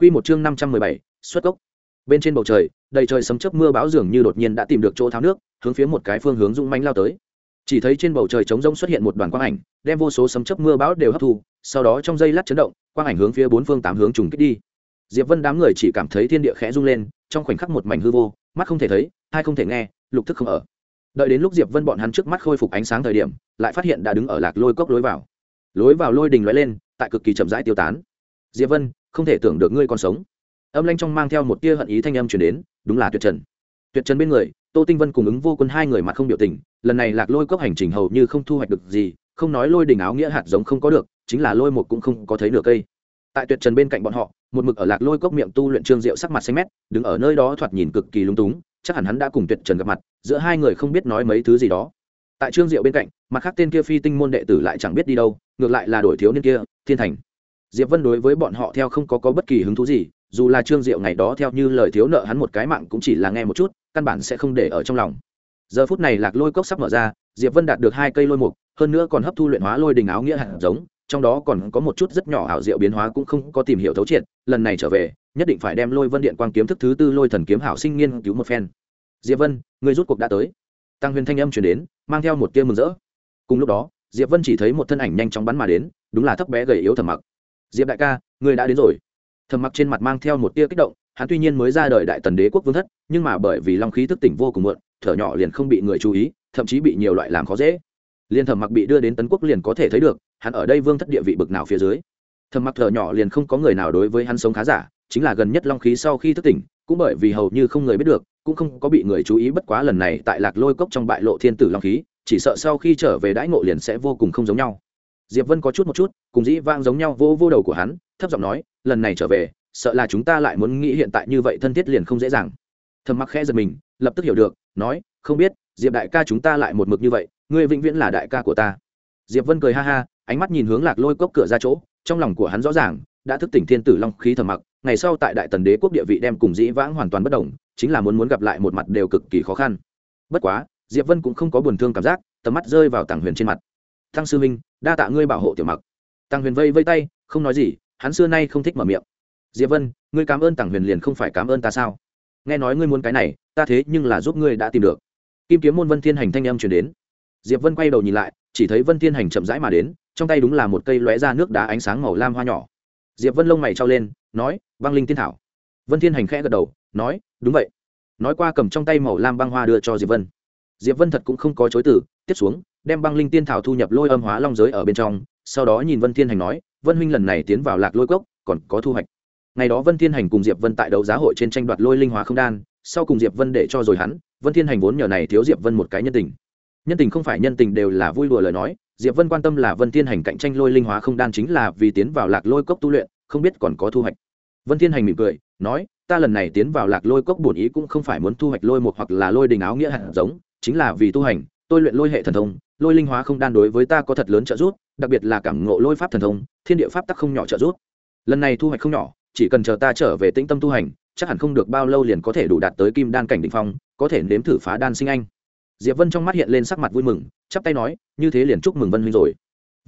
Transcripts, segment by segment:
Quy một chương năm trăm mười bảy, xuất gốc. Bên trên bầu trời, đầy trời sấm chớp mưa bão dường như đột nhiên đã tìm được chỗ tháo nước, hướng phía một cái phương hướng dũng mãnh lao tới. Chỉ thấy trên bầu trời trống rỗng xuất hiện một đoàn quang ảnh, đem vô số sấm chớp mưa bão đều hấp thu, sau đó trong giây lát chấn động, quang ảnh hướng phía bốn phương tám hướng trùng kích đi. Diệp Vân đám người chỉ cảm thấy thiên địa khẽ rung lên, trong khoảnh khắc một mảnh hư vô, mắt không thể thấy, tai không thể nghe, lục thức không ở. Đợi đến lúc Diệp Vân bọn hắn trước mắt khôi phục ánh sáng thời điểm, lại phát hiện đã đứng ở lạc lôi cốc lối vào. Lối vào lôi đình lóe lên, tại cực kỳ chậm rãi tiêu tán. Diệp Vân, không thể tưởng được ngươi còn sống. Âm lanh trong mang theo một tia hận ý thanh âm chuyển đến, đúng là tuyệt trần. Tuyệt trần bên người, tô tinh vân cùng ứng vô quân hai người mặt không biểu tình, lần này lạc lôi cốc hành trình hầu như không thu hoạch được gì, không nói lôi đỉnh áo nghĩa hạt giống không có được, chính là lôi một cũng không có thấy nửa cây. Tại tuyệt trần bên cạnh bọn họ, một mực ở lạc lôi cốc miệng tu luyện trương diệu sắc mặt xanh mét, đứng ở nơi đó thoạt nhìn cực kỳ lung túng, chắc hẳn hắn đã cùng tuyệt trần gặp mặt, giữa hai người không biết nói mấy thứ gì đó. Tại trương diệu bên cạnh, mặt khác tên kia phi tinh môn đệ tử lại chẳng biết đi đâu, ngược lại là đổi thiếu niên kia, thiên thành diệp vân đối với bọn họ theo không có có bất kỳ hứng thú gì, dù là trương diệu ngày đó theo như lời thiếu nợ hắn một cái mạng cũng chỉ là nghe một chút, căn bản sẽ không để ở trong lòng. Giờ phút này lạc lôi cốc sắp mở ra, diệp vân đạt được hai cây lôi mục, hơn nữa còn hấp thu luyện hóa lôi đình áo nghĩa hạt giống, trong đó còn có một chút rất nhỏ ảo diệu biến hóa cũng không có tìm hiểu thấu triệt, lần này trở về, nhất định phải đem lôi vân điện quang kiếm thức thứ tư lôi thần kiếm hảo sinh nghiên cứu một phen. Diệp vân, người rút cuộc đã tới. Tăng huyền thanh âm chuyển đến, mang theo một tia mừng rỡ. Cùng lúc đó, diệp vân chỉ thấy một thân ảnh nhanh chóng bắn mà đến, đúng là thấp bé gầy yếu thầm mặc diệp đại ca người đã đến rồi. Thầm mặc trên mặt mang theo một tia kích động, hắn tuy nhiên mới ra đời đại tần đế quốc vương thất, nhưng mà bởi vì long khí thức tỉnh vô cùng muộn, thở nhỏ liền không bị người chú ý, thậm chí bị nhiều loại làm khó dễ. Liền thầm mặc bị đưa đến tấn quốc liền có thể thấy được, hắn ở đây vương thất địa vị bực nào phía dưới. Thầm mặc thở nhỏ liền không có người nào đối với hắn sống khá giả, chính là gần nhất long khí sau khi thức tỉnh, cũng bởi vì hầu như không người biết được, cũng không có bị người chú ý bất quá lần này tại lạc lôi cốc trong bại lộ thiên tử long khí, chỉ sợ sau khi trở về đãi ngộ liền sẽ vô cùng không giống nhau diệp vân có chút một chút, cùng dĩ vang giống nhau vô vô đầu của hắn, thấp giọng nói, lần này trở về, sợ là chúng ta lại muốn nghĩ hiện tại như vậy thân thiết liền không dễ dàng. Thầm mặc khẽ giật mình, lập tức hiểu được, nói, không biết, diệp đại ca chúng ta lại một mực như vậy, ngươi vĩnh viễn là đại ca của ta. Diệp vân cười ha ha, ánh mắt nhìn hướng lạc lôi cốc cửa ra chỗ, trong lòng của hắn rõ ràng, đã thức tỉnh thiên tử long khí thầm mặc, ngày sau tại đại tần đế quốc địa vị đem cùng dĩ vãng hoàn toàn bất đồng, chính là muốn muốn gặp lại một mặt đều cực kỳ khó khăn. Bất quá, diệp vân cũng không có buồn thương cảm giác, tầm mắt rơi vào tảng huyền trên mặt thăng sư minh đa tạ ngươi bảo hộ tiểu mặc. Tăng huyền vây vây tay, không nói gì, hắn xưa nay không thích mở miệng. Diệp vân, ngươi cảm ơn Tăng huyền liền không phải cảm ơn ta sao? Nghe nói ngươi muốn cái này, ta thế nhưng là giúp ngươi đã tìm được. Kim kiếm môn vân thiên hành thanh âm truyền đến. Diệp vân quay đầu nhìn lại, chỉ thấy vân thiên hành chậm rãi mà đến, trong tay đúng là một cây lóe ra nước đá ánh sáng màu lam hoa nhỏ. Diệp vân lông mày trao lên, nói, băng linh tiên thảo. Vân thiên hành khẽ gật đầu, nói, đúng vậy. Nói qua cầm trong tay màu lam băng hoa đưa cho diệp vân. Diệp vân thật cũng không có chối từ, tiếp xuống đem băng linh tiên thảo thu nhập lôi âm hóa long giới ở bên trong, sau đó nhìn vân thiên hành nói, vân huynh lần này tiến vào lạc lôi cốc, còn có thu hoạch. Ngày đó vân thiên hành cùng diệp vân tại đấu giá hội trên tranh đoạt lôi linh hóa không đan, sau cùng diệp vân để cho rồi hắn, vân thiên hành vốn nhờ này thiếu diệp vân một cái nhân tình. Nhân tình không phải nhân tình đều là vui đùa lời nói, diệp vân quan tâm là vân thiên hành cạnh tranh lôi linh hóa không đan chính là vì tiến vào lạc lôi cốc tu luyện, không biết còn có thu hoạch. Vân thiên hành mỉm cười, nói, ta lần này tiến vào lạc lôi cốc bổn ý cũng không phải muốn thu hoạch lôi một hoặc là lôi đình áo nghĩa hạt giống, chính là vì tu hành tôi luyện lôi hệ thần thông, lôi linh hóa không đan đối với ta có thật lớn trợ giúp, đặc biệt là cảm ngộ lôi pháp thần thông, thiên địa pháp tắc không nhỏ trợ giúp. Lần này thu hoạch không nhỏ, chỉ cần chờ ta trở về tĩnh tâm tu hành, chắc hẳn không được bao lâu liền có thể đủ đạt tới kim đan cảnh đ ỉ n h phong, có thể nếm thử phá đan sinh anh. Diệp vân trong mắt hiện lên sắc mặt vui mừng, chắp tay nói, như thế liền chúc mừng vân huynh rồi.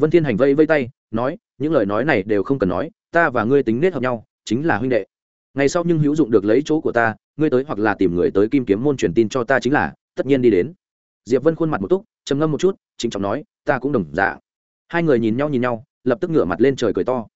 Vân thiên hành vây vây tay, nói, những lời nói này đều không cần nói, ta và ngươi tính nết hợp nhau, chính là huynh đệ. Ngày sau nhưng hữu dụng được lấy chỗ của ta, ngươi tới hoặc là tìm người tới kim kiếm môn truyền tin cho ta chính là, tất nhiên đi đến diệp vân khuôn mặt một túc, trầm ngâm một chút chính trọng nói, ta cũng đồng dạ hai người nhìn nhau nhìn nhau, lập tức ngửa mặt lên trời cười to.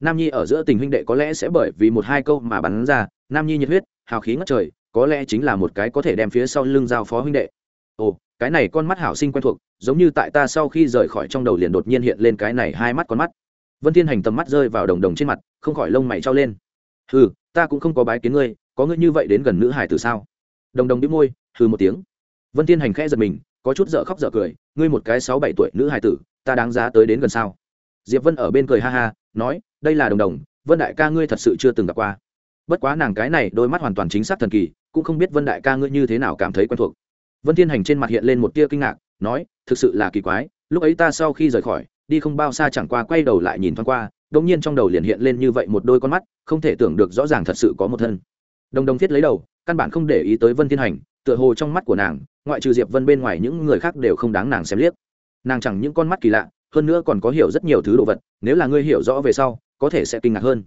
Nam nhi ở giữa tình huynh đệ có lẽ sẽ bởi vì một hai câu mà bắn ra, nam nhi nhiệt huyết, hào khí ngất trời, có lẽ chính là một cái có thể đem phía sau lưng giao phó huynh đệ. Ồ, cái này con mắt hảo sinh quen thuộc, giống như tại ta sau khi rời khỏi trong đầu liền đột nhiên hiện lên cái này hai mắt con mắt. Vân thiên hành tầm mắt rơi vào đồng đồng trên mặt, không khỏi lông mày trao lên. Hừ, ta cũng không có bái kiến ngươi, có ngươi như vậy đến gần nữ hải từ sao? Đồng đồng đĩu môi, hừ một tiếng vân thiên hành khẽ giật mình, có chút dở khóc dở cười, ngươi một cái sáu bảy tuổi nữ hài tử, ta đáng giá tới đến gần sao? Diệp vân ở bên cười ha ha, nói, đây là đồng đồng, vân đại ca ngươi thật sự chưa từng gặp qua. Bất quá nàng cái này đôi mắt hoàn toàn chính xác thần kỳ, cũng không biết vân đại ca ngươi như thế nào cảm thấy quen thuộc. Vân thiên hành trên mặt hiện lên một tia kinh ngạc, nói, thực sự là kỳ quái, lúc ấy ta sau khi rời khỏi, đi không bao xa chẳng qua quay đầu lại nhìn thoáng qua đống nhiên trong đầu liền hiện lên như vậy một đôi con mắt, không thể tưởng được rõ ràng thật sự có một thân. Đồng đồng thiết lấy đầu, căn bản không để ý tới vân thiên hành tựa hồ trong mắt của nàng, ngoại trừ diệp vân bên ngoài những người khác đều không đáng nàng xem liếc. Nàng chẳng những con mắt kỳ lạ, hơn nữa còn có hiểu rất nhiều thứ đồ vật, nếu là ngươi hiểu rõ về sau, có thể sẽ kinh ngạc hơn.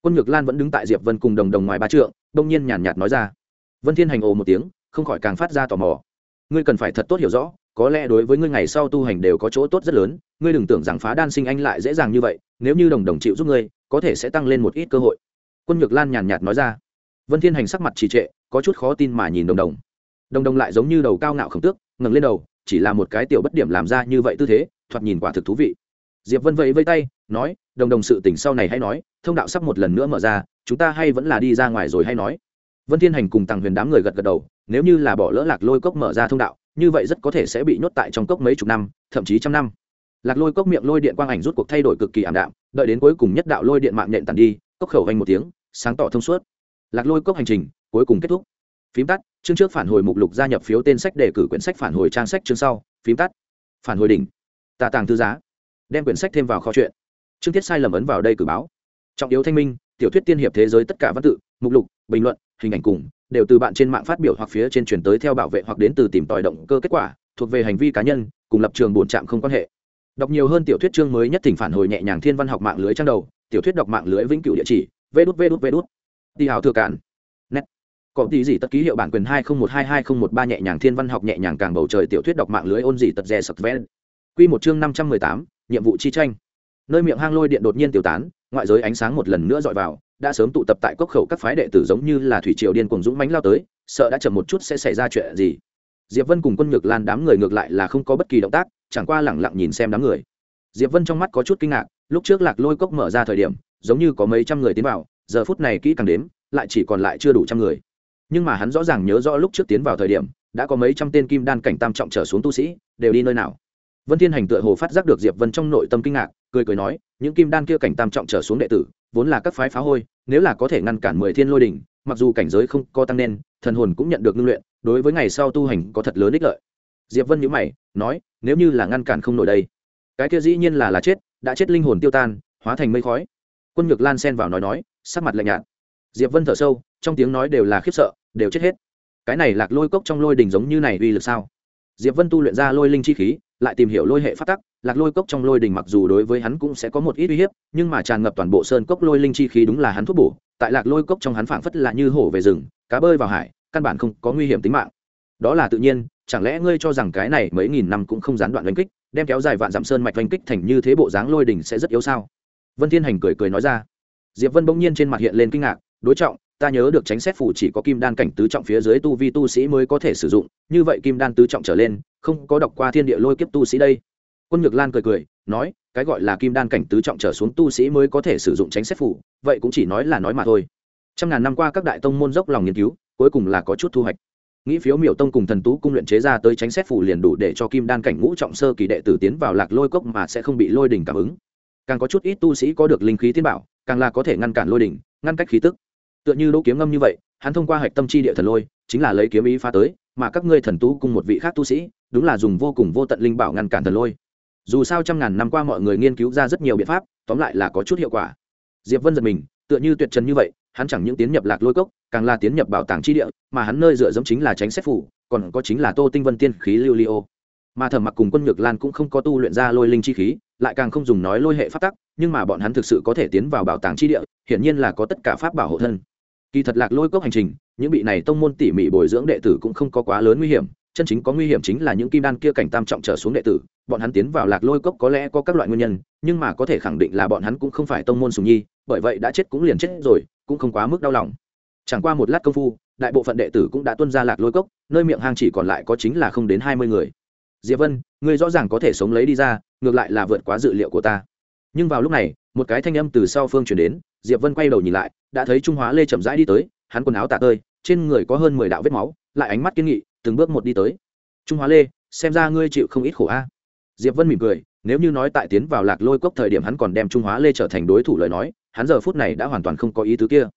Quân nhược lan vẫn đứng tại diệp vân cùng đồng đồng ngoài ba trượng, đông nhiên nhàn nhạt nói ra. Vân thiên hành ồ một tiếng, không khỏi càng phát ra tò mò. Ngươi cần phải thật tốt hiểu rõ, có lẽ đối với ngươi ngày sau tu hành đều có chỗ tốt rất lớn, ngươi đừng tưởng rằng phá đan sinh anh lại dễ dàng như vậy, nếu như đồng đồng chịu giúp ngươi, có thể sẽ tăng lên một ít cơ hội. Quân nhược lan nhàn nhạt nói ra. Vân thiên hành sắc mặt trì trệ, có chút khó tin mà nhìn đồng đồng đồng đồng lại giống như đầu cao ngạo khổng tước, ngẩng lên đầu, chỉ là một cái tiểu bất điểm làm ra như vậy tư thế, thoạt nhìn quả thực thú vị. Diệp vân vẫy vây tay, nói, đồng đồng sự tỉnh sau này hay nói, thông đạo sắp một lần nữa mở ra, chúng ta hay vẫn là đi ra ngoài rồi hay nói. Vân thiên hành cùng tàng huyền đám người gật gật đầu, nếu như là bỏ lỡ lạc lôi cốc mở ra thông đạo, như vậy rất có thể sẽ bị nhốt tại trong cốc mấy chục năm, thậm chí trăm năm. Lạc lôi cốc miệng lôi điện quang ảnh rút cuộc thay đổi cực kỳ ảm đạm, đợi đến cuối cùng nhất đạo lôi điện mạng nhện tàn đi, cốc khẩu vanh một tiếng, sáng tỏ thông suốt. Lạc lôi cốc hành trình cuối cùng kết thúc phím tắt, chương trước phản hồi mục lục gia nhập phiếu tên sách đề cử quyển sách phản hồi trang sách chương sau. Phím tắt, phản hồi đỉnh. Tà tàng thư giá. Đem quyển sách thêm vào kho chuyện. Chương tiết sai lầm ấn vào đây cử báo. Trọng yếu thanh minh, tiểu thuyết tiên hiệp thế giới tất cả văn tự, mục lục, bình luận, hình ảnh cùng, đều từ bạn trên mạng phát biểu hoặc phía trên chuyển tới theo bảo vệ hoặc đến từ tìm tòi động cơ kết quả, thuộc về hành vi cá nhân, cùng lập trường bổn trạm không quan hệ. Đọc nhiều hơn tiểu thuyết chương mới nhất thỉnh phản hồi nhẹ nhàng thiên văn học mạng lưới trang đầu, tiểu thuyết đọc mạng lưới vĩnh cửu địa chỉ, vê đút vê đút vê đút. Đi hào thừa cản có tí gì tất ký hiệu bản quyền hai không một hai hai không một ba nhẹ nhàng thiên văn học nhẹ nhàng càng bầu trời tiểu thuyết đọc mạng lưới ôn gì tật rè sập ven quy một chương năm trăm mười tám, nhiệm vụ chi tranh. Nơi miệng hang lôi điện đột nhiên tiêu tán, ngoại giới ánh sáng một lần nữa dọi vào, đã sớm tụ tập tại cốc khẩu các phái đệ tử giống như là thủy triều điên cuồng dũng mãnh lao tới, sợ đã chậm một chút sẽ xảy ra chuyện gì. Diệp vân cùng quân ngược lan đám người ngược lại là không có bất kỳ động tác, chẳng qua lẳng lặng nhìn xem đám người. Diệp vân trong mắt có chút kinh ngạc, lúc trước lạc lôi cốc mở ra thời điểm, giống như có mấy trăm người tiến vào, giờ phút này kỹ càng đếm, lại chỉ còn lại chưa đủ trăm người nhưng mà hắn rõ ràng nhớ rõ lúc trước tiến vào thời điểm, đã có mấy trăm tên kim đan cảnh tam trọng trở xuống tu sĩ, đều đi nơi nào. Vân thiên hành tựa hồ phát giác được diệp vân trong nội tâm kinh ngạc, cười cười nói, những kim đan kia cảnh tam trọng trở xuống đệ tử, vốn là các phái phá hôi, nếu là có thể ngăn cản mười thiên lôi đỉnh, mặc dù cảnh giới không có tăng nên thần hồn cũng nhận được ngưng luyện, đối với ngày sau tu hành có thật lớn ích lợi. Diệp vân nhíu mày, nói, nếu như là ngăn cản không nổi đây, cái kia dĩ nhiên là là chết, đã chết linh hồn tiêu tan, hóa thành mây khói. Quân nhược lan xen vào nói nói, sắc mặt lạnh nhạt. Diệp vân thở sâu, trong tiếng nói đều là khiếp sợ đều chết hết. Cái này lạc lôi cốc trong lôi đình giống như này uy lực sao? Diệp vân tu luyện ra lôi linh chi khí, lại tìm hiểu lôi hệ phát tắc. Lạc lôi cốc trong lôi đình mặc dù đối với hắn cũng sẽ có một ít uy hiếp, nhưng mà tràn ngập toàn bộ sơn cốc lôi linh chi khí đúng là hắn thuốc bổ. Tại lạc lôi cốc trong hắn phảng phất là như hổ về rừng, cá bơi vào hải, căn bản không có nguy hiểm tính mạng. Đó là tự nhiên, chẳng lẽ ngươi cho rằng cái này mấy nghìn năm cũng không gián đoạn đánh kích, đem kéo dài vạn dặm sơn mạch đánh kích thành như thế bộ dáng lôi đình sẽ rất yếu sao? Vân thiên hành cười cười nói ra. Diệp vân bỗng nhiên trên mặt hiện lên kinh ngạc, đối trọng ta nhớ được tránh xét phủ chỉ có kim đan cảnh tứ trọng phía dưới tu vi tu sĩ mới có thể sử dụng, như vậy kim đan tứ trọng trở lên, không có đọc qua thiên địa lôi kiếp tu sĩ đây. Quân nhược lan cười cười, nói, cái gọi là kim đan cảnh tứ trọng trở xuống tu sĩ mới có thể sử dụng tránh xét phủ vậy cũng chỉ nói là nói mà thôi. Trăm ngàn năm qua các đại tông môn dốc lòng nghiên cứu, cuối cùng là có chút thu hoạch. Nghĩ phiếu miểu tông cùng thần tú cung luyện chế ra tới tránh xét phủ liền đủ để cho kim đan cảnh ngũ trọng sơ kỳ đệ tử tiến vào lạc lôi cốc mà sẽ không bị lôi đỉnh cảm ứng. Càng có chút ít tu sĩ có được linh khí tiên bảo, càng là có thể ngăn cản lôi đỉnh, ngăn cách khí tức tựa như đỗ kiếm ngâm như vậy, hắn thông qua hạch tâm chi địa thần lôi, chính là lấy kiếm ý phá tới, mà các ngươi thần tú cùng một vị khác tu sĩ, đúng là dùng vô cùng vô tận linh bảo ngăn cản thần lôi. Dù sao trăm ngàn năm qua mọi người nghiên cứu ra rất nhiều biện pháp, tóm lại là có chút hiệu quả. Diệp vân giật mình, tựa như tuyệt trần như vậy, hắn chẳng những tiến nhập lạc lôi cốc, càng là tiến nhập bảo tàng chi địa, mà hắn nơi dựa dẫm chính là tránh xét phủ, còn có chính là tô tinh vân tiên khí lưu li ô. Mà thẩm mặc cùng quân nhược lan cũng không có tu luyện ra lôi linh chi khí lại càng không dùng nói lôi hệ pháp tắc, nhưng mà bọn hắn thực sự có thể tiến vào bảo tàng chi địa, hiển nhiên là có tất cả pháp bảo hộ thân. Kỳ thật lạc lôi cốc hành trình, những bị này tông môn tỉ mỉ bồi dưỡng đệ tử cũng không có quá lớn nguy hiểm, chân chính có nguy hiểm chính là những kim đan kia cảnh tam trọng trở xuống đệ tử, bọn hắn tiến vào lạc lôi cốc có lẽ có các loại nguyên nhân, nhưng mà có thể khẳng định là bọn hắn cũng không phải tông môn sùng nhi, bởi vậy đã chết cũng liền chết rồi, cũng không quá mức đau lòng. Chẳng qua một lát công phu, đại bộ phận đệ tử cũng đã tuân ra lạc lôi cốc, nơi miệng hang chỉ còn lại có chính là không đến hai mươi người. Diệp vân, ngươi rõ ràng có thể sống lấy đi ra ngược lại là vượt quá dự liệu của ta. Nhưng vào lúc này, một cái thanh âm từ sau phương chuyển đến, diệp vân quay đầu nhìn lại, đã thấy trung hóa lê chậm rãi đi tới, hắn quần áo tả tơi, trên người có hơn mười đạo vết máu, lại ánh mắt kiên nghị, từng bước một đi tới. Trung hóa lê, xem ra ngươi chịu không ít khổ a. Diệp vân mỉm cười, nếu như nói tại tiến vào lạc lôi cốc thời điểm hắn còn đem trung hóa lê trở thành đối thủ lời nói, hắn giờ phút này đã hoàn toàn không có ý tứ kia.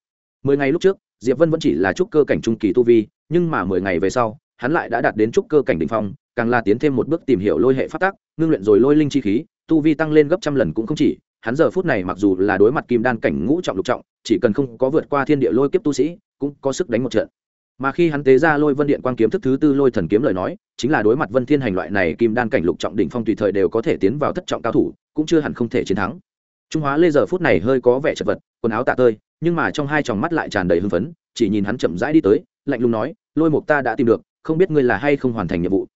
Mười ngày lúc trước, diệp vân vẫn chỉ là trúc cơ cảnh trung kỳ tu vi, nhưng mà mười ngày về sau hắn lại đã đạt đến trúc cơ cảnh đ ỉ n h phong, càng là tiến thêm một bước tìm hiểu lôi hệ phát tác ngưng luyện rồi lôi linh chi khí, tu vi tăng lên gấp trăm lần cũng không chỉ, hắn giờ phút này mặc dù là đối mặt kim đan cảnh ngũ trọng lục trọng, chỉ cần không có vượt qua thiên địa lôi kiếp tu sĩ, cũng có sức đánh một trận. Mà khi hắn tế ra lôi vân điện quan kiếm thức thứ tư lôi thần kiếm lời nói, chính là đối mặt vân thiên hành loại này kim đan cảnh lục trọng đỉnh phong tùy thời đều có thể tiến vào thất trọng cao thủ, cũng chưa hẳn không thể chiến thắng. Trung hóa lê giờ phút này hơi có vẻ chật vật, quần áo tạ tơi, nhưng mà trong hai tròng mắt lại tràn đầy hưng phấn, chỉ nhìn hắn chậm rãi đi tới, lạnh lùng nói, lôi mục ta đã tìm được không biết ngươi là hay không hoàn thành nhiệm vụ.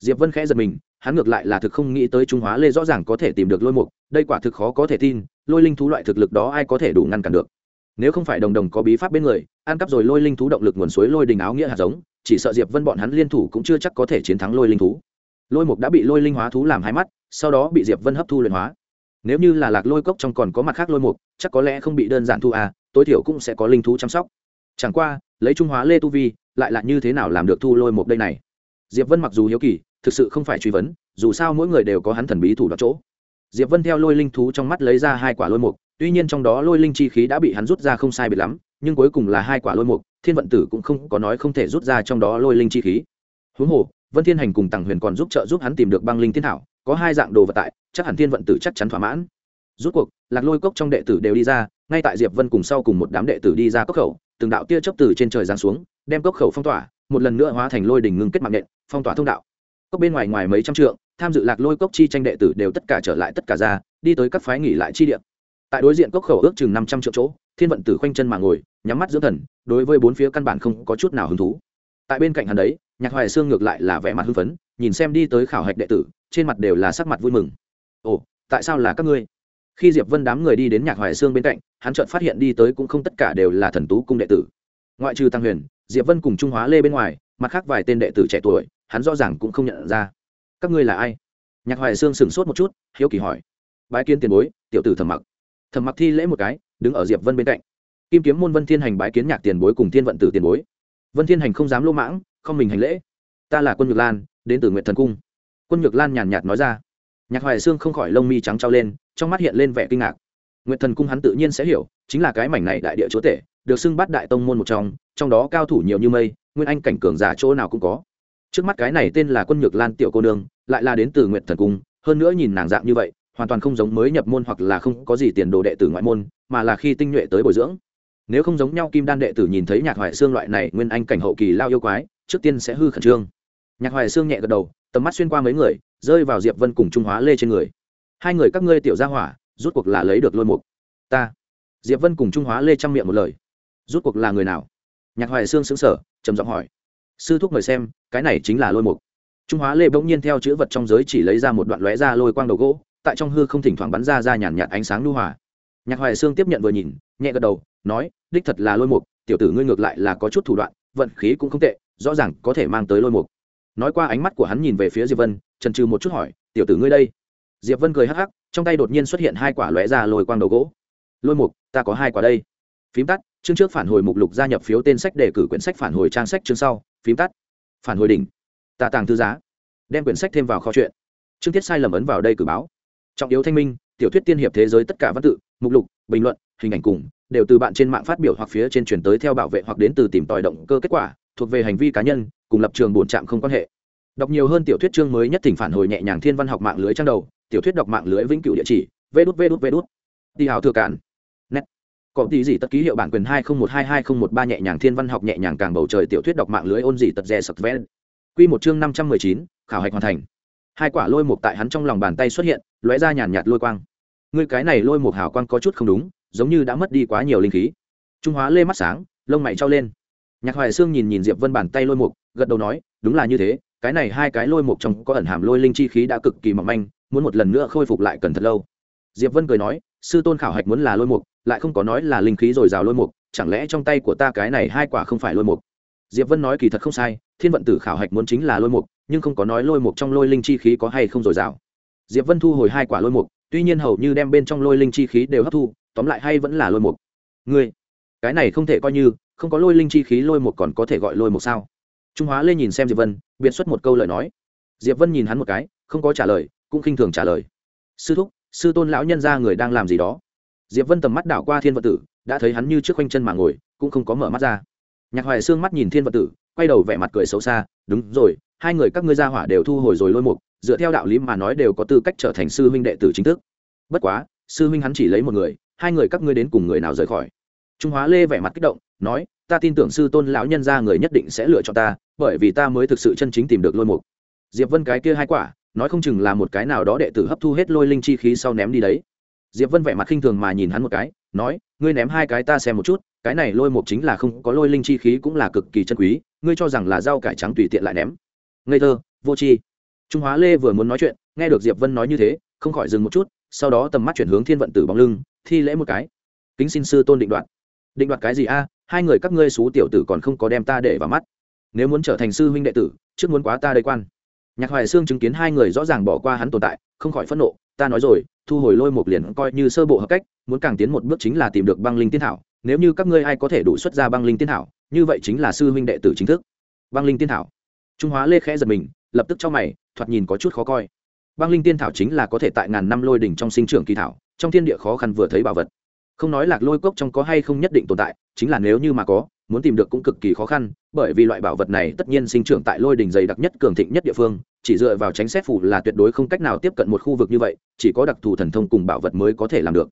Diệp vân khẽ giật mình, hắn ngược lại là thực không nghĩ tới trung hóa lê rõ ràng có thể tìm được lôi mục, đây quả thực khó có thể tin, lôi linh thú loại thực lực đó ai có thể đủ ngăn cản được. Nếu không phải đồng đồng có bí pháp bên người, ăn cắp rồi lôi linh thú động lực nguồn suối lôi đình áo nghĩa hạt giống, chỉ sợ diệp vân bọn hắn liên thủ cũng chưa chắc có thể chiến thắng lôi linh thú. Lôi mục đã bị lôi linh hóa thú làm hai mắt, sau đó bị diệp vân hấp thu luyện hóa. Nếu như là lạc lôi cốc trong còn có mặt khác lôi mục, chắc có lẽ không bị đơn giản thu à tối thiểu cũng sẽ có linh thú chăm sóc. Chẳng qua, lấy trung hóa lê tu vi lại là như thế nào làm được thu lôi một đây này? Diệp vân mặc dù hiếu kỳ, thực sự không phải truy vấn, dù sao mỗi người đều có hắn thần bí thủ đoạn chỗ. Diệp vân theo lôi linh thú trong mắt lấy ra hai quả lôi mục tuy nhiên trong đó lôi linh chi khí đã bị hắn rút ra không sai biệt lắm, nhưng cuối cùng là hai quả lôi mục thiên vận tử cũng không có nói không thể rút ra trong đó lôi linh chi khí. Huống hồ, vân thiên hành cùng tàng huyền còn giúp trợ giúp hắn tìm được băng linh thiên thảo, có hai dạng đồ vật tại, chắc hẳn thiên vận tử chắc chắn thỏa mãn. Rút cuộc, lạc lôi cốc trong đệ tử đều đi ra, ngay tại diệp vân cùng sau cùng một đám đệ tử đi ra cốc khẩu từng đạo tia chớp từ trên trời giáng xuống, đem cốc khẩu phong tỏa, một lần nữa hóa thành lôi đỉnh ngưng kết mạng nện, phong tỏa thông đạo. Cốc bên ngoài ngoài mấy trăm trượng, tham dự lạc lôi cốc chi tranh đệ tử đều tất cả trở lại tất cả ra, đi tới các phái nghỉ lại chi địa. Tại đối diện cốc khẩu ước chừng năm trăm triệu chỗ, thiên vận tử khoanh chân mà ngồi, nhắm mắt dưỡng thần, đối với bốn phía căn bản không có chút nào hứng thú. Tại bên cạnh hắn đấy, nhạc hoài xương ngược lại là vẻ mặt hưng phấn, nhìn xem đi tới khảo hạch đệ tử, trên mặt đều là sắc mặt vui mừng. Ồ, tại sao là các ngươi? Khi diệp vân đám người đi đến nhạc hoài xương bên cạnh, hắn chợt phát hiện đi tới cũng không tất cả đều là thần tú cung đệ tử. Ngoại trừ tăng huyền, diệp vân cùng trung hóa lê bên ngoài, mặt khác vài tên đệ tử trẻ tuổi, hắn rõ ràng cũng không nhận ra. Các ngươi là ai? Nhạc hoài sương sửng sốt một chút, hiếu kỳ hỏi. Bái kiến tiền bối, tiểu tử thẩm mặc. Thẩm mặc thi lễ một cái, đứng ở diệp vân bên cạnh. Kim kiếm môn vân thiên hành bái kiến nhạc tiền bối cùng thiên vận tử tiền bối. Vân thiên hành không dám lô mãng, không mình hành lễ. Ta là quân nhược lan, đến từ nguyện thần cung. Quân nhược lan nhàn nhạt nói ra nhạc hoài sương không khỏi lông mi trắng trao lên, trong mắt hiện lên vẻ kinh ngạc. Nguyện thần cung hắn tự nhiên sẽ hiểu, chính là cái mảnh này đại địa chúa tể, được xưng bắt đại tông môn một trong trong đó cao thủ nhiều như mây, nguyên anh cảnh cường giả chỗ nào cũng có. Trước mắt cái này tên là quân nhược lan tiểu cô nương, lại là đến từ nguyện thần cung, hơn nữa nhìn nàng dạng như vậy, hoàn toàn không giống mới nhập môn hoặc là không có gì tiền đồ đệ tử ngoại môn, mà là khi tinh nhuệ tới bồi dưỡng. Nếu không giống nhau kim đan đệ tử nhìn thấy nhạc hoài xương loại này nguyên anh cảnh hậu kỳ lao yêu quái, trước tiên sẽ hư khẩn trương. Nhạc hoài xương nhẹ gật đầu, tầm mắt xuyên qua mấy người rơi vào diệp vân cùng trung hóa lê trên người. Hai người các ngươi tiểu gia hỏa rút cuộc là lấy được lôi mục. Ta. Diệp vân cùng trung hóa lê chăm miệng một lời. Rút cuộc là người nào? Nhạc hoài Sương xứng sở trầm giọng hỏi. Sư thúc mời xem, cái này chính là lôi mục. Trung hóa lê bỗng nhiên theo chữ vật trong giới chỉ lấy ra một đoạn lóe ra lôi quang đầu gỗ, tại trong hư không thỉnh thoảng bắn ra ra nhàn nhạt ánh sáng lưu hòa. Nhạc hoài sương tiếp nhận vừa nhìn, nhẹ gật đầu, nói, đích thật là lôi mục, tiểu tử ngươi ngược lại là có chút thủ đoạn, vận khí cũng không tệ, rõ ràng có thể mang tới lôi mục. Nói qua ánh mắt của hắn nhìn về phía diệp vân trần trừ một chút hỏi, tiểu tử ngươi đây? Diệp vân cười hắc hắc, trong tay đột nhiên xuất hiện hai quả lóe ra lồi quang đầu gỗ. Lôi mục, ta có hai quả đây. Phím tắt, chương trước phản hồi mục lục gia nhập phiếu tên sách đề cử quyển sách phản hồi trang sách chương sau, phím tắt. Phản hồi đỉnh. Ta tàng thư giá. Đem quyển sách thêm vào kho chuyện. Chương tiết sai lầm ấn vào đây cử báo. Trọng yếu thanh minh, tiểu thuyết tiên hiệp thế giới tất cả văn tự, mục lục, bình luận, hình ảnh cùng, đều từ bạn trên mạng phát biểu hoặc phía trên truyền tới theo bảo vệ hoặc đến từ tìm tòi động cơ kết quả, thuộc về hành vi cá nhân, cùng lập trường bổn trạm không quan hệ đọc nhiều hơn tiểu thuyết chương mới nhất thỉnh phản hồi nhẹ nhàng thiên văn học mạng lưới trang đầu, tiểu thuyết đọc mạng lưới vĩnh cửu địa chỉ vê đút vê đút vê đút đi hào thừa cản net. Có tí gì tất ký hiệu bản quyền hai không một hai hai không một ba nhẹ nhàng thiên văn học nhẹ nhàng càng bầu trời tiểu thuyết đọc mạng lưới ôn gì tật rè sập ven quy một chương năm trăm mười chín, khảo hạch hoàn thành. Hai quả lôi mục tại hắn trong lòng bàn tay xuất hiện, lóe ra nhàn nhạt lôi quang. Ngươi cái này lôi mục hào quang có chút không đúng, giống như đã mất đi quá nhiều linh khí. Trung hóa lê mắt sáng, lông mày trao lên. Nhạc hoài sương nhìn nhìn diệp vân bàn tay lôi mục, gật đầu nói, đúng là như thế cái này hai cái lôi mục trong có ẩn hàm lôi linh chi khí đã cực kỳ mỏng manh, muốn một lần nữa khôi phục lại cần thật lâu. Diệp vân cười nói, sư tôn khảo hạch muốn là lôi mục, lại không có nói là linh khí dồi dào lôi mục, chẳng lẽ trong tay của ta cái này hai quả không phải lôi mục? Diệp vân nói kỳ thật không sai, thiên vận tử khảo hạch muốn chính là lôi mục, nhưng không có nói lôi mục trong lôi linh chi khí có hay không dồi dào. Diệp vân thu hồi hai quả lôi mục, tuy nhiên hầu như đem bên trong lôi linh chi khí đều hấp thu, tóm lại hay vẫn là lôi mục. Ngươi, cái này không thể coi như, không có lôi linh chi khí lôi mục còn có thể gọi lôi mục sao? Trung hóa lê nhìn xem diệp vân biện xuất một câu lời nói. Diệp vân nhìn hắn một cái, không có trả lời, cũng khinh thường trả lời. Sư thúc, sư tôn lão nhân ra người đang làm gì đó? Diệp vân tầm mắt đảo qua thiên vận tử, đã thấy hắn như trước quanh chân mà ngồi, cũng không có mở mắt ra. Nhạc hoài xương mắt nhìn thiên vận tử, quay đầu vẻ mặt cười xấu xa, đúng rồi, hai người các ngươi gia hỏa đều thu hồi rồi lôi mục, dựa theo đạo lý mà nói đều có tư cách trở thành sư huynh đệ tử chính thức. Bất quá, sư huynh hắn chỉ lấy một người, hai người các ngươi đến cùng người nào rời khỏi? Trung hóa lê vẻ mặt kích động, nói ta tin tưởng sư tôn lão nhân gia người nhất định sẽ lựa chọn ta, bởi vì ta mới thực sự chân chính tìm được lôi mục. Diệp vân cái kia hai quả, nói không chừng là một cái nào đó đệ tử hấp thu hết lôi linh chi khí sau ném đi đấy. Diệp vân vẻ mặt khinh thường mà nhìn hắn một cái, nói, ngươi ném hai cái ta xem một chút, cái này lôi mục chính là không có lôi linh chi khí cũng là cực kỳ chân quý, ngươi cho rằng là rau cải trắng tùy tiện lại ném. Ngây thơ, vô tri. Trung hóa lê vừa muốn nói chuyện, nghe được diệp vân nói như thế, không khỏi dừng một chút, sau đó tầm mắt chuyển hướng thiên vận tử bóng lưng, thi lễ một cái. Kính xin sư tôn định đoạt. Định đoạt cái gì a? Hai người các ngươi xú tiểu tử còn không có đem ta để vào mắt. Nếu muốn trở thành sư huynh đệ tử, trước muốn quá ta đây quan. Nhạc hoài sương chứng kiến hai người rõ ràng bỏ qua hắn tồn tại, không khỏi phẫn nộ, ta nói rồi, thu hồi lôi một liền coi như sơ bộ hợp cách, muốn càng tiến một bước chính là tìm được băng linh tiên thảo, nếu như các ngươi ai có thể đủ xuất ra băng linh tiên thảo, như vậy chính là sư huynh đệ tử chính thức. Băng linh tiên thảo. Trung hóa lê khẽ giật mình, lập tức cho mày, thoạt nhìn có chút khó coi. Băng linh tiên thảo chính là có thể tại ngàn năm lôi đỉnh trong sinh trưởng kỳ thảo, trong thiên địa khó khăn vừa thấy bảo vật không nói lạc lôi cốc trong có hay không nhất định tồn tại, chính là nếu như mà có, muốn tìm được cũng cực kỳ khó khăn, bởi vì loại bảo vật này tất nhiên sinh trưởng tại lôi đỉnh dày đặc nhất cường thịnh nhất địa phương, chỉ dựa vào tránh xét phủ là tuyệt đối không cách nào tiếp cận một khu vực như vậy, chỉ có đặc thù thần thông cùng bảo vật mới có thể làm được.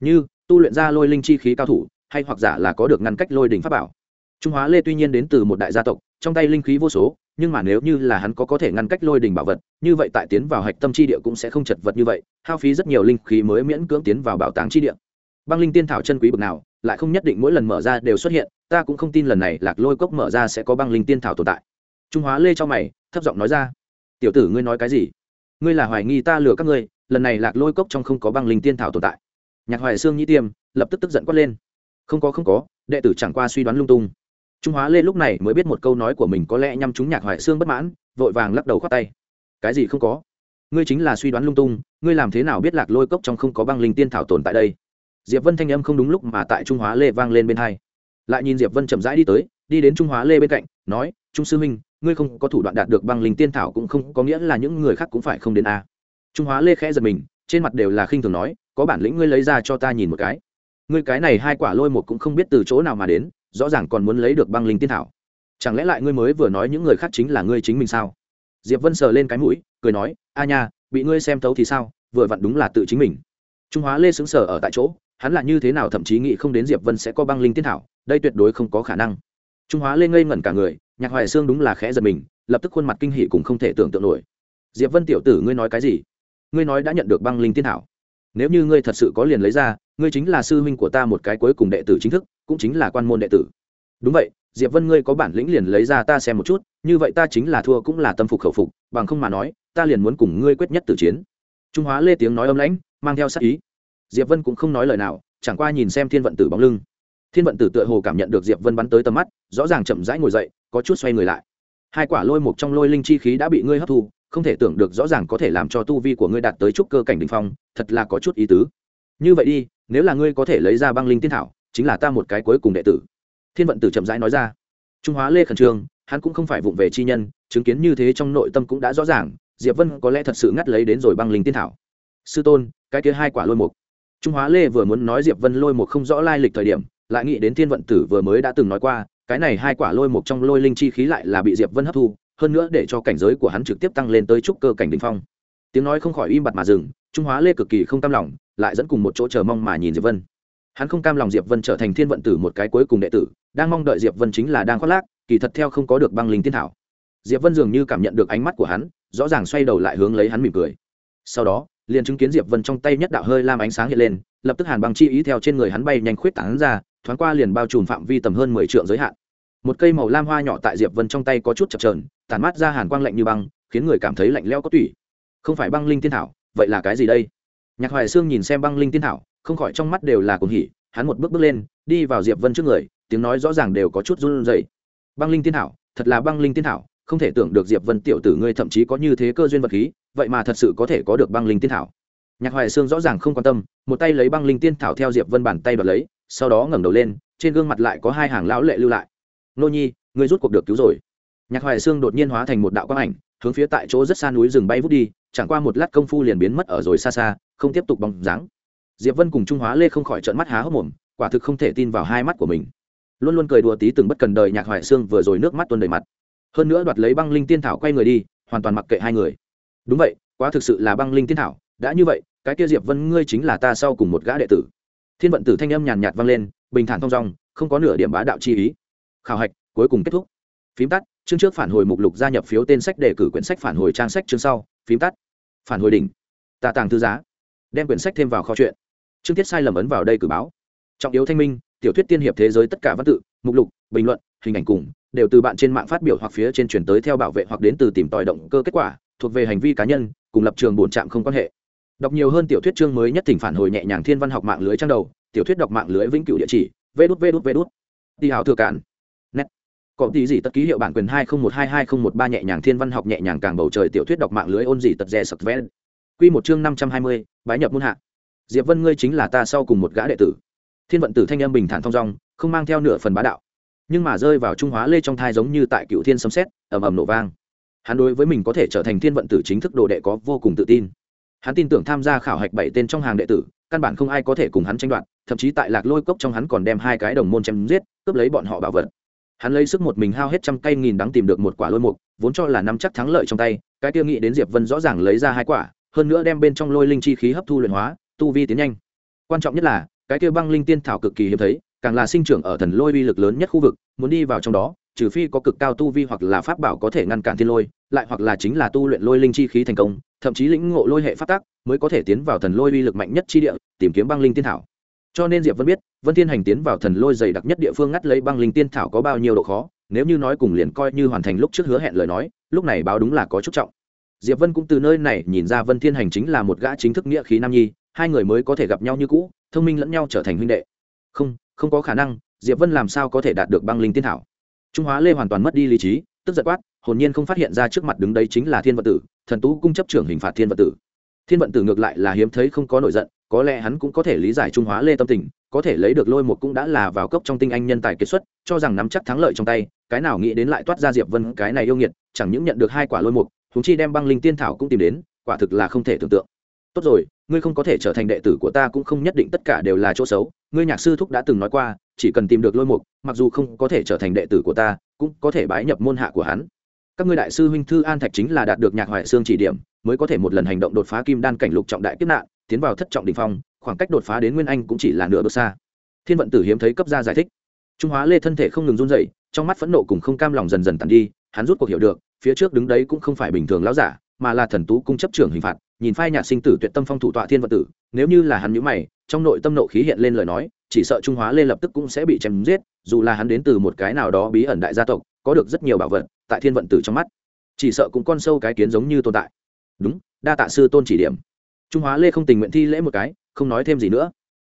Như, tu luyện ra lôi linh chi khí cao thủ, hay hoặc giả là có được ngăn cách lôi đỉnh pháp bảo. Trung hóa lê tuy nhiên đến từ một đại gia tộc, trong tay linh khí vô số, nhưng mà nếu như là hắn có có thể ngăn cách lôi đỉnh bảo vật, như vậy tại tiến vào hạch tâm chi địa cũng sẽ không chật vật như vậy, hao phí rất nhiều linh khí mới miễn cưỡng tiến vào bảo tàng chi địa băng linh tiên thảo chân quý bực nào, lại không nhất định mỗi lần mở ra đều xuất hiện, ta cũng không tin lần này lạc lôi cốc mở ra sẽ có băng linh tiên thảo tồn tại. Trung hóa lê cho mày, thấp giọng nói ra. Tiểu tử ngươi nói cái gì? Ngươi là hoài nghi ta lừa các ngươi, lần này lạc lôi cốc trong không có băng linh tiên thảo tồn tại. Nhạc hoài sương nhĩ tiêm, lập tức tức giận quát lên. Không có không có, đệ tử chẳng qua suy đoán lung tung. Trung hóa lê lúc này mới biết một câu nói của mình có lẽ nhằm chúng nhạc hoài sương bất mãn, vội vàng lắc đầu khoát tay. Cái gì không có? Ngươi chính là suy đoán lung tung, ngươi làm thế nào biết lạc lôi cốc trong không có băng linh tiên thảo tồn tại đây? Diệp vân thanh âm không đúng lúc mà tại trung hóa lê vang lên bên hai. Lại nhìn diệp vân chậm rãi đi tới, đi đến trung hóa lê bên cạnh, nói, trung sư minh ngươi không có thủ đoạn đạt được băng linh tiên thảo cũng không có nghĩa là những người khác cũng phải không đến a. Trung hóa lê khẽ giật mình, trên mặt đều là khinh thường nói, có bản lĩnh ngươi lấy ra cho ta nhìn một cái. Ngươi cái này hai quả lôi một cũng không biết từ chỗ nào mà đến, rõ ràng còn muốn lấy được băng linh tiên thảo. Chẳng lẽ lại ngươi mới vừa nói những người khác chính là ngươi chính mình sao? Diệp vân sờ lên cái mũi, cười nói, a nha, bị ngươi xem thấu thì sao, vừa vặn đúng là tự chính mình. Trung hóa lê xứng sở ở tại chỗ hắn là như thế nào thậm chí nghĩ không đến diệp vân sẽ có băng linh tiên thảo, đây tuyệt đối không có khả năng. Trung hóa lên ngây ngẩn cả người, nhạc hoài sương đúng là khẽ giật mình, lập tức khuôn mặt kinh hỉ cũng không thể tưởng tượng nổi. Diệp vân tiểu tử, ngươi nói cái gì? Ngươi nói đã nhận được băng linh tiên thảo. Nếu như ngươi thật sự có liền lấy ra, ngươi chính là sư huynh của ta một cái cuối cùng đệ tử chính thức, cũng chính là quan môn đệ tử. Đúng vậy, diệp vân ngươi có bản lĩnh liền lấy ra ta xem một chút, như vậy ta chính là thua cũng là tâm phục khẩu phục, bằng không mà nói, ta liền muốn cùng ngươi quyết nhất tử chiến. Trung hóa lê tiếng nói âm lãnh, mang theo sắc ý diệp vân cũng không nói lời nào, chẳng qua nhìn xem thiên vận tử bóng lưng. Thiên vận tử tựa hồ cảm nhận được diệp vân bắn tới tầm mắt, rõ ràng chậm rãi ngồi dậy, có chút xoay người lại. Hai quả lôi một trong lôi linh chi khí đã bị ngươi hấp thu, không thể tưởng được rõ ràng có thể làm cho tu vi của ngươi đạt tới trúc cơ cảnh đình phong, thật là có chút ý tứ. Như vậy đi, nếu là ngươi có thể lấy ra băng linh tiên thảo, chính là ta một cái cuối cùng đệ tử. Thiên vận tử chậm rãi nói ra. Trung hóa lê khẩn trương, hắn cũng không phải vụng về chi nhân, chứng kiến như thế trong nội tâm cũng đã rõ ràng, diệp vân có lẽ thật sự ngắt lấy đến rồi băng linh tiên thảo. Sư tôn, cái kia hai quả lôi mục trung hóa lê vừa muốn nói diệp vân lôi một không rõ lai lịch thời điểm, lại nghĩ đến thiên vận tử vừa mới đã từng nói qua, cái này hai quả lôi một trong lôi linh chi khí lại là bị diệp vân hấp thu, hơn nữa để cho cảnh giới của hắn trực tiếp tăng lên tới trúc cơ cảnh đỉnh phong. Tiếng nói không khỏi im bặt mà dừng, trung hóa lê cực kỳ không cam lòng, lại dẫn cùng một chỗ chờ mong mà nhìn diệp vân. Hắn không cam lòng diệp vân trở thành thiên vận tử một cái cuối cùng đệ tử, đang mong đợi diệp vân chính là đang khoác lác, kỳ thật theo không có được băng linh tiên thảo. Diệp vân dường như cảm nhận được ánh mắt của hắn, rõ ràng xoay đầu lại hướng lấy hắn mỉm cười. Sau đó liền chứng kiến diệp vân trong tay nhất đạo hơi lam ánh sáng hiện lên, lập tức hàn băng chi ý theo trên người hắn bay nhanh khuyết tảng ra, thoáng qua liền bao trùm phạm vi tầm hơn mười trượng giới hạn. Một cây màu lam hoa nhỏ tại diệp vân trong tay có chút chập trờn tàn mát ra hàn quang lạnh như băng, khiến người cảm thấy lạnh lẽo có tủy. Không phải băng linh tiên thảo, vậy là cái gì đây? Nhạc hoài sương nhìn xem băng linh tiên thảo, không khỏi trong mắt đều là cuồng hỉ, hắn một bước bước lên, đi vào diệp vân trước người, tiếng nói rõ ràng đều có chút run rẩy. Băng linh tiên thảo, thật là băng linh tiên thảo không thể tưởng được diệp vân tiểu tử ngươi thậm chí có như thế cơ duyên vật khí, vậy mà thật sự có thể có được băng linh tiên thảo. Nhạc hoài sương rõ ràng không quan tâm, một tay lấy băng linh tiên thảo theo diệp vân bàn tay đoạt lấy, sau đó ngẩng đầu lên, trên gương mặt lại có hai hàng lão lệ lưu lại. Nô nhi, ngươi rút cuộc được cứu rồi. Nhạc hoài sương đột nhiên hóa thành một đạo quang ảnh, hướng phía tại chỗ rất xa núi rừng bay vút đi, chẳng qua một lát công phu liền biến mất ở rồi xa xa, không tiếp tục bóng dáng. Diệp vân cùng trung hóa lê không khỏi trợn mắt há hốc mồm, quả thực không thể tin vào hai mắt của mình. Luôn luôn cười đùa tí từng bất cần đời nhạc hoài sương vừa rồi nước mắt tuôn đầy mặt hơn nữa đoạt lấy băng linh tiên thảo quay người đi, hoàn toàn mặc kệ hai người. Đúng vậy, quá thực sự là băng linh tiên thảo, đã như vậy, cái kia diệp vân ngươi chính là ta sau cùng một gã đệ tử. Thiên vận tử thanh âm nhàn nhạt vang lên, bình thản thong dong, không có nửa điểm bá đạo chi ý. Khảo hạch, cuối cùng kết thúc. Phím tắt, chương trước phản hồi mục lục gia nhập phiếu tên sách đề cử quyển sách phản hồi trang sách chương sau, phím tắt. Phản hồi đỉnh. Tạ tàng thư giá. Đem quyển sách thêm vào kho chuyện. Chương tiết sai lầm ấn vào đây cử báo. Trọng yếu thanh minh, tiểu thuyết tiên hiệp thế giới tất cả văn tự, mục lục, bình luận, hình ảnh cùng đều từ bạn trên mạng phát biểu hoặc phía trên chuyển tới theo bảo vệ hoặc đến từ tìm tòi động cơ kết quả, thuộc về hành vi cá nhân, cùng lập trường bổn trạm không quan hệ. Đọc nhiều hơn tiểu thuyết chương mới nhất thỉnh phản hồi nhẹ nhàng thiên văn học mạng lưới trang đầu, tiểu thuyết đọc mạng lưới vĩnh cửu địa chỉ vê đút vê đút vê đút đi hào thừa cản nét. Có tí gì tất ký hiệu bản quyền hai không một hai hai không một ba nhẹ nhàng thiên văn học nhẹ nhàng càng bầu trời tiểu thuyết đọc mạng lưới ôn gì tật rẻ sập vén quy một chương năm trăm hai mươi, bái nhập môn hạ. Diệp vân ngươi chính là ta sau cùng một gã đệ tử. Thiên vận tử thanh âm bình thản thong dong, không mang theo nửa phần bá đạo nhưng mà rơi vào trung hóa lê trong thai giống như tại cựu thiên sấm xét ầm ầm nổ vang. Hắn đối với mình có thể trở thành thiên vận tử chính thức đồ đệ có vô cùng tự tin. Hắn tin tưởng tham gia khảo hạch bảy tên trong hàng đệ tử, căn bản không ai có thể cùng hắn tranh đoạt, thậm chí tại lạc lôi cốc trong hắn còn đem hai cái đồng môn chém giết, cướp lấy bọn họ bảo vật. Hắn lấy sức một mình hao hết trăm cây nghìn đắng tìm được một quả lôi mục, vốn cho là nắm chắc thắng lợi trong tay, cái tiêu nghĩ đến diệp vân rõ ràng lấy ra hai quả, hơn nữa đem bên trong lôi linh chi khí hấp thu luyện hóa, tu vi tiến nhanh. Quan trọng nhất là, cái kia băng linh tiên thảo cực kỳ hiếm thấy càng là sinh trưởng ở thần lôi uy lực lớn nhất khu vực, muốn đi vào trong đó, trừ phi có cực cao tu vi hoặc là pháp bảo có thể ngăn cản thiên lôi, lại hoặc là chính là tu luyện lôi linh chi khí thành công, thậm chí lĩnh ngộ lôi hệ phát tác mới có thể tiến vào thần lôi uy lực mạnh nhất chi địa, tìm kiếm băng linh tiên thảo. Cho nên diệp vân biết, vân thiên hành tiến vào thần lôi dày đặc nhất địa phương ngắt lấy băng linh tiên thảo có bao nhiêu độ khó, nếu như nói cùng liền coi như hoàn thành lúc trước hứa hẹn lời nói, lúc này báo đúng là có chút trọng. Diệp vân cũng từ nơi này nhìn ra vân thiên hành chính là một gã chính thức nghĩa khí nam nhi, hai người mới có thể gặp nhau như cũ, thông minh lẫn nhau trở thành huynh đệ. Không không có khả năng, diệp vân làm sao có thể đạt được băng linh tiên thảo? Trung hóa lê hoàn toàn mất đi lý trí, tức giật quát, hồn nhiên không phát hiện ra trước mặt đứng đấy chính là thiên vận tử, thần tú cung chấp trưởng hình phạt thiên vận tử. Thiên vận tử ngược lại là hiếm thấy không có nổi giận, có lẽ hắn cũng có thể lý giải trung hóa lê tâm tình, có thể lấy được lôi một cũng đã là vào cốc trong tinh anh nhân tài kết xuất, cho rằng nắm chắc thắng lợi trong tay, cái nào nghĩ đến lại toát ra diệp vân cái này yêu nghiệt, chẳng những nhận được hai quả lôi một chúng chi đem băng linh tiên thảo cũng tìm đến, quả thực là không thể tưởng tượng tốt rồi, ngươi không có thể trở thành đệ tử của ta cũng không nhất định tất cả đều là chỗ xấu. Ngươi nhạc sư thúc đã từng nói qua, chỉ cần tìm được lôi mục, mặc dù không có thể trở thành đệ tử của ta, cũng có thể bái nhập môn hạ của hắn. Các ngươi đại sư huynh thư an thạch chính là đạt được nhạc hoại xương chỉ điểm, mới có thể một lần hành động đột phá kim đan cảnh lục trọng đại kiếp nạn, tiến vào thất trọng đ ỉ n h phong, khoảng cách đột phá đến nguyên anh cũng chỉ là nửa bước xa. Thiên vận tử hiếm thấy cấp ra giải thích. Trung hóa lê thân thể không ngừng run dậy trong mắt phẫn nộ cùng không cam lòng dần dần tàn đi, hắn rút cuộc hiểu được, phía trước đứng đấy cũng không phải bình thường láo giả mà là thần tú cung chấp trưởng hình phạt, nhìn phai nhạt sinh tử tuyệt tâm phong thủ tọa thiên vận tử, nếu như là hắn nhữ mày, trong nội tâm nộ khí hiện lên lời nói, chỉ sợ trung hóa lê lập tức cũng sẽ bị chém giết, dù là hắn đến từ một cái nào đó bí ẩn đại gia tộc, có được rất nhiều bảo vật tại thiên vận tử trong mắt. Chỉ sợ cũng con sâu cái kiến giống như tồn tại. Đúng, đa tạ sư tôn chỉ điểm. Trung hóa lê không tình nguyện thi lễ một cái, không nói thêm gì nữa.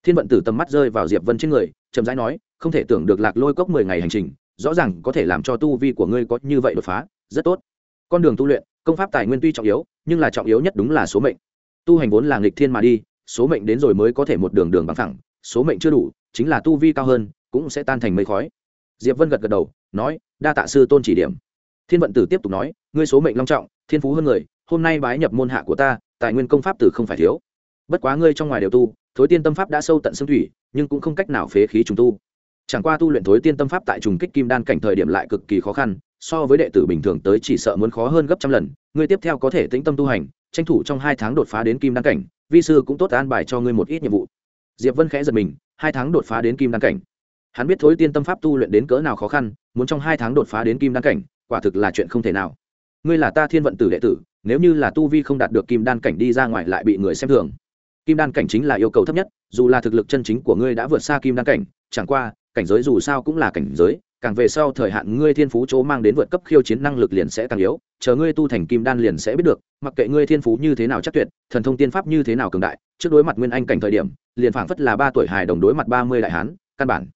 Thiên vận tử tầm mắt rơi vào diệp vân trên người, chậm rãi nói, không thể tưởng được lạc lôi cốc mười ngày hành trình, rõ ràng có thể làm cho tu vi của ngươi có như vậy đột phá, rất tốt. Con đường tu luyện công pháp tài nguyên tuy trọng yếu, nhưng là trọng yếu nhất đúng là số mệnh. Tu hành vốn là nghịch thiên mà đi, số mệnh đến rồi mới có thể một đường đường bằng thẳng số mệnh chưa đủ, chính là tu vi cao hơn, cũng sẽ tan thành mây khói. Diệp vân gật gật đầu, nói, đa tạ sư tôn chỉ điểm. Thiên vận tử tiếp tục nói, ngươi số mệnh long trọng, thiên phú hơn người, hôm nay bái nhập môn hạ của ta, tài nguyên công pháp tử không phải thiếu. Bất quá ngươi trong ngoài đều tu, thối tiên tâm pháp đã sâu tận xương thủy, nhưng cũng không cách nào phế khí trùng tu. Chẳng qua tu luyện thối tiên tâm pháp tại trùng kích kim đan cảnh thời điểm lại cực kỳ khó khăn so với đệ tử bình thường tới chỉ sợ muốn khó hơn gấp trăm lần, ngươi tiếp theo có thể tĩnh tâm tu hành, tranh thủ trong hai tháng đột phá đến kim đan cảnh, vi sư cũng tốt an bài cho ngươi một ít nhiệm vụ. Diệp vân khẽ giật mình, hai tháng đột phá đến kim đan cảnh. Hắn biết thối tiên tâm pháp tu luyện đến cỡ nào khó khăn, muốn trong hai tháng đột phá đến kim đan cảnh, quả thực là chuyện không thể nào. Ngươi là ta thiên vận tử đệ tử, nếu như là tu vi không đạt được kim đan cảnh đi ra ngoài lại bị người xem thường. Kim đan cảnh chính là yêu cầu thấp nhất, dù là thực lực chân chính của ngươi đã vượt xa kim đan cảnh, chẳng qua, cảnh giới dù sao cũng là cảnh giới càng về sau thời hạn ngươi thiên phú chỗ mang đến vượt cấp khiêu chiến năng lực liền sẽ càng yếu, chờ ngươi tu thành kim đan liền sẽ biết được, mặc kệ ngươi thiên phú như thế nào chắc tuyệt, thần thông tiên pháp như thế nào cường đại, trước đối mặt nguyên anh cảnh thời điểm, liền phảng phất là ba tuổi hài đồng đối mặt ba mươi đại hán, căn bản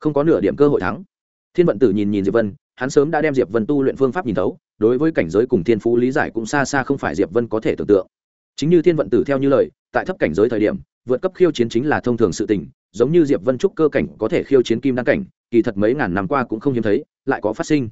không có nửa điểm cơ hội thắng. Thiên vận tử nhìn nhìn diệp vân, hắn sớm đã đem diệp vân tu luyện phương pháp nhìn thấu, đối với cảnh giới cùng thiên phú lý giải cũng xa xa không phải diệp vân có thể tưởng tượng. Chính như thiên vận tử theo như lời, tại thấp cảnh giới thời điểm, vượt cấp khiêu chiến chính là thông thường sự tình, giống như diệp vân trúc cơ cảnh có thể khiêu chiến kim đan cảnh kỳ thật mấy ngàn năm qua cũng không hiếm thấy, lại có phát sinh.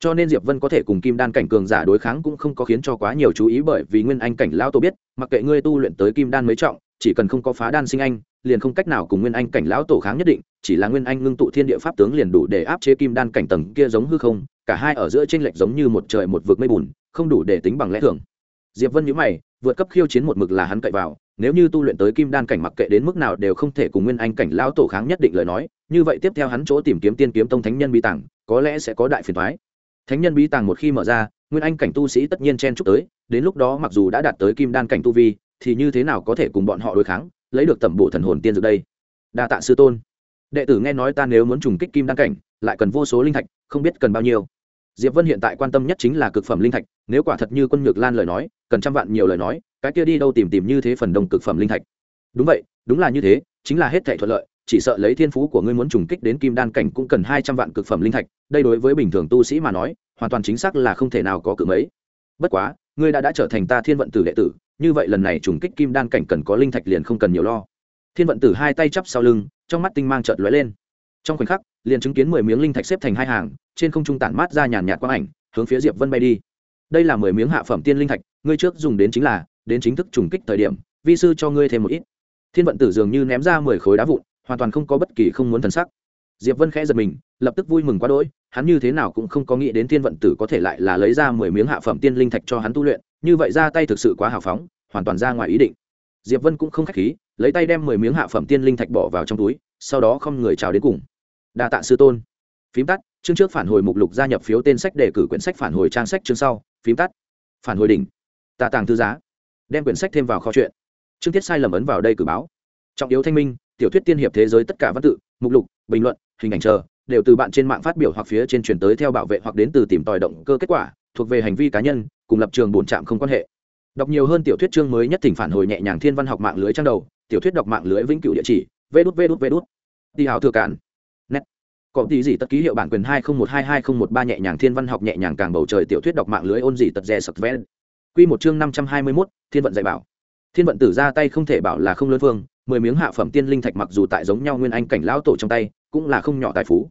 Cho nên diệp vân có thể cùng kim đan cảnh cường giả đối kháng cũng không có khiến cho quá nhiều chú ý bởi vì nguyên anh cảnh lão tổ biết, mặc kệ ngươi tu luyện tới kim đan mấy trọng, chỉ cần không có phá đan sinh anh, liền không cách nào cùng nguyên anh cảnh lão tổ kháng nhất định, chỉ là nguyên anh ngưng tụ thiên địa pháp tướng liền đủ để áp chế kim đan cảnh tầng kia giống hư không, cả hai ở giữa trên lệch giống như một trời một vực mây bùn, không đủ để tính bằng lẽ thường. Diệp vân nhíu mày, vượt cấp khiêu chiến một mực là hắn cậy vào nếu như tu luyện tới kim đan cảnh mặc kệ đến mức nào đều không thể cùng nguyên anh cảnh lão tổ kháng nhất định lời nói, như vậy tiếp theo hắn chỗ tìm kiếm tiên kiếm tông thánh nhân bí tàng, có lẽ sẽ có đại phiền thoái thánh nhân bí tàng một khi mở ra, nguyên anh cảnh tu sĩ tất nhiên chen chúc tới, đến lúc đó mặc dù đã đạt tới kim đan cảnh tu vi, thì như thế nào có thể cùng bọn họ đối kháng, lấy được tẩm bộ thần hồn tiên dược đây? Đa tạ sư tôn. Đệ tử nghe nói ta nếu muốn trùng kích kim đan cảnh, lại cần vô số linh thạch, không biết cần bao nhiêu. Diệp vân hiện tại quan tâm nhất chính là cực phẩm linh thạch, nếu quả thật như quân nhược lan lời nói, cần trăm vạn nhiều lời nói cái kia đi đâu tìm tìm như thế phần đông cực phẩm linh thạch. Đúng vậy, đúng là như thế, chính là hết thảy thuận lợi, chỉ sợ lấy thiên phú của ngươi muốn trùng kích đến kim đan cảnh cũng cần hai trăm vạn cực phẩm linh thạch, đây đối với bình thường tu sĩ mà nói, hoàn toàn chính xác là không thể nào có cự mấy. Bất quá, ngươi đã đã trở thành ta thiên vận tử đệ tử, như vậy lần này trùng kích kim đan cảnh cần có linh thạch liền không cần nhiều lo. Thiên vận tử hai tay chắp sau lưng, trong mắt tinh mang chợt lóe lên. Trong khoảnh khắc, liền chứng kiến mười miếng linh thạch xếp thành hai hàng, trên không trung tản mát ra nhàn nhạt quang ảnh, hướng phía diệp vân bay đi. Đây là mười miếng hạ phẩm tiên linh thạch, ngươi trước dùng đến chính là đến chính thức trùng kích thời điểm, vi sư cho ngươi thêm một ít. Thiên vận tử dường như ném ra mười khối đá vụn, hoàn toàn không có bất kỳ không muốn thần sắc. Diệp vân khẽ giật mình, lập tức vui mừng quá đỗi, hắn như thế nào cũng không có nghĩ đến thiên vận tử có thể lại là lấy ra mười miếng hạ phẩm tiên linh thạch cho hắn tu luyện, như vậy ra tay thực sự quá hào phóng, hoàn toàn ra ngoài ý định. Diệp vân cũng không khách khí, lấy tay đem mười miếng hạ phẩm tiên linh thạch bỏ vào trong túi, sau đó không người chào đến cùng. Đa tạ sư tôn. Phím tắt, chương trước phản hồi mục lục gia nhập phiếu tên sách đề cử quyển sách phản hồi trang sách chương sau. Phím tắt, phản hồi đỉnh. Tạ tàng thư giá đem quyển sách thêm vào kho chuyện. Chương tiết sai lầm ấn vào đây cử báo. Trọng yếu thanh minh, tiểu thuyết tiên hiệp thế giới tất cả văn tự, mục lục, bình luận, hình ảnh chờ, đều từ bạn trên mạng phát biểu hoặc phía trên truyền tới theo bảo vệ hoặc đến từ tìm tòi động cơ kết quả, thuộc về hành vi cá nhân, cùng lập trường bổn trạm không quan hệ. Đọc nhiều hơn tiểu thuyết chương mới nhất thỉnh phản hồi nhẹ nhàng thiên văn học mạng lưới trang đầu, tiểu thuyết đọc mạng lưới vĩnh cửu địa chỉ vê đút vê đút vê đút đi hào thừa cản nét có tí gì tất ký hiệu bản quyền hai không một hai hai không một ba nhẹ nhàng thiên văn học nhẹ nhàng càng bầu trời tiểu thuyết đọc mạng lưới ôn gì tật rè sập vẽ quy một chương năm trăm hai mươi 521, thiên vận dạy bảo. Thiên vận tử ra tay không thể bảo là không lớn vương mười miếng hạ phẩm tiên linh thạch mặc dù tại giống nhau nguyên anh cảnh lão tổ trong tay cũng là không nhỏ tài phú.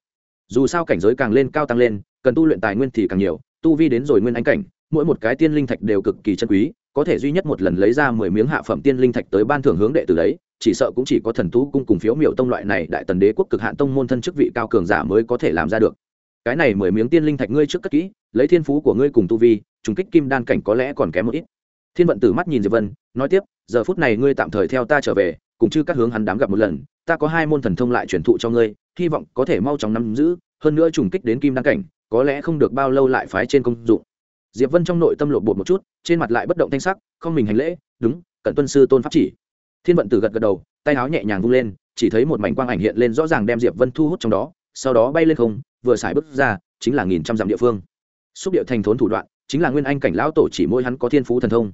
Dù sao cảnh giới càng lên cao tăng lên cần tu luyện tài nguyên thì càng nhiều tu vi đến rồi nguyên anh cảnh mỗi một cái tiên linh thạch đều cực kỳ chân quý có thể duy nhất một lần lấy ra mười miếng hạ phẩm tiên linh thạch tới ban thưởng hướng đệ tử đấy chỉ sợ cũng chỉ có thần tú cung cùng phiếu miểu tông loại này đại tần đế quốc cực hạn tông môn thân chức vị cao cường giả mới có thể làm ra được. Cái này mười miếng tiên linh thạch ngươi trước cất kỹ lấy thiên phú của ngươi cùng tu vi trùng kích kim đan cảnh có lẽ còn kém một ít. Thiên vận tử mắt nhìn diệp vân, nói tiếp, giờ phút này ngươi tạm thời theo ta trở về, cùng chư các hướng hắn đám gặp một lần, ta có hai môn thần thông lại truyền thụ cho ngươi, hy vọng có thể mau chóng nắm giữ, hơn nữa trùng kích đến kim đan cảnh, có lẽ không được bao lâu lại phái trên công dụng. Diệp vân trong nội tâm lộ bột một chút, trên mặt lại bất động thanh sắc, không mình hành lễ, đúng cẩn tuân sư tôn pháp chỉ. Thiên vận tử gật gật đầu, tay áo nhẹ nhàng vung lên, chỉ thấy một mảnh quang ảnh hiện lên rõ ràng đem diệp vân thu hút trong đó, sau đó bay lên không, vừa xài bước ra, chính là nghìn trăm dặm địa phương. Xúc điệu thành thốn thủ đoạn chính là nguyên anh cảnh lão tổ chỉ môi hắn có thiên phú thần thông.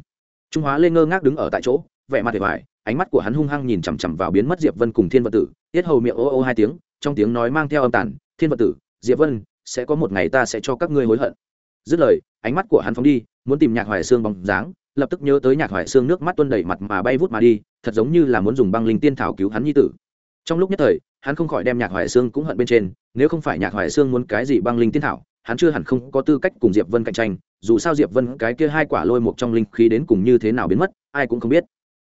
Trung hóa lên ngơ ngác đứng ở tại chỗ, vẻ mặt để vải ánh mắt của hắn hung hăng nhìn chằm chằm vào biến mất diệp vân cùng thiên vật tử, tiết hầu miệng ô ô hai tiếng, trong tiếng nói mang theo âm tản thiên vật tử, diệp vân, sẽ có một ngày ta sẽ cho các ngươi hối hận. Dứt lời, ánh mắt của hắn phóng đi, muốn tìm nhạc hoài xương bóng dáng, lập tức nhớ tới nhạc hoài xương nước mắt tuôn đầy mặt mà bay vút mà đi, thật giống như là muốn dùng băng linh tiên thảo cứu hắn nhi tử. Trong lúc nhất thời, hắn không khỏi đem nhạc hoài xương cũng hận bên trên, nếu không phải nhạc hoài xương muốn cái gì băng linh tiên thảo, hắn chưa hẳn không có tư cách cùng diệp vân cạnh tranh dù sao diệp vân cái kia hai quả lôi một trong linh khí đến cùng như thế nào biến mất, ai cũng không biết.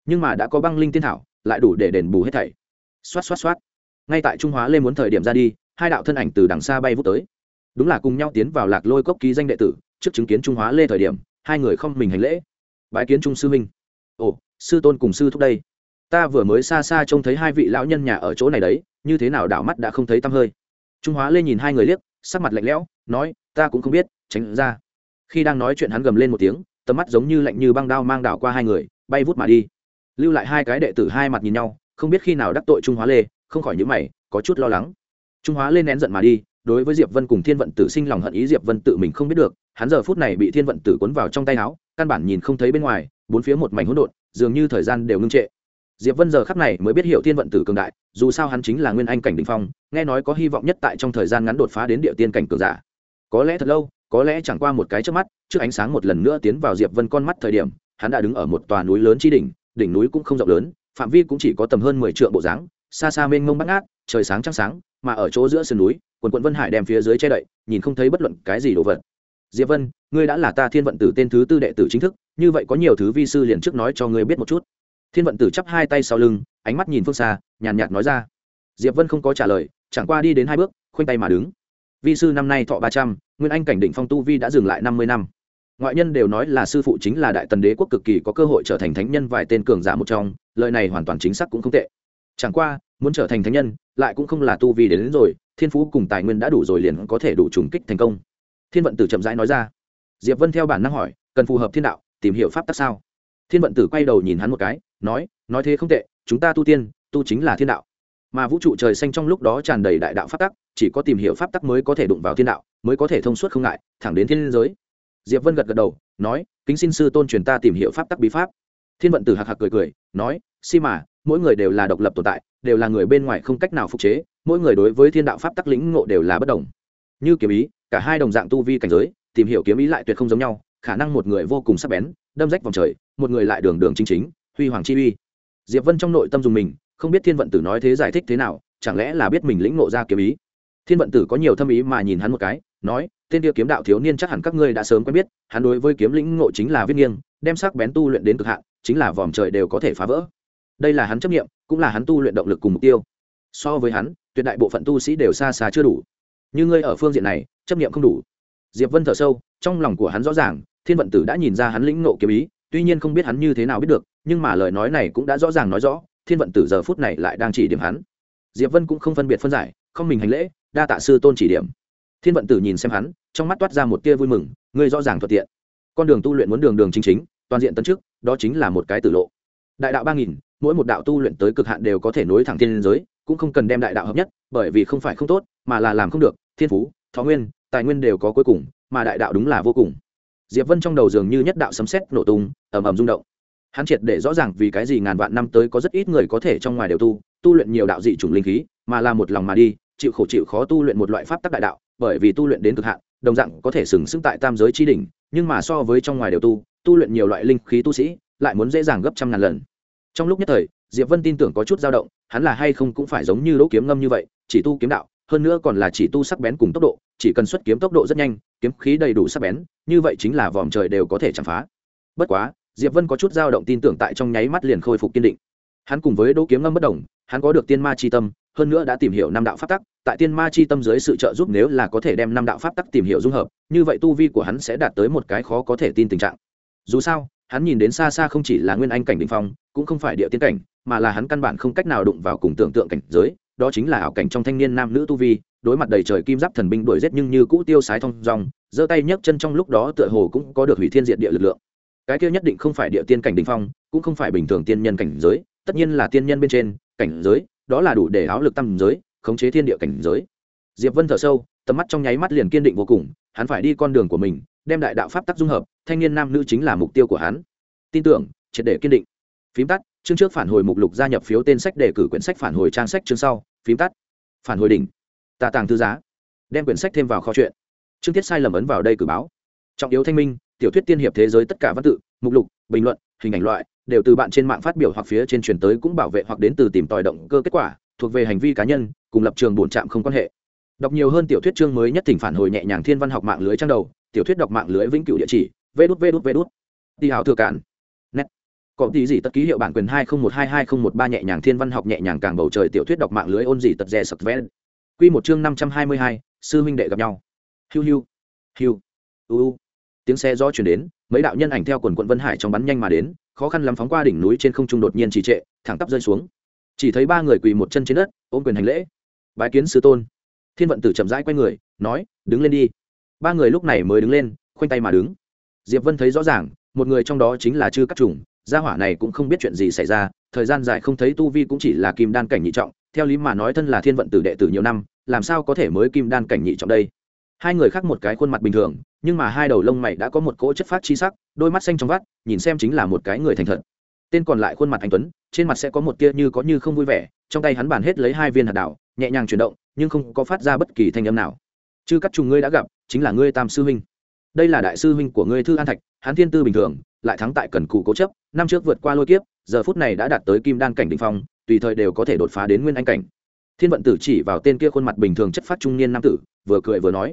Nhưng mà đã có băng linh tiên thảo, lại đủ để đền bù hết thảy. Xoát xoát xoát. Ngay tại trung hóa lê muốn thời điểm ra đi, hai đạo thân ảnh từ đằng xa bay vút tới. Đúng là cùng nhau tiến vào lạc lôi cốc ký danh đệ tử, trước chứng kiến trung hóa lê thời điểm, hai người không mình hành lễ. Bái kiến trung sư minh. Ồ, sư tôn cùng sư thúc đây. Ta vừa mới xa xa trông thấy hai vị lão nhân nhà ở chỗ này đấy, như thế nào đảo mắt đã không thấy tăm hơi. Trung hóa lê nhìn hai người liếc, sắc mặt lạnh lẽo, nói, ta cũng không biết, tránh ra khi đang nói chuyện hắn gầm lên một tiếng, tầm mắt giống như lạnh như băng đao mang đảo qua hai người, bay vút mà đi. Lưu lại hai cái đệ tử hai mặt nhìn nhau, không biết khi nào đắc tội trung hóa lê, không khỏi những mày, có chút lo lắng. Trung hóa lên nén giận mà đi, đối với diệp vân cùng thiên vận tử sinh lòng hận ý diệp vân tự mình không biết được, hắn giờ phút này bị thiên vận tử cuốn vào trong tay áo, căn bản nhìn không thấy bên ngoài, bốn phía một mảnh hỗn độn, dường như thời gian đều ngưng trệ. Diệp vân giờ khắc này mới biết hiểu thiên vận tử cường đại, dù sao hắn chính là nguyên anh cảnh đỉnh phong, nghe nói có hy vọng nhất tại trong thời gian ngắn đột phá đến địa tiên cảnh cường giả. Có lẽ thật lâu có lẽ chẳng qua một cái trước mắt, trước ánh sáng một lần nữa tiến vào diệp vân con mắt thời điểm, hắn đã đứng ở một tòa núi lớn chi đỉnh đỉnh núi cũng không rộng lớn, phạm vi cũng chỉ có tầm hơn mười triệu bộ dáng, xa xa mênh mông bắt ngát, trời sáng trăng sáng, mà ở chỗ giữa sườn núi, quần quận vân hải đem phía dưới che đậy, nhìn không thấy bất luận cái gì đồ vật. Diệp vân, ngươi đã là ta thiên vận tử tên thứ tư đệ tử chính thức, như vậy có nhiều thứ vi sư liền trước nói cho ngươi biết một chút. Thiên vận tử chắp hai tay sau lưng, ánh mắt nhìn phương xa, nhàn nhạt nói ra. Diệp vân không có trả lời, chẳng qua đi đến hai bước, khoanh tay mà đứng vi sư năm nay thọ ba trăm nguyên anh cảnh định phong tu vi đã dừng lại năm mươi năm. Ngoại nhân đều nói là sư phụ chính là đại tần đế quốc cực kỳ có cơ hội trở thành thánh nhân vài tên cường giả một trong lời này hoàn toàn chính xác cũng không tệ. Chẳng qua muốn trở thành thánh nhân lại cũng không là tu vi đến, đến rồi thiên phú cùng tài nguyên đã đủ rồi liền có thể đủ trùng kích thành công. Thiên vận tử chậm rãi nói ra. Diệp vân theo bản năng hỏi cần phù hợp thiên đạo tìm hiểu pháp tắc sao? Thiên vận tử quay đầu nhìn hắn một cái nói nói thế không tệ chúng ta tu tiên tu chính là thiên đạo mà vũ trụ trời xanh trong lúc đó tràn đầy đại đạo pháp tắc, chỉ có tìm hiểu pháp tắc mới có thể đụng vào thiên đạo, mới có thể thông suốt không ngại, thẳng đến thiên giới. Diệp vân gật gật đầu, nói, kính xin sư tôn truyền ta tìm hiểu pháp tắc bí pháp. Thiên vận tử hạc hạc cười cười, nói, si mà, mỗi người đều là độc lập tồn tại, đều là người bên ngoài không cách nào phục chế, mỗi người đối với thiên đạo pháp tắc lĩnh ngộ đều là bất đồng. Như kiếm ý, cả hai đồng dạng tu vi cảnh giới, tìm hiểu kiếm ý lại tuyệt không giống nhau, khả năng một người vô cùng sắc bén, đâm rách vòng trời, một người lại đường đường chính chính, huy hoàng chi uy. Diệp vân trong nội tâm dùng mình không biết thiên vận tử nói thế giải thích thế nào, chẳng lẽ là biết mình lĩnh ngộ ra kiếm ý? Thiên vận tử có nhiều thâm ý mà nhìn hắn một cái, nói, tên kia kiếm đạo thiếu niên chắc hẳn các ngươi đã sớm quen biết, hắn đối với kiếm lĩnh ngộ chính là viết nghiêng, đem sắc bén tu luyện đến cực hạn, chính là vòm trời đều có thể phá vỡ. Đây là hắn chấp nghiệm cũng là hắn tu luyện động lực cùng mục tiêu. So với hắn, tuyệt đại bộ phận tu sĩ đều xa xa chưa đủ. Như ngươi ở phương diện này, chấp nghiệm không đủ. Diệp vân thở sâu, trong lòng của hắn rõ ràng, thiên vận tử đã nhìn ra hắn lĩnh ngộ kiếm ý, tuy nhiên không biết hắn như thế nào biết được, nhưng mà lời nói này cũng đã rõ ràng nói rõ thiên vận tử giờ phút này lại đang chỉ điểm hắn. Diệp vân cũng không phân biệt phân giải, không mình hành lễ, đa tạ sư tôn chỉ điểm. Thiên vận tử nhìn xem hắn, trong mắt toát ra một tia vui mừng, ngươi rõ ràng thuận tiện. Con đường tu luyện muốn đường đường chính chính, toàn diện tấn trước đó chính là một cái tử lộ. Đại đạo ba nghìn, mỗi một đạo tu luyện tới cực hạn đều có thể nối thẳng thiên giới, cũng không cần đem đại đạo hợp nhất, bởi vì không phải không tốt, mà là làm không được, thiên phú, thọ nguyên, tài nguyên đều có cuối cùng, mà đại đạo đúng là vô cùng. Diệp vân trong đầu dường như nhất đạo sấm sét nổ tung, ầm ầm rung động hắn triệt để rõ ràng vì cái gì ngàn vạn năm tới có rất ít người có thể trong ngoài đều tu tu luyện nhiều đạo dị chủng linh khí, mà là một lòng mà đi, chịu khổ chịu khó tu luyện một loại pháp tắc đại đạo, bởi vì tu luyện đến cực hạn, đồng dạng có thể sừng sững tại tam giới chi đỉnh, nhưng mà so với trong ngoài đều tu tu luyện nhiều loại linh khí tu sĩ, lại muốn dễ dàng gấp trăm ngàn lần. Trong lúc nhất thời, diệp vân tin tưởng có chút dao động, hắn là hay không cũng phải giống như lỗ kiếm ngâm như vậy, chỉ tu kiếm đạo, hơn nữa còn là chỉ tu sắc bén cùng tốc độ, chỉ cần xuất kiếm tốc độ rất nhanh, kiếm khí đầy đủ sắc bén, như vậy chính là vòm trời đều có thể chạm phá. Bất quá diệp vân có chút dao động tin tưởng tại trong nháy mắt liền khôi phục kiên định. Hắn cùng với đỗ kiếm ngâm bất đồng, hắn có được tiên ma chi tâm, hơn nữa đã tìm hiểu năm đạo pháp tắc, tại tiên ma chi tâm dưới sự trợ giúp nếu là có thể đem năm đạo pháp tắc tìm hiểu dung hợp, như vậy tu vi của hắn sẽ đạt tới một cái khó có thể tin tình trạng. Dù sao, hắn nhìn đến xa xa không chỉ là nguyên anh cảnh đỉnh phong, cũng không phải địa tiên cảnh, mà là hắn căn bản không cách nào đụng vào cùng tưởng tượng cảnh giới, đó chính là ảo cảnh trong thanh niên nam nữ tu vi, đối mặt đầy trời kim giáp thần binh đuổi rét nhưng như cũ tiêu sái thong dong, giơ tay nhấc chân trong lúc đó tựa hồ cũng có được hủy thiên diện địa lực lượng cái kia nhất định không phải địa tiên cảnh đình phong, cũng không phải bình thường tiên nhân cảnh giới, tất nhiên là tiên nhân bên trên, cảnh giới, đó là đủ để áo lực tâm giới, khống chế thiên địa cảnh giới. Diệp vân thở sâu, tầm mắt trong nháy mắt liền kiên định vô cùng, hắn phải đi con đường của mình, đem đại đạo pháp tắc dung hợp, thanh niên nam nữ chính là mục tiêu của hắn. Tin tưởng, triệt để kiên định. Phím tắt, chương trước phản hồi mục lục gia nhập phiếu tên sách đề cử quyển sách phản hồi trang sách chương sau, phím tắt. Phản hồi đỉnh. Tạ tàng thư giá. Đem quyển sách thêm vào kho chuyện chương tiết sai lầm ấn vào đây cử báo. Trọng yếu thanh minh tiểu thuyết tiên hiệp thế giới tất cả văn tự, mục lục, bình luận, hình ảnh loại, đều từ bạn trên mạng phát biểu hoặc phía trên truyền tới cũng bảo vệ hoặc đến từ tìm tòi động cơ kết quả, thuộc về hành vi cá nhân, cùng lập trường bổn trạm không quan hệ. Đọc nhiều hơn tiểu thuyết chương mới nhất thỉnh phản hồi nhẹ nhàng thiên văn học mạng lưới trang đầu, tiểu thuyết đọc mạng lưới vĩnh cửu địa chỉ vê đút vê đút vê đút đi hào thừa cản nét có tí gì tất ký hiệu bản quyền hai không một hai hai không một ba nhẹ nhàng thiên văn học nhẹ nhàng càng bầu trời tiểu thuyết đọc mạng lưới ôn gì tật rè sập ven quy một chương năm trăm hai mươi hai, sư huynh đệ gặp nhau. Hiu hiu. Hiu. U tiếng xe gió chuyển đến, mấy đạo nhân ảnh theo quần quận vân hải trong bắn nhanh mà đến, khó khăn lắm phóng qua đỉnh núi trên không trung đột nhiên trì trệ, thẳng tắp rơi xuống. Chỉ thấy ba người quỳ một chân trên đất, ôm quyền hành lễ. Bái kiến sư tôn. Thiên vận tử chậm rãi quay người, nói, đứng lên đi. Ba người lúc này mới đứng lên, khoanh tay mà đứng. Diệp vân thấy rõ ràng, một người trong đó chính là chư các trùng, gia hỏa này cũng không biết chuyện gì xảy ra, thời gian dài không thấy tu vi cũng chỉ là kim đan cảnh nhị trọng, theo lý mà nói thân là thiên vận tử đệ tử nhiều năm, làm sao có thể mới kim đan cảnh nhị trọng đây? Hai người khác một cái khuôn mặt bình thường nhưng mà hai đầu lông mày đã có một cỗ chất phát chi sắc, đôi mắt xanh trong vắt, nhìn xem chính là một cái người thành thật. Tên còn lại khuôn mặt anh tuấn, trên mặt sẽ có một tia như có như không vui vẻ, trong tay hắn bàn hết lấy hai viên hạt đảo, nhẹ nhàng chuyển động, nhưng không có phát ra bất kỳ thanh âm nào. Chư các trùng ngươi đã gặp, chính là ngươi tam sư huynh. Đây là đại sư huynh của ngươi thư an thạch, hắn thiên tư bình thường, lại thắng tại cần cụ cố chấp, năm trước vượt qua lôi kiếp, giờ phút này đã đạt tới kim đan cảnh đ ỉ n h phong, tùy thời đều có thể đột phá đến nguyên anh cảnh. Thiên vận tử chỉ vào tên kia khuôn mặt bình thường chất phát trung niên nam tử, vừa cười vừa nói,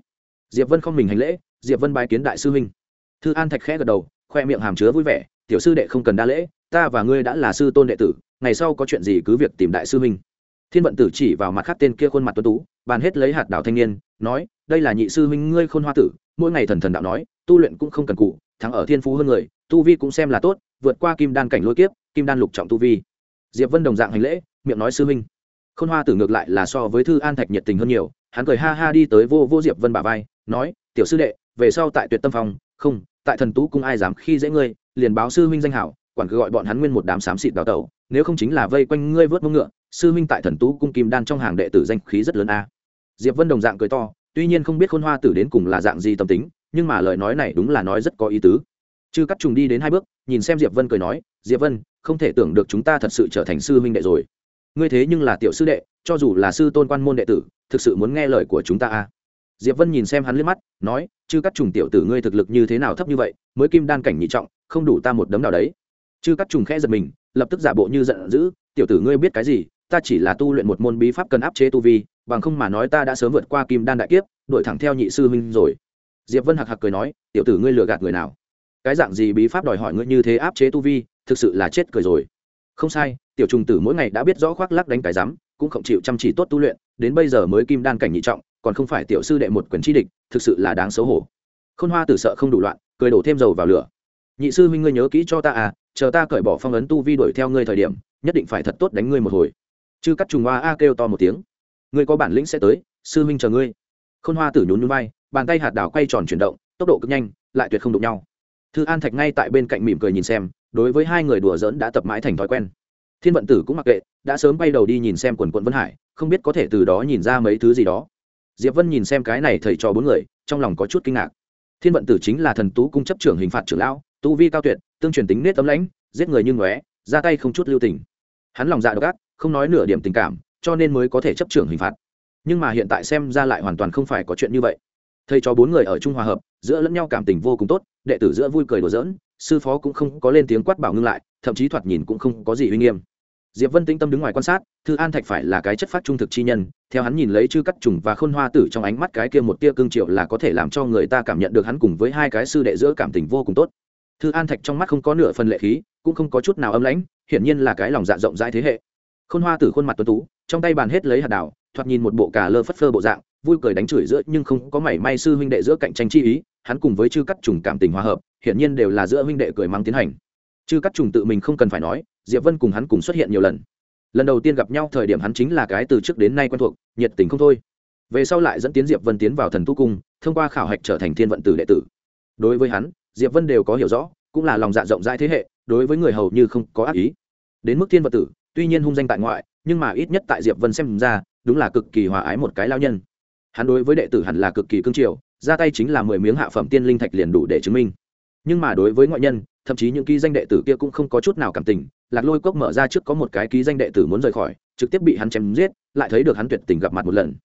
diệp vân không mình hành lễ diệp vân bài kiến đại sư huynh. Thư an thạch khẽ gật đầu, khoe miệng hàm chứa vui vẻ, tiểu sư đệ không cần đa lễ, ta và ngươi đã là sư tôn đệ tử, ngày sau có chuyện gì cứ việc tìm đại sư huynh. Thiên vận tử chỉ vào mặt khác tên kia khuôn mặt tuấn tú, bàn hết lấy hạt đảo thanh niên, nói, đây là nhị sư huynh ngươi khôn hoa tử, mỗi ngày thần thần đạo nói, tu luyện cũng không cần cụ, thắng ở thiên phú hơn người, tu vi cũng xem là tốt, vượt qua kim đan cảnh lôi kiếp, kim đan lục trọng tu vi. Diệp vân đồng dạng hành lễ, miệng nói, sư huynh. Khôn hoa tử ngược lại là so với thư an thạch nhiệt tình hơn nhiều, hắn cười ha ha đi tới vô vô diệp vân bà vai, nói, tiểu sư đệ về sau tại tuyệt tâm phòng không, tại thần tú cung ai dám khi dễ ngươi, liền báo sư huynh danh hảo, quản cứ gọi bọn hắn nguyên một đám xám xịt đào tẩu, nếu không chính là vây quanh ngươi vớt mông ngựa, sư huynh tại thần tú cung kim đan trong hàng đệ tử danh khí rất lớn a. Diệp vân đồng dạng cười to, tuy nhiên không biết khôn hoa tử đến cùng là dạng gì tâm tính, nhưng mà lời nói này đúng là nói rất có ý tứ. Chư cắt trùng đi đến hai bước, nhìn xem diệp vân cười nói, diệp vân, không thể tưởng được chúng ta thật sự trở thành sư huynh đệ rồi. Ngươi thế nhưng là tiểu sư đệ, cho dù là sư tôn quan môn đệ tử, thực sự muốn nghe lời của chúng ta a diệp vân nhìn xem hắn liếc mắt, nói, chư cắt trùng tiểu tử ngươi thực lực như thế nào thấp như vậy, mới kim đan cảnh nhị trọng, không đủ ta một đấm nào đấy. Chư cắt trùng khẽ giật mình, lập tức giả bộ như giận dữ, tiểu tử ngươi biết cái gì, ta chỉ là tu luyện một môn bí pháp cần áp chế tu vi, bằng không mà nói ta đã sớm vượt qua kim đan đại kiếp, đuổi thẳng theo nhị sư huynh rồi. Diệp vân hạc hạc cười nói, tiểu tử ngươi lừa gạt người nào? Cái dạng gì bí pháp đòi hỏi ngươi như thế áp chế tu vi, thực sự là chết cười rồi. Không sai, tiểu trùng tử mỗi ngày đã biết rõ khoác lắc đánh cái rắm, cũng không chịu chăm chỉ tốt tu luyện, đến bây giờ mới kim đan cảnh nhị trọng còn không phải tiểu sư đệ một quyền chi địch, thực sự là đáng xấu hổ. Khôn hoa tử sợ không đủ loạn, cười đổ thêm dầu vào lửa. Nhị sư huynh ngươi nhớ kỹ cho ta à chờ ta cởi bỏ phong ấn tu vi đuổi theo ngươi thời điểm, nhất định phải thật tốt đánh ngươi một hồi. Chư cắt trùng hoa a kêu to một tiếng. Ngươi có bản lĩnh sẽ tới, sư huynh chờ ngươi. Khôn hoa tử nhún nhún vai, bàn tay hạt đảo quay tròn chuyển động, tốc độ cực nhanh, lại tuyệt không đụng nhau. Thư an thạch ngay tại bên cạnh mỉm cười nhìn xem, đối với hai người đùa giỡn đã tập mãi thành thói quen. Thiên vận tử cũng mặc kệ, đã sớm bay đầu đi nhìn xem quần quận vân hải, không biết có thể từ đó nhìn ra mấy thứ gì đó diệp vân nhìn xem cái này thầy trò bốn người, trong lòng có chút kinh ngạc. Thiên vận tử chính là thần tú cung chấp trưởng hình phạt trưởng lão, tu vi cao tuyệt, tương truyền tính nết tấm lãnh, giết người như ngóe, ra tay không chút lưu tình. Hắn lòng dạ độc ác, không nói nửa điểm tình cảm, cho nên mới có thể chấp trưởng hình phạt. Nhưng mà hiện tại xem ra lại hoàn toàn không phải có chuyện như vậy. Thầy cho bốn người ở trung hòa hợp, giữa lẫn nhau cảm tình vô cùng tốt, đệ tử giữa vui cười đùa giỡn, sư phó cũng không có lên tiếng quát bảo ngưng lại, thậm chí thoạt nhìn cũng không có gì uy nghiêm diệp vân tĩnh tâm đứng ngoài quan sát, thư an thạch phải là cái chất phát trung thực chi nhân, theo hắn nhìn lấy chư cắt trùng và khôn hoa tử trong ánh mắt cái kia một tia cương triệu là có thể làm cho người ta cảm nhận được hắn cùng với hai cái sư đệ giữa cảm tình vô cùng tốt. Thư an thạch trong mắt không có nửa phần lệ khí, cũng không có chút nào âm lãnh, hiển nhiên là cái lòng dạ rộng rãi thế hệ. Khôn hoa tử khuôn mặt tuấn tú, trong tay bàn hết lấy hạt đào, thoạt nhìn một bộ cà lơ phất phơ bộ dạng, vui cười đánh chửi giữa nhưng không có mảy may sư huynh đệ giữa cạnh tranh chi ý, hắn cùng với chư cắt trùng cảm tình hòa hợp, hiển nhiên đều là giữa huynh đệ cười mắng tiến hành. Chư cắt trùng tự mình không cần phải nói diệp vân cùng hắn cùng xuất hiện nhiều lần. Lần đầu tiên gặp nhau thời điểm hắn chính là cái từ trước đến nay quen thuộc, nhiệt tình không thôi. Về sau lại dẫn tiến diệp vân tiến vào thần tu cung, thông qua khảo hạch trở thành thiên vận tử đệ tử. Đối với hắn, diệp vân đều có hiểu rõ, cũng là lòng dạ rộng rãi thế hệ, đối với người hầu như không có ác ý. Đến mức thiên vận tử, tuy nhiên hung danh tại ngoại, nhưng mà ít nhất tại diệp vân xem ra, đúng là cực kỳ hòa ái một cái lao nhân. Hắn đối với đệ tử hẳn là cực kỳ cương triều ra tay chính là mười miếng hạ phẩm tiên linh thạch liền đủ để chứng minh. Nhưng mà đối với ngoại nhân thậm chí những ký danh đệ tử kia cũng không có chút nào cảm tình, lạc lôi cốc mở ra trước có một cái ký danh đệ tử muốn rời khỏi, trực tiếp bị hắn chém giết, lại thấy được hắn tuyệt tình gặp mặt một lần.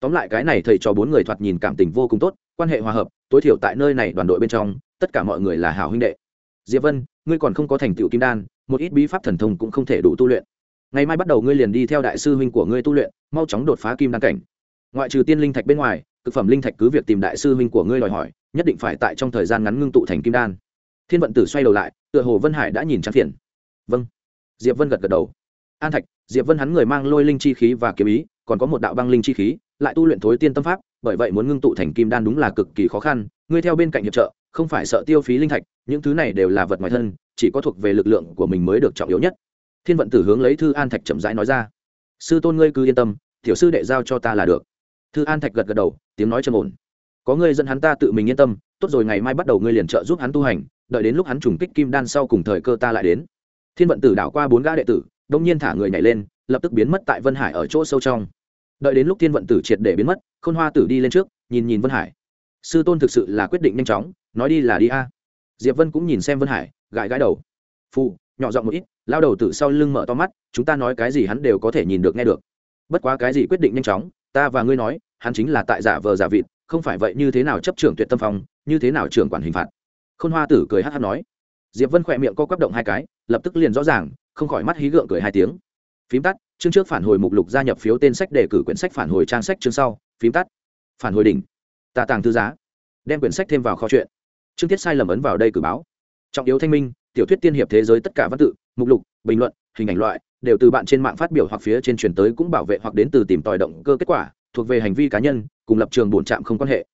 Tóm lại cái này thầy cho bốn người thoạt nhìn cảm tình vô cùng tốt, quan hệ hòa hợp, tối thiểu tại nơi này đoàn đội bên trong, tất cả mọi người là hảo huynh đệ. Diệp vân, ngươi còn không có thành tựu kim đan, một ít bí pháp thần thông cũng không thể đủ tu luyện. Ngày mai bắt đầu ngươi liền đi theo đại sư huynh của ngươi tu luyện, mau chóng đột phá kim đan cảnh. Ngoại trừ tiên linh thạch bên ngoài thực phẩm linh thạch cứ việc tìm đại sư huynh của ngươi đòi hỏi, nhất định phải tại trong thời gian ngắn ngưng tụ thành kim đan thiên vận tử xoay đầu lại, tựa hồ vân hải đã nhìn trắng phiền. Vâng. Diệp vân gật gật đầu. An thạch, diệp vân hắn người mang lôi linh chi khí và kiếm ý, còn có một đạo băng linh chi khí, lại tu luyện thối tiên tâm pháp, bởi vậy muốn ngưng tụ thành kim đan đúng là cực kỳ khó khăn. Ngươi theo bên cạnh hiệp trợ, không phải sợ tiêu phí linh thạch, những thứ này đều là vật ngoài thân, chỉ có thuộc về lực lượng của mình mới được trọng yếu nhất. Thiên vận tử hướng lấy thư an thạch chậm rãi nói ra. Sư tôn ngươi cứ yên tâm, tiểu sư đệ giao cho ta là được. Thư an thạch gật gật đầu, tiếng nói trầm ổn. Có ngươi dẫn hắn ta tự mình yên tâm, tốt rồi ngày mai bắt đầu ngươi liền trợ giúp hắn tu hành đợi đến lúc hắn trùng kích kim đan sau cùng thời cơ ta lại đến. Thiên vận tử đảo qua bốn gã đệ tử, đông nhiên thả người nhảy lên, lập tức biến mất tại vân hải ở chỗ sâu trong. Đợi đến lúc thiên vận tử triệt để biến mất, khôn hoa tử đi lên trước, nhìn nhìn vân hải. Sư tôn thực sự là quyết định nhanh chóng, nói đi là đi a. Diệp vân cũng nhìn xem vân hải, gãi gãi đầu. Phụ nhỏ giọng một ít, lao đầu tử sau lưng mở to mắt, chúng ta nói cái gì hắn đều có thể nhìn được nghe được. Bất quá cái gì quyết định nhanh chóng, ta và ngươi nói, hắn chính là tại giả vờ giả vịt, không phải vậy như thế nào chấp trưởng tuyệt tâm phòng như thế nào trưởng quản hình phạt khôn hoa tử cười hát hát nói. Diệp vân khỏe miệng co quắp động hai cái, lập tức liền rõ ràng, không khỏi mắt hí gượng cười hai tiếng. Phím tắt, chương trước phản hồi mục lục gia nhập phiếu tên sách đề cử quyển sách phản hồi trang sách chương sau. Phím tắt. Phản hồi đỉnh. Tà tàng thư giá. Đem quyển sách thêm vào kho chuyện chương tiết sai lầm ấn vào đây cử báo. Trọng yếu thanh minh, tiểu thuyết tiên hiệp thế giới tất cả văn tự, mục lục, bình luận, hình ảnh loại, đều từ bạn trên mạng phát biểu hoặc phía trên truyền tới cũng bảo vệ hoặc đến từ tìm tòi động cơ kết quả, thuộc về hành vi cá nhân, cùng lập trường bổn trạm không quan hệ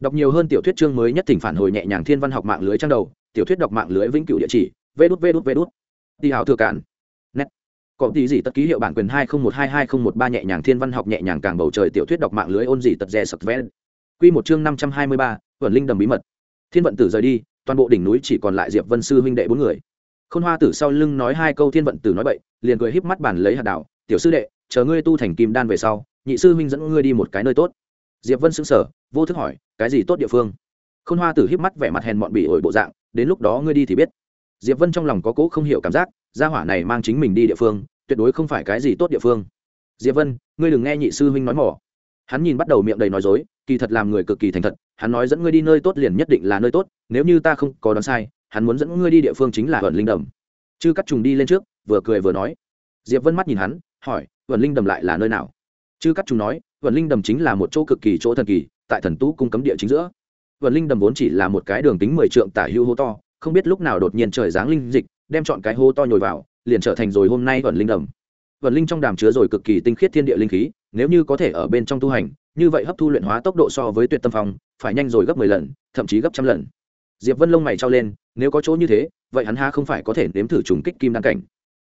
đọc nhiều hơn tiểu thuyết chương mới nhất tỉnh phản hồi nhẹ nhàng thiên văn học mạng lưới trang đầu, tiểu thuyết đọc mạng lưới vĩnh cửu địa chỉ vê đút vê đút vê đút đi hào thừa cản nét. Có tí gì tất ký hiệu bản quyền hai không một hai hai không một ba nhẹ nhàng thiên văn học nhẹ nhàng càng bầu trời tiểu thuyết đọc mạng lưới ôn gì tật rè sập vén quy một chương năm trăm hai mươi ba vẩn linh đầm bí mật. Thiên vận tử rời đi, toàn bộ đỉnh núi chỉ còn lại diệp vân sư huynh đệ bốn người. Khôn hoa tử sau lưng nói hai câu thiên vận tử nói bậy, liền cười híp mắt bàn lấy hạt đảo. Tiểu sư đệ, chờ ngươi tu thành kim đan về sau, nhị sư huynh dẫn ngươi đi một cái nơi tốt diệp vân sững sờ, vô thức hỏi, cái gì tốt địa phương? Khôn hoa tử híp mắt vẻ mặt hèn mọn bị ổi bộ dạng, đến lúc đó ngươi đi thì biết. Diệp vân trong lòng có cố không hiểu cảm giác, gia hỏa này mang chính mình đi địa phương, tuyệt đối không phải cái gì tốt địa phương. Diệp vân, ngươi đừng nghe nhị sư huynh nói mỏ. Hắn nhìn bắt đầu miệng đầy nói dối, kỳ thật làm người cực kỳ thành thật, hắn nói dẫn ngươi đi nơi tốt liền nhất định là nơi tốt, nếu như ta không có đoán sai, hắn muốn dẫn ngươi đi địa phương chính là vườn linh đầm. Chư cắt trùng đi lên trước, vừa cười vừa nói. Diệp vân mắt nhìn hắn, hỏi vườn linh đầm lại là nơi nào? Chứ các chúng nói vận linh đầm chính là một chỗ cực kỳ chỗ thần kỳ, tại thần tú cung cấm địa chính giữa. Vận linh đầm vốn chỉ là một cái đường tính mười trượng tả hưu hô to, không biết lúc nào đột nhiên trời giáng linh dịch, đem chọn cái hô to nhồi vào, liền trở thành rồi hôm nay vận linh đầm. Vận linh trong đàm chứa rồi cực kỳ tinh khiết thiên địa linh khí, nếu như có thể ở bên trong tu hành, như vậy hấp thu luyện hóa tốc độ so với tuyệt tâm phong, phải nhanh rồi gấp mười lần, thậm chí gấp trăm lần. Diệp vân lông mày trao lên, nếu có chỗ như thế, vậy hắn ha không phải có thể nếm thử trùng kích kim đăng cảnh.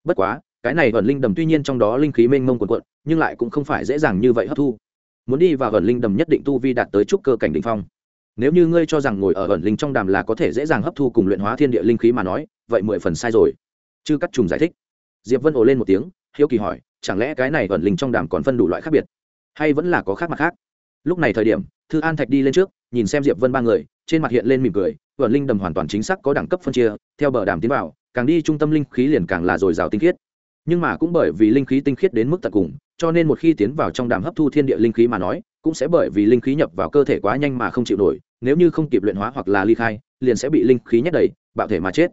Bất quá cái này vận linh đầm tuy nhiên trong đó linh khí mênh mông quần quận nhưng lại cũng không phải dễ dàng như vậy hấp thu. Muốn đi vào vận linh đầm nhất định tu vi đạt tới trúc cơ cảnh đ ỉ n h phong. Nếu như ngươi cho rằng ngồi ở vận linh trong đàm là có thể dễ dàng hấp thu cùng luyện hóa thiên địa linh khí mà nói, vậy mười phần sai rồi. Chư cắt trùng giải thích. Diệp vân ồ lên một tiếng, hiếu kỳ hỏi, chẳng lẽ cái này vận linh trong đàm còn phân đủ loại khác biệt? Hay vẫn là có khác mặt khác? Lúc này thời điểm, thư an thạch đi lên trước, nhìn xem diệp vân ba người, trên mặt hiện lên mỉm cười vận linh đầm hoàn toàn chính xác có đẳng cấp phân chia, theo bờ đàm tiến vào, càng đi trung tâm linh khí liền càng là dồi dào tinh khiết nhưng mà cũng bởi vì linh khí tinh khiết đến mức tận cùng, cho nên một khi tiến vào trong đàm hấp thu thiên địa linh khí mà nói, cũng sẽ bởi vì linh khí nhập vào cơ thể quá nhanh mà không chịu nổi, nếu như không kịp luyện hóa hoặc là ly khai, liền sẽ bị linh khí nhét đầy, bạo thể mà chết.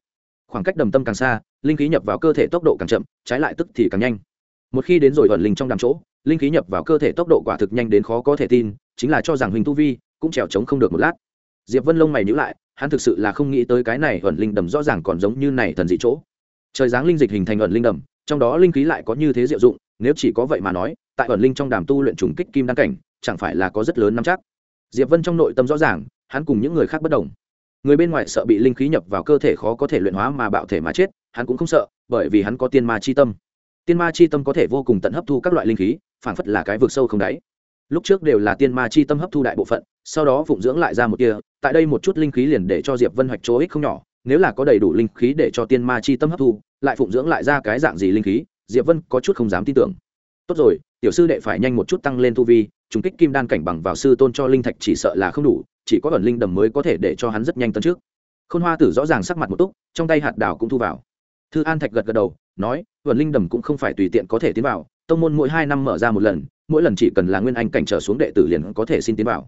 Khoảng cách đầm tâm càng xa, linh khí nhập vào cơ thể tốc độ càng chậm, trái lại tức thì càng nhanh. Một khi đến rồi ẩn linh trong đàm chỗ, linh khí nhập vào cơ thể tốc độ quả thực nhanh đến khó có thể tin, chính là cho rằng huỳnh tu vi cũng trèo trống không được một lát. Diệp vân lông mày nhữ lại, hắn thực sự là không nghĩ tới cái này ẩn linh đầm rõ ràng còn giống như này thần dị chỗ. Trời giáng linh dịch hình thành ẩn linh đầm trong đó linh khí lại có như thế diệu dụng, nếu chỉ có vậy mà nói, tại ẩn linh trong đàm tu luyện trùng kích kim đăng cảnh, chẳng phải là có rất lớn nắm chắc. Diệp vân trong nội tâm rõ ràng, hắn cùng những người khác bất đồng. Người bên ngoài sợ bị linh khí nhập vào cơ thể khó có thể luyện hóa mà bạo thể mà chết, hắn cũng không sợ, bởi vì hắn có tiên ma chi tâm. Tiên ma chi tâm có thể vô cùng tận hấp thu các loại linh khí, phảng phất là cái vực sâu không đáy. Lúc trước đều là tiên ma chi tâm hấp thu đại bộ phận, sau đó phụng dưỡng lại ra một kia tại đây một chút linh khí liền để cho diệp vân hoạch chỗ ích không nhỏ nếu là có đầy đủ linh khí để cho tiên ma chi tâm hấp thu, lại phụng dưỡng lại ra cái dạng gì linh khí, diệp vân có chút không dám tin tưởng. Tốt rồi, tiểu sư đệ phải nhanh một chút tăng lên tu vi, trùng kích kim đan cảnh bằng vào sư tôn cho linh thạch chỉ sợ là không đủ, chỉ có ẩn linh đầm mới có thể để cho hắn rất nhanh tấn trước. Khôn hoa tử rõ ràng sắc mặt một túc, trong tay hạt đào cũng thu vào. Thư an thạch gật gật đầu, nói, ẩn linh đầm cũng không phải tùy tiện có thể tiến vào, tông môn mỗi hai năm mở ra một lần, mỗi lần chỉ cần là nguyên anh cảnh trở xuống đệ tử liền có thể xin tiến vào.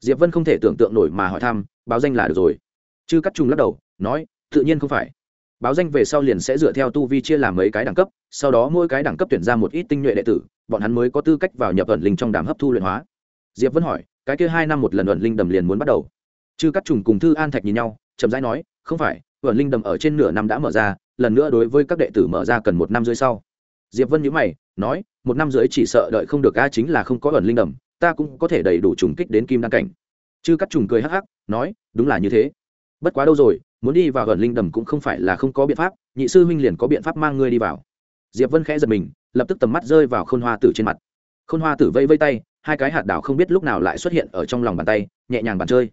Diệp vân không thể tưởng tượng nổi mà hỏi thăm, báo danh là được rồi. Chư cắt trùng lắc đầu nói, tự nhiên không phải. Báo danh về sau liền sẽ dựa theo tu vi chia làm mấy cái đẳng cấp, sau đó mỗi cái đẳng cấp tuyển ra một ít tinh nhuệ đệ tử, bọn hắn mới có tư cách vào nhập ẩn linh trong đàm hấp thu luyện hóa. Diệp vẫn hỏi, cái kia hai năm một lần ẩn linh đầm liền muốn bắt đầu? Chư các trùng cùng thư an thạch nhìn nhau, chậm rãi nói, không phải, ẩn linh đầm ở trên nửa năm đã mở ra, lần nữa đối với các đệ tử mở ra cần một năm rưỡi sau. Diệp vân nhữ mày, nói, một năm rưỡi chỉ sợ đợi không được a, chính là không có ẩn linh đầm, ta cũng có thể đầy đủ trùng kích đến kim đăng cảnh. Chư các trùng cười hắc hắc, nói, đúng là như thế. Bất quá đâu rồi muốn đi vào gần linh đầm cũng không phải là không có biện pháp, nhị sư huynh liền có biện pháp mang ngươi đi vào. Diệp vân khẽ giật mình, lập tức tầm mắt rơi vào khôn hoa tử trên mặt. Khôn hoa tử vây vây tay, hai cái hạt đảo không biết lúc nào lại xuất hiện ở trong lòng bàn tay, nhẹ nhàng bàn chơi.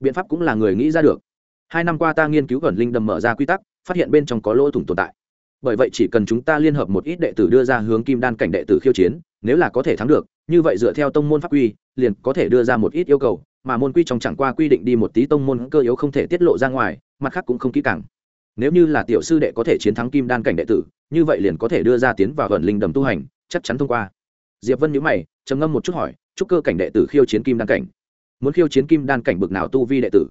Biện pháp cũng là người nghĩ ra được. Hai năm qua ta nghiên cứu gần linh đầm mở ra quy tắc, phát hiện bên trong có lỗ thủng tồn tại. Bởi vậy chỉ cần chúng ta liên hợp một ít đệ tử đưa ra hướng kim đan cảnh đệ tử khiêu chiến, nếu là có thể thắng được, như vậy dựa theo tông môn pháp quy, liền có thể đưa ra một ít yêu cầu mà môn quy trong chẳng qua quy định đi một tí tông môn cơ yếu không thể tiết lộ ra ngoài, mặt khác cũng không kỹ càng. Nếu như là tiểu sư đệ có thể chiến thắng kim đan cảnh đệ tử, như vậy liền có thể đưa ra tiến vào gần linh đầm tu hành, chắc chắn thông qua. Diệp vân nhữ mày, trầm ngâm một chút hỏi, chúc cơ cảnh đệ tử khiêu chiến kim đan cảnh. Muốn khiêu chiến kim đan cảnh bực nào tu vi đệ tử?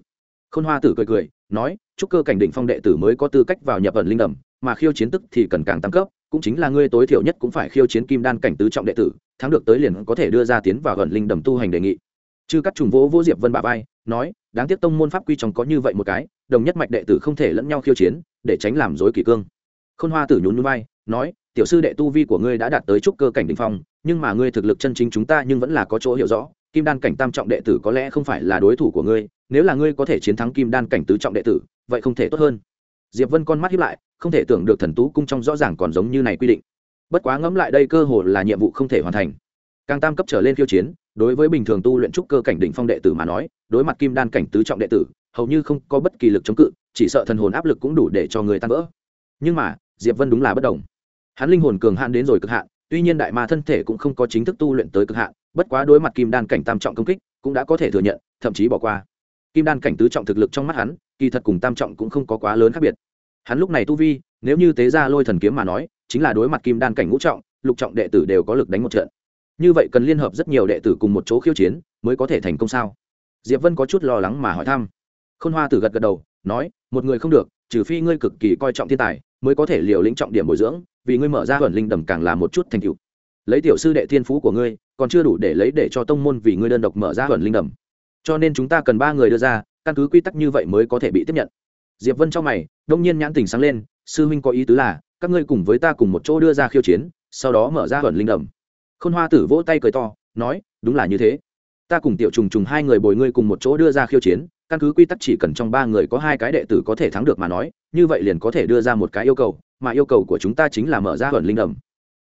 Khôn hoa tử cười cười, nói, chúc cơ cảnh đỉnh phong đệ tử mới có tư cách vào nhập vận linh đầm, mà khiêu chiến tức thì cần càng tăng cấp, cũng chính là ngươi tối thiểu nhất cũng phải khiêu chiến kim đan cảnh tứ trọng đệ tử, thắng được tới liền có thể đưa ra tiến vào vận linh đầm tu hành đề nghị chư các trùng vỗ vỗ diệp vân bà vai, nói, đáng tiếc tông môn pháp quy trong có như vậy một cái, đồng nhất mạch đệ tử không thể lẫn nhau khiêu chiến, để tránh làm dối kỷ cương. Khôn hoa tử nhún núi vai, nói, tiểu sư đệ tu vi của ngươi đã đạt tới trúc cơ cảnh đỉnh phong, nhưng mà ngươi thực lực chân chính chúng ta nhưng vẫn là có chỗ hiểu rõ, kim đan cảnh tam trọng đệ tử có lẽ không phải là đối thủ của ngươi, nếu là ngươi có thể chiến thắng kim đan cảnh tứ trọng đệ tử, vậy không thể tốt hơn. Diệp vân con mắt hiếp lại, không thể tưởng được thần tú cung trong rõ ràng còn giống như này quy định. Bất quá ngẫm lại đây cơ hồ là nhiệm vụ không thể hoàn thành càng tam cấp trở lên khiêu chiến, đối với bình thường tu luyện trúc cơ cảnh đỉnh phong đệ tử mà nói, đối mặt kim đan cảnh tứ trọng đệ tử, hầu như không có bất kỳ lực chống cự, chỉ sợ thần hồn áp lực cũng đủ để cho người tan vỡ. Nhưng mà, diệp vân đúng là bất đồng. Hắn linh hồn cường hạn đến rồi cực hạn, tuy nhiên đại ma thân thể cũng không có chính thức tu luyện tới cực hạn, bất quá đối mặt kim đan cảnh tam trọng công kích, cũng đã có thể thừa nhận, thậm chí bỏ qua. Kim đan cảnh tứ trọng thực lực trong mắt hắn, kỳ thật cùng tam trọng cũng không có quá lớn khác biệt. Hắn lúc này tu vi, nếu như tế ra lôi thần kiếm mà nói, chính là đối mặt kim đan cảnh ngũ trọng, lục trọng đệ tử đều có lực đánh một trận như vậy cần liên hợp rất nhiều đệ tử cùng một chỗ khiêu chiến mới có thể thành công sao? Diệp vân có chút lo lắng mà hỏi thăm. Khôn hoa tử gật gật đầu, nói, một người không được, trừ phi ngươi cực kỳ coi trọng thiên tài mới có thể liều lĩnh trọng điểm bồi dưỡng, vì ngươi mở ra huẩn linh đầm càng là một chút thành tựu. Lấy tiểu sư đệ thiên phú của ngươi, còn chưa đủ để lấy để cho tông môn vì ngươi đơn độc mở ra huẩn linh đầm. Cho nên chúng ta cần ba người đưa ra, căn cứ quy tắc như vậy mới có thể bị tiếp nhận. Diệp vân trong mày, đông nhiên nhãn tình sáng lên, sư huynh có ý tứ là, các ngươi cùng với ta cùng một chỗ đưa ra khiêu chiến, sau đó mở ra huẩn linh đầm khôn hoa tử vỗ tay cười to, nói, đúng là như thế. Ta cùng tiểu trùng trùng hai người bồi ngươi cùng một chỗ đưa ra khiêu chiến, căn cứ quy tắc chỉ cần trong ba người có hai cái đệ tử có thể thắng được mà nói, như vậy liền có thể đưa ra một cái yêu cầu, mà yêu cầu của chúng ta chính là mở ra huyền linh đầm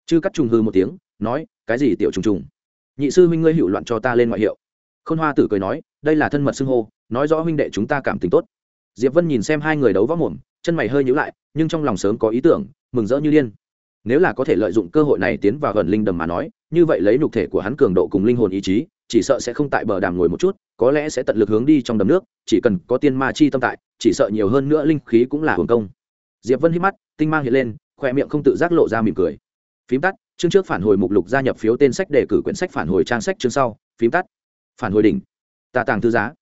chư cắt trùng hư một tiếng, nói, cái gì tiểu trùng trùng? Nhị sư huynh ngươi hiệu loạn cho ta lên ngoại hiệu. Khôn hoa tử cười nói, đây là thân mật xưng hô, nói rõ huynh đệ chúng ta cảm tình tốt. Diệp vân nhìn xem hai người đấu võ mồm, chân mày hơi nhíu lại, nhưng trong lòng sớm có ý tưởng, mừng rỡ như điên nếu là có thể lợi dụng cơ hội này tiến vào gần linh đầm mà nói, như vậy lấy nhục thể của hắn cường độ cùng linh hồn ý chí, chỉ sợ sẽ không tại bờ đàm ngồi một chút, có lẽ sẽ tận lực hướng đi trong đầm nước, chỉ cần có tiên ma chi tâm tại, chỉ sợ nhiều hơn nữa linh khí cũng là hưởng công. Diệp vân hít mắt, tinh mang hiện lên khoe miệng không tự giác lộ ra mỉm cười. Phím tắt, chương trước phản hồi mục lục gia nhập phiếu tên sách đề cử quyển sách phản hồi trang sách chương sau. Phím tắt. Phản hồi đỉnh. Tà tàng thư giá.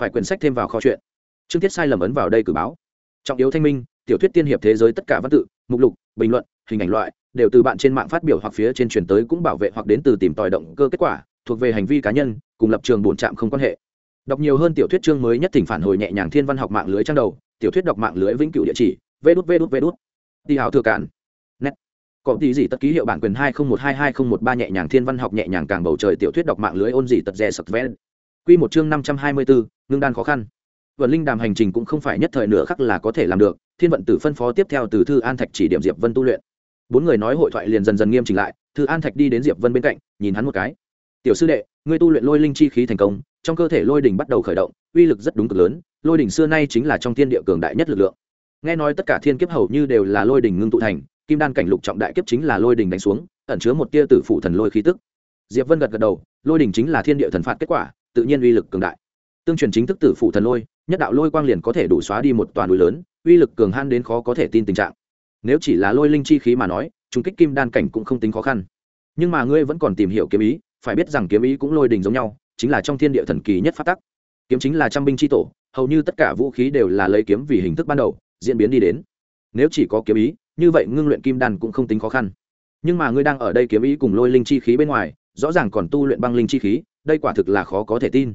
Phải quyển sách thêm vào kho chuyện. Chương tiết sai lầm ấn vào đây cử báo. Trọng yếu thanh minh tiểu thuyết tiên hiệp thế giới tất cả văn tự, mục lục, bình luận, hình ảnh loại, đều từ bạn trên mạng phát biểu hoặc phía trên truyền tới cũng bảo vệ hoặc đến từ tìm tòi động cơ kết quả, thuộc về hành vi cá nhân, cùng lập trường bổn trạm không quan hệ. Đọc nhiều hơn tiểu thuyết chương mới nhất thỉnh phản hồi nhẹ nhàng thiên văn học mạng lưới trang đầu, tiểu thuyết đọc mạng lưới vĩnh cửu địa chỉ vê đút vê đút vê đút đi hào thừa cản nét có tí gì tất ký hiệu bản quyền hai không một hai hai không một ba nhẹ nhàng thiên văn học nhẹ nhàng càng bầu trời tiểu thuyết đọc mạng lưới ôn gì tật rẻ sập vẽ. Quy một chương năm trăm hai mươi bốn ngưng đan khó khăn vận linh đàm hành trình cũng không phải nhất thời nửa khắc là có thể làm được, thiên vận tử phân phó tiếp theo từ thư an thạch chỉ điểm diệp vân tu luyện. Bốn người nói hội thoại liền dần dần nghiêm chỉnh lại, thư an thạch đi đến diệp vân bên cạnh, nhìn hắn một cái. Tiểu sư đệ, ngươi tu luyện lôi linh chi khí thành công, trong cơ thể lôi đỉnh bắt đầu khởi động, uy lực rất đúng cực lớn, lôi đỉnh xưa nay chính là trong thiên địa cường đại nhất lực lượng. Nghe nói tất cả thiên kiếp hầu như đều là lôi đỉnh ngưng tụ thành, kim đan cảnh lục trọng đại kiếp chính là lôi đỉnh đánh xuống, ẩn chứa một tia tử phụ thần lôi khí tức. Diệp vân gật gật đầu, lôi đỉnh chính là thiên địa thần phạt kết quả, tự nhiên uy lực cường đại. Tương truyền chính thức tử phụ thần lôi nhất đạo lôi quang liền có thể đủ xóa đi một toàn núi lớn, uy lực cường han đến khó có thể tin tình trạng. Nếu chỉ là lôi linh chi khí mà nói trung kích kim đan cảnh cũng không tính khó khăn. Nhưng mà ngươi vẫn còn tìm hiểu kiếm ý, phải biết rằng kiếm ý cũng lôi đình giống nhau, chính là trong thiên địa thần kỳ nhất phát tắc. Kiếm chính là trăm binh chi tổ, hầu như tất cả vũ khí đều là lấy kiếm vì hình thức ban đầu, diễn biến đi đến. Nếu chỉ có kiếm ý, như vậy ngưng luyện kim đan cũng không tính khó khăn. Nhưng mà ngươi đang ở đây kiếm ý cùng lôi linh chi khí bên ngoài, rõ ràng còn tu luyện băng linh chi khí, đây quả thực là khó có thể tin.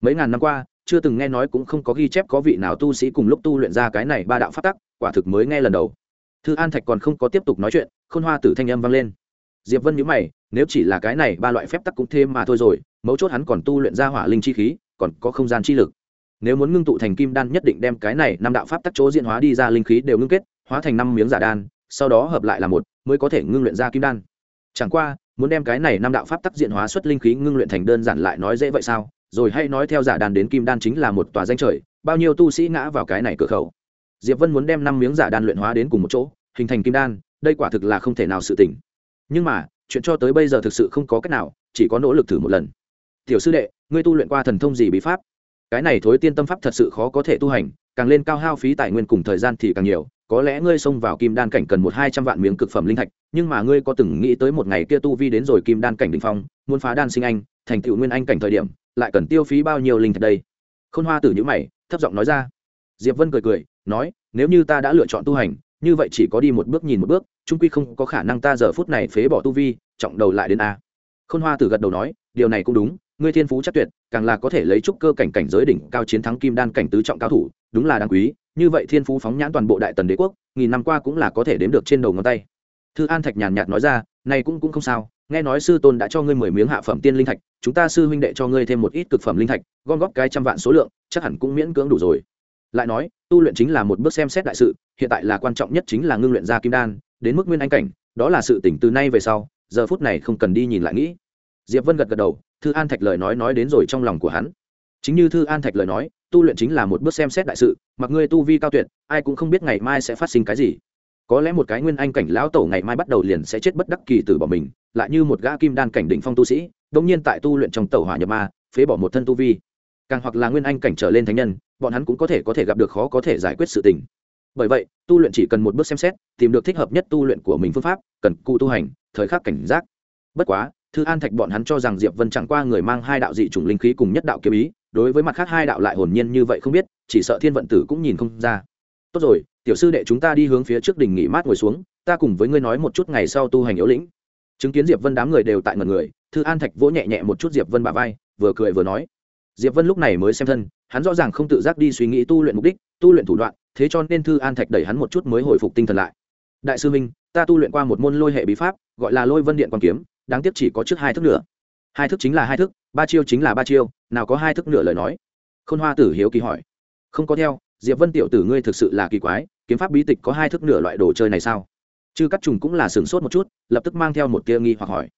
Mấy ngàn năm qua chưa từng nghe nói cũng không có ghi chép có vị nào tu sĩ cùng lúc tu luyện ra cái này ba đạo phát tắc, quả thực mới nghe lần đầu. Thư an thạch còn không có tiếp tục nói chuyện, khôn hoa tử thanh âm vang lên. Diệp vân nhíu mày, nếu chỉ là cái này ba loại phép tắc cũng thêm mà thôi rồi, mấu chốt hắn còn tu luyện ra hỏa linh chi khí, còn có không gian chi lực. Nếu muốn ngưng tụ thành kim đan nhất định đem cái này năm đạo pháp tắc chỗ diễn hóa đi ra linh khí đều ngưng kết, hóa thành năm miếng giả đan, sau đó hợp lại là một, mới có thể ngưng luyện ra kim đan. Chẳng qua, muốn đem cái này năm đạo pháp tắc diện hóa xuất linh khí ngưng luyện thành đơn giản lại nói dễ vậy sao? Rồi hay nói theo giả đan đến kim đan chính là một tòa danh trời, bao nhiêu tu sĩ ngã vào cái này cửa khẩu. Diệp vân muốn đem năm miếng giả đan luyện hóa đến cùng một chỗ, hình thành kim đan, đây quả thực là không thể nào sự tỉnh nhưng mà, chuyện cho tới bây giờ thực sự không có cách nào, chỉ có nỗ lực thử một lần. Tiểu sư đệ, ngươi tu luyện qua thần thông gì bí pháp? Cái này thối tiên tâm pháp thật sự khó có thể tu hành, càng lên cao hao phí tài nguyên cùng thời gian thì càng nhiều, có lẽ ngươi xông vào kim đan cảnh cần một hai trăm vạn miếng cực phẩm linh thạch, nhưng mà ngươi có từng nghĩ tới một ngày kia tu vi đến rồi kim đan cảnh đình phong, muốn phá đan sinh anh, thành tựu nguyên anh cảnh thời điểm lại cần tiêu phí bao nhiêu linh thạch đây? Khôn hoa tử nhữ mày, thấp giọng nói ra. Diệp vân cười cười, nói, nếu như ta đã lựa chọn tu hành, như vậy chỉ có đi một bước nhìn một bước trung quy không có khả năng ta giờ phút này phế bỏ tu vi, trọng đầu lại đến a. Khôn hoa tử gật đầu nói, điều này cũng đúng, ngươi thiên phú chắc tuyệt, càng là có thể lấy trúc cơ cảnh cảnh giới đỉnh cao chiến thắng kim đan cảnh tứ trọng cao thủ, đúng là đáng quý, như vậy thiên phú phóng nhãn toàn bộ đại tần đế quốc, nghìn năm qua cũng là có thể đếm được trên đầu ngón tay. Thư an thạch nhàn nhạt nói ra, này cũng cũng không sao, nghe nói sư tôn đã cho ngươi mười miếng hạ phẩm tiên linh thạch chúng ta sư huynh đệ cho ngươi thêm một ít cực phẩm linh thạch, gom góp cái trăm vạn số lượng, chắc hẳn cũng miễn cưỡng đủ rồi. Lại nói, tu luyện chính là một bước xem xét đại sự, hiện tại là quan trọng nhất chính là ngưng luyện ra kim đan, đến mức nguyên anh cảnh, đó là sự tỉnh từ nay về sau, giờ phút này không cần đi nhìn lại nghĩ. Diệp vân gật gật đầu, thư an thạch lời nói nói đến rồi trong lòng của hắn. Chính như thư an thạch lời nói, tu luyện chính là một bước xem xét đại sự, mặc ngươi tu vi cao tuyệt, ai cũng không biết ngày mai sẽ phát sinh cái gì có lẽ một cái nguyên anh cảnh lão tổ ngày mai bắt đầu liền sẽ chết bất đắc kỳ tử bỏ mình, lại như một gã kim đan cảnh đỉnh phong tu sĩ đông nhiên tại tu luyện trong tẩu hỏa nhập ma, phế bỏ một thân tu vi. Càng hoặc là nguyên anh cảnh trở lên thánh nhân, bọn hắn cũng có thể có thể gặp được khó có thể giải quyết sự tình. Bởi vậy, tu luyện chỉ cần một bước xem xét, tìm được thích hợp nhất tu luyện của mình phương pháp, cần cụ tu hành, thời khắc cảnh giác. Bất quá, thư an thạch bọn hắn cho rằng diệp vân chẳng qua người mang hai đạo dị chủng linh khí cùng nhất đạo kiếm ý, đối với mặt khác hai đạo lại hồn nhiên như vậy không biết, chỉ sợ thiên vận tử cũng nhìn không ra. Tốt rồi tiểu sư đệ chúng ta đi hướng phía trước đỉnh nghỉ mát ngồi xuống, ta cùng với ngươi nói một chút ngày sau tu hành yếu lĩnh. Chứng kiến diệp vân đám người đều tại ngần người, thư an thạch vỗ nhẹ nhẹ một chút diệp vân bà vai, vừa cười vừa nói. Diệp vân lúc này mới xem thân, hắn rõ ràng không tự giác đi suy nghĩ tu luyện mục đích, tu luyện thủ đoạn, thế cho nên thư an thạch đẩy hắn một chút mới hồi phục tinh thần lại. Đại sư minh, ta tu luyện qua một môn lôi hệ bí pháp, gọi là lôi vân điện quan kiếm, đáng tiếc chỉ có trước hai thức nữa. Hai thức chính là hai thức, ba chiêu chính là ba chiêu, nào có hai thức nửa lời nói? Khôn hoa tử hiếu kỳ hỏi. Không có theo diệp vân tiểu tử ngươi thực sự là kỳ quái, kiếm pháp bí tịch có hai thức nửa loại đồ chơi này sao? Chư cắt trùng cũng là sửng sốt một chút, lập tức mang theo một tia nghi hoặc hỏi.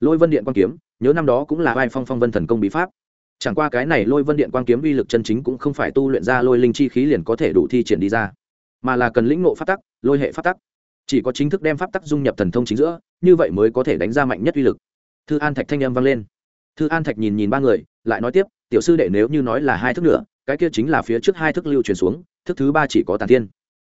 Lôi vân điện quan kiếm, nhớ năm đó cũng là vai phong phong vân thần công bí pháp. Chẳng qua cái này lôi vân điện quan kiếm uy lực chân chính cũng không phải tu luyện ra lôi linh chi khí liền có thể đủ thi triển đi ra, mà là cần lĩnh ngộ pháp tắc, lôi hệ pháp tắc. Chỉ có chính thức đem pháp tắc dung nhập thần thông chính giữa, như vậy mới có thể đánh ra mạnh nhất uy lực. Thư an thạch thanh âm vang lên. Thư an thạch nhìn nhìn ba người, lại nói tiếp, tiểu sư đệ nếu như nói là hai thức nữa cái kia chính là phía trước hai thức lưu truyền xuống, thức thứ ba chỉ có tàn thiên.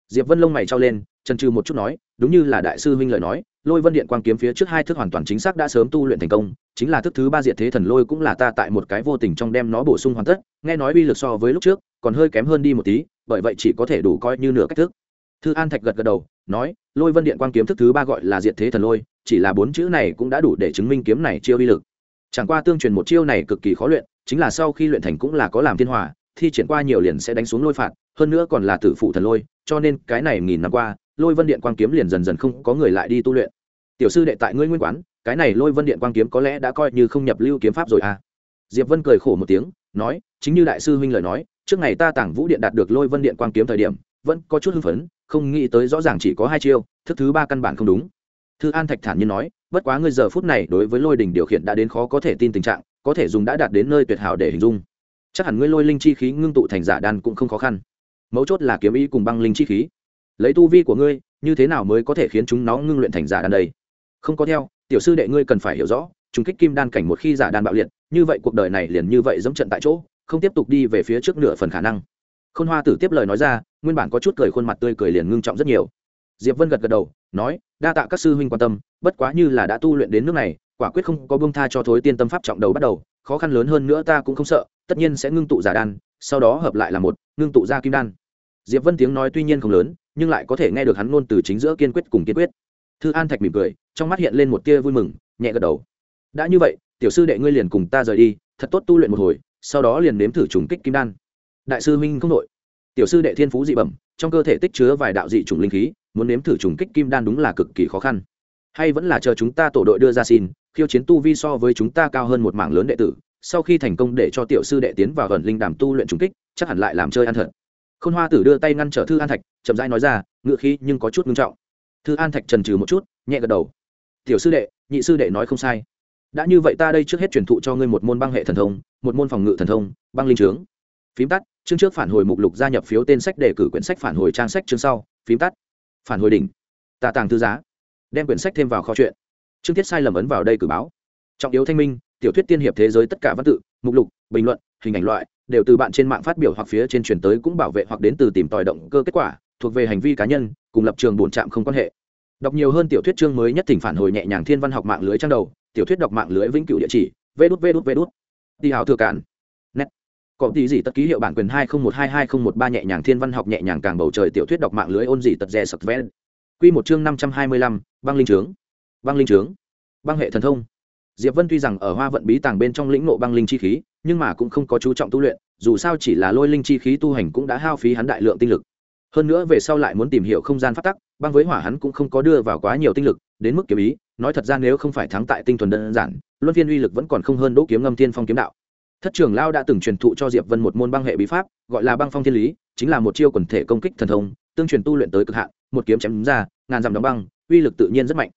Diệp vân lông mày trao lên, trần trừ một chút nói, đúng như là đại sư huynh lời nói, lôi vân điện quang kiếm phía trước hai thức hoàn toàn chính xác đã sớm tu luyện thành công, chính là thức thứ ba diệt thế thần lôi cũng là ta tại một cái vô tình trong đem nó bổ sung hoàn tất, nghe nói uy lực so với lúc trước, còn hơi kém hơn đi một tí, bởi vậy chỉ có thể đủ coi như nửa cách thức. Thư an thạch gật gật đầu, nói, lôi vân điện quang kiếm thức thứ ba gọi là diệt thế thần lôi, chỉ là bốn chữ này cũng đã đủ để chứng minh kiếm này chiêu uy lực. Chẳng qua tương truyền một chiêu này cực kỳ khó luyện, chính là sau khi luyện thành cũng là có làm thiên hòa thi triển qua nhiều liền sẽ đánh xuống lôi phạt, hơn nữa còn là tử phụ thần lôi, cho nên cái này nghìn năm qua, lôi vân điện quang kiếm liền dần dần không có người lại đi tu luyện. Tiểu sư đệ tại ngươi nguyên quán, cái này lôi vân điện quang kiếm có lẽ đã coi như không nhập lưu kiếm pháp rồi à? Diệp vân cười khổ một tiếng, nói, chính như đại sư huynh lời nói, trước ngày ta tảng vũ điện đạt được lôi vân điện quang kiếm thời điểm, vẫn có chút hưng phấn, không nghĩ tới rõ ràng chỉ có hai chiêu, thức thứ ba căn bản không đúng. Thư an thạch thản nhiên nói, bất quá ngươi giờ phút này đối với lôi đình điều khiển đã đến khó có thể tin tình trạng, có thể dùng đã đạt đến nơi tuyệt hảo để hình dung chắc hẳn ngươi lôi linh chi khí ngưng tụ thành giả đan cũng không khó khăn. Mấu chốt là kiếm ý cùng băng linh chi khí. Lấy tu vi của ngươi, như thế nào mới có thể khiến chúng nó ngưng luyện thành giả đan đây? Không có theo, tiểu sư đệ ngươi cần phải hiểu rõ chúng kích kim đan cảnh một khi giả đan bạo liệt, như vậy cuộc đời này liền như vậy dẫm trận tại chỗ, không tiếp tục đi về phía trước nửa phần khả năng. Khôn hoa tử tiếp lời nói ra, nguyên bản có chút cười khuôn mặt tươi cười liền ngưng trọng rất nhiều. Diệp vân gật gật đầu, nói, đa tạ các sư huynh quan tâm, bất quá như là đã tu luyện đến nước này, quả quyết không có bông tha cho thối tiên tâm pháp trọng đầu bắt đầu khó khăn lớn hơn nữa ta cũng không sợ, tất nhiên sẽ ngưng tụ giả đan, sau đó hợp lại là một, ngưng tụ ra kim đan. Diệp vân tiếng nói tuy nhiên không lớn, nhưng lại có thể nghe được hắn ngôn từ chính giữa kiên quyết cùng kiên quyết. Thư an thạch mỉm cười, trong mắt hiện lên một tia vui mừng, nhẹ gật đầu. Đã như vậy, tiểu sư đệ ngươi liền cùng ta rời đi, thật tốt tu luyện một hồi, sau đó liền nếm thử trùng kích kim đan. Đại sư minh không đội tiểu sư đệ thiên phú dị bẩm, trong cơ thể tích chứa vài đạo dị trùng linh khí, muốn nếm thử trùng kích kim đan đúng là cực kỳ khó khăn. Hay vẫn là chờ chúng ta tổ đội đưa ra xin khiêu chiến tu vi so với chúng ta cao hơn một mảng lớn đệ tử, sau khi thành công để cho tiểu sư đệ tiến vào gần linh đàm tu luyện trùng kích, chắc hẳn lại làm chơi ăn thật. Khôn hoa tử đưa tay ngăn trở thư an thạch, chậm rãi nói ra, ngựa khí nhưng có chút ngưng trọng. Thư an thạch trần trừ một chút, nhẹ gật đầu. Tiểu sư đệ, nhị sư đệ nói không sai. Đã như vậy ta đây trước hết truyền thụ cho ngươi một môn băng hệ thần thông, một môn phòng ngự thần thông, băng linh trướng. Phím tắt, chương trước phản hồi mục lục gia nhập phiếu tên sách đề cử quyển sách phản hồi trang sách chương sau. Phím tắt, phản hồi đỉnh. Tà tàng thư giá. Đem quyển sách thêm vào kho chuyện chương tiết sai lầm ấn vào đây cử báo. Trọng yếu thanh minh, tiểu thuyết tiên hiệp thế giới tất cả văn tự, mục lục, bình luận, hình ảnh loại, đều từ bạn trên mạng phát biểu hoặc phía trên truyền tới cũng bảo vệ hoặc đến từ tìm tòi động cơ kết quả, thuộc về hành vi cá nhân, cùng lập trường bổn trạm không quan hệ. Đọc nhiều hơn tiểu thuyết chương mới nhất thỉnh phản hồi nhẹ nhàng thiên văn học mạng lưới trang đầu, tiểu thuyết đọc mạng lưới vĩnh cửu địa chỉ vê đút vê đút vê đút đi hào thừa cản net. Có tí gì tất ký hiệu bản quyền hai không một hai hai không một ba nhẹ nhàng thiên văn học nhẹ nhàng càng bầu trời tiểu thuyết đọc mạng lưới ôn gì tật rè sập vén quy một chương năm trăm hai mươi lăm, băng linh trướng băng linh trướng. Băng hệ thần thông. Diệp vân tuy rằng ở hoa vận bí tàng bên trong lĩnh nộ băng linh chi khí, nhưng mà cũng không có chú trọng tu luyện, dù sao chỉ là lôi linh chi khí tu hành cũng đã hao phí hắn đại lượng tinh lực. Hơn nữa về sau lại muốn tìm hiểu không gian phát tắc, băng với hỏa hắn cũng không có đưa vào quá nhiều tinh lực, đến mức kiếm ý, nói thật ra nếu không phải thắng tại tinh thuần đơn giản, luân phiên uy lực vẫn còn không hơn đỗ kiếm ngâm thiên phong kiếm đạo. Thất trường lao đã từng truyền thụ cho diệp vân một môn băng hệ bí pháp, gọi là băng phong thiên lý, chính là một chiêu quần thể công kích thần thông, tương truyền tu luyện tới cực hạn, một kiếm chém ra, ngàn dặm đóng băng, uy lực tự nhiên rất mạnh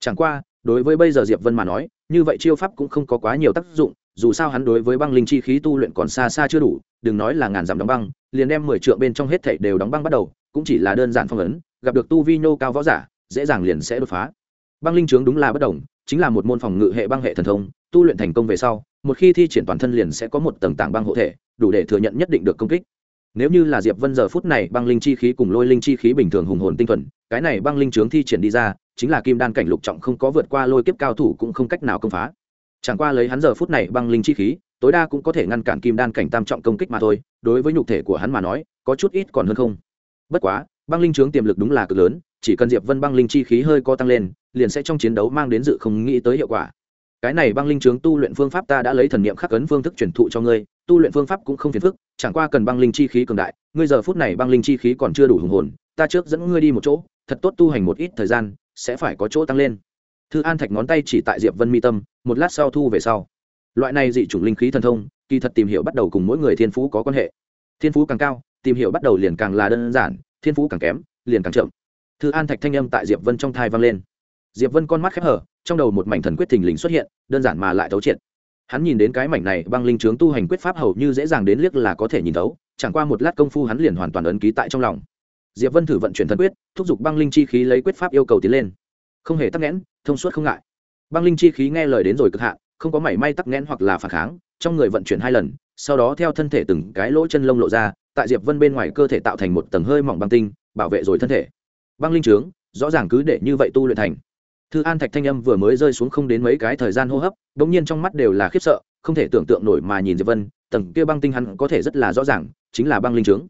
chẳng qua, đối với bây giờ diệp vân mà nói, như vậy chiêu pháp cũng không có quá nhiều tác dụng, dù sao hắn đối với băng linh chi khí tu luyện còn xa xa chưa đủ, đừng nói là ngàn dặm đóng băng, liền đem mười trượng bên trong hết thảy đều đóng băng bắt đầu, cũng chỉ là đơn giản phong ấn, gặp được tu vi nhô cao võ giả, dễ dàng liền sẽ đột phá. Băng linh trướng đúng là bất đồng, chính là một môn phòng ngự hệ băng hệ thần thông, tu luyện thành công về sau, một khi thi triển toàn thân liền sẽ có một tầng tảng băng hộ thể, đủ để thừa nhận nhất định được công kích. Nếu như là diệp vân giờ phút này băng linh chi khí cùng lôi linh chi khí bình thường hùng hồn tinh thuần, cái này băng linh trướng thi triển đi ra chính là kim đan cảnh lục trọng không có vượt qua lôi kiếp cao thủ cũng không cách nào công phá. Chẳng qua lấy hắn giờ phút này băng linh chi khí, tối đa cũng có thể ngăn cản kim đan cảnh tam trọng công kích mà thôi, đối với nhục thể của hắn mà nói, có chút ít còn hơn không. Bất quá, băng linh trướng tiềm lực đúng là cực lớn, chỉ cần diệp vân băng linh chi khí hơi co tăng lên, liền sẽ trong chiến đấu mang đến dự không nghĩ tới hiệu quả. Cái này băng linh trướng tu luyện phương pháp ta đã lấy thần niệm khắc ấn phương thức truyền thụ cho ngươi, tu luyện phương pháp cũng không phiền phức, chẳng qua cần băng linh chi khí cường đại, ngươi giờ phút này băng linh chi khí còn chưa đủ hùng hồn, ta trước dẫn ngươi đi một chỗ, thật tốt tu hành một ít thời gian sẽ phải có chỗ tăng lên. Thư an thạch ngón tay chỉ tại diệp vân mi tâm, một lát sau thu về sau. Loại này dị chủng linh khí thần thông, kỳ thật tìm hiểu bắt đầu cùng mỗi người thiên phú có quan hệ. Thiên phú càng cao, tìm hiểu bắt đầu liền càng là đơn giản, thiên phú càng kém, liền càng chậm. Thư an thạch thanh âm tại diệp vân trong thai vang lên. Diệp vân con mắt khép hở, trong đầu một mảnh thần quyết thình lình xuất hiện, đơn giản mà lại thấu triệt. Hắn nhìn đến cái mảnh này băng linh trướng tu hành quyết pháp hầu như dễ dàng đến liếc là có thể nhìn thấu, chẳng qua một lát công phu hắn liền hoàn toàn ấn ký tại trong lòng diệp vân thử vận chuyển thần quyết, thúc giục băng linh chi khí lấy quyết pháp yêu cầu tiến lên. Không hề tắc nghẽn, thông suốt không ngại. Băng linh chi khí nghe lời đến rồi cực hạn, không có mảy may tắc nghẽn hoặc là phản kháng, trong người vận chuyển hai lần, sau đó theo thân thể từng cái lỗ chân lông lộ ra, tại diệp vân bên ngoài cơ thể tạo thành một tầng hơi mỏng băng tinh, bảo vệ rồi thân thể. Băng linh trướng, rõ ràng cứ để như vậy tu luyện thành. Thư an thạch thanh âm vừa mới rơi xuống không đến mấy cái thời gian hô hấp đ ỗ n g nhiên trong mắt đều là khiếp sợ, không thể tưởng tượng nổi mà nhìn diệp vân, tầng kia băng tinh hắn có thể rất là rõ ràng, chính là băng linh trướng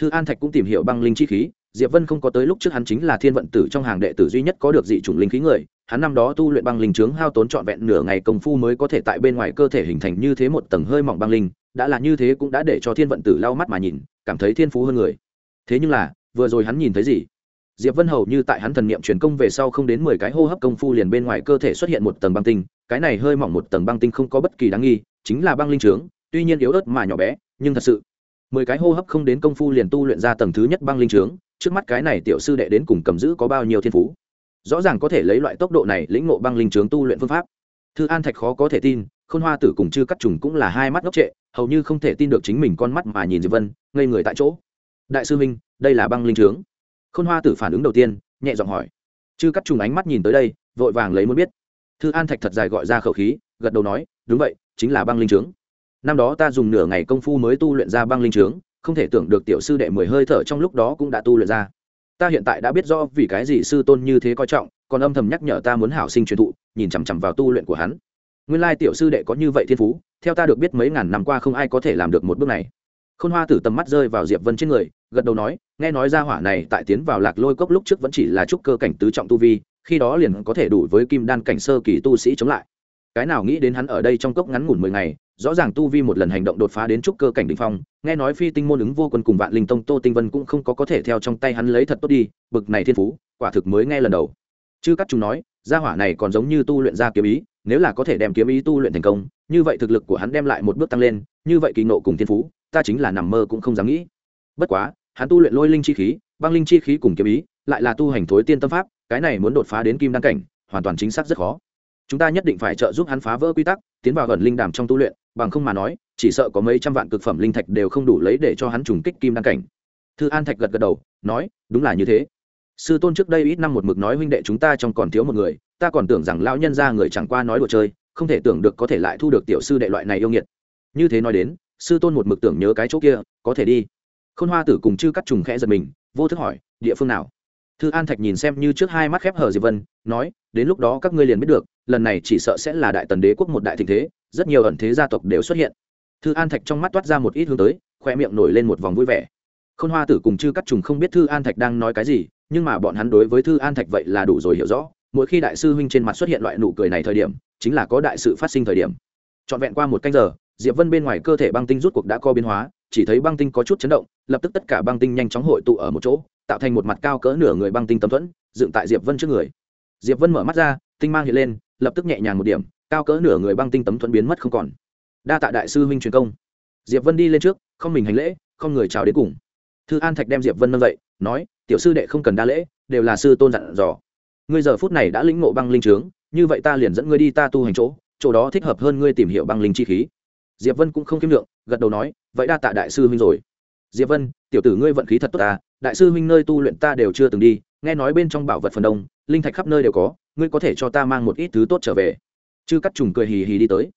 thư an thạch cũng tìm hiểu băng linh chi khí, diệp vân không có tới lúc trước hắn chính là thiên vận tử trong hàng đệ tử duy nhất có được dị chủng linh khí người, hắn năm đó tu luyện băng linh trướng hao tốn trọn vẹn nửa ngày công phu mới có thể tại bên ngoài cơ thể hình thành như thế một tầng hơi mỏng băng linh, đã là như thế cũng đã để cho thiên vận tử lau mắt mà nhìn, cảm thấy thiên phú hơn người. Thế nhưng là, vừa rồi hắn nhìn thấy gì? Diệp vân hầu như tại hắn thần niệm truyền công về sau không đến mười cái hô hấp công phu liền bên ngoài cơ thể xuất hiện một tầng băng tinh, cái này hơi mỏng một tầng băng tinh không có bất kỳ đáng nghi, chính là băng linh trướng tuy nhiên yếu ớt mà nhỏ bé, nhưng thật sự mười cái hô hấp không đến công phu liền tu luyện ra tầng thứ nhất băng linh trướng, trước mắt cái này tiểu sư đệ đến cùng cầm giữ có bao nhiêu thiên phú. Rõ ràng có thể lấy loại tốc độ này lĩnh ngộ băng linh trướng tu luyện phương pháp. Thư an thạch khó có thể tin, khôn hoa tử cùng chư cắt trùng cũng là hai mắt ngốc trệ, hầu như không thể tin được chính mình con mắt mà nhìn diệp vân, ngây người tại chỗ. Đại sư minh đây là băng linh trướng. Khôn hoa tử phản ứng đầu tiên, nhẹ giọng hỏi. Chư cắt trùng ánh mắt nhìn tới đây, vội vàng lấy muốn biết. Thư an thạch thật dài gọi ra khẩu khí, gật đầu nói, đúng vậy, chính là băng linh trướng năm đó ta dùng nửa ngày công phu mới tu luyện ra băng linh trướng, không thể tưởng được tiểu sư đệ mười hơi thở trong lúc đó cũng đã tu luyện ra. Ta hiện tại đã biết rõ vì cái gì sư tôn như thế coi trọng, còn âm thầm nhắc nhở ta muốn hảo sinh truyền thụ, nhìn chằm chằm vào tu luyện của hắn. Nguyên lai tiểu sư đệ có như vậy thiên phú, theo ta được biết mấy ngàn năm qua không ai có thể làm được một bước này. Khôn hoa tử tầm mắt rơi vào diệp vân trên người, gật đầu nói, nghe nói ra hỏa này tại tiến vào lạc lôi cốc lúc trước vẫn chỉ là trúc cơ cảnh tứ trọng tu vi, khi đó liền có thể đủ với kim đan cảnh sơ kỳ tu sĩ chống lại. Cái nào nghĩ đến hắn ở đây trong cốc ngắn ngủn mười ngày rõ ràng tu vi một lần hành động đột phá đến trúc cơ cảnh đ ỉ n h phong, nghe nói phi tinh môn ứng vô quân cùng vạn linh tông tô tinh vân cũng không có có thể theo trong tay hắn lấy thật tốt đi, bực này thiên phú, quả thực mới nghe lần đầu. Chứ các chúng nói, gia hỏa này còn giống như tu luyện ra kiếm ý, nếu là có thể đem kiếm ý tu luyện thành công, như vậy thực lực của hắn đem lại một bước tăng lên, như vậy kỳ nộ cùng thiên phú, ta chính là nằm mơ cũng không dám nghĩ. Bất quá, hắn tu luyện lôi linh chi khí, băng linh chi khí cùng kiếm ý, lại là tu hành thối tiên tâm pháp, cái này muốn đột phá đến kim đăng cảnh, hoàn toàn chính xác rất khó. Chúng ta nhất định phải trợ giúp hắn phá vỡ quy tắc, tiến vào gần linh đàm trong tu luyện bằng không mà nói, chỉ sợ có mấy trăm vạn cực phẩm linh thạch đều không đủ lấy để cho hắn trùng kích kim đăng cảnh. Thư an thạch gật gật đầu, nói, đúng là như thế. Sư tôn trước đây ít năm một mực nói huynh đệ chúng ta trong còn thiếu một người, ta còn tưởng rằng lão nhân ra người chẳng qua nói đùa chơi, không thể tưởng được có thể lại thu được tiểu sư đệ loại này yêu nghiệt. Như thế nói đến, sư tôn một mực tưởng nhớ cái chỗ kia, có thể đi. Khôn hoa tử cùng chư cắt trùng khẽ giật mình, vô thức hỏi, địa phương nào? Thư an thạch nhìn xem như trước hai mắt khép hờ diệp vân, nói đến lúc đó các ngươi liền biết được, lần này chỉ sợ sẽ là đại tần đế quốc một đại thịnh thế, rất nhiều ẩn thế gia tộc đều xuất hiện. Thư an thạch trong mắt toát ra một ít hướng tới, khoe miệng nổi lên một vòng vui vẻ. Khôn hoa tử cùng chư cắt trùng không biết thư an thạch đang nói cái gì, nhưng mà bọn hắn đối với thư an thạch vậy là đủ rồi hiểu rõ, mỗi khi đại sư huynh trên mặt xuất hiện loại nụ cười này thời điểm, chính là có đại sự phát sinh thời điểm. Trọn vẹn qua một canh giờ, diệp vân bên ngoài cơ thể băng tinh rút cuộc đã co biến hóa, chỉ thấy băng tinh có chút chấn động, lập tức tất cả băng tinh nhanh chóng hội tụ ở một chỗ, tạo thành một mặt cao cỡ nửa người băng tinh tâm thuẫn, dựng tại diệp vân trước người diệp vân mở mắt ra, tinh mang hiện lên, lập tức nhẹ nhàng một điểm, cao cỡ nửa người băng tinh tấm thuẫn biến mất không còn. Đa tạ đại sư huynh truyền công. Diệp vân đi lên trước, không mình hành lễ, không người chào đến cùng. Thư an thạch đem diệp vân nâng dậy, nói, tiểu sư đệ không cần đa lễ, đều là sư tôn dặn dò. Ngươi giờ phút này đã lĩnh ngộ băng linh trướng như vậy ta liền dẫn ngươi đi ta tu hành chỗ chỗ đó thích hợp hơn ngươi tìm hiểu băng linh chi khí. Diệp vân cũng không kiêm lượng, gật đầu nói, vậy đa tạ đại sư huynh rồi. Diệp vân, tiểu tử ngươi vận khí thật tốt ta đại sư huynh nơi tu luyện ta đều chưa từng đi nghe nói bên trong bảo vật phần đông, linh thạch khắp nơi đều có, ngươi có thể cho ta mang một ít thứ tốt trở về. Chư cắt trùng cười hì hì đi tới.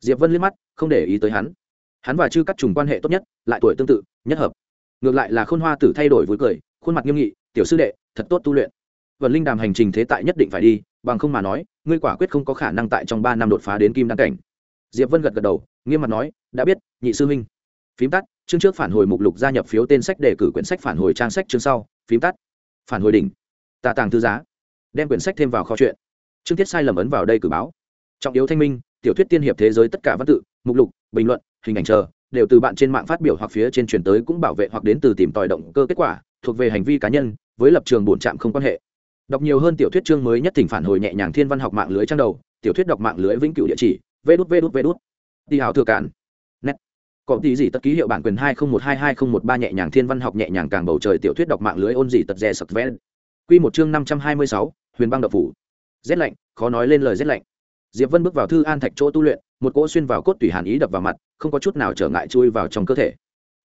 Diệp vân liếc mắt, không để ý tới hắn. Hắn và chư cắt trùng quan hệ tốt nhất, lại tuổi tương tự, nhất hợp. Ngược lại là khôn hoa tử thay đổi vui cười, khuôn mặt nghiêm nghị, tiểu sư đệ, thật tốt tu luyện. Vần linh đàm hành trình thế tại nhất định phải đi, bằng không mà nói, ngươi quả quyết không có khả năng tại trong ba năm đột phá đến kim đăng cảnh. Diệp vân gật gật đầu, nghiêm mặt nói, đã biết, nhị sư huynh. Phím tắt, chương trước phản hồi mục lục gia nhập phiếu tên sách đề cử quyển sách phản hồi trang sách chương sau, phím tắt phản hồi đỉnh. Tà tàng thư giá. Đem quyển sách thêm vào kho chuyện chương tiết sai lầm ấn vào đây cử báo. Trọng yếu thanh minh, tiểu thuyết tiên hiệp thế giới tất cả văn tự, mục lục, bình luận, hình ảnh chờ, đều từ bạn trên mạng phát biểu hoặc phía trên truyền tới cũng bảo vệ hoặc đến từ tìm tòi động cơ kết quả, thuộc về hành vi cá nhân, với lập trường bổn trạm không quan hệ. Đọc nhiều hơn tiểu thuyết chương mới nhất thỉnh phản hồi nhẹ nhàng thiên văn học mạng lưới trang đầu, tiểu thuyết đọc mạng lưới vĩnh cửu địa chỉ, vê đút vê đút vê đút. Đi hào thừa cản có tí gì tất ký hiệu bản quyền hai không một hai hai không một ba nhẹ nhàng thiên văn học nhẹ nhàng càng bầu trời tiểu thuyết đọc mạng lưới ôn gì tật rẻ sập vén quy một chương năm trăm hai mươi sáu, huyền băng đập phủ. Rét lạnh, khó nói lên lời rét lạnh. Diệp vân bước vào thư an thạch chỗ tu luyện, một cỗ xuyên vào cốt tủy hàn ý đập vào mặt, không có chút nào trở ngại chui vào trong cơ thể.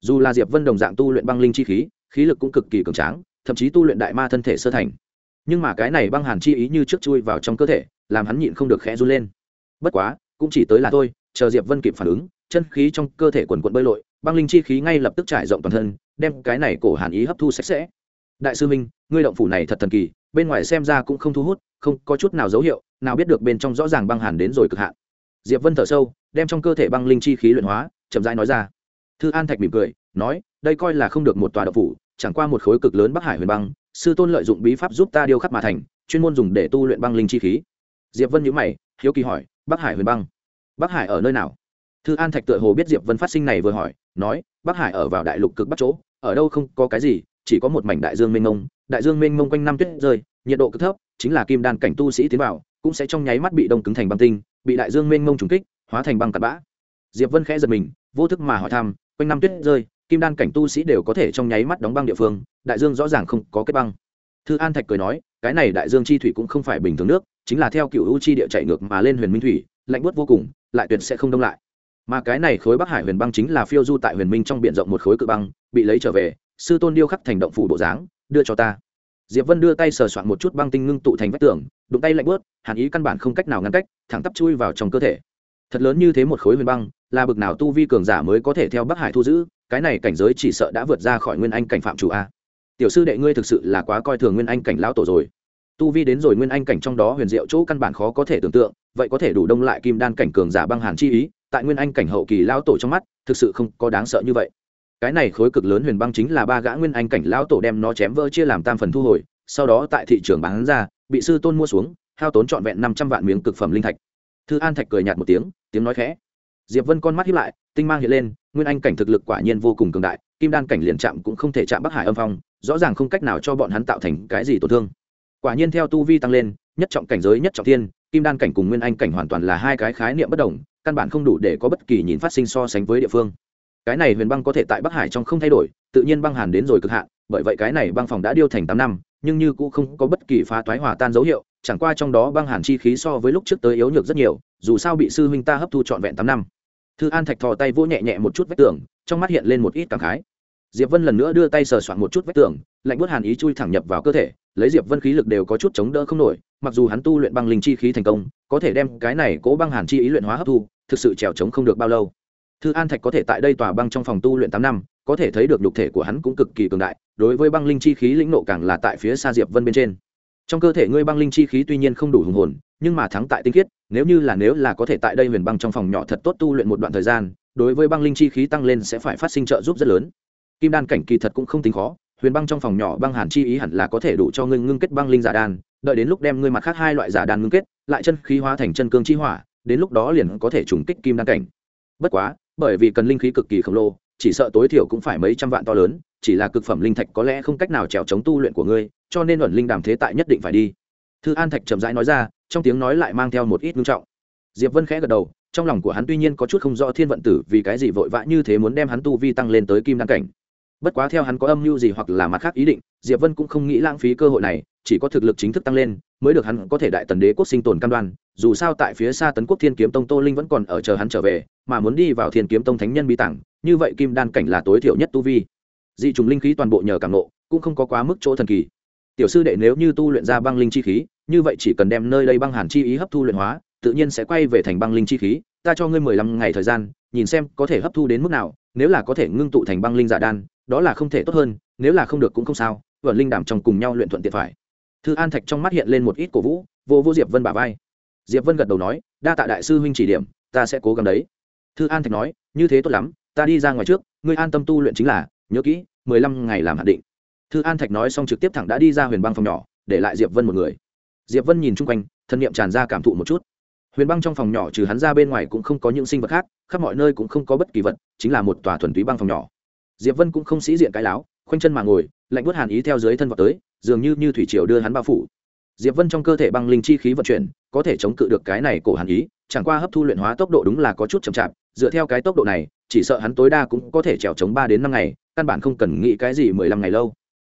Dù là diệp vân đồng dạng tu luyện băng linh chi khí khí lực cũng cực kỳ cường tráng, thậm chí tu luyện đại ma thân thể sơ thành. Nhưng mà cái này băng hàn chi ý như trước chui vào trong cơ thể, làm hắn nhịn không được khẽ run lên. Bất quá, cũng chỉ tới là thôi, chờ diệp vân kịp phản ứng chân khí trong cơ thể quần quận bơi lội, băng linh chi khí ngay lập tức trải rộng toàn thân, đem cái này cổ hàn ý hấp thu sạch sẽ. Đại sư minh, ngươi động phủ này thật thần kỳ, bên ngoài xem ra cũng không thu hút, không có chút nào dấu hiệu, nào biết được bên trong rõ ràng băng hàn đến rồi cực hạn. Diệp vân thở sâu, đem trong cơ thể băng linh chi khí luyện hóa, chậm rãi nói ra. Thư an thạch mỉm cười, nói, đây coi là không được một tòa động phủ, chẳng qua một khối cực lớn bắc hải huyền băng, sư tôn lợi dụng bí pháp giúp ta điêu khắc mà thành, chuyên môn dùng để tu luyện băng linh chi khí. Diệp vân nhíu mày, hiếu kỳ hỏi, bắc hải huyền băng? Bắc hải ở nơi nào? Thư an thạch tựa hồ biết diệp vân phát sinh này vừa hỏi, nói bắc hải ở vào đại lục cực bắc chỗ, ở đâu không có cái gì, chỉ có một mảnh đại dương mênh mông. Đại dương mênh mông quanh năm tuyết rơi, nhiệt độ cực thấp, chính là kim đan cảnh tu sĩ tiến vào, cũng sẽ trong nháy mắt bị đông cứng thành băng tinh, bị đại dương mênh mông trùng kích, hóa thành băng tạt bã. Diệp vân khẽ giật mình, vô thức mà hỏi thăm, quanh năm tuyết rơi, kim đan cảnh tu sĩ đều có thể trong nháy mắt đóng băng địa phương, đại dương rõ ràng không có kết băng. Thư an thạch cười nói, cái này đại dương chi thủy cũng không phải bình thường nước, chính là theo cựu u chi địa chạy ngược mà lên huyền minh thủy, lạnh buốt vô cùng, lại tuyệt sẽ không đông lại mà cái này khối bắc hải huyền băng chính là phiêu du tại huyền minh trong b i ể n rộng một khối cự băng, bị lấy trở về, sư tôn điêu khắc thành động phủ bộ dáng, đưa cho ta. Diệp vân đưa tay sờ soạn một chút băng tinh ngưng tụ thành vách tường, đụng tay lạnh bớt hàn ý căn bản không cách nào ngăn cách, thẳng tắp chui vào trong cơ thể. Thật lớn như thế một khối huyền băng, là bực nào tu vi cường giả mới có thể theo bắc hải thu giữ, cái này cảnh giới chỉ sợ đã vượt ra khỏi nguyên anh cảnh phạm chủ a. Tiểu sư đệ ngươi thực sự là quá coi thường nguyên anh cảnh lão tổ rồi. Tu vi đến rồi nguyên anh cảnh trong đó huyền diệu chỗ căn bản khó có thể tưởng tượng, vậy có thể đủ đông lại kim đan cảnh cường giả băng hàn chi ý tại nguyên anh cảnh hậu kỳ lao tổ trong mắt, thực sự không có đáng sợ như vậy. Cái này khối cực lớn huyền băng chính là ba gã nguyên anh cảnh lão tổ đem nó chém vỡ chia làm tam phần thu hồi, sau đó tại thị trường bán ra, bị sư tôn mua xuống, hao tốn trọn vẹn năm trăm vạn miếng cực phẩm linh thạch. Thư an thạch cười nhạt một tiếng tiếng nói khẽ. Diệp vân con mắt hiếp lại, tinh mang hiện lên, nguyên anh cảnh thực lực quả nhiên vô cùng cường đại, kim đan cảnh liền chạm cũng không thể chạm bắc hải âm phong, rõ ràng không cách nào cho bọn hắn tạo thành cái gì tổn thương. Quả nhiên theo tu vi tăng lên, nhất trọng cảnh giới nhất trọng thiên, kim đan cảnh cùng nguyên anh cảnh hoàn toàn là hai cái khái niệm bất đồng căn bản không đủ để có bất kỳ nhìn phát sinh so sánh với địa phương. Cái này huyền băng có thể tại bắc hải trong không thay đổi, tự nhiên băng hàn đến rồi cực hạn, bởi vậy cái này băng phòng đã điêu thành tám năm, nhưng như cũng không có bất kỳ phá toái hòa tan dấu hiệu, chẳng qua trong đó băng hàn chi khí so với lúc trước tới yếu nhược rất nhiều, dù sao bị sư huynh ta hấp thu trọn vẹn tám năm. Thư an thạch thò tay vỗ nhẹ nhẹ một chút vách tường, trong mắt hiện lên một ít cảm khái. Diệp vân lần nữa đưa tay sờ soạn một chút vách tường, lạnh buốt hàn ý chui thẳng nhập vào cơ thể, lấy diệp vân khí lực đều có chút chống đỡ không nổi mặc dù hắn tu luyện băng linh chi khí thành công, có thể đem cái này cố băng hàn chi ý luyện hóa hấp thu, thực sự trèo trống không được bao lâu. Thư an thạch có thể tại đây tòa băng trong phòng tu luyện tám năm, có thể thấy được nhục thể của hắn cũng cực kỳ cường đại, đối với băng linh chi khí lĩnh nộ càng là tại phía xa diệp vân bên trên. Trong cơ thể ngươi băng linh chi khí tuy nhiên không đủ hùng hồn, nhưng mà thắng tại tinh khiết, nếu như là nếu là có thể tại đây huyền băng trong phòng nhỏ thật tốt tu luyện một đoạn thời gian, đối với băng linh chi khí tăng lên sẽ phải phát sinh trợ giúp rất lớn. Kim đan cảnh kỳ thật cũng không tính khó, huyền băng trong phòng nhỏ băng hàn chi ý hẳn là có thể đủ cho ngưng ngưng kết băng linh giả đan đợi đến lúc đem ngươi mặt khác hai loại giả đan ngưng kết, lại chân khí hóa thành chân cương chi hỏa, đến lúc đó liền có thể trùng kích kim đan cảnh. Bất quá, bởi vì cần linh khí cực kỳ khổng lồ, chỉ sợ tối thiểu cũng phải mấy trăm vạn to lớn, chỉ là cực phẩm linh thạch có lẽ không cách nào trèo chống tu luyện của ngươi, cho nên luận linh đàm thế tại nhất định phải đi. Thư an thạch chậm rãi nói ra, trong tiếng nói lại mang theo một ít ngưng trọng. Diệp vân khẽ gật đầu, trong lòng của hắn tuy nhiên có chút không rõ thiên vận tử vì cái gì vội vã như thế muốn đem hắn tu vi tăng lên tới kim đan cảnh bất quá theo hắn có âm mưu gì hoặc là mặt khác ý định, diệp vân cũng không nghĩ lãng phí cơ hội này, chỉ có thực lực chính thức tăng lên, mới được hắn có thể đại tần đế quốc sinh tồn cam đoan. Dù sao tại phía xa tấn quốc thiên kiếm tông tô linh vẫn còn ở chờ hắn trở về, mà muốn đi vào thiên kiếm tông thánh nhân bí tảng, như vậy kim đan cảnh là tối thiểu nhất tu vi. Dị trùng linh khí toàn bộ nhờ cảm nộ cũng không có quá mức chỗ thần kỳ. Tiểu sư đệ nếu như tu luyện ra băng linh chi khí, như vậy chỉ cần đem nơi đây băng hàn chi ý hấp thu luyện hóa, tự nhiên sẽ quay về thành băng linh chi khí. Ta cho ngươi mười lăm ngày thời gian, nhìn xem có thể hấp thu đến mức nào, nếu là có thể ngưng tụ thành băng linh giả đan đó là không thể tốt hơn, nếu là không được cũng không sao vẩn linh đảm trong cùng nhau luyện thuận tiện phải. Thư an thạch trong mắt hiện lên một ít cổ vũ, vô vô diệp vân bà vai. Diệp vân gật đầu nói, đa tạ đại sư huynh chỉ điểm, ta sẽ cố gắng đấy. Thư an thạch nói, như thế tốt lắm, ta đi ra ngoài trước, ngươi an tâm tu luyện chính là, nhớ kỹ, mười lăm ngày làm hạn định. Thư an thạch nói xong trực tiếp thẳng đã đi ra huyền băng phòng nhỏ, để lại diệp vân một người. Diệp vân nhìn chung quanh, thân nhiệm tràn ra cảm thụ một chút. Huyền băng trong phòng nhỏ trừ hắn ra bên ngoài cũng không có những sinh vật khác, khắp mọi nơi cũng không có bất kỳ vật, chính là một tòa thuần túy băng phòng nhỏ diệp vân cũng không sĩ diện cái láo, khoanh chân mà ngồi, lạnh bút hàn ý theo dưới thân vào tới, dường như như thủy triều đưa hắn bao phủ. Diệp vân trong cơ thể băng linh chi khí vận chuyển, có thể chống cự được cái này cổ hàn ý, chẳng qua hấp thu luyện hóa tốc độ đúng là có chút chậm chạp, dựa theo cái tốc độ này, chỉ sợ hắn tối đa cũng có thể trèo chống ba đến năm ngày, căn bản không cần nghĩ cái gì mười lăm ngày lâu.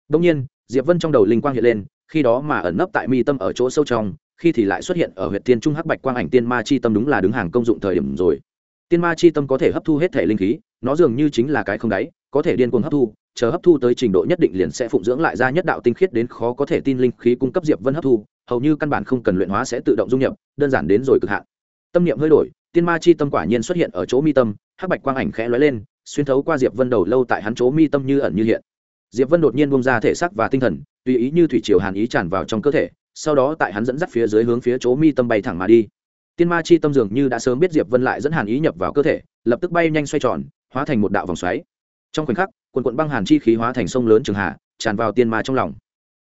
Đông nhiên, diệp vân trong đầu linh quang hiện lên, khi đó mà ẩn nấp tại mi tâm ở chỗ sâu trong, khi thì lại xuất hiện ở huyện tiên trung hắc bạch quang ảnh tiên ma chi tâm đúng là đứng hàng công dụng thời điểm rồi. Tiên ma chi tâm có thể hấp thu hết thể linh khí, nó dường như chính là cái không đáy có thể điên cuồng hấp thu, chờ hấp thu tới trình độ nhất định liền sẽ phụng dưỡng lại ra nhất đạo tinh khiết đến khó có thể tin linh khí cung cấp diệp vân hấp thu, hầu như căn bản không cần luyện hóa sẽ tự động dung nhập, đơn giản đến rồi cực hạn. Tâm niệm hơi đổi, tiên ma chi tâm quả nhiên xuất hiện ở chỗ mi tâm, hắc bạch quang ảnh khẽ lóe lên, xuyên thấu qua diệp vân đầu lâu tại hắn chỗ mi tâm như ẩn như hiện. Diệp vân đột nhiên bung ra thể xác và tinh thần, tùy ý như thủy triều hàn ý tràn vào trong cơ thể, sau đó tại hắn dẫn dắt phía dưới hướng phía chỗ mi tâm bay thẳng mà đi. Tiên ma chi tâm dường như đã sớm biết diệp vân lại dẫn hàn ý nhập vào cơ thể, lập tức bay nhanh xoay tròn, hóa thành một đạo vòng xoáy trong khoảnh khắc, quần quận băng hàn chi khí hóa thành sông lớn trường hạ, tràn vào tiên ma trong lòng.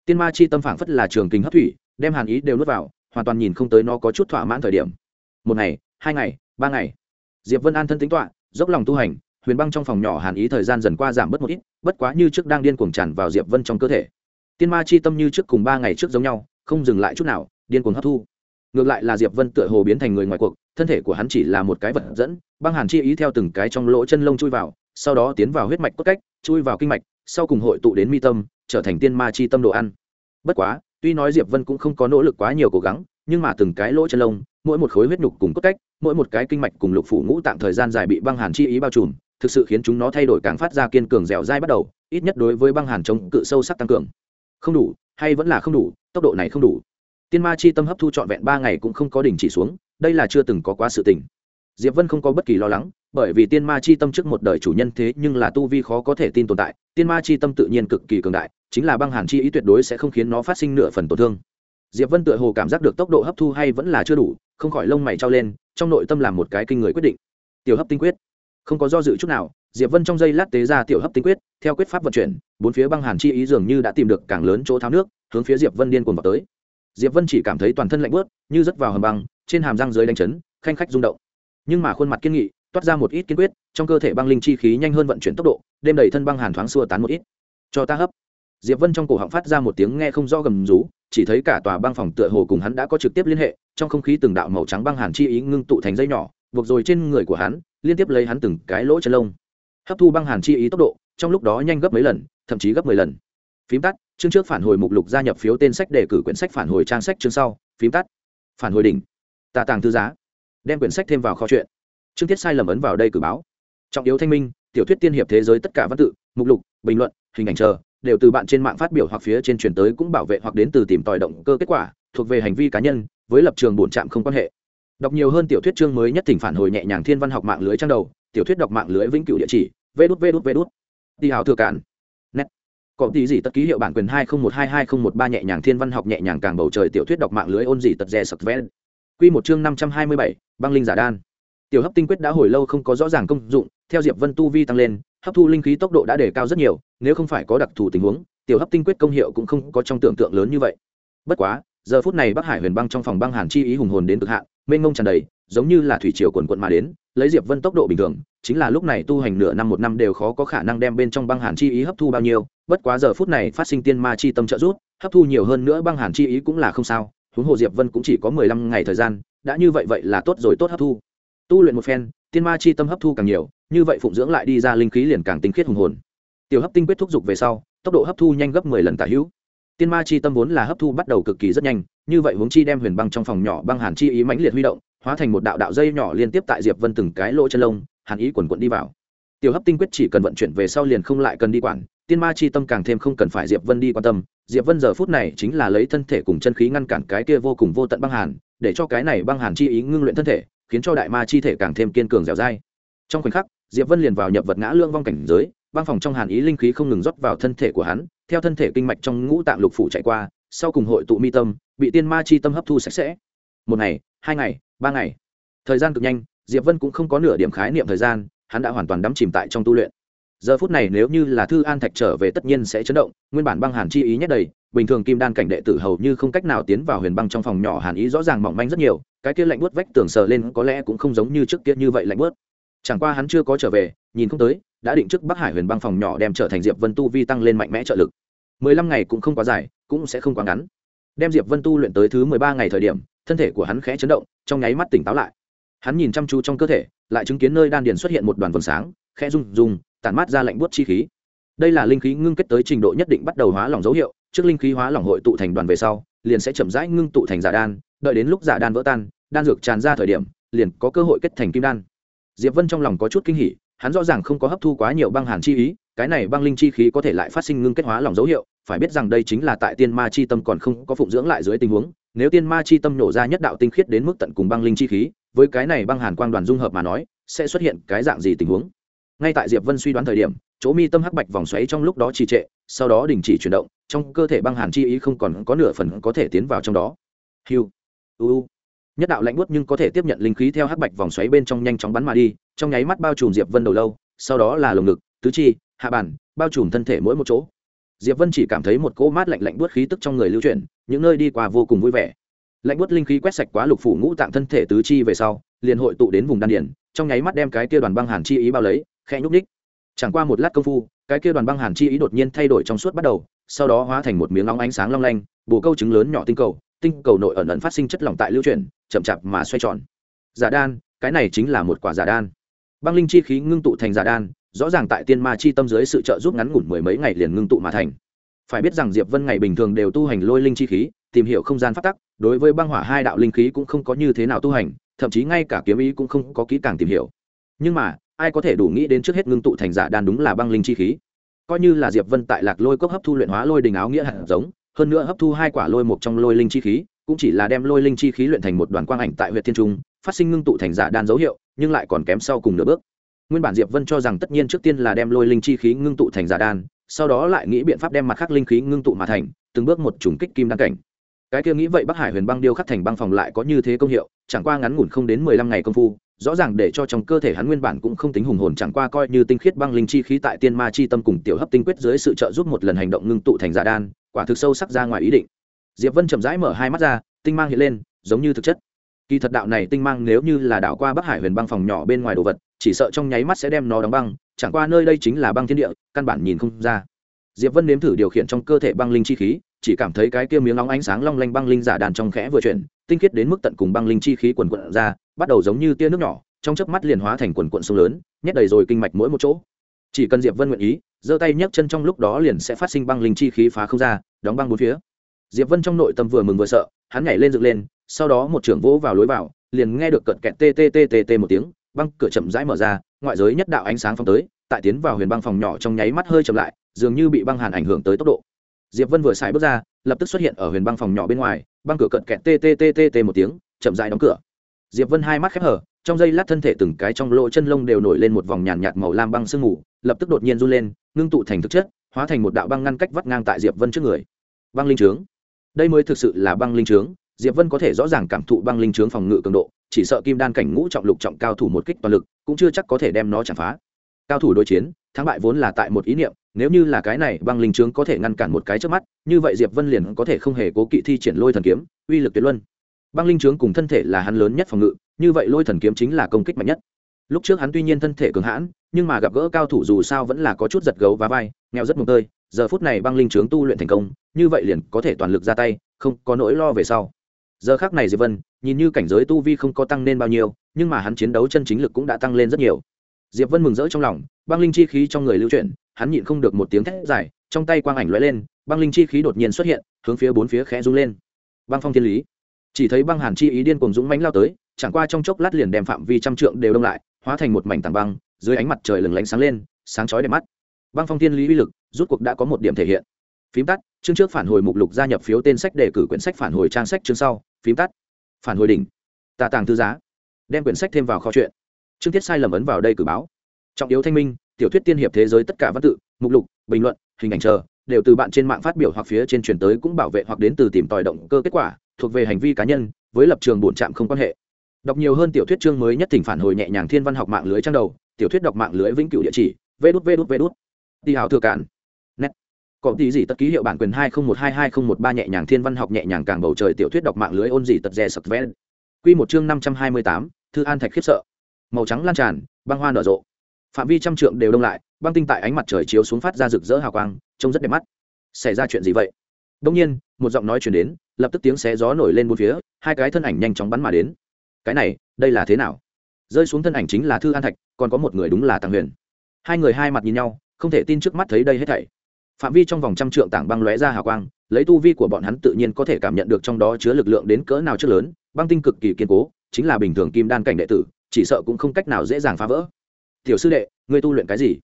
Tiên ma chi tâm phảng phất là trường kình hấp thủy, đem hàn ý đều nuốt vào, hoàn toàn nhìn không tới nó có chút thỏa mãn thời điểm. Một ngày, hai ngày, ba ngày. Diệp vân an thân tính toạ dốc lòng tu hành, huyền băng trong phòng nhỏ hàn ý thời gian dần qua giảm bớt một ít, bất quá như trước đang điên cuồng tràn vào diệp vân trong cơ thể. Tiên ma chi tâm như trước cùng ba ngày trước giống nhau, không dừng lại chút nào, điên cuồng hấp thu. Ngược lại là diệp vân tựa hồ biến thành người ngoài cuộc thân thể của hắn chỉ là một cái vật dẫn, băng hàn chi ý theo từng cái trong lỗ chân lông chui vào, sau đó tiến vào huyết mạch cốt cách, chui vào kinh mạch, sau cùng hội tụ đến mi tâm, trở thành tiên ma chi tâm đồ ăn. Bất quá, tuy nói diệp vân cũng không có nỗ lực quá nhiều cố gắng, nhưng mà từng cái lỗ chân lông, mỗi một khối huyết nhục cùng cốt cách, mỗi một cái kinh mạch cùng lục phủ ngũ tạm thời gian dài bị băng hàn chi ý bao trùm, thực sự khiến chúng nó thay đổi càng phát ra kiên cường dẻo dai bắt đầu, ít nhất đối với băng hàn chống cự sâu sắc tăng cường. Không đủ, hay vẫn là không đủ, tốc độ này không đủ. Tiên ma chi tâm hấp thu trọn vẹn ba ngày cũng không có đỉnh chỉ xuống đây là chưa từng có quá sự tình. Diệp vân không có bất kỳ lo lắng, bởi vì tiên ma chi tâm trước một đời chủ nhân thế nhưng là tu vi khó có thể tin tồn tại, tiên ma chi tâm tự nhiên cực kỳ cường đại, chính là băng hàn chi ý tuyệt đối sẽ không khiến nó phát sinh nửa phần tổn thương. Diệp vân tựa hồ cảm giác được tốc độ hấp thu hay vẫn là chưa đủ, không khỏi lông mày trao lên, trong nội tâm làm một cái kinh người quyết định. Tiểu hấp tinh quyết. Không có do dự chút nào, diệp vân trong giây lát tế ra tiểu hấp tinh quyết, theo quyết pháp vận chuyển, bốn phía băng hàn chi ý dường như đã tìm được càng lớn chỗ tháo nước, hướng phía diệp vân điên cuồng vào tới. Diệp vân chỉ cảm thấy toàn thân lạnh bớt như rất vào hầm băng trên hàm răng dưới đánh chấn, khanh khách rung động. Nhưng mà khuôn mặt kiên nghị, toát ra một ít kiên quyết, trong cơ thể băng linh chi khí nhanh hơn vận chuyển tốc độ, đêm đầy thân băng hàn thoáng xua tán một ít. Cho ta hấp. Diệp vân trong cổ họng phát ra một tiếng nghe không rõ gầm rú, chỉ thấy cả tòa băng phòng tựa hồ cùng hắn đã có trực tiếp liên hệ, trong không khí từng đạo màu trắng băng hàn chi ý ngưng tụ thành dây nhỏ, buộc rồi trên người của hắn, liên tiếp lấy hắn từng cái lỗ chân lông. Hấp thu băng hàn chi ý tốc độ, trong lúc đó nhanh gấp mấy lần, thậm chí gấp mười lần. Phím tắt, chương trước phản hồi mục lục gia nhập phiếu tên sách để cử quyển sách phản hồi trang sách chương sau. Phím tắt, phản hồi đỉnh tà tàng thư giá. Đem quyển sách thêm vào kho chuyện chương tiết sai lầm ấn vào đây cử báo. Trọng yếu thanh minh, tiểu thuyết tiên hiệp thế giới tất cả văn tự, mục lục, bình luận, hình ảnh chờ, đều từ bạn trên mạng phát biểu hoặc phía trên truyền tới cũng bảo vệ hoặc đến từ tìm tòi động cơ kết quả, thuộc về hành vi cá nhân, với lập trường bổn trạm không quan hệ. Đọc nhiều hơn tiểu thuyết chương mới nhất thỉnh phản hồi nhẹ nhàng thiên văn học mạng lưới trang đầu, tiểu thuyết đọc mạng lưới vĩnh cửu địa chỉ, vê đút vê đút vê đút. Đi hào thừa cản net. Có tí gì tất ký hiệu bản quyền hai không một hai hai không một ba nhẹ nhàng thiên văn học nhẹ nhàng càng bầu trời tiểu thuyết đọc mạng lưới ôn gì tật rè sập vẽ quy một chương năm trăm hai mươi bảy, băng linh giả đan. Tiểu hấp tinh quyết đã hồi lâu không có rõ ràng công dụng, theo diệp vân tu vi tăng lên, hấp thu linh khí tốc độ đã đề cao rất nhiều, nếu không phải có đặc thù tình huống, tiểu hấp tinh quyết công hiệu cũng không có trong tưởng tượng lớn như vậy. Bất quá, giờ phút này bắc hải huyền băng trong phòng băng hàn chi ý hùng hồn đến cực hạn, mênh mông tràn đầy, giống như là thủy triều cuồn cuộn mà đến, lấy diệp vân tốc độ bình thường, chính là lúc này tu hành nửa năm một năm đều khó có khả năng đem bên trong băng hàn chi ý hấp thu bao nhiêu, bất quá giờ phút này phát sinh tiên ma chi tâm trợ giúp, hấp thu nhiều hơn nữa băng hàn chi ý cũng là không sao huống hồ diệp vân cũng chỉ có mười lăm ngày thời gian, đã như vậy vậy là tốt rồi, tốt hấp thu. Tu luyện một phen, tiên ma chi tâm hấp thu càng nhiều, như vậy phụng dưỡng lại đi ra linh khí liền càng tinh khiết hùng hồn. Tiểu hấp tinh quyết thúc dục về sau, tốc độ hấp thu nhanh gấp mười lần tả hữu. Tiên ma chi tâm vốn là hấp thu bắt đầu cực kỳ rất nhanh, như vậy huống chi đem huyền băng trong phòng nhỏ băng hàn chi ý mãnh liệt huy động, hóa thành một đạo đạo dây nhỏ liên tiếp tại diệp vân từng cái lỗ chân lông, hàn ý quần quận đi vào. Tiểu hấp tinh quyết chỉ cần vận chuyển về sau liền không lại cần đi quản tiên ma chi tâm càng thêm không cần phải diệp vân đi quan tâm, diệp vân giờ phút này chính là lấy thân thể cùng chân khí ngăn cản cái kia vô cùng vô tận băng hàn, để cho cái này băng hàn chi ý ngưng luyện thân thể, khiến cho đại ma chi thể càng thêm kiên cường dẻo dai. Trong khoảnh khắc, diệp vân liền vào nhập vật ngã lương vong cảnh giới, băng phòng trong hàn ý linh khí không ngừng rót vào thân thể của hắn, theo thân thể kinh mạch trong ngũ tạng lục phủ chạy qua, sau cùng hội tụ mi tâm, bị tiên ma chi tâm hấp thu sạch sẽ. Một ngày, hai ngày, ba ngày. Thời gian cực nhanh, diệp vân cũng không có nửa điểm khái niệm thời gian, hắn đã hoàn toàn đắm chìm tại trong tu luyện giờ phút này nếu như là thư an thạch trở về tất nhiên sẽ chấn động, nguyên bản băng hàn chi ý nhét đầy, bình thường kim đan cảnh đệ tử hầu như không cách nào tiến vào huyền băng trong phòng nhỏ hàn ý rõ ràng mỏng manh rất nhiều, cái kia lạnh buốt vách tường sờ lên có lẽ cũng không giống như trước kia như vậy lạnh buốt. Chẳng qua hắn chưa có trở về, nhìn không tới, đã định trước bắc hải huyền băng phòng nhỏ đem trở thành diệp vân tu vi tăng lên mạnh mẽ trợ lực. Mười lăm ngày cũng không quá dài, cũng sẽ không quá ngắn. Đem diệp vân tu luyện tới thứ mười ba ngày thời điểm, thân thể của hắn khẽ chấn động, trong nháy mắt tỉnh táo lại. Hắn nhìn chăm chú trong cơ thể, lại chứng kiến nơi đan điền xuất hiện một đoàn vầng sáng, khẽ rung rung tản mát ra lạnh buốt chi khí. Đây là linh khí ngưng kết tới trình độ nhất định bắt đầu hóa lỏng dấu hiệu, trước linh khí hóa lỏng hội tụ thành đoàn về sau, liền sẽ chậm rãi ngưng tụ thành giả đan, đợi đến lúc giả đan vỡ tan, đan dược tràn ra thời điểm, liền có cơ hội kết thành kim đan. Diệp vân trong lòng có chút kinh hỉ, hắn rõ ràng không có hấp thu quá nhiều băng hàn chi ý, cái này băng linh chi khí có thể lại phát sinh ngưng kết hóa lỏng dấu hiệu, phải biết rằng đây chính là tại tiên ma chi tâm còn không có phụng dưỡng lại dưới tình huống, nếu tiên ma chi tâm nổ ra nhất đạo tinh khiết đến mức tận cùng băng linh chi khí, với cái này băng hàn quang đoàn dung hợp mà nói, sẽ xuất hiện cái dạng gì tình huống? Ngay tại diệp vân suy đoán thời điểm, chỗ mi tâm hắc bạch vòng xoáy trong lúc đó trì trệ, sau đó đình chỉ chuyển động, trong cơ thể băng hàn chi ý không còn có nửa phần có thể tiến vào trong đó. Hiu uu nhất đạo lạnh buốt nhưng có thể tiếp nhận linh khí theo hắc bạch vòng xoáy bên trong nhanh chóng bắn mà đi, trong nháy mắt bao trùm diệp vân đầu lâu, sau đó là lồng ngực, tứ chi, hạ bản bao trùm thân thể mỗi một chỗ. Diệp vân chỉ cảm thấy một cỗ mát lạnh lạnh buốt khí tức trong người lưu chuyển, những nơi đi qua vô cùng vui vẻ. Lạnh buốt linh khí quét sạch quá lục phủ ngũ tạng thân thể tứ chi về sau, liền hội tụ đến vùng đan điển trong nháy mắt đem cái kia đoàn băng hàn chi ý bao lấy khẽ nhúc ních chẳng qua một lát công phu, cái kia đoàn băng hàn chi ý đột nhiên thay đổi trong suốt bắt đầu, sau đó hóa thành một miếng nóng ánh sáng long lanh bồ câu trứng lớn nhỏ tinh cầu tinh cầu nội ẩn ẩn phát sinh chất lỏng tại lưu chuyển, chậm chạp mà xoay tròn. Giả đan, cái này chính là một quả giả đan. Băng linh chi khí ngưng tụ thành giả đan, rõ ràng tại tiên ma chi tâm dưới sự trợ giúp ngắn ngủn mười mấy ngày liền ngưng tụ mà thành. Phải biết rằng diệp vân ngày bình thường đều tu hành lôi linh chi khí, tìm hiểu không gian phát tắc, đối với băng hỏa hai đạo linh khí cũng không có như thế nào tu hành, thậm chí ngay cả kiếm ý cũng không có kỹ càng tìm hiểu. Nhưng mà ai có thể đủ nghĩ đến trước hết ngưng tụ thành giả đan đúng là băng linh chi khí. Coi như là diệp vân tại lạc lôi cốc hấp thu luyện hóa lôi đình áo nghĩa hạt giống, hơn nữa hấp thu hai quả lôi một trong lôi linh chi khí, cũng chỉ là đem lôi linh chi khí luyện thành một đoàn quang ảnh tại huyện thiên trung, phát sinh ngưng tụ thành giả đan dấu hiệu, nhưng lại còn kém sau cùng nửa bước. Nguyên bản diệp vân cho rằng tất nhiên trước tiên là đem lôi linh chi khí ngưng tụ thành giả đan, sau đó lại nghĩ biện pháp đem mặt khắc linh khí ngưng tụ mà thành, từng bước một trùng kích kim đan cảnh. Cái kia nghĩ vậy bắc hải huyền băng điêu khắc thành băng phòng lại có như thế công hiệu, chẳng qua ngắn ngủn không đến mười lăm ngày công phu rõ ràng để cho trong cơ thể hắn nguyên bản cũng không tính hùng hồn, chẳng qua coi như tinh khiết băng linh chi khí tại tiên ma chi tâm cùng tiểu hấp tinh quyết dưới sự trợ giúp một lần hành động ngưng tụ thành giả đan, quả thực sâu sắc ra ngoài ý định. Diệp vân chậm rãi mở hai mắt ra, tinh mang hiện lên, giống như thực chất. Kỳ thật đạo này tinh mang nếu như là đảo qua bắc hải huyền băng phòng nhỏ bên ngoài đồ vật, chỉ sợ trong nháy mắt sẽ đem nó đóng băng, chẳng qua nơi đây chính là băng thiên địa, căn bản nhìn không ra. Diệp vân nếm thử điều khiển trong cơ thể băng linh chi khí, chỉ cảm thấy cái kia miếng nóng ánh sáng long lanh băng linh giả đàn trong khẽ vừa chuyển tinh khiết đến mức tận cùng băng linh chi khí quần quận ra, bắt đầu giống như tia nước nhỏ, trong chớp mắt liền hóa thành quần quận sông lớn, nhét đầy rồi kinh mạch mỗi một chỗ. Chỉ cần diệp vân nguyện ý, giơ tay nhấc chân trong lúc đó liền sẽ phát sinh băng linh chi khí phá không ra, đóng băng bốn phía. Diệp vân trong nội tâm vừa mừng vừa sợ, hắn nhảy lên dựng lên, sau đó một trưởng vỗ vào lối vào, liền nghe được cận kẹt tê tê tê tê tê một tiếng, băng cửa chậm rãi mở ra, ngoại giới nhất đạo ánh sáng phong tới, tại tiến vào huyền băng phòng nhỏ trong nháy mắt hơi chậm lại, dường như bị băng hàn ảnh hưởng tới tốc độ. Diệp vân vừa xài bước ra, lập tức xuất hiện ở huyền băng phòng nhỏ bên ngoài băng cửa cận kẹt tttt một tiếng, chậm rãi đóng cửa. Diệp vân hai mắt khép hở trong giây lát thân thể từng cái trong lỗ chân lông đều nổi lên một vòng nhàn nhạt màu lam băng sương mù, lập tức đột nhiên run lên, ngưng tụ thành thực chất, hóa thành một đạo băng ngăn cách vắt ngang tại diệp vân trước người. Băng linh trướng. Đây mới thực sự là băng linh trướng, diệp vân có thể rõ ràng cảm thụ băng linh trướng phòng ngự cường độ, chỉ sợ kim đan cảnh ngũ trọng lục trọng cao thủ một kích toàn lực, cũng chưa chắc có thể đem nó chạm phá. Cao thủ đối chiến, thắng bại vốn là tại một ý niệm nếu như là cái này, băng linh trướng có thể ngăn cản một cái trước mắt, như vậy diệp vân liền có thể không hề cố kỵ thi triển lôi thần kiếm, uy lực tuyệt luân. Băng linh trướng cùng thân thể là hắn lớn nhất phòng ngự, như vậy lôi thần kiếm chính là công kích mạnh nhất. Lúc trước hắn tuy nhiên thân thể cường hãn, nhưng mà gặp gỡ cao thủ dù sao vẫn là có chút giật gấu và vai, nghèo rất mồm tơi, giờ phút này băng linh trướng tu luyện thành công, như vậy liền có thể toàn lực ra tay, không có nỗi lo về sau. Giờ khác này diệp vân, nhìn như cảnh giới tu vi không có tăng lên bao nhiêu, nhưng mà hắn chiến đấu chân chính lực cũng đã tăng lên rất nhiều. Diệp vân mừng rỡ trong lòng, băng linh chi khí trong người lưu chuyển hắn nhịn không được một tiếng thét dài, trong tay quang ảnh lóe lên, băng linh chi khí đột nhiên xuất hiện, hướng phía bốn phía khẽ rung lên. Băng phong thiên lý. Chỉ thấy băng hàn chi ý điên cùng dũng mãnh lao tới, chẳng qua trong chốc lát liền đem phạm vi trăm trượng đều đông lại, hóa thành một mảnh tảng băng, dưới ánh mặt trời lừng lánh sáng lên, sáng chói đẹp mắt. Băng phong thiên lý uy lực, rút cuộc đã có một điểm thể hiện. Phím tắt, chương trước phản hồi mục lục gia nhập phiếu tên sách đề cử quyển sách phản hồi trang sách chương sau. Phím tắt. Phản hồi đỉnh. Tà tàng thư giá. Đem quyển sách thêm vào kho chuyện. Chương tiết sai lầm ấn vào đây cử báo. Trọng yếu thanh minh tiểu thuyết tiên hiệp thế giới tất cả văn tự, mục lục, bình luận, hình ảnh chờ, đều từ bạn trên mạng phát biểu hoặc phía trên truyền tới cũng bảo vệ hoặc đến từ tìm tòi động cơ kết quả, thuộc về hành vi cá nhân, với lập trường bổn trạm không quan hệ. Đọc nhiều hơn tiểu thuyết chương mới nhất thỉnh phản hồi nhẹ nhàng thiên văn học mạng lưới trang đầu, tiểu thuyết đọc mạng lưới vĩnh cửu địa chỉ vê đút vê đút vê đút đi hào thừa cản nét có tí gì tất ký hiệu bản quyền hai không một hai hai không một ba nhẹ nhàng thiên văn học nhẹ nhàng càng bầu trời tiểu thuyết đọc mạng lưới ôn gì tật rè sập ven quy một chương năm trăm hai mươi tám, thư an thạch khiếp sợ. Màu trắng lan tràn, băng hoa nở rộ phạm vi trăm trượng đều đông lại, băng tinh tại ánh mặt trời chiếu xuống phát ra rực rỡ hào quang, trông rất đẹp mắt. Xảy ra chuyện gì vậy? Đông nhiên, một giọng nói chuyển đến, lập tức tiếng xé gió nổi lên bốn phía, hai cái thân ảnh nhanh chóng bắn mà đến. Cái này, đây là thế nào? Rơi xuống thân ảnh chính là thư an thạch, còn có một người đúng là tàng huyền. Hai người hai mặt nhìn nhau, không thể tin trước mắt thấy đây hết thảy. Phạm vi trong vòng trăm trượng tảng băng lóe ra hào quang, lấy tu vi của bọn hắn tự nhiên có thể cảm nhận được trong đó chứa lực lượng đến cỡ nào trước lớn, băng tinh cực kỳ kiên cố, chính là bình thường kim đan cảnh đệ tử, chỉ sợ cũng không cách nào dễ dàng phá vỡ tiểu sư đệ, ngươi tu luyện cái gì?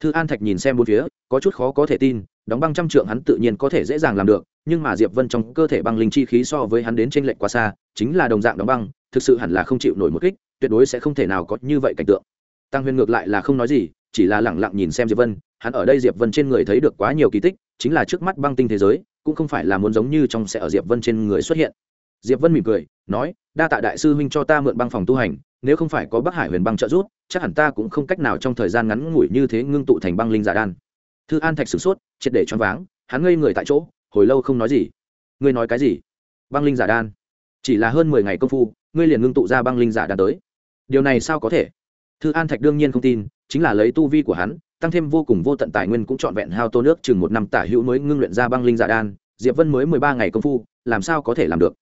Thư an thạch nhìn xem bốn phía, có chút khó có thể tin, đóng băng trăm trượng hắn tự nhiên có thể dễ dàng làm được, nhưng mà diệp vân trong cơ thể băng linh chi khí so với hắn đến trên lệnh quá xa, chính là đồng dạng đóng băng, thực sự hẳn là không chịu nổi một kích, tuyệt đối sẽ không thể nào có như vậy cảnh tượng. Tăng huyền ngược lại là không nói gì, chỉ là lẳng lặng nhìn xem diệp vân, hắn ở đây diệp vân trên người thấy được quá nhiều kỳ tích, chính là trước mắt băng tinh thế giới, cũng không phải là muốn giống như trong sẽ ở diệp vân trên người xuất hiện. Diệp vân mỉm cười, nói, đa tạ đại sư huynh cho ta mượn băng phòng tu hành nếu không phải có bắc hải huyền băng trợ giúp, chắc hẳn ta cũng không cách nào trong thời gian ngắn ngủi như thế ngưng tụ thành băng linh giả đan. Thư an thạch sửng sốt, triệt để choáng váng, hắn ngây người tại chỗ, hồi lâu không nói gì. Ngươi nói cái gì? Băng linh giả đan? Chỉ là hơn mười ngày công phu, ngươi liền ngưng tụ ra băng linh giả đan tới. Điều này sao có thể? Thư an thạch đương nhiên không tin, chính là lấy tu vi của hắn, tăng thêm vô cùng vô tận tài nguyên cũng trọn vẹn hao tô nước chừng một năm tả hữu mới ngưng luyện ra băng linh giả đan. Diệp vân mới mười ba ngày công phu, làm sao có thể làm được?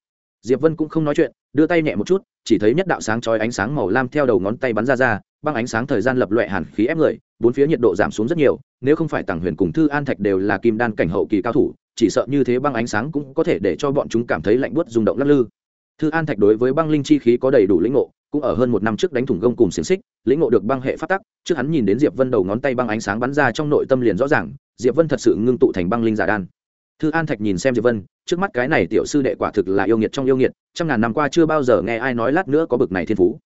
Diệp vân cũng không nói chuyện, đưa tay nhẹ một chút, chỉ thấy nhất đạo sáng chói ánh sáng màu lam theo đầu ngón tay bắn ra ra, băng ánh sáng thời gian lập loẹ hàn khí ép người, bốn phía nhiệt độ giảm xuống rất nhiều, nếu không phải tàng huyền cùng thư an thạch đều là kim đan cảnh hậu kỳ cao thủ, chỉ sợ như thế băng ánh sáng cũng có thể để cho bọn chúng cảm thấy lạnh buốt rung động lắc lư. Thư an thạch đối với băng linh chi khí có đầy đủ lĩnh ngộ, cũng ở hơn một năm trước đánh thủng gông cùng xiềng xích, lĩnh ngộ được băng hệ phát tắc, trước hắn nhìn đến diệp vân đầu ngón tay băng ánh sáng bắn ra trong nội tâm liền rõ ràng, diệp vân thật sự ngưng tụ thành băng linh giả đan thư an thạch nhìn xem diệp vân, trước mắt cái này tiểu sư đệ quả thực là yêu nghiệt trong yêu nghiệt, trăm ngàn năm qua chưa bao giờ nghe ai nói lát nữa có bực này thiên phú.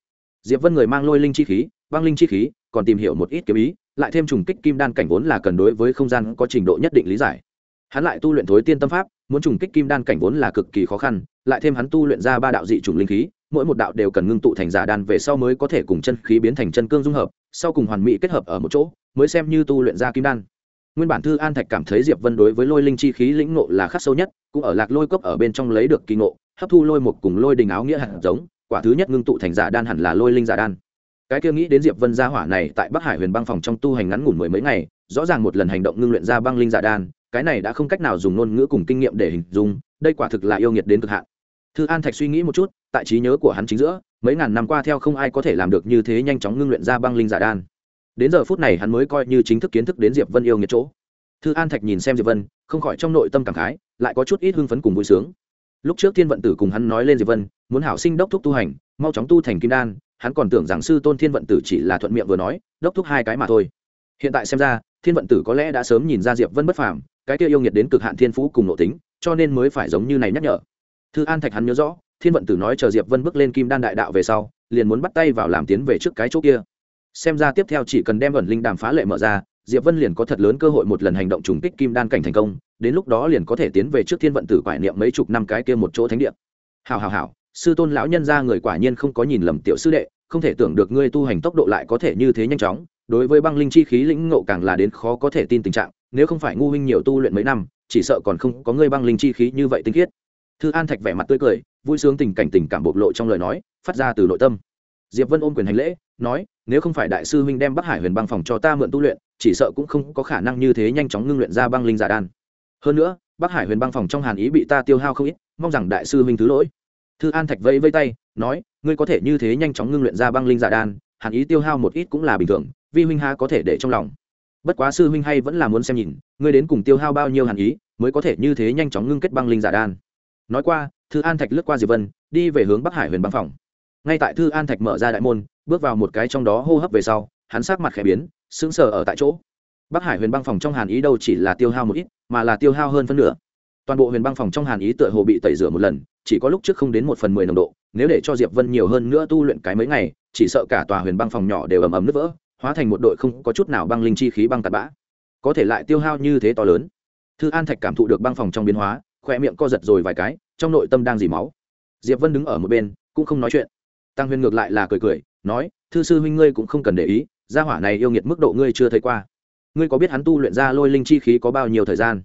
Diệp vân người mang lôi linh chi khí băng linh chi khí, còn tìm hiểu một ít kiếm ý, lại thêm trùng kích kim đan cảnh vốn là cần đối với không gian có trình độ nhất định lý giải. Hắn lại tu luyện thối tiên tâm pháp, muốn trùng kích kim đan cảnh vốn là cực kỳ khó khăn, lại thêm hắn tu luyện ra ba đạo dị trùng linh khí, mỗi một đạo đều cần ngưng tụ thành giả đan về sau mới có thể cùng chân khí biến thành chân cương dung hợp, sau cùng hoàn mỹ kết hợp ở một chỗ, mới xem như tu luyện ra kim đan nguyên bản thư an thạch cảm thấy diệp vân đối với lôi linh chi khí lĩnh ngộ là khắc sâu nhất, cũng ở lạc lôi cốc ở bên trong lấy được kỳ ngộ, hấp thu lôi một cùng lôi đình áo nghĩa hạt giống, quả thứ nhất ngưng tụ thành giả đan hẳn là lôi linh giả đan. Cái kia nghĩ đến diệp vân gia hỏa này tại bắc hải huyền băng phòng trong tu hành ngắn ngủn mười mấy ngày, rõ ràng một lần hành động ngưng luyện ra băng linh giả đan, cái này đã không cách nào dùng ngôn ngữ cùng kinh nghiệm để hình dung, đây quả thực là yêu nghiệt đến cực hạn. Thư an thạch suy nghĩ một chút, tại trí nhớ của hắn chính giữa, mấy ngàn năm qua theo không ai có thể làm được như thế nhanh chóng ngưng luyện ra băng linh giả đan đến giờ phút này hắn mới coi như chính thức kiến thức đến diệp vân yêu nghiệt chỗ. Thư an thạch nhìn xem diệp vân, không khỏi trong nội tâm cảm khái, lại có chút ít hưng phấn cùng vui sướng. Lúc trước thiên vận tử cùng hắn nói lên diệp vân, muốn hảo sinh đốc thúc tu hành, mau chóng tu thành kim đan, hắn còn tưởng rằng sư tôn thiên vận tử chỉ là thuận miệng vừa nói, đốc thúc hai cái mà thôi. Hiện tại xem ra, thiên vận tử có lẽ đã sớm nhìn ra diệp vân bất phàm, cái kia yêu nghiệt đến cực hạn thiên phú cùng nội tính, cho nên mới phải giống như này nhắc nhở. Thư an thạch hắn nhớ rõ, thiên vận tử nói chờ diệp vân bước lên kim đan đại đạo về sau, liền muốn bắt tay vào làm tiến về trước cái chỗ kia xem ra tiếp theo chỉ cần đem ẩn linh đàm phá lệ mở ra, diệp vân liền có thật lớn cơ hội một lần hành động trùng kích kim đan cảnh thành công, đến lúc đó liền có thể tiến về trước thiên vận tử quải niệm mấy chục năm cái kia một chỗ thánh địa. Hào hào hào sư tôn lão nhân ra người quả nhiên không có nhìn lầm tiểu sư đệ, không thể tưởng được ngươi tu hành tốc độ lại có thể như thế nhanh chóng, đối với băng linh chi khí lĩnh ngộ càng là đến khó có thể tin tình trạng, nếu không phải ngu huynh nhiều tu luyện mấy năm, chỉ sợ còn không có ngươi băng linh chi khí như vậy tinh khiết. Thư an thạch vẻ mặt tươi cười, vui sướng tình cảnh tình cảm bộc lộ trong lời nói, phát ra từ nội tâm. Diệp vân ôm quyền hành lễ, nói nếu không phải đại sư huynh đem bắc hải huyền băng phòng cho ta mượn tu luyện, chỉ sợ cũng không có khả năng như thế nhanh chóng ngưng luyện ra băng linh giả đan. Hơn nữa, bắc hải huyền băng phòng trong hàn ý bị ta tiêu hao không ít, mong rằng đại sư huynh thứ lỗi. Thư an thạch vẫy vây tay, nói, ngươi có thể như thế nhanh chóng ngưng luyện ra băng linh giả đan, hàn ý tiêu hao một ít cũng là bình thường, vi huynh ha có thể để trong lòng? Bất quá sư huynh hay vẫn là muốn xem nhìn, ngươi đến cùng tiêu hao bao nhiêu hàn ý, mới có thể như thế nhanh chóng ngưng kết băng linh giả đan. Nói qua, thư an thạch lướt qua diệp vân, đi về hướng bắc hải huyền băng phòng. Ngay tại thư an thạch mở ra đại môn bước vào một cái trong đó hô hấp về sau, hắn sắc mặt khẽ biến, sững sờ ở tại chỗ. Bắc hải huyền băng phòng trong hàn ý đâu chỉ là tiêu hao một ít, mà là tiêu hao hơn phân nửa. Toàn bộ huyền băng phòng trong hàn ý tựa hồ bị tẩy rửa một lần, chỉ có lúc trước không đến một phần mười nồng độ, nếu để cho diệp vân nhiều hơn nữa tu luyện cái mấy ngày, chỉ sợ cả tòa huyền băng phòng nhỏ đều ầm ầm nứt vỡ, hóa thành một đội không có chút nào băng linh chi khí băng tạt bã. Có thể lại tiêu hao như thế to lớn. Thư an thạch cảm thụ được băng phòng trong biến hóa khoe miệng co giật rồi vài cái, trong nội tâm đang dì máu. Diệp vân đứng ở một bên, cũng không nói chuyện tăng Huyên ngược lại là cười cười, nói, thư sư huynh ngươi cũng không cần để ý, gia hỏa này yêu nghiệt mức độ ngươi chưa thấy qua. Ngươi có biết hắn tu luyện ra lôi linh chi khí có bao nhiêu thời gian?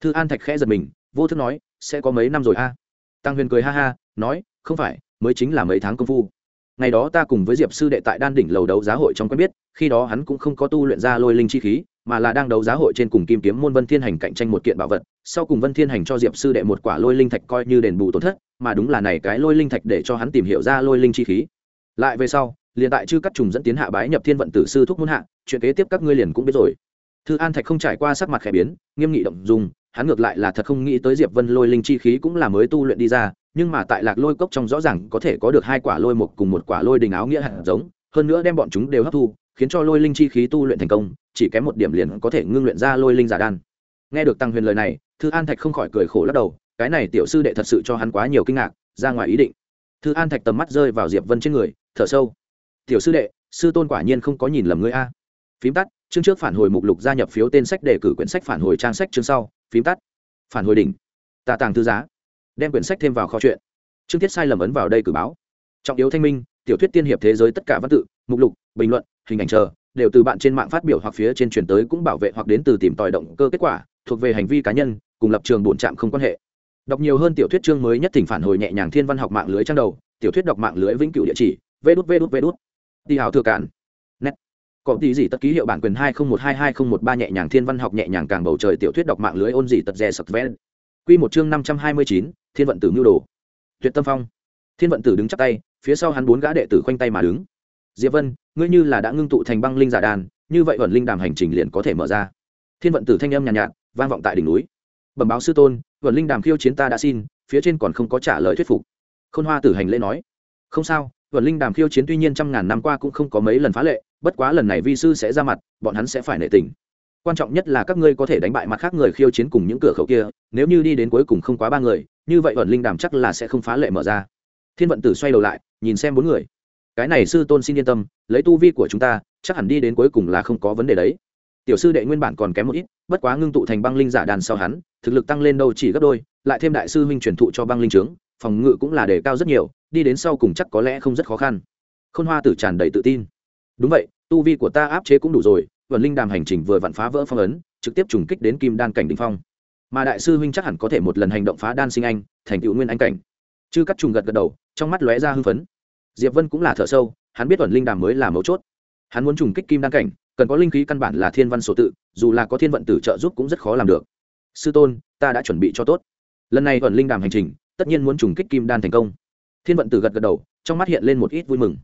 Thư an thạch khẽ giật mình, vô thức nói, sẽ có mấy năm rồi a? Tăng huyền cười ha ha, nói, không phải, mới chính là mấy tháng công phu. Ngày đó ta cùng với diệp sư đệ tại đan đỉnh lầu đấu giá hội trong quen biết, khi đó hắn cũng không có tu luyện ra lôi linh chi khí, mà là đang đấu giá hội trên cùng kim kiếm môn vân thiên hành cạnh tranh một kiện bảo vật, sau cùng vân thiên hành cho diệp sư đệ một quả lôi linh thạch coi như đền bù tổn thất mà đúng là này cái lôi linh thạch để cho hắn tìm hiểu ra lôi linh chi khí. Lại về sau, liền tại chư cắt trùng dẫn tiến hạ bái nhập thiên vận tử sư thúc muôn hạ, chuyện kế tiếp các ngươi liền cũng biết rồi. Thư an thạch không trải qua sắc mặt khẽ biến, nghiêm nghị động dùng hắn ngược lại là thật không nghĩ tới diệp vân lôi linh chi khí cũng là mới tu luyện đi ra, nhưng mà tại lạc lôi cốc trong rõ ràng có thể có được hai quả lôi một cùng một quả lôi đình áo nghĩa hạt giống, hơn nữa đem bọn chúng đều hấp thu, khiến cho lôi linh chi khí tu luyện thành công, chỉ kém một điểm liền có thể ngưng luyện ra lôi linh giả đan. Nghe được tăng huyền lời này, thư an thạch không khỏi cười khổ lắc đầu cái này tiểu sư đệ thật sự cho hắn quá nhiều kinh ngạc, ra ngoài ý định. Thư an thạch tầm mắt rơi vào diệp vân trên người, thở sâu. Tiểu sư đệ, sư tôn quả nhiên không có nhìn lầm ngươi a. Phím tắt, chương trước phản hồi mục lục gia nhập phiếu tên sách đề cử quyển sách phản hồi trang sách chương sau. Phím tắt. Phản hồi đỉnh. Tà tàng thư giá. Đem quyển sách thêm vào kho chuyện. Chương tiết sai lầm ấn vào đây cử báo. Trọng yếu thanh minh, tiểu thuyết tiên hiệp thế giới tất cả văn tự, mục lục, bình luận, hình ảnh chờ, đều từ bạn trên mạng phát biểu hoặc phía trên chuyển tới cũng bảo vệ hoặc đến từ tìm tòi động cơ kết quả, thuộc về hành vi cá nhân, cùng lập trường bổn trạm không quan hệ đọc nhiều hơn tiểu thuyết chương mới nhất thỉnh phản hồi nhẹ nhàng thiên văn học mạng lưới trang đầu tiểu thuyết đọc mạng lưới vĩnh cửu địa chỉ vê đút vê đút vê đút đi hào thừa cản net. Có tí gì tất ký hiệu bản quyền hai không một hai hai không một ba nhẹ nhàng thiên văn học nhẹ nhàng càng bầu trời tiểu thuyết đọc mạng lưới ôn gì tật rè sập vẽ. Quy một chương năm trăm hai mươi chín thiên vận tử mưu đồ. Tuyệt tâm phong. Thiên vận tử đứng chắp tay phía sau hắn bốn gã đệ tử khoanh tay mà đứng. Diệp vân ngươi như là đã ngưng tụ thành băng linh giả đàn như vậy vận linh đàm hành trình liền có thể mở ra. Thiên vận tử thanh âm nhàn nhạt, nhạt vang vọng tại đỉnh núi. Bẩm báo sư tôn vận linh đàm khiêu chiến ta đã xin, phía trên còn không có trả lời thuyết phục. Khôn hoa tử hành lễ nói, không sao vận linh đàm khiêu chiến tuy nhiên trăm ngàn năm qua cũng không có mấy lần phá lệ, bất quá lần này vi sư sẽ ra mặt, bọn hắn sẽ phải nể tình. Quan trọng nhất là các ngươi có thể đánh bại mặt khác người khiêu chiến cùng những cửa khẩu kia, nếu như đi đến cuối cùng không quá ba người, như vậy vận linh đàm chắc là sẽ không phá lệ mở ra. Thiên vận tử xoay đầu lại, nhìn xem bốn người. Cái này sư tôn xin yên tâm, lấy tu vi của chúng ta, chắc hẳn đi đến cuối cùng là không có vấn đề đấy tiểu sư đệ nguyên bản còn kém một ít, bất quá ngưng tụ thành băng linh giả đàn sau hắn, thực lực tăng lên đâu chỉ gấp đôi, lại thêm đại sư huynh truyền thụ cho băng linh trướng, phòng ngự cũng là đề cao rất nhiều, đi đến sau cùng chắc có lẽ không rất khó khăn. Khôn hoa tử tràn đầy tự tin. Đúng vậy, tu vi của ta áp chế cũng đủ rồi vận linh đàm hành trình vừa vặn phá vỡ phong ấn, trực tiếp trùng kích đến kim đan cảnh đình phong. Mà đại sư huynh chắc hẳn có thể một lần hành động phá đan sinh anh, thành tựu nguyên anh cảnh. Chư cắt trùng gật gật đầu, trong mắt lóe ra hưng phấn. Diệp vân cũng là thở sâu, hắn biết vận linh đàm mới là mấu chốt. Hắn muốn trùng kích kim đan cảnh cần có linh khí căn bản là thiên văn sổ tự, dù là có thiên vận tử trợ giúp cũng rất khó làm được. Sư tôn, ta đã chuẩn bị cho tốt. Lần này vận linh đàm hành trình, tất nhiên muốn trùng kích kim đan thành công. Thiên vận tử gật gật đầu, trong mắt hiện lên một ít vui mừng.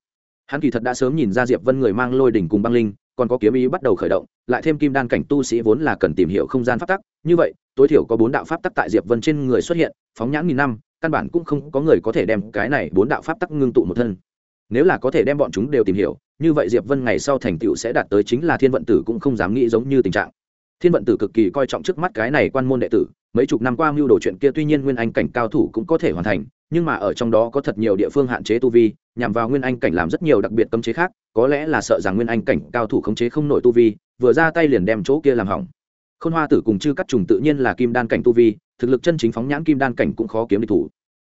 Hắn kỳ thật đã sớm nhìn ra diệp vân người mang lôi đỉnh cùng băng linh, còn có kiếm ý bắt đầu khởi động, lại thêm kim đan cảnh tu sĩ vốn là cần tìm hiểu không gian pháp tắc, như vậy, tối thiểu có bốn đạo pháp tắc tại diệp vân trên người xuất hiện, phóng nhãn nghìn năm, căn bản cũng không có người có thể đem cái này bốn đạo pháp tắc ngưng tụ một thân. Nếu là có thể đem bọn chúng đều tìm hiểu như vậy diệp vân ngày sau thành tựu sẽ đạt tới chính là thiên vận tử cũng không dám nghĩ giống như tình trạng. Thiên vận tử cực kỳ coi trọng trước mắt cái này quan môn đệ tử, mấy chục năm qua mưu đồ chuyện kia tuy nhiên nguyên anh cảnh cao thủ cũng có thể hoàn thành, nhưng mà ở trong đó có thật nhiều địa phương hạn chế tu vi, nhằm vào nguyên anh cảnh làm rất nhiều đặc biệt cấm chế khác, có lẽ là sợ rằng nguyên anh cảnh cao thủ khống chế không nổi tu vi, vừa ra tay liền đem chỗ kia làm hỏng. Khôn hoa tử cùng chư cắt trùng tự nhiên là kim đan cảnh tu vi, thực lực chân chính phóng nhãn kim đan cảnh cũng khó kiếm địch thủ.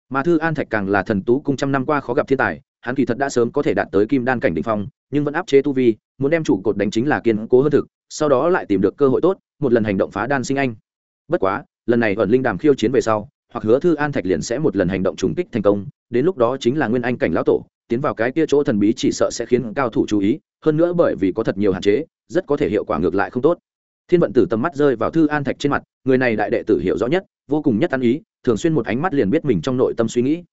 Mà thư an thạch càng là thần tú cung trăm năm qua khó gặp thiên tài hắn kỳ thật đã sớm có thể đạt tới kim đan cảnh đ ỉ n h phong, nhưng vẫn áp chế tu vi, muốn đem trụ cột đánh chính là kiên cố hơn thực, sau đó lại tìm được cơ hội tốt, một lần hành động phá đan sinh anh. Bất quá, lần này ẩn linh đàm khiêu chiến về sau, hoặc hứa thư an thạch liền sẽ một lần hành động trùng kích thành công, đến lúc đó chính là nguyên anh cảnh lão tổ, tiến vào cái kia chỗ thần bí chỉ sợ sẽ khiến cao thủ chú ý, hơn nữa bởi vì có thật nhiều hạn chế, rất có thể hiệu quả ngược lại không tốt. Thiên vận tử tầm mắt rơi vào thư an thạch trên mặt, người này đại đệ tử hiểu rõ nhất, vô cùng nhất ăn ý, thường xuyên một ánh mắt liền biết mình trong nội tâm suy nghĩ.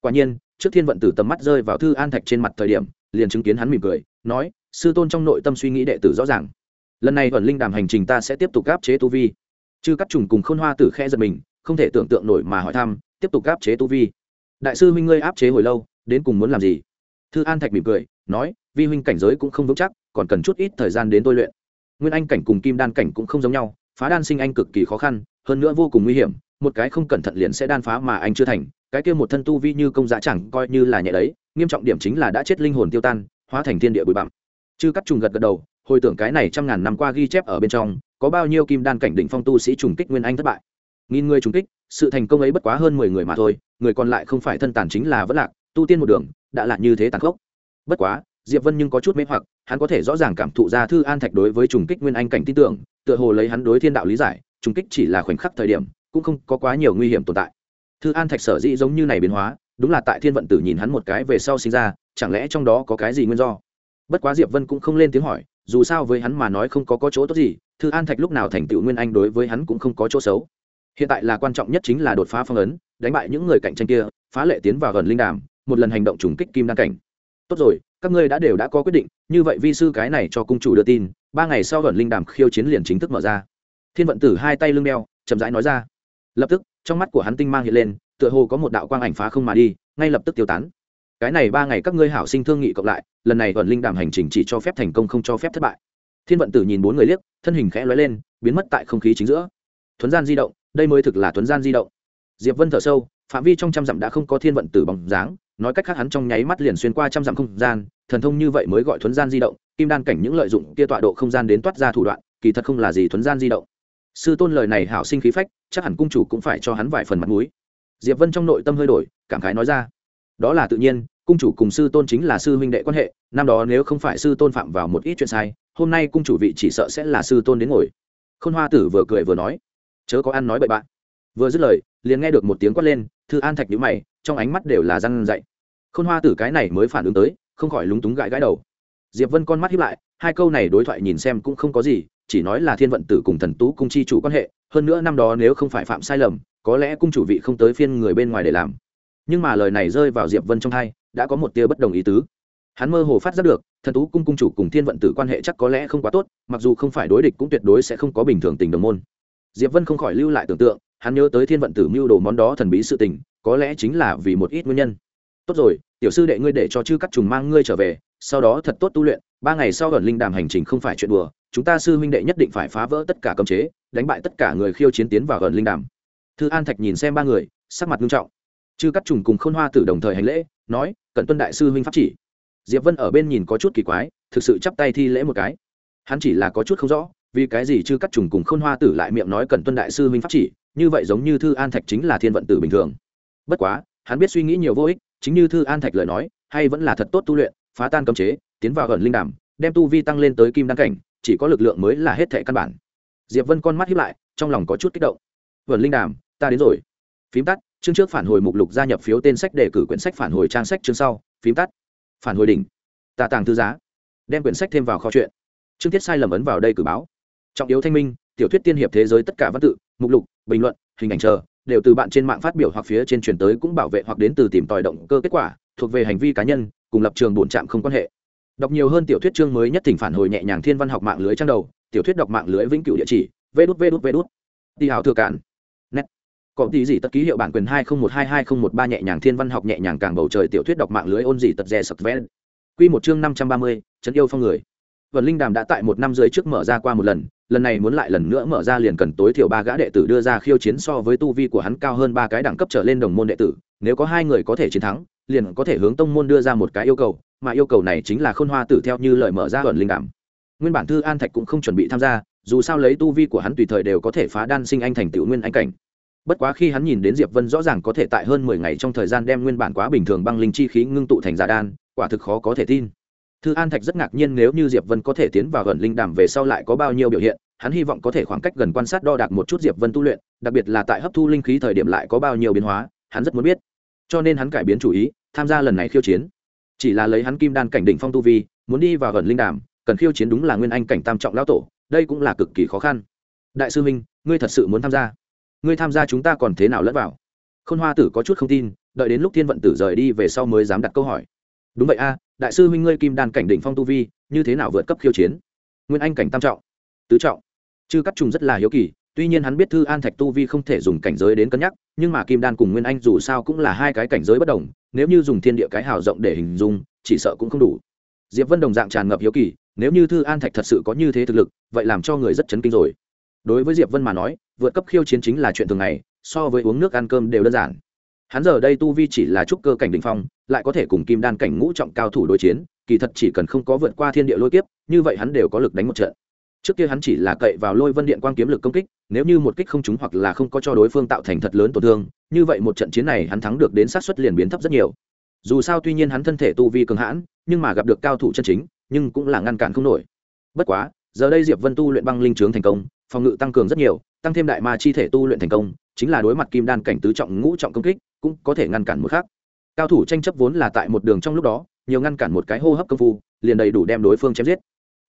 Quả nhiên trước thiên vận tử tầm mắt rơi vào thư an thạch trên mặt thời điểm, liền chứng kiến hắn mỉm cười, nói, sư tôn trong nội tâm suy nghĩ đệ tử rõ ràng. Lần này ẩn linh đàm hành trình ta sẽ tiếp tục gáp chế tu vi. Chư các trùng cùng khôn hoa tử khe giật mình, không thể tưởng tượng nổi mà hỏi thăm, tiếp tục gáp chế tu vi? Đại sư huynh ngươi áp chế hồi lâu, đến cùng muốn làm gì? Thư an thạch mỉm cười, nói, vi huynh cảnh giới cũng không vững chắc, còn cần chút ít thời gian đến tôi luyện. Nguyên anh cảnh cùng kim đan cảnh cũng không giống nhau, phá đan sinh anh cực kỳ khó khăn, hơn nữa vô cùng nguy hiểm một cái không cẩn thận liền sẽ đan phá mà anh chưa thành, cái kia một thân tu vi như công giá chẳng coi như là nhẹ đấy, nghiêm trọng điểm chính là đã chết linh hồn tiêu tan, hóa thành thiên địa bụi bặm. Chư cắt trùng gật gật đầu, hồi tưởng cái này trăm ngàn năm qua ghi chép ở bên trong, có bao nhiêu kim đan cảnh đỉnh phong tu sĩ trùng kích nguyên anh thất bại. Nghìn người trùng kích, sự thành công ấy bất quá hơn mười người mà thôi, người còn lại không phải thân tàn chính là vẫn lạc, tu tiên một đường, đã là như thế tàn khốc. Bất quá, diệp vân nhưng có chút mê hoặc, hắn có thể rõ ràng cảm thụ ra thư an thạch đối với trùng kích nguyên anh cảnh tin tưởng, tựa hồ lấy hắn đối thiên đạo lý giải, trùng kích chỉ là khoảnh khắc thời điểm cũng không có quá nhiều nguy hiểm tồn tại. Thư an thạch sở dĩ giống như này biến hóa đúng là tại thiên vận tử nhìn hắn một cái về sau sinh ra chẳng lẽ trong đó có cái gì nguyên do? Bất quá diệp vân cũng không lên tiếng hỏi dù sao với hắn mà nói không có, có chỗ tốt gì thư an thạch lúc nào thành tựu nguyên anh đối với hắn cũng không có chỗ xấu. Hiện tại là quan trọng nhất chính là đột phá phong ấn đánh bại những người cạnh tranh kia phá lệ tiến vào gần linh đàm một lần hành động trùng kích kim đăng cảnh. Tốt rồi các ngươi đã đều đã có quyết định như vậy vi sư cái này cho cung chủ đưa tin ba ngày sau gần linh đàm khiêu chiến liền chính thức mở ra. Thiên vận tử hai tay lưng đeo chậm rãi nói ra lập tức, trong mắt của hắn tinh mang hiện lên, tựa hồ có một đạo quang ảnh phá không mà đi, ngay lập tức tiêu tán. Cái này ba ngày các ngươi hảo sinh thương nghị cộng lại, lần này ẩn linh đàm hành trình chỉ cho phép thành công không cho phép thất bại. Thiên vận tử nhìn bốn người liếc, thân hình khẽ lóe lên, biến mất tại không khí chính giữa. Thuấn gian di động, đây mới thực là thuấn gian di động. Diệp vân thở sâu, phạm vi trong trăm dặm đã không có thiên vận tử bằng dáng, nói cách khác hắn trong nháy mắt liền xuyên qua trăm dặm không gian, thần thông như vậy mới gọi thuấn gian di động, kim đan cảnh những lợi dụng kia tọa độ không gian đến toát ra thủ đoạn, kỳ thật không là gì thuấn gian di động sư tôn lời này hảo sinh khí phách, chắc hẳn cung chủ cũng phải cho hắn vài phần mặt mũi. Diệp vân trong nội tâm hơi đổi, cảm khái nói ra. Đó là tự nhiên, cung chủ cùng sư tôn chính là sư huynh đệ quan hệ, năm đó nếu không phải sư tôn phạm vào một ít chuyện sai, hôm nay cung chủ vị chỉ sợ sẽ là sư tôn đến ngồi. Khôn hoa tử vừa cười vừa nói. Chớ có ăn nói bậy bạn. Vừa dứt lời, liền nghe được một tiếng quát lên, thư an thạch nhíu mày, trong ánh mắt đều là răn dậy. Khôn hoa tử cái này mới phản ứng tới, không khỏi lúng túng gãi gãi đầu. Diệp vân con mắt hiếp lại, hai câu này đối thoại nhìn xem cũng không có gì chỉ nói là thiên vận tử cùng thần tú cung chi chủ quan hệ, hơn nữa năm đó nếu không phải phạm sai lầm, có lẽ cung chủ vị không tới phiên người bên ngoài để làm. Nhưng mà lời này rơi vào diệp vân trong thai đã có một tia bất đồng ý tứ. Hắn mơ hồ phát giác được, thần tú cung cung chủ cùng thiên vận tử quan hệ chắc có lẽ không quá tốt, mặc dù không phải đối địch cũng tuyệt đối sẽ không có bình thường tình đồng môn. Diệp vân không khỏi lưu lại tưởng tượng, hắn nhớ tới thiên vận tử mưu đồ món đó thần bí sự tình, có lẽ chính là vì một ít nguyên nhân. Tốt rồi, tiểu sư đệ ngươi để cho chư cắt trùng mang ngươi trở về, sau đó thật tốt tu luyện ba ngày sau gần linh đàm hành trình không phải chuyện đùa, chúng ta sư huynh đệ nhất định phải phá vỡ tất cả cấm chế, đánh bại tất cả người khiêu chiến tiến vào gần linh đàm. Thư an thạch nhìn xem ba người, sắc mặt nghiêm trọng. Chư cắt trùng cùng khôn hoa tử đồng thời hành lễ, nói cận tuân đại sư huynh pháp chỉ. Diệp vân ở bên nhìn có chút kỳ quái, thực sự chắp tay thi lễ một cái. Hắn chỉ là có chút không rõ, vì cái gì chư cắt trùng cùng khôn hoa tử lại miệng nói cận tuân đại sư huynh pháp chỉ, như vậy giống như thư an thạch chính là thiên vận tử bình thường. Bất quá, hắn biết suy nghĩ nhiều vô ích, chính như thư an thạch lời nói, hay vẫn là thật tốt tu luyện, phá tan cấm chế tiến vào gần linh đàm, đem tu vi tăng lên tới kim đăng cảnh, chỉ có lực lượng mới là hết thẻ căn bản. Diệp vân con mắt hiếp lại, trong lòng có chút kích động. Vườn linh đàm, ta đến rồi. Phím tắt, chương trước phản hồi mục lục gia nhập phiếu tên sách đề cử quyển sách phản hồi trang sách chương sau, phím tắt. Phản hồi đỉnh. Tà tàng thư giá. Đem quyển sách thêm vào kho chuyện chương tiết sai lầm ấn vào đây cử báo. Trọng yếu thanh minh, tiểu thuyết tiên hiệp thế giới tất cả văn tự, mục lục, bình luận, hình ảnh chờ, đều từ bạn trên mạng phát biểu hoặc phía trên truyền tới cũng bảo vệ hoặc đến từ tìm tòi động cơ kết quả, thuộc về hành vi cá nhân, cùng lập trường bổn trạm không quan hệ đọc nhiều hơn tiểu thuyết chương mới nhất thỉnh phản hồi nhẹ nhàng thiên văn học mạng lưới trang đầu, tiểu thuyết đọc mạng lưới vĩnh cửu địa chỉ vê đút vê đút vê đút đi hào thừa cản nét có tí gì tất ký hiệu bản quyền hai không một hai hai không một ba nhẹ nhàng thiên văn học nhẹ nhàng càng bầu trời tiểu thuyết đọc mạng lưới ôn gì tật dè sập ven quy một chương năm trăm ba mươi, trấn yêu phong người. Vần linh đàm đã tại một năm dưới trước mở ra qua một lần lần này muốn lại lần nữa mở ra liền cần tối thiểu ba gã đệ tử đưa ra khiêu chiến so với tu vi của hắn cao hơn ba cái đẳng cấp trở lên đồng môn đệ tử. Nếu có hai người có thể chiến thắng, liền có thể hướng tông môn đưa ra một cái yêu cầu, mà yêu cầu này chính là khôn hoa tử theo như lời mở ra ẩn linh cảm nguyên bản thư an thạch cũng không chuẩn bị tham gia, dù sao lấy tu vi của hắn tùy thời đều có thể phá đan sinh anh thành tựu nguyên anh cảnh. Bất quá khi hắn nhìn đến diệp vân rõ ràng có thể tại hơn mười ngày trong thời gian đem nguyên bản quá bình thường băng linh chi khí ngưng tụ thành giả đan, quả thực khó có thể tin. Thư an thạch rất ngạc nhiên nếu như diệp vân có thể tiến vào gần linh đàm về sau lại có bao nhiêu biểu hiện hắn hy vọng có thể khoảng cách gần quan sát đo đạc một chút diệp vân tu luyện, đặc biệt là tại hấp thu linh khí thời điểm lại có bao nhiêu biến hóa, hắn rất muốn biết. Cho nên hắn cải biến chủ ý, tham gia lần này khiêu chiến. Chỉ là lấy hắn kim đan cảnh đỉnh phong tu vi, muốn đi vào gần linh đàm, cần khiêu chiến đúng là nguyên anh cảnh tam trọng lão tổ, đây cũng là cực kỳ khó khăn. Đại sư minh ngươi thật sự muốn tham gia? Ngươi tham gia chúng ta còn thế nào lẫn vào? Khôn hoa tử có chút không tin, đợi đến lúc thiên vận tử rời đi về sau mới dám đặt câu hỏi. Đúng vậy a, đại sư minh ngươi kim đan cảnh đỉnh phong tu vi, như thế nào vượt cấp khiêu chiến? Nguyên anh cảnh tam trọng, tứ trọng chư cắt trùng rất là hiếu kỳ, tuy nhiên hắn biết thư an thạch tu vi không thể dùng cảnh giới đến cân nhắc, nhưng mà kim đan cùng nguyên anh dù sao cũng là hai cái cảnh giới bất đồng, nếu như dùng thiên địa cái hào rộng để hình dung, chỉ sợ cũng không đủ. Diệp vân đồng dạng tràn ngập hiếu kỳ, nếu như thư an thạch thật sự có như thế thực lực, vậy làm cho người rất chấn kinh rồi. Đối với diệp vân mà nói, vượt cấp khiêu chiến chính là chuyện thường ngày, so với uống nước ăn cơm đều đơn giản. Hắn giờ đây tu vi chỉ là trúc cơ cảnh đ ỉ n h phong, lại có thể cùng kim đan cảnh ngũ trọng cao thủ đối chiến, kỳ thật chỉ cần không có vượt qua thiên địa lôi kiếp, như vậy hắn đều có lực đánh một trận trước kia hắn chỉ là cậy vào lôi vân điện quang kiếm lực công kích, nếu như một kích không trúng hoặc là không có cho đối phương tạo thành thật lớn tổn thương, như vậy một trận chiến này hắn thắng được đến sát xuất liền biến thấp rất nhiều. Dù sao tuy nhiên hắn thân thể tu vi cường hãn, nhưng mà gặp được cao thủ chân chính, nhưng cũng là ngăn cản không nổi. Bất quá, giờ đây diệp vân tu luyện băng linh trướng thành công, phòng ngự tăng cường rất nhiều, tăng thêm đại ma chi thể tu luyện thành công, chính là đối mặt kim đan cảnh tứ trọng ngũ trọng công kích, cũng có thể ngăn cản một khác. Cao thủ tranh chấp vốn là tại một đường trong lúc đó, nhiều ngăn cản một cái hô hấp công phu, liền đầy đủ đem đối phương chém giết.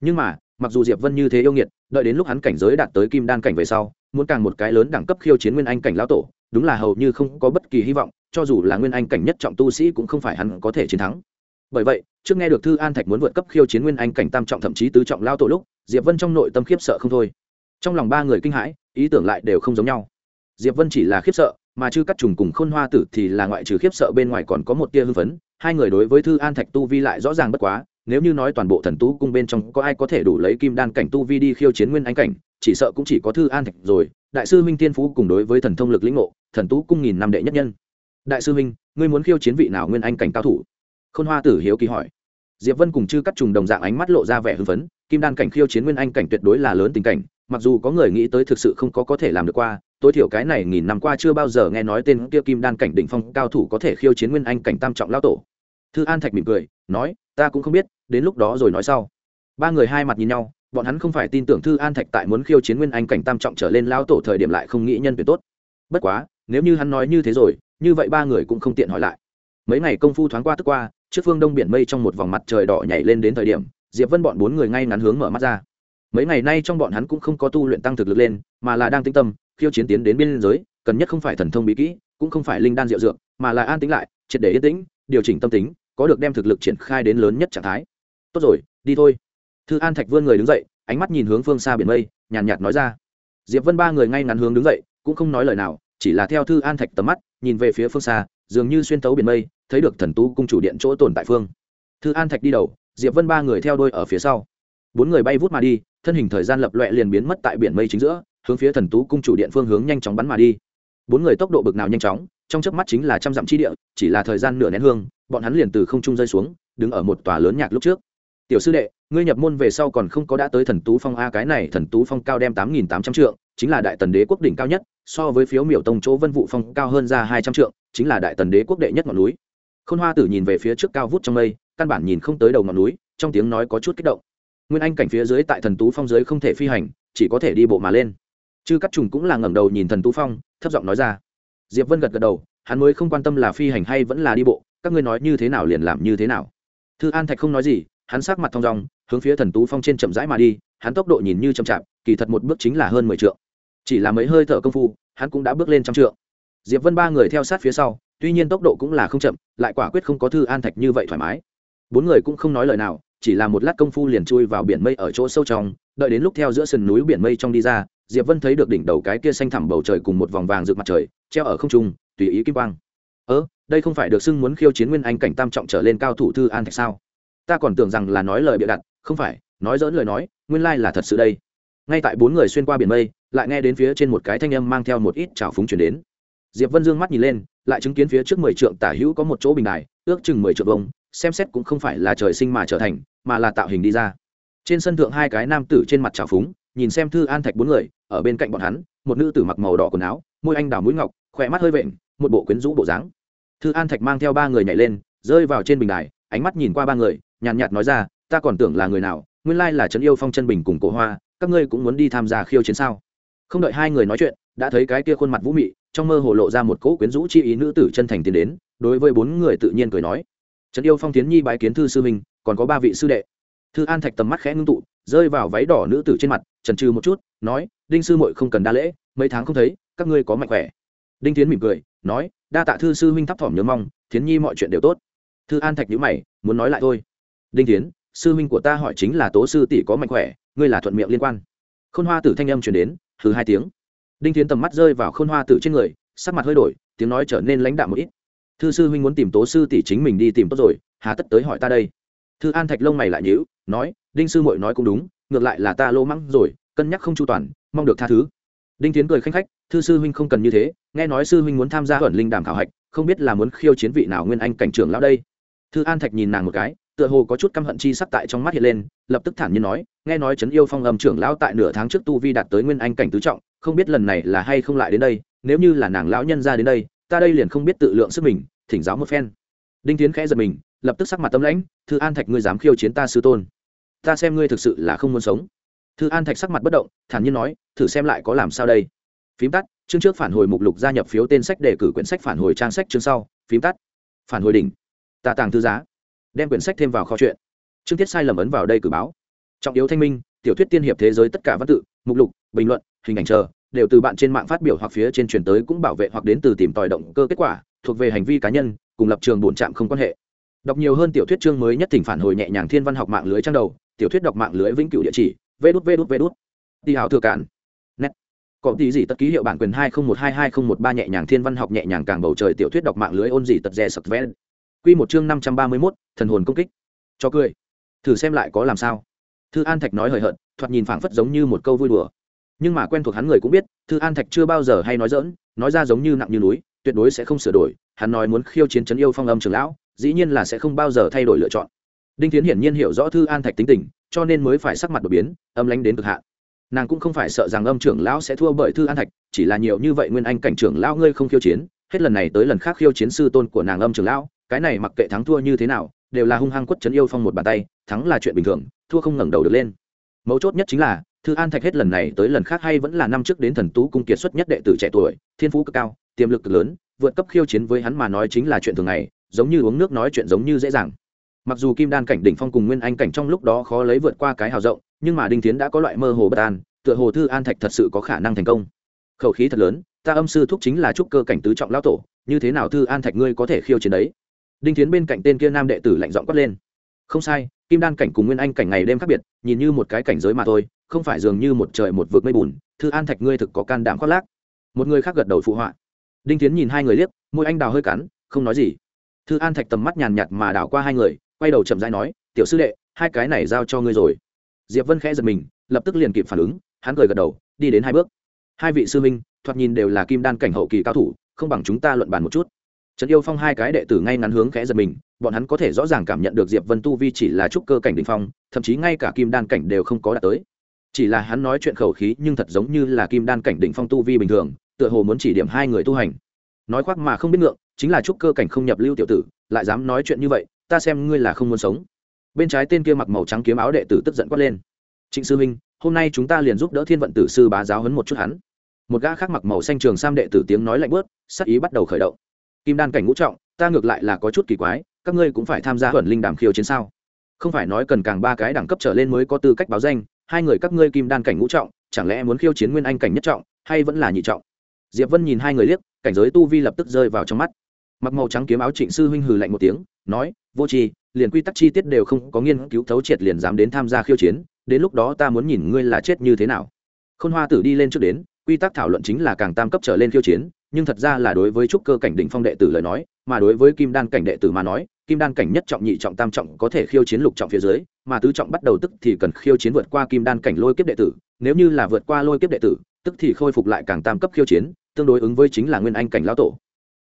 Nhưng mà mặc dù diệp vân như thế yêu nghiệt đợi đến lúc hắn cảnh giới đạt tới kim đan cảnh về sau muốn càng một cái lớn đẳng cấp khiêu chiến nguyên anh cảnh lão tổ đúng là hầu như không có bất kỳ hy vọng cho dù là nguyên anh cảnh nhất trọng tu sĩ cũng không phải hắn có thể chiến thắng bởi vậy trước nghe được thư an thạch muốn vượt cấp khiêu chiến nguyên anh cảnh tam trọng thậm chí tứ trọng lao tổ lúc diệp vân trong nội tâm khiếp sợ không thôi trong lòng ba người kinh hãi ý tưởng lại đều không giống nhau diệp vân chỉ là khiếp sợ mà chư cắt trùng cùng khôn hoa tử thì là ngoại trừ khiếp sợ bên ngoài còn có một tia hưng phấn hai người đối với thư an thạch tu vi lại rõ ràng bất quá nếu như nói toàn bộ thần tú cung bên trong có ai có thể đủ lấy kim đan cảnh tu vi đi khiêu chiến nguyên anh cảnh, chỉ sợ cũng chỉ có thư an thạch rồi. Đại sư minh tiên phú cùng đối với thần thông lực lĩnh ngộ, thần tú cung nghìn năm đệ nhất nhân. Đại sư minh, ngươi muốn khiêu chiến vị nào nguyên anh cảnh cao thủ? Khôn hoa tử hiếu kỳ hỏi. Diệp vân cùng chư cắt trùng đồng dạng ánh mắt lộ ra vẻ hưng phấn, kim đan cảnh khiêu chiến nguyên anh cảnh tuyệt đối là lớn tình cảnh, mặc dù có người nghĩ tới thực sự không có có thể làm được qua, tối thiểu cái này nghìn năm qua chưa bao giờ nghe nói tên kia kim đan cảnh đỉnh phong cao thủ có thể khiêu chiến nguyên anh cảnh tam trọng lao tổ thư an thạch mỉm cười, nói, ta cũng không biết, đến lúc đó rồi nói sau. Ba người hai mặt nhìn nhau, bọn hắn không phải tin tưởng thư an thạch tại muốn khiêu chiến nguyên anh cảnh tam trọng trở lên lao tổ thời điểm lại không nghĩ nhân tuyệt tốt. Bất quá, nếu như hắn nói như thế rồi, như vậy ba người cũng không tiện hỏi lại. Mấy ngày công phu thoáng qua tức qua, trước phương đông biển mây trong một vòng mặt trời đỏ nhảy lên đến thời điểm, diệp vân bọn bốn người ngay ngắn hướng mở mắt ra. Mấy ngày nay trong bọn hắn cũng không có tu luyện tăng thực lực lên, mà là đang tĩnh tâm, khiêu chiến tiến đến biên giới, cần nhất không phải thần thông bí kỹ, cũng không phải linh đan diệu dược, mà là an tĩnh lại, triệt để yên tĩnh, điều chỉnh tâm tính có được đem thực lực triển khai đến lớn nhất trạng thái. Tốt rồi, đi thôi. Thư an thạch vươn người đứng dậy, ánh mắt nhìn hướng phương xa biển mây, nhàn nhạt nói ra. Diệp vân ba người ngay ngắn hướng đứng dậy, cũng không nói lời nào, chỉ là theo thư an thạch tầm mắt, nhìn về phía phương xa, dường như xuyên tấu biển mây, thấy được thần tú cung chủ điện chỗ tồn tại phương. Thư an thạch đi đầu, diệp vân ba người theo đôi ở phía sau. Bốn người bay vút mà đi, thân hình thời gian lập loẹ liền biến mất tại biển mây chính giữa, hướng phía thần tú cung chủ điện phương hướng nhanh chóng bắn mà đi. Bốn người tốc độ bực nào nhanh chóng trong chớp mắt chính là trăm dặm chi địa, chỉ là thời gian nửa nén hương, bọn hắn liền từ không trung rơi xuống, đứng ở một tòa lớn nhạc lúc trước. Tiểu sư đệ, ngươi nhập môn về sau còn không có đã tới thần tú phong a, cái này thần tú phong cao đem tám nghìn tám trăm trượng, chính là đại tần đế quốc đỉnh cao nhất, so với phiếu miểu tông chỗ vân vụ phong cao hơn ra hai trăm trượng, chính là đại tần đế quốc đệ nhất ngọn núi. Khôn hoa tử nhìn về phía trước cao vút trong mây, căn bản nhìn không tới đầu ngọn núi, trong tiếng nói có chút kích động. Nguyên anh cảnh phía dưới tại thần tú phong dưới không thể phi hành, chỉ có thể đi bộ mà lên. Chư cắt trùng cũng là ngẩng đầu nhìn thần tú phong, thấp giọng nói ra diệp vân gật gật đầu, hắn mới không quan tâm là phi hành hay vẫn là đi bộ, các ngươi nói như thế nào liền làm như thế nào. Thư an thạch không nói gì, hắn sắc mặt thong dong, hướng phía thần tú phong trên chậm rãi mà đi, hắn tốc độ nhìn như chậm chạp, kỳ thật một bước chính là hơn mười trượng. Chỉ là mấy hơi thở công phu, hắn cũng đã bước lên trăm trượng. Diệp vân ba người theo sát phía sau, tuy nhiên tốc độ cũng là không chậm, lại quả quyết không có thư an thạch như vậy thoải mái. Bốn người cũng không nói lời nào, chỉ là một lát công phu liền chui vào biển mây ở chỗ sâu trong, đợi đến lúc theo giữa sườn núi biển mây trong đi ra diệp vân thấy được đỉnh đầu cái kia xanh thẳm bầu trời cùng một vòng vàng rực mặt trời, treo ở không trung, tùy ý kim quang. Ớ đây không phải được xưng muốn khiêu chiến nguyên anh cảnh tam trọng trở lên cao thủ thư an thạch sao? Ta còn tưởng rằng là nói lời bịa đặt, không phải, nói dỡn lời nói, nguyên lai là thật sự đây. Ngay tại bốn người xuyên qua biển mây, lại nghe đến phía trên một cái thanh âm mang theo một ít trào phúng chuyển đến. Diệp vân dương mắt nhìn lên, lại chứng kiến phía trước mười trượng tả hữu có một chỗ bình đài, ước chừng mười trượng vông xem xét cũng không phải là trời sinh mà trở thành, mà là tạo hình đi ra. Trên sân thượng hai cái nam tử trên mặt trào phúng nhìn xem thư an thạch bốn người, ở bên cạnh bọn hắn, một nữ tử mặc màu đỏ quần áo, môi anh đào mũi ngọc, khỏe mắt hơi vện, một bộ quyến rũ bộ dáng. Thư an thạch mang theo ba người nhảy lên, rơi vào trên bình đài, ánh mắt nhìn qua ba người, nhàn nhạt nói ra, ta còn tưởng là người nào, nguyên lai là trấn yêu phong chân bình cùng cổ hoa, các ngươi cũng muốn đi tham gia khiêu chiến sao? Không đợi hai người nói chuyện, đã thấy cái kia khuôn mặt vũ mị, trong mơ hồ lộ ra một cỗ quyến rũ chi ý nữ tử chân thành tiến đến, đối với bốn người tự nhiên cười nói, trấn yêu phong tiến nhi bái kiến thư sư minh còn có ba vị sư đệ. Thư an thạch tầm mắt khẽ ngưng tụ, rơi vào váy đỏ nữ tử trên mặt trần trừ một chút, nói, đinh sư muội không cần đa lễ, mấy tháng không thấy, các ngươi có mạnh khỏe. Đinh tiến mỉm cười, nói, đa tạ thư sư huynh thắp thỏm nhớ mong, thiến nhi mọi chuyện đều tốt. Thư an thạch nhữ mày, muốn nói lại thôi. Đinh tiến sư huynh của ta hỏi chính là tố sư tỷ có mạnh khỏe, ngươi là thuận miệng liên quan. Khôn hoa tử thanh âm chuyển đến thứ hai tiếng. Đinh tiến tầm mắt rơi vào khôn hoa tử trên người, sắc mặt hơi đổi, tiếng nói trở nên lãnh đạm một ít. Thư sư huynh muốn tìm tố sư tỷ chính mình đi tìm tốt rồi, hà tất tới hỏi ta đây. Thư an thạch lông mày lại nhữ nói, đinh sư muội nói cũng đúng ngược lại là ta lô mắng rồi, cân nhắc không chu toàn, mong được tha thứ. Đinh tiến cười khanh khách, thư sư huynh không cần như thế, nghe nói sư huynh muốn tham gia huẩn linh đàm khảo hạch, không biết là muốn khiêu chiến vị nào nguyên anh cảnh trưởng lão đây. Thư an thạch nhìn nàng một cái, tựa hồ có chút căm hận chi sắc tại trong mắt hiện lên, lập tức thản nhiên nói, nghe nói trấn yêu phong âm trưởng lão tại nửa tháng trước tu vi đạt tới nguyên anh cảnh tứ trọng, không biết lần này là hay không lại đến đây, nếu như là nàng lão nhân ra đến đây, ta đây liền không biết tự lượng sức mình, thỉnh giáo một phen. Đinh tiến khẽ giật mình, lập tức sắc mặt tâm lãnh, thư an thạch, ngươi dám khiêu chiến ta sư tôn? Ta xem ngươi thực sự là không muốn sống. Thư an thạch sắc mặt bất động, thản nhiên nói, thử xem lại có làm sao đây. Phím tắt, chương trước phản hồi mục lục gia nhập phiếu tên sách để cử quyển sách phản hồi trang sách chương sau. Phím tắt. Phản hồi đỉnh. Tà tàng thư giá. Đem quyển sách thêm vào kho chuyện. Chương tiết sai lầm ấn vào đây cử báo. Trọng yếu thanh minh, tiểu thuyết tiên hiệp thế giới tất cả văn tự, mục lục, bình luận, hình ảnh chờ, đều từ bạn trên mạng phát biểu hoặc phía trên truyền tới cũng bảo vệ hoặc đến từ tìm tòi động cơ kết quả, thuộc về hành vi cá nhân, cùng lập trường bổn trạm không quan hệ. Đọc nhiều hơn tiểu thuyết chương mới nhất thỉnh phản hồi nhẹ nhàng thiên văn học mạng lưới trang đầu tiểu thuyết đọc mạng lưới vĩnh cửu địa chỉ vê đút vê đút vê đút đi hào thừa cản nét. Có tí gì tất ký hiệu bản quyền hai không một hai hai không một ba nhẹ nhàng thiên văn học nhẹ nhàng càng bầu trời tiểu thuyết đọc mạng lưới ôn gì tật dè sập ven quy một chương năm trăm ba mươi 531, thần hồn công kích. Cho cười. Thử xem lại có làm sao. Thư an thạch nói hời hợt thoạt nhìn phảng phất giống như một câu vui đùa. Nhưng mà quen thuộc hắn người cũng biết thư an thạch chưa bao giờ hay nói dỡn nói ra giống như nặng như núi tuyệt đối sẽ không sửa đổi hắn nói muốn khiêu chiến chấn yêu phong âm trường lão dĩ nhiên là sẽ không bao giờ thay đổi lựa chọn đinh tiến hiển nhiên hiểu rõ thư an thạch tính tình, cho nên mới phải sắc mặt đột biến, âm lánh đến cực hạn. Nàng cũng không phải sợ rằng âm trưởng lão sẽ thua bởi thư an thạch, chỉ là nhiều như vậy nguyên anh cảnh trưởng lão ngươi không khiêu chiến, hết lần này tới lần khác khiêu chiến sư tôn của nàng âm trưởng lão, cái này mặc kệ thắng thua như thế nào, đều là hung hăng quất chấn yêu phong một bàn tay, thắng là chuyện bình thường, thua không ngẩng đầu được lên. Mấu chốt nhất chính là, thư an thạch hết lần này tới lần khác hay vẫn là năm trước đến thần tú cung kiệt xuất nhất đệ tử trẻ tuổi, thiên phú cực cao, tiềm lực cực lớn, vượt cấp khiêu chiến với hắn mà nói chính là chuyện thường ngày, giống như uống nước nói chuyện giống như dễ dàng mặc dù kim đan cảnh đỉnh phong cùng nguyên anh cảnh trong lúc đó khó lấy vượt qua cái hào rộng, nhưng mà đinh tiến đã có loại mơ hồ bất an, tựa hồ thư an thạch thật sự có khả năng thành công. Khẩu khí thật lớn, ta âm sư thúc chính là trúc cơ cảnh tứ trọng lão tổ, như thế nào thư an thạch ngươi có thể khiêu chiến đấy? Đinh tiến bên cạnh tên kia nam đệ tử lạnh giọng quát lên. Không sai, kim đan cảnh cùng nguyên anh cảnh ngày đêm khác biệt, nhìn như một cái cảnh giới mà thôi, không phải dường như một trời một vực mây bùn, thư an thạch ngươi thực có can đảm khoác lác. Một người khác gật đầu phụ họa. Đinh tiến nhìn hai người liếc, môi anh đào hơi cắn, không nói gì. Thư an thạch tầm mắt nhàn nhạt mà đảo qua hai người quay đầu chậm rãi nói, tiểu sư đệ, hai cái này giao cho ngươi rồi. Diệp vân khẽ giật mình, lập tức liền kịp phản ứng, hắn cười gật đầu, đi đến hai bước. Hai vị sư minh thoạt nhìn đều là kim đan cảnh hậu kỳ cao thủ, không bằng chúng ta luận bàn một chút. Trần yêu phong hai cái đệ tử ngay ngắn hướng khẽ giật mình, bọn hắn có thể rõ ràng cảm nhận được diệp vân tu vi chỉ là trúc cơ cảnh đình phong, thậm chí ngay cả kim đan cảnh đều không có đạt tới. Chỉ là hắn nói chuyện khẩu khí nhưng thật giống như là kim đan cảnh đỉnh phong tu vi bình thường, tựa hồ muốn chỉ điểm hai người tu hành. Nói khoác mà không biết ngượng, chính là trúc cơ cảnh không nhập lưu tiểu tử, lại dám nói chuyện như vậy ta xem ngươi là không muốn sống. Bên trái tên kia mặc màu trắng kiếm áo đệ tử tức giận quát lên. Trịnh sư minh hôm nay chúng ta liền giúp đỡ thiên vận tử sư bá giáo hấn một chút hắn. Một gã khác mặc màu xanh trường sam đệ tử tiếng nói lạnh bớt sắc ý bắt đầu khởi động. Kim đan cảnh ngũ trọng, ta ngược lại là có chút kỳ quái, các ngươi cũng phải tham gia huẩn linh đàm khiêu chiến sao? Không phải nói cần càng ba cái đẳng cấp trở lên mới có tư cách báo danh, hai người các ngươi kim đan cảnh ngũ trọng, chẳng lẽ muốn khiêu chiến nguyên anh cảnh nhất trọng, hay vẫn là nhị trọng? Diệp vân nhìn hai người liếc, cảnh giới tu vi lập tức rơi vào trong mắt mặc màu trắng kiếm áo trịnh sư huynh hừ lạnh một tiếng, nói, vô tri, liền quy tắc chi tiết đều không có nghiên cứu thấu triệt liền dám đến tham gia khiêu chiến, đến lúc đó ta muốn nhìn ngươi là chết như thế nào. Khôn hoa tử đi lên trước đến, quy tắc thảo luận chính là càng tam cấp trở lên khiêu chiến, nhưng thật ra là đối với trúc cơ cảnh đỉnh phong đệ tử lời nói, mà đối với kim đan cảnh đệ tử mà nói, kim đan cảnh nhất trọng nhị trọng tam trọng có thể khiêu chiến lục trọng phía dưới, mà tứ trọng bắt đầu tức thì cần khiêu chiến vượt qua kim đan cảnh lôi kiếp đệ tử, nếu như là vượt qua lôi kiếp đệ tử, tức thì khôi phục lại càng tam cấp khiêu chiến, tương đối ứng với chính là nguyên anh cảnh lão tổ.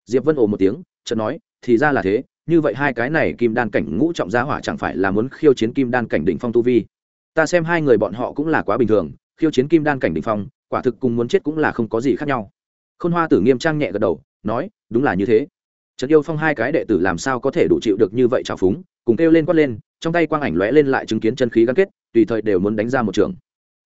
Diệp vân ồ một tiếng chợt nói, thì ra là thế, như vậy hai cái này kim đan cảnh ngũ trọng gia hỏa chẳng phải là muốn khiêu chiến kim đan cảnh đỉnh phong tu vi. Ta xem hai người bọn họ cũng là quá bình thường, khiêu chiến kim đan cảnh đỉnh phong, quả thực cùng muốn chết cũng là không có gì khác nhau. Khôn hoa tử nghiêm trang nhẹ gật đầu, nói, đúng là như thế. Trần yêu phong hai cái đệ tử làm sao có thể đủ chịu được như vậy trào phúng, cùng kêu lên quát lên, trong tay quang ảnh lóe lên lại chứng kiến chân khí gắn kết, tùy thời đều muốn đánh ra một trường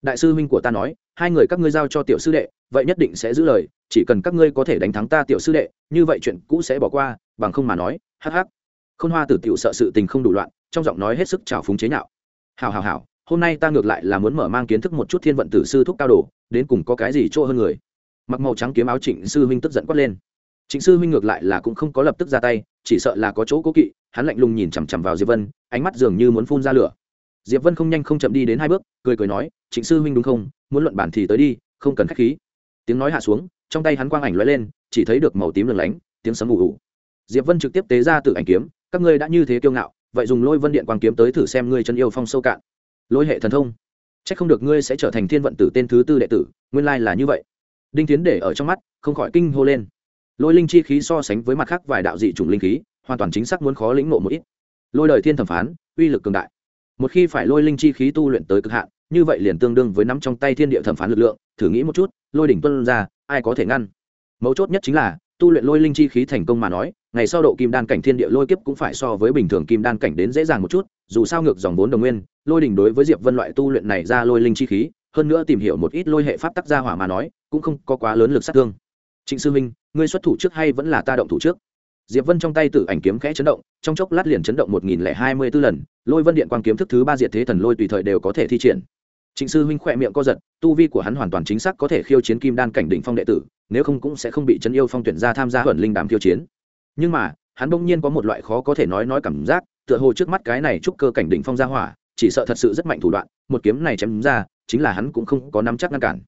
đại sư huynh của ta nói, hai người các ngươi giao cho tiểu sư đệ, vậy nhất định sẽ giữ lời, chỉ cần các ngươi có thể đánh thắng ta tiểu sư đệ, như vậy chuyện cũ sẽ bỏ qua, bằng không mà nói, hắc hắc. Khôn hoa tử tiểu sợ sự tình không đủ loạn, trong giọng nói hết sức trào phúng chế nhạo. Hào hào hào hôm nay ta ngược lại là muốn mở mang kiến thức một chút thiên vận tử sư thúc cao đồ, đến cùng có cái gì chỗ hơn người. Mặc màu trắng kiếm áo trịnh sư huynh tức giận quát lên. Trịnh sư huynh ngược lại là cũng không có lập tức ra tay, chỉ sợ là có chỗ cố kỵ, hắn lạnh lùng nhìn chằm chằm vào diệp vân, ánh mắt dường như muốn phun ra lửa diệp vân không nhanh không chậm đi đến hai bước, cười cười nói, trịnh sư huynh đúng không? Muốn luận bản thì tới đi, không cần khách khí. Tiếng nói hạ xuống, trong tay hắn quang ảnh lóe lên, chỉ thấy được màu tím lừng lánh, tiếng sấm ù ù. Diệp vân trực tiếp tế ra tự ảnh kiếm, các ngươi đã như thế kiêu ngạo, vậy dùng lôi vân điện quang kiếm tới thử xem ngươi chân yêu phong sâu cạn. Lôi hệ thần thông? Chắc không được ngươi sẽ trở thành thiên vận tử tên thứ tư đệ tử, nguyên lai là như vậy. Đinh tiến để ở trong mắt, không khỏi kinh hô lên. Lôi linh chi khí so sánh với mặt khác vài đạo dị chủng linh khí, hoàn toàn chính xác muốn khó lĩnh ngộ một ít. Lôi đời thiên thẩm phán, uy lực cường đại một khi phải lôi linh chi khí tu luyện tới cực hạn, như vậy liền tương đương với nắm trong tay thiên địa thẩm phán lực lượng, thử nghĩ một chút, lôi đỉnh tuân ra, ai có thể ngăn? Mấu chốt nhất chính là, tu luyện lôi linh chi khí thành công mà nói, ngày sau độ kim đan cảnh thiên địa lôi kiếp cũng phải so với bình thường kim đan cảnh đến dễ dàng một chút, dù sao ngược dòng vốn đồng nguyên, lôi đỉnh đối với diệp vân loại tu luyện này ra lôi linh chi khí, hơn nữa tìm hiểu một ít lôi hệ pháp tắc gia hỏa mà nói, cũng không có quá lớn lực sát thương. Trịnh sư minh ngươi xuất thủ trước hay vẫn là ta động thủ trước? Diệp vân trong tay tự ảnh kiếm khẽ chấn động, trong chốc lát liền chấn động một nghìn lẻ hai mươi b ố lần, lôi vân điện quang kiếm thức thứ ba diệt thế thần lôi tùy thời đều có thể thi triển. Trịnh sư huynh khỏe miệng co giật, tu vi của hắn hoàn toàn chính xác có thể khiêu chiến kim đan cảnh đỉnh phong đệ tử, nếu không cũng sẽ không bị trấn yêu phong tuyển ra tham gia huẩn linh đàm khiêu chiến. Nhưng mà, hắn bỗng nhiên có một loại khó có thể nói nói cảm giác, tựa hồ trước mắt cái này trúc cơ cảnh đỉnh phong ra hỏa, chỉ sợ thật sự rất mạnh thủ đoạn, một kiếm này chém ra, chính là hắn cũng không có nắm chắc ngăn cản.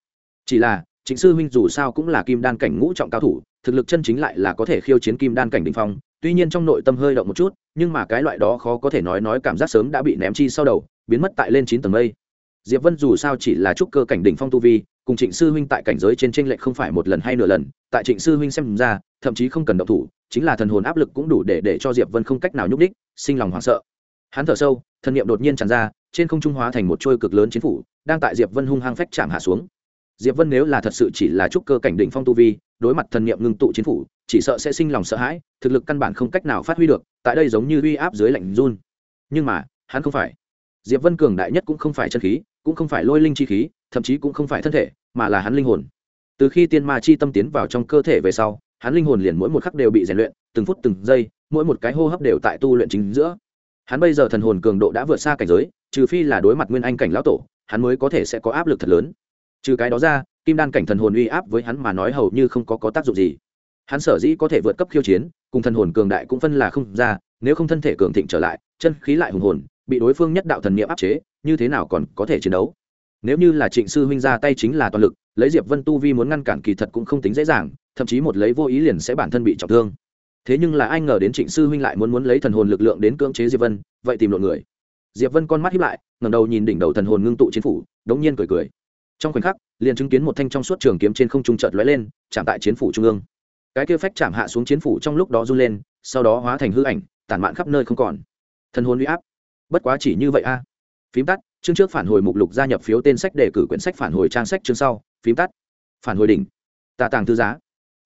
Chỉ là chính sư huynh dù sao cũng là kim đan cảnh ngũ trọng cao thủ, thực lực chân chính lại là có thể khiêu chiến kim đan cảnh đỉnh phong, tuy nhiên trong nội tâm hơi động một chút, nhưng mà cái loại đó khó có thể nói nói cảm giác sớm đã bị ném chi sau đầu, biến mất tại lên chín tầng mây. Diệp vân dù sao chỉ là trúc cơ cảnh đỉnh phong tu vi, cùng trịnh sư huynh tại cảnh giới trên tranh lệch không phải một lần hay nửa lần, tại trịnh sư huynh xem ra, thậm chí không cần động thủ, chính là thần hồn áp lực cũng đủ để để cho diệp vân không cách nào nhúc đích sinh lòng hoảng sợ. Hắn thở sâu, thần niệm đột nhiên tràn ra, trên không trung hóa thành một trôi cực lớn chiến phủ, đang tại diệp vân hung hăng phách chạm hạ xuống diệp vân nếu là thật sự chỉ là trúc cơ cảnh đỉnh phong tu vi, đối mặt thần niệm ngưng tụ chiến phủ, chỉ sợ sẽ sinh lòng sợ hãi, thực lực căn bản không cách nào phát huy được, tại đây giống như uy áp dưới lạnh run. Nhưng mà, hắn không phải. Diệp vân cường đại nhất cũng không phải chân khí, cũng không phải lôi linh chi khí, thậm chí cũng không phải thân thể, mà là hắn linh hồn. Từ khi tiên ma chi tâm tiến vào trong cơ thể về sau, hắn linh hồn liền mỗi một khắc đều bị rèn luyện, từng phút từng giây, mỗi một cái hô hấp đều tại tu luyện chính giữa. Hắn bây giờ thần hồn cường độ đã vượt xa cảnh giới, trừ phi là đối mặt nguyên anh cảnh lão tổ, hắn mới có thể sẽ có áp lực thật lớn trừ cái đó ra kim đan cảnh thần hồn uy áp với hắn mà nói hầu như không có, có tác dụng gì. Hắn sở dĩ có thể vượt cấp khiêu chiến cùng thần hồn cường đại cũng phân là không ra nếu không thân thể cường thịnh trở lại chân khí lại hùng hồn bị đối phương nhất đạo thần niệm áp chế như thế nào còn có thể chiến đấu? Nếu như là trịnh sư huynh ra tay chính là toàn lực lấy diệp vân tu vi muốn ngăn cản kỳ thật cũng không tính dễ dàng thậm chí một lấy vô ý liền sẽ bản thân bị trọng thương. Thế nhưng là ai ngờ đến trịnh sư huynh lại muốn muốn lấy thần hồn lực lượng đến cưỡng chế diệp vân vậy tìm lộn người. Diệp vân con mắt hiếp lại ngẩng đầu nhìn đỉnh đầu thần hồn ngưng tụ chiến phủ đống nhiên cười cười trong khoảnh khắc, liền chứng kiến một thanh trong suốt trường kiếm trên không trung chợt lóe lên, chạm tại chiến phủ trung ương. Cái kia phách chạm hạ xuống chiến phủ trong lúc đó run lên, sau đó hóa thành hư ảnh, tản mạn khắp nơi không còn. Thần hồn uy áp. Bất quá chỉ như vậy a. Phím tắt, chương trước phản hồi mục lục gia nhập phiếu tên sách đề cử quyển sách phản hồi trang sách chương sau. Phím tắt. Phản hồi đỉnh. Tà tàng thư giá.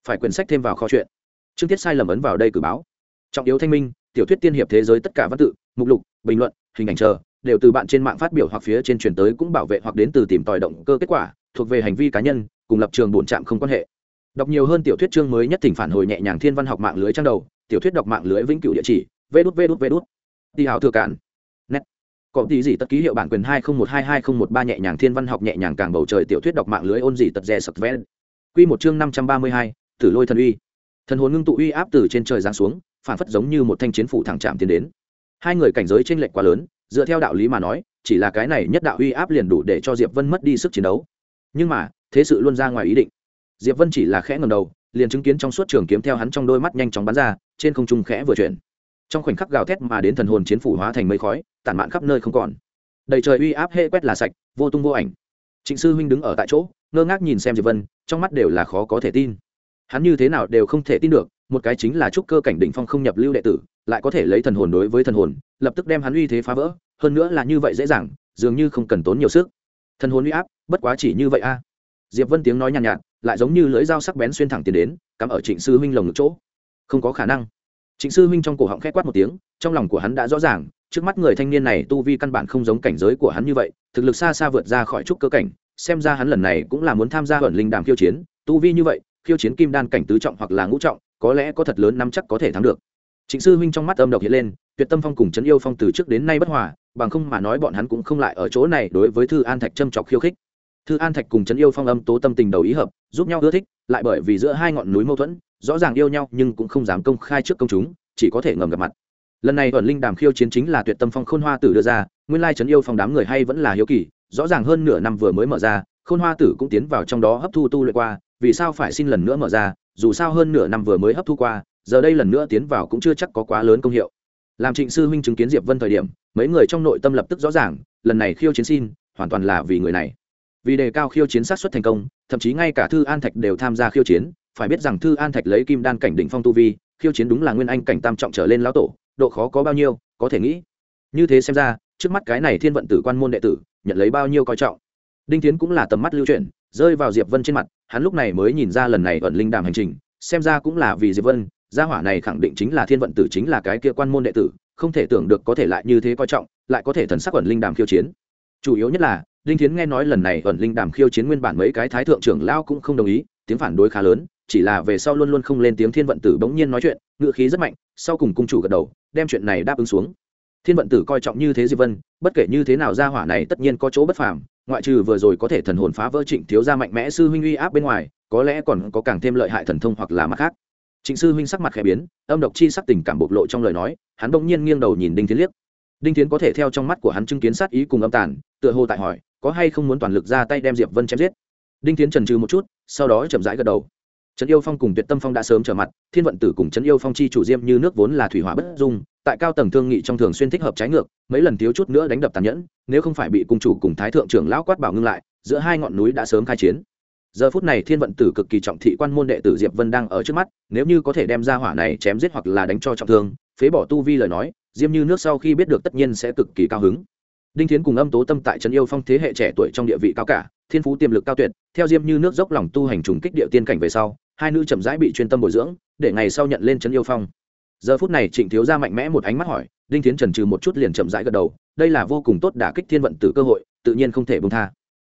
Phải quyển sách thêm vào kho chuyện. Chương tiết sai lầm ấn vào đây cử báo. Trọng yếu thanh minh, tiểu thuyết tiên hiệp thế giới tất cả văn tự, mục lục, bình luận, hình ảnh chờ đều từ bạn trên mạng phát biểu hoặc phía trên truyền tới cũng bảo vệ hoặc đến từ tìm tòi động cơ kết quả, thuộc về hành vi cá nhân, cùng lập trường bổn trạm không quan hệ. Đọc nhiều hơn tiểu thuyết chương mới nhất thỉnh phản hồi nhẹ nhàng thiên văn học mạng lưới trang đầu, tiểu thuyết đọc mạng lưới vĩnh cửu địa chỉ vê đút vê đút vê đút đi hào thừa cản nét có tí gì tất ký hiệu bản quyền hai không một hai hai không một ba nhẹ nhàng thiên văn học nhẹ nhàng càng bầu trời tiểu thuyết đọc mạng lưới ôn gì tật rè sập vẽ. Quy một chương năm trăm ba mươi hai, tử lôi thần uy. Thần hồn ngưng tụ uy áp từ trên trời giáng xuống, phản phất giống như một thanh chiến phủ thẳng chạm tiến đến. Hai người cảnh giới trên lệch quá lớn dựa theo đạo lý mà nói, chỉ là cái này nhất đạo uy áp liền đủ để cho diệp vân mất đi sức chiến đấu. Nhưng mà, thế sự luôn ra ngoài ý định. Diệp vân chỉ là khẽ ngầm đầu, liền chứng kiến trong suốt trường kiếm theo hắn trong đôi mắt nhanh chóng bắn ra, trên không trung khẽ vừa chuyển. Trong khoảnh khắc gào thét mà đến thần hồn chiến phủ hóa thành mây khói, tản mạn khắp nơi không còn. Đầy trời uy áp hệ quét là sạch, vô tung vô ảnh. Trịnh sư huynh đứng ở tại chỗ, ngơ ngác nhìn xem diệp vân, trong mắt đều là khó có thể tin. Hắn như thế nào đều không thể tin được một cái chính là trúc cơ cảnh đỉnh phong không nhập lưu đệ tử lại có thể lấy thần hồn đối với thần hồn lập tức đem hắn uy thế phá vỡ hơn nữa là như vậy dễ dàng dường như không cần tốn nhiều sức. Thần hồn uy áp bất quá chỉ như vậy a. À. Diệp vân tiếng nói nhàn nhạt, nhạt lại giống như lưỡi dao sắc bén xuyên thẳng tiến đến cắm ở trịnh sư huynh lồng ngực chỗ. Không có khả năng. Trịnh sư huynh trong cổ họng khẽ quát một tiếng trong lòng của hắn đã rõ ràng trước mắt người thanh niên này tu vi căn bản không giống cảnh giới của hắn như vậy thực lực xa xa vượt ra khỏi trúc cơ cảnh xem ra hắn lần này cũng là muốn tham gia ẩn linh đàm khiêu chiến tu vi như vậy khiêu chiến kim đan cảnh tứ trọng hoặc là ngũ trọng có lẽ có thật lớn năm chắc có thể thắng được. Trịnh sư huynh trong mắt âm độc hiện lên, tuyệt tâm phong cùng trấn yêu phong từ trước đến nay bất hòa, bằng không mà nói bọn hắn cũng không lại ở chỗ này đối với thư an thạch châm chọc khiêu khích. Thư an thạch cùng trấn yêu phong âm tố tâm tình đầu ý hợp, giúp nhau ưa thích, lại bởi vì giữa hai ngọn núi mâu thuẫn, rõ ràng yêu nhau nhưng cũng không dám công khai trước công chúng, chỉ có thể ngầm gặp mặt. Lần này ẩn linh đàm khiêu chiến chính là tuyệt tâm phong khôn hoa tử đưa ra, nguyên lai trấn yêu phong đám người hay vẫn là hiếu kỳ, rõ ràng hơn nửa năm vừa mới mở ra, khôn hoa tử cũng tiến vào trong đó hấp thu tu luyện qua, vì sao phải xin lần nữa mở ra dù sao hơn nửa năm vừa mới hấp thu qua, giờ đây lần nữa tiến vào cũng chưa chắc có quá lớn công hiệu. Làm trịnh sư huynh chứng kiến diệp vân thời điểm, mấy người trong nội tâm lập tức rõ ràng, lần này khiêu chiến xin, hoàn toàn là vì người này. Vì đề cao khiêu chiến sát xuất thành công, thậm chí ngay cả thư an thạch đều tham gia khiêu chiến, phải biết rằng thư an thạch lấy kim đan cảnh đỉnh phong tu vi, khiêu chiến đúng là nguyên anh cảnh tam trọng trở lên lão tổ, độ khó có bao nhiêu, có thể nghĩ. Như thế xem ra, trước mắt cái này thiên vận tử quan môn đệ tử, nhận lấy bao nhiêu coi trọng. Đinh tiến cũng là tầm mắt lưu chuyển rơi vào diệp vân trên mặt, hắn lúc này mới nhìn ra lần này ẩn linh đàm hành trình, xem ra cũng là vì diệp vân, gia hỏa này khẳng định chính là thiên vận tử, chính là cái kia quan môn đệ tử, không thể tưởng được có thể lại như thế coi trọng, lại có thể thần sắc ẩn linh đàm khiêu chiến. Chủ yếu nhất là, đinh Thiến nghe nói lần này ẩn linh đàm khiêu chiến nguyên bản mấy cái thái thượng trưởng lao cũng không đồng ý, tiếng phản đối khá lớn, chỉ là về sau luôn luôn không lên tiếng thiên vận tử bỗng nhiên nói chuyện ngựa khí rất mạnh, sau cùng cung chủ gật đầu, đem chuyện này đáp ứng xuống. Thiên vận tử coi trọng như thế diệp vân, bất kể như thế nào gia hỏa này tất nhiên có chỗ bất phàm ngoại trừ vừa rồi có thể thần hồn phá vỡ trịnh thiếu gia mạnh mẽ sư huynh uy áp bên ngoài, có lẽ còn có càng thêm lợi hại thần thông hoặc là mặt khác. Trịnh sư huynh sắc mặt khẽ biến, âm độc chi sắc tình cảm bộc lộ trong lời nói, hắn bỗng nhiên nghiêng đầu nhìn đinh tiến liếc. Đinh tiến có thể theo trong mắt của hắn chứng kiến sát ý cùng âm tàn, tựa hồ tại hỏi, có hay không muốn toàn lực ra tay đem diệp vân chém giết? Đinh tiến trần trừ một chút, sau đó chậm rãi gật đầu trấn yêu phong cùng tuyệt tâm phong đã sớm trở mặt, thiên vận tử cùng trấn yêu phong chi chủ diêm như nước vốn là thủy hỏa bất dung, tại cao tầng thương nghị trong thường xuyên thích hợp trái ngược, mấy lần thiếu chút nữa đánh đập tàn nhẫn, nếu không phải bị cung chủ cùng thái thượng trưởng lão quát bảo ngưng lại, giữa hai ngọn núi đã sớm khai chiến. Giờ phút này thiên vận tử cực kỳ trọng thị quan môn đệ tử diệp vân đang ở trước mắt, nếu như có thể đem ra hỏa này chém giết hoặc là đánh cho trọng thương, phế bỏ tu vi lời nói, diêm như nước sau khi biết được tất nhiên sẽ cực kỳ cao hứng. Đinh thiến cùng âm tố tâm tại trấn yêu phong thế hệ trẻ tuổi trong địa vị cao cả, thiên phú tiềm lực cao tuyệt, theo diêm như nước dốc lòng tu hành trùng kích địa tiên cảnh về sau hai nữ chậm rãi bị chuyên tâm bồi dưỡng, để ngày sau nhận lên trấn yêu phong. Giờ phút này trịnh thiếu ra mạnh mẽ một ánh mắt hỏi, đinh tiến trần trừ một chút liền chậm rãi gật đầu, đây là vô cùng tốt đả kích thiên vận tử cơ hội, tự nhiên không thể bông tha.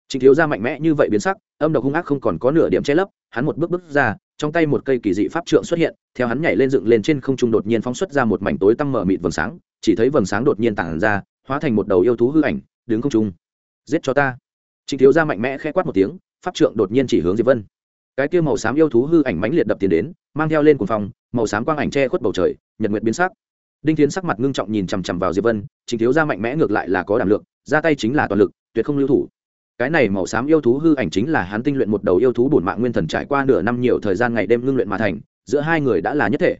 Trịnh thiếu ra mạnh mẽ như vậy biến sắc, âm độc hung ác không còn có nửa điểm che lấp, hắn một bước bước ra, trong tay một cây kỳ dị pháp trượng xuất hiện, theo hắn nhảy lên dựng lên trên không trung đột nhiên phóng xuất ra một mảnh tối tăm mở mịt vầng sáng, chỉ thấy vầng sáng đột nhiên tản ra, hóa thành một đầu yêu thú hư ảnh, đứng không trung. Giết cho ta. Trịnh thiếu ra mạnh mẽ khẽ quát một tiếng, pháp trượng đột nhiên chỉ hướng diệp vân cái kia màu xám yêu thú hư ảnh mãnh liệt đập tiền đến, mang theo lên cuồng phòng màu xám quang ảnh che khuất bầu trời, nhật nguyệt biến sắc. Đinh tiến sắc mặt ngưng trọng nhìn chằm chằm vào diệp vân, trình thiếu ra mạnh mẽ ngược lại là có đảm lượng, ra tay chính là toàn lực, tuyệt không lưu thủ. Cái này màu xám yêu thú hư ảnh chính là hắn tinh luyện một đầu yêu thú bổn mạng nguyên thần trải qua nửa năm nhiều thời gian ngày đêm ngưng luyện mà thành, giữa hai người đã là nhất thể.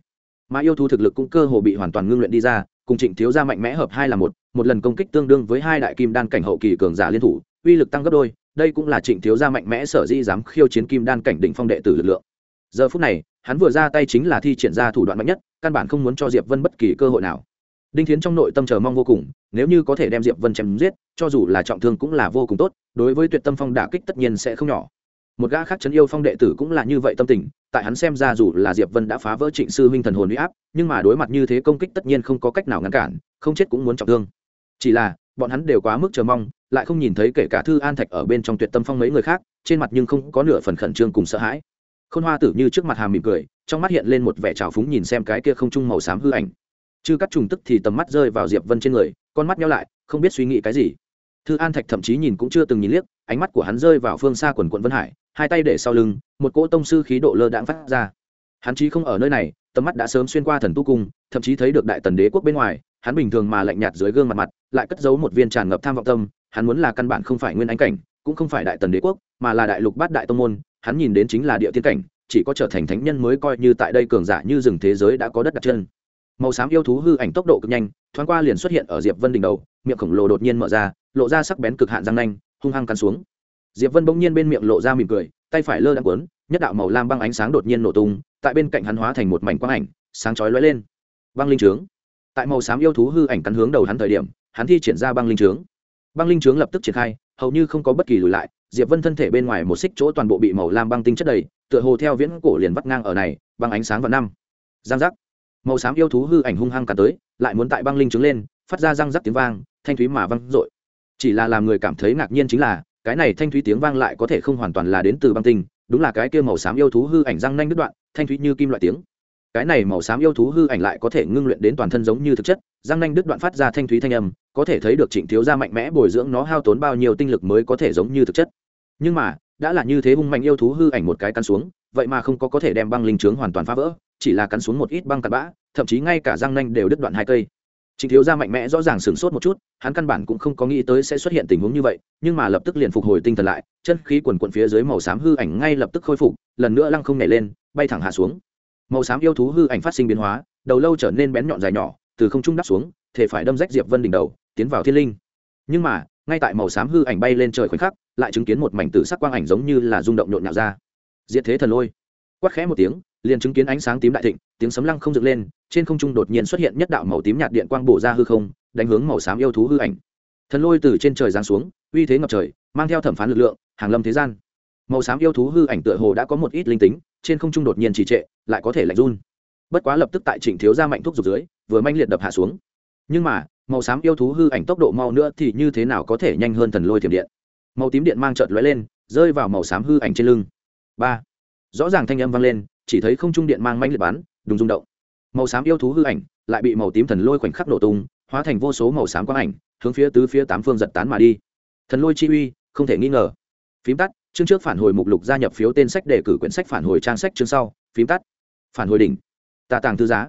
Mà yêu thú thực lực cũng cơ hồ bị hoàn toàn ngưng luyện đi ra, cùng trịnh thiếu Gia mạnh mẽ hợp hai là một một lần công kích tương đương với hai đại kim đan cảnh hậu kỳ cường giả liên thủ, uy lực tăng gấp đôi đây cũng là trịnh thiếu gia mạnh mẽ sở di dám khiêu chiến kim đan cảnh đỉnh phong đệ tử lực lượng. Giờ phút này, hắn vừa ra tay chính là thi triển ra thủ đoạn mạnh nhất, căn bản không muốn cho diệp vân bất kỳ cơ hội nào. Đinh thiến trong nội tâm chờ mong vô cùng, nếu như có thể đem diệp vân chém giết, cho dù là trọng thương cũng là vô cùng tốt, đối với tuyệt tâm phong đả kích tất nhiên sẽ không nhỏ. Một gã khác chấn yêu phong đệ tử cũng là như vậy tâm tình, tại hắn xem ra dù là diệp vân đã phá vỡ trịnh sư huynh thần hồn huy áp, nhưng mà đối mặt như thế công kích tất nhiên không có cách nào ngăn cản, không chết cũng muốn trọng thương chỉ là, bọn hắn đều quá mức chờ mong, lại không nhìn thấy kể cả thư an thạch ở bên trong tuyệt tâm phong mấy người khác, trên mặt nhưng không có nửa phần khẩn trương cùng sợ hãi. Khôn hoa tử như trước mặt hàm mỉm cười, trong mắt hiện lên một vẻ trào phúng nhìn xem cái kia không trung màu xám hư ảnh. Chư cắt trùng tức thì tầm mắt rơi vào diệp vân trên người, con mắt nhau lại, không biết suy nghĩ cái gì. Thư an thạch thậm chí nhìn cũng chưa từng nhìn liếc, ánh mắt của hắn rơi vào phương xa quần quận vân hải, hai tay để sau lưng, một cỗ tông sư khí độ lơ đãng phát ra. Hắn chí không ở nơi này, tầm mắt đã sớm xuyên qua thần tu cung, thậm chí thấy được đại tần đế quốc bên ngoài hắn bình thường mà lạnh nhạt dưới gương mặt mặt, lại cất giấu một viên tràn ngập tham vọng tâm, hắn muốn là căn bản không phải nguyên anh cảnh, cũng không phải đại tần đế quốc, mà là đại lục bát đại tông môn, hắn nhìn đến chính là địa tiên cảnh, chỉ có trở thành thánh nhân mới coi như tại đây cường giả như rừng thế giới đã có đất đặt chân. Màu xám yêu thú hư ảnh tốc độ cực nhanh, thoáng qua liền xuất hiện ở diệp vân đỉnh đầu, miệng khổng lồ đột nhiên mở ra, lộ ra sắc bén cực hạn răng nanh, hung hăng cắn xuống. Diệp vân bỗng nhiên bên miệng lộ ra mỉm cười, tay phải lơ đang quấn nhất đạo màu lam băng ánh sáng đột nhiên nổ tung, tại bên cạnh hắn hóa thành một mảnh quang ảnh, sáng chói lóe lên. Băng linh trướng tại màu xám yêu thú hư ảnh cắn hướng đầu hắn thời điểm, hắn thi triển ra băng linh trướng. Băng linh trướng lập tức triển khai, hầu như không có bất kỳ lùi lại, diệp vân thân thể bên ngoài một xích chỗ toàn bộ bị màu lam băng tinh chất đầy, tựa hồ theo viễn cổ liền vắt ngang ở này, băng ánh sáng vào năm. Giang giác. Màu xám yêu thú hư ảnh hung hăng cả tới, lại muốn tại băng linh trướng lên, phát ra răng rắc tiếng vang, thanh thúy mà văng dội. Chỉ là làm người cảm thấy ngạc nhiên chính là, cái này thanh thúy tiếng vang lại có thể không hoàn toàn là đến từ băng tinh, đúng là cái kia màu xám yêu thú hư ảnh răng nanh đứt đoạn, thanh thúy như kim loại tiếng cái này màu xám yêu thú hư ảnh lại có thể ngưng luyện đến toàn thân giống như thực chất, răng nanh đứt đoạn phát ra thanh thúy thanh âm, có thể thấy được trịnh thiếu gia mạnh mẽ bồi dưỡng nó hao tốn bao nhiêu tinh lực mới có thể giống như thực chất. Nhưng mà, đã là như thế hung mạnh yêu thú hư ảnh một cái cắn xuống, vậy mà không có có thể đem băng linh trướng hoàn toàn phá vỡ, chỉ là cắn xuống một ít băng cặn bã, thậm chí ngay cả răng nanh đều đứt đoạn hai cây. Trịnh thiếu gia mạnh mẽ rõ ràng sửng sốt một chút, hắn căn bản cũng không có nghĩ tới sẽ xuất hiện tình huống như vậy, nhưng mà lập tức liền phục hồi tinh thần lại, chân khí quần quận phía dưới màu xám hư ảnh ngay lập tức khôi phục, lần nữa lăng không nhảy lên, bay thẳng hạ xuống màu xám yêu thú hư ảnh phát sinh biến hóa, đầu lâu trở nên bén nhọn dài nhỏ, từ không trung đắp xuống, thể phải đâm rách diệp vân đỉnh đầu, tiến vào thiên linh. Nhưng mà, ngay tại màu xám hư ảnh bay lên trời khoảnh khắc, lại chứng kiến một mảnh tử sắc quang ảnh giống như là rung động nhộn nhạo ra. Diệt thế thần lôi. Quát khẽ một tiếng, liền chứng kiến ánh sáng tím đại thịnh, tiếng sấm lăng không dựng lên, trên không trung đột nhiên xuất hiện nhất đạo màu tím nhạt điện quang bổ ra hư không, đánh hướng màu xám yêu thú hư ảnh. Thần lôi từ trên trời giáng xuống, uy thế ngập trời, mang theo thẩm phán lực lượng, hàng lâm thế gian màu xám yêu thú hư ảnh tựa hồ đã có một ít linh tính, trên không trung đột nhiên trì trệ, lại có thể lạnh run. Bất quá lập tức tại trịnh thiếu ra mạnh thuốc dục dưới, vừa manh liệt đập hạ xuống. Nhưng mà, màu xám yêu thú hư ảnh tốc độ mau nữa thì như thế nào có thể nhanh hơn thần lôi thiểm điện? Màu tím điện mang trợt lóe lên, rơi vào màu xám hư ảnh trên lưng. Ba. Rõ ràng thanh âm vang lên, chỉ thấy không trung điện mang manh liệt bắn, đùng rung động. Màu xám yêu thú hư ảnh lại bị màu tím thần lôi khoảnh khắc nổ tung, hóa thành vô số màu xám quang ảnh, hướng phía tứ phía tám phương giật tán mà đi. Thần lôi chi uy, không thể nghi ngờ. Phím tắt chương trước phản hồi mục lục gia nhập phiếu tên sách để cử quyển sách phản hồi trang sách chương sau, phím tắt. Phản hồi đỉnh. Tà tàng thư giá.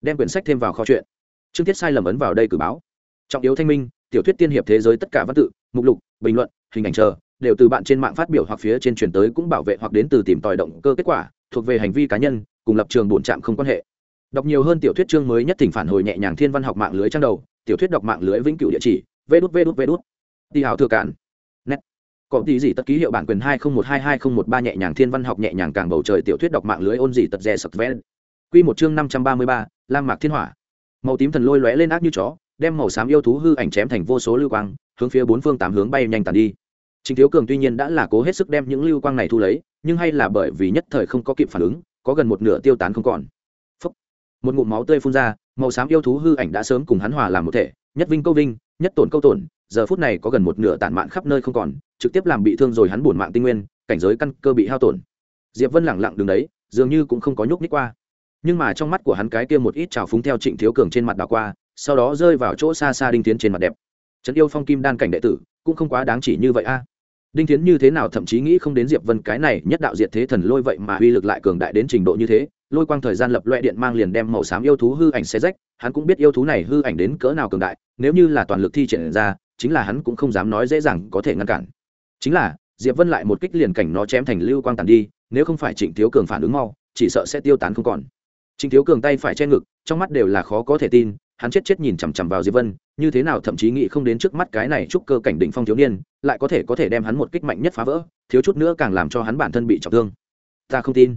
Đem quyển sách thêm vào kho chuyện chương tiết sai lầm ấn vào đây cử báo. Trọng yếu thanh minh, tiểu thuyết tiên hiệp thế giới tất cả văn tự, mục lục, bình luận, hình ảnh chờ, đều từ bạn trên mạng phát biểu hoặc phía trên truyền tới cũng bảo vệ hoặc đến từ tìm tòi động cơ kết quả, thuộc về hành vi cá nhân, cùng lập trường bổn trạm không quan hệ. Đọc nhiều hơn tiểu thuyết chương mới nhất thỉnh phản hồi nhẹ nhàng thiên văn học mạng lưới trang đầu, tiểu thuyết đọc mạng lưới vĩnh cửu địa chỉ, vê đút vê đút vê đút. Đi hào thừa cản có tí gì tất ký hiệu bản quyền hai không một hai hai không một ba nhẹ nhàng thiên văn học nhẹ nhàng càng bầu trời tiểu thuyết đọc mạng lưới ôn gì tật rè sập vén quy một chương năm trăm ba mươi ba lam mạc thiên hỏa màu tím thần lôi lóe lên ác như chó đem màu xám yêu thú hư ảnh chém thành vô số lưu quang hướng phía bốn phương tám hướng bay nhanh tàn đi Trình Thiếu Cường tuy nhiên đã là cố hết sức đem những lưu quang này thu lấy, nhưng hay là bởi vì nhất thời không có kịp phản ứng, có gần một nửa tiêu tán không còn. Phốc. Một ngụm máu tươi phun ra, màu xám yêu thú hư ảnh đã sớm cùng hắn hòa làm một thể, nhất vinh câu vinh, nhất tổn câu tổn, giờ phút này có gần một nửa tản mạn khắp nơi không còn, trực tiếp làm bị thương rồi hắn buồn mạng tinh nguyên, cảnh giới căn cơ bị hao tổn. Diệp Vân lặng lặng đứng đấy, dường như cũng không có nhúc nhích qua. Nhưng mà trong mắt của hắn cái kia một ít trào phúng theo Trịnh Thiếu Cường trên mặt đảo qua, sau đó rơi vào chỗ xa xa đinh tiến trên mặt đẹp. Trấn yêu phong kim đan cảnh đệ tử, cũng không quá đáng chỉ như vậy a đinh tiến như thế nào thậm chí nghĩ không đến diệp vân cái này nhất đạo diệt thế thần lôi vậy mà uy lực lại cường đại đến trình độ như thế lôi quang thời gian lập loe điện mang liền đem màu xám yêu thú hư ảnh xe rách hắn cũng biết yêu thú này hư ảnh đến cỡ nào cường đại nếu như là toàn lực thi triển ra chính là hắn cũng không dám nói dễ dàng có thể ngăn cản. Chính là, diệp vân lại một kích liền cảnh nó chém thành lưu quang tàn đi, nếu không phải trịnh thiếu cường phản ứng mau, chỉ sợ sẽ tiêu tán không còn. Trịnh thiếu cường tay phải che ngực, trong mắt đều là khó có thể tin, hắn chết chết nhìn chằm chằm vào diệp vân, như thế nào thậm chí nghĩ không đến trước mắt cái này chúc cơ cảnh đỉnh phong thiếu niên, lại có thể có thể đem hắn một kích mạnh nhất phá vỡ, thiếu chút nữa càng làm cho hắn bản thân bị trọng thương. Ta không tin.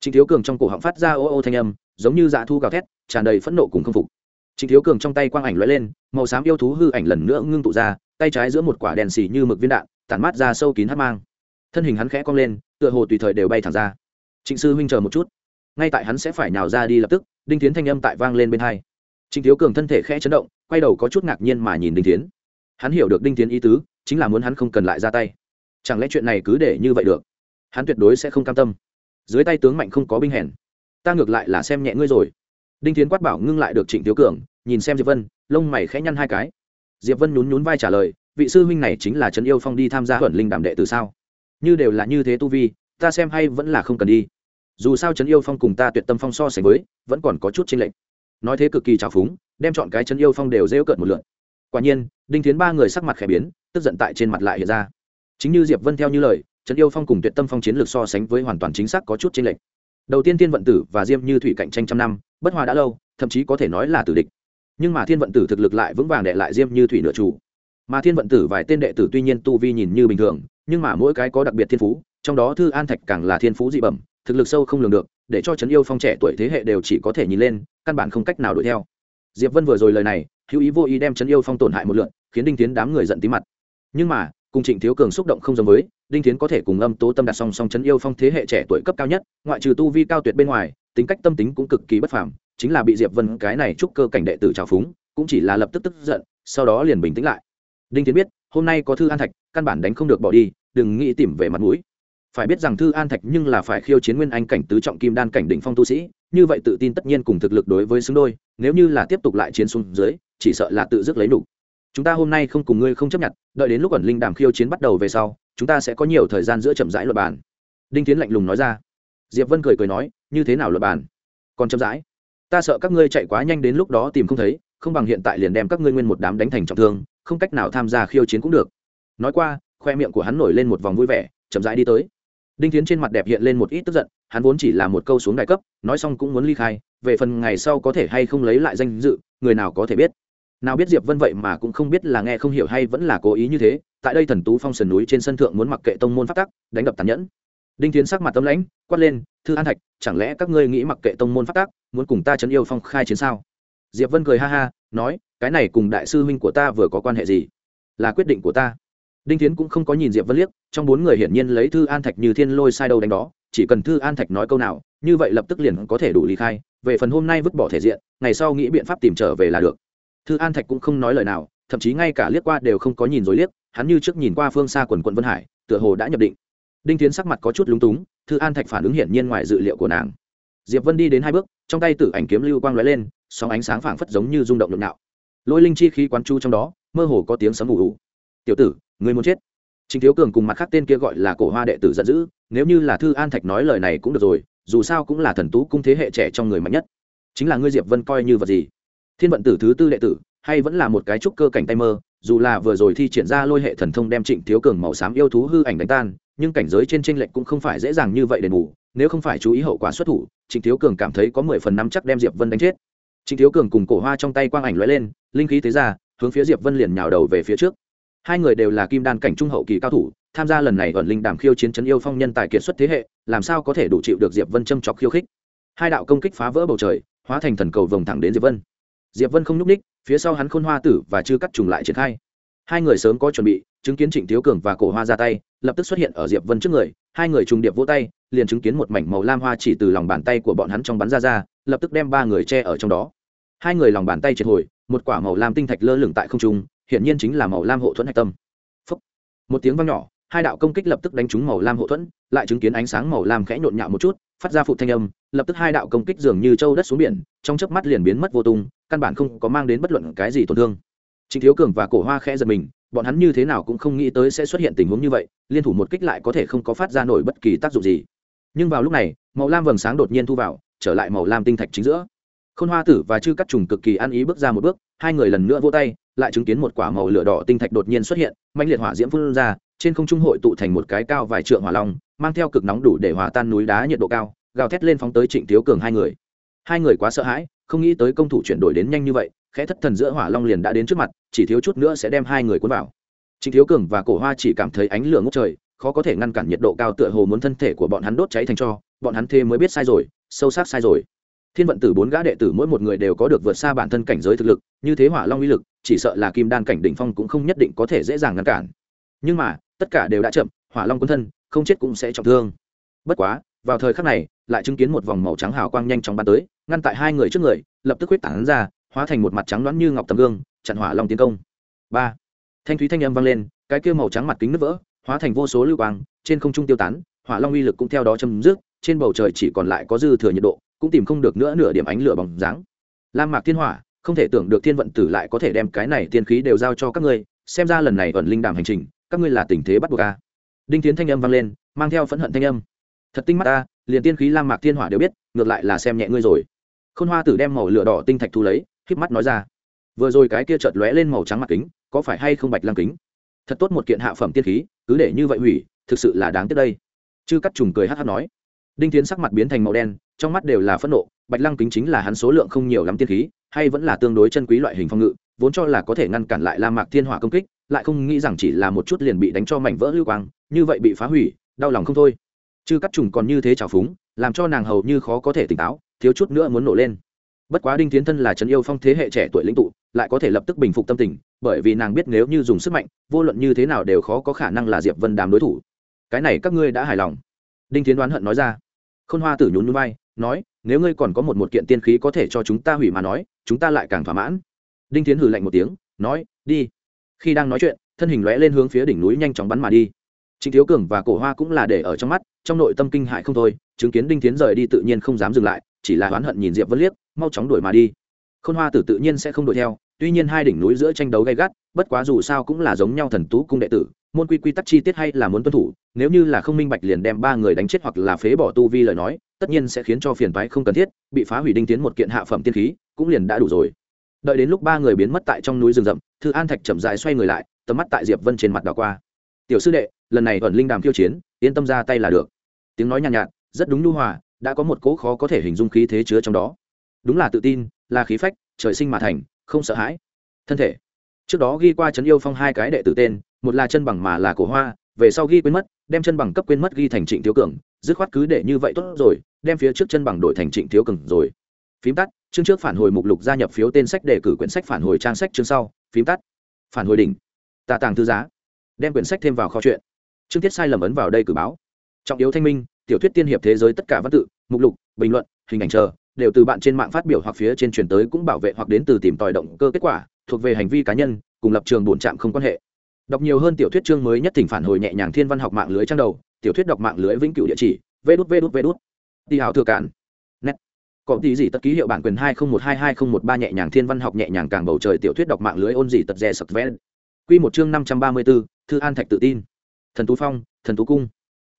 Trịnh thiếu cường trong cổ họng phát ra ô ô thanh âm, giống như dạ thu gào thét, tràn đầy phẫn nộ cùng không phục trịnh thiếu cường trong tay quang ảnh lóe lên màu xám yêu thú hư ảnh lần nữa ngưng tụ ra tay trái giữa một quả đèn xì như mực viên đạn tản mát ra sâu kín hắc mang thân hình hắn khẽ cong lên tựa hồ tùy thời đều bay thẳng ra trịnh sư huynh chờ một chút ngay tại hắn sẽ phải nhào ra đi lập tức đinh tiến thanh âm tại vang lên bên hai Trịnh Thiếu Cường thân thể khẽ chấn động, quay đầu có chút ngạc nhiên mà nhìn Đinh Thiến. Hắn hiểu được Đinh Thiến ý tứ, chính là muốn hắn không cần lại ra tay. Chẳng lẽ chuyện này cứ để như vậy được? Hắn tuyệt đối sẽ không cam tâm. Dưới tay tướng mạnh không có binh hèn, ta ngược lại là xem nhẹ ngươi rồi. Đinh tiến quát bảo ngưng lại được Trịnh Thiếu Cường, nhìn xem Diệp Vân, lông mày khẽ nhăn hai cái. Diệp Vân nhún nhún vai trả lời, vị sư huynh này chính là Trấn Yêu Phong đi tham gia huẩn linh đàm đệ từ sao? Như đều là như thế tu vi, ta xem hay vẫn là không cần đi. Dù sao Trấn Yêu Phong cùng ta Tuyệt Tâm Phong so sánh với, vẫn còn có chút chênh lệch nói thế cực kỳ trào phúng đem chọn cái Trần yêu phong đều rêu cợt một lượn quả nhiên đinh tiến ba người sắc mặt khẽ biến tức giận tại trên mặt lại hiện ra chính như diệp vân theo như lời trấn yêu phong cùng tuyệt tâm phong chiến lược so sánh với hoàn toàn chính xác có chút chênh lệch đầu tiên thiên vận tử và diêm như thủy cạnh tranh trăm năm bất hòa đã lâu, thậm chí có thể nói là tử địch. Nhưng mà thiên vận tử thực lực lại vững vàng đệ lại diêm như thủy nửa chủ. Mà thiên vận tử vài tên đệ tử tuy nhiên tu vi nhìn như bình thường, nhưng mà mỗi cái có đặc biệt thiên phú, trong đó thư an thạch càng là thiên phú dị bẩm, thực lực sâu không lường được, để cho trấn yêu phong trẻ tuổi thế hệ đều chỉ có thể nhìn lên, căn bản không cách nào đuổi theo. Diệp vân vừa rồi lời này, hữu ý vô ý đem trấn yêu phong tổn hại một lượn khiến đinh tiến đám người giận tí mặt. Nhưng mà, cùng trịnh thiếu cường xúc động không giống với, đinh tiến có thể cùng âm tố tâm đặt song song trấn yêu phong thế hệ trẻ tuổi cấp cao nhất, ngoại trừ tu vi cao tuyệt bên ngoài tính cách tâm tính cũng cực kỳ bất phàm, chính là bị diệp vân cái này chúc cơ cảnh đệ tử trào phúng, cũng chỉ là lập tức tức giận, sau đó liền bình tĩnh lại. Đinh tiến biết, hôm nay có thư an thạch, căn bản đánh không được bỏ đi, đừng nghĩ tìm về mặt mũi. Phải biết rằng thư an thạch nhưng là phải khiêu chiến nguyên anh cảnh tứ trọng kim đan cảnh đỉnh phong tu sĩ, như vậy tự tin tất nhiên cùng thực lực đối với xứng đôi, nếu như là tiếp tục lại chiến xuống dưới, chỉ sợ là tự dứt lấy đủ. Chúng ta hôm nay không cùng ngươi không chấp nhận, đợi đến lúc ẩn linh đàm khiêu chiến bắt đầu về sau, chúng ta sẽ có nhiều thời gian giữa chậm rãi luật bàn. Đinh tiến lạnh lùng nói ra diệp vân cười cười nói, như thế nào luật bàn? Còn chậm rãi? Ta sợ các ngươi chạy quá nhanh đến lúc đó tìm không thấy, không bằng hiện tại liền đem các ngươi nguyên một đám đánh thành trọng thương, không cách nào tham gia khiêu chiến cũng được. Nói qua, khoe miệng của hắn nổi lên một vòng vui vẻ, chậm rãi đi tới. Đinh tiến trên mặt đẹp hiện lên một ít tức giận, hắn vốn chỉ là một câu xuống đại cấp, nói xong cũng muốn ly khai, về phần ngày sau có thể hay không lấy lại danh dự, người nào có thể biết. Nào biết diệp vân vậy mà cũng không biết là nghe không hiểu hay vẫn là cố ý như thế, tại đây thần tú phong sườn núi trên sân thượng muốn mặc kệ tông môn phát tắc, đánh đập tàn nhẫn đinh tiến sắc mặt tâm lãnh, quát lên, thư an thạch, chẳng lẽ các ngươi nghĩ mặc kệ tông môn phát tác muốn cùng ta chấn yêu phong khai chiến sao? Diệp vân cười ha ha, nói, cái này cùng đại sư huynh của ta vừa có quan hệ gì? Là quyết định của ta. Đinh tiến cũng không có nhìn diệp vân liếc, trong bốn người hiển nhiên lấy thư an thạch như thiên lôi sai đầu đánh đó, chỉ cần thư an thạch nói câu nào, như vậy lập tức liền có thể đủ ly khai, về phần hôm nay vứt bỏ thể diện, ngày sau nghĩ biện pháp tìm trở về là được. Thư an thạch cũng không nói lời nào, thậm chí ngay cả liếc qua đều không có nhìn rồi liếc, hắn như trước nhìn qua phương xa quần quận vân hải, tựa hồ đã nhập định đinh tiến sắc mặt có chút lúng túng thư an thạch phản ứng hiển nhiên ngoài dự liệu của nàng diệp vân đi đến hai bước trong tay tử ảnh kiếm lưu quang lóe lên sóng ánh sáng phảng phất giống như rung động nhộn nhạo lôi linh chi khí quán chu trong đó mơ hồ có tiếng sấm ủ ủ tiểu tử người muốn chết Trình Thiếu Cường cùng mặt khác tên kia gọi là cổ hoa đệ tử giận dữ, nếu như là Thư An Thạch nói lời này cũng được rồi, dù sao cũng là thần tú cung thế hệ trẻ trong người mạnh nhất. Chính là ngươi Diệp Vân coi như vật gì? Thiên vận tử thứ tư đệ tử, hay vẫn là một cái trúc cơ cảnh tay mơ, dù là vừa rồi thi triển ra lôi hệ thần thông đem Trịnh Thiếu Cường màu xám yêu thú hư ảnh đánh tan, nhưng cảnh giới trên tranh lệch cũng không phải dễ dàng như vậy để ngủ, nếu không phải chú ý hậu quả xuất thủ, Trịnh Thiếu Cường cảm thấy có mười phần năm chắc đem Diệp Vân đánh chết. Trịnh Thiếu Cường cùng cổ hoa trong tay quang ảnh lóe lên, linh khí tế ra, hướng phía Diệp Vân liền nhào đầu về phía trước. Hai người đều là kim đan cảnh trung hậu kỳ cao thủ tham gia lần này ẩn linh đàm khiêu chiến chấn yêu phong nhân tài kiệt xuất thế hệ làm sao có thể đủ chịu được diệp vân châm chọc khiêu khích? Hai đạo công kích phá vỡ bầu trời hóa thành thần cầu vồng thẳng đến diệp vân. Diệp vân không nhúc ních phía sau hắn khôn hoa tử và chưa cắt trùng lại triển khai. Hai người sớm có chuẩn bị chứng kiến trịnh thiếu cường và cổ hoa ra tay lập tức xuất hiện ở diệp vân trước người hai người trùng điệp vỗ tay liền chứng kiến một mảnh màu lam hoa chỉ từ lòng bàn tay của bọn hắn trong bắn ra ra lập tức đem ba người che ở trong đó. Hai người lòng bàn tay triệt hồi một quả màu lam tinh thạch lơ lửng tại không trung hiển nhiên chính là màu lam hộ thuẫn hạch tâm. Phúc. một tiếng vang nhỏ hai đạo công kích lập tức đánh trúng màu lam hộ thuẫn lại chứng kiến ánh sáng màu lam khẽ nhộn nhạo một chút phát ra phụ thanh âm lập tức hai đạo công kích dường như châu đất xuống biển trong chớp mắt liền biến mất vô tung căn bản không có mang đến bất luận cái gì tổn thương. Trịnh Thiếu Cường và Cổ Hoa khẽ giật mình, bọn hắn như thế nào cũng không nghĩ tới sẽ xuất hiện tình huống như vậy, liên thủ một kích lại có thể không có phát ra nổi bất kỳ tác dụng gì. Nhưng vào lúc này, màu lam vầng sáng đột nhiên thu vào, trở lại màu lam tinh thạch chính giữa. Khôn Hoa Tử và Chư Cắt Trùng cực kỳ ăn ý bước ra một bước, hai người lần nữa vô tay, lại chứng kiến một quả màu lửa đỏ tinh thạch đột nhiên xuất hiện mạnh liệt hỏa diễm phun ra trên không trung hội tụ thành một cái cao vài trượng hỏa long mang theo cực nóng đủ để hòa tan núi đá nhiệt độ cao gào thét lên phóng tới trịnh thiếu cường hai người hai người quá sợ hãi không nghĩ tới công thủ chuyển đổi đến nhanh như vậy khẽ thất thần giữa hỏa long liền đã đến trước mặt, chỉ thiếu chút nữa sẽ đem hai người cuốn vào. Trịnh thiếu cường và cổ hoa chỉ cảm thấy ánh lửa ngốc trời, khó có thể ngăn cản nhiệt độ cao tựa hồ muốn thân thể của bọn hắn đốt cháy thành cho, bọn hắn thế mới biết sai rồi, sâu sắc sai rồi. Thiên vận tử bốn gã đệ tử mỗi một người đều có được vượt xa bản thân cảnh giới thực lực, như thế hỏa long uy lực, chỉ sợ là kim đan cảnh đỉnh phong cũng không nhất định có thể dễ dàng ngăn cản. Nhưng mà, tất cả đều đã chậm, hỏa long quân thân, không chết cũng sẽ trọng thương. Bất quá, vào thời khắc này, lại chứng kiến một vòng màu trắng hào quang nhanh chóng bắn tới, ngăn tại hai người trước người, lập tức huyết tản ra hóa thành một mặt trắng loãng như ngọc tầm gương, chặn hỏa long tiến công. Ba. Thanh thúy thanh âm vang lên, cái kia màu trắng mặt kính nứt vỡ, hóa thành vô số lưu quang, trên không trung tiêu tán, hỏa long uy lực cũng theo đó chấm dứt, trên bầu trời chỉ còn lại có dư thừa nhiệt độ, cũng tìm không được nữa nửa điểm ánh lửa bóng dáng. Lam mạc thiên hỏa, không thể tưởng được thiên vận tử lại có thể đem cái này tiên khí đều giao cho các ngươi, xem ra lần này ẩn linh đàm hành trình, các ngươi là tình thế bắt buộc a đinh tiến thanh âm vang lên, mang theo phẫn hận thanh âm. Thật tinh mắt ta, liền tiên khí lam mạc thiên hỏa đều biết, ngược lại là xem nhẹ ngươi rồi. Khôn hoa tử đem màu lửa đỏ tinh thạch thu lấy híp mắt nói ra. Vừa rồi cái kia chợt lóe lên màu trắng mặt kính, có phải hay không bạch lăng kính? Thật tốt một kiện hạ phẩm tiên khí, cứ để như vậy hủy, thực sự là đáng tiếc đây. Chư cắt trùng cười hát hát nói. Đinh tiến sắc mặt biến thành màu đen, trong mắt đều là phẫn nộ, bạch lăng kính chính là hắn số lượng không nhiều lắm tiên khí, hay vẫn là tương đối chân quý loại hình phong ngự, vốn cho là có thể ngăn cản lại la mạc thiên hỏa công kích, lại không nghĩ rằng chỉ là một chút liền bị đánh cho mảnh vỡ lưu quang, như vậy bị phá hủy, đau lòng không thôi. Chư cắt trùng còn như thế trào phúng, làm cho nàng hầu như khó có thể tỉnh táo, thiếu chút nữa muốn nổ lên bất quá đinh tiến thân là trấn yêu phong thế hệ trẻ tuổi lĩnh tụ, lại có thể lập tức bình phục tâm tình, bởi vì nàng biết nếu như dùng sức mạnh, vô luận như thế nào đều khó có khả năng là diệp vân đàm đối thủ. Cái này các ngươi đã hài lòng? Đinh tiến đoán hận nói ra. Khôn hoa tử nhún nhún vai, nói, nếu ngươi còn có một một kiện tiên khí có thể cho chúng ta hủy mà nói, chúng ta lại càng thỏa mãn. Đinh tiến hử lạnh một tiếng, nói, đi. Khi đang nói chuyện, thân hình lóe lên hướng phía đỉnh núi nhanh chóng bắn mà đi. Trịnh thiếu cường và cổ hoa cũng là để ở trong mắt, trong nội tâm kinh hại không thôi, chứng kiến đinh tiến rời đi tự nhiên không dám dừng lại chỉ là oán hận nhìn diệp vân liếc mau chóng đuổi mà đi. Khôn hoa tử tự nhiên sẽ không đuổi theo tuy nhiên hai đỉnh núi giữa tranh đấu gay gắt bất quá dù sao cũng là giống nhau thần tú cung đệ tử môn quy quy tắc chi tiết hay là muốn tuân thủ nếu như là không minh bạch liền đem ba người đánh chết hoặc là phế bỏ tu vi lời nói tất nhiên sẽ khiến cho phiền toái không cần thiết bị phá hủy đinh tiến một kiện hạ phẩm tiên khí cũng liền đã đủ rồi. Đợi đến lúc ba người biến mất tại trong núi rừng rậm thư an thạch chậm dài xoay người lại tầm mắt tại diệp vân trên mặt đảo qua. Tiểu sư đệ lần này ẩn linh đàm khiêu chiến yên tâm ra tay là được. Tiếng nói nhàn nhạt, nhạt rất đúng nhu hòa đã có một cỗ khó có thể hình dung khí thế chứa trong đó. Đúng là tự tin, là khí phách, trời sinh mà thành, không sợ hãi. Thân thể. Trước đó ghi qua trấn yêu phong hai cái đệ tử tên, một là chân bằng mà là cổ hoa, về sau ghi quên mất, đem chân bằng cấp quên mất ghi thành trịnh thiếu cường, dứt khoát cứ để như vậy tốt rồi, đem phía trước chân bằng đổi thành trịnh thiếu cường rồi. Phím tắt, chương trước phản hồi mục lục gia nhập phiếu tên sách đề cử quyển sách phản hồi trang sách chương sau, phím tắt. Phản hồi đỉnh. Tạ tàng thư giá. Đem quyển sách thêm vào kho chuyện. Chương tiết sai lầm ấn vào đây cử báo. Trọng yếu thanh minh tiểu thuyết tiên hiệp thế giới tất cả văn tự mục lục bình luận hình ảnh chờ đều từ bạn trên mạng phát biểu hoặc phía trên truyền tới cũng bảo vệ hoặc đến từ tìm tòi động cơ kết quả thuộc về hành vi cá nhân cùng lập trường bổn trạm không quan hệ. Đọc nhiều hơn tiểu thuyết chương mới nhất thỉnh phản hồi nhẹ nhàng thiên văn học mạng lưới trang đầu tiểu thuyết đọc mạng lưới vĩnh cửu địa chỉ vê đút vê đút vê đút đi hào thừa cản nét có tí gì tất ký hiệu bản quyền hai không một hai hai không một ba nhẹ nhàng thiên văn học nhẹ nhàng càng bầu trời tiểu thuyết đọc mạng lưới ôn gì tật rè sập ven quy một chương năm trăm ba mươi 534, thư an thạch tự tin. Thần tú phong thần tú cung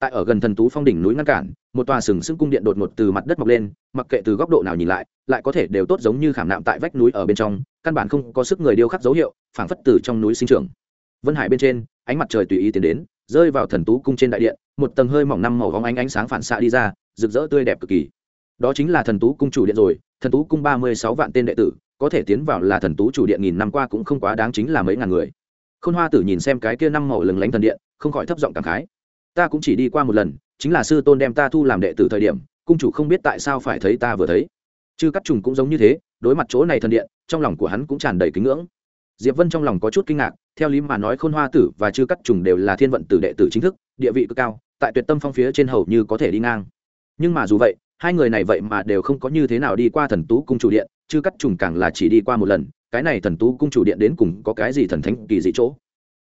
tại ở gần thần tú phong đỉnh núi ngăn cản, một tòa sừng sững cung điện đột ngột từ mặt đất mọc lên, mặc kệ từ góc độ nào nhìn lại lại có thể đều tốt giống như khảm nạm tại vách núi ở bên trong, căn bản không có sức người điêu khắc dấu hiệu, phảng phất từ trong núi sinh trưởng. Vân hải bên trên, ánh mặt trời tùy ý tiến đến, rơi vào thần tú cung trên đại điện, một tầng hơi mỏng năm màu vóng ánh ánh sáng phản xạ đi ra, rực rỡ tươi đẹp cực kỳ. Đó chính là thần tú cung chủ điện rồi, thần tú cung ba mươi sáu vạn tên đệ tử, có thể tiến vào là thần tú chủ điện nghìn năm qua cũng không quá đáng chính là mấy ngàn người. Khôn hoa tử nhìn xem cái kia năm màu lừng lánh thần điện, không khỏi thấp giọng cảm khái ta cũng chỉ đi qua một lần, chính là sư tôn đem ta thu làm đệ tử thời điểm, cung chủ không biết tại sao phải thấy ta vừa thấy. Chư cắt trùng cũng giống như thế, đối mặt chỗ này thần điện, trong lòng của hắn cũng tràn đầy kính ngưỡng. Diệp vân trong lòng có chút kinh ngạc, theo lý mà nói khôn hoa tử và chư cắt trùng đều là thiên vận tử đệ tử chính thức, địa vị cực cao, tại tuyệt tâm phong phía trên hầu như có thể đi ngang. Nhưng mà dù vậy, hai người này vậy mà đều không có như thế nào đi qua thần tú cung chủ điện, chư cắt trùng càng là chỉ đi qua một lần, cái này thần tú cung chủ điện đến cùng có cái gì thần thánh kỳ dị chỗ?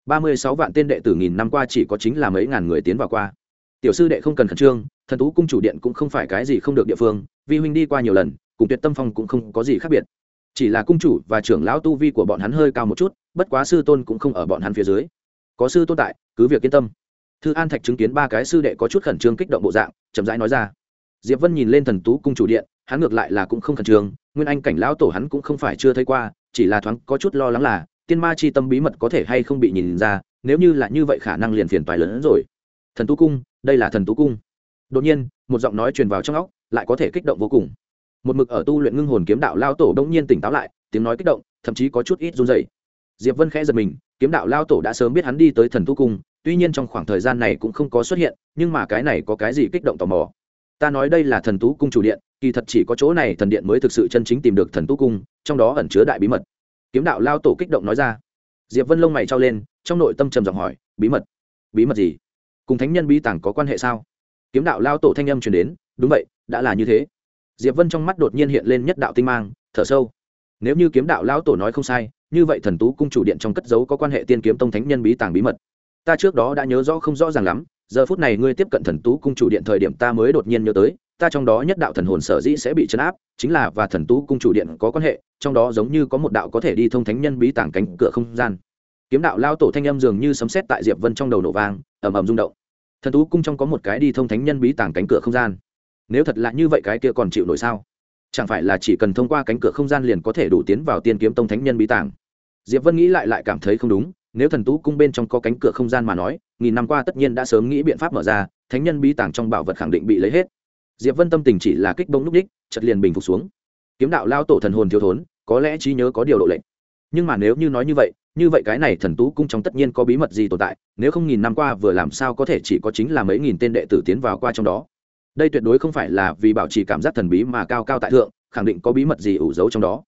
Ba mươi sáu vạn tên đệ tử nghìn năm qua chỉ có chính là mấy ngàn người tiến vào qua. Tiểu sư đệ không cần khẩn trương, thần tú cung chủ điện cũng không phải cái gì không được địa phương, vi huynh đi qua nhiều lần, cùng tuyệt tâm phong cũng không có gì khác biệt. Chỉ là cung chủ và trưởng lão tu vi của bọn hắn hơi cao một chút, bất quá sư tôn cũng không ở bọn hắn phía dưới. Có sư tôn tại, cứ việc yên tâm. Thư an thạch chứng kiến ba cái sư đệ có chút khẩn trương kích động bộ dạng, chậm rãi nói ra. Diệp vân nhìn lên thần tú cung chủ điện, hắn ngược lại là cũng không khẩn trương, nguyên anh cảnh lão tổ hắn cũng không phải chưa thấy qua, chỉ là thoáng có chút lo lắng là tiên ma chi tâm bí mật có thể hay không bị nhìn ra, nếu như là như vậy khả năng liền phiền toái lớn hơn rồi. Thần tú cung, đây là thần tú cung. Đột nhiên, một giọng nói truyền vào trong óc, lại có thể kích động vô cùng. Một mực ở tu luyện ngưng hồn kiếm đạo lao tổ đông nhiên tỉnh táo lại, tiếng nói kích động, thậm chí có chút ít run dày diệp vân khẽ giật mình, kiếm đạo lao tổ đã sớm biết hắn đi tới thần tú cung, tuy nhiên trong khoảng thời gian này cũng không có xuất hiện, nhưng mà cái này có cái gì kích động tò mò. Ta nói đây là thần tú cung chủ điện, kỳ thật chỉ có chỗ này thần điện mới thực sự chân chính tìm được thần tú cung, trong đó ẩn chứa đại bí mật kiếm đạo lao tổ kích động nói ra. Diệp vân lông mày trao lên, trong nội tâm trầm giọng hỏi, bí mật? Bí mật gì? Cùng thánh nhân bí tàng có quan hệ sao? Kiếm đạo lao tổ thanh âm truyền đến, đúng vậy, đã là như thế. Diệp vân trong mắt đột nhiên hiện lên nhất đạo tinh mang, thở sâu. Nếu như kiếm đạo lão tổ nói không sai, như vậy thần tú cung chủ điện trong cất giấu có quan hệ tiên kiếm tông thánh nhân bí tàng bí mật. Ta trước đó đã nhớ rõ không rõ ràng lắm, giờ phút này ngươi tiếp cận thần tú cung chủ điện thời điểm ta mới đột nhiên nhớ tới ta trong đó nhất đạo thần hồn sở dĩ sẽ bị chấn áp, chính là và thần tú cung chủ điện có quan hệ, trong đó giống như có một đạo có thể đi thông thánh nhân bí tàng cánh cửa không gian. Kiếm đạo lao tổ thanh âm dường như sấm sét tại diệp vân trong đầu nổ vang, ầm ầm rung động. Thần tú cung trong có một cái đi thông thánh nhân bí tàng cánh cửa không gian. Nếu thật là như vậy cái kia còn chịu nổi sao? Chẳng phải là chỉ cần thông qua cánh cửa không gian liền có thể đủ tiến vào tiên kiếm tông thánh nhân bí tàng? Diệp vân nghĩ lại lại cảm thấy không đúng, nếu thần tú cung bên trong có cánh cửa không gian mà nói, nghìn năm qua tất nhiên đã sớm nghĩ biện pháp mở ra, thánh nhân bí tàng trong bảo vật khẳng định bị lấy hết diệp vân tâm tình chỉ là kích bông núp ních chật liền bình phục xuống. Kiếm đạo lao tổ thần hồn thiếu thốn, có lẽ trí nhớ có điều độ lệnh nhưng mà nếu như nói như vậy như vậy cái này thần tú cung trong tất nhiên có bí mật gì tồn tại, nếu không nghìn năm qua vừa làm sao có thể chỉ có chính là mấy nghìn tên đệ tử tiến vào qua trong đó. Đây tuyệt đối không phải là vì bảo trì cảm giác thần bí mà cao cao tại thượng, khẳng định có bí mật gì ủ giấu trong đó.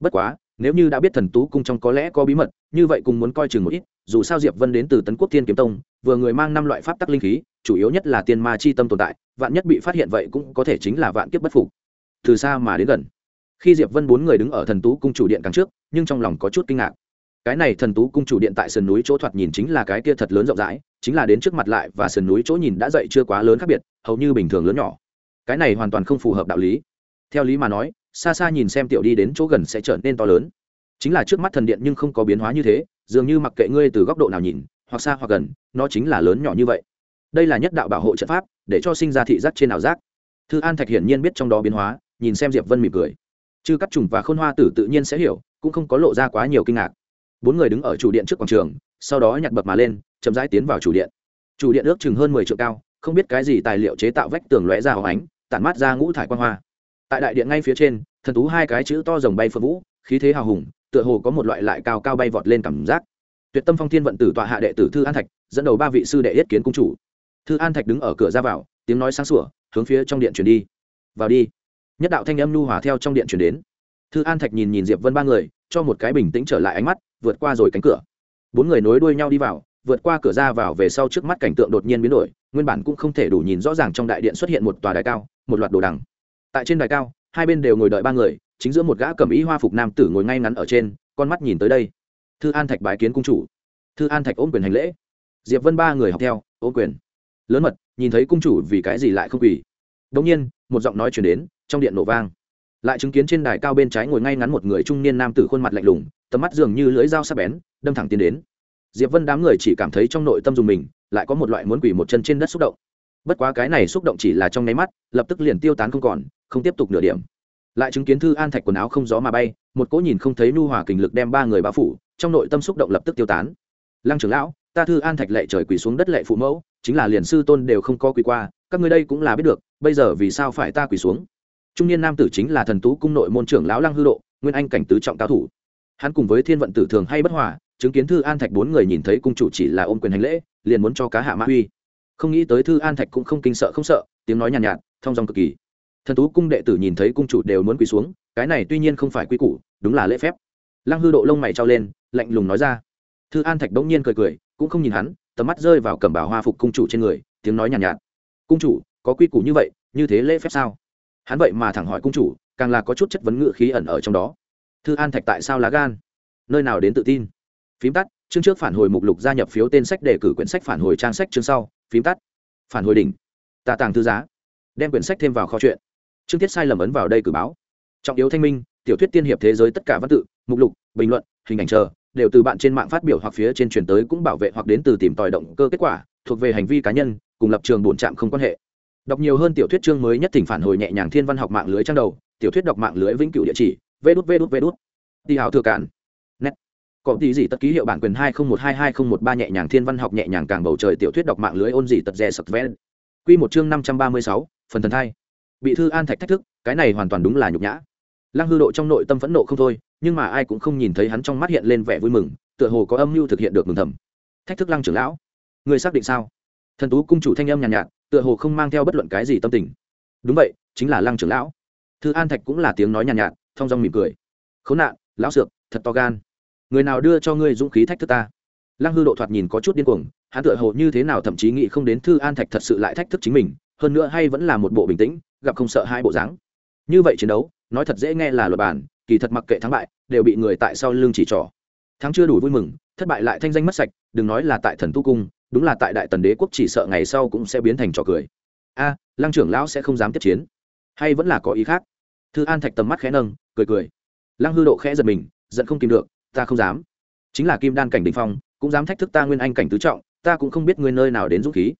Bất quá, nếu như đã biết thần tú cung trong có lẽ có bí mật, như vậy cùng muốn coi chừng một ít, dù sao diệp vân đến từ tấn quốc thiên kiếm tông, vừa người mang năm loại pháp tắc linh khí chủ yếu nhất là tiên ma chi tâm tồn tại, vạn nhất bị phát hiện vậy cũng có thể chính là vạn kiếp bất phục. Từ xa mà đến gần. Khi diệp vân bốn người đứng ở thần tú cung chủ điện càng trước, nhưng trong lòng có chút kinh ngạc. Cái này thần tú cung chủ điện tại sườn núi chỗ thoạt nhìn chính là cái kia thật lớn rộng rãi, chính là đến trước mặt lại và sườn núi chỗ nhìn đã dậy chưa quá lớn khác biệt, hầu như bình thường lớn nhỏ. Cái này hoàn toàn không phù hợp đạo lý. Theo lý mà nói, xa xa nhìn xem tiểu đi đến chỗ gần sẽ trở nên to lớn. Chính là trước mắt thần điện nhưng không có biến hóa như thế, dường như mặc kệ ngươi từ góc độ nào nhìn, hoặc xa hoặc gần, nó chính là lớn nhỏ như vậy đây là nhất đạo bảo hộ trận pháp, để cho sinh ra thị giác trên ảo giác. Thư an thạch hiển nhiên biết trong đó biến hóa, nhìn xem diệp vân mỉm cười. Chư cắt trùng và khôn hoa tử tự nhiên sẽ hiểu, cũng không có lộ ra quá nhiều kinh ngạc. Bốn người đứng ở chủ điện trước quảng trường, sau đó nhặt bập mà lên, chậm rãi tiến vào chủ điện. Chủ điện ước chừng hơn mười triệu cao, không biết cái gì tài liệu chế tạo vách tường lóe ra hóng ánh, tản mát ra ngũ thải quan hoa. Tại đại điện ngay phía trên, thần tú hai cái chữ to rồng bay phượng vũ, khí thế hào hùng, tựa hồ có một loại lại cao cao bay vọt lên cảm giác. Tuyệt tâm phong thiên vận tử tọa hạ đệ tử thư an thạch, dẫn đầu ba vị sư đệ yết kiến cung chủ thư an thạch đứng ở cửa ra vào, tiếng nói sáng sủa, hướng phía trong điện chuyển đi. Vào đi. Nhất đạo thanh âm nu hòa theo trong điện chuyển đến. Thư an thạch nhìn nhìn diệp vân ba người, cho một cái bình tĩnh trở lại ánh mắt, vượt qua rồi cánh cửa. Bốn người nối đuôi nhau đi vào, vượt qua cửa ra vào về sau trước mắt cảnh tượng đột nhiên biến đổi, nguyên bản cũng không thể đủ nhìn rõ ràng trong đại điện xuất hiện một tòa đài cao, một loạt đồ đằng. Tại trên đài cao, hai bên đều ngồi đợi ba người, chính giữa một gã cầm ý hoa phục nam tử ngồi ngay ngắn ở trên, con mắt nhìn tới đây. Thư an thạch bái kiến cung chủ. Thư an thạch ôm quyền hành lễ. Diệp vân ba người học theo, ôm quyền lớn mật, nhìn thấy cung chủ vì cái gì lại không quỳ. Đông nhiên, một giọng nói chuyển đến, trong điện nổ vang. Lại chứng kiến trên đài cao bên trái ngồi ngay ngắn một người trung niên nam tử khuôn mặt lạnh lùng, tầm mắt dường như lưỡi dao sắc bén, đâm thẳng tiến đến. Diệp vân đám người chỉ cảm thấy trong nội tâm dùng mình, lại có một loại muốn quỳ một chân trên đất xúc động. Bất quá cái này xúc động chỉ là trong nháy mắt, lập tức liền tiêu tán không còn, không tiếp tục nửa điểm. Lại chứng kiến thư an thạch quần áo không gió mà bay, một cỗ nhìn không thấy nu hòa kình lực đem ba người bao phủ, trong nội tâm xúc động lập tức tiêu tán. Lăng trưởng lão ta thư an thạch lệ trời quỳ xuống đất lệ phụ mẫu chính là liền sư tôn đều không có quỳ qua các ngươi đây cũng là biết được bây giờ vì sao phải ta quỳ xuống? Trung niên nam tử chính là thần tú cung nội môn trưởng lão lăng hư độ nguyên anh cảnh tứ trọng cao thủ. Hắn cùng với thiên vận tử thường hay bất hòa chứng kiến thư an thạch bốn người nhìn thấy cung chủ chỉ là ôm quyền hành lễ liền muốn cho cá hạ mã huy. không nghĩ tới thư an thạch cũng không kinh sợ không sợ tiếng nói nhàn nhạt, nhạt thong dong cực kỳ. Thần tú cung đệ tử nhìn thấy cung chủ đều muốn quỳ xuống cái này tuy nhiên không phải quy củ đúng là lễ phép. Lăng hư độ lông mày trao lên lạnh lùng nói ra. Thư an thạch bỗng nhiên cười cười cũng không nhìn hắn tầm mắt rơi vào cẩm bào hoa phục cung chủ trên người tiếng nói nhàn nhạt, nhạt. Cung chủ có quy củ như vậy như thế lễ phép sao? Hắn vậy mà thẳng hỏi cung chủ càng là có chút chất vấn ngự khí ẩn ở trong đó. Thư an thạch tại sao lá gan? Nơi nào đến tự tin? Phím tắt chương trước phản hồi mục lục gia nhập phiếu tên sách để cử quyển sách phản hồi trang sách chương sau. Phím tắt. Phản hồi đỉnh. Tạ tàng thư giá. Đem quyển sách thêm vào kho chuyện chương tiết sai lầm ấn vào đây cử báo. Trọng yếu thanh minh tiểu thuyết tiên hiệp thế giới tất cả văn tự mục lục bình luận hình ảnh chờ đều từ bạn trên mạng phát biểu hoặc phía trên truyền tới cũng bảo vệ hoặc đến từ tìm tòi động cơ kết quả, thuộc về hành vi cá nhân, cùng lập trường bổn trạm không quan hệ. Đọc nhiều hơn tiểu thuyết chương mới nhất thỉnh phản hồi nhẹ nhàng thiên văn học mạng lưới trang đầu, tiểu thuyết đọc mạng lưới vĩnh cửu địa chỉ vê đút vê đút vê đút đi hào thừa cản nét có tí gì tất ký hiệu bản quyền hai không một hai hai không một ba nhẹ nhàng thiên văn học nhẹ nhàng càng bầu trời tiểu thuyết đọc mạng lưới ôn gì tật rè sập ven quy một chương năm trăm ba mươi sáu, phần thần thai bị thư an thạch thách thức, cái này hoàn toàn đúng là nhục nhã. Lăng hư độ trong nội tâm phẫn nộ không thôi nhưng mà ai cũng không nhìn thấy hắn trong mắt hiện lên vẻ vui mừng tựa hồ có âm mưu thực hiện được mừng thầm. Thách thức lăng trưởng lão người xác định sao? Thần tú cung chủ thanh âm nhàn nhạt, nhạt tựa hồ không mang theo bất luận cái gì tâm tình. Đúng vậy chính là lăng trưởng lão. Thư an thạch cũng là tiếng nói nhàn nhạt, nhạt thong dong mỉm cười. Khốn nạn lão sược thật to gan. Người nào đưa cho ngươi dũng khí thách thức ta? Lăng hư độ thoạt nhìn có chút điên cuồng hắn tựa hồ như thế nào thậm chí nghĩ không đến thư an thạch thật sự lại thách thức chính mình hơn nữa hay vẫn là một bộ bình tĩnh gặp không sợ hai bộ dáng. Như vậy chiến đấu nói thật dễ nghe là luật bản kỳ thật mặc kệ thắng bại, đều bị người tại sau lưng chỉ trỏ. Thắng chưa đủ vui mừng, thất bại lại thanh danh mất sạch, đừng nói là tại thần tu cung, đúng là tại đại tần đế quốc chỉ sợ ngày sau cũng sẽ biến thành trò cười. A, lăng trưởng lão sẽ không dám tiếp chiến. Hay vẫn là có ý khác? Thư an thạch tầm mắt khẽ nâng, cười cười. Lăng hư độ khẽ giật mình, giận không kìm được, ta không dám. Chính là kim đan cảnh đình phong, cũng dám thách thức ta nguyên anh cảnh tứ trọng, ta cũng không biết ngươi nơi nào đến dũng khí.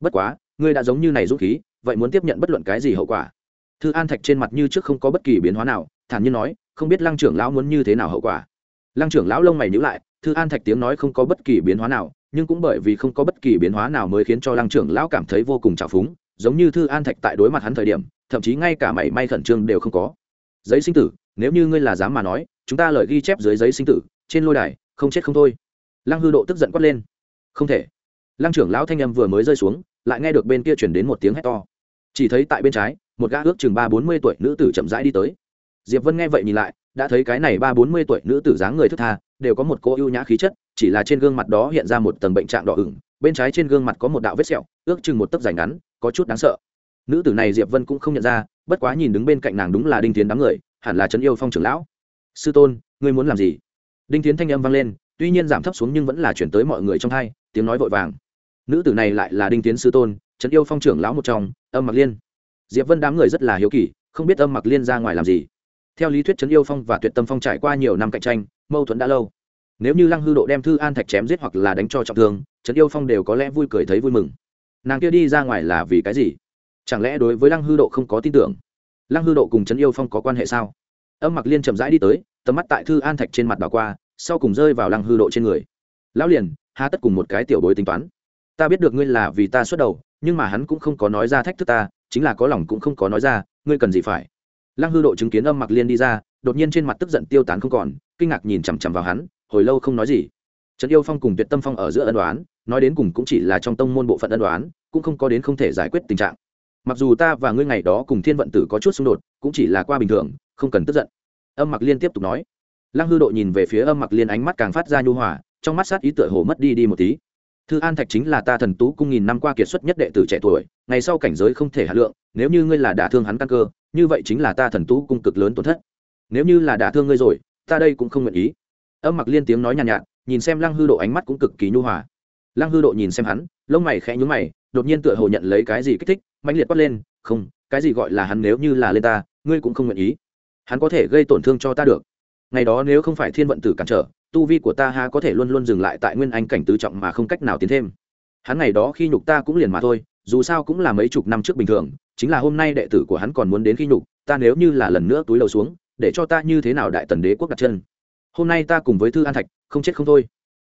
Bất quá, ngươi đã giống như này dũng khí, vậy muốn tiếp nhận bất luận cái gì hậu quả? Thư an thạch trên mặt như trước không có bất kỳ biến hóa nào thản nhiên nói, không biết lăng trưởng lão muốn như thế nào hậu quả. Lăng trưởng lão lông mày nhữ lại, thư an thạch tiếng nói không có bất kỳ biến hóa nào, nhưng cũng bởi vì không có bất kỳ biến hóa nào mới khiến cho lăng trưởng lão cảm thấy vô cùng trào phúng, giống như thư an thạch tại đối mặt hắn thời điểm, thậm chí ngay cả mảy may khẩn trương đều không có. Giấy sinh tử, nếu như ngươi là dám mà nói, chúng ta lời ghi chép dưới giấy sinh tử, trên lôi đài, không chết không thôi. Lăng hư độ tức giận quát lên. Không thể. Lăng trưởng lão thanh âm vừa mới rơi xuống, lại nghe được bên kia chuyển đến một tiếng hét to. Chỉ thấy tại bên trái, một gã ước chừng ba bốn mươi tuổi nữ tử chậm rãi đi tới diệp vân nghe vậy nhìn lại, đã thấy cái này ba bốn mươi tuổi nữ tử dáng người thức tha, đều có một cô ưu nhã khí chất, chỉ là trên gương mặt đó hiện ra một tầng bệnh trạng đỏ ửng, bên trái trên gương mặt có một đạo vết sẹo, ước chừng một tấc dài ngắn, có chút đáng sợ. Nữ tử này diệp vân cũng không nhận ra, bất quá nhìn đứng bên cạnh nàng đúng là đinh tiến đám người, hẳn là trấn yêu phong trưởng lão. Sư tôn, ngươi muốn làm gì? Đinh tiến thanh âm vang lên, tuy nhiên giảm thấp xuống nhưng vẫn là chuyển tới mọi người trong hai, tiếng nói vội vàng. Nữ tử này lại là đinh tiến sư tôn, trấn yêu phong trưởng lão một trong, âm mặc liên. Diệp vân đám người rất là hiếu kỳ, không biết âm mặc liên ra ngoài làm gì theo lý thuyết trấn yêu phong và tuyệt tâm phong trải qua nhiều năm cạnh tranh, mâu thuẫn đã lâu. Nếu như lăng hư độ đem thư an thạch chém giết hoặc là đánh cho trọng thương, trấn yêu phong đều có lẽ vui cười thấy vui mừng. Nàng kia đi ra ngoài là vì cái gì? Chẳng lẽ đối với lăng hư độ không có tin tưởng? Lăng hư độ cùng trấn yêu phong có quan hệ sao? Âm mặc liên chậm rãi đi tới, tầm mắt tại thư an thạch trên mặt bà qua, sau cùng rơi vào lăng hư độ trên người. Lão liền, há tất cùng một cái tiểu bối tính toán. Ta biết được ngươi là vì ta xuất đầu, nhưng mà hắn cũng không có nói ra thách thức ta, chính là có lòng cũng không có nói ra, ngươi cần gì phải? Lăng hư độ chứng kiến âm mặc liên đi ra, đột nhiên trên mặt tức giận tiêu tán không còn, kinh ngạc nhìn chằm chằm vào hắn, hồi lâu không nói gì. Trần yêu phong cùng tuyệt tâm phong ở giữa ân đoán nói đến cùng cũng chỉ là trong tông môn bộ phận ân đoán cũng không có đến không thể giải quyết tình trạng. Mặc dù ta và ngươi ngày đó cùng thiên vận tử có chút xung đột, cũng chỉ là qua bình thường, không cần tức giận. Âm mặc liên tiếp tục nói. Lăng hư độ nhìn về phía âm mặc liên ánh mắt càng phát ra nhu hòa, trong mắt sát ý tựa hồ mất đi đi một tí. Thư an thạch chính là ta thần tú cung nghìn năm qua kiệt xuất nhất đệ tử trẻ tuổi, ngày sau cảnh giới không thể hạ lượng, nếu như ngươi là đả thương hắn căn cơ như vậy chính là ta thần tú cung cực lớn tổn thất. Nếu như là đả thương ngươi rồi ta đây cũng không nguyện ý. Âm mặc liên tiếng nói nhàn nhạt, nhạt nhìn xem lăng hư độ ánh mắt cũng cực kỳ nhu hòa. Lăng hư độ nhìn xem hắn lông mày khẽ nhúng mày đột nhiên tựa hồ nhận lấy cái gì kích thích mạnh liệt quát lên không cái gì gọi là hắn nếu như là lên ta ngươi cũng không nguyện ý. Hắn có thể gây tổn thương cho ta được. Ngày đó nếu không phải thiên vận tử cản trở tu vi của ta ha có thể luôn luôn dừng lại tại nguyên anh cảnh tứ trọng mà không cách nào tiến thêm. Hắn ngày đó khi nhục ta cũng liền mà thôi dù sao cũng là mấy chục năm trước bình thường chính là hôm nay đệ tử của hắn còn muốn đến khi nhục, ta nếu như là lần nữa túi đầu xuống, để cho ta như thế nào đại tần đế quốc đặt chân? Hôm nay ta cùng với thư an thạch, không chết không thôi.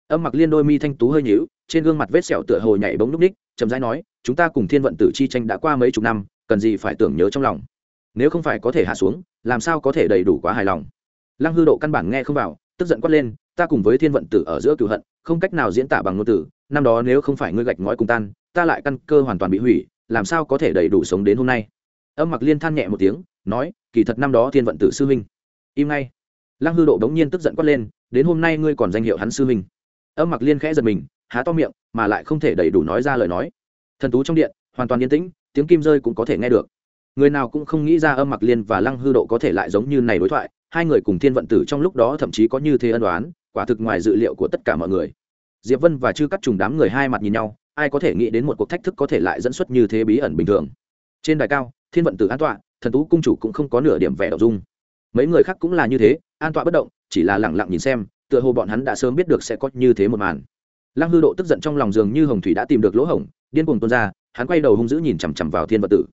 Âm mặc liên đôi mi thanh tú hơi nhíu, trên gương mặt vết sẹo tựa hồ nhảy bóng núp ních, chậm rãi nói, chúng ta cùng thiên vận tử chi tranh đã qua mấy chục năm, cần gì phải tưởng nhớ trong lòng. Nếu không phải có thể hạ xuống, làm sao có thể đầy đủ quá hài lòng? Lăng hư độ căn bản nghe không vào, tức giận quát lên, ta cùng với thiên vận tử ở giữa cửu hận, không cách nào diễn tả bằng ngôn tử năm đó nếu không phải ngươi gạch ngói cùng tan, ta lại căn cơ hoàn toàn bị hủy làm sao có thể đầy đủ sống đến hôm nay? Âm mặc liên than nhẹ một tiếng, nói, kỳ thật năm đó thiên vận tử sư huynh im ngay. Lăng hư độ đống nhiên tức giận quát lên, đến hôm nay ngươi còn danh hiệu hắn sư huynh âm mặc liên khẽ giật mình, há to miệng, mà lại không thể đầy đủ nói ra lời nói. Thần tú trong điện, hoàn toàn yên tĩnh, tiếng kim rơi cũng có thể nghe được. Người nào cũng không nghĩ ra âm mặc liên và lăng hư độ có thể lại giống như này đối thoại, hai người cùng thiên vận tử trong lúc đó thậm chí có như thế ân đoán quả thực ngoài dự liệu của tất cả mọi người. Diệp vân và chư cắt trùng đám người hai mặt nhìn nhau ai có thể nghĩ đến một cuộc thách thức có thể lại dẫn xuất như thế bí ẩn bình thường. Trên đài cao, thiên vận tử an tọa, thần tú cung chủ cũng không có nửa điểm vẻ đậu dung. Mấy người khác cũng là như thế, an tọa bất động, chỉ là lẳng lặng nhìn xem, tựa hồ bọn hắn đã sớm biết được sẽ có như thế một màn. Lăng hư độ tức giận trong lòng dường như hồng thủy đã tìm được lỗ hổng, điên cuồng tuôn ra, hắn quay đầu hung dữ nhìn chằm chằm vào thiên vận tử.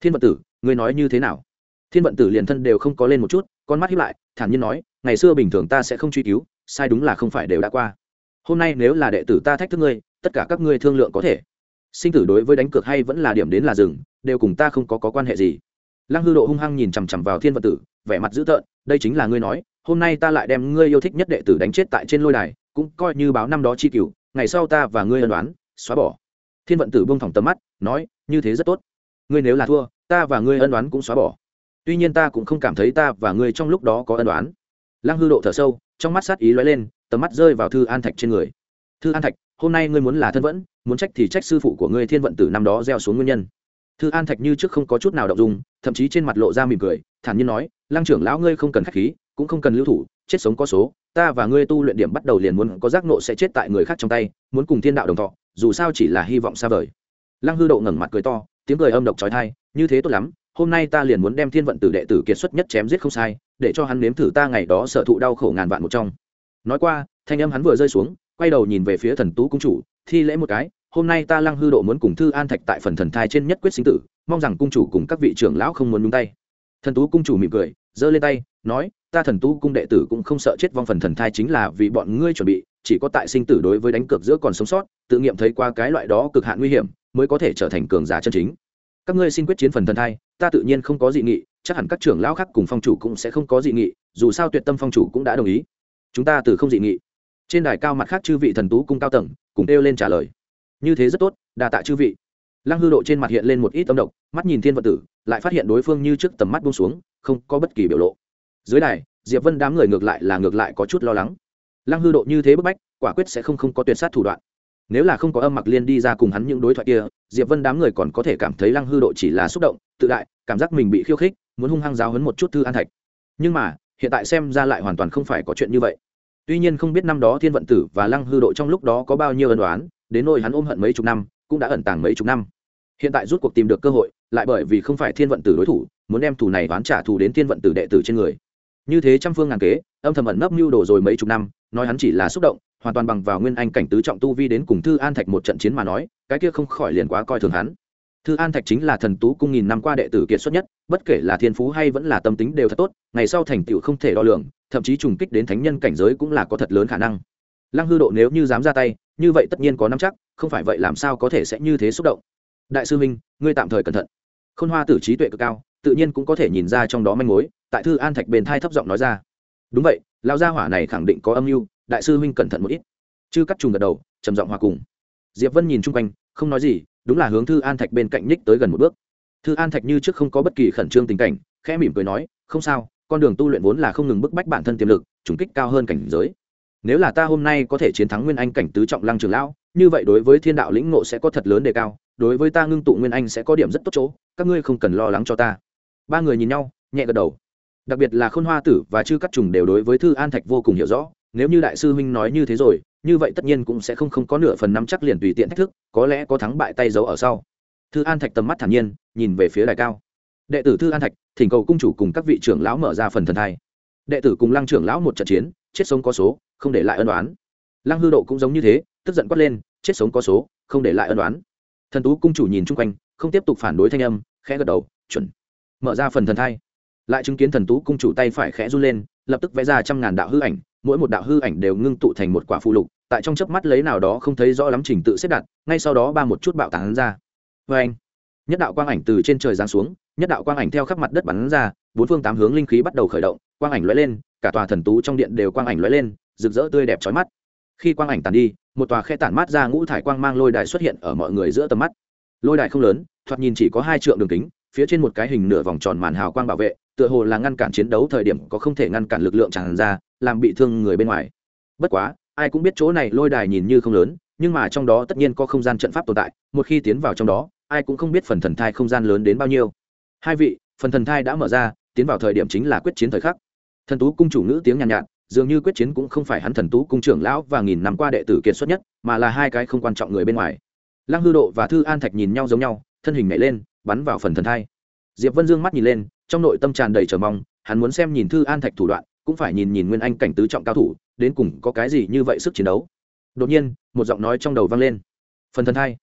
Thiên vận tử, ngươi nói như thế nào? Thiên vận tử liền thân đều không có lên một chút, con mắt hiếp lại, thản nhiên nói, ngày xưa bình thường ta sẽ không truy cứu, sai đúng là không phải đều đã qua hôm nay nếu là đệ tử ta thách thức ngươi tất cả các ngươi thương lượng có thể. Sinh tử đối với đánh cược hay vẫn là điểm đến là rừng đều cùng ta không có, có quan hệ gì. Lăng hư độ hung hăng nhìn chằm chằm vào thiên vận tử vẻ mặt dữ tợn đây chính là ngươi nói hôm nay ta lại đem ngươi yêu thích nhất đệ tử đánh chết tại trên lôi đài cũng coi như báo năm đó chi cửu ngày sau ta và ngươi ân đoán xóa bỏ. Thiên vận tử bông thỏng tầm mắt nói như thế rất tốt. Ngươi nếu là thua ta và ngươi ân đoán cũng xóa bỏ. Tuy nhiên ta cũng không cảm thấy ta và ngươi trong lúc đó có ân đoán lăng hư độ thở sâu trong mắt sát ý lóe lên, tầm mắt rơi vào thư an thạch trên người. Thư an thạch, hôm nay ngươi muốn là thân vẫn, muốn trách thì trách sư phụ của ngươi thiên vận tử năm đó gieo xuống nguyên nhân. Thư an thạch như trước không có chút nào động dung, thậm chí trên mặt lộ ra mỉm cười, thản nhiên nói, lăng trưởng lão ngươi không cần khách khí, cũng không cần lưu thủ, chết sống có số, ta và ngươi tu luyện điểm bắt đầu liền muốn có giác nộ sẽ chết tại người khác trong tay, muốn cùng thiên đạo đồng thọ, dù sao chỉ là hy vọng xa vời. Lăng hư độ ngẩng mặt cười to, tiếng cười âm độc trói thai như thế tốt lắm, hôm nay ta liền muốn đem thiên vận tử đệ tử kiệt xuất nhất chém giết không sai để cho hắn nếm thử ta ngày đó sợ thụ đau khổ ngàn vạn một trong. Nói qua, thanh âm hắn vừa rơi xuống, quay đầu nhìn về phía thần tú cung chủ, thi lễ một cái, hôm nay ta lăng hư độ muốn cùng thư an thạch tại phần thần thai trên nhất quyết sinh tử, mong rằng cung chủ cùng các vị trưởng lão không muốn nhúng tay. Thần tú cung chủ mỉm cười, giơ lên tay, nói, ta thần tú cung đệ tử cũng không sợ chết vong phần thần thai chính là vì bọn ngươi chuẩn bị, chỉ có tại sinh tử đối với đánh cược giữa còn sống sót, tự nghiệm thấy qua cái loại đó cực hạn nguy hiểm, mới có thể trở thành cường giả chân chính. Các ngươi xin quyết chiến phần thần thai, ta tự nhiên không có dị nghị chắc hẳn các trưởng lão khác cùng phong chủ cũng sẽ không có dị nghị, dù sao tuyệt tâm phong chủ cũng đã đồng ý. Chúng ta từ không dị nghị. Trên đài cao mặt khác chư vị thần tú cung cao tầng, cùng kêu lên trả lời. Như thế rất tốt, đa tạ chư vị. Lăng hư độ trên mặt hiện lên một ít tâm độc mắt nhìn thiên vật tử, lại phát hiện đối phương như trước tầm mắt buông xuống, không có bất kỳ biểu lộ. Dưới đài, diệp vân đám người ngược lại là ngược lại có chút lo lắng. Lăng hư độ như thế bức bách, quả quyết sẽ không không có tuyệt sát thủ đoạn. Nếu là không có âm mặc liên đi ra cùng hắn những đối thoại kia, diệp vân đám người còn có thể cảm thấy lăng hư độ chỉ là xúc động, tự đại, cảm giác mình bị khiêu khích muốn hung hăng giáo hấn một chút thư an thạch. Nhưng mà, hiện tại xem ra lại hoàn toàn không phải có chuyện như vậy. Tuy nhiên không biết năm đó thiên vận tử và lăng hư độ trong lúc đó có bao nhiêu ân đoán đến nỗi hắn ôm hận mấy chục năm, cũng đã ẩn tàng mấy chục năm. Hiện tại rút cuộc tìm được cơ hội, lại bởi vì không phải thiên vận tử đối thủ, muốn đem thủ này đoán trả thù đến thiên vận tử đệ tử trên người. Như thế trăm phương ngàn kế, âm thầm ẩn nấp mưu đồ rồi mấy chục năm, nói hắn chỉ là xúc động, hoàn toàn bằng vào nguyên anh cảnh tứ trọng tu vi đến cùng thư an thạch một trận chiến mà nói, cái kia không khỏi liền quá coi thường hắn thư an thạch chính là thần tú cung nghìn năm qua đệ tử kiệt xuất nhất, bất kể là thiên phú hay vẫn là tâm tính đều thật tốt, ngày sau thành tựu không thể đo lường, thậm chí trùng kích đến thánh nhân cảnh giới cũng là có thật lớn khả năng. Lăng hư độ nếu như dám ra tay, như vậy tất nhiên có năm chắc, không phải vậy làm sao có thể sẽ như thế xúc động. Đại sư minh, ngươi tạm thời cẩn thận. Khôn hoa tử trí tuệ cực cao, tự nhiên cũng có thể nhìn ra trong đó manh mối, tại thư an thạch bền thai thấp giọng nói ra. Đúng vậy, lão gia hỏa này khẳng định có âm mưu, đại sư huynh cẩn thận một ít. Chư cắt trùng gật đầu, trầm giọng hòa cùng. Diệp vân nhìn chung quanh, không nói gì đúng là hướng thư an thạch bên cạnh nhích tới gần một bước. Thư an thạch như trước không có bất kỳ khẩn trương tình cảnh, khẽ mỉm cười nói, không sao, con đường tu luyện vốn là không ngừng bức bách bản thân tiềm lực, trùng kích cao hơn cảnh giới. Nếu là ta hôm nay có thể chiến thắng nguyên anh cảnh tứ trọng lăng trường lão, như vậy đối với thiên đạo lĩnh ngộ sẽ có thật lớn đề cao, đối với ta ngưng tụ nguyên anh sẽ có điểm rất tốt chỗ, các ngươi không cần lo lắng cho ta. Ba người nhìn nhau, nhẹ gật đầu. Đặc biệt là khôn hoa tử và chư cắt trùng đều đối với thư an thạch vô cùng hiểu rõ, nếu như đại sư huynh nói như thế rồi như vậy tất nhiên cũng sẽ không không có nửa phần năm chắc liền tùy tiện thách thức, có lẽ có thắng bại tay giấu ở sau. Thư an thạch tầm mắt thản nhiên, nhìn về phía đài cao. Đệ tử thư an thạch, thỉnh cầu cung chủ cùng các vị trưởng lão mở ra phần thần thai. Đệ tử cùng lăng trưởng lão một trận chiến, chết sống có số, không để lại ân đoán lăng hư độ cũng giống như thế, tức giận quát lên, chết sống có số, không để lại ân đoán thần tú cung chủ nhìn chung quanh, không tiếp tục phản đối thanh âm, khẽ gật đầu, chuẩn. Mở ra phần thần thai. Lại chứng kiến thần tú cung chủ tay phải khẽ run lên lập tức vẽ ra trăm ngàn đạo hư ảnh, mỗi một đạo hư ảnh đều ngưng tụ thành một quả phụ lục, tại trong chớp mắt lấy nào đó không thấy rõ lắm trình tự xếp đặt, ngay sau đó ba một chút bạo tán ra. Vê anh, nhất đạo quang ảnh từ trên trời giáng xuống, nhất đạo quang ảnh theo khắp mặt đất bắn ra, bốn phương tám hướng linh khí bắt đầu khởi động, quang ảnh lóe lên, cả tòa thần tú trong điện đều quang ảnh lóe lên, rực rỡ tươi đẹp chói mắt. Khi quang ảnh tàn đi, một tòa khe tản mát ra ngũ thải quang mang lôi đài xuất hiện ở mọi người giữa tầm mắt. Lôi đài không lớn, thoạt nhìn chỉ có hai trượng đường kính, phía trên một cái hình nửa vòng tròn màn hào quang bảo vệ tựa hồ là ngăn cản chiến đấu thời điểm có không thể ngăn cản lực lượng tràn ra làm bị thương người bên ngoài. Bất quá ai cũng biết chỗ này lôi đài nhìn như không lớn nhưng mà trong đó tất nhiên có không gian trận pháp tồn tại một khi tiến vào trong đó ai cũng không biết phần thần thai không gian lớn đến bao nhiêu. Hai vị phần thần thai đã mở ra tiến vào thời điểm chính là quyết chiến thời khắc. Thần tú cung chủ nữ tiếng nhàn nhạt, nhạt dường như quyết chiến cũng không phải hắn thần tú cung trưởng lão và nghìn năm qua đệ tử kiệt xuất nhất mà là hai cái không quan trọng người bên ngoài. Lăng hư độ và thư an thạch nhìn nhau giống nhau thân hình nhảy lên bắn vào phần thần thai. Diệp vân dương mắt nhìn lên trong nội tâm tràn đầy chờ mong, hắn muốn xem nhìn thư an thạch thủ đoạn, cũng phải nhìn nhìn nguyên anh cảnh tứ trọng cao thủ, đến cùng có cái gì như vậy sức chiến đấu. Đột nhiên, một giọng nói trong đầu vang lên. Phần thần thai.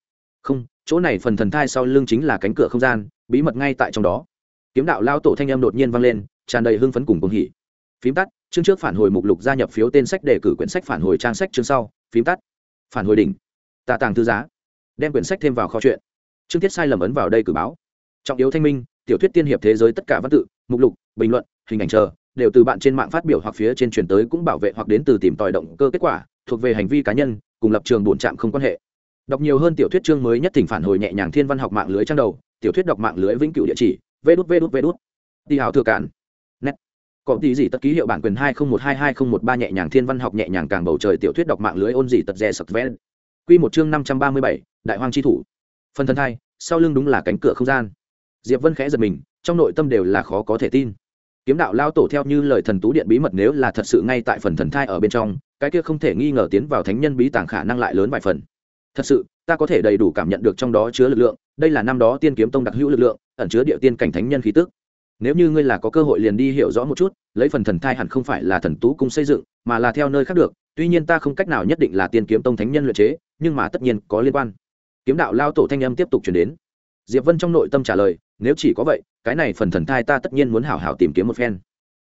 Không, chỗ này phần thần thai sau lưng chính là cánh cửa không gian, bí mật ngay tại trong đó. Kiếm đạo lao tổ thanh âm đột nhiên vang lên, tràn đầy hưng phấn cùng cùng hỉ. Phím tắt, chương trước phản hồi mục lục gia nhập phiếu tên sách đề cử quyển sách phản hồi trang sách chương sau. Phím tắt. Phản hồi đỉnh. Tạ tàng thư giá. Đem quyển sách thêm vào kho chuyện. Chương tiết sai lầm ấn vào đây cử báo. Trọng yếu thanh minh tiểu thuyết tiên hiệp thế giới tất cả văn tự, mục lục, bình luận, hình ảnh chờ, đều từ bạn trên mạng phát biểu hoặc phía trên truyền tới cũng bảo vệ hoặc đến từ tìm tòi động cơ kết quả, thuộc về hành vi cá nhân, cùng lập trường bổn trạm không quan hệ. Đọc nhiều hơn tiểu thuyết chương mới nhất thỉnh phản hồi nhẹ nhàng thiên văn học mạng lưới trang đầu, tiểu thuyết đọc mạng lưới vĩnh cửu địa chỉ vê đút vê đút vê đút đi hào thừa cản net. Có tí gì tất ký hiệu bản quyền hai không một hai hai không một ba nhẹ nhàng thiên văn học nhẹ nhàng càng bầu trời tiểu thuyết đọc mạng lưới ôn gì tật rẻ sập ven quy một chương năm trăm ba mươi bảy, đại hoang chi thủ. Phần thân hai, sau lưng đúng là cánh cửa không gian diệp vân khẽ giật mình, trong nội tâm đều là khó có thể tin. Kiếm đạo lao tổ theo như lời thần tú điện bí mật nếu là thật sự ngay tại phần thần thai ở bên trong, cái kia không thể nghi ngờ tiến vào thánh nhân bí tàng khả năng lại lớn vài phần. Thật sự, ta có thể đầy đủ cảm nhận được trong đó chứa lực lượng, đây là năm đó tiên kiếm tông đặc hữu lực lượng, ẩn chứa địa tiên cảnh thánh nhân khí tức. Nếu như ngươi là có cơ hội liền đi hiểu rõ một chút, lấy phần thần thai hẳn không phải là thần tú cung xây dựng, mà là theo nơi khác được, tuy nhiên ta không cách nào nhất định là tiên kiếm tông thánh nhân luyện chế, nhưng mà tất nhiên có liên quan. Kiếm đạo lao tổ thanh âm tiếp tục chuyển đến. Diệp vân trong nội tâm trả lời nếu chỉ có vậy, cái này phần thần thai ta tất nhiên muốn hảo hảo tìm kiếm một phen.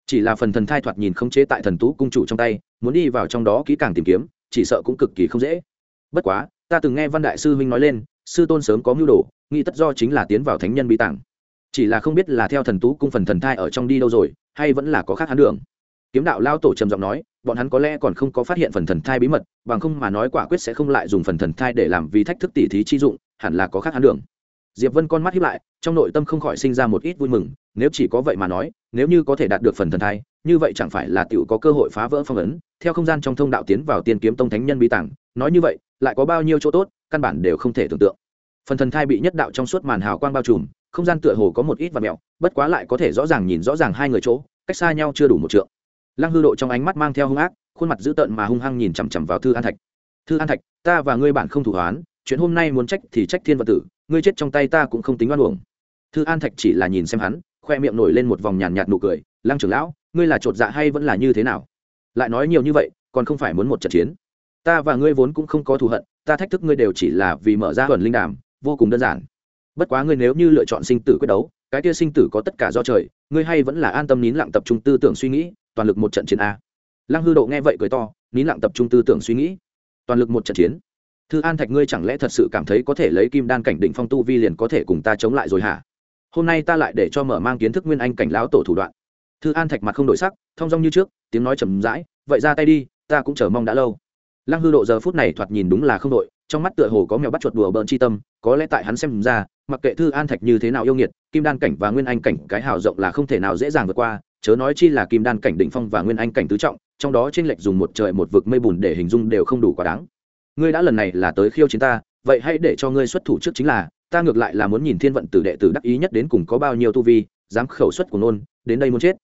Chỉ là phần thần thai thoạt nhìn không chế tại thần tú cung chủ trong tay, muốn đi vào trong đó kỹ càng tìm kiếm, chỉ sợ cũng cực kỳ không dễ. Bất quá, ta từng nghe văn đại sư huynh nói lên, sư tôn sớm có mưu đồ, nghĩ tất do chính là tiến vào thánh nhân bí tàng. Chỉ là không biết là theo thần tú cung phần thần thai ở trong đi đâu rồi, hay vẫn là có khác hắn đường. Kiếm đạo lao tổ trầm giọng nói, bọn hắn có lẽ còn không có phát hiện phần thần thai bí mật, bằng không mà nói quả quyết sẽ không lại dùng phần thần thai để làm vì thách thức tỉ thí chi dụng, hẳn là có khác hắn đường diệp vân con mắt hiếp lại, trong nội tâm không khỏi sinh ra một ít vui mừng, nếu chỉ có vậy mà nói, nếu như có thể đạt được phần thần thai, như vậy chẳng phải là tiểu có cơ hội phá vỡ phong ấn, theo không gian trong thông đạo tiến vào tiên kiếm tông thánh nhân bí tàng, nói như vậy, lại có bao nhiêu chỗ tốt, căn bản đều không thể tưởng tượng. Phần thần thai bị nhất đạo trong suốt màn hào quang bao trùm, không gian tựa hồ có một ít và mẹo, bất quá lại có thể rõ ràng nhìn rõ ràng hai người chỗ, cách xa nhau chưa đủ một trượng. Lăng hư độ trong ánh mắt mang theo hung ác, khuôn mặt dữ tợn mà hung hăng nhìn chằm chằm vào thư an thạch. Thư an thạch, ta và ngươi bản không thủ hoán, chuyện hôm nay muốn trách thì trách thiên vật tử ngươi chết trong tay ta cũng không tính oan uổng. Thư an thạch chỉ là nhìn xem hắn, khoe miệng nổi lên một vòng nhàn nhạt nụ cười, lăng trưởng lão, ngươi là chột dạ hay vẫn là như thế nào? Lại nói nhiều như vậy, còn không phải muốn một trận chiến. Ta và ngươi vốn cũng không có thù hận, ta thách thức ngươi đều chỉ là vì mở ra thuần linh đàm, vô cùng đơn giản. Bất quá ngươi nếu như lựa chọn sinh tử quyết đấu, cái kia sinh tử có tất cả do trời, ngươi hay vẫn là an tâm nín lặng tập trung tư tưởng suy nghĩ, toàn lực một trận chiến a. Lăng hư độ nghe vậy cười to, nín lặng tập trung tư tưởng suy nghĩ, toàn lực một trận chiến thư an thạch ngươi chẳng lẽ thật sự cảm thấy có thể lấy kim đan cảnh định phong tu vi liền có thể cùng ta chống lại rồi hả? Hôm nay ta lại để cho mở mang kiến thức nguyên anh cảnh lão tổ thủ đoạn. Thư an thạch mặt không đổi sắc thong dong như trước, tiếng nói chầm rãi, vậy ra tay đi, ta cũng chờ mong đã lâu. Lăng hư độ giờ phút này thoạt nhìn đúng là không đội trong mắt tựa hồ có mèo bắt chuột đùa bỡn chi tâm, có lẽ tại hắn xem ra, mặc kệ thư an thạch như thế nào yêu nghiệt, kim đan cảnh và nguyên anh cảnh cái hào rộng là không thể nào dễ dàng vượt qua, chớ nói chi là kim đan cảnh định phong và nguyên anh cảnh tứ trọng, trong đó trên lệch dùng một trời một vực mây bùn để hình dung đều không đủ quá đáng ngươi đã lần này là tới khiêu chiến ta, vậy hãy để cho ngươi xuất thủ trước chính là, ta ngược lại là muốn nhìn thiên vận tử đệ tử đắc ý nhất đến cùng có bao nhiêu tu vi, dám khẩu xuất của nôn, đến đây muốn chết.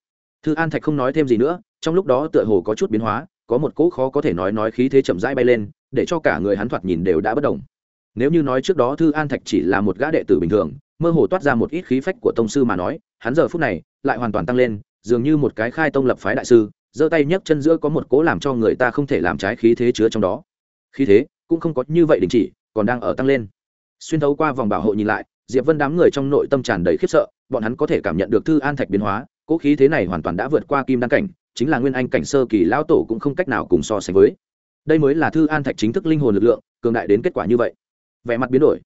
Thư an thạch không nói thêm gì nữa, trong lúc đó tựa hồ có chút biến hóa, có một cỗ khó có thể nói nói khí thế chậm rãi bay lên, để cho cả người hắn thoạt nhìn đều đã bất động. Nếu như nói trước đó thư an thạch chỉ là một gã đệ tử bình thường, mơ hồ toát ra một ít khí phách của tông sư mà nói, hắn giờ phút này lại hoàn toàn tăng lên, dường như một cái khai tông lập phái đại sư, giơ tay nhấc chân giữa có một cỗ làm cho người ta không thể làm trái khí thế chứa trong đó khí thế, cũng không có như vậy đình chỉ, còn đang ở tăng lên. Xuyên thấu qua vòng bảo hộ nhìn lại, diệp vân đám người trong nội tâm tràn đầy khiếp sợ, bọn hắn có thể cảm nhận được thư an thạch biến hóa cỗ khí thế này hoàn toàn đã vượt qua kim đăng cảnh, chính là nguyên anh cảnh sơ kỳ lão tổ cũng không cách nào cùng so sánh với. Đây mới là thư an thạch chính thức linh hồn lực lượng, cường đại đến kết quả như vậy. Vẻ mặt biến đổi.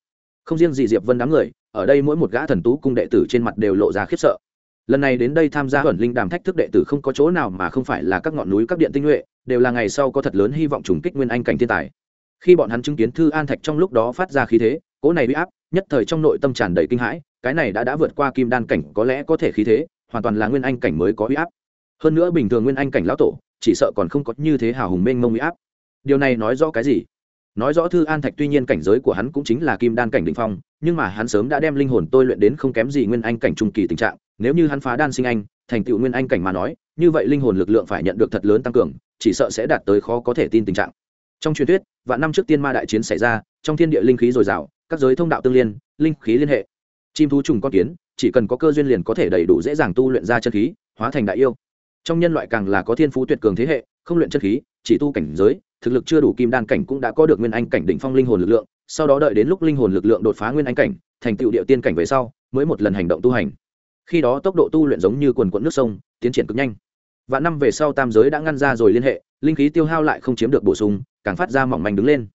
Không riêng gì diệp vân đám người, ở đây mỗi một gã thần tú cung đệ tử trên mặt đều lộ ra khiếp sợ. Lần này đến đây tham gia huẩn linh đàm thách thức đệ tử không có chỗ nào mà không phải là các ngọn núi, các điện tinh nhuệ đều là ngày sau có thật lớn hy vọng trùng kích nguyên anh cảnh thiên tài. Khi bọn hắn chứng kiến thư an thạch trong lúc đó phát ra khí thế, cỗ này huy áp, nhất thời trong nội tâm tràn đầy kinh hãi, cái này đã đã vượt qua kim đan cảnh, có lẽ có thể khí thế, hoàn toàn là nguyên anh cảnh mới có uy áp. Hơn nữa bình thường nguyên anh cảnh lão tổ, chỉ sợ còn không có như thế hào hùng mênh mông uy áp. Điều này nói rõ cái gì? Nói rõ thư an thạch tuy nhiên cảnh giới của hắn cũng chính là kim đan cảnh định phong, nhưng mà hắn sớm đã đem linh hồn tôi luyện đến không kém gì nguyên anh cảnh trung kỳ tình trạng nếu như hắn phá đan sinh anh, thành tựu nguyên anh cảnh mà nói, như vậy linh hồn lực lượng phải nhận được thật lớn tăng cường, chỉ sợ sẽ đạt tới khó có thể tin tình trạng. Trong truyền thuyết, vạn năm trước tiên ma đại chiến xảy ra, trong thiên địa linh khí dồi dào, các giới thông đạo tương liên, linh khí liên hệ. Chim thú trùng con kiến, chỉ cần có cơ duyên liền có thể đầy đủ dễ dàng tu luyện ra chân khí, hóa thành đại yêu. Trong nhân loại càng là có thiên phú tuyệt cường thế hệ, không luyện chân khí, chỉ tu cảnh giới, thực lực chưa đủ kim đan cảnh cũng đã có được nguyên anh cảnh đỉnh phong linh hồn lực lượng, sau đó đợi đến lúc linh hồn lực lượng đột phá nguyên anh cảnh, thành tựu địa tiên cảnh về sau, mới một lần hành động tu hành khi đó tốc độ tu luyện giống như quần quận nước sông, tiến triển cực nhanh. Và năm về sau tam giới đã ngăn ra rồi liên hệ, linh khí tiêu hao lại không chiếm được bổ sung, càng phát ra mỏng manh đứng lên.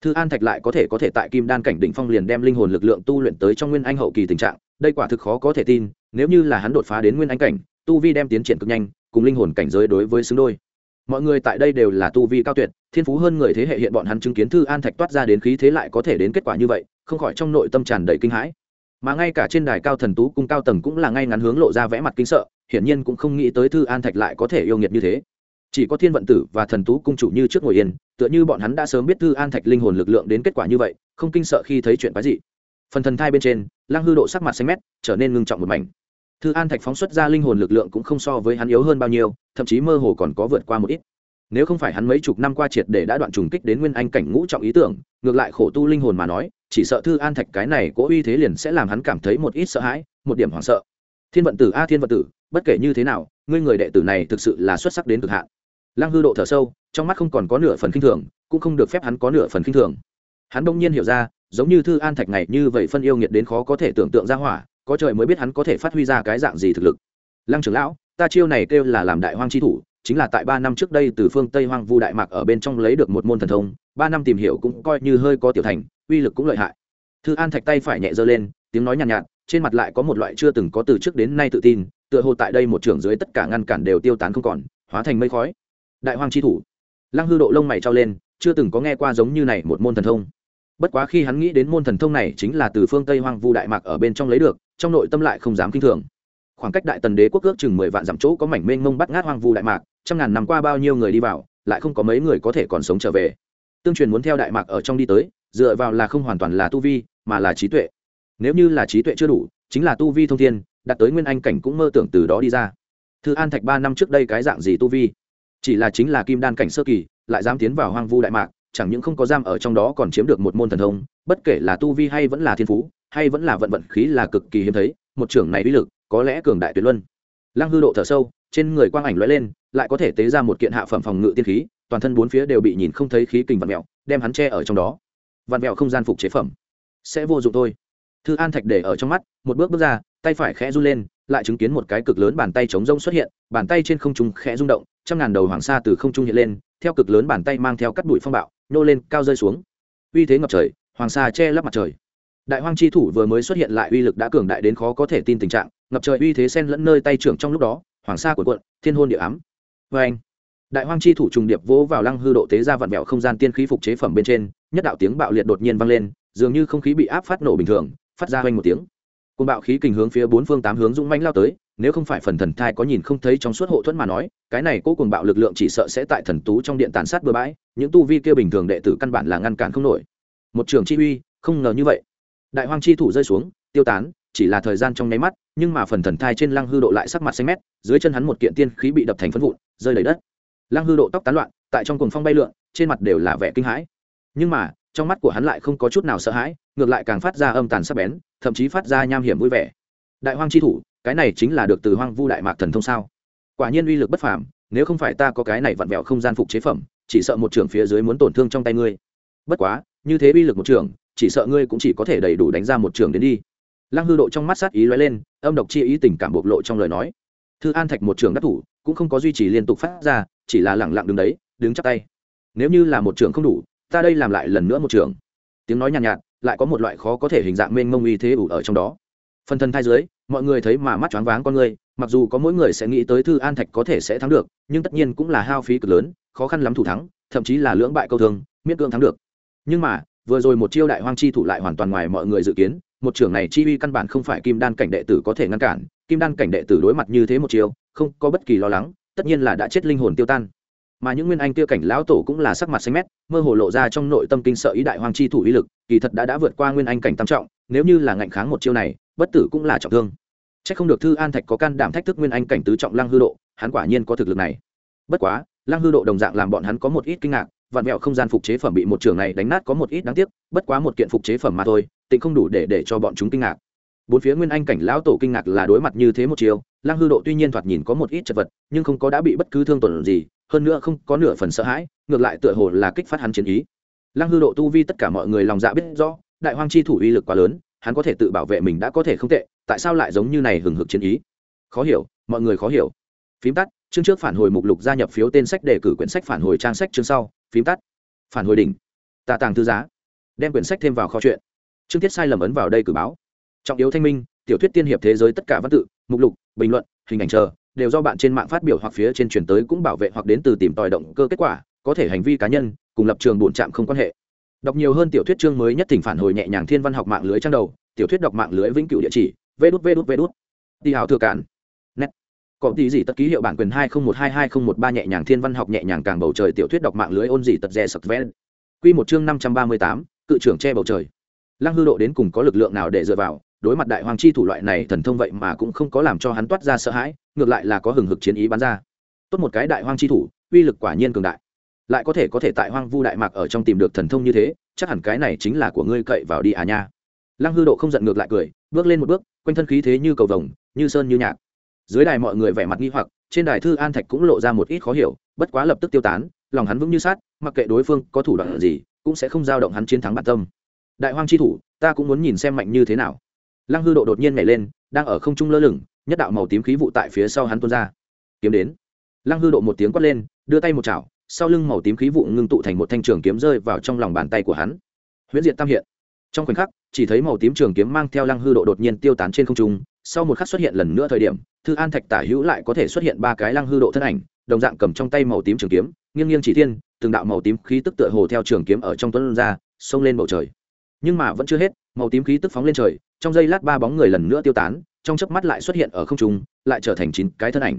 Thư an thạch lại có thể có thể tại kim đan cảnh đỉnh phong liền đem linh hồn lực lượng tu luyện tới trong nguyên anh hậu kỳ tình trạng, đây quả thực khó có thể tin, nếu như là hắn đột phá đến nguyên anh cảnh, tu vi đem tiến triển cực nhanh, cùng linh hồn cảnh giới đối với xứng đôi. Mọi người tại đây đều là tu vi cao tuyệt, thiên phú hơn người thế hệ hiện bọn hắn chứng kiến thư an thạch toát ra đến khí thế lại có thể đến kết quả như vậy, không khỏi trong nội tâm tràn đầy kinh hãi mà ngay cả trên đài cao thần tú cung cao tầng cũng là ngay ngắn hướng lộ ra vẽ mặt kinh sợ, hiển nhiên cũng không nghĩ tới thư an thạch lại có thể yêu nghiệt như thế. Chỉ có thiên vận tử và thần tú cung chủ như trước ngồi yên, tựa như bọn hắn đã sớm biết thư an thạch linh hồn lực lượng đến kết quả như vậy, không kinh sợ khi thấy chuyện quái dị. Phần thần thai bên trên lang hư độ sắc mặt xanh mét, trở nên ngưng trọng một mảnh. Thư an thạch phóng xuất ra linh hồn lực lượng cũng không so với hắn yếu hơn bao nhiêu, thậm chí mơ hồ còn có vượt qua một ít. Nếu không phải hắn mấy chục năm qua triệt để đã đoạn trùng kích đến nguyên anh cảnh ngũ trọng ý tưởng, ngược lại khổ tu linh hồn mà nói chỉ sợ thư an thạch cái này cố uy thế liền sẽ làm hắn cảm thấy một ít sợ hãi, một điểm hoảng sợ. Thiên vận tử, a thiên vận tử, bất kể như thế nào, ngươi người đệ tử này thực sự là xuất sắc đến cực hạn. Lăng hư độ thở sâu, trong mắt không còn có nửa phần k i n h thường, cũng không được phép hắn có nửa phần k i n h thường. Hắn đông nhiên hiểu ra, giống như thư an thạch này như vậy phân yêu nghiệt đến khó có thể tưởng tượng ra hỏa, có trời mới biết hắn có thể phát huy ra cái dạng gì thực lực. Lăng trưởng lão, ta chiêu này kêu là làm đại hoang chi thủ chính là tại ba năm trước đây từ phương tây hoang vu đại mạc ở bên trong lấy được một môn thần thông ba năm tìm hiểu cũng coi như hơi có tiểu thành uy lực cũng lợi hại. Thư an thạch tay phải nhẹ giơ lên tiếng nói nhàn nhạt, nhạt trên mặt lại có một loại chưa từng có từ trước đến nay tự tin tựa hồ tại đây một trưởng dưới tất cả ngăn cản đều tiêu tán không còn hóa thành mây khói. Đại hoang chi thủ. Lăng hư độ lông mày trao lên chưa từng có nghe qua giống như này một môn thần thông. Bất quá khi hắn nghĩ đến môn thần thông này chính là từ phương tây hoang vu đại mạc ở bên trong lấy được trong nội tâm lại không dám kinh thường khoảng cách đại tần đế quốc ước chừng mười vạn dặm chỗ có mảnh mênh mông bắt ngát hoang vu đại mạc, trăm ngàn năm qua bao nhiêu người đi vào, lại không có mấy người có thể còn sống trở về. Tương truyền muốn theo đại mạc ở trong đi tới, dựa vào là không hoàn toàn là tu vi, mà là trí tuệ. Nếu như là trí tuệ chưa đủ, chính là tu vi thông thiên đặt tới nguyên anh cảnh cũng mơ tưởng từ đó đi ra. Thư an thạch ba năm trước đây cái dạng gì tu vi? Chỉ là chính là kim đan cảnh sơ kỳ, lại dám tiến vào hoang vu đại mạc, chẳng những không có giam ở trong đó còn chiếm được một môn thần thông, bất kể là tu vi hay vẫn là thiên phú, hay vẫn là vận vận khí là cực kỳ hiếm thấy, một trưởng này uy lực có lẽ cường đại tuyệt luân. Lăng hư độ thở sâu, trên người quang ảnh lóe lên, lại có thể tế ra một kiện hạ phẩm phòng ngự tiên khí, toàn thân bốn phía đều bị nhìn không thấy khí kình vạn mẹo đem hắn che ở trong đó. Vạn mẹo không gian phục chế phẩm. Sẽ vô dụng thôi. Thư an thạch để ở trong mắt, một bước bước ra, tay phải khẽ run lên, lại chứng kiến một cái cực lớn bàn tay chống rông xuất hiện, bàn tay trên không trung khẽ rung động, trăm ngàn đầu hoàng sa từ không trung hiện lên, theo cực lớn bàn tay mang theo cắt bụi phong bạo nhô lên, cao rơi xuống. Uy thế ngập trời, hoàng sa che lấp mặt trời. Đại hoang chi thủ vừa mới xuất hiện lại uy lực đã cường đại đến khó có thể tin tình trạng ngập trời uy thế sen lẫn nơi tay trưởng trong lúc đó, hoàng sa của quận thiên hôn địa ám. Vê anh, đại hoang chi thủ trùng điệp vỗ vào lăng hư độ tế ra vặn vẹo không gian tiên khí phục chế phẩm bên trên, nhất đạo tiếng bạo liệt đột nhiên vang lên, dường như không khí bị áp phát nổ bình thường, phát ra hoanh một tiếng. Côn bạo khí kình hướng phía bốn phương tám hướng dũng mãnh lao tới, nếu không phải phần thần thai có nhìn không thấy trong suốt hộ thuẫn mà nói, cái này cố cùng bạo lực lượng chỉ sợ sẽ tại thần tú trong điện tàn sát bừa bãi, những tu vi kia bình thường đệ tử căn bản là ngăn cản không nổi. Một trường chi uy, không ngờ như vậy. Đại hoang chi thủ rơi xuống, tiêu tán chỉ là thời gian trong nháy mắt, nhưng mà phần thần thai trên lăng hư độ lại sắc mặt xanh mét, dưới chân hắn một kiện tiên khí bị đập thành phân vụn, rơi đầy đất. Lăng hư độ tóc tán loạn, tại trong cuồng phong bay lượn, trên mặt đều là vẻ kinh hãi. Nhưng mà, trong mắt của hắn lại không có chút nào sợ hãi, ngược lại càng phát ra âm tàn sắc bén, thậm chí phát ra nham hiểm vui vẻ. Đại hoang chi thủ, cái này chính là được từ hoang vu đại mạc thần thông sao? Quả nhiên uy lực bất phàm, nếu không phải ta có cái này vặn vẹo không gian phục chế phẩm, chỉ sợ một trưởng phía dưới muốn tổn thương trong tay ngươi. Bất quá, như thế uy lực một trưởng, chỉ sợ ngươi cũng chỉ có thể đầy đủ đánh ra một trưởng đến đi lăng hư độ trong mắt sát ý lóe lên âm độc chi ý tình cảm bộc lộ trong lời nói. Thư an thạch một trường đắc thủ cũng không có duy trì liên tục phát ra chỉ là lẳng lặng đứng đấy đứng chắp tay. Nếu như là một trường không đủ ta đây làm lại lần nữa một trường. Tiếng nói nhàn nhạt, nhạt lại có một loại khó có thể hình dạng mênh mông uy thế ủ ở trong đó. Phần thân thai dưới mọi người thấy mà mắt choáng váng con người mặc dù có mỗi người sẽ nghĩ tới thư an thạch có thể sẽ thắng được nhưng tất nhiên cũng là hao phí cực lớn khó khăn lắm thủ thắng thậm chí là lưỡng bại câu thương miễn cưỡng thắng được. Nhưng mà vừa rồi một chiêu đại hoang chi thủ lại hoàn toàn ngoài mọi người dự kiến một trưởng này chi uy căn bản không phải kim đan cảnh đệ tử có thể ngăn cản kim đan cảnh đệ tử đối mặt như thế một chiều, không có bất kỳ lo lắng tất nhiên là đã chết linh hồn tiêu tan mà những nguyên anh kia cảnh lão tổ cũng là sắc mặt xanh mét mơ hồ lộ ra trong nội tâm kinh sợ ý đại hoang chi thủ ý lực kỳ thật đã đã vượt qua nguyên anh cảnh tam trọng nếu như là ngạnh kháng một chiêu này bất tử cũng là trọng thương Chắc không được Thư An Thạch có can đảm thách thức Nguyên Anh cảnh tứ trọng Lăng Hư Độ, hắn quả nhiên có thực lực này. Bất quá, Lăng Hư Độ đồng dạng làm bọn hắn có một ít kinh ngạc, vạn mẹo không gian phục chế phẩm bị một trường này đánh nát có một ít đáng tiếc, bất quá một kiện phục chế phẩm mà thôi, tịnh không đủ để để cho bọn chúng kinh ngạc. Bốn phía Nguyên Anh cảnh lão tổ kinh ngạc là đối mặt như thế một chiều, Lăng Hư Độ tuy nhiên thoạt nhìn có một ít chật vật, nhưng không có đã bị bất cứ thương tổn gì, hơn nữa không có nửa phần sợ hãi, ngược lại tựa hồ là kích phát hắn chiến ý. Lăng Hư Độ tu vi tất cả mọi người lòng dạ biết rõ, đại hoang chi thủ uy lực quá lớn, hắn có thể tự bảo vệ mình đã có thể không tệ, tại sao lại giống như này hừng hực chiến ý? Khó hiểu mọi người khó hiểu. Phím tắt chương trước phản hồi mục lục gia nhập phiếu tên sách đề cử quyển sách phản hồi trang sách chương sau. Phím tắt phản hồi đỉnh. Tạ tàng thư giá. Đem quyển sách thêm vào kho chuyện. Trương tiết sai lầm ấn vào đây cử báo. Trọng yếu thanh minh, tiểu thuyết tiên hiệp thế giới tất cả văn tự, mục lục, bình luận, hình ảnh chờ, đều do bạn trên mạng phát biểu hoặc phía trên truyền tới cũng bảo vệ hoặc đến từ tìm tòi động cơ kết quả, có thể hành vi cá nhân, cùng lập trường bổn trạm không quan hệ. Đọc nhiều hơn tiểu thuyết chương mới nhất thỉnh phản hồi nhẹ nhàng thiên văn học mạng lưới trang đầu, tiểu thuyết đọc mạng lưới vĩnh cửu địa chỉ vê đút vê đút vê đút đi hào thừa cản nét có tí gì tất ký hiệu bản quyền hai không một hai hai không một ba nhẹ nhàng thiên văn học nhẹ nhàng càng bầu trời, tiểu thuyết đọc mạng lưới ôn gì tật rẻ sập vẽ. Quy một chương năm trăm ba mươi tám, cự trưởng che bầu trời lăng hư độ đến cùng có lực lượng nào để dựa vào? Đối mặt đại hoàng chi thủ loại này thần thông vậy mà cũng không có làm cho hắn toát ra sợ hãi, ngược lại là có hừng hực chiến ý bắn ra. Tốt một cái đại hoang chi thủ, uy lực quả nhiên cường đại. Lại có thể có thể tại hoang vu đại mạc ở trong tìm được thần thông như thế, chắc hẳn cái này chính là của ngươi cậy vào đi à nha. Lăng hư độ không giận ngược lại cười, bước lên một bước, quanh thân khí thế như cầu vồng, như sơn như nhạc. Dưới đài mọi người vẻ mặt nghi hoặc, trên đài thư an thạch cũng lộ ra một ít khó hiểu, bất quá lập tức tiêu tán, lòng hắn vững như sát mặc kệ đối phương có thủ đoạn gì, cũng sẽ không giao động hắn chiến thắng bản tâm đại hoang chi thủ, ta cũng muốn nhìn xem mạnh như thế nào. Lăng hư độ đột nhiên nhảy lên, đang ở không trung lơ lửng, nhất đạo màu tím khí vụ tại phía sau hắn tuôn ra. Kiếm đến. Lăng hư độ một tiếng quát lên, đưa tay một chảo, sau lưng màu tím khí vụ ngưng tụ thành một thanh trường kiếm rơi vào trong lòng bàn tay của hắn. Huyễn diệt tam hiện. Trong khoảnh khắc, chỉ thấy màu tím trường kiếm mang theo lăng hư độ đột nhiên tiêu tán trên không trung, sau một khắc xuất hiện lần nữa thời điểm, thư an thạch tả hữu lại có thể xuất hiện ba cái lăng hư độ thân ảnh, đồng dạng cầm trong tay màu tím trường kiếm, nghiêng nghiêng chỉ thiên, từng đạo màu tím khí tức tựa hồ theo trường kiếm ở trong tuấn ra, xông lên bầu trời nhưng mà vẫn chưa hết, màu tím khí tức phóng lên trời, trong giây lát ba bóng người lần nữa tiêu tán, trong chớp mắt lại xuất hiện ở không trung, lại trở thành chín cái thân ảnh.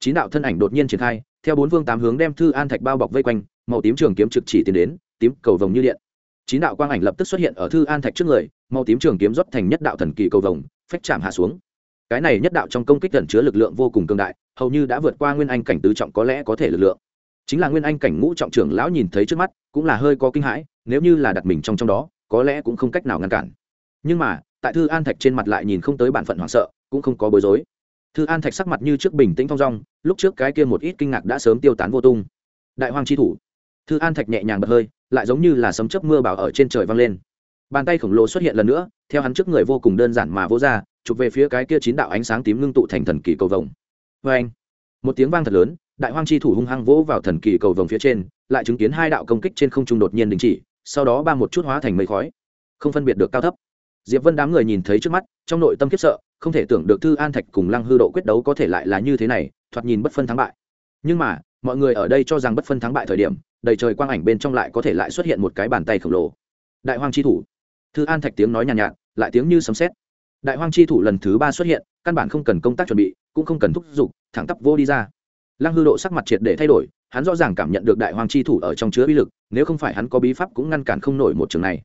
Chín đạo thân ảnh đột nhiên triển khai, theo bốn vương tám hướng đem thư an thạch bao bọc vây quanh, màu tím trường kiếm trực chỉ tiến đến, tím cầu vồng như điện. Chín đạo quang ảnh lập tức xuất hiện ở thư an thạch trước người, màu tím trường kiếm rót thành nhất đạo thần kỳ cầu vồng, phách chạm hạ xuống. Cái này nhất đạo trong công kích tẩn chứa lực lượng vô cùng cường đại, hầu như đã vượt qua nguyên anh cảnh tứ trọng có lẽ có thể lực lượng. Chính là nguyên anh cảnh ngũ trọng trưởng lão nhìn thấy trước mắt, cũng là hơi có kinh hãi, nếu như là đặt mình trong trong đó có lẽ cũng không cách nào ngăn cản. Nhưng mà, tại thư an thạch trên mặt lại nhìn không tới bản phận hoảng sợ, cũng không có bối rối. Thư an thạch sắc mặt như trước bình tĩnh thong dong, lúc trước cái kia một ít kinh ngạc đã sớm tiêu tán vô tung. Đại hoàng tri thủ. Thư an thạch nhẹ nhàng bật hơi, lại giống như là sấm chớp mưa bảo ở trên trời vang lên. Bàn tay khổng lồ xuất hiện lần nữa, theo hắn trước người vô cùng đơn giản mà vỗ ra, chụp về phía cái kia chín đạo ánh sáng tím ngưng tụ thành thần kỳ cầu vồng. Vê anh, một tiếng vang thật lớn, đại hoang chi thủ hung hăng vỗ vào thần kỳ cầu vồng phía trên, lại chứng kiến hai đạo công kích trên không trung đột nhiên đình chỉ sau đó ba một chút hóa thành mây khói. Không phân biệt được cao thấp. Diệp vân đám người nhìn thấy trước mắt trong nội tâm khiếp sợ không thể tưởng được thư an thạch cùng lăng hư độ quyết đấu có thể lại là như thế này thoạt nhìn bất phân thắng bại. Nhưng mà mọi người ở đây cho rằng bất phân thắng bại thời điểm đầy trời quang ảnh bên trong lại có thể lại xuất hiện một cái bàn tay khổng lồ. Đại hoàng chi thủ. Thư an thạch tiếng nói nhàn nhạt, nhạt lại tiếng như sấm sét. Đại hoàng chi thủ lần thứ ba xuất hiện căn bản không cần công tác chuẩn bị cũng không cần thúc giục thẳng tắp vô đi ra. Lăng hư độ sắc mặt triệt để thay đổi hắn rõ ràng cảm nhận được đại hoàng chi thủ ở trong chứa uy lực, nếu không phải hắn có bí pháp cũng ngăn cản không nổi một trường này.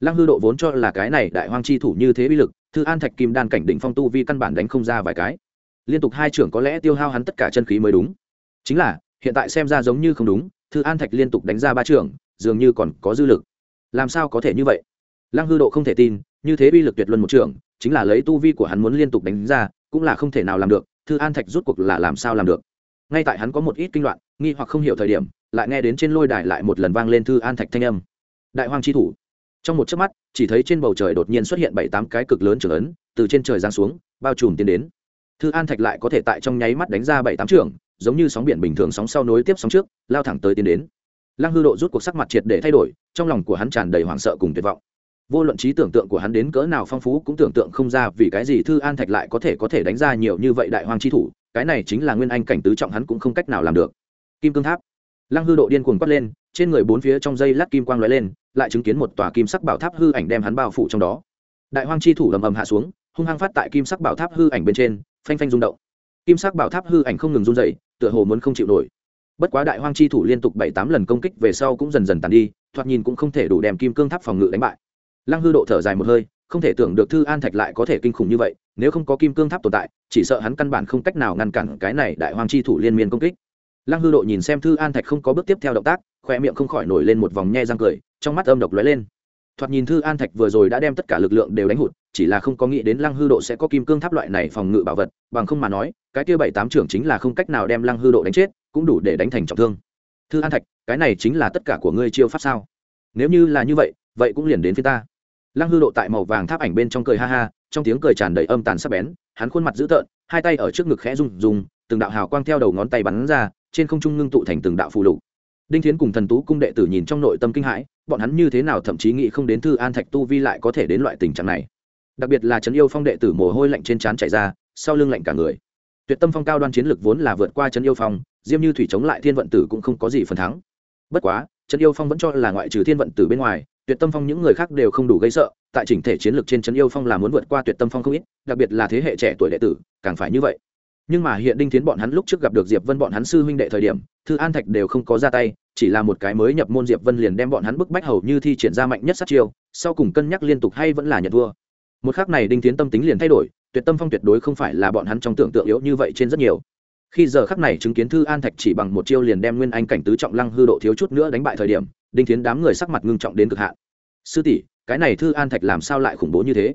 Lăng hư độ vốn cho là cái này đại hoàng chi thủ như thế uy lực, thư an thạch kim đan cảnh đỉnh phong tu vi căn bản đánh không ra vài cái. Liên tục hai trưởng có lẽ tiêu hao hắn tất cả chân khí mới đúng. Chính là, hiện tại xem ra giống như không đúng, thư an thạch liên tục đánh ra ba trưởng, dường như còn có dư lực. Làm sao có thể như vậy? Lăng hư độ không thể tin, như thế uy lực tuyệt luân một trưởng, chính là lấy tu vi của hắn muốn liên tục đánh ra, cũng là không thể nào làm được, thư an thạch rút cuộc là làm sao làm được? Ngay tại hắn có một ít kinh loạn nghi hoặc không hiểu thời điểm, lại nghe đến trên lôi đài lại một lần vang lên thư an thạch thanh âm. Đại hoàng tri thủ. Trong một chớp mắt, chỉ thấy trên bầu trời đột nhiên xuất hiện bảy tám cái cực lớn trưởng ấn, từ trên trời giáng xuống, bao trùm tiến đến. Thư an thạch lại có thể tại trong nháy mắt đánh ra bảy tám trưởng, giống như sóng biển bình thường sóng sau nối tiếp sóng trước, lao thẳng tới tiến đến. Lăng hư độ rút cuộc sắc mặt triệt để thay đổi, trong lòng của hắn tràn đầy hoảng sợ cùng tuyệt vọng. Vô luận trí tưởng tượng của hắn đến cỡ nào phong phú cũng tưởng tượng không ra vì cái gì thư an thạch lại có thể có thể đánh ra nhiều như vậy đại hoàng chi thủ, cái này chính là nguyên anh cảnh tứ trọng hắn cũng không cách nào làm được kim cương tháp. Lăng hư độ điên cuồng quát lên, trên người bốn phía trong dây lát kim quang lóe lên, lại chứng kiến một tòa kim sắc bảo tháp hư ảnh đem hắn bao phủ trong đó. Đại Hoang chi thủ ầm ầm hạ xuống, hung hăng phát tại kim sắc bảo tháp hư ảnh bên trên, phanh phanh rung động. Kim sắc bảo tháp hư ảnh không ngừng run dậy tựa hồ muốn không chịu nổi. Bất quá đại hoang chi thủ liên tục bảy tám lần công kích về sau cũng dần dần tàn đi, thoạt nhìn cũng không thể đủ đem kim cương tháp phòng ngự đánh bại. Lăng hư độ thở dài một hơi, không thể tưởng được thư an thạch lại có thể kinh khủng như vậy, nếu không có kim cương tháp tồn tại, chỉ sợ hắn căn bản không cách nào ngăn cản cái này đại hoang chi thủ liên miên công kích lăng hư độ nhìn xem thư an thạch không có bước tiếp theo động tác khoe miệng không khỏi nổi lên một vòng nhe răng cười, trong mắt âm độc lóe lên. Thoạt nhìn thư an thạch vừa rồi đã đem tất cả lực lượng đều đánh hụt, chỉ là không có nghĩ đến lăng hư độ sẽ có kim cương tháp loại này phòng ngự bảo vật, bằng không mà nói, cái kia bảy tám trưởng chính là không cách nào đem lăng hư độ đánh chết, cũng đủ để đánh thành trọng thương. Thư an thạch, cái này chính là tất cả của ngươi chiêu pháp sao? Nếu như là như vậy vậy cũng liền đến phía ta. Lăng hư độ tại màu vàng tháp ảnh bên trong cười ha ha, trong tiếng cười tràn đầy âm tàn sắc bén, hắn khuôn mặt dữ tợn, hai tay ở trước ngực khẽ rung rung, từng đạo hào quang theo đầu ngón tay bắn ra trên không trung ngưng tụ thành từng đạo phù lục. Đinh thiến cùng thần tú cung đệ tử nhìn trong nội tâm kinh hãi, bọn hắn như thế nào thậm chí nghĩ không đến thư an thạch tu vi lại có thể đến loại tình trạng này. Đặc biệt là trấn yêu phong đệ tử mồ hôi lạnh trên trán chảy ra, sau lưng lạnh cả người. Tuyệt tâm phong cao đoan chiến lực vốn là vượt qua trấn yêu phong, diêm như thủy chống lại thiên vận tử cũng không có gì phần thắng. Bất quá, trấn yêu phong vẫn cho là ngoại trừ thiên vận tử bên ngoài, tuyệt tâm phong những người khác đều không đủ gây sợ, tại chỉnh thể chiến lược trên trấn yêu phong là muốn vượt qua tuyệt tâm phong không ít, đặc biệt là thế hệ trẻ tuổi đệ tử, càng phải như vậy nhưng mà hiện đinh tiến bọn hắn lúc trước gặp được diệp vân bọn hắn sư huynh đệ thời điểm, thư an thạch đều không có ra tay, chỉ là một cái mới nhập môn diệp vân liền đem bọn hắn bức bách hầu như thi triển ra mạnh nhất sát chiêu, sau cùng cân nhắc liên tục hay vẫn là nhận thua. Một khác này đinh tiến tâm tính liền thay đổi, tuyệt tâm phong tuyệt đối không phải là bọn hắn trong tưởng tượng yếu như vậy trên rất nhiều. Khi giờ khắc này chứng kiến thư an thạch chỉ bằng một chiêu liền đem nguyên anh cảnh tứ trọng lăng hư độ thiếu chút nữa đánh bại thời điểm, đinh tiến đám người sắc mặt ngưng trọng đến cực hạn. Sư tỷ, cái này thư an thạch làm sao lại khủng bố như thế?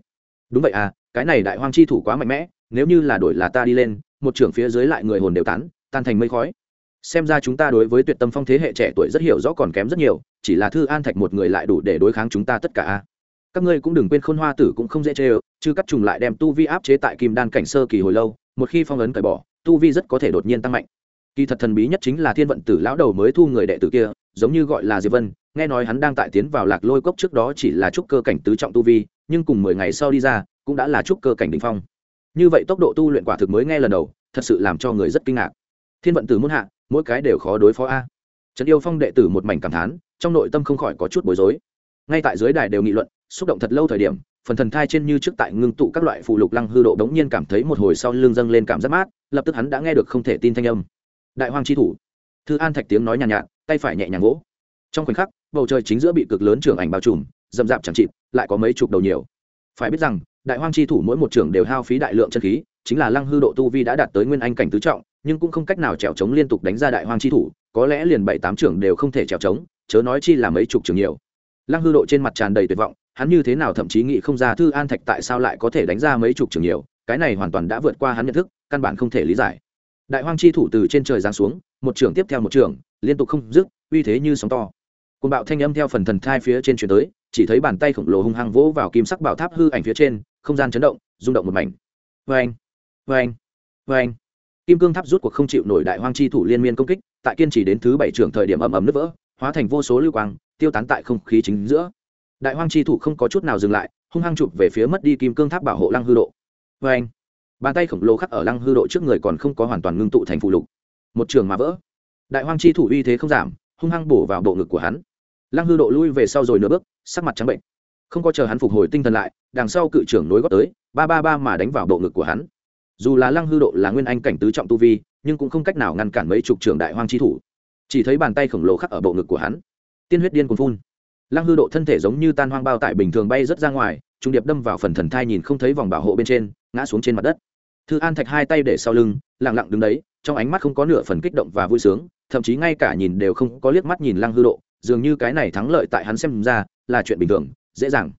Đúng vậy à cái này đại hoang chi thủ quá mạnh mẽ, nếu như là đổi là ta đi lên một trưởng phía dưới lại người hồn đều tán, tan thành mây khói. Xem ra chúng ta đối với tuyệt tâm phong thế hệ trẻ tuổi rất hiểu rõ còn kém rất nhiều, chỉ là thư an thạch một người lại đủ để đối kháng chúng ta tất cả các ngươi cũng đừng quên khôn hoa tử cũng không dễ chê ơ, chứ cắt trùng lại đem tu vi áp chế tại kim đan cảnh sơ kỳ hồi lâu, một khi phong ấn cởi bỏ, tu vi rất có thể đột nhiên tăng mạnh. Kỳ thật thần bí nhất chính là thiên vận tử lão đầu mới thu người đệ tử kia, giống như gọi là diệp vân, nghe nói hắn đang tại tiến vào lạc lôi cốc trước đó chỉ là trúc cơ cảnh tứ trọng tu vi, nhưng cùng mười ngày sau đi ra, cũng đã là trúc cơ cảnh đ ỉ n h phong như vậy tốc độ tu luyện quả thực mới nghe lần đầu thật sự làm cho người rất kinh ngạc. Thiên vận tử muốn hạ mỗi cái đều khó đối phó a. Trần yêu phong đệ tử một mảnh cảm thán trong nội tâm không khỏi có chút bối rối. Ngay tại dưới đài đều nghị luận xúc động thật lâu thời điểm phần thần thai trên như trước tại ngưng tụ các loại phụ lục lăng hư độ đống nhiên cảm thấy một hồi sau lưng dâng lên cảm giác mát lập tức hắn đã nghe được không thể tin thanh âm. Đại hoàng tri thủ. Thư an thạch tiếng nói nhàn nhạt, nhạt tay phải nhẹ nhàng vỗ. Trong khoảnh khắc bầu trời chính giữa bị cực lớn trưởng ảnh bao trùm rậm rạp chẳng chịt lại có mấy chục đầu nhiều. Phải biết rằng đại hoang chi thủ mỗi một trưởng đều hao phí đại lượng chân khí, chính là lăng hư độ tu vi đã đạt tới nguyên anh cảnh tứ trọng, nhưng cũng không cách nào trèo trống liên tục đánh ra đại hoang chi thủ, có lẽ liền bảy tám trưởng đều không thể trèo trống, chớ nói chi là mấy chục trưởng nhiều. Lăng hư độ trên mặt tràn đầy tuyệt vọng, hắn như thế nào thậm chí nghĩ không ra thư an thạch tại sao lại có thể đánh ra mấy chục trưởng nhiều, cái này hoàn toàn đã vượt qua hắn nhận thức, căn bản không thể lý giải. Đại hoang chi thủ từ trên trời giáng xuống, một trưởng tiếp theo một trưởng, liên tục không dứt, uy thế như sóng to. Côn bạo thanh âm theo phần thần thai phía trên chuyển tới, chỉ thấy bàn tay khổng lồ hung hăng vỗ vào kim sắc bảo tháp hư ảnh phía trên không gian chấn động, rung động một mảnh. Vê anh vê anh vê anh kim cương tháp rút cuộc không chịu nổi đại hoang chi thủ liên miên công kích, tại kiên trì đến thứ bảy trưởng thời điểm ầm ầm nứt vỡ, hóa thành vô số lưu quang, tiêu tán tại không khí chính giữa. Đại hoang chi thủ không có chút nào dừng lại, hung hăng chụp về phía mất đi kim cương tháp bảo hộ lăng hư độ. Vê anh bàn tay khổng lồ khắc ở lăng hư độ trước người còn không có hoàn toàn ngưng tụ thành phụ lục. Một trường mà vỡ. Đại hoang chi thủ uy thế không giảm, hung hăng bổ vào bộ ngực của hắn. Lăng hư độ lui về sau rồi nửa bước, sắc mặt trắng bệnh không có chờ hắn phục hồi tinh thần lại, đằng sau cự trưởng nối góp tới, ba ba ba mà đánh vào bộ ngực của hắn. Dù là lăng hư độ là nguyên anh cảnh tứ trọng tu vi, nhưng cũng không cách nào ngăn cản mấy chục trưởng đại hoang chi thủ. Chỉ thấy bàn tay khổng lồ khắc ở bộ ngực của hắn. Tiên huyết điên cuồng phun. Lăng hư độ thân thể giống như tan hoang bao tải bình thường bay rất ra ngoài, trung điệp đâm vào phần thần thai nhìn không thấy vòng bảo hộ bên trên, ngã xuống trên mặt đất. Thư an thạch hai tay để sau lưng, lặng lặng đứng đấy, trong ánh mắt không có nửa phần kích động và vui sướng, thậm chí ngay cả nhìn đều không có liếc mắt nhìn lăng hư độ, dường như cái này thắng lợi tại hắn xem ra là chuyện bình thường dễ dàng.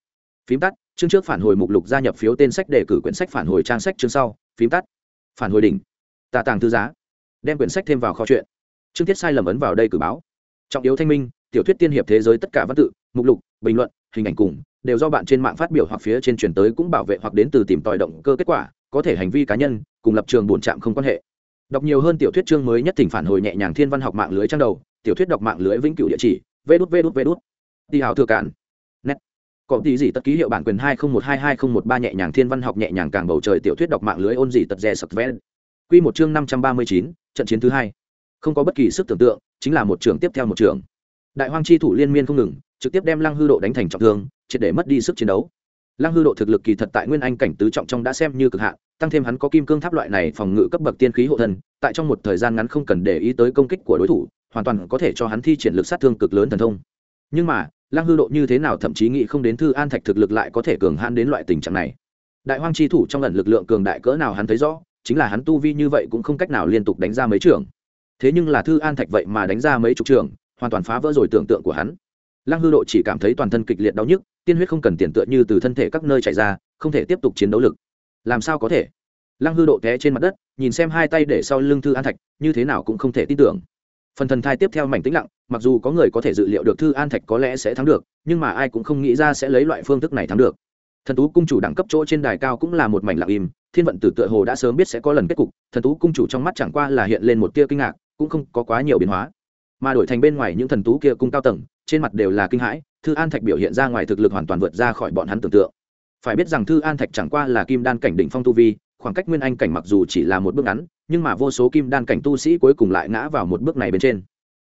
Phím tắt, chương trước phản hồi mục lục gia nhập phiếu tên sách đề cử quyển sách phản hồi trang sách chương sau. Phím tắt, phản hồi đỉnh. Tà tàng thư giá. Đem quyển sách thêm vào kho chuyện. Chương tiết sai lầm ấn vào đây cử báo. Trọng yếu thanh minh, tiểu thuyết tiên hiệp thế giới tất cả văn tự, mục lục, bình luận, hình ảnh cùng, đều do bạn trên mạng phát biểu hoặc phía trên truyền tới cũng bảo vệ hoặc đến từ tìm tòi động cơ kết quả, có thể hành vi cá nhân, cùng lập trường bổn trạm không quan hệ. Đọc nhiều hơn tiểu thuyết chương mới nhất thỉnh phản hồi nhẹ nhàng thiên văn học mạng lưới trang đầu, tiểu thuyết đọc mạng lưới vĩnh cửu địa chỉ, vê đút vê đút vê đút. Đi hào thừa cản có tí gì tất ký hiệu bản quyền hai không một hai hai không một ba nhẹ nhàng thiên văn học nhẹ nhàng càng bầu trời tiểu thuyết đọc mạng lưới ôn gì tật rè sập ven quy một chương năm trăm ba mươi chín, trận chiến thứ hai. Không có bất kỳ sức tưởng tượng, chính là một trường tiếp theo một trường. Đại hoang chi thủ liên miên không ngừng, trực tiếp đem lăng hư độ đánh thành trọng thương, triệt để mất đi sức chiến đấu. Lăng hư độ thực lực kỳ thật tại nguyên anh cảnh tứ trọng trong đã xem như cực hạn, tăng thêm hắn có kim cương tháp loại này phòng ngự cấp bậc tiên khí hộ thân, tại trong một thời gian ngắn không cần để ý tới công kích của đối thủ, hoàn toàn có thể cho hắn thi triển lực sát thương cực lớn thần thông. Nhưng mà lăng hư độ như thế nào thậm chí nghĩ không đến thư an thạch thực lực lại có thể cường hãn đến loại tình trạng này. Đại hoang chi thủ trong lần lực lượng cường đại cỡ nào hắn thấy rõ, chính là hắn tu vi như vậy cũng không cách nào liên tục đánh ra mấy trường. Thế nhưng là thư an thạch vậy mà đánh ra mấy chục trường, hoàn toàn phá vỡ rồi tưởng tượng của hắn. Lăng hư độ chỉ cảm thấy toàn thân kịch liệt đau nhức, tiên huyết không cần tiền tựa như từ thân thể các nơi chảy ra, không thể tiếp tục chiến đấu lực. Làm sao có thể? Lăng hư độ té trên mặt đất, nhìn xem hai tay để sau lưng thư an thạch, như thế nào cũng không thể tin tưởng phần thần thai tiếp theo mảnh tĩnh lặng, mặc dù có người có thể dự liệu được thư an thạch có lẽ sẽ thắng được, nhưng mà ai cũng không nghĩ ra sẽ lấy loại phương thức này thắng được. Thần tú cung chủ đẳng cấp chỗ trên đài cao cũng là một mảnh lặng im, thiên vận tử tựa hồ đã sớm biết sẽ có lần kết cục, thần tú cung chủ trong mắt chẳng qua là hiện lên một tia kinh ngạc, cũng không có quá nhiều biến hóa. Mà đổi thành bên ngoài những thần tú kia cung cao tầng, trên mặt đều là kinh hãi, thư an thạch biểu hiện ra ngoài thực lực hoàn toàn vượt ra khỏi bọn hắn tưởng tượng. Phải biết rằng thư an thạch chẳng qua là kim đan cảnh đỉnh phong tu vi khoảng cách nguyên anh cảnh mặc dù chỉ là một bước ngắn, nhưng mà vô số kim đan cảnh tu sĩ cuối cùng lại ngã vào một bước này bên trên.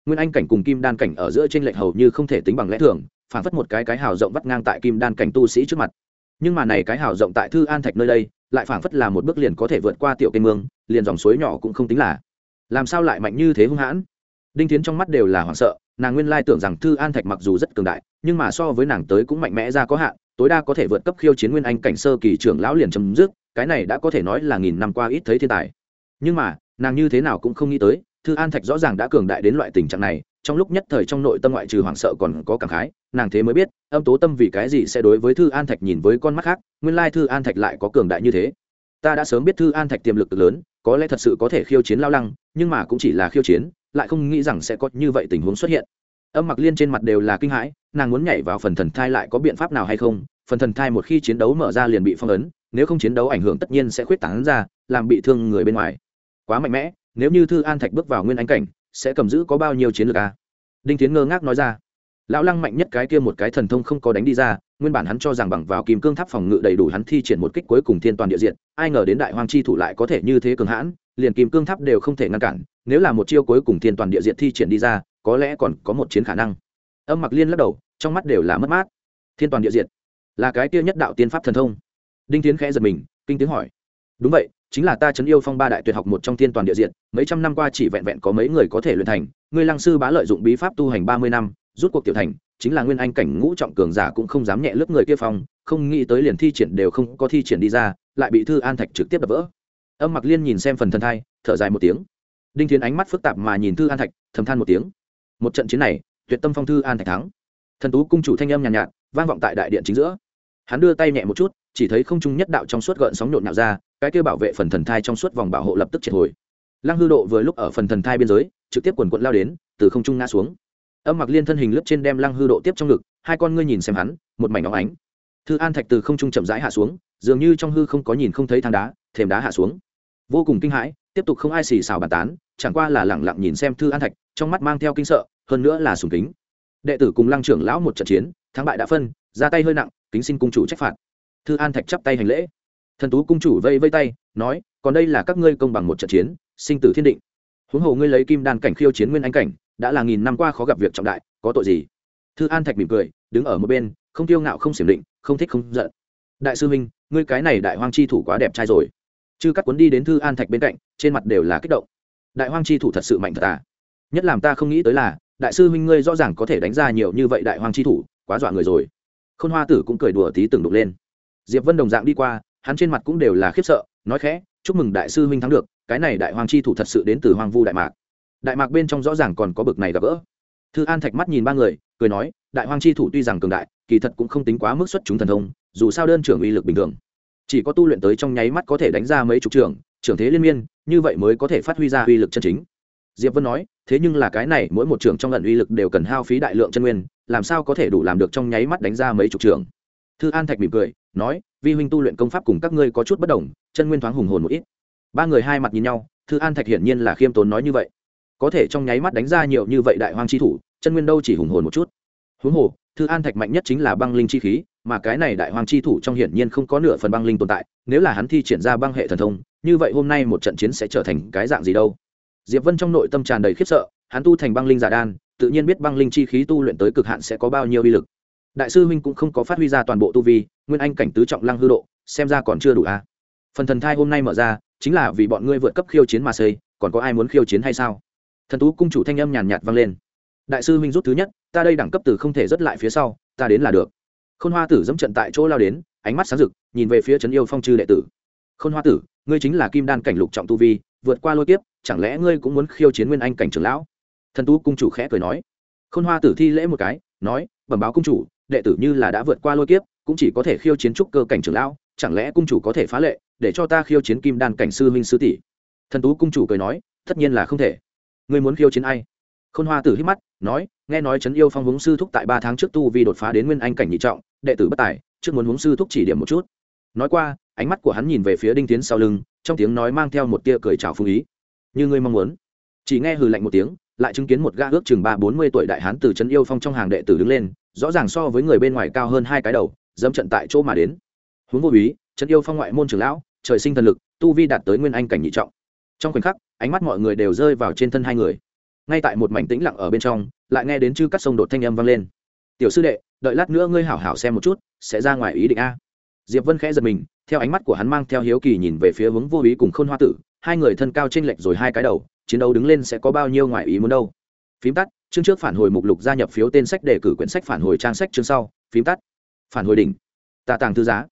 Nguyên anh cảnh cùng kim đan cảnh ở giữa trên lệch hầu như không thể tính bằng lẽ thường, phản phất một cái cái hào rộng vắt ngang tại kim đan cảnh tu sĩ trước mặt. Nhưng mà này cái hào rộng tại thư an thạch nơi đây, lại phản phất là một bước liền có thể vượt qua tiểu kênh mương, liền dòng suối nhỏ cũng không tính là. Làm sao lại mạnh như thế hung hãn? Đinh tiến trong mắt đều là hoảng sợ, nàng nguyên lai tưởng rằng thư an thạch mặc dù rất cường đại, nhưng mà so với nàng tới cũng mạnh mẽ ra có hạn, tối đa có thể vượt cấp khiêu chiến nguyên anh cảnh sơ kỳ trưởng lão liền chấm dứt cái này đã có thể nói là nghìn năm qua ít thấy thiên tài. Nhưng mà, nàng như thế nào cũng không nghĩ tới, thư an thạch rõ ràng đã cường đại đến loại tình trạng này, trong lúc nhất thời trong nội tâm ngoại trừ hoảng sợ còn có cảm khái, nàng thế mới biết, âm tố tâm vì cái gì sẽ đối với thư an thạch nhìn với con mắt khác, nguyên lai thư an thạch lại có cường đại như thế. Ta đã sớm biết thư an thạch tiềm lực lớn, có lẽ thật sự có thể khiêu chiến lao lăng, nhưng mà cũng chỉ là khiêu chiến, lại không nghĩ rằng sẽ có như vậy tình huống xuất hiện. Âm mặc liên trên mặt đều là kinh hãi, nàng muốn nhảy vào phần thần thai lại có biện pháp nào hay không? Phần thần thai một khi chiến đấu mở ra liền bị phong ấn nếu không chiến đấu ảnh hưởng tất nhiên sẽ khuyết tán ra, làm bị thương người bên ngoài. Quá mạnh mẽ, nếu như thư an thạch bước vào nguyên ánh cảnh, sẽ cầm giữ có bao nhiêu chiến lược a? À? đinh tiến ngơ ngác nói ra. Lão lăng mạnh nhất cái kia một cái thần thông không có đánh đi ra, nguyên bản hắn cho rằng bằng vào kim cương tháp phòng ngự đầy đủ hắn thi triển một kích cuối cùng thiên toàn địa diện ai ngờ đến đại hoàng chi thủ lại có thể như thế cường hãn, liền kim cương tháp đều không thể ngăn cản, nếu là một chiêu cuối cùng thiên toàn địa diện thi triển đi ra, có lẽ còn có một chiến khả năng. Âm mặc liên lắc đầu, trong mắt đều là mất mát. Thiên toàn địa diện là cái kia nhất đạo tiên pháp thần thông đinh tiến khẽ giật mình kinh tiếng hỏi. Đúng vậy chính là ta chấn yêu phong ba đại tuyệt học một trong thiên toàn địa diện mấy trăm năm qua chỉ vẹn vẹn có mấy người có thể luyện thành ngươi lăng sư bá lợi dụng bí pháp tu hành ba mươi năm rút cuộc tiểu thành chính là nguyên anh cảnh ngũ trọng cường giả cũng không dám nhẹ lớp người kia phong không nghĩ tới liền thi triển đều không có thi triển đi ra lại bị thư an thạch trực tiếp đập vỡ. Âm mặc liên nhìn xem phần thần thai thở dài một tiếng. Đinh thiến ánh mắt phức tạp mà nhìn thư an thạch thầm than một tiếng. Một trận chiến này tuyệt tâm phong thư an thạch thắng. Thần tú cung chủ thanh âm nhàn nhạt, nhạt vang vọng tại đại điện chính giữa hắn đưa tay nhẹ một chút, chỉ thấy không trung nhất đạo trong suốt gợn sóng nhộn nhạo ra, cái kia bảo vệ phần thần thai trong suốt vòng bảo hộ lập tức triệt hồi. Lăng hư độ vừa lúc ở phần thần thai biên giới, trực tiếp quần quận lao đến, từ không trung ngã xuống. Âm mặc liên thân hình lướt trên đem lăng hư độ tiếp trong ngực, hai con ngươi nhìn xem hắn, một mảnh óng ánh. Thư an thạch từ không trung chậm rãi hạ xuống, dường như trong hư không có nhìn không thấy thang đá, thềm đá hạ xuống. Vô cùng kinh hãi, tiếp tục không ai xì xào bàn tán, chẳng qua là lẳng lặng nhìn xem thư an thạch, trong mắt mang theo kinh sợ, hơn nữa là sùng kính. Đệ tử cùng lăng trưởng lão một trận chiến, thắng bại đã phân, ra tay hơi nặng kính xin cung chủ trách phạt. Thư an thạch chắp tay hành lễ. Thần tú cung chủ vây vây tay, nói, còn đây là các ngươi công bằng một trận chiến, sinh tử thiên định. Huống hồ ngươi lấy kim đan cảnh khiêu chiến nguyên anh cảnh, đã là nghìn năm qua khó gặp việc trọng đại, có tội gì? Thư an thạch mỉm cười, đứng ở một bên, không tiêu ngạo, không xiểm định, không thích, không giận. Đại sư minh ngươi cái này đại hoang chi thủ quá đẹp trai rồi. Chư cắt cuốn đi đến thư an thạch bên cạnh, trên mặt đều là kích động. Đại hoang chi thủ thật sự mạnh thật à? Nhất làm ta không nghĩ tới là, đại sư huynh ngươi rõ ràng có thể đánh ra nhiều như vậy đại hoang chi thủ, quá dọa người rồi khôn hoa tử cũng cười đùa tí từng đục lên. Diệp vân đồng dạng đi qua, hắn trên mặt cũng đều là khiếp sợ, nói khẽ, chúc mừng đại sư huynh thắng được, cái này đại Hoàng chi thủ thật sự đến từ hoang vu đại mạc. Đại mạc bên trong rõ ràng còn có bực này gặp gỡ. Thư an thạch mắt nhìn ba người, cười nói, đại Hoàng chi thủ tuy rằng cường đại, kỳ thật cũng không tính quá mức xuất chúng thần thông, dù sao đơn trưởng uy lực bình thường. Chỉ có tu luyện tới trong nháy mắt có thể đánh ra mấy chục trường trưởng thế liên miên, như vậy mới có thể phát huy ra uy lực chân chính diệp vân nói, thế nhưng là cái này, mỗi một trường trong lần uy lực đều cần hao phí đại lượng chân nguyên, làm sao có thể đủ làm được trong nháy mắt đánh ra mấy chục trường? Thư an thạch mỉm cười, nói, vi huynh tu luyện công pháp cùng các ngươi có chút bất đồng, chân nguyên thoáng hùng hồn một ít. Ba người hai mặt nhìn nhau, thư an thạch hiển nhiên là khiêm tốn nói như vậy. Có thể trong nháy mắt đánh ra nhiều như vậy đại hoang chi thủ, chân nguyên đâu chỉ hùng hồn một chút. Huống hồ, thư an thạch mạnh nhất chính là băng linh chi khí, mà cái này đại hoang chi thủ trong hiển nhiên không có nửa phần băng linh tồn tại, nếu là hắn thi triển ra băng hệ thần thông, như vậy hôm nay một trận chiến sẽ trở thành cái dạng gì đâu? Diệp vân trong nội tâm tràn đầy khiếp sợ, hắn tu thành băng linh giả đan, tự nhiên biết băng linh chi khí tu luyện tới cực hạn sẽ có bao nhiêu uy lực. Đại sư huynh cũng không có phát huy ra toàn bộ tu vi, nguyên anh cảnh tứ trọng lăng hư độ, xem ra còn chưa đủ a. À. phần thần thai hôm nay mở ra, chính là vì bọn ngươi vượt cấp khiêu chiến mà xây, còn có ai muốn khiêu chiến hay sao? Thần tú cung chủ thanh âm nhàn nhạt vang lên. Đại sư huynh rút thứ nhất, ta đây đẳng cấp từ không thể rớt lại phía sau, ta đến là được. Khôn hoa tử dẫm trận tại chỗ lao đến, ánh mắt sáng rực, nhìn về phía trấn yêu phong chư đệ tử. Khôn hoa tử, ngươi chính là kim đan cảnh lục trọng tu vi, vượt qua lôi kiếp chẳng lẽ ngươi cũng muốn khiêu chiến nguyên anh cảnh trưởng lão? Thần tú cung chủ khẽ cười nói. Khôn hoa tử thi lễ một cái, nói, bẩm báo cung chủ, đệ tử như là đã vượt qua lôi kiếp, cũng chỉ có thể khiêu chiến trúc cơ cảnh trưởng lão, chẳng lẽ cung chủ có thể phá lệ, để cho ta khiêu chiến kim đan cảnh sư minh sư tỷ? Thần tú cung chủ cười nói, tất nhiên là không thể. Ngươi muốn khiêu chiến ai? Khôn hoa tử hít mắt, nói, nghe nói trấn yêu phong hướng sư thúc tại ba tháng trước tu vi đột phá đến nguyên anh cảnh nhị trọng, đệ tử bất tài, trước muốn hướng sư thúc chỉ điểm một chút. Nói qua, ánh mắt của hắn nhìn về phía đinh tiến sau lưng, trong tiếng nói mang theo một tia cười chào phương ý như ngươi mong muốn. Chỉ nghe hừ lạnh một tiếng, lại chứng kiến một gã ước chừng ba bốn mươi tuổi đại hán từ trấn yêu phong trong hàng đệ tử đứng lên, rõ ràng so với người bên ngoài cao hơn hai cái đầu, dẫm trận tại chỗ mà đến. Huống vô úy trấn yêu phong ngoại môn trưởng lão, trời sinh thần lực, tu vi đạt tới nguyên anh cảnh nhị trọng. Trong khoảnh khắc, ánh mắt mọi người đều rơi vào trên thân hai người. Ngay tại một mảnh tĩnh lặng ở bên trong, lại nghe đến chư cắt sông đột thanh âm vang lên. Tiểu sư đệ, đợi lát nữa ngươi hảo hảo xem một chút, sẽ ra ngoài ý định a. Diệp vân khẽ giật mình, theo ánh mắt của hắn mang theo hiếu kỳ nhìn về phía hướng vô ý cùng khôn hoa tử hai người thân cao chênh lệch rồi hai cái đầu, chiến đấu đứng lên sẽ có bao nhiêu ngoại ý muốn đâu. Phím tắt, chương trước phản hồi mục lục gia nhập phiếu tên sách đề cử quyển sách phản hồi trang sách chương sau. Phím tắt, phản hồi đỉnh, tà tàng thư giá.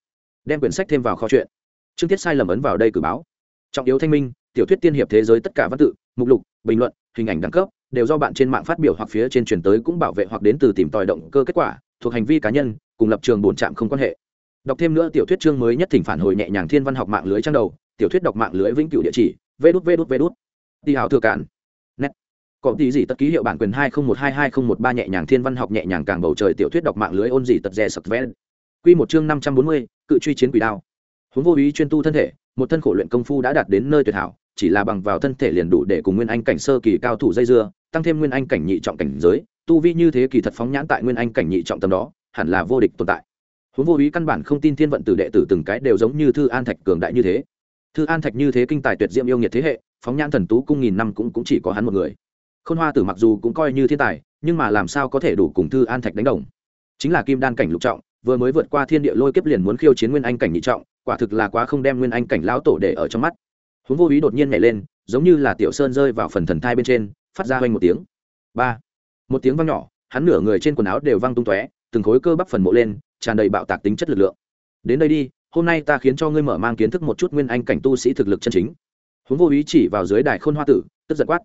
Đem quyển sách thêm vào kho truyện. Chương tiết sai lầm ấn vào đây cử báo. Trọng yếu thanh minh, tiểu thuyết tiên hiệp thế giới tất cả văn tự, mục lục, bình luận, hình ảnh đẳng cấp, đều do bạn trên mạng phát biểu hoặc phía trên truyền tới cũng bảo vệ hoặc đến từ tìm tòi động cơ kết quả, thuộc hành vi cá nhân, cùng lập trường bổn trạm không quan hệ. Đọc thêm nữa tiểu thuyết chương mới nhất thỉnh phản hồi nhẹ nhàng thiên văn học mạng lưới trang đầu tiểu thuyết đọc mạng lưới vĩnh cửu địa chỉ, vê đút vê đút vê đút. Đi hào thừa cản net. Có tí gì tất ký hiệu bản quyền hai không một hai hai không một ba nhẹ nhàng thiên văn học nhẹ nhàng càng bầu trời tiểu thuyết đọc mạng lưới ôn gì tật rè sập ven. quy một chương năm trăm bốn mươi, cự truy chiến quỷ đao. Huống vô ý chuyên tu thân thể, một thân khổ luyện công phu đã đạt đến nơi tuyệt hảo, chỉ là bằng vào thân thể liền đủ để cùng nguyên anh cảnh sơ kỳ cao thủ dây dưa, tăng thêm nguyên anh cảnh nhị trọng cảnh giới, tu vi như thế kỳ thật phóng nhãn tại nguyên anh cảnh nhị trọng tầm đó, hẳn là vô địch tồn tại. Huống vô ý căn bản không tin thiên vận tử đệ tử từng cái đều giống như thư an thạch cường đại như thế thư an thạch như thế kinh tài tuyệt diệm yêu nghiệt thế hệ phóng nhãn thần tú cung nghìn năm cũng, cũng chỉ có hắn một người. Khôn hoa tử mặc dù cũng coi như thiên tài nhưng mà làm sao có thể đủ cùng thư an thạch đánh đồng? Chính là kim đan cảnh lục trọng vừa mới vượt qua thiên địa lôi kiếp liền muốn khiêu chiến nguyên anh cảnh nhị trọng quả thực là quá không đem nguyên anh cảnh lão tổ để ở trong mắt. Huống vô ý đột nhiên nhảy lên giống như là tiểu sơn rơi vào phần thần thai bên trên phát ra hoành một tiếng. Ba. Một tiếng vang nhỏ hắn nửa người trên quần áo đều văng tung tóe từng khối cơ bắp phần mộ lên tràn đầy bạo tạc tính chất lực lượng. Đến đây đi hôm nay ta khiến cho ngươi mở mang kiến thức một chút nguyên anh cảnh tu sĩ thực lực chân chính. Huống vô ý chỉ vào dưới đài khôn hoa tử, tức giận quát.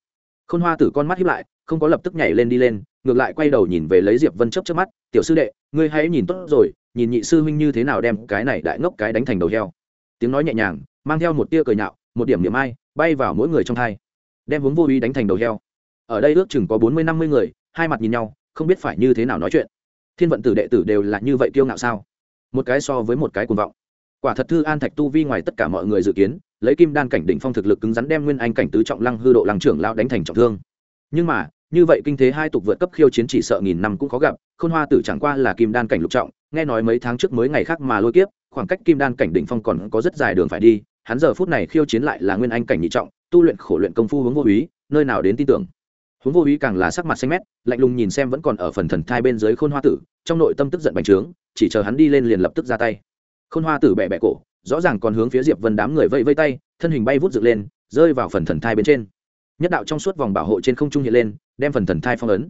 Khôn hoa tử con mắt hiếp lại, không có lập tức nhảy lên đi lên, ngược lại quay đầu nhìn về lấy diệp vân chấp trước mắt, tiểu sư đệ, ngươi hãy nhìn tốt rồi, nhìn nhị sư huynh như thế nào đem cái này đại ngốc cái đánh thành đầu heo. Tiếng nói nhẹ nhàng, mang theo một tia cười nhạo, một điểm niệm ai, bay vào mỗi người trong thai. Đem hướng vô ý đánh thành đầu heo. Ở đây ước chừng có bốn mươi, năm mươi người, hai mặt nhìn nhau, không biết phải như thế nào nói chuyện. Thiên vận tử đệ tử đều là như vậy kiêu ngạo sao? Một cái so với một cái cuồng vọng quả thật thư an thạch tu vi ngoài tất cả mọi người dự kiến, lấy kim đan cảnh đỉnh phong thực lực cứng rắn đem nguyên anh cảnh tứ trọng lăng hư độ lăng trưởng lao đánh thành trọng thương. Nhưng mà, như vậy kinh thế hai tục vượt cấp khiêu chiến chỉ sợ nghìn năm cũng có gặp, khôn hoa tử chẳng qua là kim đan cảnh lục trọng, nghe nói mấy tháng trước mới ngày khác mà lôi kiếp, khoảng cách kim đan cảnh đỉnh phong còn có rất dài đường phải đi, hắn giờ phút này khiêu chiến lại là nguyên anh cảnh nhị trọng, tu luyện khổ luyện công phu hướng vô úy, nơi nào đến tin tưởng. Hướng vô úy càng là sắc mặt xanh mét, lạnh lùng nhìn xem vẫn còn ở phần thần thai bên dưới khôn hoa tử, trong nội tâm tức giận bành trướng, chỉ chờ hắn đi lên liền lập tức ra tay khôn hoa tử bẹ bẹ cổ, rõ ràng còn hướng phía diệp vân đám người vây vây tay, thân hình bay vút dựng lên, rơi vào phần thần thai bên trên. Nhất đạo trong suốt vòng bảo hộ trên không trung hiện lên, đem phần thần thai phong ấn.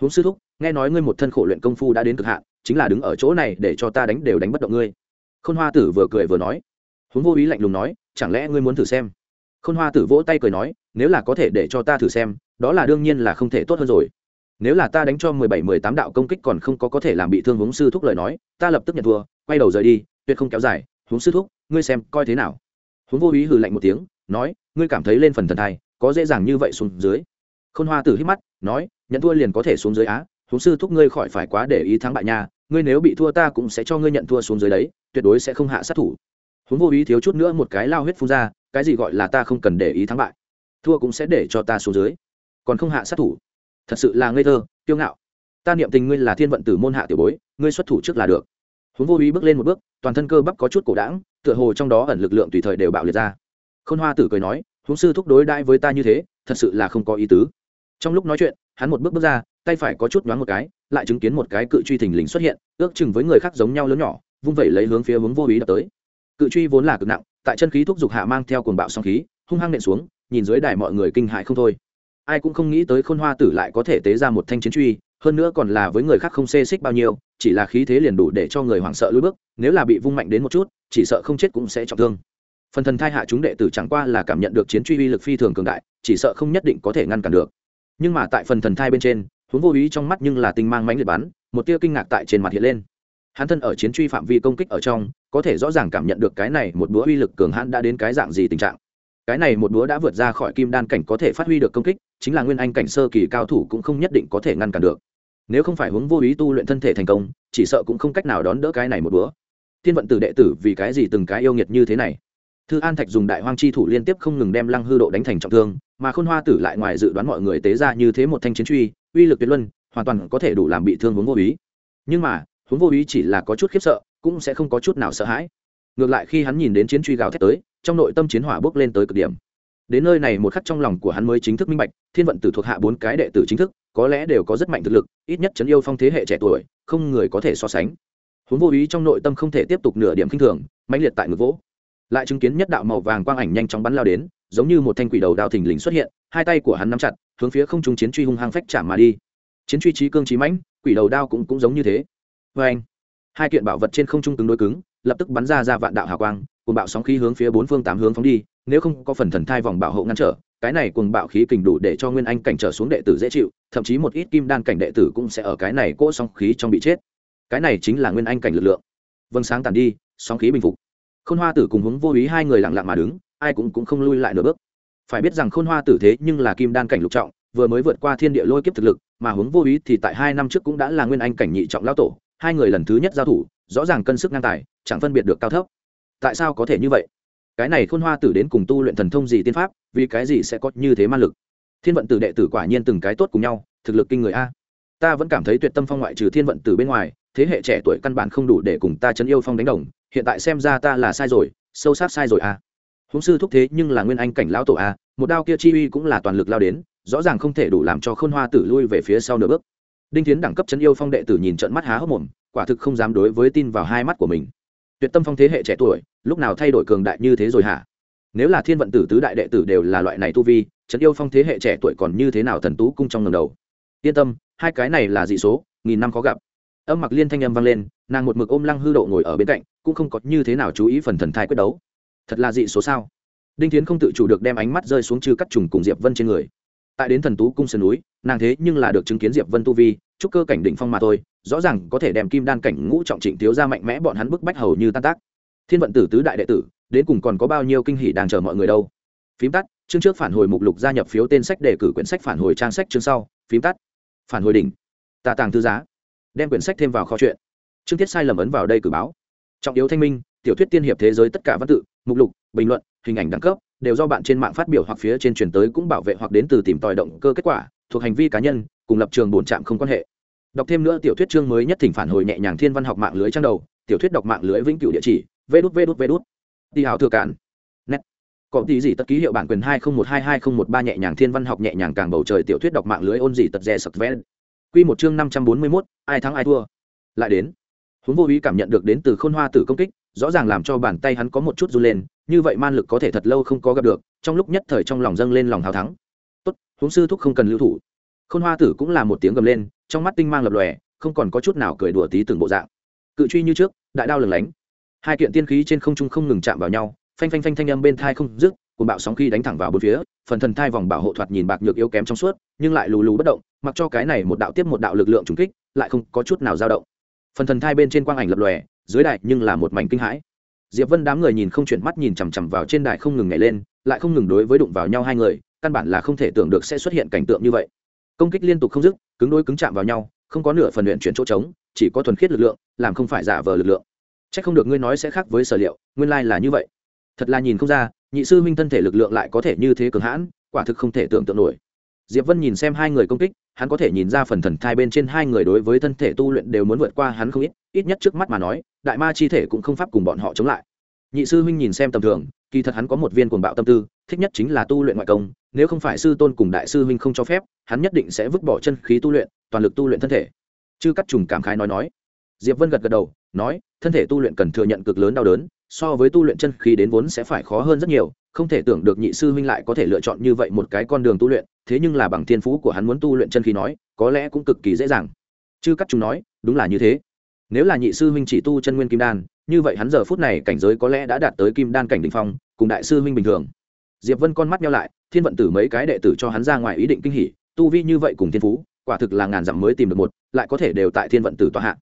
Huống sư thúc, nghe nói ngươi một thân khổ luyện công phu đã đến cực hạn, chính là đứng ở chỗ này để cho ta đánh đều đánh bất động ngươi. Khôn hoa tử vừa cười vừa nói. Huống vô ý lạnh lùng nói, chẳng lẽ ngươi muốn thử xem? Khôn hoa tử vỗ tay cười nói, nếu là có thể để cho ta thử xem, đó là đương nhiên là không thể tốt hơn rồi. Nếu là ta đánh cho mười bảy, mười tám đạo công kích còn không có có thể làm bị thương huống sư thúc lời nói, ta lập tức nhận thua, quay đầu rời đi tuyệt không kéo dài, huống sư thúc, ngươi xem, coi thế nào. Huống vô ý hừ lạnh một tiếng, nói, ngươi cảm thấy lên phần thần thai, có dễ dàng như vậy xuống dưới. Khôn hoa tử hít mắt, nói, nhận thua liền có thể xuống dưới á, huống sư thúc ngươi khỏi phải quá để ý thắng bại nha, ngươi nếu bị thua ta cũng sẽ cho ngươi nhận thua xuống dưới đấy, tuyệt đối sẽ không hạ sát thủ. Huống vô ý thiếu chút nữa một cái lao huyết phun ra, cái gì gọi là ta không cần để ý thắng bại, thua cũng sẽ để cho ta xuống dưới, còn không hạ sát thủ. Thật sự là ngây thơ, kiêu ngạo. Ta niệm tình ngươi là thiên vận tử môn hạ tiểu bối, ngươi xuất thủ trước là được huống vô ý bước lên một bước, toàn thân cơ bắp có chút cổ đảng tựa hồ trong đó ẩn lực lượng tùy thời đều bạo liệt ra. Khôn hoa tử cười nói, huống sư thúc đối đãi với ta như thế, thật sự là không có ý tứ. Trong lúc nói chuyện, hắn một bước bước ra, tay phải có chút nhoáng một cái, lại chứng kiến một cái cự truy thình lình xuất hiện, ước chừng với người khác giống nhau lớn nhỏ, vung vẩy lấy hướng phía hướng vô ý đập tới. Cự truy vốn là cực nặng, tại chân khí thúc giục hạ mang theo cuồng bạo song khí, hung hăng nện xuống, nhìn dưới đài mọi người kinh hại không thôi. Ai cũng không nghĩ tới khôn hoa tử lại có thể tế ra một thanh chiến truy hơn nữa còn là với người khác không xê xích bao nhiêu, chỉ là khí thế liền đủ để cho người hoảng sợ lùi bước, nếu là bị vung mạnh đến một chút, chỉ sợ không chết cũng sẽ trọng thương. Phần thần thai hạ chúng đệ tử chẳng qua là cảm nhận được chiến truy uy lực phi thường cường đại, chỉ sợ không nhất định có thể ngăn cản được. Nhưng mà tại phần thần thai bên trên, huống vô ý trong mắt nhưng là tinh mang mãnh liệt bắn, một tia kinh ngạc tại trên mặt hiện lên. Hắn thân ở chiến truy phạm vi công kích ở trong, có thể rõ ràng cảm nhận được cái này một búa uy lực cường hãn đã đến cái dạng gì tình trạng. Cái này một búa đã vượt ra khỏi kim đan cảnh có thể phát huy được công kích, chính là nguyên anh cảnh sơ kỳ cao thủ cũng không nhất định có thể ngăn cản được nếu không phải hướng vô ý tu luyện thân thể thành công, chỉ sợ cũng không cách nào đón đỡ cái này một bữa. thiên vận tử đệ tử vì cái gì từng cái yêu nghiệt như thế này? Thư an thạch dùng đại hoang chi thủ liên tiếp không ngừng đem lăng hư độ đánh thành trọng thương, mà khôn hoa tử lại ngoài dự đoán mọi người tế ra như thế một thanh chiến truy, uy lực tuyệt luân, hoàn toàn có thể đủ làm bị thương hướng vô ý. Nhưng mà hướng vô ý chỉ là có chút khiếp sợ, cũng sẽ không có chút nào sợ hãi. Ngược lại khi hắn nhìn đến chiến truy gào thét tới, trong nội tâm chiến hỏa bước lên tới cực điểm đến nơi này một khắc trong lòng của hắn mới chính thức minh bạch, thiên vận tử thuộc hạ bốn cái đệ tử chính thức, có lẽ đều có rất mạnh thực lực, ít nhất chấn yêu phong thế hệ trẻ tuổi, không người có thể so sánh. Huống vô ý trong nội tâm không thể tiếp tục nửa điểm kinh thường, mãnh liệt tại ngực vỗ. Lại chứng kiến nhất đạo màu vàng quang ảnh nhanh chóng bắn lao đến, giống như một thanh quỷ đầu đao thình lình xuất hiện, hai tay của hắn nắm chặt, hướng phía không trung chiến truy hung hăng phách chạm mà đi. Chiến truy trí cương trí mãnh, quỷ đầu đao cũng cũng giống như thế. Vê anh hai kiện bảo vật trên không trung cứng đối cứng, lập tức bắn ra ra vạn đạo hào quang cùng bạo sóng khí hướng phía bốn phương tám hướng phóng đi nếu không có phần thần thai vòng bảo hộ ngăn trở, cái này cùng bạo khí kình đủ để cho nguyên anh cảnh trở xuống đệ tử dễ chịu, thậm chí một ít kim đan cảnh đệ tử cũng sẽ ở cái này cỗ sóng khí trong bị chết. Cái này chính là nguyên anh cảnh lực lượng. Vâng sáng tàn đi, sóng khí bình phục. Khôn hoa tử cùng hướng vô ý hai người lặng lặng mà đứng, ai cũng cũng không lui lại nửa bước. Phải biết rằng khôn hoa tử thế nhưng là kim đan cảnh lục trọng, vừa mới vượt qua thiên địa lôi kiếp thực lực, mà hướng vô ý thì tại hai năm trước cũng đã là nguyên anh cảnh nhị trọng lao tổ, hai người lần thứ nhất giao thủ, rõ ràng cân sức ngang tài, chẳng phân biệt được cao thấp. Tại sao có thể như vậy? Cái này khôn hoa tử đến cùng tu luyện thần thông gì tiên pháp, vì cái gì sẽ có như thế ma lực? Thiên vận tử đệ tử quả nhiên từng cái tốt cùng nhau, thực lực kinh người a. Ta vẫn cảm thấy tuyệt tâm phong ngoại trừ thiên vận tử bên ngoài, thế hệ trẻ tuổi căn bản không đủ để cùng ta chấn yêu phong đánh đồng, hiện tại xem ra ta là sai rồi, sâu sắc sai rồi a. Húng sư thúc thế nhưng là nguyên anh cảnh lão tổ a, một đao kia chi uy cũng là toàn lực lao đến, rõ ràng không thể đủ làm cho khôn hoa tử lui về phía sau nửa bước. Đinh tiến đẳng cấp chấn yêu phong đệ tử nhìn trận mắt há hốc mồm, quả thực không dám đối với tin vào hai mắt của mình. Tuyệt tâm phong thế hệ trẻ tuổi lúc nào thay đổi cường đại như thế rồi hả? Nếu là thiên vận tử tứ đại đệ tử đều là loại này tu vi, trấn yêu phong thế hệ trẻ tuổi còn như thế nào thần tú cung trong ngầm đầu? Yên tâm, hai cái này là dị số, nghìn năm khó gặp. Âm mặc liên thanh âm vang lên, nàng một mực ôm lăng hư độ ngồi ở bên cạnh, cũng không có như thế nào chú ý phần thần thai quyết đấu. Thật là dị số sao? Đinh tiến không tự chủ được đem ánh mắt rơi xuống chư cắt trùng cùng diệp vân trên người. Tại đến thần tú cung sơn núi, nàng thế nhưng là được chứng kiến diệp vân tu vi, chúc cơ cảnh đỉnh phong mà thôi, rõ ràng có thể đem kim đan cảnh ngũ trọng trịnh thiếu ra mạnh mẽ bọn hắn bức bách hầu như tan tác thiên vận tử tứ đại đệ tử, đến cùng còn có bao nhiêu kinh hỉ đang chờ mọi người đâu? Phím tắt, chương trước phản hồi mục lục gia nhập phiếu tên sách đề cử quyển sách phản hồi trang sách chương sau. Phím tắt, phản hồi đỉnh. Tà tàng thư giá. Đem quyển sách thêm vào kho chuyện. Chương tiết sai lầm ấn vào đây cử báo. Trọng yếu thanh minh, tiểu thuyết tiên hiệp thế giới tất cả văn tự, mục lục, bình luận, hình ảnh đẳng cấp, đều do bạn trên mạng phát biểu hoặc phía trên truyền tới cũng bảo vệ hoặc đến từ tìm tòi động cơ kết quả, thuộc hành vi cá nhân, cùng lập trường bổn trạm không quan hệ. Đọc thêm nữa tiểu thuyết chương mới nhất thỉnh phản hồi nhẹ nhàng thiên văn học mạng lưới trang đầu, tiểu thuyết đọc mạng lưới vĩnh cửu địa chỉ vê đút vê đút vê đút. Đi hào thừa cản nét. Có tí gì tất ký hiệu bản quyền hai không một hai hai không một ba nhẹ nhàng thiên văn học nhẹ nhàng càng bầu trời tiểu thuyết đọc mạng lưới ôn gì tật rẻ sập ven quy một chương năm trăm bốn mươi 541, ai thắng ai thua. Lại đến. Huống vô ý cảm nhận được đến từ khôn hoa tử công kích rõ ràng làm cho bàn tay hắn có một chút run lên như vậy man lực có thể thật lâu không có gặp được trong lúc nhất thời trong lòng dâng lên lòng hào thắng. Tốt huống sư thúc không cần lưu thủ. Khôn hoa tử cũng là một tiếng gầm lên trong mắt tinh mang lập lòe không còn có chút nào cười đùa tí từng bộ dạng. Cự truy như trước đại đao lừng lánh hai kiện tiên khí trên không trung không ngừng chạm vào nhau, phanh phanh phanh thanh âm bên thai không dứt cùng bạo sóng khi đánh thẳng vào bốn phía, phần thần thai vòng bảo hộ thoạt nhìn bạc nhược yếu kém trong suốt, nhưng lại lù lù bất động, mặc cho cái này một đạo tiếp một đạo lực lượng trùng kích, lại không có chút nào dao động. Phần thần thai bên trên quang ảnh lập lòe, dưới đại nhưng là một mảnh kinh hãi. Diệp vân đám người nhìn không chuyển mắt nhìn chằm chằm vào trên đài không ngừng nhảy lên, lại không ngừng đối với đụng vào nhau hai người, căn bản là không thể tưởng được sẽ xuất hiện cảnh tượng như vậy. Công kích liên tục không dứt, cứng đối cứng chạm vào nhau, không có nửa phần luyện chuyển chỗ trống, chỉ có thuần khiết lực lượng, làm không phải giả vờ lực lượng c h ắ c không được ngươi nói sẽ khác với sở liệu, nguyên lai、like、là như vậy. Thật là nhìn không ra, nhị sư minh thân thể lực lượng lại có thể như thế cường hãn, quả thực không thể tưởng tượng nổi. Diệp vân nhìn xem hai người công kích, hắn có thể nhìn ra phần thần thai bên trên hai người đối với thân thể tu luyện đều muốn vượt qua hắn không ít ít nhất trước mắt mà nói, đại ma chi thể cũng không pháp cùng bọn họ chống lại. Nhị sư huynh nhìn xem tầm thường, kỳ thật hắn có một viên cuồng bạo tâm tư, thích nhất chính là tu luyện ngoại công, nếu không phải sư tôn cùng đại sư huynh không cho phép, hắn nhất định sẽ vứt bỏ chân khí tu luyện, toàn lực tu luyện thân thể. Chư cắt trùng cảm khái nói nói. Diệp vân gật gật đầu nói, thân thể tu luyện cần thừa nhận cực lớn đau đớn, so với tu luyện chân khí đến vốn sẽ phải khó hơn rất nhiều, không thể tưởng được nhị sư huynh lại có thể lựa chọn như vậy một cái con đường tu luyện, thế nhưng là bằng thiên phú của hắn muốn tu luyện chân khí nói, có lẽ cũng cực kỳ dễ dàng. Chư các chúng nói, đúng là như thế. Nếu là nhị sư huynh chỉ tu chân nguyên kim đan, như vậy hắn giờ phút này cảnh giới có lẽ đã đạt tới kim đan cảnh đ ỉ n h phong, cùng đại sư huynh bình thường. Diệp vân con mắt nhau lại, thiên vận tử mấy cái đệ tử cho hắn ra ngoài ý định kinh hỉ, tu vi như vậy cùng thiên phú, quả thực là ngàn dặm mới tìm được một, lại có thể đều tại thiên vận tử tòa hạ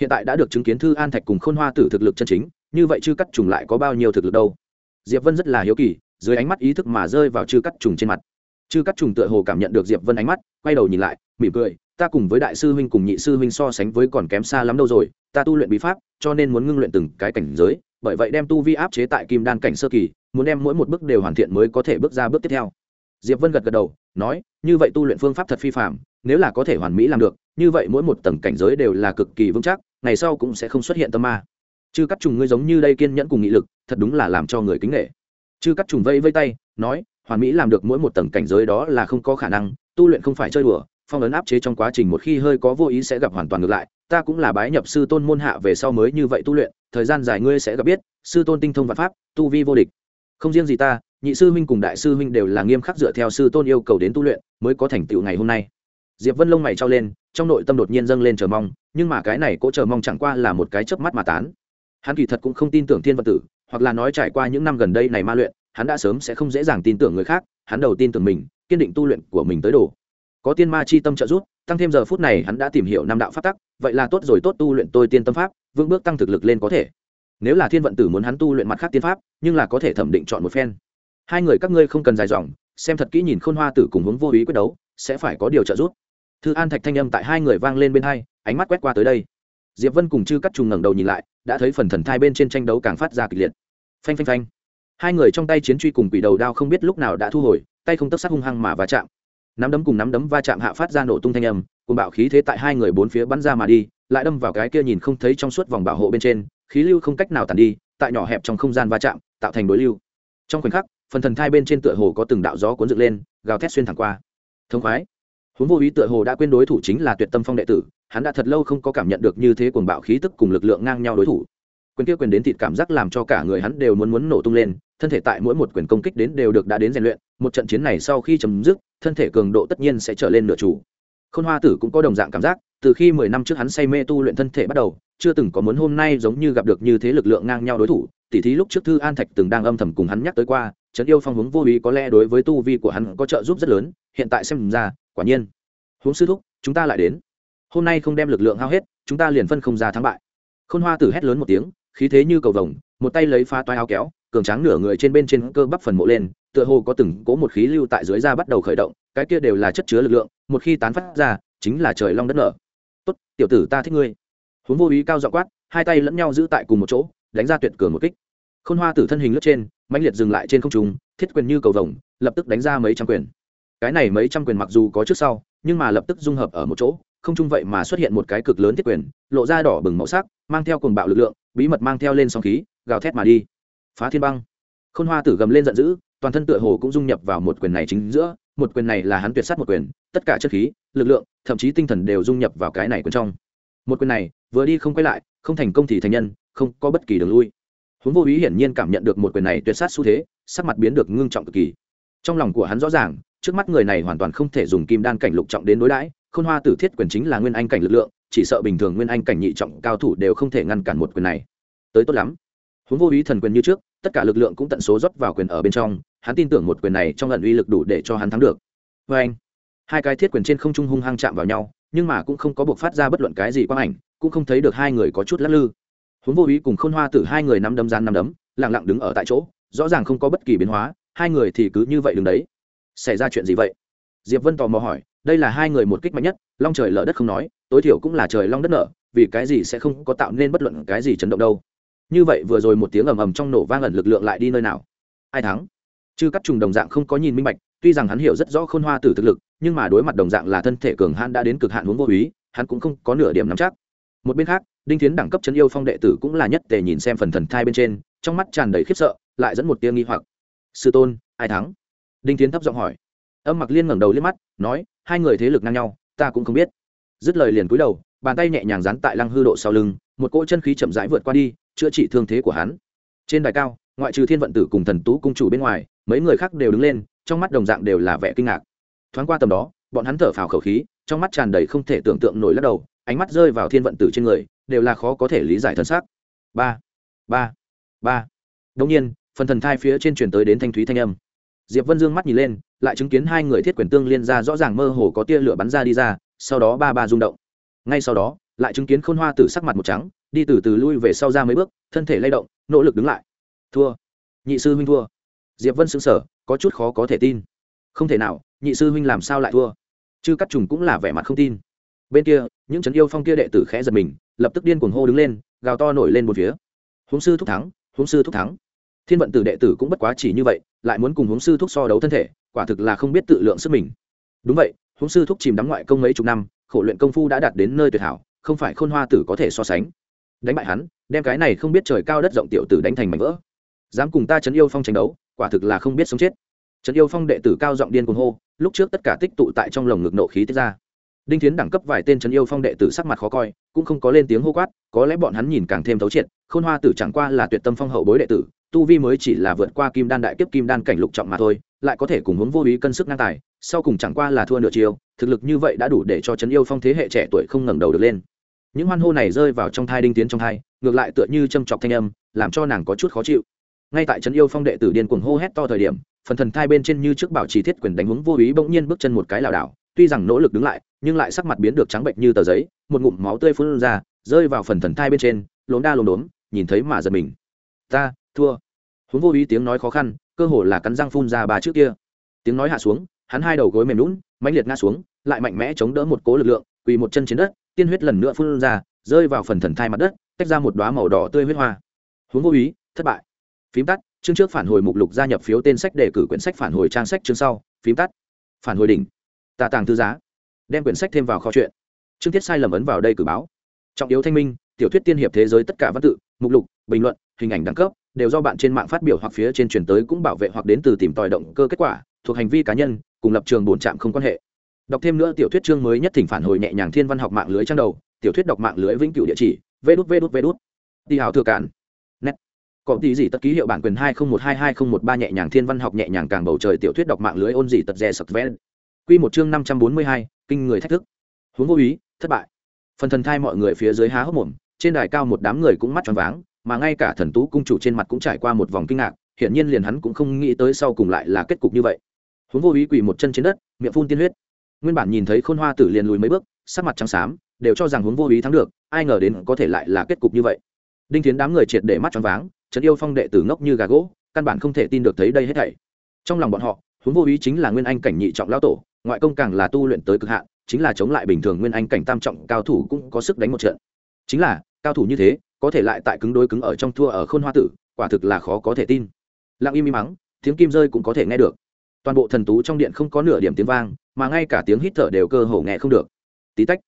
hiện tại đã được chứng kiến thư an thạch cùng khôn hoa tử thực lực chân chính, như vậy chư cắt trùng lại có bao nhiêu thực lực đâu? Diệp vân rất là hiếu kỳ, dưới ánh mắt ý thức mà rơi vào chư cắt trùng trên mặt. Chư cắt trùng tựa hồ cảm nhận được diệp vân ánh mắt, quay đầu nhìn lại, mỉm cười, ta cùng với đại sư huynh cùng nhị sư huynh so sánh với còn kém xa lắm đâu rồi, ta tu luyện bí pháp, cho nên muốn ngưng luyện từng cái cảnh giới, bởi vậy đem tu vi áp chế tại kim đan cảnh sơ kỳ, muốn đem mỗi một bước đều hoàn thiện mới có thể bước ra bước tiếp theo diệp vân gật gật đầu, nói, như vậy tu luyện phương pháp thật phi phạm nếu là có thể hoàn mỹ làm được, như vậy mỗi một tầng cảnh giới đều là cực kỳ vững chắc, ngày sau cũng sẽ không xuất hiện tâm ma. Chư cắt trùng ngươi giống như đây kiên nhẫn cùng nghị lực, thật đúng là làm cho người kính nghệ chư cắt trùng vây vây tay, nói, hoàn mỹ làm được mỗi một tầng cảnh giới đó là không có khả năng, tu luyện không phải chơi đùa, phong ấn áp chế trong quá trình một khi hơi có vô ý sẽ gặp hoàn toàn ngược lại, ta cũng là bái nhập sư tôn môn hạ về sau mới như vậy tu luyện, thời gian dài ngươi sẽ gặp biết, sư tôn tinh thông vạn pháp, tu vi vô địch. Không riêng gì ta nhị sư huynh cùng đại sư huynh đều là nghiêm khắc dựa theo sư tôn yêu cầu đến tu luyện, mới có thành tựu ngày hôm nay. Diệp vân lông mày trao lên, trong nội tâm đột nhiên dâng lên chờ mong, nhưng mà cái này cỗ chờ mong chẳng qua là một cái chớp mắt mà tán. Hắn kỳ thật cũng không tin tưởng thiên vật tử, hoặc là nói trải qua những năm gần đây này ma luyện, hắn đã sớm sẽ không dễ dàng tin tưởng người khác, hắn đầu tin tưởng mình, kiên định tu luyện của mình tới đủ có tiên ma chi tâm trợ giúp, tăng thêm giờ phút này hắn đã tìm hiểu năm đạo pháp tắc, vậy là tốt rồi, tốt tu luyện tôi tiên tâm pháp, vững bước tăng thực lực lên có thể. Nếu là thiên vận tử muốn hắn tu luyện mặt khác tiên pháp, nhưng là có thể thẩm định chọn một phen hai người các ngươi không cần dài dòng, xem thật kỹ nhìn khôn hoa tử cùng hướng vô ý quyết đấu, sẽ phải có điều trợ giúp. Thư an thạch thanh âm tại hai người vang lên bên hai, ánh mắt quét qua tới đây. Diệp vân cùng chư cắt trùng ngẩng đầu nhìn lại, đã thấy phần thần thai bên trên tranh đấu càng phát ra kịch liệt. Phanh phanh phanh. Hai người trong tay chiến truy cùng quỷ đầu đao không biết lúc nào đã thu hồi, tay không tấp sắc hung hăng mà va chạm. Nắm đấm cùng nắm đấm va chạm hạ phát ra nổ tung thanh âm, cùng bạo khí thế tại hai người bốn phía bắn ra mà đi, lại đâm vào cái kia nhìn không thấy trong suốt vòng bảo hộ bên trên, khí lưu không cách nào tàn đi, tại nhỏ hẹp trong không gian va chạm, tạo thành đối lưu. Trong khoảnh khắc phần thần thai bên trên tựa hồ có từng đạo gió cuốn dựng lên, gào thét xuyên thẳng qua. Thông khoái. Huống vô ý tựa hồ đã quên đối thủ chính là tuyệt tâm phong đệ tử, hắn đã thật lâu không có cảm nhận được như thế cuồng bạo khí tức cùng lực lượng ngang nhau đối thủ. Quyền kia quyền đến thịt cảm giác làm cho cả người hắn đều muốn muốn nổ tung lên, thân thể tại mỗi một quyền công kích đến đều được đã đến rèn luyện, một trận chiến này sau khi chấm dứt, thân thể cường độ tất nhiên sẽ trở lên nửa chủ. Khôn hoa tử cũng có đồng dạng cảm giác, từ khi mười năm trước hắn say mê tu luyện thân thể bắt đầu, chưa từng có muốn hôm nay giống như gặp được như thế lực lượng ngang nhau đối thủ, tỉ thí lúc trước thư an thạch từng đang âm thầm cùng hắn nhắc tới qua trấn yêu phong hướng vô ý có lẽ đối với tu vi của hắn có trợ giúp rất lớn, hiện tại xem ra, quả nhiên. Huống sư thúc, chúng ta lại đến. Hôm nay không đem lực lượng hao hết, chúng ta liền phân không ra thắng bại. Khôn hoa tử hét lớn một tiếng, khí thế như cầu vồng, một tay lấy pha toai áo kéo, cường tráng nửa người trên bên trên cơ bắp phần mộ lên, tựa hồ có từng cố một khí lưu tại dưới da bắt đầu khởi động, cái kia đều là chất chứa lực lượng, một khi tán phát ra, chính là trời long đất nở. Tốt, tiểu tử ta thích ngươi. Huống vô ý cao dọ quát, hai tay lẫn nhau giữ tại cùng một chỗ, đánh ra tuyệt cường một kích khôn hoa tử thân hình lướt trên, mãnh liệt dừng lại trên không trung, thiết quyền như cầu vồng, lập tức đánh ra mấy trăm quyền. Cái này mấy trăm quyền mặc dù có trước sau, nhưng mà lập tức dung hợp ở một chỗ, không chung vậy mà xuất hiện một cái cực lớn thiết quyền, lộ ra đỏ bừng màu sắc, mang theo cuồng bạo lực lượng, bí mật mang theo lên sóng khí, gào thét mà đi. Phá thiên băng. Khôn hoa tử gầm lên giận dữ, toàn thân tựa hồ cũng dung nhập vào một quyền này chính giữa, một quyền này là hắn tuyệt sát một quyền, tất cả chất khí, lực lượng, thậm chí tinh thần đều dung nhập vào cái này quyền trong. Một quyền này, vừa đi không quay lại, không thành công thì thành nhân, không có bất kỳ đường lui huống vô ý hiển nhiên cảm nhận được một quyền này tuyệt sát xu thế, sắc mặt biến được ngưng trọng cực kỳ. Trong lòng của hắn rõ ràng, trước mắt người này hoàn toàn không thể dùng kim đan cảnh lục trọng đến đối đãi, khôn hoa tử thiết quyền chính là nguyên anh cảnh lực lượng, chỉ sợ bình thường nguyên anh cảnh nhị trọng cao thủ đều không thể ngăn cản một quyền này. Tới tốt lắm. Huống vô ý thần quyền như trước, tất cả lực lượng cũng tận số rót vào quyền ở bên trong, hắn tin tưởng một quyền này trong lần uy lực đủ để cho hắn thắng được. Vê anh, hai cái thiết quyền trên không trung hung hăng chạm vào nhau, nhưng mà cũng không có buộc phát ra bất luận cái gì quang ảnh, cũng không thấy được hai người có chút lắc lư huống vô ý cùng khôn hoa tử hai người nắm đấm gian nắm đấm lẳng lặng đứng ở tại chỗ, rõ ràng không có bất kỳ biến hóa, hai người thì cứ như vậy đứng đấy. Xảy ra chuyện gì vậy? Diệp vân tò mò hỏi, đây là hai người một kích mạnh nhất, long trời lở đất không nói, tối thiểu cũng là trời long đất nở, vì cái gì sẽ không có tạo nên bất luận cái gì chấn động đâu? Như vậy vừa rồi một tiếng ầm ầm trong nổ vang ẩn lực lượng lại đi nơi nào? Ai thắng? Chư các trùng đồng dạng không có nhìn minh bạch, tuy rằng hắn hiểu rất rõ khôn hoa tử thực lực, nhưng mà đối mặt đồng dạng là thân thể cường hãn đã đến cực hạn huống vô úy hắn cũng không có nửa điểm nắm chắc một bên khác, đinh tiến đẳng cấp chân yêu phong đệ tử cũng là nhất tề nhìn xem phần thần thai bên trên, trong mắt tràn đầy khiếp sợ, lại dẫn một tia nghi hoặc. Sư tôn, ai thắng? Đinh tiến thấp giọng hỏi. Âm mặc liên ngẩng đầu liếc mắt, nói, hai người thế lực ngang nhau, ta cũng không biết. Dứt lời liền cúi đầu, bàn tay nhẹ nhàng dán tại lăng hư độ sau lưng, một cỗ chân khí chậm rãi vượt qua đi, chữa trị thương thế của hắn. Trên đài cao, ngoại trừ thiên vận tử cùng thần tú cung chủ bên ngoài, mấy người khác đều đứng lên, trong mắt đồng dạng đều là vẻ kinh ngạc. Thoáng qua tầm đó, bọn hắn thở phào khẩu khí, trong mắt tràn đầy không thể tưởng tượng nổi lắc đầu ánh mắt rơi vào thiên vận tử trên người, đều là khó có thể lý giải thân xác. Ba ba ba. Đông nhiên, phần thần thai phía trên truyền tới đến thanh thúy thanh âm. Diệp vân dương mắt nhìn lên, lại chứng kiến hai người thiết quyền tương liên ra rõ ràng mơ hồ có tia lửa bắn ra đi ra, sau đó ba ba rung động. Ngay sau đó, lại chứng kiến khôn hoa tử sắc mặt một trắng, đi từ từ lui về sau ra mấy bước, thân thể lay động, nỗ lực đứng lại. Thua. Nhị sư huynh thua. Diệp vân xứng sở có chút khó có thể tin. Không thể nào, nhị sư huynh làm sao lại thua? Chư cắt trùng cũng là vẻ mặt không tin. Bên kia những trấn yêu phong kia đệ tử khẽ giật mình, lập tức điên cuồng hô đứng lên, gào to nổi lên một phía. Huống sư thúc thắng, huống sư thúc thắng. Thiên vận tử đệ tử cũng bất quá chỉ như vậy, lại muốn cùng huống sư thúc so đấu thân thể, quả thực là không biết tự lượng sức mình. Đúng vậy, huống sư thúc chìm đắm ngoại công mấy chục năm, khổ luyện công phu đã đạt đến nơi tuyệt hảo, không phải khôn hoa tử có thể so sánh. Đánh bại hắn, đem cái này không biết trời cao đất rộng tiểu tử đánh thành mảnh vỡ. Dám cùng ta chấn yêu phong tranh đấu, quả thực là không biết sống chết. Trấn yêu phong đệ tử cao giọng điên cuồng hô, lúc trước tất cả tích tụ tại trong lồng ngực nộ khí tiết ra đinh tiến đẳng cấp vài tên trấn yêu phong đệ tử sắc mặt khó coi, cũng không có lên tiếng hô quát, có lẽ bọn hắn nhìn càng thêm thấu triệt, khôn hoa tử chẳng qua là tuyệt tâm phong hậu bối đệ tử, tu vi mới chỉ là vượt qua kim đan đại kiếp kim đan cảnh lục trọng mà thôi, lại có thể cùng hướng vô ý cân sức ngang tài, sau cùng chẳng qua là thua nửa chiều, thực lực như vậy đã đủ để cho trấn yêu phong thế hệ trẻ tuổi không ngẩng đầu được lên. Những hoan hô này rơi vào trong thai đinh tiến trong thai, ngược lại tựa như châm chọc thanh âm, làm cho nàng có chút khó chịu. Ngay tại trấn yêu phong đệ tử điên cuồng hô hét to thời điểm, phần thần thai bên trên như trước bảo trì thiết quyền đánh hướng vô ý bỗng nhiên bước chân một cái lảo đảo, tuy rằng nỗ lực đứng lại nhưng lại sắc mặt biến được trắng bệnh như tờ giấy, một ngụm máu tươi phun ra, rơi vào phần thần thai bên trên, lốm đa lốm đốm, nhìn thấy mà giật mình. Ta, thua. Huống vô ý tiếng nói khó khăn, cơ hồ là cắn răng phun ra bà trước kia. Tiếng nói hạ xuống, hắn hai đầu gối mềm lún mãnh liệt ngã xuống, lại mạnh mẽ chống đỡ một cố lực lượng, quỳ một chân trên đất, tiên huyết lần nữa phun ra, rơi vào phần thần thai mặt đất, tách ra một đoá màu đỏ tươi huyết hoa. Huống vô ý, thất bại. Phím tắt, chương trước phản hồi mục lục gia nhập phiếu tên sách đề cử quyển sách phản hồi trang sách chương sau. Phím tắt, phản hồi đỉnh. Tà tàng thư giá đem quyển sách thêm vào kho chuyện. Chương tiết sai lầm ấn vào đây cử báo. Trọng yếu thanh minh, tiểu thuyết tiên hiệp thế giới tất cả văn tự, mục lục, bình luận, hình ảnh đẳng cấp, đều do bạn trên mạng phát biểu hoặc phía trên truyền tới cũng bảo vệ hoặc đến từ tìm tòi động cơ kết quả, thuộc hành vi cá nhân, cùng lập trường bổn trạm không quan hệ. Đọc thêm nữa tiểu thuyết chương mới nhất thỉnh phản hồi nhẹ nhàng thiên văn học mạng lưới trang đầu, tiểu thuyết đọc mạng lưới vĩnh cửu địa chỉ vê đút vê đút vê đút đi hào thừa cản net. Có tí gì tất ký hiệu bản quyền hai không một hai hai không một ba nhẹ nhàng thiên văn học nhẹ nhàng càng bầu trời tiểu thuyết đọc mạng lưới ôn gì tật rè sập vẽ. Quy một chương năm trăm bốn mươi hai kinh người thách thức. Huống vô ý, thất bại. Phần thần thai mọi người phía dưới há hốc mồm, trên đài cao một đám người cũng mắt tròn váng, mà ngay cả thần tú cung chủ trên mặt cũng trải qua một vòng kinh ngạc, hiển nhiên liền hắn cũng không nghĩ tới sau cùng lại là kết cục như vậy. Huống vô ý quỳ một chân trên đất, miệng phun tiên huyết. Nguyên bản nhìn thấy khôn hoa tử liền lùi mấy bước, sắc mặt trắng xám, đều cho rằng huống vô ý thắng được, ai ngờ đến có thể lại là kết cục như vậy. Đinh tiến đám người triệt để mắt tròn váng, trấn yêu phong đệ tử ngốc như gà gỗ, căn bản không thể tin được thấy đây hết thảy. Trong lòng bọn họ, huống vô ý chính là nguyên anh cảnh nhị trọng lão tổ ngoại công càng là tu luyện tới cực hạn, chính là chống lại bình thường nguyên anh cảnh tam trọng cao thủ cũng có sức đánh một trận. Chính là, cao thủ như thế, có thể lại tại cứng đối cứng ở trong thua ở khôn hoa tử, quả thực là khó có thể tin. Lặng im im mắng, tiếng kim rơi cũng có thể nghe được. Toàn bộ thần tú trong điện không có nửa điểm tiếng vang, mà ngay cả tiếng hít thở đều cơ hồ nghe không được. Tí tách,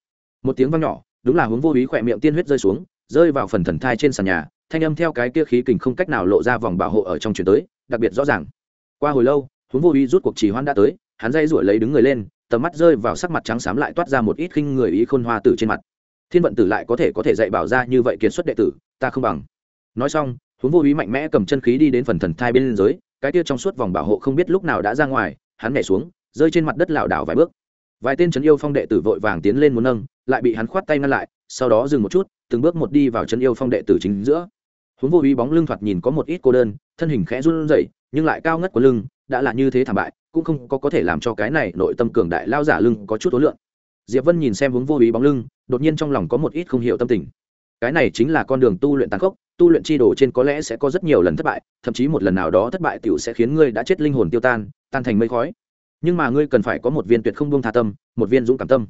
một tiếng vang nhỏ, đúng là hướng vô ý khỏe miệng tiên huyết rơi xuống, rơi vào phần thần thai trên sàn nhà, thanh âm theo cái kia khí kình không cách nào lộ ra vòng bảo hộ ở trong chuyển tới, đặc biệt rõ ràng. Qua hồi lâu, hướng vô ý rút cuộc trì hoãn đã tới hắn dây rủi lấy đứng người lên, tầm mắt rơi vào sắc mặt trắng xám lại toát ra một ít khinh người ý khôn hoa tử trên mặt. Thiên vận tử lại có thể có thể dạy bảo ra như vậy kiệt xuất đệ tử, ta không bằng. Nói xong, huống vô ý mạnh mẽ cầm chân khí đi đến phần thần thai bên dưới, cái kia trong suốt vòng bảo hộ không biết lúc nào đã ra ngoài, hắn nhảy xuống, rơi trên mặt đất lảo đảo vài bước. Vài tên trấn yêu phong đệ tử vội vàng tiến lên muốn nâng, lại bị hắn khoát tay ngăn lại, sau đó dừng một chút, từng bước một đi vào trấn yêu phong đệ tử chính giữa. Huống vô ý bóng lưng thoạt nhìn có một ít cô đơn, thân hình khẽ run rẩy, nhưng lại cao ngất của lưng, đã là như thế thảm bại cũng không có có thể làm cho cái này nội tâm cường đại lao giả lưng có chút tối lượng diệp vân nhìn xem hướng vô ý bóng lưng, đột nhiên trong lòng có một ít không hiểu tâm tình. Cái này chính là con đường tu luyện tàn khốc, tu luyện chi đồ trên có lẽ sẽ có rất nhiều lần thất bại, thậm chí một lần nào đó thất bại tiểu sẽ khiến ngươi đã chết linh hồn tiêu tan tan thành mây khói. Nhưng mà ngươi cần phải có một viên tuyệt không buông tha tâm, một viên dũng cảm tâm.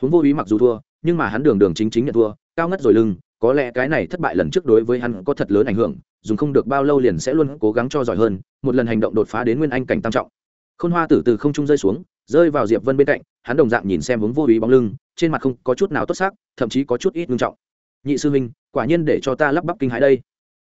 Huống vô ý mặc dù thua, nhưng mà hắn đường đường chính chính nhận thua, cao ngất rồi lưng, có lẽ cái này thất bại lần trước đối với hắn có thật lớn ảnh hưởng, dùng không được bao lâu liền sẽ luôn cố gắng cho giỏi hơn, một lần hành động đột phá đến nguyên anh cảnh tam trọng khôn hoa tử từ không trung rơi xuống, rơi vào diệp vân bên cạnh, hắn đồng dạng nhìn xem hướng vô ý bóng lưng, trên mặt không có chút nào tốt sắc, thậm chí có chút ít nghiêm trọng. Nhị sư huynh, quả nhiên để cho ta lắp bắp kinh hãi đây.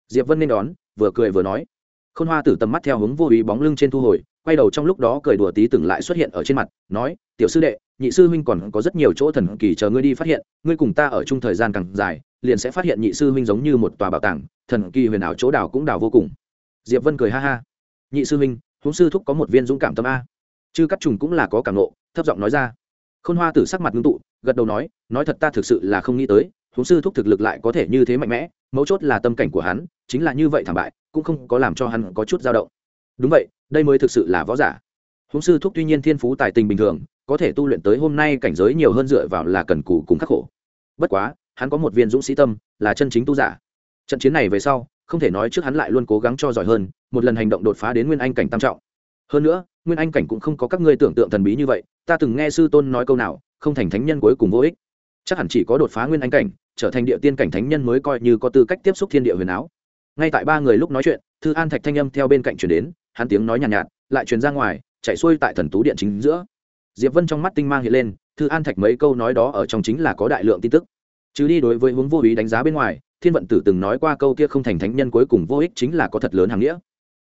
Diệp vân nên đón, vừa cười vừa nói. Khôn hoa tử tầm mắt theo hướng vô ý bóng lưng trên thu hồi, quay đầu trong lúc đó cười đùa tí từng lại xuất hiện ở trên mặt, nói, tiểu sư đệ, nhị sư huynh còn có rất nhiều chỗ thần kỳ chờ ngươi đi phát hiện, ngươi cùng ta ở chung thời gian càng dài, liền sẽ phát hiện nhị sư huynh giống như một tòa bảo tàng, thần kỳ huyền ảo chỗ đào cũng đào vô cùng. Diệp vân cười ha ha. Nhị sư huynh huống sư thúc có một viên dũng cảm tâm a. Chư cắt trùng cũng là có cảm nộ thấp giọng nói ra. Khôn hoa tử sắc mặt ngưng tụ, gật đầu nói nói thật ta thực sự là không nghĩ tới, huống sư thúc thực lực lại có thể như thế mạnh mẽ, mấu chốt là tâm cảnh của hắn, chính là như vậy thảm bại, cũng không có làm cho hắn có chút dao động. Đúng vậy, đây mới thực sự là võ giả. Huống sư thúc tuy nhiên thiên phú tài tình bình thường, có thể tu luyện tới hôm nay cảnh giới nhiều hơn dựa vào là cần cù cùng khắc khổ. Bất quá, hắn có một viên dũng sĩ tâm, là chân chính tu giả. Trận chiến này về sau không thể nói trước hắn lại luôn cố gắng cho giỏi hơn một lần hành động đột phá đến nguyên anh cảnh tam trọng. Hơn nữa nguyên anh cảnh cũng không có các ngươi tưởng tượng thần bí như vậy ta từng nghe sư tôn nói câu nào không thành thánh nhân cuối cùng vô ích. Chắc hẳn chỉ có đột phá nguyên anh cảnh trở thành địa tiên cảnh thánh nhân mới coi như có tư cách tiếp xúc thiên địa huyền áo. Ngay tại ba người lúc nói chuyện thư an thạch thanh âm theo bên cạnh chuyển đến hắn tiếng nói nhàn nhạt, nhạt lại truyền ra ngoài chạy xuôi tại thần tú điện chính giữa. Diệp vân trong mắt tinh mang hiện lên thư an thạch mấy câu nói đó ở trong chính là có đại lượng tin tức. Chứ đi đối với hướng vô ý đánh giá bên ngoài thiên vận tử từng nói qua câu kia không thành thánh nhân cuối cùng vô ích chính là có thật lớn hàng nghĩa.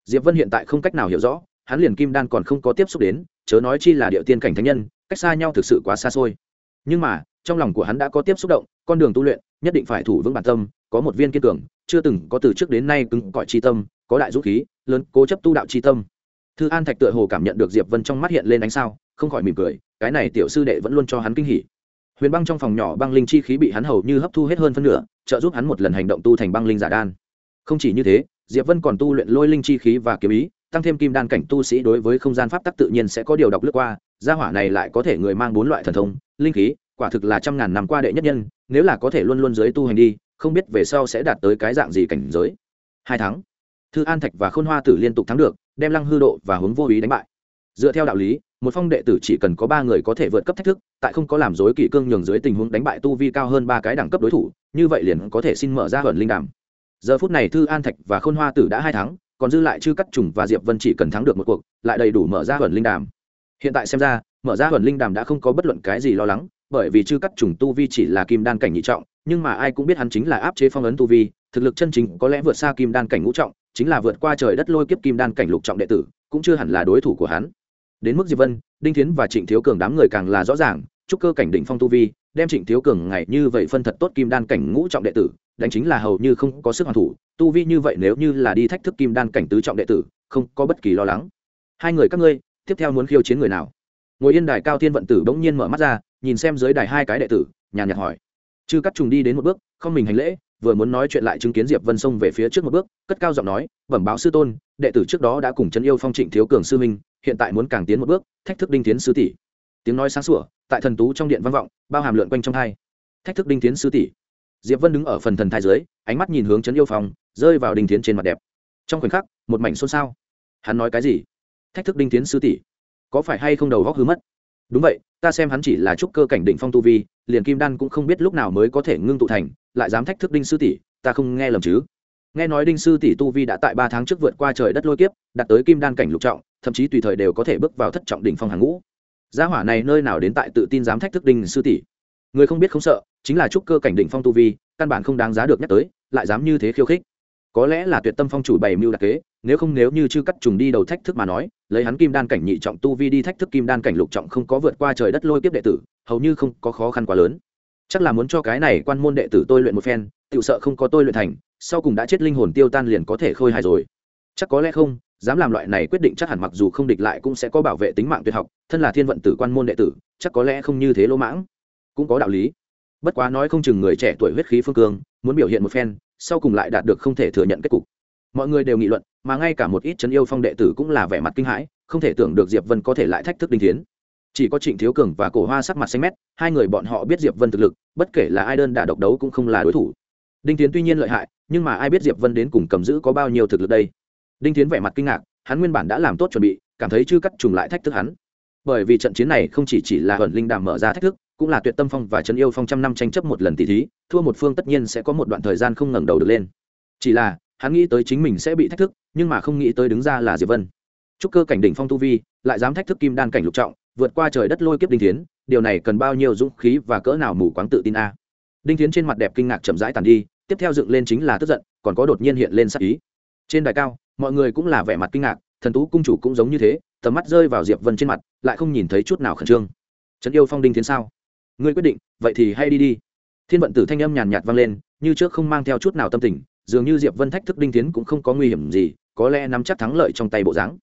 Diệp vân hiện tại không cách nào hiểu rõ, hắn liền kim đan còn không có tiếp xúc đến, chớ nói chi là địa tiên cảnh thánh nhân, cách xa nhau thực sự quá xa xôi. Nhưng mà, trong lòng của hắn đã có tiếp xúc động, con đường tu luyện, nhất định phải thủ vững bản tâm, có một viên kiên cường, chưa từng có từ trước đến nay cứng cỏi chi tâm, có đại dũng khí, lớn, cố chấp tu đạo chi tâm. Thư an thạch tựa hồ cảm nhận được diệp vân trong mắt hiện lên ánh sao, không khỏi mỉm cười, cái này tiểu sư đệ vẫn luôn cho hắn kinh hỉ huyền băng trong phòng nhỏ băng linh chi khí bị hắn hầu như hấp thu hết hơn phân nửa, trợ giúp hắn một lần hành động tu thành băng linh giả đan. Không chỉ như thế, diệp vân còn tu luyện lôi linh chi khí và kiếm ý, tăng thêm kim đan cảnh tu sĩ đối với không gian pháp tắc tự nhiên sẽ có điều đọc lướt qua, gia hỏa này lại có thể người mang bốn loại thần thông, linh khí, quả thực là trăm ngàn năm qua đệ nhất nhân, nếu là có thể luôn luôn dưới tu hành đi, không biết về sau sẽ đạt tới cái dạng gì cảnh giới. Hai tháng, thư an thạch và khôn hoa tử liên tục thắng được, đem lăng hư độ và hướng vô ý đánh bại. Dựa theo đạo lý một phong đệ tử chỉ cần có ba người có thể vượt cấp thách thức, tại không có làm dối kỷ cương nhường dưới tình huống đánh bại tu vi cao hơn ba cái đẳng cấp đối thủ, như vậy liền có thể xin mở ra hẩn linh đàm. Giờ phút này thư an thạch và khôn hoa tử đã hai tháng còn dư lại chư cắt trùng và diệp vân chỉ cần thắng được một cuộc, lại đầy đủ mở ra hẩn linh đàm. Hiện tại xem ra, mở ra hẩn linh đàm đã không có bất luận cái gì lo lắng, bởi vì chư cắt trùng tu vi chỉ là kim đan cảnh nhị trọng, nhưng mà ai cũng biết hắn chính là áp chế phong ấn tu vi, thực lực chân chính có lẽ vượt xa kim đan cảnh ngũ trọng, chính là vượt qua trời đất lôi kiếp kim đan cảnh lục trọng đệ tử, cũng chưa hẳn là đối thủ của hắn đến mức diệp vân, đinh thiến và trịnh thiếu cường đám người càng là rõ ràng chúc cơ cảnh đỉnh phong tu vi, đem trịnh thiếu cường ngày như vậy phân thật tốt kim đan cảnh ngũ trọng đệ tử, đánh chính là hầu như không có sức hoàn thủ, tu vi như vậy nếu như là đi thách thức kim đan cảnh tứ trọng đệ tử, không có bất kỳ lo lắng. Hai người các ngươi, tiếp theo muốn khiêu chiến người nào? Ngồi yên đài cao thiên vận tử bỗng nhiên mở mắt ra, nhìn xem dưới đài hai cái đệ tử, nhàn nhạt hỏi. Chư cắt trùng đi đến một bước, không mình hành lễ vừa muốn nói chuyện lại chứng kiến diệp vân xông về phía trước một bước, cất cao giọng nói, bẩm báo sư tôn, đệ tử trước đó đã cùng chân yêu phong trịnh thiếu cường sư minh hiện tại muốn càng tiến một bước, thách thức đinh tiến sư tỷ. Tiếng nói sáng sủa, tại thần tú trong điện văn vọng, bao hàm lượn quanh trong thai thách thức đinh tiến sư tỷ. Diệp vân đứng ở phần thần thai dưới, ánh mắt nhìn hướng trấn yêu phong, rơi vào đinh tiến trên mặt đẹp. Trong khoảnh khắc, một mảnh xôn xao. Hắn nói cái gì? Thách thức đinh tiến sư tỷ, có phải hay không đầu góc hứa mất? Đúng vậy, ta xem hắn chỉ là trúc cơ cảnh định phong tu vi liền kim đan cũng không biết lúc nào mới có thể ngưng tụ thành, lại dám thách thức đinh sư tỷ, ta không nghe lầm chứ? Nghe nói đinh sư tỷ tu vi đã tại ba tháng trước vượt qua trời đất lôi kiếp, đạt tới kim đan cảnh lục trọng, thậm chí tùy thời đều có thể bước vào thất trọng đỉnh phong hàng ngũ. Gia hỏa này nơi nào đến tại tự tin dám thách thức đinh sư tỷ? Người không biết không sợ, chính là trúc cơ cảnh đỉnh phong tu vi, căn bản không đáng giá được nhắc tới, lại dám như thế khiêu khích có lẽ là tuyệt tâm phong chủ bày mưu đặc kế, nếu không nếu như chư cắt trùng đi đầu thách thức mà nói, lấy hắn kim đan cảnh nhị trọng tu vi đi thách thức kim đan cảnh lục trọng không có vượt qua trời đất lôi kiếp đệ tử, hầu như không có khó khăn quá lớn. Chắc là muốn cho cái này quan môn đệ tử tôi luyện một phen tự sợ không có tôi luyện thành, sau cùng đã chết linh hồn tiêu tan liền có thể khôi hài rồi. Chắc có lẽ không, dám làm loại này quyết định chắc hẳn mặc dù không địch lại cũng sẽ có bảo vệ tính mạng tuyệt học, thân là thiên vận tử quan môn đệ tử, chắc có lẽ không như thế lỗ mãng. Cũng có đạo lý. Bất quá nói không chừng người trẻ tuổi huyết khí phương cương, muốn biểu hiện một phen sau cùng lại đạt được không thể thừa nhận kết cục. Mọi người đều nghị luận, mà ngay cả một ít chấn yêu phong đệ tử cũng là vẻ mặt kinh hãi, không thể tưởng được diệp vân có thể lại thách thức đinh thiến. Chỉ có trịnh thiếu cường và cổ hoa sắc mặt xanh mét, hai người bọn họ biết diệp vân thực lực, bất kể là ai đơn đả độc đấu cũng không là đối thủ. Đinh tiến tuy nhiên lợi hại, nhưng mà ai biết diệp vân đến cùng cầm giữ có bao nhiêu thực lực đây? Đinh tiến vẻ mặt kinh ngạc, hắn nguyên bản đã làm tốt chuẩn bị, cảm thấy chưa cắt trùng lại thách thức hắn. Bởi vì trận chiến này không chỉ chỉ là ẩn linh đàm mở ra thách thức cũng là tuyệt tâm phong và trấn yêu phong trăm năm tranh chấp một lần tỷ thí, thua một phương tất nhiên sẽ có một đoạn thời gian không ngẩng đầu được lên. Chỉ là, hắn nghĩ tới chính mình sẽ bị thách thức, nhưng mà không nghĩ tới đứng ra là diệp vân. Trúc cơ cảnh đỉnh phong tu vi, lại dám thách thức kim đan cảnh lục trọng, vượt qua trời đất lôi kiếp đinh thiến, điều này cần bao nhiêu dũng khí và cỡ nào mù quáng tự tin a? Đinh thiến trên mặt đẹp kinh ngạc chậm rãi tàn đi, tiếp theo dựng lên chính là tức giận, còn có đột nhiên hiện lên sắc ý. Trên đài cao, mọi người cũng là vẻ mặt kinh ngạc, thần tú cung chủ cũng giống như thế, tầm mắt rơi vào diệp vân trên mặt, lại không nhìn thấy chút nào khẩn trương. Trấn yêu phong đinh thiến sao? Ngươi quyết định, vậy thì hay đi đi. Thiên vận tử thanh âm nhàn nhạt vang lên, như trước không mang theo chút nào tâm tình, dường như diệp vân thách thức đinh tiến cũng không có nguy hiểm gì, có lẽ nắm chắc thắng lợi trong tay bộ dáng.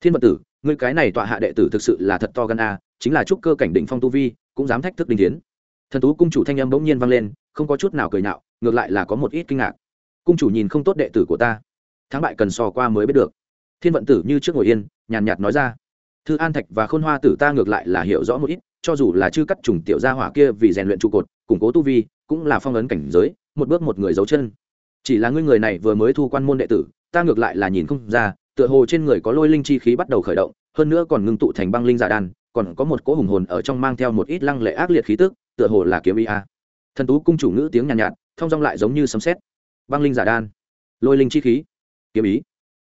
Thiên vận tử, ngươi cái này tọa hạ đệ tử thực sự là thật to gan a, chính là trúc cơ cảnh định phong tu vi, cũng dám thách thức đinh tiến. Thần tú cung chủ thanh âm bỗng nhiên vang lên, không có chút nào cười nhạo, ngược lại là có một ít kinh ngạc. Cung chủ nhìn không tốt đệ tử của ta. Thắng bại cần so qua mới biết được. Thiên vận tử như trước ngồi yên, nhàn nhạt nói ra. Thư an thạch và khôn hoa tử ta ngược lại là hiểu rõ một ít cho dù là chư cắt trùng tiểu gia hỏa kia vì rèn luyện trụ cột củng cố tu vi cũng là phong ấn cảnh giới một bước một người giấu chân. Chỉ là ngươi người này vừa mới thu quan môn đệ tử ta ngược lại là nhìn không ra tựa hồ trên người có lôi linh chi khí bắt đầu khởi động hơn nữa còn ngưng tụ thành băng linh giả đan còn có một cỗ hùng hồn ở trong mang theo một ít lăng lệ ác liệt khí tức tựa hồ là kiếm ý a. Thần tú cung chủ ngữ tiếng nhàn nhạt, nhạt thông dong lại giống như sấm sét. Băng linh giả đan lôi linh chi khí kiếm ý.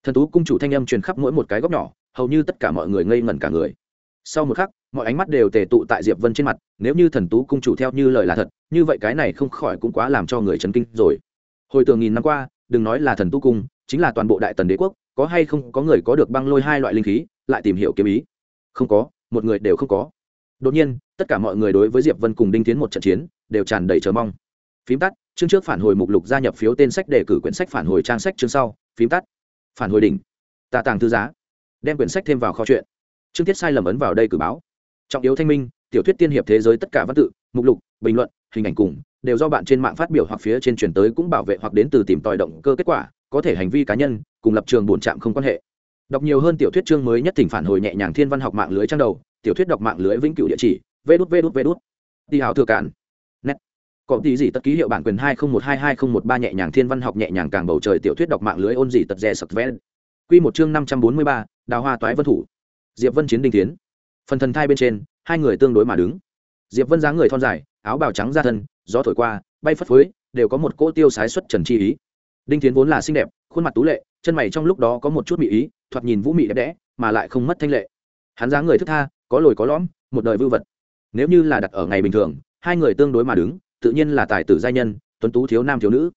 Thần tú cung chủ thanh âm truyền khắp mỗi một cái góc nhỏ hầu như tất cả mọi người ngây ngẩn cả người sau một khắc, mọi ánh mắt đều tề tụ tại diệp vân trên mặt, nếu như thần tú cung chủ theo như lời là thật, như vậy cái này không khỏi cũng quá làm cho người chấn kinh rồi. Hồi tường nghìn năm qua, đừng nói là thần tú cung, chính là toàn bộ đại tần đế quốc, có hay không có người có được băng lôi hai loại linh khí, lại tìm hiểu kiếm ý? Không có, một người đều không có. Đột nhiên, tất cả mọi người đối với diệp vân cùng đinh tiến một trận chiến, đều tràn đầy chờ mong. Phím tắt, chương trước phản hồi mục lục gia nhập phiếu tên sách đề cử quyển sách phản hồi trang sách chương sau. Phím tắt, phản hồi đỉnh tạ tàng thư giá. Đem quyển sách thêm vào kho chuyện chương tiết sai lầm ấn vào đây cử báo. Trọng yếu thanh minh, tiểu thuyết tiên hiệp thế giới tất cả văn tự, mục lục, bình luận, hình ảnh cùng, đều do bạn trên mạng phát biểu hoặc phía trên truyền tới cũng bảo vệ hoặc đến từ tìm tòi động cơ kết quả, có thể hành vi cá nhân, cùng lập trường bổn trạm không quan hệ. Đọc nhiều hơn tiểu thuyết chương mới nhất thỉnh phản hồi nhẹ nhàng thiên văn học mạng lưới trang đầu, tiểu thuyết đọc mạng lưới vĩnh cửu địa chỉ vê đút vê đút vê đút đi hào thừa cản net. Có tí gì tất ký hiệu bản quyền hai không một hai hai không một ba nhẹ nhàng thiên văn học nhẹ nhàng càng bầu trời tiểu thuyết đọc mạng lưới ôn gì tật rẻ sập ven quy một chương năm trăm bốn mươi ba, đào hoa toái vân thủ diệp vân chiến đinh tiến. Phần thần thai bên trên, hai người tương đối mà đứng. Diệp vân dáng người thon dài, áo bào trắng ra thân, gió thổi qua, bay phất phới, đều có một cỗ tiêu sái xuất trần chi ý. Đinh tiến vốn là xinh đẹp, khuôn mặt tú lệ, chân mày trong lúc đó có một chút mỹ ý, thoạt nhìn vũ mị đẹp đẽ, mà lại không mất thanh lệ. Hắn dáng người thức tha, có lồi có lõm, một đời vư vật. Nếu như là đặt ở ngày bình thường, hai người tương đối mà đứng, tự nhiên là tài tử giai nhân, tuấn tú thiếu nam thiếu nữ.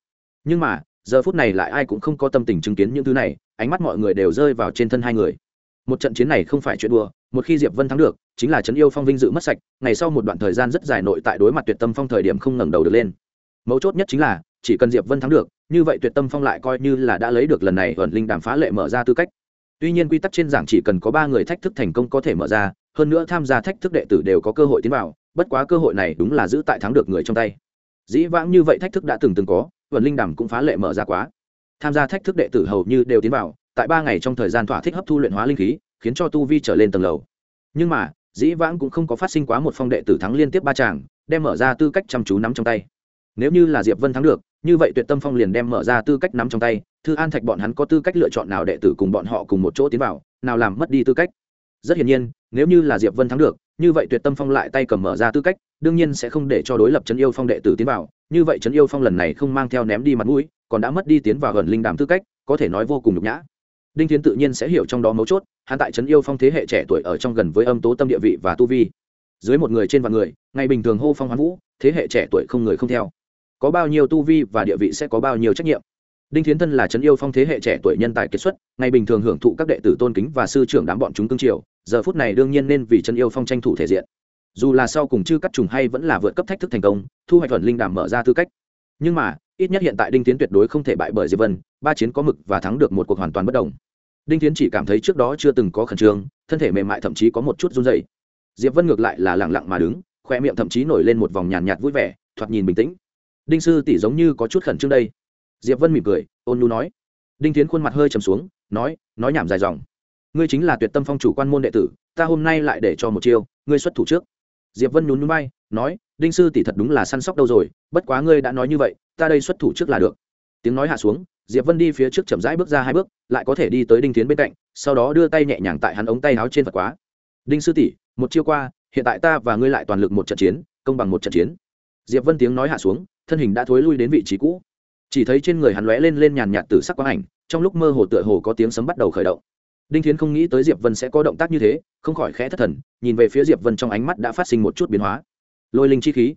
Nhưng mà, giờ phút này lại ai cũng không có tâm tình chứng kiến những thứ này, ánh mắt mọi người đều rơi vào trên thân hai người một trận chiến này không phải chuyện đùa, một khi diệp vân thắng được, chính là trấn yêu phong vinh dự mất sạch, ngày sau một đoạn thời gian rất dài nội tại đối mặt tuyệt tâm phong thời điểm không ngẩng đầu được lên. Mấu chốt nhất chính là, chỉ cần diệp vân thắng được, như vậy tuyệt tâm phong lại coi như là đã lấy được lần này ẩn linh đàm phá lệ mở ra tư cách. Tuy nhiên quy tắc trên giảng chỉ cần có ba người thách thức thành công có thể mở ra, hơn nữa tham gia thách thức đệ tử đều có cơ hội tiến vào, bất quá cơ hội này đúng là giữ tại thắng được người trong tay. Dĩ vãng như vậy thách thức đã từng từng có ẩn linh đàm cũng phá lệ mở ra quá. Tham gia thách thức đệ tử hầu như đều tiến vào tại ba ngày trong thời gian thỏa thích hấp thu luyện hóa linh khí, khiến cho tu vi trở lên tầng lầu. Nhưng mà, dĩ vãng cũng không có phát sinh quá một phong đệ tử thắng liên tiếp ba chàng, đem mở ra tư cách chăm chú nắm trong tay. Nếu như là diệp vân thắng được, như vậy tuyệt tâm phong liền đem mở ra tư cách nắm trong tay, thư an thạch bọn hắn có tư cách lựa chọn nào đệ tử cùng bọn họ cùng một chỗ tiến vào, nào làm mất đi tư cách. Rất hiển nhiên, nếu như là diệp vân thắng được, như vậy tuyệt tâm phong lại tay cầm mở ra tư cách, đương nhiên sẽ không để cho đối lập trấn yêu phong đệ tử tiến vào. Như vậy trấn yêu phong lần này không mang theo ném đi mặt mũi, còn đã mất đi tiến vào gần linh đàm tư cách, có thể nói vô cùng nhục nhã đinh thiến tự nhiên sẽ hiểu trong đó mấu chốt, hắn tại trấn yêu phong thế hệ trẻ tuổi ở trong gần với âm tố tâm địa vị và tu vi. Dưới một người trên vạn người, ngày bình thường hô phong hoán vũ, thế hệ trẻ tuổi không người không theo. Có bao nhiêu tu vi và địa vị sẽ có bao nhiêu trách nhiệm? Đinh thiến thân là trấn yêu phong thế hệ trẻ tuổi nhân tài kiệt xuất, ngày bình thường hưởng thụ các đệ tử tôn kính và sư trưởng đám bọn chúng cương triều, giờ phút này đương nhiên nên vì trấn yêu phong tranh thủ thể diện. Dù là sau cùng chư cắt trùng hay vẫn là vượt cấp thách thức thành công, thu hoạch thuận linh đảm mở ra tư cách. Nhưng mà, ít nhất hiện tại đinh tiến tuyệt đối không thể bại bởi diệp vân ba chiến có mực và thắng được một cuộc hoàn toàn bất đồng. Đinh tiến chỉ cảm thấy trước đó chưa từng có khẩn trương, thân thể mềm mại thậm chí có một chút run dày diệp vân ngược lại là lẳng lặng mà đứng, khoe miệng thậm chí nổi lên một vòng nhàn nhạt vui vẻ, thoạt nhìn bình tĩnh. Đinh sư tỷ giống như có chút khẩn trương đây. Diệp vân mỉm cười, ôn nhu nói. Đinh tiến khuôn mặt hơi trầm xuống, nói nói nhảm dài dòng. Ngươi chính là tuyệt tâm phong chủ quan môn đệ tử, ta hôm nay lại để cho một chiêu, ngươi xuất thủ trước. Diệp vân nhún nhún bay nói, đinh sư tỷ thật đúng là săn sóc đâu rồi, bất quá ngươi đã nói như vậy, ta đây xuất thủ trước là được. Tiếng nói hạ xuống diệp vân đi phía trước chậm rãi bước ra hai bước, lại có thể đi tới đinh tiến bên cạnh, sau đó đưa tay nhẹ nhàng tại hắn ống tay áo trên vật quá. Đinh sư tỷ, một chiêu qua, hiện tại ta và ngươi lại toàn lực một trận chiến, công bằng một trận chiến. Diệp vân tiếng nói hạ xuống, thân hình đã thối lui đến vị trí cũ. Chỉ thấy trên người hắn lóe lên lên nhàn nhạt từ sắc quang ảnh, trong lúc mơ hồ tựa hồ có tiếng sấm bắt đầu khởi động. Đinh thiến không nghĩ tới diệp vân sẽ có động tác như thế, không khỏi khẽ thất thần, nhìn về phía diệp vân trong ánh mắt đã phát sinh một chút biến hóa. Lôi linh chi khí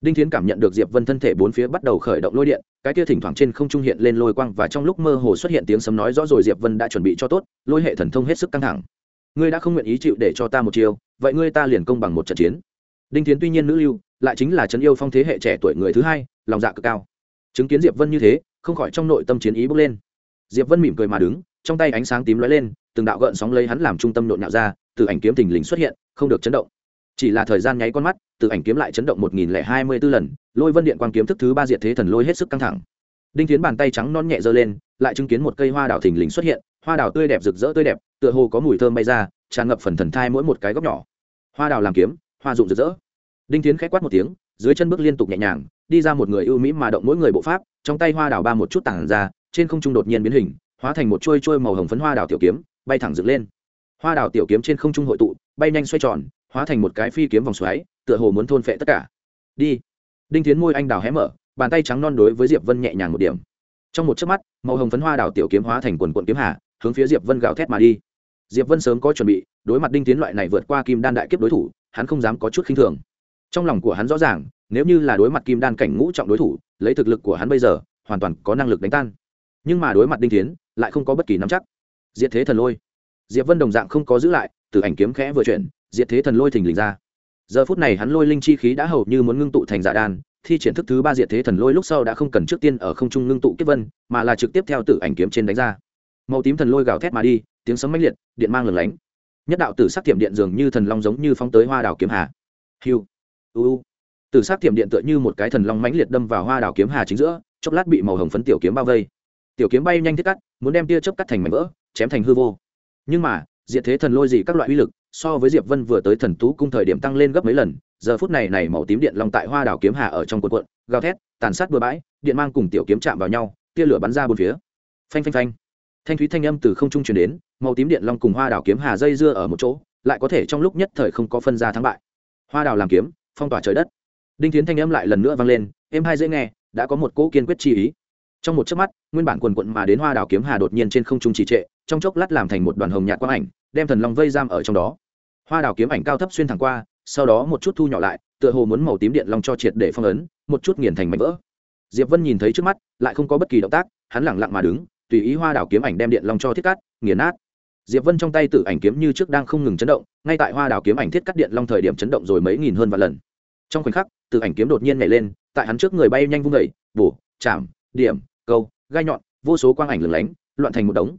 đinh thiến cảm nhận được diệp vân thân thể bốn phía bắt đầu khởi động lôi điện cái kia thỉnh thoảng trên không trung hiện lên lôi quang và trong lúc mơ hồ xuất hiện tiếng sấm nói rõ rồi diệp vân đã chuẩn bị cho tốt lôi hệ thần thông hết sức căng thẳng. Ngươi đã không nguyện ý chịu để cho ta một chiêu, vậy ngươi ta liền công bằng một trận chiến. Đinh thiến tuy nhiên nữ lưu lại chính là trấn yêu phong thế hệ trẻ tuổi người thứ hai lòng dạ cực cao. Chứng kiến diệp vân như thế không khỏi trong nội tâm chiến ý bước lên. Diệp vân mỉm cười mà đứng trong tay ánh sáng tím lóe lên từng đạo gợn sóng lấy hắn làm trung tâm nhộn nhạo ra từ ảnh kiếm thình lình xuất hiện không được chấn động chỉ là thời gian nháy con mắt, từ ảnh kiếm lại chấn động một nghìn lẻ hai mươi b ố lần, lôi vân điện quang kiếm thức thứ ba diệt thế thần lôi hết sức căng thẳng. Đinh tiến bàn tay trắng non nhẹ giơ lên, lại chứng kiến một cây hoa đào thình lình xuất hiện, hoa đào tươi đẹp rực rỡ tươi đẹp, tựa hồ có mùi thơm bay ra, tràn ngập phần thần thai mỗi một cái góc nhỏ. Hoa đào làm kiếm, hoa dụng rực rỡ. Đinh tiến k h á quát một tiếng, dưới chân bước liên tục nhẹ nhàng, đi ra một người ưu mỹ mà động mỗi người bộ pháp, trong tay hoa đào ba một chút tảng ra, trên không trung đột nhiên biến hình, hóa thành một chuôi chuôi màu hồng phấn hoa đào tiểu kiếm, bay thẳng dựng lên. Hoa đào tiểu kiếm trên không trung hội tụ, bay nhanh xoay tròn hóa thành một cái phi kiếm vòng xoáy, tựa hồ muốn thôn phệ tất cả. Đi. Đinh tiến môi anh đào hé mở, bàn tay trắng non đối với diệp vân nhẹ nhàng một điểm. Trong một chớp mắt, màu hồng phấn hoa đào tiểu kiếm hóa thành quần quận kiếm hà, hướng phía diệp vân gào thét mà đi. Diệp vân sớm có chuẩn bị, đối mặt đinh tiến loại này vượt qua kim đan đại kiếp đối thủ, hắn không dám có chút khinh thường. Trong lòng của hắn rõ ràng, nếu như là đối mặt kim đan cảnh ngũ trọng đối thủ, lấy thực lực của hắn bây giờ, hoàn toàn có năng lực đánh tan. Nhưng mà đối mặt đinh tiến lại không có bất kỳ nắm chắc. Diệt thế thần lôi. Diệp vân đồng dạng không có giữ lại, từ ảnh kiếm khẽ vừa chuyển diệt thế thần lôi thình lình ra. Giờ phút này hắn lôi linh chi khí đã hầu như muốn ngưng tụ thành giả đan, thi triển thức thứ ba diệt thế thần lôi lúc sau đã không cần trước tiên ở không trung ngưng tụ kiếp vân, mà là trực tiếp theo tử ảnh kiếm trên đánh ra. Màu tím thần lôi gào thét mà đi, tiếng sấm mãnh liệt, điện mang lửng lánh. Nhất đạo tử sắc tiệm điện dường như thần long giống như phóng tới hoa đào kiếm hà. Hiu, u tử sắc tiệm điện tựa như một cái thần long mãnh liệt đâm vào hoa đào kiếm hà chính giữa, chốc lát bị màu hồng phấn tiểu kiếm bao vây. Tiểu kiếm bay nhanh thiết cắt, muốn đem tia chớp cắt thành mảnh vỡ, chém thành hư vô. Nhưng mà, diệt thế thần lôi gì các loại uy lực so với diệp vân vừa tới thần tú cung thời điểm tăng lên gấp mấy lần, giờ phút này này màu tím điện long tại hoa đảo kiếm hà ở trong cuộn cuộn, gào thét, tàn sát bừa bãi, điện mang cùng tiểu kiếm chạm vào nhau, tia lửa bắn ra bốn phía. Phanh phanh phanh. Thanh thúy thanh âm từ không trung truyền đến, màu tím điện long cùng hoa đảo kiếm hà dây dưa ở một chỗ, lại có thể trong lúc nhất thời không có phân ra thắng bại. Hoa đảo làm kiếm, phong tỏa trời đất. Đinh tiến thanh âm lại lần nữa vang lên, em hai dễ nghe, đã có một cỗ kiên quyết chi ý. Trong một chớp mắt, nguyên bản quần quận mà đến hoa đảo kiếm hà đột nhiên trên không trung trì trệ, trong chốc lát làm thành một đoàn hồng nhạt quang ảnh đem thần long vây giam ở trong đó. Hoa đào kiếm ảnh cao thấp xuyên thẳng qua sau đó một chút thu nhỏ lại tựa hồ muốn màu tím điện long cho triệt để phong ấn một chút nghiền thành mảnh vỡ. Diệp vân nhìn thấy trước mắt lại không có bất kỳ động tác hắn lẳng lặng mà đứng tùy ý hoa đào kiếm ảnh đem điện long cho thiết cắt nghiền nát. Diệp vân trong tay tự ảnh kiếm như trước đang không ngừng chấn động ngay tại hoa đào kiếm ảnh thiết cắt điện long thời điểm chấn động rồi mấy nghìn hơn vạn lần. Trong khoảnh khắc tự ảnh kiếm đột nhiên nhảy lên tại hắn trước người bay nhanh vung đẩy, bổ chạm điểm câu gai nhọn vô số quang ảnh lửng lánh loạn thành một đống.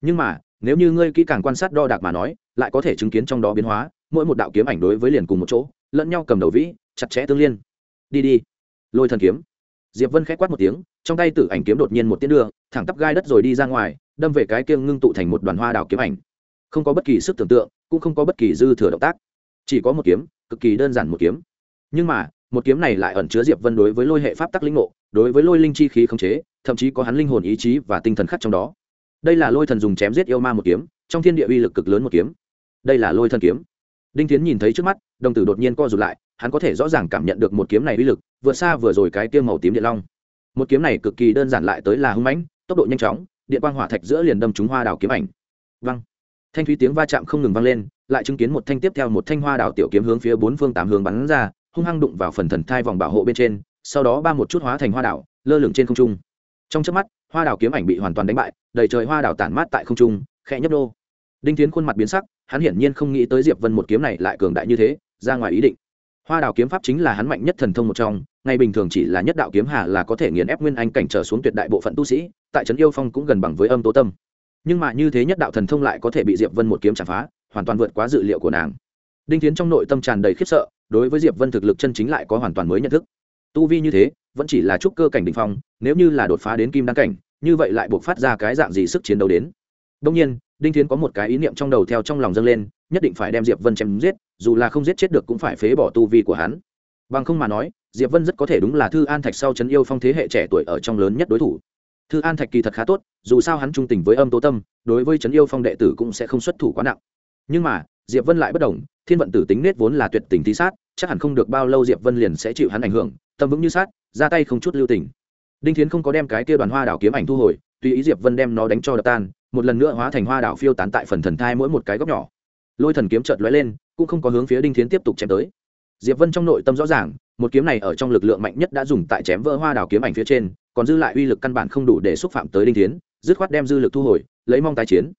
Nhưng mà nếu như ngươi kỹ càng quan sát đo đạc mà nói, lại có thể chứng kiến trong đó biến hóa, mỗi một đạo kiếm ảnh đối với liền cùng một chỗ, lẫn nhau cầm đầu vĩ, chặt chẽ tương liên. Đi đi. Lôi thần kiếm. Diệp vân k h á c quát một tiếng, trong tay tử ảnh kiếm đột nhiên một tiếng đưa, thẳng tắp gai đất rồi đi ra ngoài, đâm về cái kiêng ngưng tụ thành một đoàn hoa đào kiếm ảnh. Không có bất kỳ sức tưởng tượng, cũng không có bất kỳ dư thừa động tác. Chỉ có một kiếm, cực kỳ đơn giản một kiếm. Nhưng mà, một kiếm này lại ẩn chứa diệp vân đối với lôi hệ pháp tắc linh ngộ, đối với lôi linh chi khí khống chế, thậm chí có hắn linh hồn ý chí và tinh thần khắc trong đó đây là lôi thần dùng chém giết yêu ma một kiếm, trong thiên địa uy lực cực lớn một kiếm. Đây là lôi thần kiếm. Đinh tiến nhìn thấy trước mắt, đồng tử đột nhiên co rụt lại, hắn có thể rõ ràng cảm nhận được một kiếm này uy lực, vượt xa vừa rồi cái tiêu màu tím điện long. Một kiếm này cực kỳ đơn giản lại tới là hưng mãnh, tốc độ nhanh chóng, điện quang hỏa thạch giữa liền đâm trúng hoa đào kiếm ảnh. Văng thanh thúy tiếng va chạm không ngừng vang lên, lại chứng kiến một thanh tiếp theo một thanh hoa đào tiểu kiếm hướng phía bốn phương tám hướng bắn ra, hung hăng đụng vào phần thần thai vòng bảo hộ bên trên, sau đó ba một chút hóa thành hoa đảo, lơ lửng trên không trung. Trong chớp mắt hoa Đào kiếm ảnh bị hoàn toàn đánh bại, đầy trời hoa đào tản mát tại không trung, khẽ nhấp đô đinh tiến khuôn mặt biến sắc, hắn hiển nhiên không nghĩ tới diệp vân một kiếm này lại cường đại như thế, ra ngoài ý định. Hoa Đào kiếm pháp chính là hắn mạnh nhất thần thông một trong, ngày bình thường chỉ là nhất đạo kiếm hà là có thể nghiền ép nguyên anh cảnh trở xuống tuyệt đại bộ phận tu sĩ, tại trấn yêu phong cũng gần bằng với âm tố tâm. Nhưng mà như thế nhất đạo thần thông lại có thể bị diệp vân một kiếm chạm phá, hoàn toàn vượt quá dự liệu của nàng. Đinh tiến trong nội tâm tràn đầy khiếp sợ, đối với diệp vân thực lực chân chính lại có hoàn toàn mới nhận thức tu vi như thế, vẫn chỉ là trúc cơ cảnh đỉnh phong, nếu như là đột phá đến kim đăng cảnh, như vậy lại buộc phát ra cái dạng gì sức chiến đấu đến? Đông nhiên, đinh tiến có một cái ý niệm trong đầu theo trong lòng dâng lên, nhất định phải đem diệp vân chém giết, dù là không giết chết được cũng phải phế bỏ tu vi của hắn. Bằng không mà nói, diệp vân rất có thể đúng là thư an thạch sau chấn yêu phong thế hệ trẻ tuổi ở trong lớn nhất đối thủ. Thư an thạch kỳ thật khá tốt, dù sao hắn trung tình với âm tố tâm, đối với chấn yêu phong đệ tử cũng sẽ không xuất thủ quá nặng. Nhưng mà, diệp vân lại bất đồng, thiên vận tử tính nết vốn là tuyệt tình tí sát, chắc hẳn không được bao lâu diệp vân liền sẽ chịu hắn ảnh hưởng tâm vững như sát, ra tay không chút lưu tình. Đinh thiến không có đem cái kia đoàn hoa đảo kiếm ảnh thu hồi, tùy ý diệp vân đem nó đánh cho đập tan, một lần nữa hóa thành hoa đảo phiêu tán tại phần thần thai mỗi một cái góc nhỏ. Lôi thần kiếm chợt lóe lên, cũng không có hướng phía đinh thiến tiếp tục chém tới. Diệp vân trong nội tâm rõ ràng, một kiếm này ở trong lực lượng mạnh nhất đã dùng tại chém vỡ hoa đảo kiếm ảnh phía trên, còn dư lại uy lực căn bản không đủ để xúc phạm tới đinh thiến, dứt khoát đem dư lực thu hồi, lấy mong tái chiến.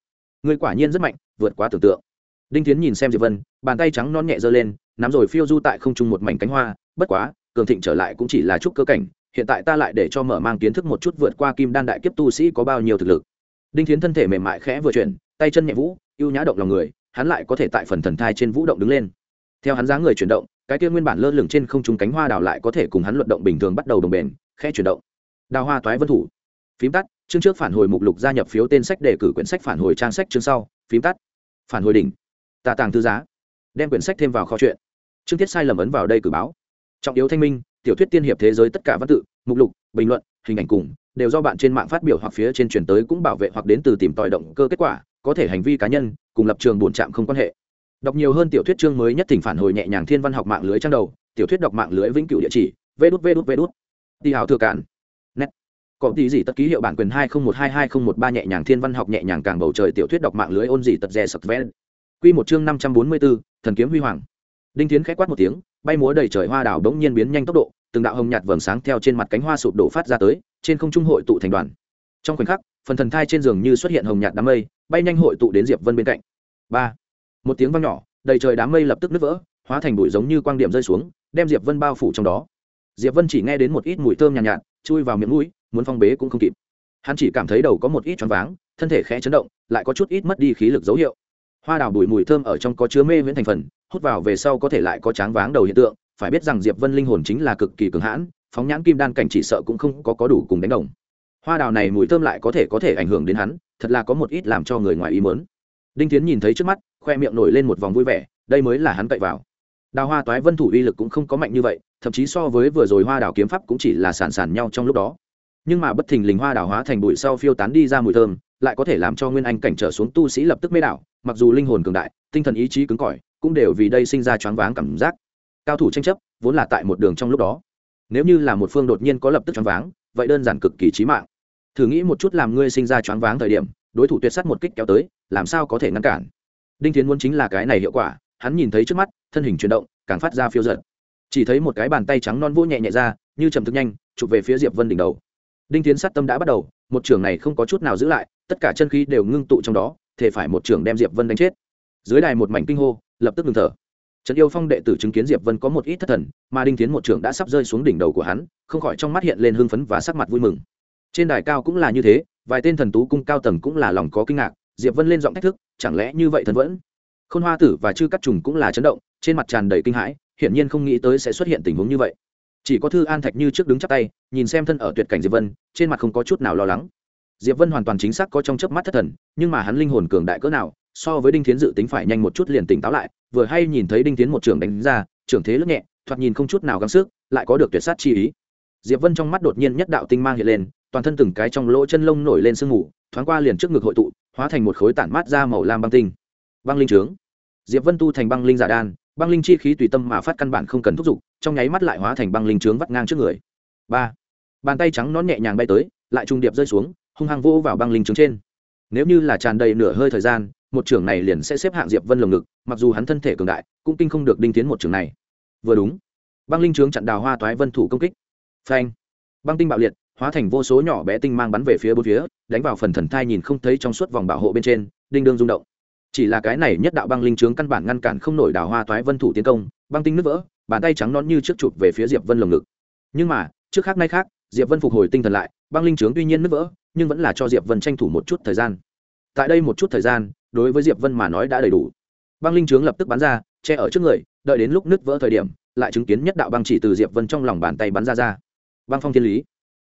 Người quả nhiên rất mạnh, vượt quá tưởng tượng. Đinh Thiến nhìn xem diệp vân, bàn tay trắng non nhẹ giơ lên, nắm rồi phiêu du tại không trung một mảnh cánh hoa, bất quá cường thịnh trở lại cũng chỉ là chút cơ cảnh, hiện tại ta lại để cho mở mang kiến thức một chút vượt qua kim đan đại kiếp tu sĩ có bao nhiêu thực lực. Đinh Thiến thân thể mềm mại khẽ vừa chuyển, tay chân nhẹ vũ, ưu nhã động lòng người, hắn lại có thể tại phần thần thai trên vũ động đứng lên. Theo hắn dáng người chuyển động, cái kia nguyên bản lơ lửng trên không trung cánh hoa đào lại có thể cùng hắn luận động bình thường bắt đầu đồng bền, khẽ chuyển động. Đào hoa toái vân thủ. Phím tắt, chương trước phản hồi mục lục gia nhập phiếu tên sách đề cử quyển sách phản hồi trang sách chương sau, phím tắt. Phản hồi đỉnh. Tà tàng thư giá. Đem quyển sách thêm vào kho chuyện chương tiết sai lầm ấn vào đây cử báo trọng yếu thanh minh tiểu thuyết tiên hiệp thế giới tất cả văn tự mục lục bình luận hình ảnh cùng đều do bạn trên mạng phát biểu hoặc phía trên truyền tới cũng bảo vệ hoặc đến từ tìm tòi động cơ kết quả có thể hành vi cá nhân cùng lập trường bổn trạm không quan hệ. Đọc nhiều hơn tiểu thuyết chương mới nhất thỉnh phản hồi nhẹ nhàng thiên văn học mạng lưới trang đầu tiểu thuyết đọc mạng lưới vĩnh cửu địa chỉ vê đút vê đút vê đút đi hào thừa cản net. Có tí gì tất ký hiệu bản quyền hai không một hai hai không một ba nhẹ nhàng thiên văn học nhẹ nhàng càng bầu trời tiểu thuyết đọc mạng lưới ôn gì tật rè sập vén Quy một chương 544, thần kiếm huy hoàng. Đinh Thiến khẽ quát một tiếng, bay múa đầy trời hoa đào bỗng nhiên biến nhanh tốc độ, từng đạo hồng nhạt vầng sáng theo trên mặt cánh hoa sụp đổ phát ra tới, trên không trung hội tụ thành đoàn. Trong khoảnh khắc, phần thần thai trên giường như xuất hiện hồng nhạt đám mây, bay nhanh hội tụ đến Diệp Vân bên cạnh. Ba, Một tiếng vang nhỏ, đầy trời đám mây lập tức nứt vỡ, hóa thành bụi giống như quang điểm rơi xuống, đem Diệp Vân bao phủ trong đó. Diệp Vân chỉ nghe đến một ít mùi thơm nhàn nhạt, nhạt, chui vào miệng mũi, muốn phong bế cũng không kịp. Hắn chỉ cảm thấy đầu có một ít choáng váng, thân thể khẽ chấn động, lại có chút ít mất đi khí lực dấu hiệu hoa đào bụi mùi thơm ở trong có chứa mê viễn thành phần hút vào về sau có thể lại có tráng váng đầu hiện tượng, phải biết rằng diệp vân linh hồn chính là cực kỳ cường hãn, phóng nhãn kim đan cảnh chỉ sợ cũng không có có đủ cùng đánh đồng. Hoa đào này mùi thơm lại có thể có thể ảnh hưởng đến hắn, thật là có một ít làm cho người ngoài ý mớn đinh tiến nhìn thấy trước mắt, khoe miệng nổi lên một vòng vui vẻ, đây mới là hắn cậy vào. Đào hoa toái vân thủ uy lực cũng không có mạnh như vậy, thậm chí so với vừa rồi hoa đào kiếm pháp cũng chỉ là sàn sàn nhau trong lúc đó. Nhưng mà bất thình lình hoa đào hóa thành bụi sau phiêu tán đi ra mùi thơm, lại có thể làm cho nguyên anh cảnh trở xuống tu sĩ lập tức mê đảo, mặc dù linh hồn cường đại, tinh thần ý chí cứng cỏi cũng đều vì đây sinh ra choáng váng cảm giác. Cao thủ tranh chấp, vốn là tại một đường trong lúc đó. Nếu như là một phương đột nhiên có lập tức choáng váng, vậy đơn giản cực kỳ chí mạng. Thử nghĩ một chút làm ngươi sinh ra choáng váng thời điểm, đối thủ tuyệt sắt một kích kéo tới, làm sao có thể ngăn cản? Đinh tiến muốn chính là cái này hiệu quả, hắn nhìn thấy trước mắt, thân hình chuyển động, càng phát ra phiêu giật. Chỉ thấy một cái bàn tay trắng non vô nhẹ nhẹ ra, như trầm thức nhanh, chụp về phía diệp vân đỉnh đầu. Đinh tiến sát tâm đã bắt đầu, một trường này không có chút nào giữ lại, tất cả chân khí đều ngưng tụ trong đó, thể phải một trường đem diệp vân đánh chết. Dưới đài một mảnh kinh hô lập tức ngừng thở. Trần yêu phong đệ tử chứng kiến diệp vân có một ít thất thần, mà đinh tiến một trưởng đã sắp rơi xuống đỉnh đầu của hắn, không khỏi trong mắt hiện lên hưng phấn và sắc mặt vui mừng. Trên đài cao cũng là như thế, vài tên thần tú cung cao tầng cũng là lòng có kinh ngạc, diệp vân lên giọng thách thức, chẳng lẽ như vậy thần vẫn? Khôn hoa tử và chư cắt trùng cũng là chấn động, trên mặt tràn đầy kinh hãi, hiển nhiên không nghĩ tới sẽ xuất hiện tình huống như vậy. Chỉ có thư an thạch như trước đứng chắp tay, nhìn xem thân ở tuyệt cảnh diệp vân, trên mặt không có chút nào lo lắng. Diệp vân hoàn toàn chính xác có trong chớp mắt thất thần, nhưng mà hắn linh hồn cường đại cỡ nào so với đinh tiến dự tính phải nhanh một chút liền tỉnh táo lại, vừa hay nhìn thấy đinh tiến một trường đánh ra, trưởng thế lướt nhẹ, thoạt nhìn không chút nào gắng sức, lại có được tuyệt sát chi ý. Diệp vân trong mắt đột nhiên nhất đạo tinh mang hiện lên, toàn thân từng cái trong lỗ chân lông nổi lên sương mù, thoáng qua liền trước ngực hội tụ, hóa thành một khối tản mát ra màu lam băng tinh. Băng linh trướng. Diệp vân tu thành băng linh giả đan, băng linh chi khí tùy tâm mà phát căn bản không cần thúc giục, trong nháy mắt lại hóa thành băng linh trướng vắt ngang trước người. Ba. Bàn tay trắng nón nhẹ nhàng bay tới, lại trung điệp rơi xuống, hung hăng vô vào băng linh trướng trên. Nếu như là tràn đầy nửa hơi thời gian một trưởng này liền sẽ xếp hạng diệp vân lồng ngực, mặc dù hắn thân thể cường đại, cũng kinh không được đinh tiến một trưởng này. Vừa đúng, băng linh trướng chặn đào hoa toái vân thủ công kích. Phanh! Băng tinh bạo liệt, hóa thành vô số nhỏ bé tinh mang bắn về phía bốn phía, đánh vào phần thần thai nhìn không thấy trong suốt vòng bảo hộ bên trên, đinh đương rung động. Chỉ là cái này nhất đạo băng linh trướng căn bản ngăn cản không nổi đào hoa toái vân thủ tiến công, băng tinh nứt vỡ, bàn tay trắng non như trước chụp về phía diệp vân lồng ngực. Nhưng mà, trước khác nay khác, diệp vân phục hồi tinh thần lại, băng linh trướng tuy nhiên nứt vỡ, nhưng vẫn là cho diệp vân tranh thủ một chút thời gian. Tại đây một chút thời gian đối với diệp vân mà nói đã đầy đủ. Băng linh trướng lập tức bắn ra, che ở trước người, đợi đến lúc nứt vỡ thời điểm, lại chứng kiến nhất đạo băng chỉ từ diệp vân trong lòng bàn tay bắn ra ra. Băng phong thiên lý.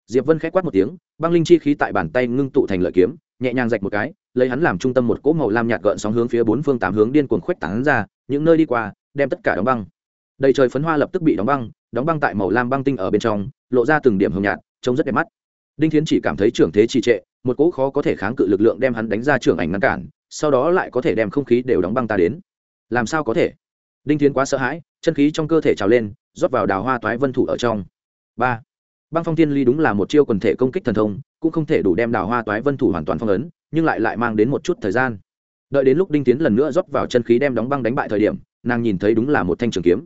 Diệp vân k h quát một tiếng, băng linh chi khí tại bàn tay ngưng tụ thành lợi kiếm, nhẹ nhàng rạch một cái, lấy hắn làm trung tâm một cỗ màu lam nhạt gợn sóng hướng phía bốn phương tám hướng điên cuồng khuếch tán ra, những nơi đi qua, đem tất cả đóng băng. Đầy trời phấn hoa lập tức bị đóng băng đóng băng tại màu lam băng tinh ở bên trong, lộ ra từng điểm hồng nhạt, trông rất đẹp mắt. Đinh thiến chỉ cảm thấy trưởng thế trì trệ, một cỗ khó có thể kháng cự lực lượng đem hắn đánh ra trưởng ảnh ngăn cản sau đó lại có thể đem không khí đều đóng băng ta đến. Làm sao có thể? Đinh thiến quá sợ hãi, chân khí trong cơ thể trào lên, rót vào đào hoa toái vân thủ ở trong. Ba. Băng phong thiên ly đúng là một chiêu quần thể công kích thần thông, cũng không thể đủ đem đào hoa toái vân thủ hoàn toàn phong ấn, nhưng lại lại mang đến một chút thời gian. Đợi đến lúc đinh tiến lần nữa rót vào chân khí đem đóng băng đánh bại thời điểm, nàng nhìn thấy đúng là một thanh trường kiếm.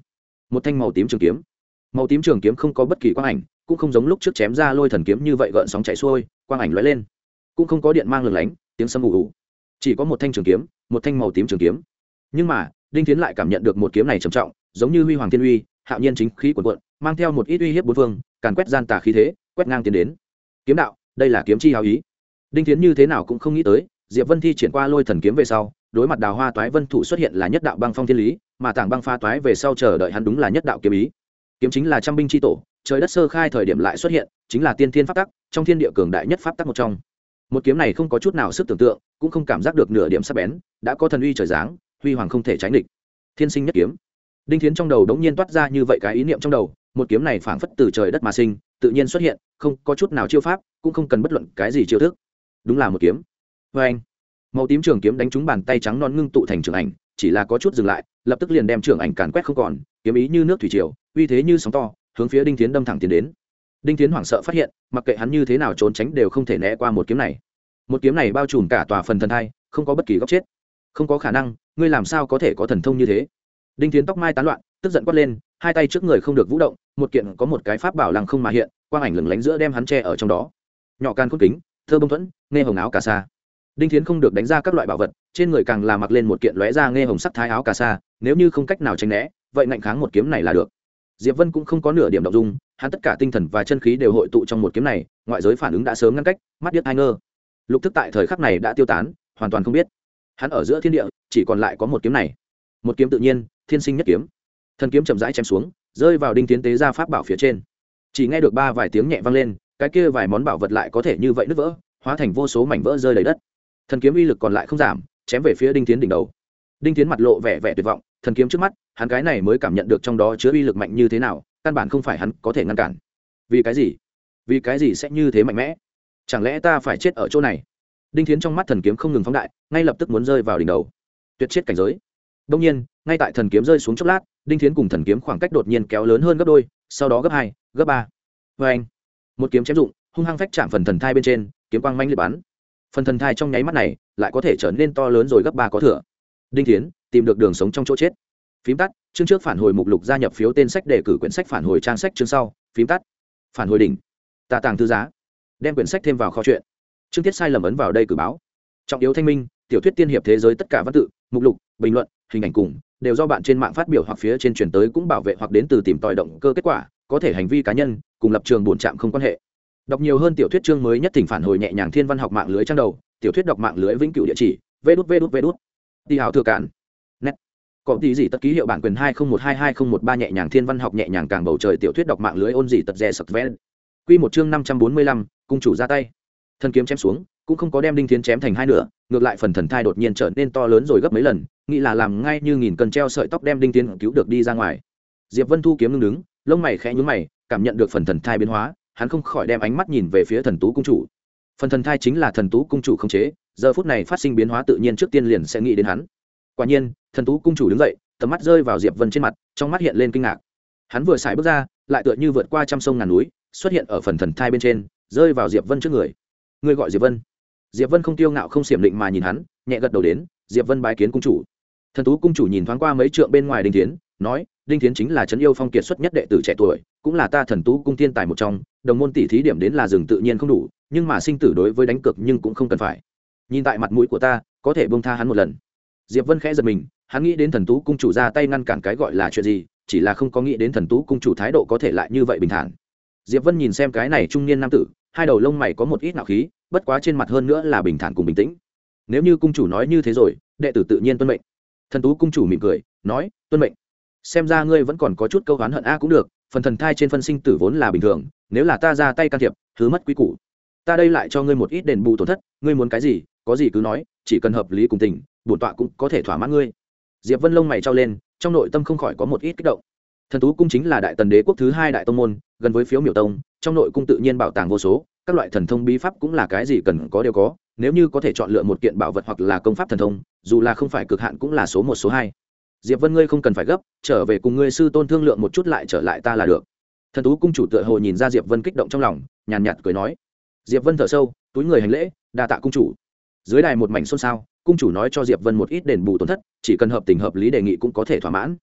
Một thanh màu tím trường kiếm. Màu tím trường kiếm không có bất kỳ quang ảnh, cũng không giống lúc trước chém ra lôi thần kiếm như vậy gợn sóng chạy xuôi, quang ảnh lóe lên. Cũng không có điện mang lửng lánh, tiếng sấm ù ù chỉ có một thanh trường kiếm, một thanh màu tím trường kiếm. Nhưng mà, đinh tiến lại cảm nhận được một kiếm này trầm trọng, giống như huy hoàng thiên uy, hạo nhiên chính khí quần quận mang theo một ít uy hiếp bốn phương, càn quét gian tà khí thế, quét ngang tiến đến. Kiếm đạo, đây là kiếm chi hào ý. Đinh tiến như thế nào cũng không nghĩ tới, diệp vân thi triển qua lôi thần kiếm về sau, đối mặt đào hoa toái vân thủ xuất hiện là nhất đạo băng phong thiên lý, mà tảng băng pha toái về sau chờ đợi hắn đúng là nhất đạo kiếm ý. Kiếm chính là trăm binh c h i tổ, trời đất sơ khai thời điểm lại xuất hiện, chính là tiên thiên pháp tắc, trong thiên địa cường đại nhất pháp tắc một trong một kiếm này không có chút nào sức tưởng tượng, cũng không cảm giác được nửa điểm sắc bén, đã có thần uy trời dáng huy hoàng không thể tránh địch. Thiên sinh nhất kiếm. Đinh thiến trong đầu đống nhiên toát ra như vậy cái ý niệm trong đầu, một kiếm này phảng phất từ trời đất mà sinh, tự nhiên xuất hiện, không có chút nào chiêu pháp, cũng không cần bất luận cái gì chiêu thức. Đúng là một kiếm. Vê anh, màu tím trường kiếm đánh trúng bàn tay trắng non ngưng tụ thành trường ảnh, chỉ là có chút dừng lại, lập tức liền đem trường ảnh càn quét không còn, kiếm ý như nước thủy triều, uy thế như sóng to, hướng phía đinh tiến đâm thẳng tiến đến đinh tiến hoảng sợ phát hiện, mặc kệ hắn như thế nào trốn tránh đều không thể né qua một kiếm này. Một kiếm này bao trùm cả tòa phần thần thai, không có bất kỳ góc chết. Không có khả năng, ngươi làm sao có thể có thần thông như thế? Đinh tiến tóc mai tán loạn, tức giận quát lên, hai tay trước người không được vũ động, một kiện có một cái pháp bảo lăng không mà hiện, quang ảnh lửng lánh giữa đem hắn tre ở trong đó. Nhỏ can khôn kính, thơ bông thuẫn, nghe hồng áo cà sa. Đinh tiến không được đánh ra các loại bảo vật, trên người càng là mặc lên một kiện lóe ra nghe hồng sắc thái áo cà sa, nếu như không cách nào tránh né, vậy ngạnh kháng một kiếm này là được diệp vân cũng không có nửa điểm động dung, hắn tất cả tinh thần và chân khí đều hội tụ trong một kiếm này, ngoại giới phản ứng đã sớm ngăn cách, mắt điếc hai ngơ. Lục thức tại thời khắc này đã tiêu tán, hoàn toàn không biết. Hắn ở giữa thiên địa, chỉ còn lại có một kiếm này. Một kiếm tự nhiên, thiên sinh nhất kiếm. Thần kiếm chậm rãi chém xuống, rơi vào đinh tiến tế ra pháp bảo phía trên. Chỉ nghe được ba vài tiếng nhẹ vang lên, cái kia vài món bảo vật lại có thể như vậy nứt vỡ, hóa thành vô số mảnh vỡ rơi đầy đất. Thần kiếm uy lực còn lại không giảm, chém về phía đinh tiến đỉnh đầu. Đinh tiến mặt lộ vẻ vẻ tuyệt vọng thần kiếm trước mắt, hắn cái này mới cảm nhận được trong đó chứa uy lực mạnh như thế nào, căn bản không phải hắn có thể ngăn cản. Vì cái gì? Vì cái gì sẽ như thế mạnh mẽ? Chẳng lẽ ta phải chết ở chỗ này? Đinh Thiến trong mắt thần kiếm không ngừng phóng đại, ngay lập tức muốn rơi vào đỉnh đầu. Tuyệt chết cảnh giới. Đông nhiên, ngay tại thần kiếm rơi xuống chốc lát, đinh thiến cùng thần kiếm khoảng cách đột nhiên kéo lớn hơn gấp đôi, sau đó gấp hai, gấp ba. Vê anh, một kiếm chém dụng, hung hăng phách chạm phần thần thai bên trên, kiếm quang manh liệt bắn. Phần thần thai trong nháy mắt này lại có thể trở nên to lớn rồi gấp ba có thừa. Đinh thiến tìm được đường sống trong chỗ chết. Phím tắt, chương trước phản hồi mục lục gia nhập phiếu tên sách đề cử quyển sách phản hồi trang sách chương sau. Phím tắt, phản hồi đỉnh. Tà tàng thư giá. Đem quyển sách thêm vào kho chuyện chương tiết sai lầm ấn vào đây cử báo. Trọng yếu thanh minh, tiểu thuyết tiên hiệp thế giới tất cả văn tự, mục lục, bình luận, hình ảnh cùng, đều do bạn trên mạng phát biểu hoặc phía trên truyền tới cũng bảo vệ hoặc đến từ tìm tòi động cơ kết quả, có thể hành vi cá nhân, cùng lập trường bổn trạm không quan hệ. Đọc nhiều hơn tiểu thuyết chương mới nhất thỉnh phản hồi nhẹ nhàng thiên văn học mạng lưới trang đầu, tiểu thuyết đọc mạng lưới vĩnh cửu địa chỉ, vê đút vê đút vê đút. Đi hào thừa cản có tí gì tất ký hiệu bản quyền hai không một hai hai không một ba nhẹ nhàng thiên văn học nhẹ nhàng càng bầu trời tiểu thuyết đọc mạng lưới ôn gì tật rẻ sập vẽ. Quy một chương năm trăm bốn mươi lăm, cung chủ ra tay. Thân kiếm chém xuống, cũng không có đem đinh thiến chém thành hai nửa, ngược lại phần thần thai đột nhiên trở nên to lớn rồi gấp mấy lần, nghĩ là làm ngay như nghìn cần treo sợi tóc đem đinh tiến cứu được đi ra ngoài. Diệp vân thu kiếm ngưng đứng, lông mày khẽ nhún mày, cảm nhận được phần thần thai biến hóa, hắn không khỏi đem ánh mắt nhìn về phía thần tú cung chủ. Phần thần thai chính là thần tú cung chủ không chế, giờ phút này phát sinh biến hóa tự nhiên trước tiên liền sẽ nghĩ đến hắn quả nhiên, thần tú cung chủ đứng dậy, tầm mắt rơi vào diệp vân trên mặt, trong mắt hiện lên kinh ngạc. Hắn vừa xài bước ra, lại tựa như vượt qua trăm sông ngàn núi, xuất hiện ở phần thần thai bên trên, rơi vào diệp vân trước người. Ngươi gọi diệp vân. Diệp vân không tiêu ngạo, không xiểm định mà nhìn hắn, nhẹ gật đầu đến, diệp vân bái kiến cung chủ. Thần tú cung chủ nhìn thoáng qua mấy trượng bên ngoài đinh tiến nói, đinh tiến chính là trấn yêu phong kiệt xuất nhất đệ tử trẻ tuổi, cũng là ta thần tú cung thiên tài một trong, đồng môn tỷ thí điểm đến là rừng tự nhiên không đủ, nhưng mà sinh tử đối với đánh cược nhưng cũng không cần phải. Nhìn tại mặt mũi của ta, có thể bông tha hắn một lần diệp vân khẽ giật mình, hắn nghĩ đến thần tú cung chủ ra tay ngăn cản cái gọi là chuyện gì, chỉ là không có nghĩ đến thần tú cung chủ thái độ có thể lại như vậy bình thản. Diệp vân nhìn xem cái này trung niên nam tử, hai đầu lông mày có một ít nạo khí, bất quá trên mặt hơn nữa là bình thản cùng bình tĩnh. Nếu như cung chủ nói như thế rồi, đệ tử tự nhiên tuân mệnh. Thần tú cung chủ mỉm cười, nói, tuân mệnh. Xem ra ngươi vẫn còn có chút câu oán hận a cũng được, phần thần thai trên phân sinh tử vốn là bình thường, nếu là ta ra tay can thiệp, thứ mất quý củ. Ta đây lại cho ngươi một ít đền bù tổn thất, ngươi muốn cái gì, có gì cứ nói, chỉ cần hợp lý cùng tình bổn tọa cũng có thể thỏa mãn ngươi. Diệp vân lông mày trao lên, trong nội tâm không khỏi có một ít kích động. Thần tú cung chính là đại tần đế quốc thứ hai đại tông môn, gần với phiếu miểu tông, trong nội cung tự nhiên bảo tàng vô số, các loại thần thông bí pháp cũng là cái gì cần có đều có, nếu như có thể chọn lựa một kiện bảo vật hoặc là công pháp thần thông, dù là không phải cực hạn cũng là số một, số hai. Diệp vân ngươi không cần phải gấp, trở về cùng ngươi sư tôn thương lượng một chút lại trở lại ta là được. Thần tú cung chủ tựa hồ nhìn ra diệp vân kích động trong lòng, nhàn nhạt cười nói. Diệp vân thở sâu, túi người hành lễ, đa tạ cung chủ. Dưới đài một mảnh xôn xao cung chủ nói cho diệp vân một ít đền bù tổn thất, chỉ cần hợp tình hợp lý đề nghị cũng có thể thỏa mãn.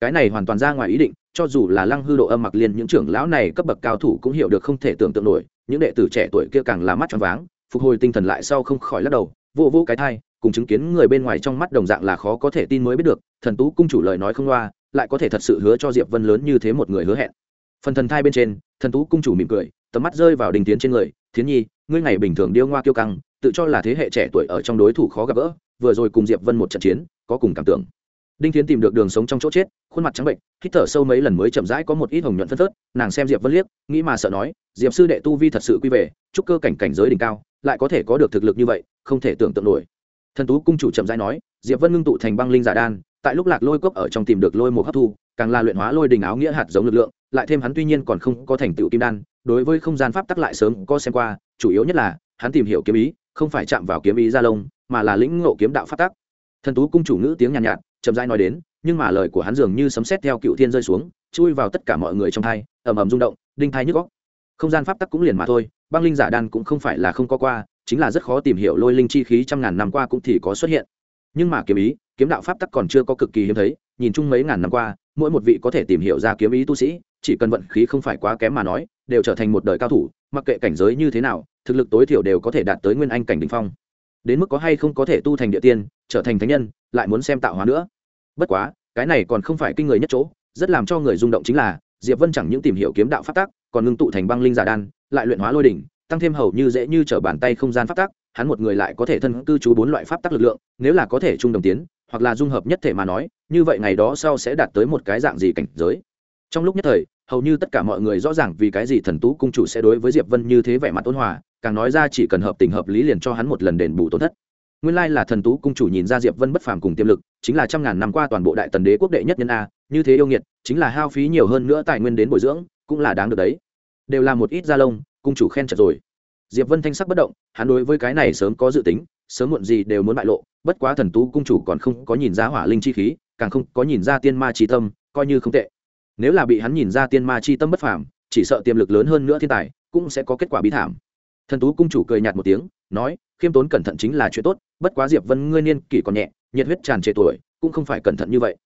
Cái này hoàn toàn ra ngoài ý định, cho dù là lăng hư độ âm mặc liên những trưởng lão này cấp bậc cao thủ cũng hiểu được không thể tưởng tượng nổi, những đệ tử trẻ tuổi kia càng là mắt tròn váng, phục hồi tinh thần lại sau không khỏi lắc đầu vô vô cái thai, cùng chứng kiến người bên ngoài trong mắt đồng dạng là khó có thể tin mới biết được, thần tú cung chủ lời nói không loa, lại có thể thật sự hứa cho diệp vân lớn như thế một người hứa hẹn. Phần thần thai bên trên, thần tú cung chủ mỉm cười, tầm mắt rơi vào đình tiến trên người, thiến nhi, ngươi ngày bình thường điêu ngoa kiêu căng tự cho là thế hệ trẻ tuổi ở trong đối thủ khó gặp gỡ, vừa rồi cùng diệp vân một trận chiến, có cùng cảm tưởng. Đinh tiến tìm được đường sống trong chỗ chết, khuôn mặt trắng bệnh hít thở sâu mấy lần mới chậm rãi có một ít hồng nhuận phân phớt, nàng xem diệp vân liếc, nghĩ mà sợ nói, diệp sư đệ tu vi thật sự quy về, chúc cơ cảnh cảnh giới đỉnh cao, lại có thể có được thực lực như vậy, không thể tưởng tượng nổi. Thần tú cung chủ chậm rãi nói, diệp vân ngưng tụ thành băng linh giả đan, tại lúc lạc lôi cốc ở trong tìm được lôi một hấp thu, càng là luyện hóa lôi đình áo nghĩa hạt giống lực lượng, lại thêm hắn tuy nhiên còn không có thành tựu kim đan, đối với không gian pháp tắc lại sớm có xem qua, chủ yếu nhất là, hắn tìm hiểu kiếm ý không phải chạm vào kiếm ý gia lông mà là lĩnh ngộ kiếm đạo pháp tắc. Thần tú cung chủ ngữ tiếng nhàn nhạt, nhạt chậm rãi nói đến nhưng mà lời của hắn dường như sấm sét theo cựu thiên rơi xuống chui vào tất cả mọi người trong thai ầm ầm rung động đinh thai nhức góc không gian pháp tắc cũng liền mà thôi băng linh giả đan cũng không phải là không có qua chính là rất khó tìm hiểu lôi linh chi khí trăm ngàn năm qua cũng thì có xuất hiện. Nhưng mà kiếm ý kiếm đạo pháp tắc còn chưa có cực kỳ hiếm thấy nhìn chung mấy ngàn năm qua mỗi một vị có thể tìm hiểu ra kiếm ý tu sĩ chỉ cần vận khí không phải quá kém mà nói đều trở thành một đời cao thủ mặc kệ cảnh giới như thế nào, thực lực tối thiểu đều có thể đạt tới nguyên anh cảnh đ ỉ n h phong. Đến mức có hay không có thể tu thành địa tiên, trở thành thánh nhân, lại muốn xem tạo hóa nữa. Bất quá, cái này còn không phải kinh người nhất chỗ, rất làm cho người rung động chính là, diệp vân chẳng những tìm hiểu kiếm đạo pháp tắc, còn ngưng tụ thành băng linh giả đan, lại luyện hóa lôi đỉnh, tăng thêm hầu như dễ như t r ở bàn tay không gian pháp tắc, hắn một người lại có thể thân cư trú bốn loại pháp tắc lực lượng, nếu là có thể chung đồng tiến, hoặc là dung hợp nhất thể mà nói, như vậy ngày đó sau sẽ đạt tới một cái dạng gì cảnh giới. Trong lúc nhất thời hầu như tất cả mọi người rõ ràng vì cái gì thần tú cung chủ sẽ đối với diệp vân như thế vẻ mặt ôn hòa, càng nói ra chỉ cần hợp tình hợp lý liền cho hắn một lần đền bù tổn thất. Nguyên lai là thần tú cung chủ nhìn ra diệp vân bất phàm cùng tiềm lực, chính là trăm ngàn năm qua toàn bộ đại tần đế quốc đệ nhất nhân a, như thế yêu nghiệt, chính là hao phí nhiều hơn nữa tài nguyên đến bồi dưỡng, cũng là đáng được đấy. Đều là một ít da lông, cung chủ khen chật rồi. Diệp vân thanh sắc bất động, hắn đối với cái này sớm có dự tính, sớm muộn gì đều muốn bại lộ, bất quá thần tú cung chủ còn không có nhìn ra hỏa linh chi khí, càng không có nhìn ra tiên ma chi tâm, coi như không tệ nếu là bị hắn nhìn ra tiên ma chi tâm bất phàm, chỉ sợ tiềm lực lớn hơn nữa thiên tài, cũng sẽ có kết quả bí thảm. Thần tú cung chủ cười nhạt một tiếng, nói, khiêm tốn cẩn thận chính là chuyện tốt, bất quá diệp vân ngươi niên kỷ còn nhẹ, nhiệt huyết tràn trề tuổi, cũng không phải cẩn thận như vậy.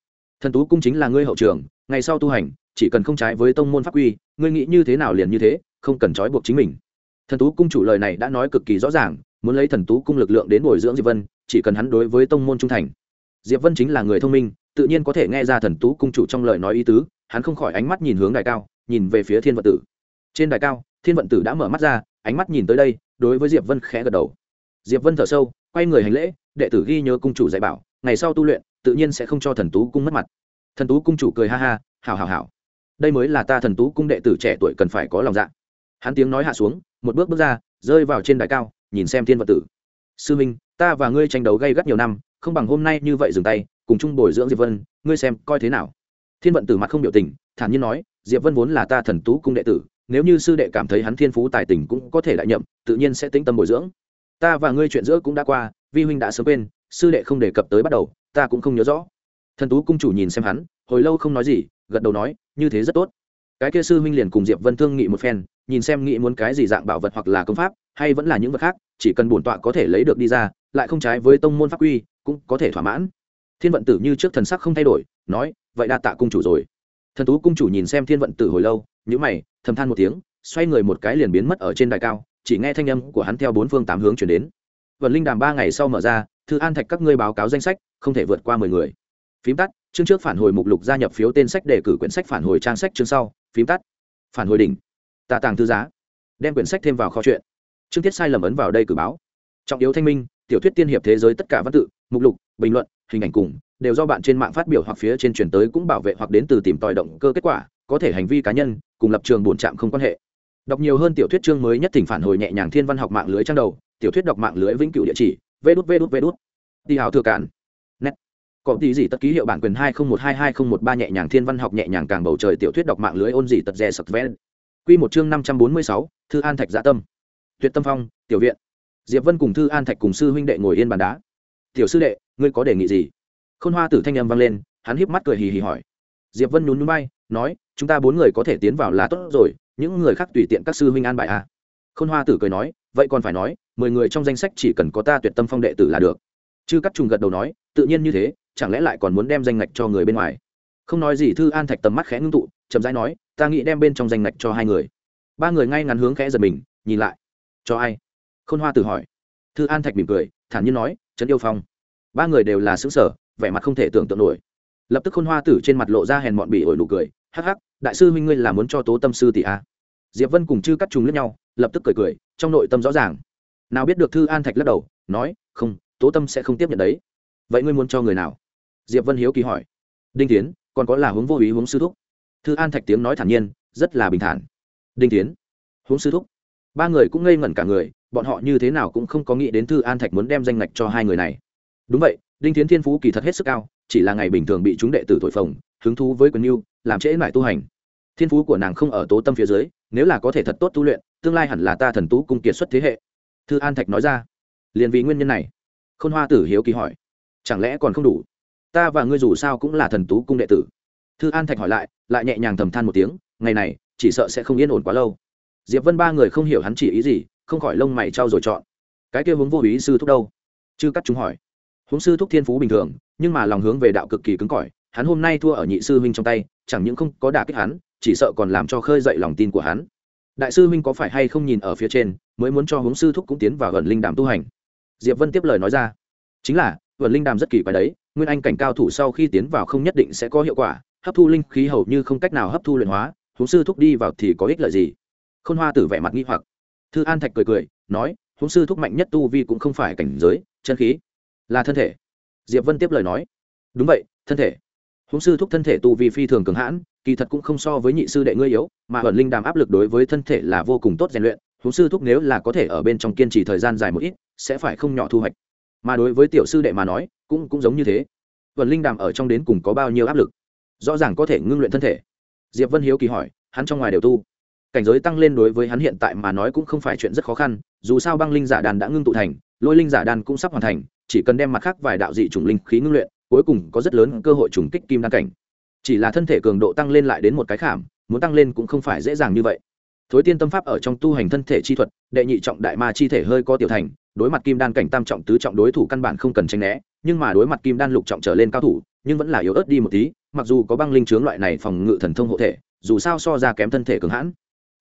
Thần tú cung chính là ngươi hậu trường, ngày sau tu hành, chỉ cần không trái với tông môn pháp quy, ngươi nghĩ như thế nào liền như thế, không cần trói buộc chính mình. Thần tú cung chủ lời này đã nói cực kỳ rõ ràng, muốn lấy thần tú cung lực lượng đến bồi dưỡng diệp vân, chỉ cần hắn đối với tông môn trung thành. Diệp vân chính là người thông minh, tự nhiên có thể nghe ra thần tú cung chủ trong lời nói ý tứ hắn không khỏi ánh mắt nhìn hướng đài cao, nhìn về phía thiên vận tử. Trên đài cao, thiên vận tử đã mở mắt ra, ánh mắt nhìn tới đây, đối với diệp vân khẽ gật đầu. Diệp vân thở sâu, quay người hành lễ, đệ tử ghi nhớ cung chủ dạy bảo, ngày sau tu luyện, tự nhiên sẽ không cho thần tú cung mất mặt. Thần tú cung chủ cười ha ha, hảo hảo hảo. Đây mới là ta thần tú cung đệ tử trẻ tuổi cần phải có lòng dạ. Hắn tiếng nói hạ xuống, một bước bước ra, rơi vào trên đài cao, nhìn xem thiên vật tử. Sư minh, ta và ngươi tranh đấu gây gắt nhiều năm, không bằng hôm nay như vậy dừng tay, cùng chung bồi dưỡng diệp vân, ngươi xem coi thế nào? Thiên vận tử mặt không biểu tình, thản nhiên nói, diệp vân vốn là ta thần tú cung đệ tử, nếu như sư đệ cảm thấy hắn thiên phú tài tình cũng có thể lại nhậm, tự nhiên sẽ tĩnh tâm bồi dưỡng. Ta và ngươi chuyện giữa cũng đã qua, vi huynh đã sớm quên, sư đệ không đề cập tới bắt đầu, ta cũng không nhớ rõ. Thần tú cung chủ nhìn xem hắn, hồi lâu không nói gì, gật đầu nói, như thế rất tốt. Cái kia sư huynh liền cùng diệp vân thương nghị một phen, nhìn xem nghĩ muốn cái gì dạng bảo vật hoặc là công pháp, hay vẫn là những vật khác, chỉ cần bổn tọa có thể lấy được đi ra, lại không trái với tông môn pháp quy, cũng có thể thỏa mãn. Thiên vận tử như trước thần sắc không thay đổi, nói vậy đa tạ cung chủ rồi. Thần tú cung chủ nhìn xem thiên vận tử hồi lâu nhữ mày, thầm than một tiếng, xoay người một cái liền biến mất ở trên đài cao, chỉ nghe thanh âm của hắn theo bốn phương tám hướng chuyển đến. Vận linh đàm ba ngày sau mở ra, thư an thạch các ngươi báo cáo danh sách, không thể vượt qua mười người. Phím tắt, chương trước phản hồi mục lục gia nhập phiếu tên sách đề cử quyển sách phản hồi trang sách chương sau, phím tắt. Phản hồi đỉnh. Tạ tàng thư giá. Đem quyển sách thêm vào kho chuyện. Chương tiết sai lầm ấn vào đây cử báo. Trọng yếu thanh minh, tiểu thuyết tiên hiệp thế giới tất cả văn tự, mục lục, bình luận, hình ảnh cùng đều do bạn trên mạng phát biểu hoặc phía trên truyền tới cũng bảo vệ hoặc đến từ tìm tòi động cơ kết quả, có thể hành vi cá nhân, cùng lập trường bổn trạm không quan hệ. Đọc nhiều hơn tiểu thuyết chương mới nhất thỉnh phản hồi nhẹ nhàng thiên văn học mạng lưới trang đầu, tiểu thuyết đọc mạng lưới vĩnh cửu địa chỉ vê đút vê đút vê đút đi hào thừa cản net. Có tí gì tất ký hiệu bản quyền hai không một hai hai không một ba nhẹ nhàng thiên văn học nhẹ nhàng càng bầu trời tiểu thuyết đọc mạng lưới ôn gì tật rẻ sập ven quy một chương năm trăm bốn mươi sáu, thư an thạch dạ tâm. Tuyệt tâm phong, tiểu viện. Diệp vân cùng thư an thạch cùng sư huynh đệ ngồi yên bàn đá. Tiểu sư đệ, ngươi có đề nghị gì? Khôn hoa tử thanh âm vang lên, hắn híp mắt cười hì hì hỏi. Diệp vân nhún nhún bay nói, chúng ta bốn người có thể tiến vào là tốt rồi, những người khác tùy tiện các sư huynh an bài à. khôn hoa tử cười nói, vậy còn phải nói, mười người trong danh sách chỉ cần có ta tuyệt tâm phong đệ tử là được. Chư cắt trùng gật đầu nói, tự nhiên như thế, chẳng lẽ lại còn muốn đem danh ngạch cho người bên ngoài? Không nói gì, thư an thạch tầm mắt khẽ ngưng tụ, chậm rãi nói, ta nghĩ đem bên trong danh ngạch cho hai người. Ba người ngay ngắn hướng khẽ giật mình, nhìn lại. Cho ai? Khôn hoa tử hỏi. Thư an thạch mỉm cười, thản nhiên nói, trấn yêu phong. Ba người đều là xứng sở vẻ mặt không thể tưởng tượng nổi. Lập tức khôn hoa tử trên mặt lộ ra hèn mọn bỉ ổi nụ cười, hắc hắc, đại sư huynh ngươi là muốn cho tố tâm sư tỷ a diệp vân cùng chư cắt trùng lẫn nhau, lập tức cười cười, trong nội tâm rõ ràng. Nào biết được thư an thạch lắc đầu, nói, không, tố tâm sẽ không tiếp nhận đấy. Vậy ngươi muốn cho người nào? Diệp vân hiếu kỳ hỏi. Đinh tiến, còn có là hướng vô ý hướng sư thúc? Thư an thạch tiếng nói thản nhiên, rất là bình thản. Đinh tiến hướng sư thúc? Ba người cũng ngây ngẩn cả người, bọn họ như thế nào cũng không có nghĩ đến thư an thạch muốn đem danh ngạch cho hai người này. Đúng vậy đinh tiến thiên phú kỳ thật hết sức cao, chỉ là ngày bình thường bị chúng đệ tử thổi phồng, hứng thú với quyền mưu làm trễ mãi tu hành. Thiên phú của nàng không ở tố tâm phía dưới, nếu là có thể thật tốt tu luyện, tương lai hẳn là ta thần tú cung kiệt xuất thế hệ. Thư an thạch nói ra. Liền vì nguyên nhân này k h ô n hoa tử hiếu kỳ hỏi. Chẳng lẽ còn không đủ? Ta và ngươi dù sao cũng là thần tú cung đệ tử. Thư an thạch hỏi lại lại nhẹ nhàng thầm than một tiếng, ngày này, chỉ sợ sẽ không yên ổn quá lâu. Diệp vân ba người không hiểu hắn chỉ ý gì, không khỏi lông mày trao rồi chọn. Cái kia hướng vô ý sư thúc đâu? Chư cắt chúng hỏi hướng sư thúc thiên phú bình thường, nhưng mà lòng hướng về đạo cực kỳ cứng cỏi, hắn hôm nay thua ở nhị sư huynh trong tay, chẳng những không có đả kích hắn, chỉ sợ còn làm cho khơi dậy lòng tin của hắn. Đại sư huynh có phải hay không nhìn ở phía trên, mới muốn cho hướng sư thúc cũng tiến vào gần linh đàm tu hành? Diệp vân tiếp lời nói ra. Chính là gần linh đàm rất kỳ quái đấy, nguyên anh cảnh cao thủ sau khi tiến vào không nhất định sẽ có hiệu quả, hấp thu linh khí hầu như không cách nào hấp thu luyện hóa hướng sư thúc đi vào thì có ích lợi gì? Khôn hoa tử vẻ mặt nghi hoặc. Thư an thạch cười cười, nói hướng sư thúc mạnh nhất tu vi cũng không phải cảnh giới, chân khí là thân thể. Diệp vân tiếp lời nói. Đúng vậy, thân thể. Húng sư thúc thân thể tu vi phi thường cường hãn, kỳ thật cũng không so với nhị sư đệ ngươi yếu, mà ẩn linh đàm áp lực đối với thân thể là vô cùng tốt rèn luyện, húng sư thúc nếu là có thể ở bên trong kiên trì thời gian dài một ít, sẽ phải không nhỏ thu hoạch. Mà đối với tiểu sư đệ mà nói, cũng cũng giống như thế. Ẩn linh đàm ở trong đến cùng có bao nhiêu áp lực? Rõ ràng có thể ngưng luyện thân thể. Diệp vân hiếu kỳ hỏi, hắn trong ngoài đều tu. Cảnh giới tăng lên đối với hắn hiện tại mà nói cũng không phải chuyện rất khó khăn, dù sao băng linh giả đàn đã ngưng tụ thành, lôi linh giả đàn cũng sắp hoàn thành chỉ cần đem mặt khác vài đạo dị chủng linh khí ngưng luyện, cuối cùng có rất lớn cơ hội trùng kích kim đan cảnh. Chỉ là thân thể cường độ tăng lên lại đến một cái khảm, muốn tăng lên cũng không phải dễ dàng như vậy. Thối tiên tâm pháp ở trong tu hành thân thể chi thuật, đệ nhị trọng đại ma chi thể hơi có tiểu thành, đối mặt kim đan cảnh tam trọng tứ trọng đối thủ căn bản không cần tranh né, nhưng mà đối mặt kim đan lục trọng trở lên cao thủ, nhưng vẫn là yếu ớt đi một tí, mặc dù có băng linh chướng loại này phòng ngự thần thông hộ thể, dù sao so ra kém thân thể cường hãn.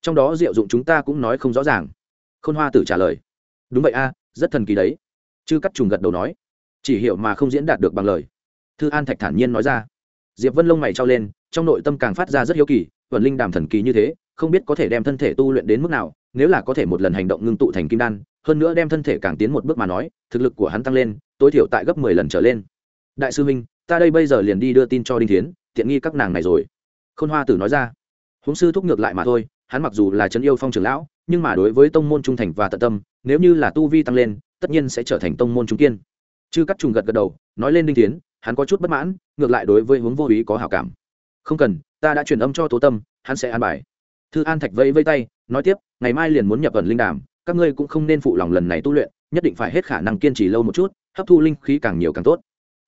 Trong đó diệu dụng chúng ta cũng nói không rõ ràng. Khôn hoa tử trả lời. Đúng vậy a, rất thần kỳ đấy chư cắt trùng gật đầu nói, chỉ hiểu mà không diễn đạt được bằng lời. Thư an thạch thản nhiên nói ra. Diệp vân lông mày trao lên, trong nội tâm càng phát ra rất hiếu kỳ vận linh đàm thần kỳ như thế, không biết có thể đem thân thể tu luyện đến mức nào, nếu là có thể một lần hành động ngưng tụ thành kim đan, hơn nữa đem thân thể càng tiến một bước mà nói, thực lực của hắn tăng lên, tối thiểu tại gấp mười lần trở lên. Đại sư minh ta đây bây giờ liền đi đưa tin cho đinh thiến, tiện nghi các nàng này rồi. Khôn hoa tử nói ra. Huống sư thúc ngược lại mà thôi, hắn mặc dù là trấn yêu phong trưởng lão, nhưng mà đối với tông môn trung thành và tận tâm, nếu như là tu vi tăng lên tất nhiên sẽ trở thành tông môn trung kiên. Chư cắt trùng gật gật đầu, nói lên đinh tiến, hắn có chút bất mãn, ngược lại đối với hướng vô ý có hảo cảm. Không cần, ta đã truyền âm cho tố tâm, hắn sẽ an bài. Thư an thạch vẫy vây tay, nói tiếp, ngày mai liền muốn nhập ẩn linh đàm, các ngươi cũng không nên phụ lòng lần này tu luyện, nhất định phải hết khả năng kiên trì lâu một chút, hấp thu linh khí càng nhiều càng tốt.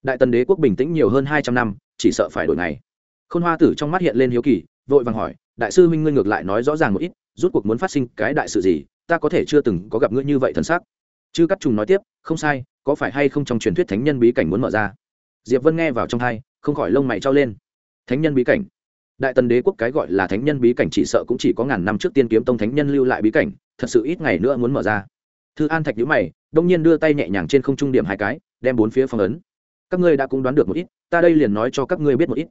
Đại tần đế quốc bình tĩnh nhiều hơn hai trăm năm, chỉ sợ phải đổi ngày. Khôn hoa tử trong mắt hiện lên hiếu kỳ, vội vàng hỏi, đại sư huynh ngươi ngược lại nói rõ ràng một ít, rút cuộc muốn phát sinh cái đại sự gì? Ta có thể chưa từng có gặp ngươi như vậy thân xác chư cắt trùng nói tiếp, không sai, có phải hay không trong truyền thuyết thánh nhân bí cảnh muốn mở ra? Diệp vân nghe vào trong hai, không khỏi lông mày trao lên. Thánh nhân bí cảnh? Đại tần đế quốc cái gọi là thánh nhân bí cảnh chỉ sợ cũng chỉ có ngàn năm trước tiên kiếm tông thánh nhân lưu lại bí cảnh, thật sự ít ngày nữa muốn mở ra. Thư an thạch nhữ mày, đông nhiên đưa tay nhẹ nhàng trên không trung điểm hai cái, đem bốn phía phong ấn. Các ngươi đã cũng đoán được một ít, ta đây liền nói cho các ngươi biết một ít.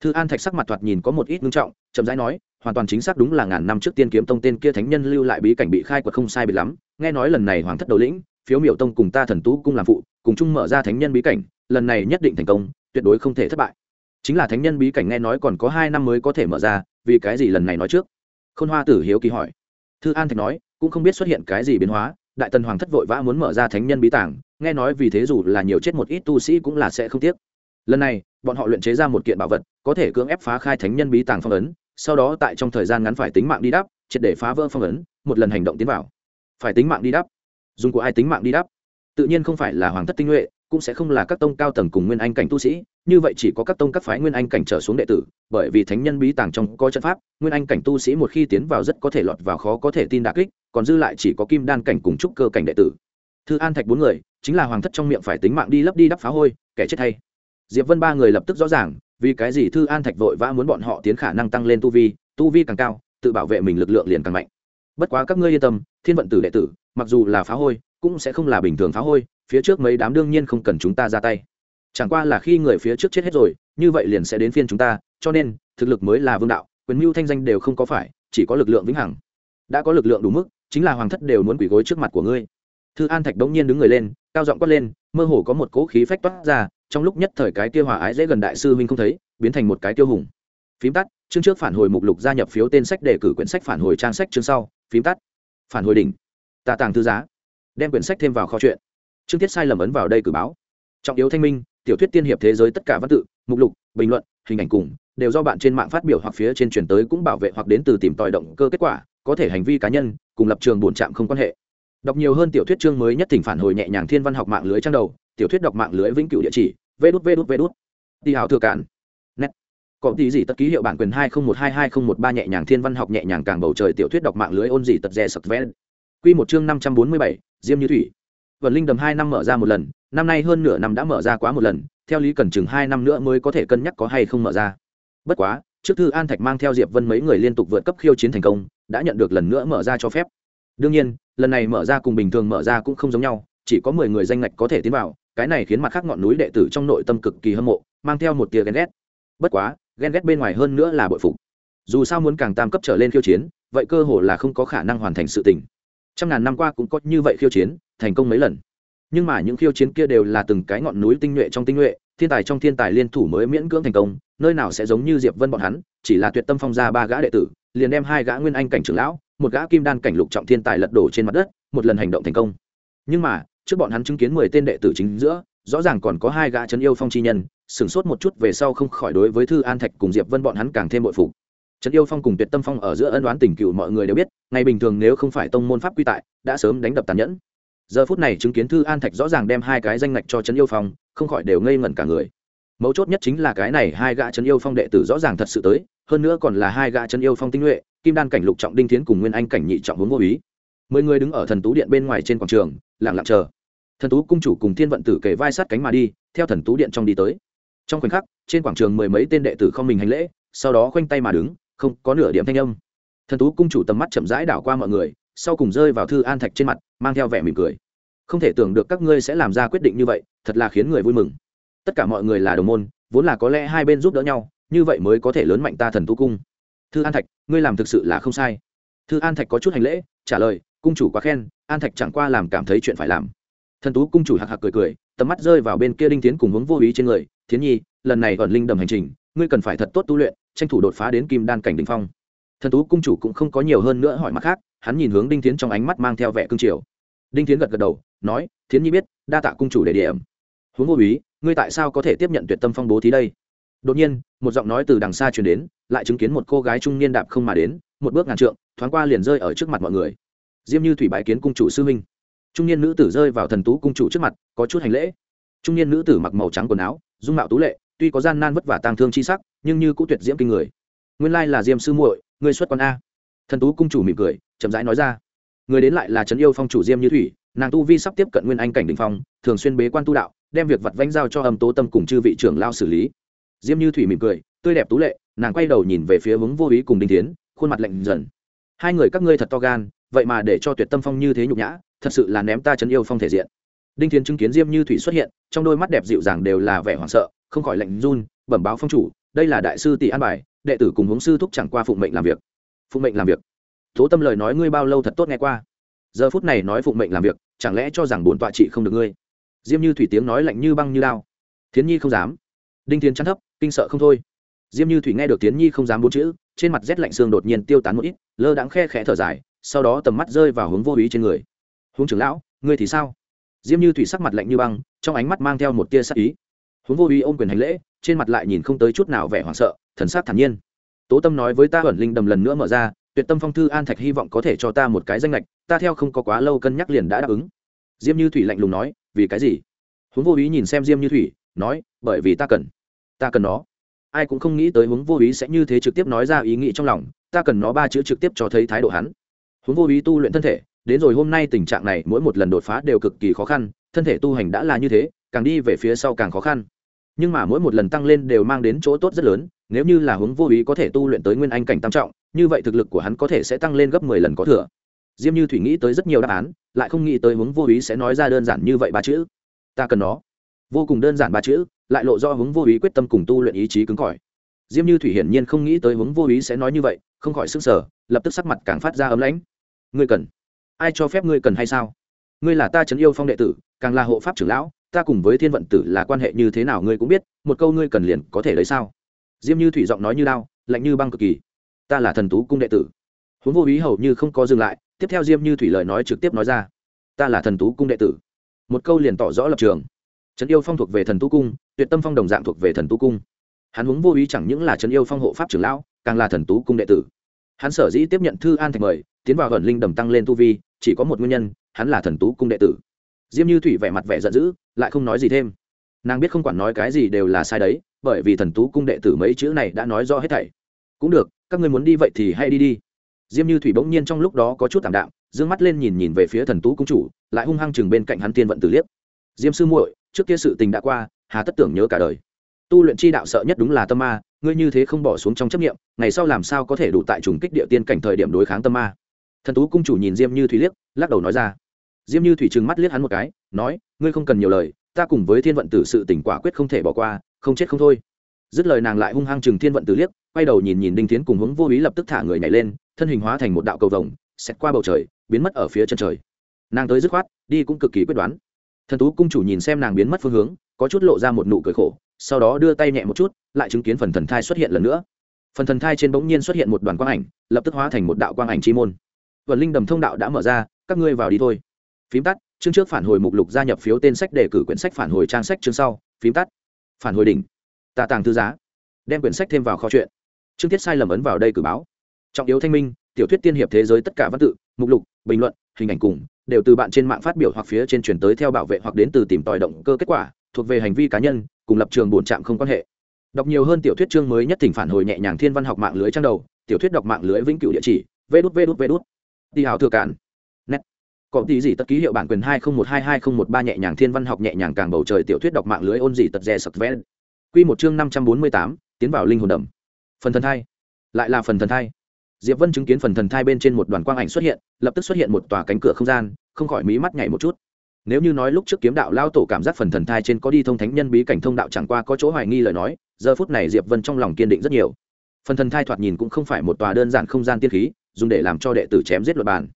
Thư an thạch sắc mặt thoạt nhìn có một ít ngưng trọng, chậm rãi nói, hoàn toàn chính xác đúng là ngàn năm trước tiên kiếm tông tên kia thánh nhân lưu lại bí cảnh bị khai quật không sai bị lắm nghe nói lần này hoàng thất đầu lĩnh phiếu miểu tông cùng ta thần tú cung làm phụ cùng chung mở ra thánh nhân bí cảnh lần này nhất định thành công tuyệt đối không thể thất bại. Chính là thánh nhân bí cảnh nghe nói còn có hai năm mới có thể mở ra vì cái gì lần này nói trước? Khôn hoa tử hiếu kỳ hỏi. Thư an thạch nói cũng không biết xuất hiện cái gì biến hóa đại tần hoàng thất vội vã muốn mở ra thánh nhân bí tảng nghe nói vì thế dù là nhiều chết một ít tu sĩ cũng là sẽ không tiếc. Lần này bọn họ luyện chế ra một kiện bảo vật có thể cưỡng ép phá khai thánh nhân bí tàng phong ấn sau đó tại trong thời gian ngắn phải tính mạng đi đáp, triệt để phá vỡ phong ấn một lần hành động tiến vào phải tính mạng đi đắp. Dùng của ai tính mạng đi đắp? Tự nhiên không phải là hoàng thất tinh nhuệ, cũng sẽ không là các tông cao tầng cùng nguyên anh cảnh tu sĩ. Như vậy chỉ có các tông các phái nguyên anh cảnh trở xuống đệ tử, bởi vì thánh nhân bí tàng trong có trận pháp, nguyên anh cảnh tu sĩ một khi tiến vào rất có thể lọt vào khó có thể tin đà kích, còn dư lại chỉ có kim đan cảnh cùng trúc cơ cảnh đệ tử. Thư an thạch bốn người, chính là hoàng thất trong miệng phải tính mạng đi lấp đi đắp phá hôi, kẻ chết hay. Diệp vân ba người lập tức rõ ràng, vì cái gì thư an thạch vội vã muốn bọn họ tiến khả năng tăng lên tu vi tu vi càng cao, tự bảo vệ mình lực lượng liền càng mạnh bất quá các ngươi yên tâm, thiên vận tử đệ tử, mặc dù là phá hôi, cũng sẽ không là bình thường phá hôi, phía trước mấy đám đương nhiên không cần chúng ta ra tay. Chẳng qua là khi người phía trước chết hết rồi, như vậy liền sẽ đến phiên chúng ta, cho nên, thực lực mới là vương đạo, quyền mưu thanh danh đều không có phải, chỉ có lực lượng vĩnh hằng. Đã có lực lượng đủ mức, chính là hoàng thất đều muốn quỳ gối trước mặt của ngươi. Thư an thạch đống nhiên đứng người lên, cao giọng quát lên, mơ hồ có một cỗ khí phách toát ra, trong lúc nhất thời cái tiêu hòa ái dễ gần đại sư huynh không thấy, biến thành một cái tiêu hùng. Phím tắt, chương trước phản hồi mục lục gia nhập phiếu tên sách đề cử quyển sách phản hồi trang sách chương sau phím tắt. Phản hồi đỉnh. Tà tàng thư giá. Đem quyển sách thêm vào kho chuyện chương tiết sai lầm ấn vào đây cử báo. Trọng yếu thanh minh, tiểu thuyết tiên hiệp thế giới tất cả văn tự, mục lục, bình luận, hình ảnh cùng, đều do bạn trên mạng phát biểu hoặc phía trên truyền tới cũng bảo vệ hoặc đến từ tìm tòi động cơ kết quả, có thể hành vi cá nhân, cùng lập trường bổn trạm không quan hệ. Đọc nhiều hơn tiểu thuyết chương mới nhất thỉnh phản hồi nhẹ nhàng thiên văn học mạng lưới trang đầu, tiểu thuyết đọc mạng lưới vĩnh cửu địa chỉ, vê đút vê đút vê đút. Đi hào thừa cản có tí gì tất ký hiệu bản quyền hai không một hai hai không một ba nhẹ nhàng thiên văn học nhẹ nhàng càng bầu trời tiểu thuyết đọc mạng lưới ôn gì tật rè sập ven quy một chương năm trăm bốn mươi bảy, diêm như thủy. Vận linh đầm hai năm mở ra một lần, năm nay hơn nửa năm đã mở ra quá một lần, theo lý cần chừng hai năm nữa mới có thể cân nhắc có hay không mở ra. Bất quá, trước thư an thạch mang theo diệp vân mấy người liên tục vượt cấp khiêu chiến thành công, đã nhận được lần nữa mở ra cho phép. Đương nhiên, lần này mở ra cùng bình thường mở ra cũng không giống nhau, chỉ có mười người danh ngạch có thể tiến vào, cái này khiến mặt khác ngọn núi đệ tử trong nội tâm cực kỳ hâm mộ, mang theo một tia ghen ghét. Bất quá ghen ghét bên ngoài hơn nữa là bội phục. Dù sao muốn càng tam cấp trở lên khiêu chiến, vậy cơ hồ là không có khả năng hoàn thành sự tình. Trăm ngàn năm qua cũng có như vậy khiêu chiến, thành công mấy lần. Nhưng mà những khiêu chiến kia đều là từng cái ngọn núi tinh nhuệ trong tinh nhuệ, thiên tài trong thiên tài liên thủ mới miễn cưỡng thành công, nơi nào sẽ giống như diệp vân bọn hắn, chỉ là tuyệt tâm phong ra ba gã đệ tử, liền đem hai gã nguyên anh cảnh trưởng lão, một gã kim đan cảnh lục trọng thiên tài lật đổ trên mặt đất, một lần hành động thành công. Nhưng mà, trước bọn hắn chứng kiến mười tên đệ tử chính giữa rõ ràng còn có hai gã trấn yêu phong chi nhân, sửng sốt một chút về sau không khỏi đối với thư an thạch cùng diệp vân bọn hắn càng thêm bội phục. Trấn yêu phong cùng tuyệt tâm phong ở giữa ân đoán tình cựu mọi người đều biết, ngày bình thường nếu không phải tông môn pháp quy tại, đã sớm đánh đập tàn nhẫn. Giờ phút này chứng kiến thư an thạch rõ ràng đem hai cái danh ngạch cho trấn yêu phong, không khỏi đều ngây ngẩn cả người. Mấu chốt nhất chính là cái này hai gã trấn yêu phong đệ tử rõ ràng thật sự tới, hơn nữa còn là hai gã trấn yêu phong tinh nhuệ, kim đan cảnh lục trọng đinh tiến cùng nguyên anh cảnh nhị trọng hướng vô ý mười người đứng ở thần tú điện bên ngoài trên quảng trường, lặng lặng chờ thần tú cung chủ cùng thiên vận tử kể vai sát cánh mà đi, theo thần tú điện trong đi tới. Trong khoảnh khắc, trên quảng trường mười mấy tên đệ tử không mình hành lễ, sau đó khoanh tay mà đứng, không có nửa điểm thanh âm. Thần tú cung chủ tầm mắt chậm rãi đảo qua mọi người, sau cùng rơi vào thư an thạch trên mặt, mang theo vẻ mỉm cười. Không thể tưởng được các ngươi sẽ làm ra quyết định như vậy, thật là khiến người vui mừng. Tất cả mọi người là đồng môn, vốn là có lẽ hai bên giúp đỡ nhau, như vậy mới có thể lớn mạnh ta thần tú cung. Thư an thạch, ngươi làm thực sự là không sai. Thư an thạch có chút hành lễ, trả lời, cung chủ quá khen, an thạch chẳng qua làm cảm thấy chuyện phải làm thần tú cung chủ hạc hạc cười cười, tầm mắt rơi vào bên kia đinh tiến cùng hướng vô ý trên người, thiến nhi, lần này còn linh đầm hành trình, ngươi cần phải thật tốt tu luyện, tranh thủ đột phá đến kim đan cảnh đ ỉ n h phong. Thần tú cung chủ cũng không có nhiều hơn nữa hỏi mặt khác, hắn nhìn hướng đinh tiến trong ánh mắt mang theo vẻ cương triều. Đinh tiến gật gật đầu, nói, thiến nhi biết, đa tạ cung chủ để điểm. Huống vô ý, ngươi tại sao có thể tiếp nhận tuyệt tâm phong bố thí đây? Đột nhiên, một giọng nói từ đằng xa truyền đến, lại chứng kiến một cô gái trung niên đạp không mà đến, một bước ngàn trượng, thoáng qua liền rơi ở trước mặt mọi người. Diêm như thủy bái kiến cung chủ sư minh trung niên nữ tử rơi vào thần tú cung chủ trước mặt, có chút hành lễ. Trung niên nữ tử mặc màu trắng quần áo, dung mạo tú lệ, tuy có gian nan vất vả tang thương chi sắc, nhưng như cũng tuyệt diễm kinh người. Nguyên lai là diêm sư muội người xuất con a. Thần tú cung chủ mỉm cười, chậm rãi nói ra. Người đến lại là trấn yêu phong chủ diêm như thủy, nàng tu vi sắp tiếp cận nguyên anh cảnh đình phong, thường xuyên bế quan tu đạo, đem việc vặt vánh giao cho âm tố tâm cùng chư vị trưởng lao xử lý. Diêm như thủy mỉm cười, tươi đẹp tú lệ, nàng quay đầu nhìn về phía hướng vô ý cùng đinh tiến khuôn mặt lạnh dần. Hai người các ngươi thật to gan, vậy mà để cho tuyệt tâm phong như thế nhục nhã thật sự là ném ta chấn yêu phong thể diện. Đinh tiến chứng kiến diêm như thủy xuất hiện, trong đôi mắt đẹp dịu dàng đều là vẻ hoảng sợ, không khỏi lạnh run, bẩm báo phong chủ, đây là đại sư tỷ an bài, đệ tử cùng hướng sư thúc chẳng qua phụng mệnh làm việc. Phụng mệnh làm việc. Tố tâm lời nói ngươi bao lâu thật tốt nghe qua. Giờ phút này nói phụng mệnh làm việc, chẳng lẽ cho rằng bổn tọa trị không được ngươi? Diêm như thủy tiếng nói lạnh như băng như lao thiến nhi không dám. Đinh tiến chắn thấp, kinh sợ không thôi. Diêm như thủy nghe được tiến nhi không dám bốn chữ, trên mặt rét lạnh xương đột nhiên tiêu tán một ít, lơ đãng khe khẽ thở dài, sau đó tầm mắt rơi vào hướng vô ý trên người hướng trưởng lão, ngươi thì sao? Diêm như thủy sắc mặt lạnh như băng, trong ánh mắt mang theo một tia sắc ý. Hướng vô uy ôm quyền hành lễ, trên mặt lại nhìn không tới chút nào vẻ hoảng sợ, thần sắc thản nhiên. Tố tâm nói với ta ẩn linh đầm lần nữa mở ra, tuyệt tâm phong thư an thạch hy vọng có thể cho ta một cái danh lệch, ta theo không có quá lâu cân nhắc liền đã đáp ứng. Diêm như thủy lạnh lùng nói, vì cái gì? Huống vô ý nhìn xem diêm như thủy, nói, bởi vì ta cần ta cần nó. Ai cũng không nghĩ tới huống vô ý sẽ như thế trực tiếp nói ra ý nghĩ trong lòng, ta cần nó ba chữ trực tiếp cho thấy thái độ hắn. Huống vô ý tu luyện thân thể đến rồi hôm nay tình trạng này, mỗi một lần đột phá đều cực kỳ khó khăn, thân thể tu hành đã là như thế, càng đi về phía sau càng khó khăn. Nhưng mà mỗi một lần tăng lên đều mang đến chỗ tốt rất lớn, nếu như là hướng vô ý có thể tu luyện tới nguyên anh cảnh tam trọng, như vậy thực lực của hắn có thể sẽ tăng lên gấp mười lần có thừa. Diêm như thủy nghĩ tới rất nhiều đáp án, lại không nghĩ tới hướng vô ý sẽ nói ra đơn giản như vậy ba chữ. Ta cần nó. Vô cùng đơn giản ba chữ, lại lộ do hướng vô ý quyết tâm cùng tu luyện ý chí cứng cỏi. Diêm như thủy hiển nhiên không nghĩ tới hướng vô ý sẽ nói như vậy, không khỏi sức sở lập tức sắc mặt càng phát ra ấm lãnh. Ngươi cần ai cho phép ngươi cần hay sao? Ngươi là ta trấn yêu phong đệ tử, càng là hộ pháp trưởng lão, ta cùng với thiên vận tử là quan hệ như thế nào ngươi cũng biết, một câu ngươi cần liền có thể lấy sao? Diêm như thủy giọng nói như lao, lạnh như băng cực kỳ. Ta là thần tú cung đệ tử. Huống vô ý hầu như không có dừng lại, tiếp theo diêm như thủy lời nói trực tiếp nói ra. Ta là thần tú cung đệ tử. Một câu liền tỏ rõ lập trường. Trấn yêu phong thuộc về thần tú cung, tuyệt tâm phong đồng dạng thuộc về thần tú cung. Hắn huống vô ý chẳng những là trấn yêu phong hộ pháp trưởng lão, càng là thần tú cung đệ tử. Hắn sở dĩ tiếp nhận thư an thạch mời tiến vào gần linh đầm tăng lên tu vi, chỉ có một nguyên nhân, hắn là thần tú cung đệ tử. Diêm như thủy vẻ mặt vẻ giận dữ, lại không nói gì thêm. Nàng biết không quản nói cái gì đều là sai đấy, bởi vì thần tú cung đệ tử mấy chữ này đã nói rõ hết thảy. Cũng được, các người muốn đi vậy thì hay đi đi. Diêm như thủy bỗng nhiên trong lúc đó có chút tạm đạm d ư ơ n g mắt lên nhìn nhìn về phía thần tú cung chủ, lại hung hăng chừng bên cạnh hắn tiên vận tử liếc. Diêm sư muội, trước kia sự tình đã qua, hà tất tưởng nhớ cả đời. Tu luyện chi đạo sợ nhất đúng là tâm ma, ngươi như thế không bỏ xuống trong chấp nghiệm ngày sau làm sao có thể đủ tại trùng kích địa tiên cảnh thời điểm đối kháng tâm ma? Thần tú cung chủ nhìn diêm như thủy liếc, lắc đầu nói ra. Diêm như thủy trừng mắt liếc hắn một cái, nói, ngươi không cần nhiều lời, ta cùng với thiên vận tử sự tỉnh quả quyết không thể bỏ qua, không chết không thôi. Dứt lời nàng lại hung hăng chừng thiên vận tử liếc, quay đầu nhìn nhìn đinh tiến cùng hướng vô ý lập tức thả người nhảy lên, thân hình hóa thành một đạo cầu vồng, xẹt qua bầu trời, biến mất ở phía chân trời. Nàng tới dứt khoát, đi cũng cực kỳ quyết đoán. Thần tú cung chủ nhìn xem nàng biến mất phương hướng, có chút lộ ra một nụ cười khổ, sau đó đưa tay nhẹ một chút, lại chứng kiến phần thần thai xuất hiện lần nữa. Phần thần thai trên bỗng nhiên xuất hiện một đoàn quang ảnh, lập tức hóa thành một đạo quang ảnh chi môn vần linh đầm thông đạo đã mở ra, các ngươi vào đi thôi. Phím tắt, chương trước phản hồi mục lục gia nhập phiếu tên sách đề cử quyển sách phản hồi trang sách chương sau. Phím tắt, phản hồi đỉnh. Tà tàng thư giá. Đem quyển sách thêm vào kho chuyện chương tiết sai lầm ấn vào đây cử báo. Trọng yếu thanh minh, tiểu thuyết tiên hiệp thế giới tất cả văn tự, mục lục, bình luận, hình ảnh cùng, đều từ bạn trên mạng phát biểu hoặc phía trên truyền tới theo bảo vệ hoặc đến từ tìm tòi động cơ kết quả, thuộc về hành vi cá nhân, cùng lập trường bổn trạm không quan hệ. Đọc nhiều hơn tiểu thuyết chương mới nhất thỉnh phản hồi nhẹ nhàng thiên văn học mạng lưới trang đầu, tiểu thuyết đọc mạng lưới vĩnh cửu địa chỉ vê đút vê đút vê đút đi hào thừa cạn, nét. Có tí gì tất ký hiệu bản quyền hai không một hai hai không một ba nhẹ nhàng thiên văn học nhẹ nhàng càng bầu trời tiểu thuyết đọc mạng lưới ôn gì tật rẻ sập vén Quy một chương năm trăm bốn mươi tám tiến vào linh hồn đầm. Phần thần thai. Lại là phần thần thai. Diệp vân chứng kiến phần thần thai bên trên một đoàn quang ảnh xuất hiện lập tức xuất hiện một tòa cánh cửa không gian không khỏi mí mắt nhảy một chút. Nếu như nói lúc trước kiếm đạo lao tổ cảm giác phần thần thai trên có đi thông thánh nhân bí cảnh thông đạo chẳng qua có chỗ hoài nghi lời nói giờ phút này diệp vân trong lòng kiên định rất nhiều. Phần thần thai thoạt nhìn cũng không phải một tòa đơn giản không gian tiên khí dùng để làm cho đệ tử chém giết luật bàn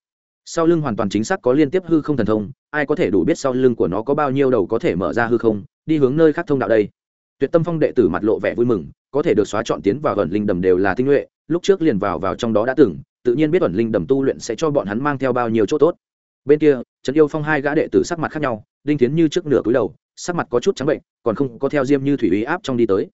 sau lưng hoàn toàn chính xác có liên tiếp hư không thần thông, ai có thể đủ biết sau lưng của nó có bao nhiêu đầu có thể mở ra hư không, đi hướng nơi khác thông đạo đây. Tuyệt tâm phong đệ tử mặt lộ vẻ vui mừng, có thể được xóa chọn tiến vào ẩn linh đầm đều là tinh nhuệ, lúc trước liền vào vào trong đó đã từng, tự nhiên biết ẩn linh đầm tu luyện sẽ cho bọn hắn mang theo bao nhiêu chỗ tốt. Bên kia trấn yêu phong hai gã đệ tử sắc mặt khác nhau, đinh tiến như trước nửa cúi đầu, sắc mặt có chút trắng bệnh, còn không có theo diêm như thủy ý áp trong đi tới.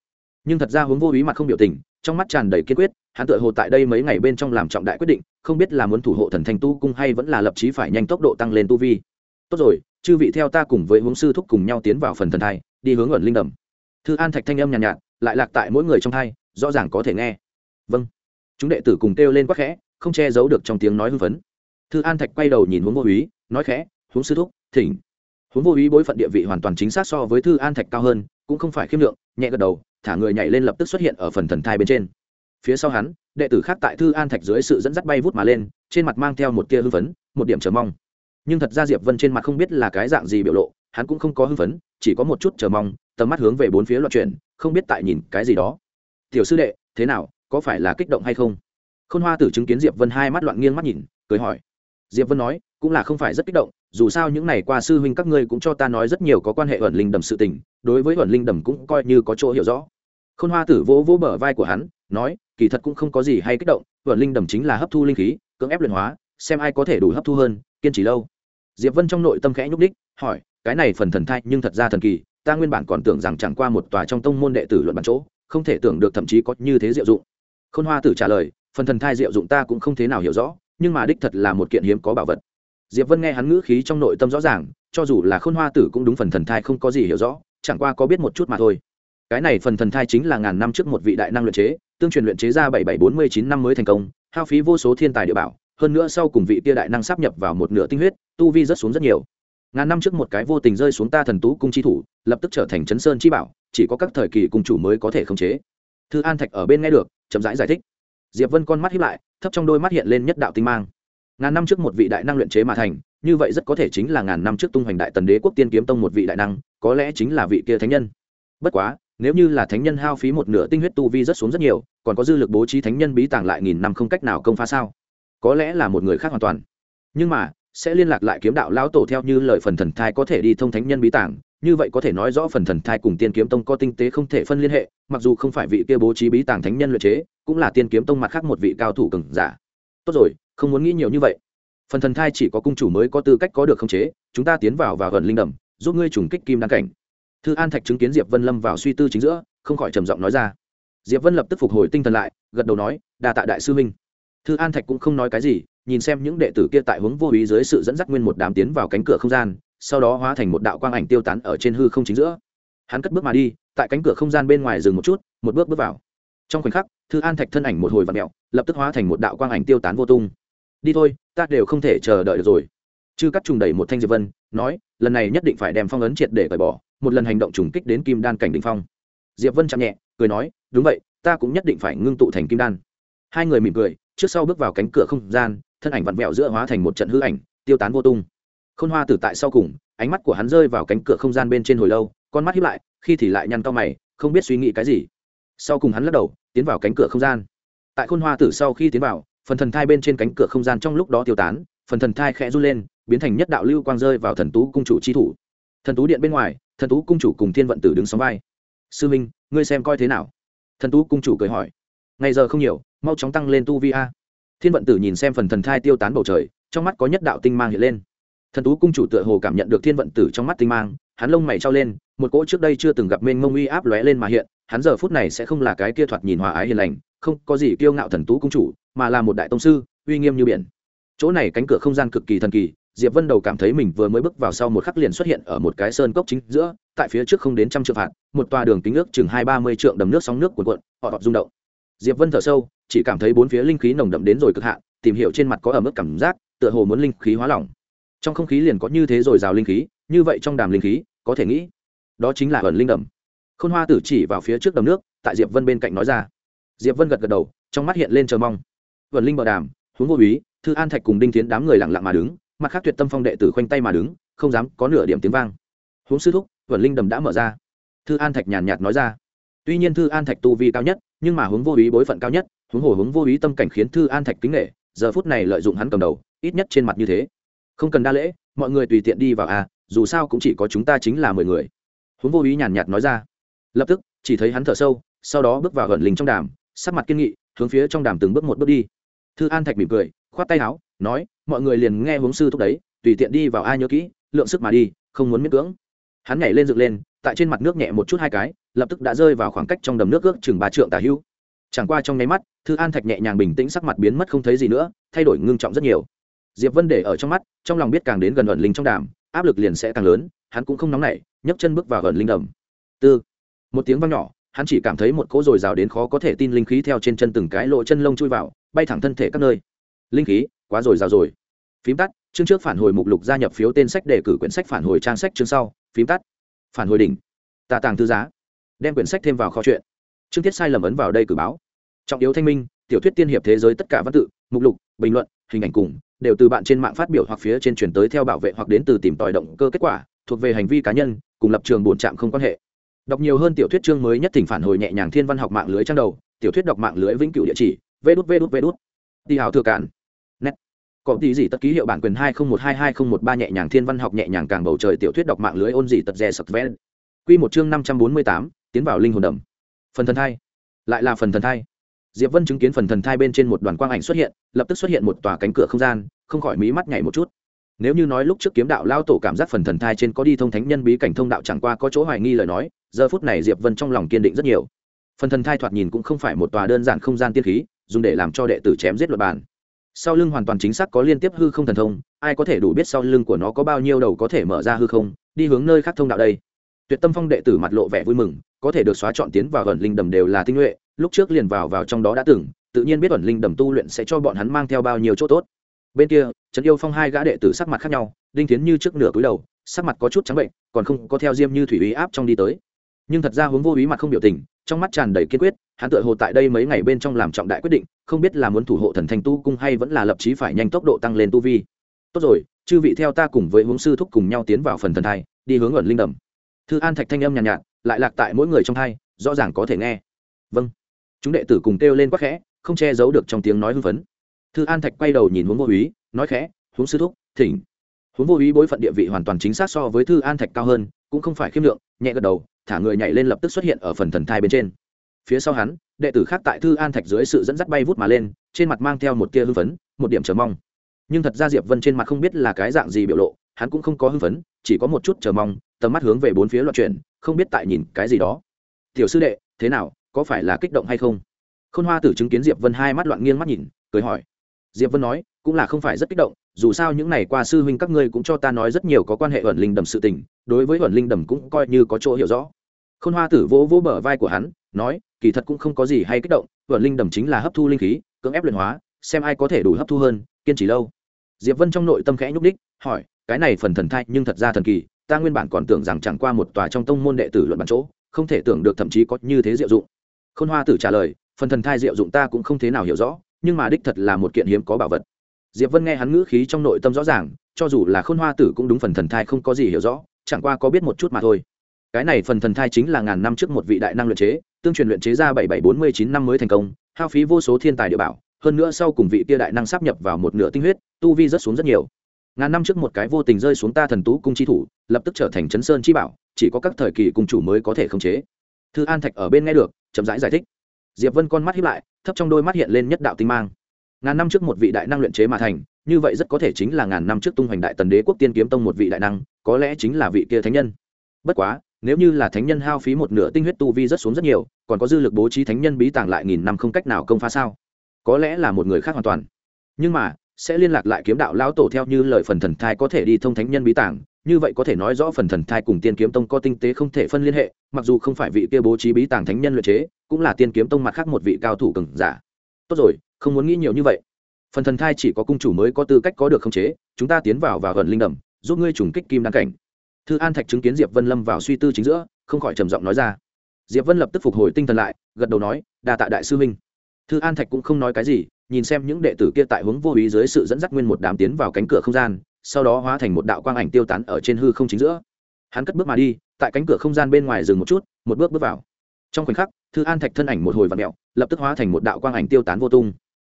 Nhưng thật ra hướng vô ý mặt không biểu tình, trong mắt tràn đầy kiên quyết hắn tự hồ tại đây mấy ngày bên trong làm trọng đại quyết định không biết là muốn thủ hộ thần thanh tu cung hay vẫn là lập chí phải nhanh tốc độ tăng lên tu vi. Tốt rồi chư vị theo ta cùng với hướng sư thúc cùng nhau tiến vào phần thần thai đi hướng ẩn linh đầm. Thư an thạch thanh âm nhàn nhạt, nhạt lại lạc tại mỗi người trong thai rõ ràng có thể nghe. Vâng. Chúng đệ tử cùng kêu lên quắc khẽ không che giấu được trong tiếng nói hưng phấn. Thư an thạch quay đầu nhìn hướng vô úy nói khẽ hướng sư thúc thỉnh. Hướng vô úy bối phận địa vị hoàn toàn chính xác so với thư an thạch cao hơn cũng không phải khiêm lượng nhẹ gật đầu thả người nhảy lên lập tức xuất hiện ở phần thần thai bên trên phía sau hắn, đệ tử khác tại thư an thạch dưới sự dẫn dắt bay vút mà lên, trên mặt mang theo một tia hưng phấn, một điểm chờ mong. Nhưng thật ra diệp vân trên mặt không biết là cái dạng gì biểu lộ, hắn cũng không có hưng phấn, chỉ có một chút chờ mong, tầm mắt hướng về bốn phía loạn chuyển, không biết tại nhìn cái gì đó. Tiểu sư đệ, thế nào, có phải là kích động hay không? Khôn hoa tử chứng kiến diệp vân hai mắt loạn nghiêng mắt nhìn, cười hỏi. Diệp vân nói, cũng là không phải rất kích động, dù sao những ngày qua sư huynh các ngươi cũng cho ta nói rất nhiều có quan hệ ẩn linh đầm sự tình, đối với ẩn linh đầm cũng coi như có chỗ hiểu rõ. Khôn hoa tử vỗ vỗ bờ vai của hắn nói, kỳ thật cũng không có gì hay kích động, vợ linh đầm chính là hấp thu linh khí, cưỡng ép luyện hóa, xem ai có thể đủ hấp thu hơn, kiên trì lâu. Diệp vân trong nội tâm khẽ nhúc đích hỏi, cái này phần thần thai nhưng thật ra thần kỳ, ta nguyên bản còn tưởng rằng chẳng qua một tòa trong tông môn đệ tử luận bàn chỗ, không thể tưởng được thậm chí có như thế diệu dụng. Khôn hoa tử trả lời, phần thần thai diệu dụng ta cũng không thế nào hiểu rõ, nhưng mà đích thật là một kiện hiếm có bảo vật. Diệp vân nghe hắn ngữ khí trong nội tâm rõ ràng, cho dù là khôn hoa tử cũng đúng phần thần thai không có gì hiểu rõ, chẳng qua có biết một chút mà thôi cái này phần thần thai chính là ngàn năm trước một vị đại năng luyện chế tương truyền luyện chế ra bảy bảy bốn mươi chín năm mới thành công hao phí vô số thiên tài địa bảo hơn nữa sau cùng vị kia đại năng sắp nhập vào một nửa tinh huyết tu vi rất xuống rất nhiều. Ngàn năm trước một cái vô tình rơi xuống ta thần tú cung chi thủ lập tức trở thành chấn sơn chi bảo chỉ có các thời kỳ cung chủ mới có thể khống chế. Thư an thạch ở bên nghe được chậm rãi giải, giải thích. Diệp vân con mắt hiếp lại thấp trong đôi mắt hiện lên nhất đạo tinh mang. Ngàn năm trước một vị đại năng luyện chế mà thành như vậy rất có thể chính là ngàn năm trước tung hoành đại tần đế quốc tiên kiếm tông một vị đại năng có lẽ chính là vị kia thánh nhân. Bất quá nếu như là thánh nhân hao phí một nửa tinh huyết tu vi rất xuống rất nhiều, còn có dư lực bố trí thánh nhân bí tàng lại nghìn năm không cách nào công phá sao? Có lẽ là một người khác hoàn toàn. Nhưng mà, sẽ liên lạc lại kiếm đạo lão tổ theo như lời phần thần thai có thể đi thông thánh nhân bí tàng, như vậy có thể nói rõ phần thần thai cùng tiên kiếm tông có tinh tế không thể phân liên hệ, mặc dù không phải vị kia bố trí bí tàng thánh nhân luyện chế, cũng là tiên kiếm tông mặt khác một vị cao thủ cường giả. Tốt rồi, không muốn nghĩ nhiều như vậy. Phần thần thai chỉ có cung chủ mới có tư cách có được khống chế, chúng ta tiến vào và gần linh đầm, giúp ngươi trùng kích kim đăng cảnh thư an thạch chứng kiến diệp vân lâm vào suy tư chính giữa, không khỏi trầm giọng nói ra. Diệp vân lập tức phục hồi tinh thần lại, gật đầu nói đà tạ đại sư minh thư an thạch cũng không nói cái gì, nhìn xem những đệ tử kia tại hướng vô ý dưới sự dẫn dắt nguyên một đám tiến vào cánh cửa không gian, sau đó hóa thành một đạo quang ảnh tiêu tán ở trên hư không chính giữa. Hắn cất bước mà đi, tại cánh cửa không gian bên ngoài dừng một chút, một bước bước vào. Trong khoảnh khắc, thư an thạch thân ảnh một hồi và mẹo, lập tức hóa thành một đạo quang ảnh tiêu tán vô tung. Đi thôi, ta đều không thể chờ đợi được rồi. Chư cắt trùng đẩy một thanh diệp vân, nói, lần này nhất định phải đem phong ấn triệt để cởi bỏ một lần hành động trùng kích đến kim đan cảnh đỉnh phong. Diệp vân chạm nhẹ, cười nói, đúng vậy, ta cũng nhất định phải ngưng tụ thành kim đan. Hai người mỉm cười, trước sau bước vào cánh cửa không gian, thân ảnh vặn vẹo giữa hóa thành một trận hư ảnh, tiêu tán vô tung. Khôn hoa tử tại sau cùng, ánh mắt của hắn rơi vào cánh cửa không gian bên trên hồi lâu, con mắt hiếp lại, khi thì lại nhăn cao mày, không biết suy nghĩ cái gì. Sau cùng hắn lắc đầu, tiến vào cánh cửa không gian. Tại khôn hoa tử sau khi tiến vào, phần thần thai bên trên cánh cửa không gian trong lúc đó tiêu tán, phần thần thai khẽ run lên, biến thành nhất đạo lưu quang rơi vào thần tú cung chủ chi thủ. Thần tú điện bên ngoài thần tú cung chủ cùng thiên vận tử đứng sóng vai. Sư minh, ngươi xem coi thế nào? Thần tú cung chủ cười hỏi. Ngày giờ không nhiều, mau chóng tăng lên tu vi a. Thiên vận tử nhìn xem phần thần thai tiêu tán bầu trời, trong mắt có nhất đạo tinh mang hiện lên. Thần tú cung chủ tựa hồ cảm nhận được thiên vận tử trong mắt tinh mang, hắn lông mày trao lên, một cỗ trước đây chưa từng gặp mênh mông uy áp lóe lên mà hiện, hắn giờ phút này sẽ không là cái kia thoạt nhìn hòa ái hiền lành, không có gì kiêu ngạo thần tú cung chủ, mà là một đại tông sư, uy nghiêm như biển. Chỗ này cánh cửa không gian cực kỳ thần kỳ diệp vân đầu cảm thấy mình vừa mới bước vào sau một khắc liền xuất hiện ở một cái sơn cốc chính giữa, tại phía trước không đến trăm trượng phạt, một tòa đường kính nước chừng hai ba mươi trượng đầm nước sóng nước cuồn cuộn, họ đọc rung động. Diệp vân thở sâu, chỉ cảm thấy bốn phía linh khí nồng đậm đến rồi cực hạn, tìm hiểu trên mặt có ở mức cảm giác, tựa hồ muốn linh khí hóa lỏng. Trong không khí liền có như thế rồi rào linh khí, như vậy trong đàm linh khí, có thể nghĩ, đó chính là ẩn linh đầm. Khôn hoa tử chỉ vào phía trước đầm nước, tại diệp vân bên cạnh nói ra. Diệp vân gật gật đầu, trong mắt hiện lên chờ mong. Ẩn linh bờ đàm, huống vô úy, thư an thạch cùng đinh tiến đám người lặng lặng mà đứng mặt khác tuyệt tâm phong đệ tử khoanh tay mà đứng, không dám có nửa điểm tiếng vang. Huống sư thúc vần linh đầm đã mở ra. Thư an thạch nhàn nhạt nói ra. Tuy nhiên thư an thạch tu vi cao nhất, nhưng mà huống vô úy bối phận cao nhất, huống hồ huống vô úy tâm cảnh khiến thư an thạch kính nghệ giờ phút này lợi dụng hắn cầm đầu, ít nhất trên mặt như thế. Không cần đa lễ, mọi người tùy tiện đi vào à dù sao cũng chỉ có chúng ta chính là mười người. Huống vô úy nhàn nhạt nói ra. Lập tức, chỉ thấy hắn thở sâu, sau đó bước vào gần linh trong đàm, sắc mặt kiên nghị, hướng phía trong đàm từng bước một bước đi. Thư an thạch mỉm cười khoát tay áo, nói, mọi người liền nghe hướng sư thúc đấy, tùy tiện đi vào ai nhớ kỹ, lượng sức mà đi, không muốn miễn cưỡng. Hắn nhảy lên dựng lên, tại trên mặt nước nhẹ một chút hai cái, lập tức đã rơi vào khoảng cách trong đầm nước ước chừng ba trượng tà hưu. Chẳng qua trong nháy mắt, thư an thạch nhẹ nhàng bình tĩnh sắc mặt biến mất không thấy gì nữa, thay đổi ngưng trọng rất nhiều. Diệp vân để ở trong mắt, trong lòng biết càng đến gần ẩn linh trong đàm, áp lực liền sẽ càng lớn, hắn cũng không nóng nảy, nhấc chân bước vào ẩn linh đầm. Tư. Một tiếng vang nhỏ, hắn chỉ cảm thấy một cỗ dồi dào đến khó có thể tin linh khí theo trên chân từng cái lộ chân lông chui vào, bay thẳng thân thể các nơi linh khí, quá rồi, rào rồi. Phím tắt, chương trước phản hồi mục lục gia nhập phiếu tên sách đề cử quyển sách phản hồi trang sách chương sau. Phím tắt. Phản hồi đỉnh. Tà tàng thư giá. Đem quyển sách thêm vào kho chuyện. Chương thiết sai lầm ấn vào đây cử báo. Trọng yếu thanh minh, tiểu thuyết tiên hiệp thế giới tất cả văn tự, mục lục, bình luận, hình ảnh cùng, đều từ bạn trên mạng phát biểu hoặc phía trên truyền tới theo bảo vệ hoặc đến từ tìm tòi động cơ kết quả, thuộc về hành vi cá nhân, cùng lập trường bổn trạm không quan hệ. Đọc nhiều hơn tiểu thuyết chương mới nhất thỉnh phản hồi nhẹ nhàng thiên văn học mạng lưới trang đầu, tiểu thuyết đọc mạng lưới vĩnh cửu địa chỉ vê đút vê đút vê đút đi hào thừa cản có tí gì tất ký hiệu bản quyền hai không một hai hai không một ba nhẹ nhàng thiên văn học nhẹ nhàng càng bầu trời tiểu thuyết đọc mạng lưới ôn gì tật rè sập vén quy một chương năm trăm bốn mươi tám, tiến vào linh hồn đầm. Phần thần thai. Lại là phần thần thai. Diệp vân chứng kiến phần thần thai bên trên một đoàn quang ảnh xuất hiện, lập tức xuất hiện một tòa cánh cửa không gian, không khỏi mí mắt nhảy một chút. Nếu như nói lúc trước kiếm đạo lao tổ cảm giác phần thần thai trên có đi thông thánh nhân bí cảnh thông đạo chẳng qua có chỗ hoài nghi lời nói, giờ phút này diệp vân trong lòng kiên định rất nhiều. Phần thần thai thoạt nhìn cũng không phải một tòa đơn giản không gian tiên khí, dùng để làm cho đệ tử chém giết luật bản sau lưng hoàn toàn chính xác có liên tiếp hư không thần thông, ai có thể đủ biết sau lưng của nó có bao nhiêu đầu có thể mở ra hư không, đi hướng nơi khác thông đạo đây. Tuyệt tâm phong đệ tử mặt lộ vẻ vui mừng, có thể được xóa chọn tiến vào ẩn linh đầm đều là tinh nhuệ, lúc trước liền vào vào trong đó đã từng, tự nhiên biết ẩn linh đầm tu luyện sẽ cho bọn hắn mang theo bao nhiêu chỗ tốt. Bên kia trần yêu phong hai gã đệ tử sắc mặt khác nhau, đinh tiến như trước nửa cúi đầu, sắc mặt có chút trắng bệnh, còn không có theo diêm như thủy ý áp trong đi tới nhưng thật ra hướng vô ý mặt không biểu tình trong mắt tràn đầy kiên quyết hắn tựa hồ tại đây mấy ngày bên trong làm trọng đại quyết định không biết là muốn thủ hộ thần thanh tu cung hay vẫn là lập chí phải nhanh tốc độ tăng lên tu vi. Tốt rồi chư vị theo ta cùng với hướng sư thúc cùng nhau tiến vào phần thần thai đi hướng ẩn linh đầm. Thư an thạch thanh âm nhàn nhạt, nhạt lại lạc tại mỗi người trong thai rõ ràng có thể nghe. Vâng. Chúng đệ tử cùng kêu lên quắc khẽ không che giấu được trong tiếng nói hưng phấn. Thư an thạch quay đầu nhìn hướng vô úy nói khẽ hướng sư thúc thỉnh. Hướng vô úy bối phận địa vị hoàn toàn chính xác so với thư an thạch cao hơn cũng không phải khiêm lượng, nhẹ gật đầu, thả người nhảy lên lập tức xuất hiện ở phần thần thai bên trên. Phía sau hắn, đệ tử khác tại thư an thạch dưới sự dẫn dắt bay vút mà lên, trên mặt mang theo một tia hưng phấn, một điểm chờ mong. Nhưng thật ra diệp vân trên mặt không biết là cái dạng gì biểu lộ, hắn cũng không có hưng phấn, chỉ có một chút chờ mong, tầm mắt hướng về bốn phía loạn chuyển, không biết tại nhìn cái gì đó. Tiểu sư đệ, thế nào, có phải là kích động hay không? Khôn hoa tử chứng kiến diệp vân hai mắt loạn nghiêng mắt nhìn, cười hỏi diệp vân nói, cũng là không phải rất kích động, dù sao những ngày qua sư huynh các ngươi cũng cho ta nói rất nhiều có quan hệ ẩn linh đầm sự tình, đối với ẩn linh đầm cũng coi như có chỗ hiểu rõ. Khôn hoa tử vỗ vỗ bờ vai của hắn, nói, kỳ thật cũng không có gì hay kích động ẩn linh đầm chính là hấp thu linh khí, cưỡng ép luyện hóa, xem ai có thể đủ hấp thu hơn, kiên trì lâu. Diệp vân trong nội tâm khẽ nhúc đích hỏi, cái này phần thần thai nhưng thật ra thần kỳ, ta nguyên bản còn tưởng rằng chẳng qua một tòa trong tông môn đệ tử luận bản chỗ, không thể tưởng được thậm chí có như thế diệu dụng. Khôn hoa tử trả lời, phần thần thai diệu dụng ta cũng không thế nào hiểu rõ nhưng mà đích thật là một kiện hiếm có bảo vật. Diệp vân nghe hắn ngữ khí trong nội tâm rõ ràng cho dù là khôn hoa tử cũng đúng phần thần thai không có gì hiểu rõ chẳng qua có biết một chút mà thôi. Cái này phần thần thai chính là ngàn năm trước một vị đại năng luyện chế tương truyền luyện chế ra bảy bảy bốn mươi chín năm mới thành công hao phí vô số thiên tài địa bảo hơn nữa sau cùng vị kia đại năng sắp nhập vào một nửa tinh huyết tu vi rất xuống rất nhiều. Ngàn năm trước một cái vô tình rơi xuống ta thần tú cung chi thủ lập tức trở thành chấn sơn chi bảo chỉ có các thời kỳ cung chủ mới có thể khống chế. Thư an thạch ở bên nghe được chậm rãi giải, giải thích diệp vân con mắt hiếp lại, thấp trong đôi mắt hiện lên nhất đạo tinh mang. Ngàn năm trước một vị đại năng luyện chế mà thành, như vậy rất có thể chính là ngàn năm trước tung hoành đại tần đế quốc tiên kiếm tông một vị đại năng, có lẽ chính là vị kia thánh nhân. Bất quá, nếu như là thánh nhân hao phí một nửa tinh huyết tu vi rất xuống rất nhiều, còn có dư lực bố trí thánh nhân bí tàng lại nghìn năm không cách nào công phá sao? Có lẽ là một người khác hoàn toàn. Nhưng mà, sẽ liên lạc lại kiếm đạo lão tổ theo như lời phần thần thai có thể đi thông thánh nhân bí tàng như vậy có thể nói rõ phần thần thai cùng tiên kiếm tông có tinh tế không thể phân liên hệ, mặc dù không phải vị kia bố trí bí tàng thánh nhân luyện chế, cũng là tiên kiếm tông mặt khác một vị cao thủ cường giả. Tốt rồi, không muốn nghĩ nhiều như vậy. Phần thần thai chỉ có cung chủ mới có tư cách có được khống chế, chúng ta tiến vào và gần linh đầm, giúp ngươi trùng kích kim đăng cảnh. Thư an thạch chứng kiến diệp vân lâm vào suy tư chính giữa, không khỏi trầm giọng nói ra. Diệp vân lập tức phục hồi tinh thần lại, gật đầu nói, đa tạ đại sư minh thư an thạch cũng không nói cái gì, nhìn xem những đệ tử kia tại hướng vô ý dưới sự dẫn dắt nguyên một đám tiến vào cánh cửa không gian sau đó hóa thành một đạo quang ảnh tiêu tán ở trên hư không chính giữa. Hắn cất bước mà đi, tại cánh cửa không gian bên ngoài dừng một chút, một bước bước vào. Trong khoảnh khắc, thư an thạch thân ảnh một hồi và mẹo, lập tức hóa thành một đạo quang ảnh tiêu tán vô tung.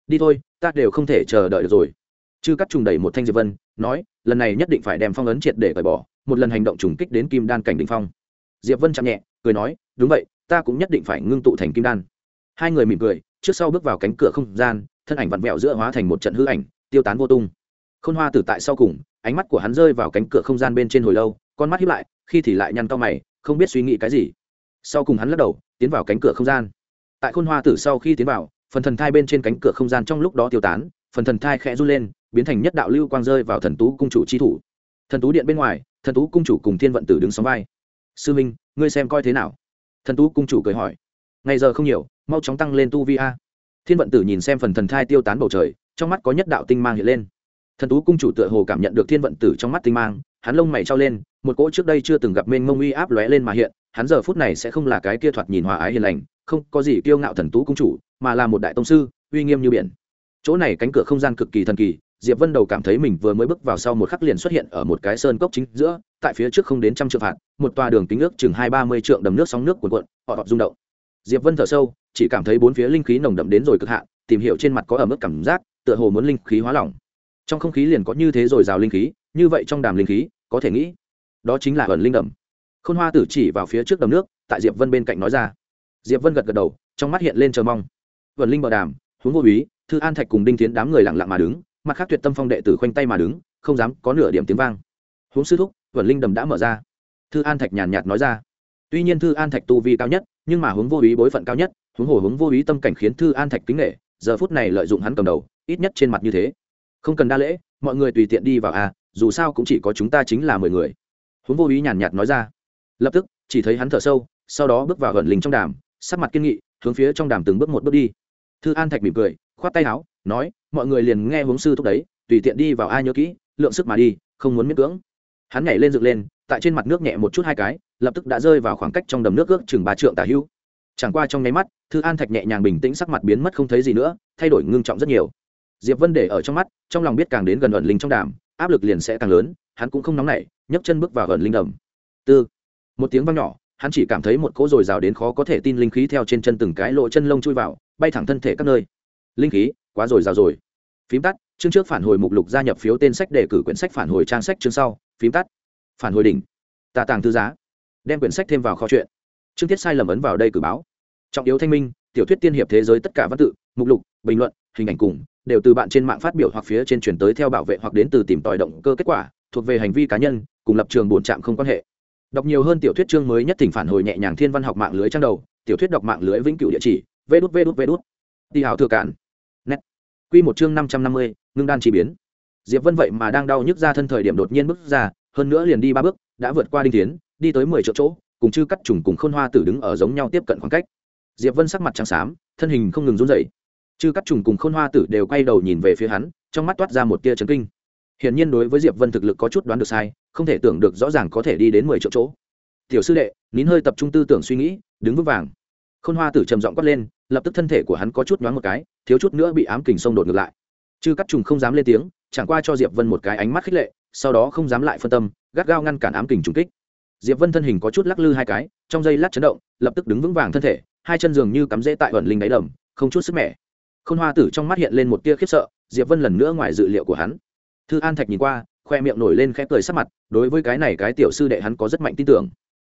Đi thôi, ta đều không thể chờ đợi được rồi. Chư cắt trùng đẩy một thanh diệp vân, nói, lần này nhất định phải đem phong ấn triệt để cởi bỏ, một lần hành động trùng kích đến kim đan cảnh đình phong. Diệp vân chạm nhẹ, cười nói, đúng vậy, ta cũng nhất định phải ngưng tụ thành kim đan. Hai người mỉm cười, trước sau bước vào cánh cửa không gian, thân ảnh vặn vẹo giữa hóa thành một trận hư ảnh, tiêu tán vô tung khôn hoa tử tại sau cùng, ánh mắt của hắn rơi vào cánh cửa không gian bên trên hồi lâu, con mắt hiếp lại, khi thì lại nhăn to mày, không biết suy nghĩ cái gì. Sau cùng hắn lắc đầu, tiến vào cánh cửa không gian. Tại khôn hoa tử sau khi tiến vào, phần thần thai bên trên cánh cửa không gian trong lúc đó tiêu tán, phần thần thai khẽ run lên, biến thành nhất đạo lưu quang rơi vào thần tú cung chủ chi thủ. Thần tú điện bên ngoài, thần tú cung chủ cùng thiên vận tử đứng sóng vai. Sư minh, ngươi xem coi thế nào? Thần tú cung chủ cười hỏi. Ngày giờ không nhiều, mau chóng tăng lên tu vi a. Thiên vận tử nhìn xem phần thần thai tiêu tán bầu trời, trong mắt có nhất đạo tinh mang hiện lên thần tú cung chủ tựa hồ cảm nhận được thiên vận tử trong mắt tinh mang, hắn lông mày trao lên, một cỗ trước đây chưa từng gặp mênh mông uy áp lóe lên mà hiện, hắn giờ phút này sẽ không là cái kia thoạt nhìn hòa ái hiền lành, không có gì kiêu ngạo thần tú cung chủ, mà là một đại tông sư, uy nghiêm như biển. Chỗ này cánh cửa không gian cực kỳ thần kỳ, diệp vân đầu cảm thấy mình vừa mới bước vào sau một khắc liền xuất hiện ở một cái sơn cốc chính giữa, tại phía trước không đến trăm trượng phạt một tòa đường kính ước chừng hai ba mươi trượng đầm nước sóng nước cuồn cuộn, họ họ rung động. Diệp vân thở sâu, chỉ cảm thấy bốn phía linh khí nồng đậm đến rồi cực hạn, tìm hiểu trên mặt có ở mức cảm giác, tựa hồ muốn linh khí hóa lỏng trong không khí liền có như thế rồi rào linh khí, như vậy trong đàm linh khí, có thể nghĩ, đó chính là ẩn linh đầm. Khôn hoa tử chỉ vào phía trước đầm nước, tại diệp vân bên cạnh nói ra. Diệp vân gật gật đầu, trong mắt hiện lên chờ mong. Vẩn linh bờ đàm, huống vô úy, thư an thạch cùng đinh tiến đám người lặng lặng mà đứng, mặt khác tuyệt tâm phong đệ tử khoanh tay mà đứng, không dám có nửa điểm tiếng vang. Huống sư thúc vẩn linh đầm đã mở ra. Thư an thạch nhàn nhạt nói ra. Tuy nhiên thư an thạch tu vi cao nhất, nhưng mà huống vô úy bối phận cao nhất, huống hồ huống vô úy tâm cảnh khiến thư an thạch kính nghệ giờ phút này lợi dụng hắn cầm đầu, ít nhất trên mặt như thế không cần đa lễ, mọi người tùy tiện đi vào à dù sao cũng chỉ có chúng ta chính là mười người. Huống vô ý nhàn nhạt nói ra. Lập tức, chỉ thấy hắn thở sâu, sau đó bước vào gần linh trong đàm, sắc mặt kiên nghị, hướng phía trong đàm từng bước một bước đi. Thư an thạch mỉm cười, khoát tay áo, nói, mọi người liền nghe huống sư thúc đấy, tùy tiện đi vào ai nhớ kỹ, lượng sức mà đi, không muốn miễn cưỡng. Hắn nhảy lên dựng lên, tại trên mặt nước nhẹ một chút hai cái, lập tức đã rơi vào khoảng cách trong đầm nước ước chừng ba trượng tả hữu chẳng qua trong nháy mắt, thư an thạch nhẹ nhàng bình tĩnh sắc mặt biến mất không thấy gì nữa, thay đổi ngưng trọng rất nhiều diệp vân để ở trong mắt, trong lòng biết càng đến gần ẩn linh trong đàm, áp lực liền sẽ càng lớn, hắn cũng không nóng nảy, nhấc chân bước vào ẩn linh đầm. Tư. Một tiếng vang nhỏ, hắn chỉ cảm thấy một cỗ dồi dào đến khó có thể tin linh khí theo trên chân từng cái lộ chân lông chui vào, bay thẳng thân thể các nơi. Linh khí, quá dồi dào rồi. Phím tắt, chương trước phản hồi mục lục gia nhập phiếu tên sách để cử quyển sách phản hồi trang sách chương sau, phím tắt. Phản hồi đỉnh. Tà tàng thư giá. Đem quyển sách thêm vào kho chuyện. Chương tiết sai lầm ấn vào đây cử báo. Trọng yếu thanh minh tiểu thuyết tiên hiệp thế giới tất cả văn tự, mục lục, bình luận, hình ảnh cùng, đều từ bạn trên mạng phát biểu hoặc phía trên chuyển tới theo bảo vệ hoặc đến từ tìm tòi động cơ kết quả, thuộc về hành vi cá nhân, cùng lập trường bổn trạm không quan hệ. Đọc nhiều hơn tiểu thuyết chương mới nhất thỉnh phản hồi nhẹ nhàng thiên văn học mạng lưới trang đầu, tiểu thuyết đọc mạng lưới vĩnh cửu địa chỉ, vê đút vê đút vê đút. Đi hào thừa cản nét quy một chương năm trăm năm mươi, ngưng đan chi biến. Diệp vân vậy mà đang đau nhức ra thân thời điểm đột nhiên bước ra, hơn nữa liền đi ba bước, đã vượt qua đinh tiến, đi tới mười triệu chỗ, cùng chư cắt trùng cùng khôn hoa tử đứng ở giống nhau tiếp cận khoảng cách diệp vân sắc mặt trắng xám, thân hình không ngừng run rẩy. Chư cắt trùng cùng khôn hoa tử đều quay đầu nhìn về phía hắn, trong mắt toát ra một tia chấn kinh. Hiển nhiên đối với diệp vân thực lực có chút đoán được sai, không thể tưởng được rõ ràng có thể đi đến mười triệu chỗ. Tiểu sư đệ, nín hơi tập trung tư tưởng suy nghĩ, đứng vững vàng. Khôn hoa tử trầm giọng quát lên, lập tức thân thể của hắn có chút nhoáng một cái, thiếu chút nữa bị ám kình xông đột ngược lại. Chư cắt trùng không dám lên tiếng, chẳng qua cho diệp vân một cái ánh mắt khích lệ, sau đó không dám lại phân tâm, gắt gao ngăn cản ám kình trùng kích. Diệp vân thân hình có chút lắc lư hai cái, trong giây lát chấn động, lập tức đứng vững vàng thân thể hai chân dường như cắm rễ tại ẩn linh đáy đầm, không chút sức mẻ. Khôn hoa tử trong mắt hiện lên một tia khiếp sợ, diệp vân lần nữa ngoài dự liệu của hắn. Thư an thạch nhìn qua, khoe miệng nổi lên khẽ cười sắc mặt, đối với cái này cái tiểu sư đệ hắn có rất mạnh tin tưởng.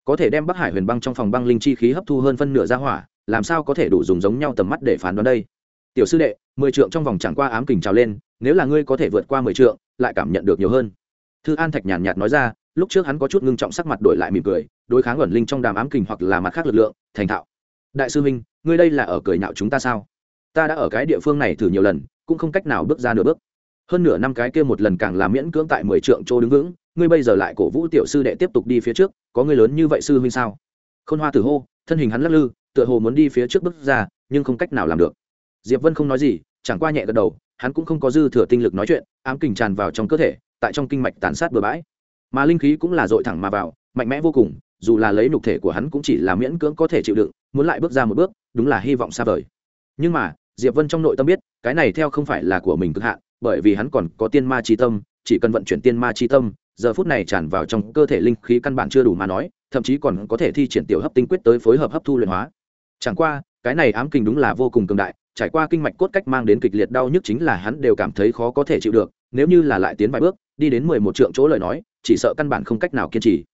Có thể đem bắc hải huyền băng trong phòng băng linh chi khí hấp thu hơn phân nửa ra hỏa, làm sao có thể đủ dùng giống nhau tầm mắt để phán đoán đây? Tiểu sư đệ, mười trượng trong vòng chẳng qua ám kình trào lên, nếu là ngươi có thể vượt qua mười trượng, lại cảm nhận được nhiều hơn. Thư an thạch nhàn nhạt nói ra, lúc trước hắn có chút ngưng trọng sắc mặt đổi lại mỉm cười, đối kháng ẩn linh trong đàm ám kình hoặc là mặt khác lực lượng, thành thạo đại sư minh ngươi đây là ở cười nhạo chúng ta sao? Ta đã ở cái địa phương này thử nhiều lần, cũng không cách nào bước ra nửa bước. Hơn nửa năm cái kia một lần càng làm miễn cưỡng tại mười trượng chỗ đứng vững, ngươi bây giờ lại cổ vũ tiểu sư đệ tiếp tục đi phía trước, có ngươi lớn như vậy sư huynh sao? Khôn hoa tử hô, thân hình hắn lắc lư, tựa hồ muốn đi phía trước bước ra, nhưng không cách nào làm được. Diệp vân không nói gì, chẳng qua nhẹ gật đầu, hắn cũng không có dư thừa tinh lực nói chuyện, ám kình tràn vào trong cơ thể, tại trong kinh mạch tàn sát bừa bãi. Mà linh khí cũng là dội thẳng mà vào, mạnh mẽ vô cùng, dù là lấy nhục thể của hắn cũng chỉ là miễn cưỡng có thể chịu đựng muốn lại bước ra một bước, đúng là hy vọng xa vời. Nhưng mà, diệp vân trong nội tâm biết, cái này theo không phải là của mình cực hạn, bởi vì hắn còn có tiên ma chi tâm, chỉ cần vận chuyển tiên ma chi tâm, giờ phút này tràn vào trong cơ thể linh khí căn bản chưa đủ mà nói, thậm chí còn có thể thi triển tiểu hấp tinh quyết tới phối hợp hấp thu luyện hóa. Chẳng qua, cái này ám kinh đúng là vô cùng cường đại, trải qua kinh mạch cốt cách mang đến kịch liệt đau nhức chính là hắn đều cảm thấy khó có thể chịu được, nếu như là lại tiến vài bước, đi đến mười một trượng chỗ lời nói, chỉ sợ căn bản không cách nào kiên trì.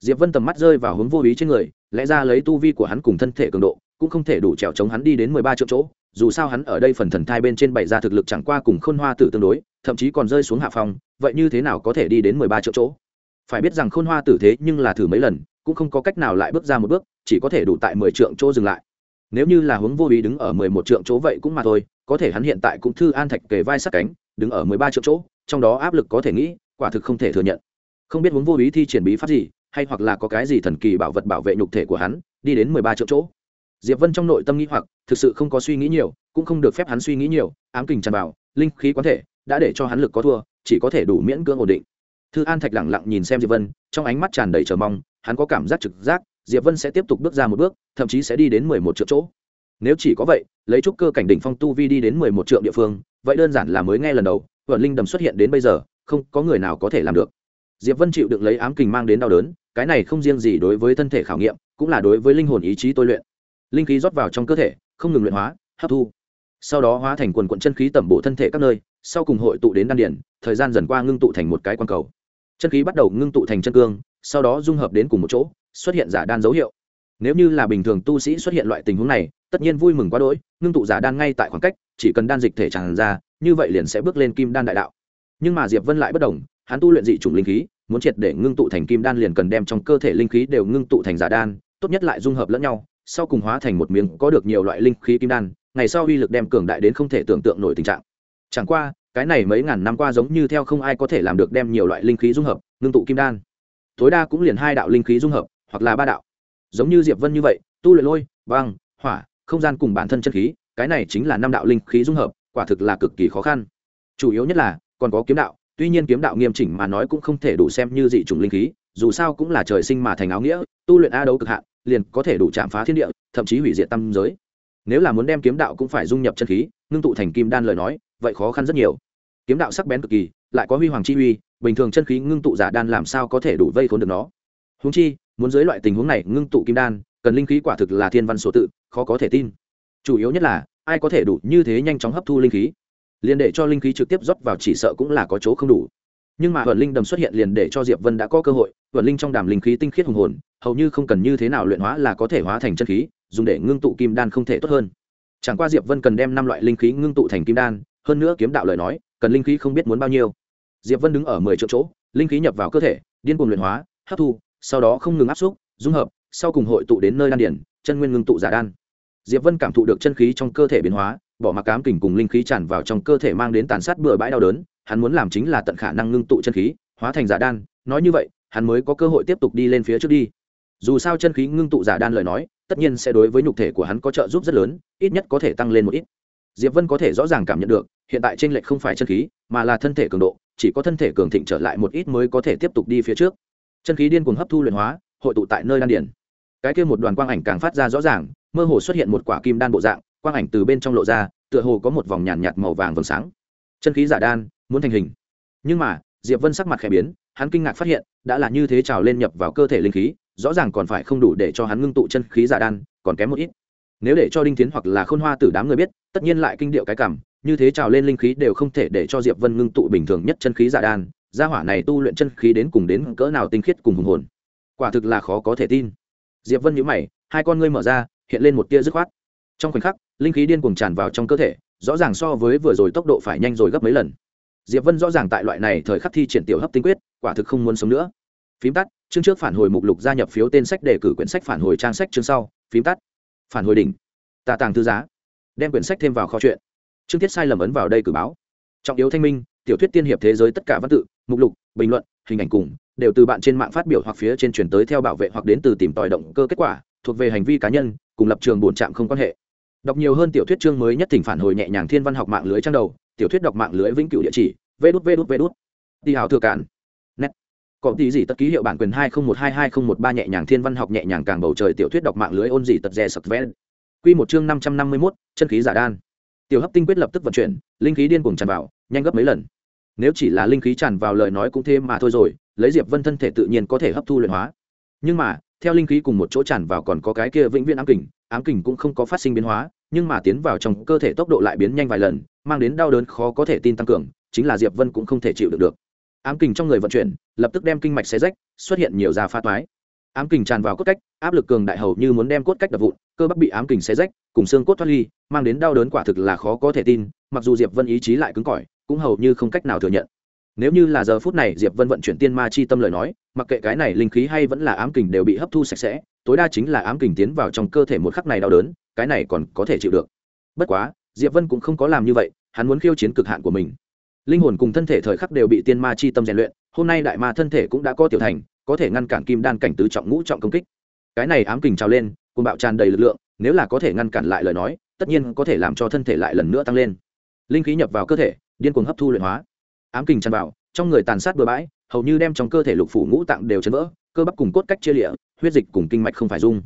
Diệp vân tầm mắt rơi vào hướng vô ý trên người lẽ ra lấy tu vi của hắn cùng thân thể cường độ, cũng không thể đủ trèo chống hắn đi đến mười ba triệu chỗ, dù sao hắn ở đây phần thần thai bên trên bày ra thực lực chẳng qua cùng khôn hoa tử tương đối, thậm chí còn rơi xuống hạ phòng vậy như thế nào có thể đi đến mười ba triệu chỗ? Phải biết rằng khôn hoa tử thế nhưng là thử mấy lần, cũng không có cách nào lại bước ra một bước, chỉ có thể đủ tại mười trượng chỗ dừng lại. Nếu như là hướng vô ý đứng ở mười một trượng chỗ vậy cũng mà thôi, có thể hắn hiện tại cũng thư an thạch kề vai sát cánh, đứng ở mười ba trượng chỗ, trong đó áp lực có thể nghĩ, quả thực không thể thừa nhận. Không biết hướng vô ý thi triển bí pháp gì hay hoặc là có cái gì thần kỳ bảo vật bảo vệ nhục thể của hắn, đi đến mười ba triệu chỗ. Diệp vân trong nội tâm nghĩ hoặc, thực sự không có suy nghĩ nhiều, cũng không được phép hắn suy nghĩ nhiều, ám kình tràn vào, linh khí quán thể, đã để cho hắn lực có thua, chỉ có thể đủ miễn cưỡng ổn định. Thư an thạch lẳng lặng nhìn xem diệp vân, trong ánh mắt tràn đầy chờ mong, hắn có cảm giác trực giác, diệp vân sẽ tiếp tục bước ra một bước, thậm chí sẽ đi đến mười một triệu chỗ. Nếu chỉ có vậy, lấy trúc cơ cảnh đỉnh phong tu vi đi đến mười một triệu địa phương, vậy đơn giản là mới nghe lần đầu, vận linh đầm xuất hiện đến bây giờ, không có người nào có thể làm được diệp vân chịu đựng lấy ám kình mang đến đau đớn, cái này không riêng gì đối với thân thể khảo nghiệm, cũng là đối với linh hồn ý chí tôi luyện. Linh khí rót vào trong cơ thể, không ngừng luyện hóa, hấp thu. Sau đó hóa thành quần quận chân khí tẩm bổ thân thể các nơi, sau cùng hội tụ đến đan điển thời gian dần qua ngưng tụ thành một cái quan cầu. Chân khí bắt đầu ngưng tụ thành chân cương, sau đó dung hợp đến cùng một chỗ, xuất hiện giả đan dấu hiệu. Nếu như là bình thường tu sĩ xuất hiện loại tình huống này, tất nhiên vui mừng quá đỗi, ngưng tụ giả đan ngay tại khoảng cách, chỉ cần đan dịch thể tràn ra, như vậy liền sẽ bước lên kim đan đại đạo. Nhưng mà diệp vân lại bất đồng hắn tu luyện dị chủng linh khí, muốn triệt để ngưng tụ thành kim đan liền cần đem trong cơ thể linh khí đều ngưng tụ thành giả đan, tốt nhất lại dung hợp lẫn nhau, sau cùng hóa thành một miếng có được nhiều loại linh khí kim đan, ngày sau uy lực đem cường đại đến không thể tưởng tượng nổi tình trạng. Chẳng qua, cái này mấy ngàn năm qua giống như theo không ai có thể làm được đem nhiều loại linh khí dung hợp, ngưng tụ kim đan. Tối đa cũng liền hai đạo linh khí dung hợp, hoặc là ba đạo. Giống như diệp vân như vậy, tu luyện lôi, băng, hỏa, không gian cùng bản thân chân khí, cái này chính là năm đạo linh khí dung hợp, quả thực là cực kỳ khó khăn. Chủ yếu nhất là, còn có kiếm đạo tuy nhiên kiếm đạo nghiêm chỉnh mà nói cũng không thể đủ xem như dị chủng linh khí, dù sao cũng là trời sinh mà thành áo nghĩa, tu luyện a đấu cực hạn, liền có thể đủ chạm phá thiên địa, thậm chí hủy diệt tâm giới. Nếu là muốn đem kiếm đạo cũng phải dung nhập chân khí, ngưng tụ thành kim đan lời nói, vậy khó khăn rất nhiều. Kiếm đạo sắc bén cực kỳ, lại có huy hoàng chi uy, bình thường chân khí ngưng tụ giả đan làm sao có thể đủ vây khốn được nó? Húng chi, muốn dưới loại tình huống này ngưng tụ kim đan, cần linh khí quả thực là thiên văn số tự, khó có thể tin. Chủ yếu nhất là, ai có thể đủ như thế nhanh chóng hấp thu linh khí? Liền để cho linh khí trực tiếp rót vào chỉ sợ cũng là có chỗ không đủ. Nhưng mà vận linh đầm xuất hiện liền để cho diệp vân đã có cơ hội vận linh trong đàm linh khí tinh khiết hùng hồn, hầu như không cần như thế nào luyện hóa là có thể hóa thành chân khí, dùng để ngưng tụ kim đan không thể tốt hơn. Chẳng qua diệp vân cần đem năm loại linh khí ngưng tụ thành kim đan, hơn nữa kiếm đạo lời nói, cần linh khí không biết muốn bao nhiêu. Diệp vân đứng ở mười triệu chỗ, linh khí nhập vào cơ thể, điên cuồng luyện hóa, hấp thu, sau đó không ngừng áp xúc, dung hợp, sau cùng hội tụ đến nơi đan điển chân nguyên ngưng tụ giả đan. Diệp vân cảm thụ được chân khí trong cơ thể biến hóa bỏ mặc cám kình cùng linh khí tràn vào trong cơ thể mang đến tàn sát bừa bãi đau đớn, hắn muốn làm chính là tận khả năng ngưng tụ chân khí, hóa thành giả đan. Nói như vậy, hắn mới có cơ hội tiếp tục đi lên phía trước đi. Dù sao chân khí ngưng tụ giả đan lời nói, tất nhiên sẽ đối với nhục thể của hắn có trợ giúp rất lớn, ít nhất có thể tăng lên một ít. Diệp vân có thể rõ ràng cảm nhận được, hiện tại trên lệch không phải chân khí, mà là thân thể cường độ, chỉ có thân thể cường thịnh trở lại một ít mới có thể tiếp tục đi phía trước. Chân khí điên cuồng hấp thu luyện hóa, hội tụ tại nơi đan điển cái kia một đoàn quang ảnh càng phát ra rõ ràng, mơ hồ xuất hiện một quả kim đan bộ dạng quang ảnh từ bên trong lộ ra, tựa hồ có một vòng nhàn nhạt màu vàng vầng sáng. Chân khí giả đan, muốn thành hình. Nhưng mà, diệp vân sắc mặt khẽ biến, hắn kinh ngạc phát hiện, đã là như thế trào lên nhập vào cơ thể linh khí, rõ ràng còn phải không đủ để cho hắn ngưng tụ chân khí giả đan, còn kém một ít. Nếu để cho đinh tiến hoặc là khôn hoa tử đám người biết, tất nhiên lại kinh điệu cái cảm, như thế trào lên linh khí đều không thể để cho diệp vân ngưng tụ bình thường nhất chân khí giả đan, gia hỏa này tu luyện chân khí đến cùng đến cỡ nào tinh khiết cùng hùng hồn. Quả thực là khó có thể tin. Diệp vân nhíu mày, hai con ngươi mở ra, hiện lên một tia dứt khoát trong khoảnh khắc, linh khí điên cuồng tràn vào trong cơ thể, rõ ràng so với vừa rồi tốc độ phải nhanh rồi gấp mấy lần. Diệp vân rõ ràng tại loại này thời khắc thi triển tiểu hấp tinh quyết, quả thực không muốn sống nữa. Phím tắt, chương trước phản hồi mục lục gia nhập phiếu tên sách để cử quyển sách phản hồi trang sách chương sau, phím tắt. Phản hồi đỉnh. Tà tàng thư giá. Đem quyển sách thêm vào kho chuyện chương tiết sai lầm ấn vào đây cử báo. Trọng yếu thanh minh, tiểu thuyết tiên hiệp thế giới tất cả văn tự, mục lục, bình luận, hình ảnh cùng, đều từ bạn trên mạng phát biểu hoặc phía trên truyền tới theo bảo vệ hoặc đến từ tìm tòi động cơ kết quả, thuộc về hành vi cá nhân, cùng lập trường bổn trạm không quan hệ đọc nhiều hơn tiểu thuyết chương mới nhất thỉnh phản hồi nhẹ nhàng thiên văn học mạng lưới trang đầu, tiểu thuyết đọc mạng lưới vĩnh cửu địa chỉ vê đút vê đút vê đút đi hào thừa cản nét có tí gì tất ký hiệu bản quyền hai không một hai hai không một ba nhẹ nhàng thiên văn học nhẹ nhàng càng bầu trời tiểu thuyết đọc mạng lưới ôn gì tật rè sập ven quy một chương năm trăm năm mươi mốt, chân khí giả đan. Tiểu hấp tinh quyết lập tức vận chuyển, linh khí điên cuồng tràn vào, nhanh gấp mấy lần. Nếu chỉ là linh khí tràn vào lời nói cũng thế mà thôi rồi, lấy diệp vân thân thể tự nhiên có thể hấp thu luyện hóa. Nhưng mà theo linh khí cùng một chỗ tràn vào còn có cái kia vĩnh viễn ám kình ám kình cũng không có phát sinh biến hóa, nhưng mà tiến vào trong cơ thể tốc độ lại biến nhanh vài lần, mang đến đau đớn khó có thể tin tăng cường, chính là diệp vân cũng không thể chịu được được. Ám kình trong người vận chuyển, lập tức đem kinh mạch xé rách, xuất hiện nhiều da pha toái. Ám kình tràn vào cốt cách, áp lực cường đại hầu như muốn đem cốt cách đập vụn, cơ bắp bị ám kình xé rách, cùng xương cốt thoát ly, mang đến đau đớn quả thực là khó có thể tin, mặc dù diệp vân ý chí lại cứng cỏi, cũng hầu như không cách nào thừa nhận nếu như là giờ phút này diệp vân vận chuyển tiên ma chi tâm lời nói, mặc kệ cái này linh khí hay vẫn là ám kình đều bị hấp thu sạch sẽ, tối đa chính là ám kình tiến vào trong cơ thể một khắc này đau đớn, cái này còn có thể chịu được. Bất quá, diệp vân cũng không có làm như vậy, hắn muốn khiêu chiến cực hạn của mình. Linh hồn cùng thân thể thời khắc đều bị tiên ma chi tâm rèn luyện, hôm nay đại ma thân thể cũng đã có tiểu thành, có thể ngăn cản kim đan cảnh tứ trọng ngũ trọng công kích. Cái này ám kình trào lên cùng bạo tràn đầy lực lượng, nếu là có thể ngăn cản lại lời nói, tất nhiên có thể làm cho thân thể lại lần nữa tăng lên. Linh khí nhập vào cơ thể, điên cuồng hấp thu luyện hóa ám kình tràn vào, trong người tàn sát bừa bãi, hầu như đem trong cơ thể lục phủ ngũ tạng đều chấn vỡ, cơ bắp cùng cốt cách chia lịa huyết dịch cùng kinh mạch không phải dung.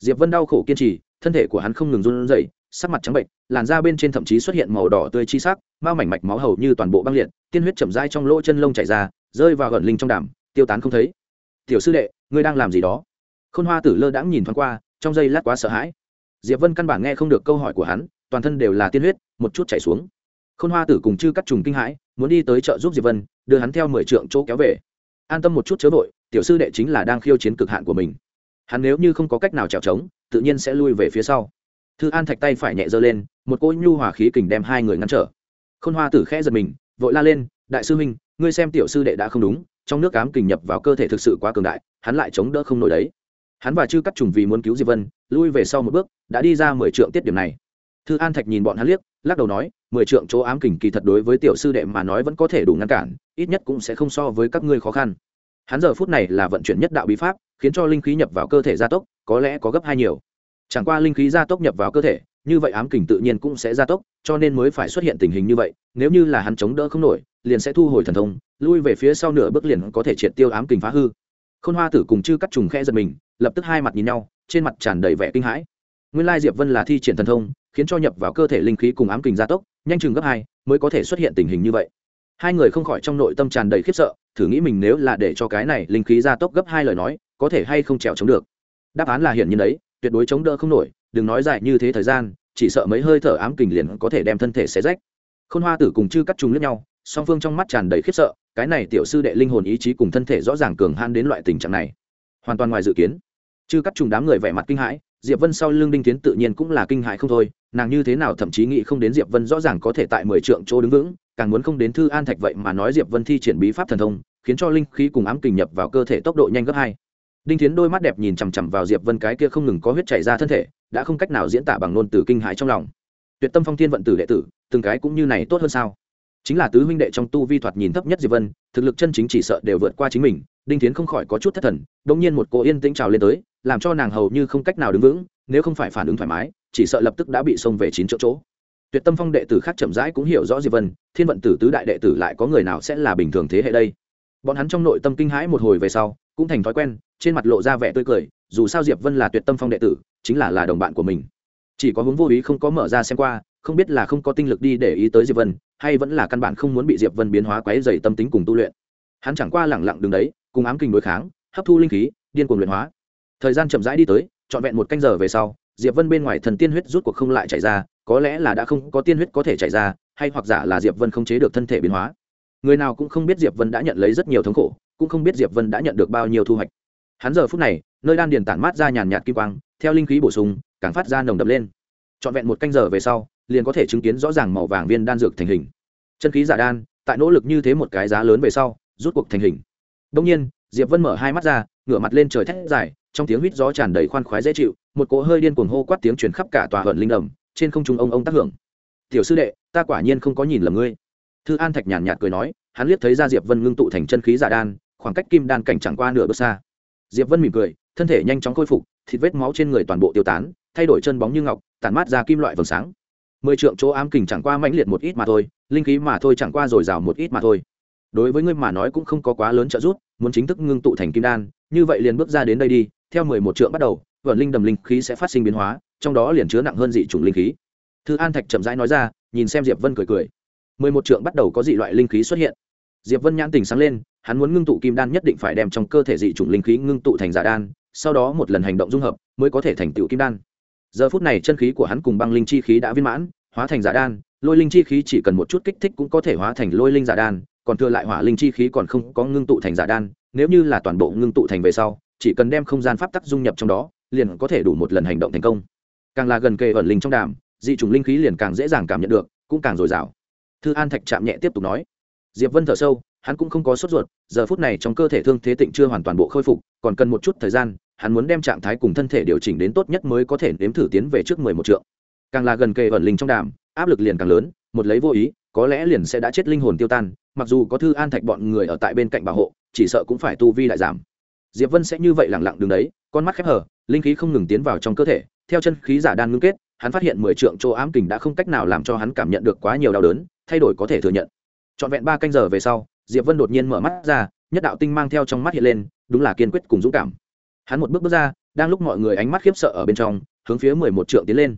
Diệp vân đau khổ kiên trì, thân thể của hắn không ngừng run rẩy, sắc mặt trắng bệnh, làn da bên trên thậm chí xuất hiện màu đỏ tươi chi sắc, mao mảnh mạch máu hầu như toàn bộ băng liệt, tiên huyết chậm rãi trong lỗ chân lông chảy ra, rơi vào gần linh trong đàm, tiêu tán không thấy. Tiểu sư đệ, ngươi đang làm gì đó? Khôn hoa tử lơ đãng nhìn thoáng qua, trong giây lát quá sợ hãi. Diệp vân căn bản nghe không được câu hỏi của hắn, toàn thân đều là tiên huyết, một chút chảy xuống. Khôn hoa tử cùng chư cắt trùng kinh hãi muốn đi tới chợ giúp diệp vân, đưa hắn theo mười trượng chỗ kéo về. An tâm một chút chớ vội, tiểu sư đệ chính là đang khiêu chiến cực hạn của mình. Hắn nếu như không có cách nào trèo trống, tự nhiên sẽ lui về phía sau. Thư an thạch tay phải nhẹ giơ lên, một cỗ nhu hòa khí kình đem hai người ngăn trở. Khôn hoa tử khẽ giật mình, vội la lên, đại sư huynh, ngươi xem tiểu sư đệ đã không đúng, trong nước cám kình nhập vào cơ thể thực sự quá cường đại, hắn lại chống đỡ không nổi đấy. Hắn và chư cắt trùng vì muốn cứu diệp vân, lui về sau một bước, đã đi ra mười trượng tiết điểm này thư an thạch nhìn bọn hắn liếc, lắc đầu nói, mười trượng chỗ ám kình kỳ thật đối với tiểu sư đệ mà nói vẫn có thể đủ ngăn cản, ít nhất cũng sẽ không so với các ngươi khó khăn. Hắn giờ phút này là vận chuyển nhất đạo bí pháp, khiến cho linh khí nhập vào cơ thể gia tốc, có lẽ có gấp hai nhiều. Chẳng qua linh khí gia tốc nhập vào cơ thể, như vậy ám kình tự nhiên cũng sẽ gia tốc, cho nên mới phải xuất hiện tình hình như vậy, nếu như là hắn chống đỡ không nổi, liền sẽ thu hồi thần thông, lui về phía sau nửa bước liền có thể triệt tiêu ám kình phá hư. Khôn hoa tử cùng chư cắt trùng khe giật mình, lập tức hai mặt nhìn nhau, trên mặt tràn đầy vẻ kinh hãi nguyên lai diệp vân là thi triển thần thông, khiến cho nhập vào cơ thể linh khí cùng ám kình gia tốc, nhanh chừng gấp hai mới có thể xuất hiện tình hình như vậy. Hai người không khỏi trong nội tâm tràn đầy khiếp sợ, thử nghĩ mình nếu là để cho cái này linh khí gia tốc gấp hai lời nói, có thể hay không trèo chống được. Đáp án là hiển nhiên đấy, tuyệt đối chống đỡ không nổi, đừng nói dài như thế thời gian, chỉ sợ mấy hơi thở ám kình liền có thể đem thân thể xé rách. Khôn hoa tử cùng chư cắt trùng lướt nhau, song phương trong mắt tràn đầy khiếp sợ, cái này tiểu sư đệ linh hồn ý chí cùng thân thể rõ ràng cường han đến loại tình trạng này. Hoàn toàn ngoài dự kiến. Chư cắt trùng đám người vẻ mặt kinh hãi diệp vân sau lưng đinh tiến tự nhiên cũng là kinh hãi không thôi, nàng như thế nào thậm chí nghĩ không đến diệp vân rõ ràng có thể tại mười trượng chỗ đứng vững, càng muốn không đến thư an thạch vậy mà nói diệp vân thi triển bí pháp thần thông, khiến cho linh khí cùng ám kình nhập vào cơ thể tốc độ nhanh gấp hai. Đinh tiến đôi mắt đẹp nhìn chằm chằm vào diệp vân cái kia không ngừng có huyết chảy ra thân thể, đã không cách nào diễn tả bằng ngôn từ kinh hãi trong lòng. Tuyệt tâm phong thiên vận tử đệ tử, từng cái cũng như này tốt hơn sao? Chính là tứ huynh đệ trong tu vi thoạt nhìn thấp nhất diệp vân, thực lực chân chính chỉ sợ đều vượt qua chính mình, đinh tiến không khỏi có chút thất thần đống nhiên một cô yên tĩnh trào lên tới làm cho nàng hầu như không cách nào đứng vững, nếu không phải phản ứng thoải mái, chỉ sợ lập tức đã bị xông về chín chỗ chỗ. Tuyệt tâm phong đệ tử khác chậm rãi cũng hiểu rõ diệp vân, thiên vận tử tứ đại đệ tử lại có người nào sẽ là bình thường thế hệ đây? Bọn hắn trong nội tâm kinh hãi một hồi về sau, cũng thành thói quen, trên mặt lộ ra vẻ tươi cười, dù sao diệp vân là tuyệt tâm phong đệ tử, chính là là đồng bạn của mình. Chỉ có hướng vô ý không có mở ra xem qua, không biết là không có tinh lực đi để ý tới diệp vân, hay vẫn là căn bản không muốn bị diệp vân biến hóa quấy dày tâm tính cùng tu luyện. Hắn chẳng qua lẳng lặng đứng đấy, cùng ám kinh đối kháng, hấp thu linh khí, điên cuồng luyện hóa thời gian chậm rãi đi tới, trọn vẹn một canh giờ về sau, diệp vân bên ngoài thần tiên huyết rút cuộc không lại chảy ra, có lẽ là đã không có tiên huyết có thể chảy ra, hay hoặc giả là diệp vân không chế được thân thể biến hóa. Người nào cũng không biết diệp vân đã nhận lấy rất nhiều thống khổ, cũng không biết diệp vân đã nhận được bao nhiêu thu hoạch. Hắn giờ phút này, nơi đan điền tản mát ra nhàn nhạt kim quang, theo linh khí bổ sung, càng phát ra nồng đậm lên. Trọn vẹn một canh giờ về sau, liền có thể chứng kiến rõ ràng màu vàng viên đan dược thành hình. Chân khí giả đan, tại nỗ lực như thế một cái giá lớn về sau, rút cuộc thành hình. Đông nhiên, diệp vân mở hai mắt ra ngửa mặt lên trời thét dài, trong tiếng huýt gió tràn đầy khoan khoái dễ chịu, một cỗ hơi điên cuồng hô quát tiếng truyền khắp cả tòa hận linh đầm, trên không trung ông ông tác hưởng. Tiểu sư đệ, ta quả nhiên không có nhìn lầm ngươi. Thư an thạch nhàn nhạt cười nói, hắn liếc thấy ra diệp vân ngưng tụ thành chân khí giả đan, khoảng cách kim đan cảnh chẳng qua nửa bước xa. Diệp vân mỉm cười, thân thể nhanh chóng khôi phục, thịt vết máu trên người toàn bộ tiêu tán, thay đổi chân bóng như ngọc, tản mát ra kim loại vầng sáng. Mười trượng chỗ ám kình chẳng qua mãnh liệt một ít mà thôi, linh khí mà thôi chẳng qua dồi dào một ít mà thôi. Đối với ngươi mà nói cũng không có quá lớn trợ giúp muốn chính thức ngưng tụ thành kim đan, như vậy liền bước ra đến đây đi, theo mười một trượng bắt đầu, vận linh đầm linh khí sẽ phát sinh biến hóa, trong đó liền chứa nặng hơn dị chủng linh khí. Thư an thạch chậm rãi nói ra, nhìn xem diệp vân cười cười. Mười một trượng bắt đầu có dị loại linh khí xuất hiện. Diệp vân nhãn tình sáng lên, hắn muốn ngưng tụ kim đan nhất định phải đem trong cơ thể dị chủng linh khí ngưng tụ thành giả đan, sau đó một lần hành động dung hợp, mới có thể thành tựu kim đan. Giờ phút này chân khí của hắn cùng băng linh chi khí đã viên mãn, hóa thành giả đan, lôi linh chi khí chỉ cần một chút kích thích cũng có thể hóa thành lôi linh giả đan còn thừa lại hỏa linh chi khí còn không có ngưng tụ thành giả đan, nếu như là toàn bộ ngưng tụ thành về sau, chỉ cần đem không gian pháp tắc dung nhập trong đó, liền có thể đủ một lần hành động thành công. Càng là gần kề ẩn linh trong đàm, dị chủng linh khí liền càng dễ dàng cảm nhận được, cũng càng dồi dào. Thư an thạch chạm nhẹ tiếp tục nói, diệp vân thở sâu, hắn cũng không có sốt ruột, giờ phút này trong cơ thể thương thế tịnh chưa hoàn toàn bộ khôi phục, còn cần một chút thời gian, hắn muốn đem trạng thái cùng thân thể điều chỉnh đến tốt nhất mới có thể nếm thử tiến về trước mười một trượng. Càng là gần kề ẩn linh trong đàm, áp lực liền càng lớn, một lấy vô ý, có lẽ liền sẽ đã chết linh hồn tiêu tan mặc dù có thư an thạch bọn người ở tại bên cạnh bảo hộ, chỉ sợ cũng phải tu vi lại giảm. Diệp vân sẽ như vậy lẳng lặng đứng đấy, con mắt khép hở linh khí không ngừng tiến vào trong cơ thể, theo chân khí giả đan ngưng kết, hắn phát hiện mười trượng chỗ ám kình đã không cách nào làm cho hắn cảm nhận được quá nhiều đau đớn, thay đổi có thể thừa nhận. Trọn vẹn ba canh giờ về sau, diệp vân đột nhiên mở mắt ra, nhất đạo tinh mang theo trong mắt hiện lên, đúng là kiên quyết cùng dũng cảm. Hắn một bước bước ra, đang lúc mọi người ánh mắt khiếp sợ ở bên trong, hướng phía mười một trượng tiến lên.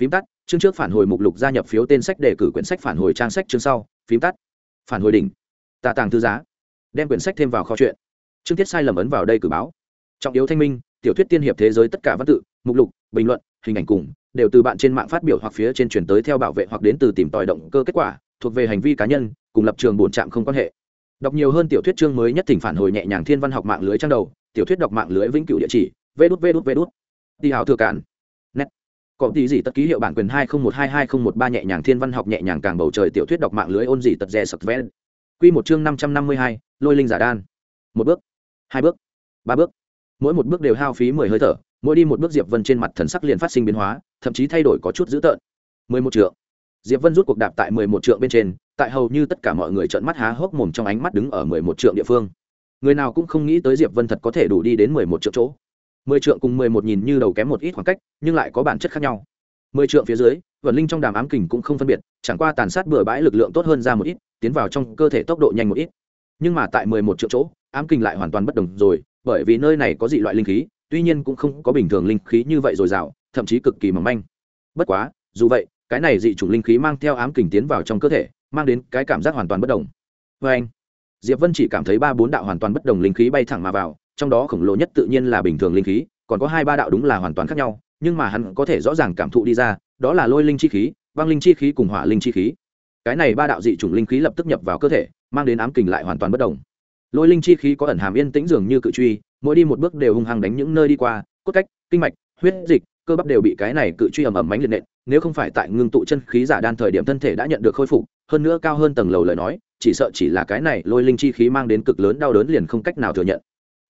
Phím tắt, chương trước phản hồi mục lục gia nhập phiếu tên sách đề cử quyển sách phản hồi trang sách chương sau, phím tắt phản hồi đỉnh. Tà tàng thư giá. Đem quyển sách thêm vào kho chuyện chương tiết sai lầm ấn vào đây cử báo. Trọng yếu thanh minh, tiểu thuyết tiên hiệp thế giới tất cả văn tự, mục lục, bình luận, hình ảnh cùng, đều từ bạn trên mạng phát biểu hoặc phía trên chuyển tới theo bảo vệ hoặc đến từ tìm tòi động cơ kết quả, thuộc về hành vi cá nhân, cùng lập trường bổn trạm không quan hệ. Đọc nhiều hơn tiểu thuyết chương mới nhất thỉnh phản hồi nhẹ nhàng thiên văn học mạng lưới trang đầu, tiểu thuyết đọc mạng lưới vĩnh cửu địa chỉ, vê đút vê đút vê đút. Đi hào thừa cản có tí gì tất ký hiệu bản quyền hai không một hai hai không một ba nhẹ nhàng thiên văn học nhẹ nhàng càng bầu trời tiểu thuyết đọc mạng lưới ôn gì tật rẻ sập vẽ. Quy một chương năm trăm năm mươi hai, lôi linh giả đan. Một bước, hai bước, ba bước. Mỗi một bước đều hao phí mười hơi thở, mỗi đi một bước diệp vân trên mặt thần sắc liền phát sinh biến hóa, thậm chí thay đổi có chút dữ tợn. Mười một trượng. Diệp vân rút cuộc đạp tại mười một trượng bên trên, tại hầu như tất cả mọi người trợn mắt há hốc mồm trong ánh mắt đứng ở mười một trượng địa phương. Người nào cũng không nghĩ tới diệp vân thật có thể đủ đi đến mười một trượng chỗ mười trượng cùng mười một nhìn như đầu kém một ít khoảng cách, nhưng lại có bản chất khác nhau. Mười trượng phía dưới vận linh trong đàm ám kình cũng không phân biệt, chẳng qua tàn sát bừa bãi lực lượng tốt hơn ra một ít, tiến vào trong cơ thể tốc độ nhanh một ít. Nhưng mà tại mười một triệu chỗ, ám kình lại hoàn toàn bất đồng rồi, bởi vì nơi này có dị loại linh khí, tuy nhiên cũng không có bình thường linh khí như vậy dồi dào, thậm chí cực kỳ mỏng manh. Bất quá, dù vậy, cái này dị chủng linh khí mang theo ám kình tiến vào trong cơ thể, mang đến cái cảm giác hoàn toàn bất đồng. Vê anh diệp vân chỉ cảm thấy ba bốn đạo hoàn toàn bất đồng linh khí bay thẳng mà vào trong đó khổng lồ nhất tự nhiên là bình thường linh khí, còn có hai ba đạo đúng là hoàn toàn khác nhau, nhưng mà hắn có thể rõ ràng cảm thụ đi ra, đó là lôi linh chi khí băng linh chi khí cùng hỏa linh chi khí. Cái này ba đạo dị chủng linh khí lập tức nhập vào cơ thể, mang đến ám kình lại hoàn toàn bất đồng lôi linh chi khí có ẩn hàm yên tĩnh dường như cự truy, mỗi đi một bước đều hung hăng đánh những nơi đi qua, cốt cách, kinh mạch, huyết dịch, cơ bắp đều bị cái này cự truy ầm ầm mánh liệt nện, nếu không phải tại ngưng tụ chân khí giả đan thời điểm thân thể đã nhận được khôi phục, hơn nữa cao hơn tầng lầu lời nói, chỉ sợ chỉ là cái này lôi linh chi khí mang đến cực lớn đau đớn liền không cách nào thừa nhận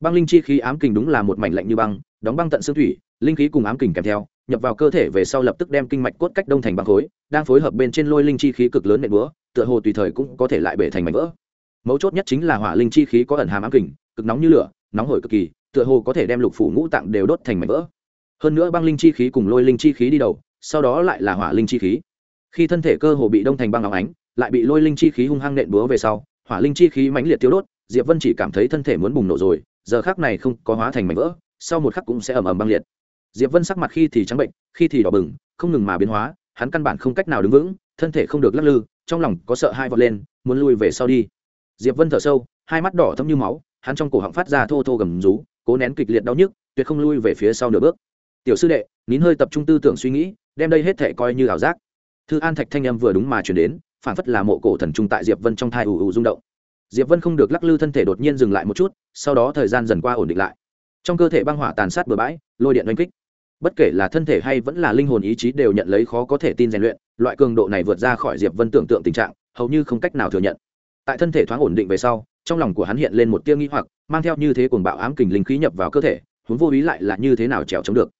băng linh chi khí ám kình đúng là một mảnh lạnh như băng, đóng băng tận xương thủy, linh khí cùng ám kình kèm theo, nhập vào cơ thể về sau lập tức đem kinh mạch cốt cách đông thành băng khối, đang phối hợp bên trên lôi linh chi khí cực lớn nện búa, tựa hồ tùy thời cũng có thể lại bể thành mảnh vỡ. Mấu chốt nhất chính là hỏa linh chi khí có ẩn hàm ám kình, cực nóng như lửa, nóng hổi cực kỳ, tựa hồ có thể đem lục phủ ngũ tạng đều đốt thành mảnh vỡ. Hơn nữa băng linh chi khí cùng lôi linh chi khí đi đầu, sau đó lại là hỏa linh chi khí. Khi thân thể cơ hồ bị đông thành băng óng ánh, lại bị lôi linh chi khí hung hăng nện búa về sau, hỏa linh chi khí mãnh liệt tiêu đốt, diệp vân chỉ cảm thấy thân thể muốn bùng nổ rồi giờ khác này không có hóa thành mảnh vỡ, sau một khắc cũng sẽ ầm ầm băng liệt. Diệp vân sắc mặt khi thì trắng bệnh, khi thì đỏ bừng, không ngừng mà biến hóa, hắn căn bản không cách nào đứng vững, thân thể không được lắc lư, trong lòng có sợ hai vọt lên, muốn lui về sau đi. Diệp vân thở sâu, hai mắt đỏ thâm như máu, hắn trong cổ họng phát ra thô thô gầm rú, cố nén kịch liệt đau nhức, tuyệt không lui về phía sau nửa bước. Tiểu sư đệ, nín hơi tập trung tư tưởng suy nghĩ, đem đây hết thể coi như ảo giác. Thư an thạch thanh âm vừa đúng mà chuyển đến, phản phất là mộ cổ thần trung tại diệp vân trong thai ù ù rung động diệp vân không được lắc lư thân thể đột nhiên dừng lại một chút, sau đó thời gian dần qua ổn định lại. Trong cơ thể băng hỏa tàn sát bừa bãi, lôi điện oanh kích. Bất kể là thân thể hay vẫn là linh hồn ý chí đều nhận lấy khó có thể tin rèn luyện, loại cường độ này vượt ra khỏi diệp vân tưởng tượng tình trạng, hầu như không cách nào thừa nhận. Tại thân thể thoáng ổn định về sau, trong lòng của hắn hiện lên một tiêu nghi hoặc, mang theo như thế cuồng bạo ám kình linh khí nhập vào cơ thể, huống vô ý lại là như thế nào trèo chống được.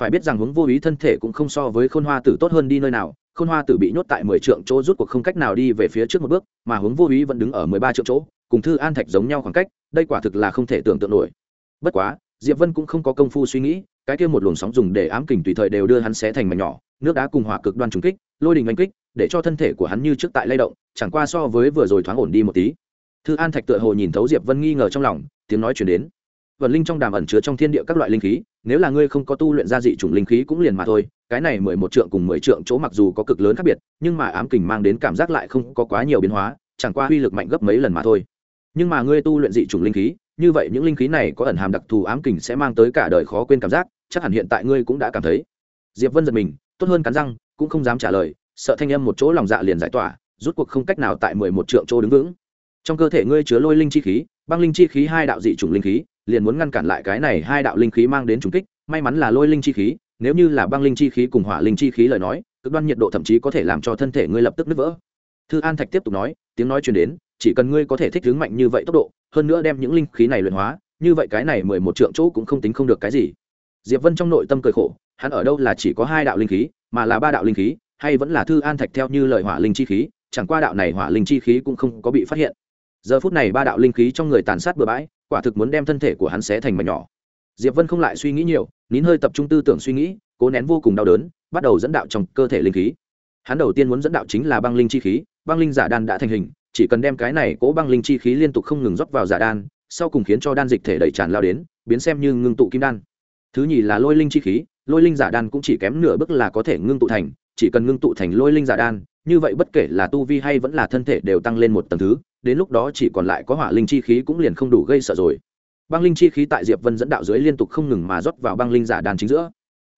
Phải biết rằng huống vô ý thân thể cũng không so với khôn hoa tử tốt hơn đi nơi nào khôn hoa tử bị nhốt tại mười trượng chỗ rút cuộc không cách nào đi về phía trước một bước, mà hướng vô ý vẫn đứng ở mười ba trượng chỗ, cùng thư an thạch giống nhau khoảng cách, đây quả thực là không thể tưởng tượng nổi. Bất quá, diệp vân cũng không có công phu suy nghĩ, cái kia một luồng sóng dùng để ám kình tùy thời đều đưa hắn xé thành mảnh nhỏ, nước đá cùng hỏa cực đoan trùng kích, lôi đình oanh kích, để cho thân thể của hắn như trước tại lay động, chẳng qua so với vừa rồi thoáng ổn đi một tí. Thư an thạch tựa hồ nhìn thấu diệp vân nghi ngờ trong lòng, tiếng nói chuyển đến. Vận linh trong đàm ẩn chứa trong thiên địa các loại linh khí, nếu là ngươi không có tu luyện ra dị chủng linh khí cũng liền mà thôi cái này mười một trượng cùng mười trượng chỗ mặc dù có cực lớn khác biệt, nhưng mà ám kình mang đến cảm giác lại không có quá nhiều biến hóa, chẳng qua uy lực mạnh gấp mấy lần mà thôi. Nhưng mà ngươi tu luyện dị chủng linh khí, như vậy những linh khí này có ẩn hàm đặc thù ám kình sẽ mang tới cả đời khó quên cảm giác, chắc hẳn hiện tại ngươi cũng đã cảm thấy. Diệp vân giật mình, tốt hơn cắn răng, cũng không dám trả lời, sợ thanh âm một chỗ lòng dạ liền giải tỏa, rút cuộc không cách nào tại mười một trượng chỗ đứng vững. Trong cơ thể ngươi chứa lôi linh chi khí, băng linh chi khí hai đạo dị chủng linh khí, liền muốn ngăn cản lại cái này hai đạo linh khí mang đến trùng kích, may mắn là lôi linh chi khí nếu như là băng linh chi khí cùng hỏa linh chi khí lời nói, cực đoan nhiệt độ thậm chí có thể làm cho thân thể ngươi lập tức nứt vỡ. Thư an thạch tiếp tục nói, tiếng nói chuyển đến, chỉ cần ngươi có thể thích hướng mạnh như vậy tốc độ, hơn nữa đem những linh khí này luyện hóa, như vậy cái này mười một trượng chỗ cũng không tính không được cái gì. Diệp vân trong nội tâm cười khổ, hắn ở đâu là chỉ có hai đạo linh khí, mà là ba đạo linh khí, hay vẫn là thư an thạch theo như lời hỏa linh chi khí, chẳng qua đạo này hỏa linh chi khí cũng không có bị phát hiện. Giờ phút này ba đạo linh khí trong người tàn sát bừa bãi, quả thực muốn đem thân thể của hắn xé thành mảnh nhỏ diệp vân không lại suy nghĩ nhiều, nín hơi tập trung tư tưởng suy nghĩ, cố nén vô cùng đau đớn, bắt đầu dẫn đạo trong cơ thể linh khí. Hắn đầu tiên muốn dẫn đạo chính là băng linh chi khí, băng linh giả đan đã thành hình, chỉ cần đem cái này cố băng linh chi khí liên tục không ngừng rót vào giả đan, sau cùng khiến cho đan dịch thể đầy tràn lao đến, biến xem như ngưng tụ kim đan. Thứ nhì là lôi linh chi khí, lôi linh giả đan cũng chỉ kém nửa bước là có thể ngưng tụ thành, chỉ cần ngưng tụ thành lôi linh giả đan, như vậy bất kể là tu vi hay vẫn là thân thể đều tăng lên một tầng thứ, đến lúc đó chỉ còn lại có hỏa linh chi khí cũng liền không đủ gây sợ rồi băng linh chi khí tại diệp vân dẫn đạo dưới liên tục không ngừng mà rót vào băng linh giả đan chính giữa.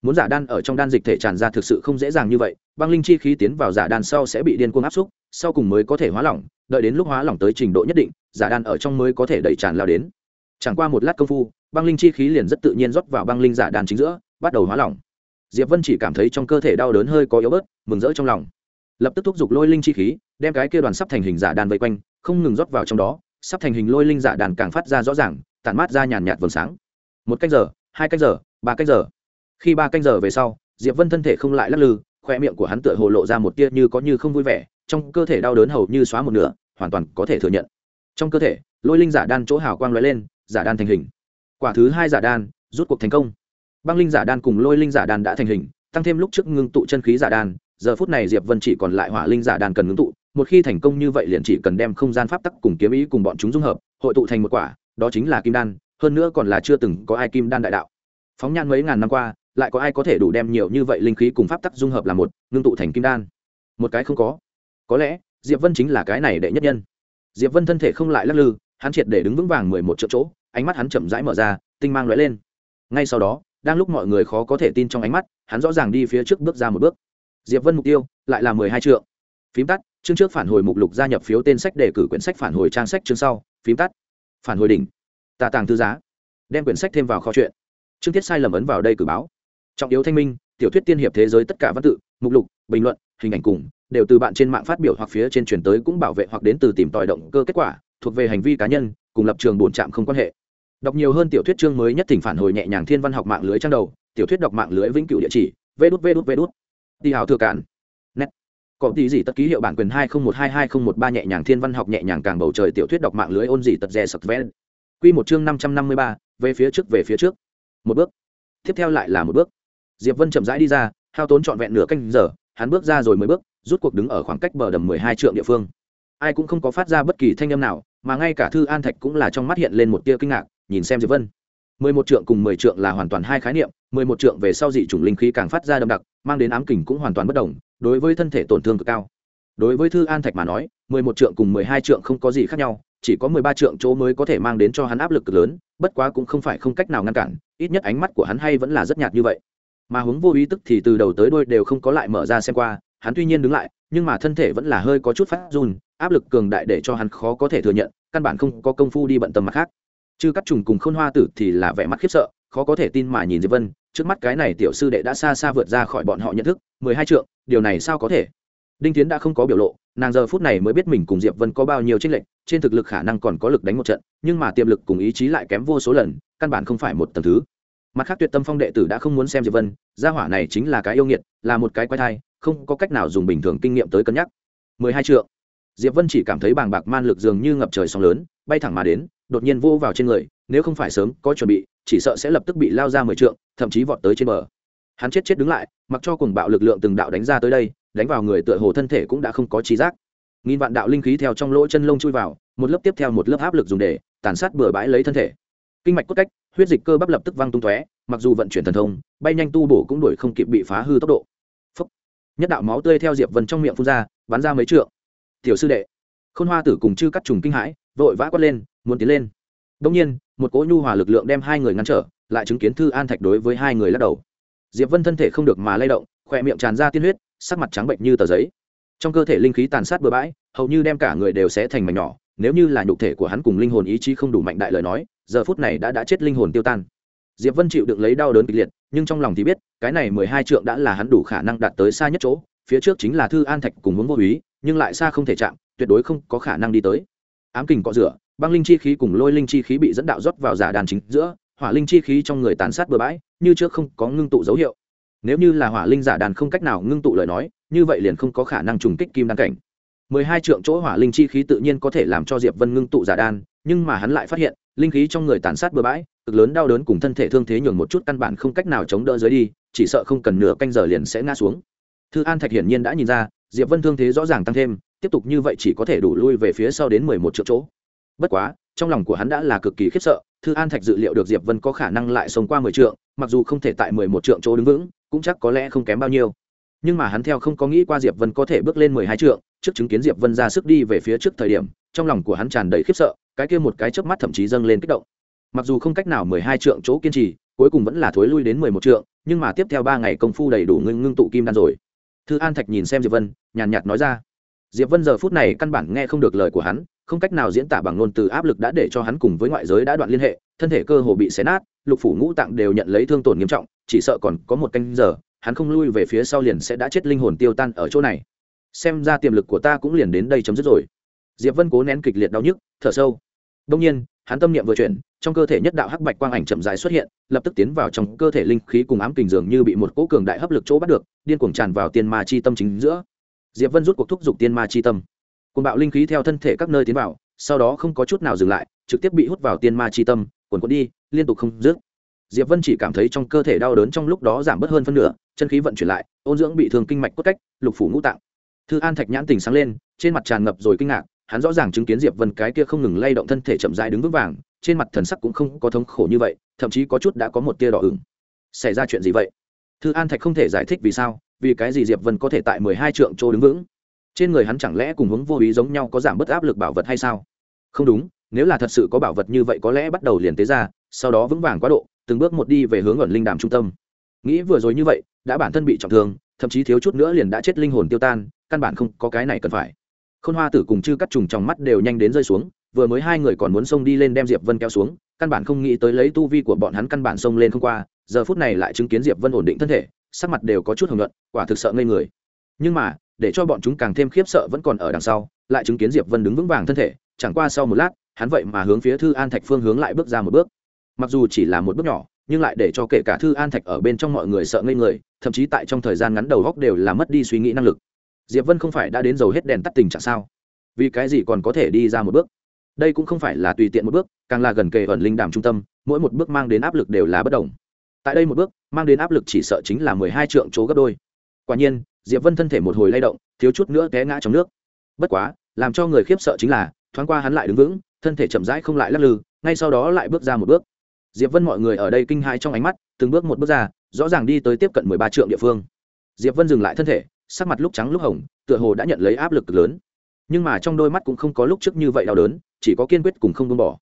Muốn giả đan ở trong đan dịch thể tràn ra thực sự không dễ dàng như vậy, băng linh chi khí tiến vào giả đan sau sẽ bị điên cuồng áp xúc, sau cùng mới có thể hóa lỏng, đợi đến lúc hóa lỏng tới trình độ nhất định, giả đan ở trong mới có thể đẩy tràn lao đến. Chẳng qua một lát công phu, băng linh chi khí liền rất tự nhiên rót vào băng linh giả đan chính giữa, bắt đầu hóa lỏng. Diệp vân chỉ cảm thấy trong cơ thể đau đớn hơi có yếu bớt, mừng rỡ trong lòng. Lập tức thúc giục lôi linh chi khí, đem cái kia đoàn sắp thành hình giả đan vây quanh, không ngừng rót vào trong đó, sắp thành hình lôi linh giả đàn càng phát ra rõ ràng tản mát ra nhàn nhạt vầng sáng. Một canh giờ, hai canh giờ, ba canh giờ. Khi ba canh giờ về sau, diệp vân thân thể không lại lắc lư, khoe miệng của hắn tựa hồ lộ ra một tia như có như không vui vẻ, trong cơ thể đau đớn hầu như xóa một nửa, hoàn toàn có thể thừa nhận. Trong cơ thể, lôi linh giả đan chỗ hào quang lóe lên, giả đan thành hình. Quả thứ hai giả đan, rút cuộc thành công. Băng linh giả đan cùng lôi linh giả đan đã thành hình, tăng thêm lúc trước ngưng tụ chân khí giả đan, giờ phút này diệp vân chỉ còn lại hỏa linh giả đan cần ngưng tụ, một khi thành công như vậy liền chỉ cần đem không gian pháp tắc cùng kiếm ý cùng bọn chúng dung hợp, hội tụ thành một quả đó chính là kim đan, hơn nữa còn là chưa từng có ai kim đan đại đạo. Phóng nhan mấy ngàn năm qua, lại có ai có thể đủ đem nhiều như vậy linh khí cùng pháp tắc dung hợp là một, ngưng tụ thành kim đan? Một cái không có. Có lẽ, diệp vân chính là cái này đệ nhất nhân. Diệp vân thân thể không lại lắc lư, hắn triệt để đứng vững vàng mười một triệu chỗ, ánh mắt hắn chậm rãi mở ra, tinh mang lóe lên. Ngay sau đó, đang lúc mọi người khó có thể tin trong ánh mắt, hắn rõ ràng đi phía trước bước ra một bước. Diệp vân mục tiêu, lại là mười hai triệu phím tắt, chương trước phản hồi mục lục gia nhập phiếu tên sách đề cử quyển sách phản hồi trang sách chương sau. Phím tắt phản hồi đỉnh. Tà tàng thư giá. Đem quyển sách thêm vào kho chuyện chương tiết sai lầm ấn vào đây cử báo. Trọng yếu thanh minh, tiểu thuyết tiên hiệp thế giới tất cả văn tự, mục lục, bình luận, hình ảnh cùng, đều từ bạn trên mạng phát biểu hoặc phía trên truyền tới cũng bảo vệ hoặc đến từ tìm tòi động cơ kết quả, thuộc về hành vi cá nhân, cùng lập trường bổn trạm không quan hệ. Đọc nhiều hơn tiểu thuyết chương mới nhất thỉnh phản hồi nhẹ nhàng thiên văn học mạng lưới trang đầu, tiểu thuyết đọc mạng lưới vĩnh cửu địa chỉ, vê đút vê đút vê đút. Đi hào thừa cản có tí gì tất ký hiệu bản quyền hai không một hai hai không một ba nhẹ nhàng thiên văn học nhẹ nhàng càng bầu trời tiểu thuyết đọc mạng lưới ôn gì tật rè sập vén quy một chương năm trăm năm mươi ba, về phía trước, về phía trước. Một bước. Tiếp theo lại là một bước. Diệp vân chậm rãi đi ra, hao tốn trọn vẹn nửa canh giờ, hắn bước ra rồi mới bước, rút cuộc đứng ở khoảng cách bờ đầm mười hai trượng địa phương. Ai cũng không có phát ra bất kỳ thanh âm nào, mà ngay cả thư an thạch cũng là trong mắt hiện lên một tia kinh ngạc, nhìn xem diệp vân. mười một trượng cùng mười trượng là hoàn toàn hai khái niệm, mười một trượng về sau dị chủng linh khí càng phát ra đậm đặc, mang đến ám kình cũng hoàn toàn bất đồng đối với thân thể tổn thương cực cao. Đối với thư an thạch mà nói, mười một trượng cùng mười hai trượng không có gì khác nhau, chỉ có mười ba trượng chỗ mới có thể mang đến cho hắn áp lực cực lớn, bất quá cũng không phải không cách nào ngăn cản, ít nhất ánh mắt của hắn hay vẫn là rất nhạt như vậy. Mà hướng vô ý tức thì từ đầu tới đuôi đều không có lại mở ra xem qua, hắn tuy nhiên đứng lại, nhưng mà thân thể vẫn là hơi có chút phát run, áp lực cường đại để cho hắn khó có thể thừa nhận, căn bản không có công phu đi bận tâm mặt khác. Chư cắt trùng cùng khôn hoa tử thì là vẻ mặt khiếp sợ khó có thể tin mà nhìn diệp vân, trước mắt cái này tiểu sư đệ đã xa xa vượt ra khỏi bọn họ nhận thức, mười hai trượng, điều này sao có thể? Đinh tiến đã không có biểu lộ, nàng giờ phút này mới biết mình cùng diệp vân có bao nhiêu tranh lệch, trên thực lực khả năng còn có lực đánh một trận, nhưng mà tiềm lực cùng ý chí lại kém vô số lần, căn bản không phải một tầng thứ. Mặt khác tuyệt tâm phong đệ tử đã không muốn xem diệp vân, gia hỏa này chính là cái yêu nghiệt, là một cái quái thai, không có cách nào dùng bình thường kinh nghiệm tới cân nhắc. mười hai trượng. Diệp vân chỉ cảm thấy bàng bạc man lực dường như ngập trời sóng lớn, bay thẳng mà đến, đột nhiên vô vào trên người, nếu không phải sớm có chuẩn bị chỉ sợ sẽ lập tức bị lao ra mười trượng, thậm chí vọt tới trên bờ. Hắn chết chết đứng lại, mặc cho cùng bạo lực lượng từng đạo đánh ra tới đây, đánh vào người tựa hồ thân thể cũng đã không có trí giác. Nghìn vạn đạo linh khí theo trong lỗ chân lông chui vào, một lớp tiếp theo một lớp áp lực dùng để tàn sát bừa bãi lấy thân thể. Kinh mạch cốt cách, huyết dịch cơ bắp lập tức văng tung tóe, mặc dù vận chuyển thần thông, bay nhanh tu bổ cũng đuổi không kịp bị phá hư tốc độ. Phúc. nhất đạo máu tươi theo diệp vân trong miệng phun ra, bắn ra mấy trượng. Tiểu sư đệ. Khôn hoa tử cùng chư cắt trùng kinh hãi, vội vã quát lên, muốn tiến lên đông nhiên, một cỗ nhu hòa lực lượng đem hai người ngăn trở, lại chứng kiến thư an thạch đối với hai người lắc đầu. Diệp vân thân thể không được mà lay động, khỏe miệng tràn ra tiên huyết, sắc mặt trắng bệnh như tờ giấy. Trong cơ thể linh khí tàn sát bừa bãi, hầu như đem cả người đều sẽ thành mảnh nhỏ, nếu như là nhục thể của hắn cùng linh hồn ý chí không đủ mạnh đại lời nói, giờ phút này đã đã chết linh hồn tiêu tan. Diệp vân chịu đựng lấy đau đớn kịch liệt, nhưng trong lòng thì biết, cái này mười hai trượng đã là hắn đủ khả năng đạt tới xa nhất chỗ, phía trước chính là thư an thạch cùng hướng vô úy, nhưng lại xa không thể chạm, tuyệt đối không có khả năng đi tới. Ám kình cọ rửa băng linh chi khí cùng lôi linh chi khí bị dẫn đạo rót vào giả đàn chính giữa, hỏa linh chi khí trong người tàn sát bừa bãi, như trước không có ngưng tụ dấu hiệu. Nếu như là hỏa linh giả đàn không cách nào ngưng tụ lời nói, như vậy liền không có khả năng trùng kích kim đan cảnh. Mười hai trượng chỗ hỏa linh chi khí tự nhiên có thể làm cho diệp vân ngưng tụ giả đan nhưng mà hắn lại phát hiện, linh khí trong người tàn sát bừa bãi, cực lớn đau đớn cùng thân thể thương thế nhường một chút căn bản không cách nào chống đỡ dưới đi, chỉ sợ không cần nửa canh giờ liền sẽ ngã xuống. Thư an thạch hiển nhiên đã nhìn ra, diệp vân thương thế rõ ràng tăng thêm, tiếp tục như vậy chỉ có thể đủ lui về phía sau đến mười một triệu chỗ bất quá, trong lòng của hắn đã là cực kỳ khiếp sợ, thư an thạch dự liệu được diệp vân có khả năng lại sống qua mười trượng, mặc dù không thể tại mười một trượng chỗ đứng vững, cũng chắc có lẽ không kém bao nhiêu. Nhưng mà hắn theo không có nghĩ qua diệp vân có thể bước lên mười hai trượng, trước chứng kiến diệp vân ra sức đi về phía trước thời điểm, trong lòng của hắn tràn đầy khiếp sợ, cái kia một cái chớp mắt thậm chí dâng lên kích động. Mặc dù không cách nào mười hai trượng chỗ kiên trì, cuối cùng vẫn là thối lui đến mười một trượng, nhưng mà tiếp theo ba ngày công phu đầy đủ ngưng ngưng tụ kim đan rồi. Thư an thạch nhìn xem diệp vân, nhàn nhạt nói ra diệp vân giờ phút này căn bản nghe không được lời của hắn, không cách nào diễn tả bằng ngôn từ áp lực đã để cho hắn cùng với ngoại giới đã đoạn liên hệ, thân thể cơ hồ bị xé nát, lục phủ ngũ tạng đều nhận lấy thương tổn nghiêm trọng, chỉ sợ còn có một canh giờ, hắn không lui về phía sau liền sẽ đã chết linh hồn tiêu tan ở chỗ này. Xem ra tiềm lực của ta cũng liền đến đây chấm dứt rồi. Diệp vân cố nén kịch liệt đau nhức, thở sâu. Đông nhiên, hắn tâm niệm vừa chuyển, trong cơ thể nhất đạo hắc bạch quang ảnh chậm dài xuất hiện, lập tức tiến vào trong cơ thể linh khí cùng ám kình dường như bị một cỗ cường đại hấp lực chỗ bắt được, điên cuồng tràn vào tiên ma chi tâm chính giữa diệp vân rút cuộc thúc giục tiên ma chi tâm. Cùng bạo linh khí theo thân thể các nơi tiến vào, sau đó không có chút nào dừng lại, trực tiếp bị hút vào tiên ma chi tâm quần quần đi, liên tục không dứt. Diệp vân chỉ cảm thấy trong cơ thể đau đớn trong lúc đó giảm bớt hơn phân nửa, chân khí vận chuyển lại, ôn dưỡng bị thương kinh mạch cốt cách, lục phủ ngũ tạng. Thư an thạch nhãn tình sáng lên, trên mặt tràn ngập rồi kinh ngạc, hắn rõ ràng chứng kiến diệp vân cái kia không ngừng lay động thân thể chậm rãi đứng vững vàng, trên mặt thần sắc cũng không có thống khổ như vậy, thậm chí có chút đã có một tia đỏ ửng. Xảy ra chuyện gì vậy? Thư an thạch không thể giải thích vì sao vì cái gì diệp vân có thể tại mười hai trượng chỗ đứng vững? Trên người hắn chẳng lẽ cùng hướng vô ý giống nhau có giảm bớt áp lực bảo vật hay sao? Không đúng, nếu là thật sự có bảo vật như vậy có lẽ bắt đầu liền tế ra, sau đó vững vàng quá độ, từng bước một đi về hướng ẩn linh đàm trung tâm. Nghĩ vừa rồi như vậy, đã bản thân bị trọng thương, thậm chí thiếu chút nữa liền đã chết linh hồn tiêu tan, căn bản không có cái này cần phải. Khôn hoa tử cùng chư cắt trùng trong mắt đều nhanh đến rơi xuống, vừa mới hai người còn muốn xông đi lên đem diệp vân kéo xuống, căn bản không nghĩ tới lấy tu vi của bọn hắn căn bản xông lên không qua, giờ phút này lại chứng kiến diệp vân ổn định thân thể sắc mặt đều có chút hồng nhuận, quả thực sợ ngây người. Nhưng mà, để cho bọn chúng càng thêm khiếp sợ vẫn còn ở đằng sau, lại chứng kiến diệp vân đứng vững vàng thân thể, chẳng qua sau một lát, hắn vậy mà hướng phía thư an thạch phương hướng lại bước ra một bước. Mặc dù chỉ là một bước nhỏ, nhưng lại để cho kể cả thư an thạch ở bên trong mọi người sợ ngây người, thậm chí tại trong thời gian ngắn đầu góc đều là mất đi suy nghĩ năng lực. Diệp vân không phải đã đến dầu hết đèn tắt tình trạng sao? Vì cái gì còn có thể đi ra một bước? Đây cũng không phải là tùy tiện một bước, càng là gần kề ẩn linh đàm trung tâm, mỗi một bước mang đến áp lực đều là bất đồng tại đây một bước, mang đến áp lực chỉ sợ chính là mười hai trượng chỗ gấp đôi. Quả nhiên, diệp vân thân thể một hồi lay động, thiếu chút nữa té ngã trong nước. Bất quá, làm cho người khiếp sợ chính là, thoáng qua hắn lại đứng vững, thân thể chậm rãi không lại lắc lư, ngay sau đó lại bước ra một bước. Diệp vân mọi người ở đây kinh hãi trong ánh mắt, từng bước một bước ra, rõ ràng đi tới tiếp cận mười ba trượng địa phương. Diệp vân dừng lại thân thể, sắc mặt lúc trắng lúc hồng, tựa hồ đã nhận lấy áp lực lớn. Nhưng mà trong đôi mắt cũng không có lúc trước như vậy đau đớn, chỉ có kiên quyết cùng không buông bỏ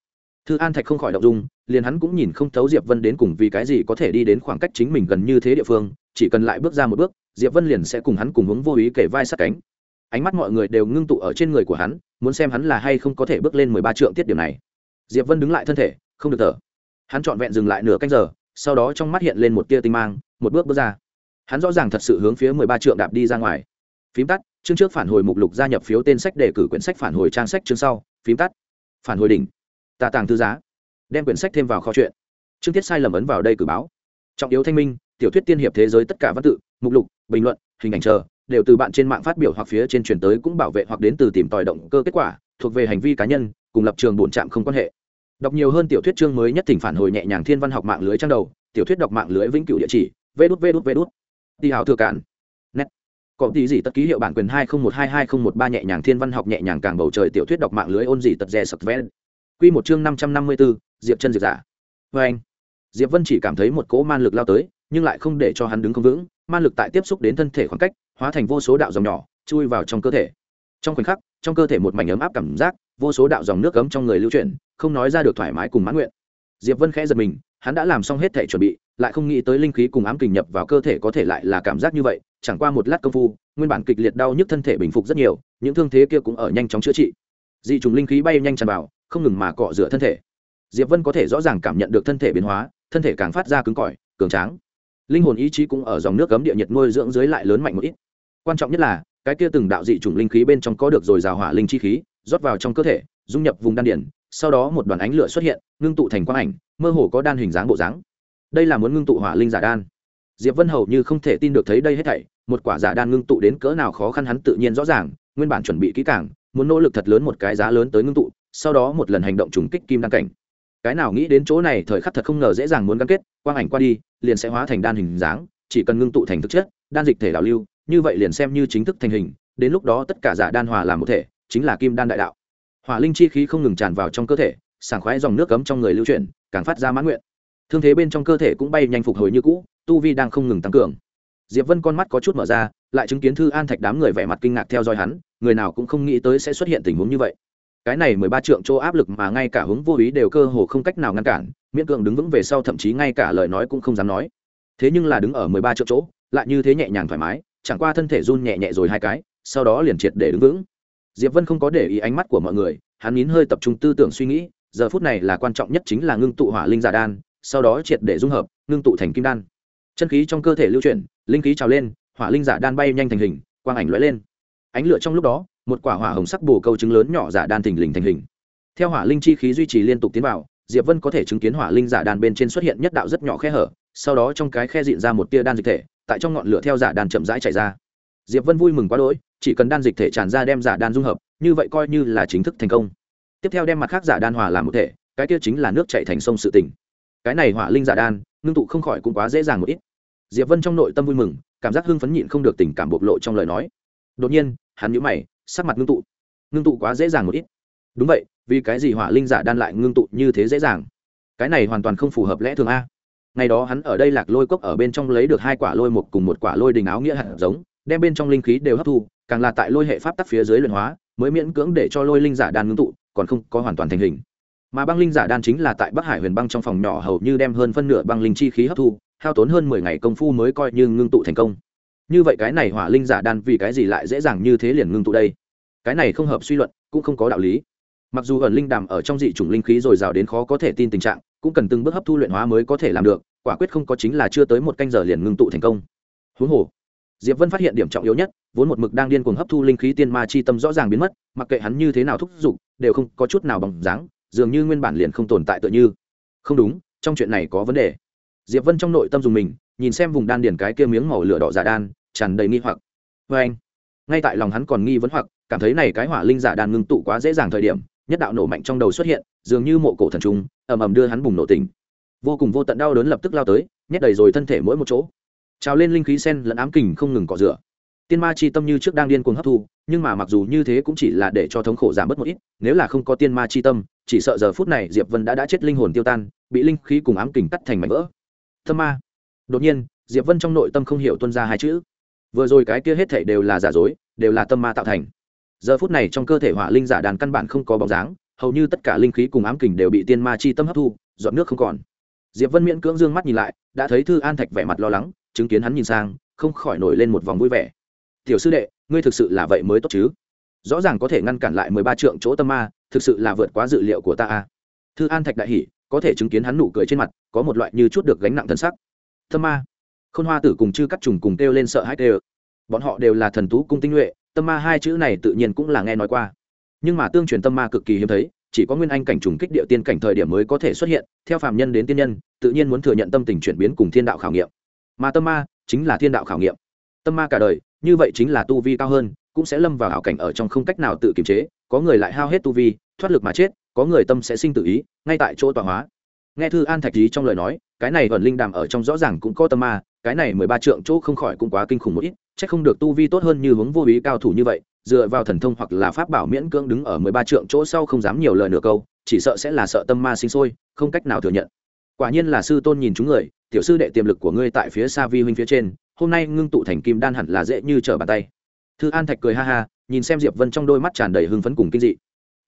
thư an thạch không khỏi động dung, liền hắn cũng nhìn không thấu diệp vân đến cùng vì cái gì có thể đi đến khoảng cách chính mình gần như thế địa phương, chỉ cần lại bước ra một bước, diệp vân liền sẽ cùng hắn cùng hướng vô ý kể vai sát cánh. Ánh mắt mọi người đều ngưng tụ ở trên người của hắn, muốn xem hắn là hay không có thể bước lên mười ba trượng tiết điểm này. Diệp vân đứng lại thân thể, không được thở. Hắn trọn vẹn dừng lại nửa canh giờ, sau đó trong mắt hiện lên một tia tinh mang, một bước bước ra. Hắn rõ ràng thật sự hướng phía mười ba trượng đạp đi ra ngoài. Phím tắt, chương trước phản hồi mục lục gia nhập phiếu tên sách để cử quyển sách phản hồi trang sách chương sau. Phím tắt, phản hồi đỉnh tà tàng thư giá. Đem quyển sách thêm vào kho chuyện chương tiết sai lầm ấn vào đây cử báo. Trọng yếu thanh minh, tiểu thuyết tiên hiệp thế giới tất cả văn tự, mục lục, bình luận, hình ảnh chờ, đều từ bạn trên mạng phát biểu hoặc phía trên truyền tới cũng bảo vệ hoặc đến từ tìm tòi động cơ kết quả, thuộc về hành vi cá nhân, cùng lập trường bổn trạm không quan hệ. Đọc nhiều hơn tiểu thuyết chương mới nhất thỉnh phản hồi nhẹ nhàng thiên văn học mạng lưới trang đầu, tiểu thuyết đọc mạng lưới vĩnh cửu địa chỉ vê đút vê đút vê đút đi hào thừa cạn. Nét có tí gì tất ký hiệu bản quyền hai không một hai hai không một ba nhẹ nhàng thiên văn học nhẹ nhàng càng bầu trời tiểu thuyết đọc mạng lưới ôn gì tật rè sập vé quy một chương năm trăm năm mươi bốn diệp chân diệp giả. Vê anh, diệp vân chỉ cảm thấy một cỗ man lực lao tới, nhưng lại không để cho hắn đứng không vững. Man lực tại tiếp xúc đến thân thể khoảng cách, hóa thành vô số đạo dòng nhỏ, chui vào trong cơ thể. Trong khoảnh khắc, trong cơ thể một mảnh ấm áp cảm giác, vô số đạo dòng nước cấm trong người lưu chuyển, không nói ra được thoải mái cùng mãn nguyện. Diệp vân khẽ giật mình, hắn đã làm xong hết thể chuẩn bị, lại không nghĩ tới linh khí cùng ám kình nhập vào cơ thể có thể lại là cảm giác như vậy, chẳng qua một lát công phu, nguyên bản kịch liệt đau nhức thân thể bình phục rất nhiều, những thương thế kia cũng ở nhanh chóng chữa trị. Dị trùng linh khí bay nhanh tràn vào không ngừng mà cọ rửa thân thể. Diệp vân có thể rõ ràng cảm nhận được thân thể biến hóa, thân thể càng phát ra cứng cỏi, cường tráng. Linh hồn ý chí cũng ở dòng nước cấm địa nhiệt nuôi dưỡng dưới lại lớn mạnh một ít. Quan trọng nhất là, cái kia từng đạo dị chủng linh khí bên trong có được rồi rào hỏa linh chi khí, rót vào trong cơ thể, dung nhập vùng đan điển sau đó một đoàn ánh lửa xuất hiện, ngưng tụ thành quang ảnh, mơ hồ có đan hình dáng bộ dáng. Đây là muốn ngưng tụ hỏa linh giả đan. Diệp vân hầu như không thể tin được thấy đây hết thảy, một quả giả đan ngưng tụ đến cỡ nào khó khăn hắn tự nhiên rõ ràng, nguyên bản chuẩn bị kỹ càng, muốn nỗ lực thật lớn một cái giá lớn tới ngưng tụ sau đó một lần hành động trùng kích kim đan cảnh. Cái nào nghĩ đến chỗ này, thời khắc thật không ngờ dễ dàng muốn gắn kết, quang ảnh qua đi, liền sẽ hóa thành đan hình dáng, chỉ cần ngưng tụ thành thực chất, đan dịch thể đạo lưu, như vậy liền xem như chính thức thành hình, đến lúc đó tất cả giả đan hòa làm một thể, chính là kim đan đại đạo. Hỏa linh chi khí không ngừng tràn vào trong cơ thể, sảng khoái dòng nước cấm trong người lưu chuyển, càng phát ra mãn nguyện. Thương thế bên trong cơ thể cũng bay nhanh phục hồi như cũ, tu vi đang không ngừng tăng cường. Diệp vân con mắt có chút mở ra, lại chứng kiến thư an thạch đám người vẻ mặt kinh ngạc theo dõi hắn, người nào cũng không nghĩ tới sẽ xuất hiện tình huống như vậy cái này mười ba trượng chỗ áp lực mà ngay cả hướng vô ý đều cơ hồ không cách nào ngăn cản, miễn cưỡng đứng vững về sau thậm chí ngay cả lời nói cũng không dám nói. Thế nhưng là đứng ở mười ba trượng chỗ, lại như thế nhẹ nhàng thoải mái, chẳng qua thân thể run nhẹ nhẹ rồi hai cái, sau đó liền triệt để đứng vững. Diệp vân không có để ý ánh mắt của mọi người, hắn nín hơi tập trung tư tưởng suy nghĩ, giờ phút này là quan trọng nhất chính là ngưng tụ hỏa linh giả đan, sau đó triệt để dung hợp, ngưng tụ thành kim đan. Chân khí trong cơ thể lưu chuyển, linh khí trào lên, hỏa linh giả đan bay nhanh thành hình, quang ảnh lóe lên. Ánh lửa trong lúc đó một quả hỏa hồng sắc bổ câu trứng lớn nhỏ giả đan thình lình thành hình. Theo hỏa linh chi khí duy trì liên tục tiến vào, diệp vân có thể chứng kiến hỏa linh giả đan bên trên xuất hiện nhất đạo rất nhỏ khe hở, sau đó trong cái khe diện ra một tia đan dịch thể, tại trong ngọn lửa theo giả đan chậm rãi chạy ra. Diệp vân vui mừng quá đỗi, chỉ cần đan dịch thể tràn ra đem giả đan dung hợp, như vậy coi như là chính thức thành công. Tiếp theo đem mặt khác giả đan hòa làm một thể, cái kia chính là nước chạy thành sông sự tỉnh cái này hỏa linh giả đan, ngưng tụ không khỏi cũng quá dễ dàng một ít. Diệp vân trong nội tâm vui mừng, cảm giác hưng phấn nhịn không được tình cảm bộc lộ trong lời nói. Đột nhiên, hắn nhíu mày sắc mặt ngưng tụ. Ngưng tụ quá dễ dàng một ít. Đúng vậy, vì cái gì hỏa linh giả đan lại ngưng tụ như thế dễ dàng? Cái này hoàn toàn không phù hợp lẽ thường a. Ngày đó hắn ở đây lạc lôi cốc ở bên trong lấy được hai quả lôi một cùng một quả lôi đình áo nghĩa hạt giống, đem bên trong linh khí đều hấp thu, càng là tại lôi hệ pháp tắc phía dưới luyện hóa, mới miễn cưỡng để cho lôi linh giả đan ngưng tụ, còn không có hoàn toàn thành hình. Mà băng linh giả đan chính là tại bắc hải huyền băng trong phòng nhỏ hầu như đem hơn phân nửa băng linh chi khí hấp thu, hao tốn hơn mười ngày công phu mới coi như ngưng tụ thành công như vậy cái này hỏa linh giả đan vì cái gì lại dễ dàng như thế liền ngưng tụ đây? Cái này không hợp suy luận, cũng không có đạo lý. Mặc dù ẩn linh đàm ở trong dị chủng linh khí dồi dào đến khó có thể tin tình trạng, cũng cần từng bước hấp thu luyện hóa mới có thể làm được, quả quyết không có chính là chưa tới một canh giờ liền ngưng tụ thành công. Huống hồ, diệp vân phát hiện điểm trọng yếu nhất, vốn một mực đang điên cuồng hấp thu linh khí tiên ma chi tâm rõ ràng biến mất, mặc kệ hắn như thế nào thúc giục, đều không có chút nào bằng dáng, dường như nguyên bản liền không tồn tại tựa như. Không đúng, trong chuyện này có vấn đề. Diệp vân trong nội tâm dùng mình, nhìn xem vùng đan điền cái kia miếng màu lửa đỏ giả đan tràn đầy nghi hoặc. Vê anh ngay tại lòng hắn còn nghi vấn hoặc cảm thấy này cái hỏa linh giả đàn ngưng tụ quá dễ dàng thời điểm nhất đạo nổ mạnh trong đầu xuất hiện dường như mộ cổ thần trung ầm ầm đưa hắn bùng nổ tỉnh, vô cùng vô tận đau đớn lập tức lao tới nhét đầy rồi thân thể mỗi một chỗ. Trào lên linh khí sen lẫn ám kình không ngừng cọ rửa. Tiên ma chi tâm như trước đang điên cuồng hấp thu nhưng mà mặc dù như thế cũng chỉ là để cho thống khổ giảm bớt một ít nếu là không có tiên ma chi tâm chỉ sợ giờ phút này diệp vân đã đã chết linh hồn tiêu tan bị linh khí cùng ám kình cắt thành mảnh vỡ. Thâm ma. Đột nhiên diệp vân trong nội tâm không hiểu tuân ra hai chữ vừa rồi cái kia hết thảy đều là giả dối, đều là tâm ma tạo thành. Giờ phút này trong cơ thể hỏa linh giả đàn căn bản không có bóng dáng, hầu như tất cả linh khí cùng ám kình đều bị tiên ma chi tâm hấp thu dọn nước không còn. Diệp vân miễn cưỡng dương mắt nhìn lại, đã thấy thư an thạch vẻ mặt lo lắng, chứng kiến hắn nhìn sang, không khỏi nổi lên một vòng vui vẻ. Tiểu sư đệ, ngươi thực sự là vậy mới tốt chứ? Rõ ràng có thể ngăn cản lại mười ba trượng chỗ tâm ma, thực sự là vượt quá dự liệu của ta a. Thư an thạch đại hỉ, có thể chứng kiến hắn nụ cười trên mặt, có một loại như chút được gánh nặng thân sắc. Tâm ma khôn hoa tử cùng chư cắt trùng cùng kêu lên sợ hãi kêu. Bọn họ đều là thần tú cung tinh nhuệ, tâm ma hai chữ này tự nhiên cũng là nghe nói qua. Nhưng mà tương truyền tâm ma cực kỳ hiếm thấy, chỉ có nguyên anh cảnh trùng kích địa tiên cảnh thời điểm mới có thể xuất hiện, theo phạm nhân đến tiên nhân, tự nhiên muốn thừa nhận tâm tình chuyển biến cùng thiên đạo khảo nghiệm. Mà tâm ma chính là thiên đạo khảo nghiệm. Tâm ma cả đời, như vậy chính là tu vi cao hơn, cũng sẽ lâm vào ảo cảnh ở trong không cách nào tự kiềm chế, có người lại hao hết tu vi, thoát lực mà chết, có người tâm sẽ sinh tự ý, ngay tại chỗ tọa hóa nghe thư an thạch lý trong lời nói, cái này ẩn linh đàm ở trong rõ ràng cũng có tâm ma, cái này mười ba trượng chỗ không khỏi cũng quá kinh khủng một ít c h ắ c không được tu vi tốt hơn như hướng vô ý cao thủ như vậy, dựa vào thần thông hoặc là pháp bảo miễn cưỡng đứng ở mười ba trượng chỗ sau không dám nhiều lời nửa câu, chỉ sợ sẽ là sợ tâm ma sinh sôi, không cách nào thừa nhận. Quả nhiên là sư tôn nhìn chúng người, tiểu sư đệ tiềm lực của ngươi tại phía xa vi huynh phía trên, hôm nay ngưng tụ thành kim đan hẳn là dễ như trở bàn tay. Thư an thạch cười ha ha, nhìn xem diệp vân trong đôi mắt tràn đầy hưng phấn cùng kinh dị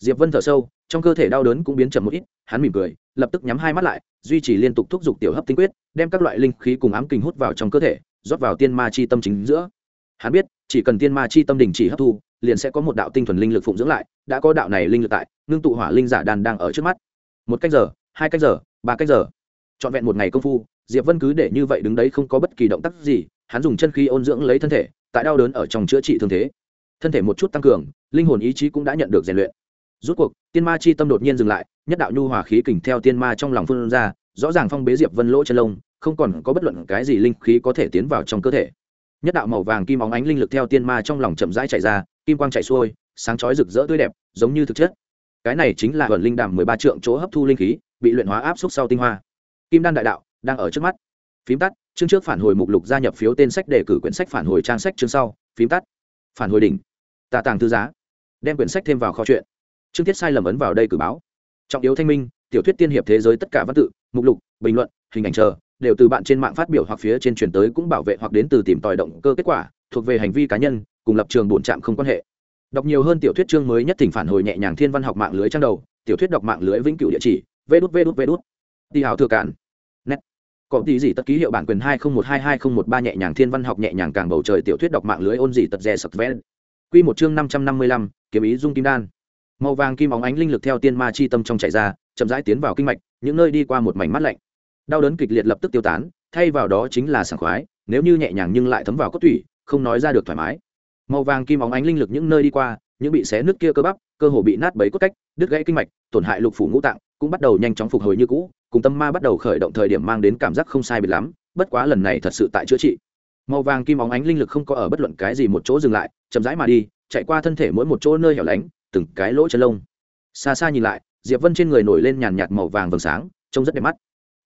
diệp vân thở sâu, trong cơ thể đau đớn cũng biến chậm một ít, hắn mỉm cười, lập tức nhắm hai mắt lại, duy trì liên tục thúc giục tiểu hấp tinh quyết, đem các loại linh khí cùng ám kình hút vào trong cơ thể, rót vào tiên ma chi tâm chính giữa. Hắn biết, chỉ cần tiên ma chi tâm đình chỉ hấp thu, liền sẽ có một đạo tinh thuần linh lực phụng dưỡng lại, đã có đạo này linh lực tại, ngưng tụ hỏa linh giả đàn đang ở trước mắt. Một cách giờ, hai cách giờ, ba cách giờ. Trọn vẹn một ngày công phu, diệp vân cứ để như vậy đứng đấy không có bất kỳ động tác gì, hắn dùng chân khí ôn dưỡng lấy thân thể, tại đau đớn ở trong chữa trị thương thế. Thân thể một chút tăng cường, linh hồn ý chí cũng đã nhận được rèn luyện rút cuộc, tiên ma chi tâm đột nhiên dừng lại, nhất đạo nhu hòa khí kình theo tiên ma trong lòng phương ra, rõ ràng phong bế diệp vân lỗ chân lông, không còn có bất luận cái gì linh khí có thể tiến vào trong cơ thể. Nhất đạo màu vàng kim óng ánh linh lực theo tiên ma trong lòng chậm rãi chạy ra, kim quang chạy xuôi, sáng chói rực rỡ tươi đẹp, giống như thực chất. Cái này chính là ẩn linh đàm mười ba trượng chỗ hấp thu linh khí, bị luyện hóa áp suất sau tinh hoa. Kim đan đại đạo, đang ở trước mắt. Phím tắt, chương trước phản hồi mục lục gia nhập phiếu tên sách đề cử quyển sách phản hồi trang sách chương sau. Phím tắt, phản hồi đỉnh. Tà tàng thư giá. Đem quyển sách thêm vào kho chuyện chương tiết sai lầm ấn vào đây cử báo. Trọng yếu thanh minh, tiểu thuyết tiên hiệp thế giới tất cả văn tự, mục lục, bình luận, hình ảnh chờ, đều từ bạn trên mạng phát biểu hoặc phía trên truyền tới cũng bảo vệ hoặc đến từ tìm tòi động cơ kết quả, thuộc về hành vi cá nhân, cùng lập trường bổn trạm không quan hệ. Đọc nhiều hơn tiểu thuyết chương mới nhất thỉnh phản hồi nhẹ nhàng thiên văn học mạng lưới trang đầu, tiểu thuyết đọc mạng lưới vĩnh cửu địa chỉ vê đút vê đút vê đút đi hào thừa cản nét có tí gì tất ký hiệu bản quyền hai không một hai hai không một ba nhẹ nhàng thiên văn học nhẹ nhàng càng bầu trời tiểu thuyết đọc mạng lưới ôn gì tật rè sập vén quy một chương năm trăm năm mươi lăm, kiếm ý dung kim đan màu vàng kim óng ánh linh lực theo tiên ma chi tâm trong chạy ra, chậm rãi tiến vào kinh mạch, những nơi đi qua một mảnh mắt lạnh. Đau đớn kịch liệt lập tức tiêu tán, thay vào đó chính là sảng khoái, nếu như nhẹ nhàng nhưng lại thấm vào cốt tủy, không nói ra được thoải mái. Màu vàng kim óng ánh linh lực những nơi đi qua, những bị xé nứt kia cơ bắp, cơ hồ bị nát bấy cốt cách, đứt gãy kinh mạch, tổn hại lục phủ ngũ tạng, cũng bắt đầu nhanh chóng phục hồi như cũ, cùng tâm ma bắt đầu khởi động thời điểm mang đến cảm giác không sai biệt lắm, bất quá lần này thật sự tại chữa trị. Màu vàng kim óng ánh linh lực không có ở bất luận cái gì một chỗ dừng lại, chậm rãi mà đi, chạy qua thân thể mỗi một chỗ nơi hẻo lánh từng cái lỗ chân lông. Xa xa nhìn lại, diệp vân trên người nổi lên nhàn nhạt màu vàng vầng sáng, trông rất đẹp mắt.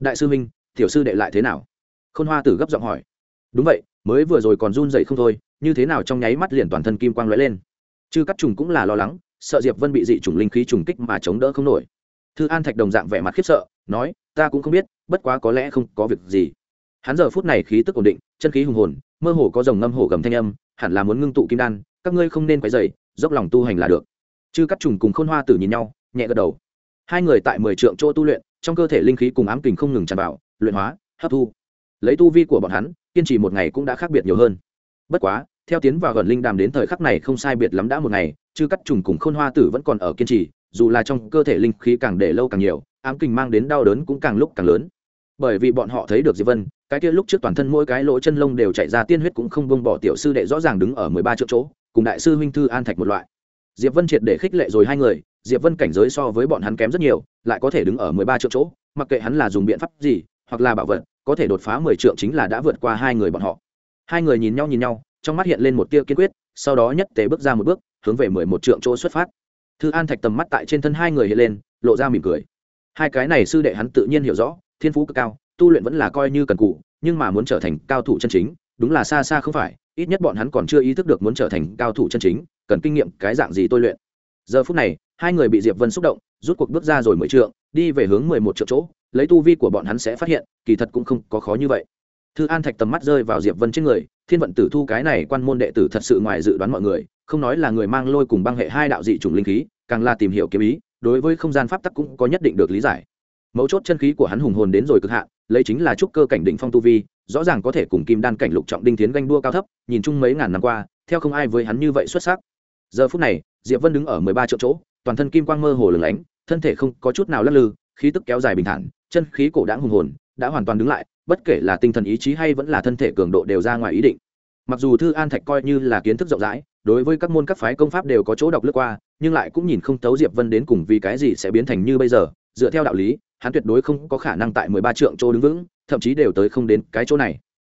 Đại sư minh, tiểu sư đệ lại thế nào? Khôn hoa tử gấp giọng hỏi. Đúng vậy, mới vừa rồi còn run dậy không thôi, như thế nào trong nháy mắt liền toàn thân kim quang lóe lên. Chư cắt trùng cũng là lo lắng, sợ diệp vân bị dị trùng linh khí trùng kích mà chống đỡ không nổi. Thư an thạch đồng dạng vẻ mặt khiếp sợ, nói, ta cũng không biết, bất quá có lẽ không có việc gì. Hắn giờ phút này khí tức ổn định, chân khí hùng hồn, mơ hồ có dòng ngâm hổ gầm thanh âm, hẳn là muốn ngưng tụ kim đan, các ngươi không nên quấy dày dốc lòng tu hành là được chư cắt trùng cùng khôn hoa tử nhìn nhau, nhẹ gật đầu. Hai người tại mười trượng chỗ tu luyện, trong cơ thể linh khí cùng ám kình không ngừng tràn vào, luyện hóa, hấp thu. Lấy tu vi của bọn hắn, kiên trì một ngày cũng đã khác biệt nhiều hơn. Bất quá, theo tiến vào gần linh đàm đến thời khắc này không sai biệt lắm đã một ngày, chư cắt trùng cùng khôn hoa tử vẫn còn ở kiên trì, dù là trong cơ thể linh khí càng để lâu càng nhiều, ám kình mang đến đau đớn cũng càng lúc càng lớn. Bởi vì bọn họ thấy được diệp vân, cái kia lúc trước toàn thân mỗi cái lỗ chân lông đều chạy ra tiên huyết cũng không buông bỏ tiểu sư đệ rõ ràng đứng ở mười ba chỗ chỗ, cùng đại sư huynh thư an thạch một loại diệp vân triệt để khích lệ rồi hai người, diệp vân cảnh giới so với bọn hắn kém rất nhiều, lại có thể đứng ở mười ba triệu chỗ, mặc kệ hắn là dùng biện pháp gì, hoặc là bảo vật, có thể đột phá mười triệu chính là đã vượt qua hai người bọn họ. Hai người nhìn nhau nhìn nhau, trong mắt hiện lên một tia kiên quyết, sau đó nhất tề bước ra một bước, hướng về mười một triệu chỗ xuất phát. Thư an thạch tầm mắt tại trên thân hai người hiện lên, lộ ra mỉm cười. Hai cái này sư đệ hắn tự nhiên hiểu rõ, thiên phú cực cao, tu luyện vẫn là coi như cần cụ nhưng mà muốn trở thành cao thủ chân chính, đúng là xa xa không phải ít nhất bọn hắn còn chưa ý thức được muốn trở thành cao thủ chân chính, cần kinh nghiệm cái dạng gì tôi luyện. Giờ phút này, hai người bị diệp vân xúc động, rút cuộc bước ra rồi mười trượng, đi về hướng mười một triệu chỗ, lấy tu vi của bọn hắn sẽ phát hiện, kỳ thật cũng không có khó như vậy. Thư an thạch tầm mắt rơi vào diệp vân trên người, thiên vận tử thu cái này quan môn đệ tử thật sự ngoài dự đoán mọi người, không nói là người mang lôi cùng băng hệ hai đạo dị chủng linh khí, càng là tìm hiểu kiếm ý, đối với không gian pháp tắc cũng có nhất định được lý giải mấu chốt chân khí của hắn hùng hồn đến rồi cực hạn, lấy chính là trúc cơ cảnh đỉnh phong tu vi, rõ ràng có thể cùng kim đan cảnh lục trọng đinh tiến ganh đua cao thấp, nhìn chung mấy ngàn năm qua, theo không ai với hắn như vậy xuất sắc. Giờ phút này, diệp vân đứng ở mười ba triệu chỗ, toàn thân kim quang mơ hồ lửng lánh, thân thể không có chút nào lắc lư, khí tức kéo dài bình thản, chân khí cổ đã hùng hồn, đã hoàn toàn đứng lại, bất kể là tinh thần ý chí hay vẫn là thân thể cường độ đều ra ngoài ý định. Mặc dù thư an thạch coi như là kiến thức rộng rãi, đối với các môn các phái công pháp đều có chỗ đọc lướt qua, nhưng lại cũng nhìn không tấu diệp vân đến cùng vì cái gì sẽ biến thành như bây giờ, dựa theo đạo lý hắn tuyệt đối không có khả năng tại mười ba trượng chỗ đứng vững, thậm chí đều tới không đến cái chỗ này.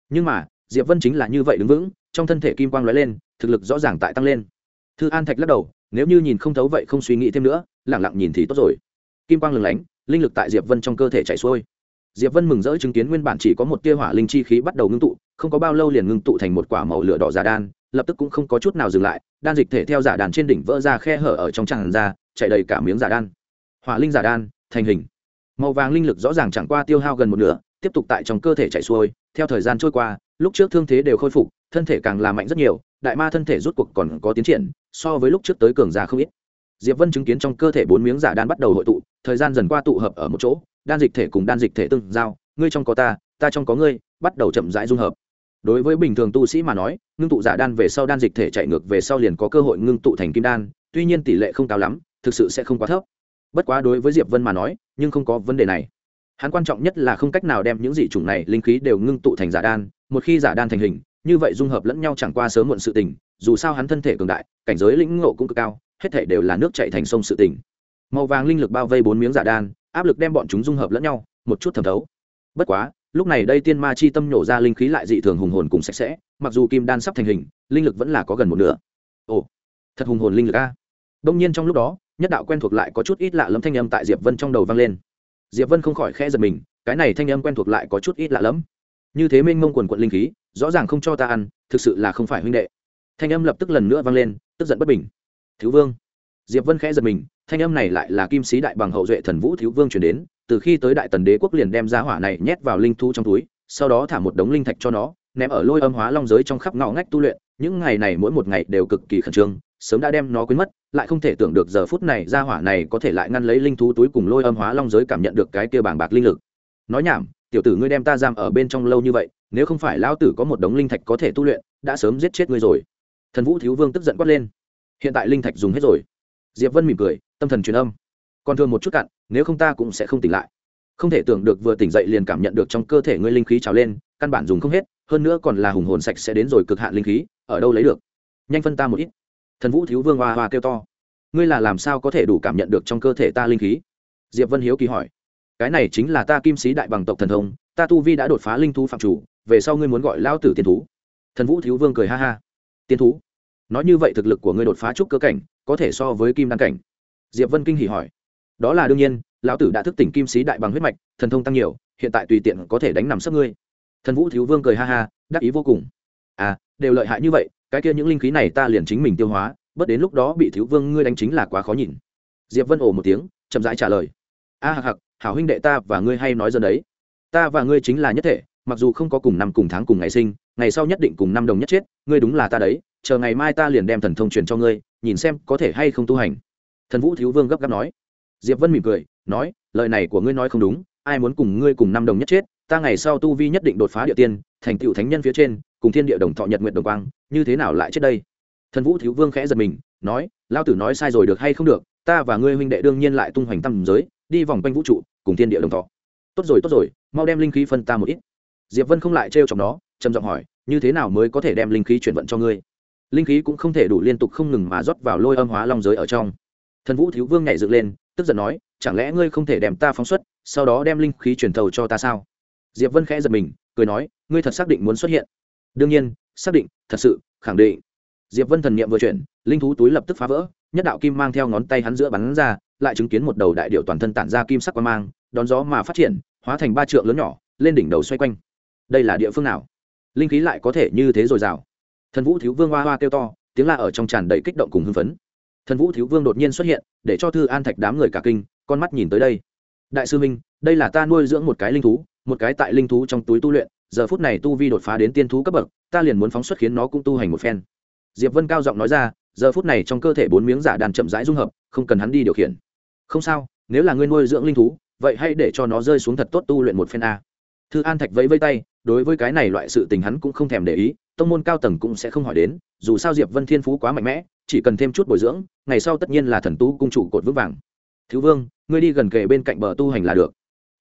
Nhưng mà, diệp vân chính là như vậy đứng vững, trong thân thể kim quang lóe lên, thực lực rõ ràng tại tăng lên. Thư an thạch lắc đầu, nếu như nhìn không thấu vậy không suy nghĩ thêm nữa lẳng lặng nhìn thì tốt rồi. Kim quang lừng lánh, linh lực tại diệp vân trong cơ thể chạy xuôi. Diệp vân mừng rỡ chứng kiến nguyên bản chỉ có một tia hỏa linh chi khí bắt đầu ngưng tụ, không có bao lâu liền ngưng tụ thành một quả màu lửa đỏ giả đan, lập tức cũng không có chút nào dừng lại, đan dịch thể theo giả đàn trên đỉnh vỡ ra khe hở ở trong tràn ra chạy đầy cả miếng giả đan. Hỏa linh giả đan, thành hình màu vàng linh lực rõ ràng chẳng qua tiêu hao gần một nửa, tiếp tục tại trong cơ thể chạy xuôi, theo thời gian trôi qua, lúc trước thương thế đều khôi phục, thân thể càng là mạnh rất nhiều, đại ma thân thể rút cuộc còn có tiến triển, so với lúc trước tới cường già không ít. Diệp vân chứng kiến trong cơ thể bốn miếng giả đan bắt đầu hội tụ, thời gian dần qua tụ hợp ở một chỗ, đan dịch thể cùng đan dịch thể tương giao, ngươi trong có ta ta trong có ngươi, bắt đầu chậm rãi dung hợp. Đối với bình thường tu sĩ mà nói, ngưng tụ giả đan về sau đan dịch thể chạy ngược về sau liền có cơ hội ngưng tụ thành kim đan, tuy nhiên tỷ lệ không cao lắm, thực sự sẽ không quá thấp bất quá đối với diệp vân mà nói, nhưng không có vấn đề này. Hắn quan trọng nhất là không cách nào đem những dị chủng này linh khí đều ngưng tụ thành giả đan, một khi giả đan thành hình, như vậy dung hợp lẫn nhau chẳng qua sớm muộn sự tình, dù sao hắn thân thể cường đại, cảnh giới lĩnh ngộ cũng cực cao, hết thể đều là nước chạy thành sông sự tình. Màu vàng linh lực bao vây bốn miếng giả đan, áp lực đem bọn chúng dung hợp lẫn nhau, một chút thẩm thấu. Bất quá, lúc này đây tiên ma chi tâm nhổ ra linh khí lại dị thường hùng hồn cùng sạch sẽ, mặc dù kim đan sắp thành hình, linh lực vẫn là có gần một nửa. Ồ, thật hùng hồn linh lực a. Đông nhiên trong lúc đó nhất đạo quen thuộc lại có chút ít lạ lẫm thanh âm tại diệp vân trong đầu vang lên. Diệp vân không khỏi khẽ giật mình, cái này thanh âm quen thuộc lại có chút ít lạ lẫm. Như thế mênh mông quần quận linh khí, rõ ràng không cho ta ăn, thực sự là không phải huynh đệ. Thanh âm lập tức lần nữa vang lên, tức giận bất bình. Thiếu vương. Diệp vân khẽ giật mình, thanh âm này lại là kim sĩ đại bằng hậu duệ thần vũ thiếu vương chuyển đến, từ khi tới đại tần đế quốc liền đem giá hỏa này nhét vào linh thu trong túi, sau đó thả một đống linh thạch cho nó, ném ở lôi âm hóa long giới trong khắp ngõ ngách tu luyện, những ngày này mỗi một ngày đều cực kỳ khẩn trương sớm đã đem nó quên mất, lại không thể tưởng được giờ phút này ra hỏa này có thể lại ngăn lấy linh thú túi cùng lôi âm hóa long giới cảm nhận được cái kia bảng bạc linh lực. Nói nhảm, tiểu tử ngươi đem ta giam ở bên trong lâu như vậy, nếu không phải lão tử có một đống linh thạch có thể tu luyện, đã sớm giết chết ngươi rồi. Thần vũ thiếu vương tức giận quát lên. Hiện tại linh thạch dùng hết rồi. Diệp vân mỉm cười, tâm thần truyền âm. Còn thường một chút cạn nếu không ta cũng sẽ không tỉnh lại. Không thể tưởng được vừa tỉnh dậy liền cảm nhận được trong cơ thể ngươi linh khí trào lên, căn bản dùng không hết, hơn nữa còn là hùng hồn sạch sẽ đến rồi cực hạn linh khí, ở đâu lấy được? Nhanh phân ta một ít thần vũ thiếu vương hoa hoa kêu to. Ngươi là làm sao có thể đủ cảm nhận được trong cơ thể ta linh khí? Diệp vân hiếu kỳ hỏi. Cái này chính là ta kim sĩ đại bằng tộc thần thông, ta tu vi đã đột phá linh thú phạm chủ, về sau ngươi muốn gọi lao tử tiên thú. Thần vũ thiếu vương cười ha ha. Tiên thú? Nói như vậy thực lực của ngươi đột phá trúc cơ cảnh, có thể so với kim đan cảnh. Diệp vân kinh hỉ hỏi. Đó là đương nhiên, lão tử đã thức tỉnh kim sĩ đại bằng huyết mạch, thần thông tăng nhiều, hiện tại tùy tiện có thể đánh nằm sấp ngươi. Thần vũ thiếu vương cười ha ha, đắc ý vô cùng. À đều lợi hại như vậy cái kia những linh khí này ta liền chính mình tiêu hóa bất đến lúc đó bị thiếu vương ngươi đánh chính là quá khó nhìn. Diệp vân ồ một tiếng chậm rãi trả lời. A à, hạc hạc hảo huynh đệ ta và ngươi hay nói dần đấy. Ta và ngươi chính là nhất thể mặc dù không có cùng năm cùng tháng cùng ngày sinh ngày sau nhất định cùng năm đồng nhất chết ngươi đúng là ta đấy chờ ngày mai ta liền đem thần thông truyền cho ngươi nhìn xem có thể hay không tu hành. Thần vũ thiếu vương gấp gáp nói. Diệp vân mỉm cười nói lời này của ngươi nói không đúng ai muốn cùng ngươi cùng năm đồng nhất chết ta ngày sau tu vi nhất định đột phá địa tiên thành tựu thánh nhân phía trên cùng thiên địa đồng thọ nhật nguyện đồng quang như thế nào lại chết đây? Thần vũ thiếu vương khẽ giật mình, nói lao tử nói sai rồi được hay không được, ta và ngươi huynh đệ đương nhiên lại tung hoành tâm giới, đi vòng quanh vũ trụ, cùng thiên địa đồng thọ. Tốt rồi tốt rồi, mau đem linh khí phân ta một ít. Diệp vân không lại trêu chọc nó, trầm giọng hỏi, như thế nào mới có thể đem linh khí chuyển vận cho ngươi? Linh khí cũng không thể đủ liên tục không ngừng mà rót vào lôi âm hóa long giới ở trong. Thần vũ thiếu vương nhảy dựng lên, tức giận nói, chẳng lẽ ngươi không thể đem ta phóng xuất, sau đó đem linh khí chuyển thầu cho ta sao? Diệp vân khẽ giật mình, cười nói, ngươi thật xác định muốn xuất hiện. Đương nhiên xác định, thật sự, khẳng định. Diệp vân thần niệm vừa chuyển, linh thú túi lập tức phá vỡ, nhất đạo kim mang theo ngón tay hắn giữa bắn ra, lại chứng kiến một đầu đại điệu toàn thân tản ra kim sắc quang mang, đón gió mà phát triển, hóa thành ba trượng lớn nhỏ, lên đỉnh đầu xoay quanh. Đây là địa phương nào? Linh khí lại có thể như thế dồi dào. Thần vũ thiếu vương hoa hoa kêu to, tiếng la ở trong tràn đầy kích động cùng hưng phấn. Thần vũ thiếu vương đột nhiên xuất hiện, để cho thư an thạch đám người cả kinh, con mắt nhìn tới đây. Đại sư minh, đây là ta nuôi dưỡng một cái linh thú, một cái tại linh thú trong túi tu luyện giờ phút này tu vi đột phá đến tiên thú cấp bậc, ta liền muốn phóng xuất khiến nó cũng tu hành một phen. Diệp vân cao giọng nói ra, giờ phút này trong cơ thể bốn miếng giả đàn chậm rãi dung hợp, không cần hắn đi điều khiển. Không sao, nếu là ngươi nuôi dưỡng linh thú, vậy hãy để cho nó rơi xuống thật tốt tu luyện một phen a. Thư an thạch vẫy vây tay, đối với cái này loại sự tình hắn cũng không thèm để ý, tông môn cao tầng cũng sẽ không hỏi đến, dù sao diệp vân thiên phú quá mạnh mẽ, chỉ cần thêm chút bồi dưỡng, ngày sau tất nhiên là thần tú cung chủ cột vững vàng. Thiếu vương, ngươi đi gần kề bên cạnh bờ tu hành là được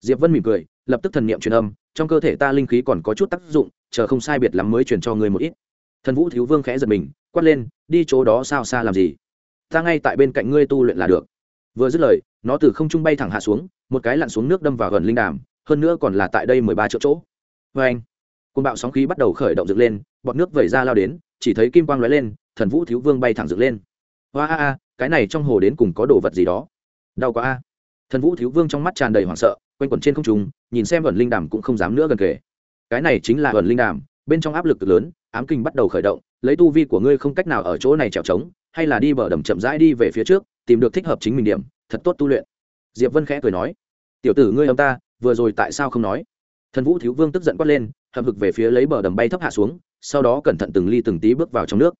diệp vân mỉm cười, lập tức thần niệm truyền âm, trong cơ thể ta linh khí còn có chút tác dụng, chờ không sai biệt lắm mới truyền cho ngươi một ít. Thần vũ thiếu vương khẽ giật mình, quát lên, đi chỗ đó sao xa làm gì? Ta ngay tại bên cạnh ngươi tu luyện là được. Vừa dứt lời, nó từ không trung bay thẳng hạ xuống, một cái lặn xuống nước đâm vào gần linh đàm, hơn nữa còn là tại đây mười ba triệu chỗ. Vê anh, côn bạo sóng khí bắt đầu khởi động dựng lên, bọt nước vẩy ra lao đến, chỉ thấy kim quang lóe lên, thần vũ thiếu vương bay thẳng dựng lên. Hoa a a, cái này trong hồ đến cùng có đồ vật gì đó? Đau quá a. Thần vũ thiếu vương trong mắt tràn đầy hoảng sợ quanh quẩn trên không trung, nhìn xem ẩn linh đàm cũng không dám nữa gần kề. Cái này chính là ẩn linh đàm, bên trong áp lực cực lớn, ám kinh bắt đầu khởi động, lấy tu vi của ngươi không cách nào ở chỗ này trèo trống, hay là đi bờ đầm chậm rãi đi về phía trước, tìm được thích hợp chính mình điểm, thật tốt tu luyện. Diệp vân khẽ cười nói, tiểu tử ngươi ông ta, vừa rồi tại sao không nói? Thần vũ thiếu vương tức giận quát lên, hậm hực về phía lấy bờ đầm bay thấp hạ xuống, sau đó cẩn thận từng ly từng tí bước vào trong nước.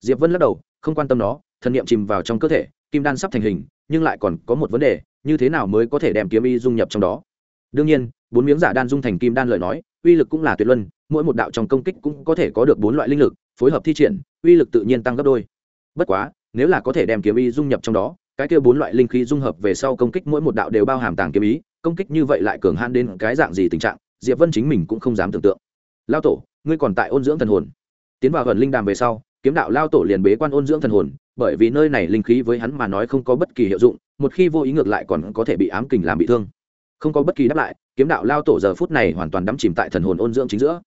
Diệp vân lắc đầu, không quan tâm nó, thần niệm chìm vào trong cơ thể, kim đan sắp thành hình, nhưng lại còn có một vấn đề như thế nào mới có thể đem kiếm y dung nhập trong đó? Đương nhiên, bốn miếng giả đan dung thành kim đan lời nói, uy lực cũng là tuyệt luân, mỗi một đạo trong công kích cũng có thể có được bốn loại linh lực, phối hợp thi triển, uy lực tự nhiên tăng gấp đôi. Bất quá, nếu là có thể đem kiếm y dung nhập trong đó, cái kia bốn loại linh khí dung hợp về sau công kích mỗi một đạo đều bao hàm tàng kiếm ý, công kích như vậy lại cường han đến cái dạng gì tình trạng, diệp vân chính mình cũng không dám tưởng tượng. Lao tổ, ngươi còn tại ôn dưỡng thần hồn. Tiến vào gần linh đàm về sau kiếm đạo lao tổ liền bế quan ôn dưỡng thần hồn, bởi vì nơi này linh khí với hắn mà nói không có bất kỳ hiệu dụng, một khi vô ý ngược lại còn có thể bị ám kình làm bị thương. Không có bất kỳ đáp lại, kiếm đạo lao tổ giờ phút này hoàn toàn đắm chìm tại thần hồn ôn dưỡng chính giữa.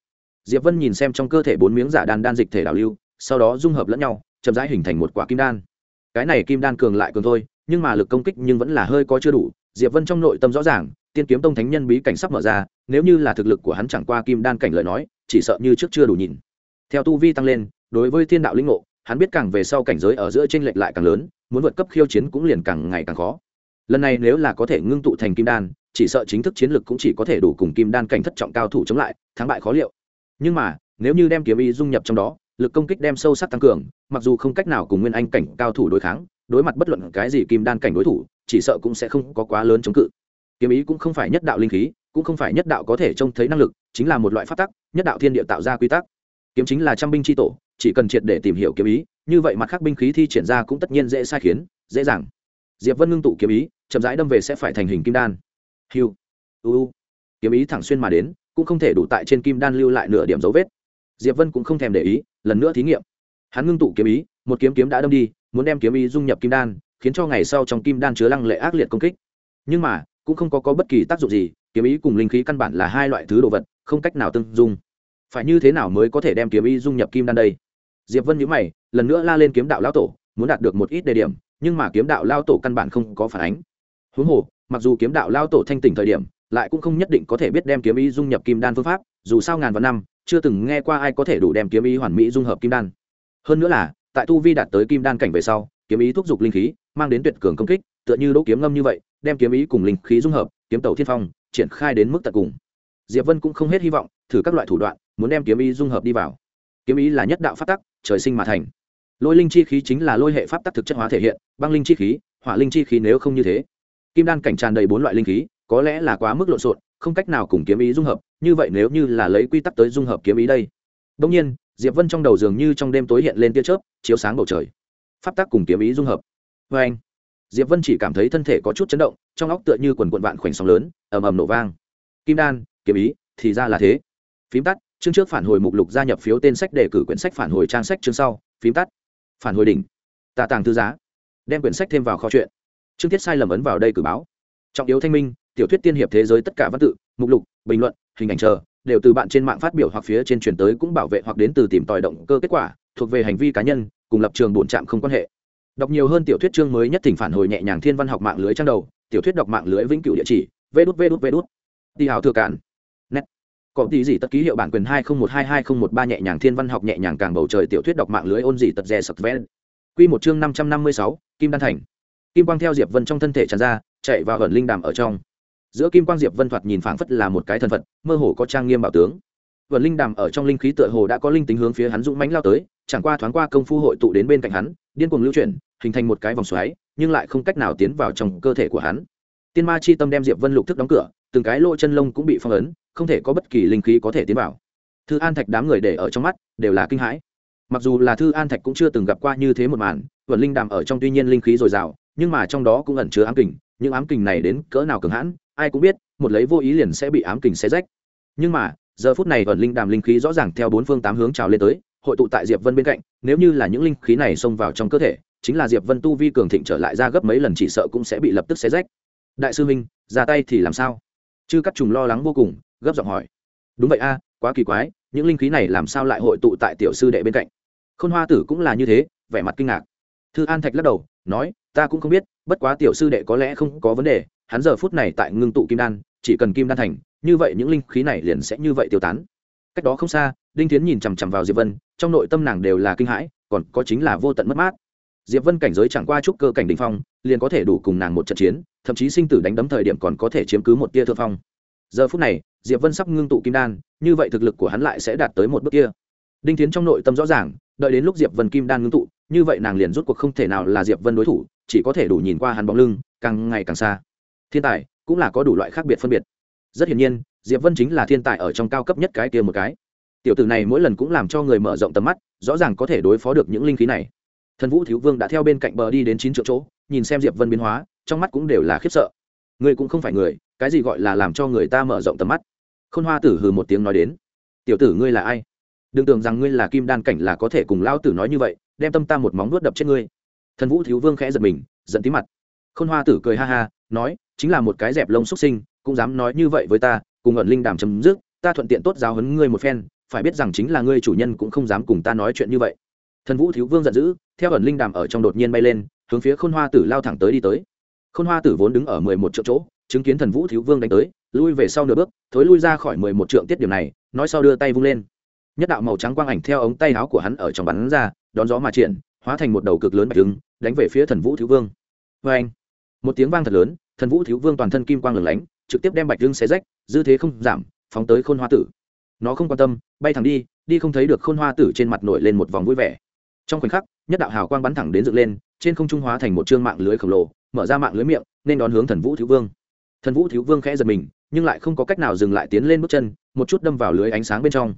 Diệp vân nhìn xem trong cơ thể bốn miếng giả đan đan dịch thể đào lưu, sau đó dung hợp lẫn nhau, chậm rãi hình thành một quả kim đan. Cái này kim đan cường lại cường thôi, nhưng mà lực công kích nhưng vẫn là hơi có chưa đủ, diệp vân trong nội tâm rõ ràng, tiên kiếm tông thánh nhân bí cảnh sắp mở ra, nếu như là thực lực của hắn chẳng qua kim đan cảnh lời nói, chỉ sợ như trước chưa đủ nhìn. Theo tu vi tăng lên đối với thiên đạo linh ngộ, hắn biết càng về sau cảnh giới ở giữa tranh lệch lại càng lớn, muốn vượt cấp khiêu chiến cũng liền càng ngày càng khó. Lần này nếu là có thể ngưng tụ thành kim đan, chỉ sợ chính thức chiến lực cũng chỉ có thể đủ cùng kim đan cảnh thất trọng cao thủ chống lại, thắng bại khó liệu. Nhưng mà, nếu như đem kiếm ý dung nhập trong đó, lực công kích đem sâu sắc tăng cường, mặc dù không cách nào cùng nguyên anh cảnh cao thủ đối kháng, đối mặt bất luận cái gì kim đan cảnh đối thủ, chỉ sợ cũng sẽ không có quá lớn chống cự. Kiếm ý cũng không phải nhất đạo linh khí, cũng không phải nhất đạo có thể trông thấy năng lực, chính là một loại phát tắc, nhất đạo thiên địa tạo ra quy tắc kiếm chính là trăm binh chi tổ chỉ cần triệt để tìm hiểu kiếm ý như vậy mặt khác binh khí thi triển ra cũng tất nhiên dễ sai khiến dễ dàng. Diệp vân ngưng tụ kiếm ý chậm rãi đâm về sẽ phải thành hình kim đan. Hiu uu kiếm ý thẳng xuyên mà đến cũng không thể đủ tại trên kim đan lưu lại nửa điểm dấu vết. Diệp vân cũng không thèm để ý lần nữa thí nghiệm. Hắn ngưng tụ kiếm ý một kiếm kiếm đã đâm đi muốn đem kiếm ý dung nhập kim đan khiến cho ngày sau trong kim đan chứa lăng lệ ác liệt công kích. Nhưng mà cũng không có, có bất kỳ tác dụng gì kiếm ý cùng linh khí căn bản là hai loại thứ đồ vật không cách nào tương dung phải như thế nào mới có thể đem kiếm ý dung nhập kim đan đây? Diệp vân nhữ mày, lần nữa la lên kiếm đạo lão tổ, muốn đạt được một ít đề điểm, nhưng mà kiếm đạo lao tổ căn bản không có phản ánh. Huống hồ, mặc dù kiếm đạo lao tổ thanh tỉnh thời điểm, lại cũng không nhất định có thể biết đem kiếm ý dung nhập kim đan phương pháp, dù sao ngàn vạn năm, chưa từng nghe qua ai có thể đủ đem kiếm ý hoàn mỹ dung hợp kim đan. Hơn nữa là, tại tu vi đạt tới kim đan cảnh về sau, kiếm ý thúc giục linh khí, mang đến tuyệt cường công kích, tựa như đỗ kiếm ngâm như vậy, đem kiếm ý cùng linh khí dung hợp, kiếm tàu thiên phong, triển khai đến mức tận cùng. Diệp vân cũng không hết hy vọng, thử các loại thủ đoạn muốn đem kiếm ý dung hợp đi vào. Kiếm ý là nhất đạo pháp tắc, trời sinh mà thành. Lôi linh chi khí chính là lôi hệ pháp tắc thực chất hóa thể hiện, băng linh chi khí, hỏa linh chi khí nếu không như thế. Kim đan cảnh tràn đầy bốn loại linh khí, có lẽ là quá mức lộn xộn, không cách nào cùng kiếm ý dung hợp, như vậy nếu như là lấy quy tắc tới dung hợp kiếm ý đây. Đông nhiên, diệp vân trong đầu dường như trong đêm tối hiện lên tia chớp, chiếu sáng bầu trời. Pháp tắc cùng kiếm ý dung hợp. Vê anh, diệp vân chỉ cảm thấy thân thể có chút chấn động, trong óc tựa như quần quận vạn khoảnh sóng lớn, ầm ầm nổ vang. Kim đan, kiếm ý, thì ra là thế. Phím tắt chương trước phản hồi mục lục gia nhập phiếu tên sách đề cử quyển sách phản hồi trang sách chương sau, phím tắt. Phản hồi đỉnh. Tà tàng thư giá. Đem quyển sách thêm vào kho chuyện chương tiết sai lầm ấn vào đây cử báo. Trọng yếu thanh minh, tiểu thuyết tiên hiệp thế giới tất cả văn tự, mục lục, bình luận, hình ảnh chờ, đều từ bạn trên mạng phát biểu hoặc phía trên truyền tới cũng bảo vệ hoặc đến từ tìm tòi động cơ kết quả, thuộc về hành vi cá nhân, cùng lập trường bổn trạm không quan hệ. Đọc nhiều hơn tiểu thuyết chương mới nhất thỉnh phản hồi nhẹ nhàng thiên văn học mạng lưới trang đầu, tiểu thuyết đọc mạng lưới vĩnh cửu địa chỉ, vê đút vê đút vê đút. Đi hào thừa cản có tí gì tất ký hiệu bản quyền hai không một hai hai không một ba nhẹ nhàng thiên văn học nhẹ nhàng càng bầu trời tiểu thuyết đọc mạng lưới ôn gì tật rẻ sập ven quy một chương năm trăm năm mươi sáu, kim đan thành. Kim quang theo diệp vân trong thân thể tràn ra, chạy vào gần linh đàm ở trong. Giữa kim quang diệp vân thoạt nhìn phảng phất là một cái thần phật, mơ hồ có trang nghiêm bảo tướng. Vần linh đàm ở trong linh khí tựa hồ đã có linh tính hướng phía hắn dũng mãnh lao tới, chẳng qua thoáng qua công phu hội tụ đến bên cạnh hắn, điên cuồng lưu chuyển, hình thành một cái vòng xoáy, nhưng lại không cách nào tiến vào trong cơ thể của hắn. Tiên ma chi tâm đem diệp vân lục thức đóng cửa từng cái lỗ chân lông cũng bị phong ấn, không thể có bất kỳ linh khí có thể tiến vào. Thư an thạch đám người để ở trong mắt, đều là kinh hãi. Mặc dù là thư an thạch cũng chưa từng gặp qua như thế một màn vần linh đàm ở trong tuy nhiên linh khí dồi dào, nhưng mà trong đó cũng ẩn chứa ám kình, những ám kình này đến cỡ nào cường hãn, ai cũng biết, một lấy vô ý liền sẽ bị ám kình xé rách. Nhưng mà, giờ phút này ẩn linh đàm linh khí rõ ràng theo bốn phương tám hướng trào lên tới, hội tụ tại diệp vân bên cạnh, nếu như là những linh khí này xông vào trong cơ thể, chính là diệp vân tu vi cường thịnh trở lại ra gấp mấy lần chỉ sợ cũng sẽ bị lập tức xé rách. Đại sư minh, ra tay thì làm sao? Chư cắt trùng lo lắng vô cùng, gấp giọng hỏi. Đúng vậy a, quá kỳ quái, những linh khí này làm sao lại hội tụ tại tiểu sư đệ bên cạnh? Khôn hoa tử cũng là như thế, vẻ mặt kinh ngạc. Thư an thạch lắc đầu, nói, ta cũng không biết, bất quá tiểu sư đệ có lẽ không có vấn đề, hắn giờ phút này tại ngưng tụ kim đan, chỉ cần kim đan thành, như vậy những linh khí này liền sẽ như vậy tiêu tán. Cách đó không xa, đinh tiến nhìn chằm chằm vào diệp vân, trong nội tâm nàng đều là kinh hãi, còn có chính là vô tận mất mát diệp vân cảnh giới chẳng qua chút cơ cảnh đình phong, liền có thể đủ cùng nàng một trận chiến, thậm chí sinh tử đánh đấm thời điểm còn có thể chiếm cứ một tia thượng phong. Giờ phút này, diệp vân sắp ngưng tụ kim đan, như vậy thực lực của hắn lại sẽ đạt tới một bước kia. Đinh tiến trong nội tâm rõ ràng, đợi đến lúc diệp vân kim đan ngưng tụ, như vậy nàng liền rút cuộc không thể nào là diệp vân đối thủ, chỉ có thể đủ nhìn qua hắn bóng lưng, càng ngày càng xa. Thiên tài cũng là có đủ loại khác biệt phân biệt. Rất hiển nhiên, diệp vân chính là thiên tài ở trong cao cấp nhất cái kia một cái. Tiểu tử này mỗi lần cũng làm cho người mở rộng tầm mắt, rõ ràng có thể đối phó được những linh khí này thần vũ thiếu vương đã theo bên cạnh bờ đi đến chín triệu chỗ, nhìn xem diệp vân biến hóa, trong mắt cũng đều là khiếp sợ. Người cũng không phải người, cái gì gọi là làm cho người ta mở rộng tầm mắt. Khôn hoa tử hừ một tiếng nói đến. Tiểu tử ngươi là ai? Đừng tưởng rằng ngươi là kim đan cảnh là có thể cùng lao tử nói như vậy, đem tâm ta một móng nuốt đập chết ngươi. Thần vũ thiếu vương khẽ giật mình, giận tí mặt. Khôn hoa tử cười ha ha, nói, chính là một cái dẹp lông xuất sinh, cũng dám nói như vậy với ta, cùng ẩn linh đàm chấm dứt, ta thuận tiện tốt giáo huấn ngươi một phen, phải biết rằng chính là ngươi chủ nhân cũng không dám cùng ta nói chuyện như vậy thần vũ thiếu vương giận dữ, theo ẩn linh đàm ở trong đột nhiên bay lên, hướng phía khôn hoa tử lao thẳng tới đi tới. Khôn hoa tử vốn đứng ở mười một triệu chỗ, chứng kiến thần vũ thiếu vương đánh tới, lui về sau nửa bước, thối lui ra khỏi mười một trượng tiết điểm này, nói sau đưa tay vung lên. Nhất đạo màu trắng quang ảnh theo ống tay áo của hắn ở trong bắn ra, đón gió mà triển, hóa thành một đầu cực lớn bạch đứng đánh về phía thần vũ thiếu vương. Vê anh một tiếng vang thật lớn, thần vũ thiếu vương toàn thân kim quang lửng lánh, trực tiếp đem bạch đứng xé rách, dư thế không giảm, phóng tới khôn hoa tử. Nó không quan tâm, bay thẳng đi đi không thấy được khôn hoa tử trên mặt nổi lên một vòng vui vẻ trong khoảnh khắc, nhất đạo hào quang bắn thẳng đến dựng lên, trên không trung hóa thành một chương mạng lưới khổng lồ, mở ra mạng lưới miệng, nên đón hướng thần vũ thiếu vương. Thần vũ thiếu vương khẽ giật mình, nhưng lại không có cách nào dừng lại tiến lên bước chân, một chút đâm vào lưới ánh sáng bên trong.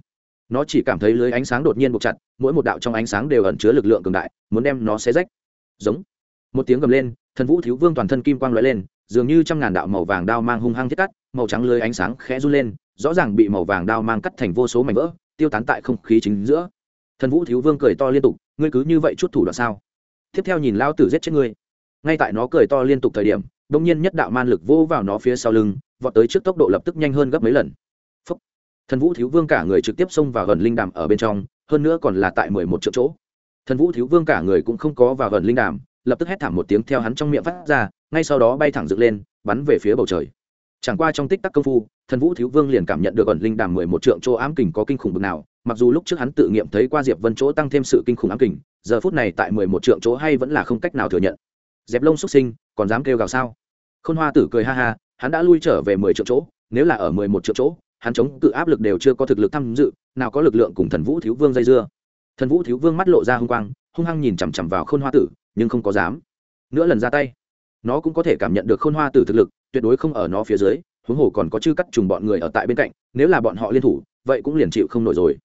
Nó chỉ cảm thấy lưới ánh sáng đột nhiên buộc chặt, mỗi một đạo trong ánh sáng đều ẩn chứa lực lượng cường đại, muốn đem nó xé rách. Giống. Một tiếng gầm lên, thần vũ thiếu vương toàn thân kim quang lóe lên, dường như trăm ngàn đạo màu vàng đao mang hung hăng thiết cắt, màu trắng lưới ánh sáng khẽ run lên, rõ ràng bị màu vàng đao mang cắt thành vô số mảnh vỡ, tiêu tán tại không khí chính giữa. Thần vũ thiếu vương cười to liên tục ngươi cứ như vậy chút thủ đoạn sao? Tiếp theo nhìn lao tử giết chết ngươi. Ngay tại nó cười to liên tục thời điểm đông nhiên nhất đạo man lực vô vào nó phía sau lưng, vọt tới trước tốc độ lập tức nhanh hơn gấp mấy lần. Phúc. thần vũ thiếu vương cả người trực tiếp xông vào gần linh đàm ở bên trong, hơn nữa còn là tại mười một triệu chỗ. Thần vũ thiếu vương cả người cũng không có vào gần linh đàm, lập tức hét thảm một tiếng theo hắn trong miệng phát ra, ngay sau đó bay thẳng dựng lên, bắn về phía bầu trời. Chẳng qua trong tích tắc công phu, thần vũ thiếu vương liền cảm nhận được ẩn linh đàm mười một trượng chỗ ám kình có kinh khủng bực nào mặc dù lúc trước hắn tự nghiệm thấy qua diệp vân chỗ tăng thêm sự kinh khủng ám kình, giờ phút này tại mười một trượng chỗ hay vẫn là không cách nào thừa nhận. Dẹp lông xuất sinh, còn dám kêu gào sao? Khôn hoa tử cười ha ha, hắn đã lui trở về mười trượng chỗ, nếu là ở mười một trượng chỗ, hắn chống cự áp lực đều chưa có thực lực tham dự, nào có lực lượng cùng thần vũ thiếu vương dây dưa. Thần vũ thiếu vương mắt lộ ra hung quang, hung hăng nhìn chằm chằm vào khôn hoa tử, nhưng không có dám. Nữa lần ra tay, nó cũng có thể cảm nhận được khôn hoa tử thực lực, tuyệt đối không ở nó phía dưới, huống hồ còn có chư cắt trùng bọn người ở tại bên cạnh, nếu là bọn họ liên thủ, vậy cũng liền chịu không nổi rồi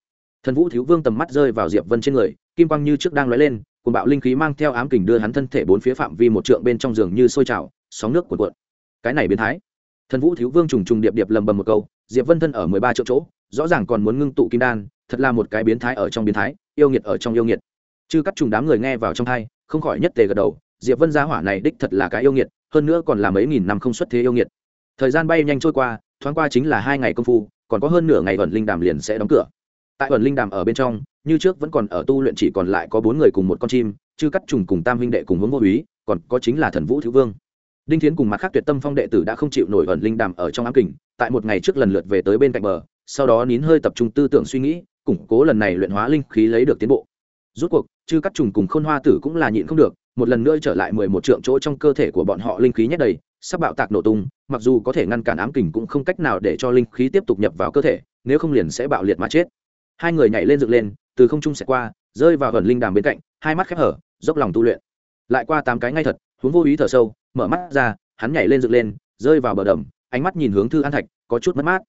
thần vũ thiếu vương tầm mắt rơi vào diệp vân trên người, kim quang như trước đang lóe lên cùng bạo linh khí mang theo ám kình đưa hắn thân thể bốn phía phạm vi một trượng bên trong giường như sôi trào, sóng nước cuộn cuộn. Cái này biến thái. Thần vũ thiếu vương trùng trùng điệp điệp lầm bầm một câu, diệp vân thân ở mười ba triệu chỗ, rõ ràng còn muốn ngưng tụ kim đan, thật là một cái biến thái ở trong biến thái, yêu nghiệt ở trong yêu nghiệt. Chư cắt trùng đám người nghe vào trong thai không khỏi nhất tề gật đầu, diệp vân gia hỏa này đích thật là cái yêu nghiệt, hơn nữa còn là mấy nghìn năm không xuất thế yêu nghiệt. Thời gian bay nhanh trôi qua, thoáng qua chính là hai ngày công phu, còn có hơn nửa ngày ẩn linh đàm liền sẽ đóng cửa tại ẩn linh đàm ở bên trong, như trước vẫn còn ở tu luyện chỉ còn lại có bốn người cùng một con chim chứ cắt trùng cùng tam huynh đệ cùng hướng vô úy, còn có chính là thần vũ thiếu vương. Đinh thiến cùng mặt khác tuyệt tâm phong đệ tử đã không chịu nổi ẩn linh đàm ở trong ám kình, tại một ngày trước lần lượt về tới bên cạnh bờ, sau đó nín hơi tập trung tư tưởng suy nghĩ, củng cố lần này luyện hóa linh khí lấy được tiến bộ. Rút cuộc, chư cắt trùng cùng khôn hoa tử cũng là nhịn không được, một lần nữa trở lại mười một trượng chỗ trong cơ thể của bọn họ linh khí nhét đầy, sắp bạo tạc nổ tung, mặc dù có thể ngăn cản ám kình cũng không cách nào để cho linh khí tiếp tục nhập vào cơ thể, nếu không liền sẽ bạo liệt mà chết hai người nhảy lên dựng lên, từ không trung sẽ qua, rơi vào gần linh đàm bên cạnh, hai mắt khép hở, dốc lòng tu luyện. Lại qua tám cái ngay thật, huống vô ý thở sâu, mở mắt ra, hắn nhảy lên dựng lên, rơi vào bờ đầm, ánh mắt nhìn hướng thư an thạch, có chút mất mát.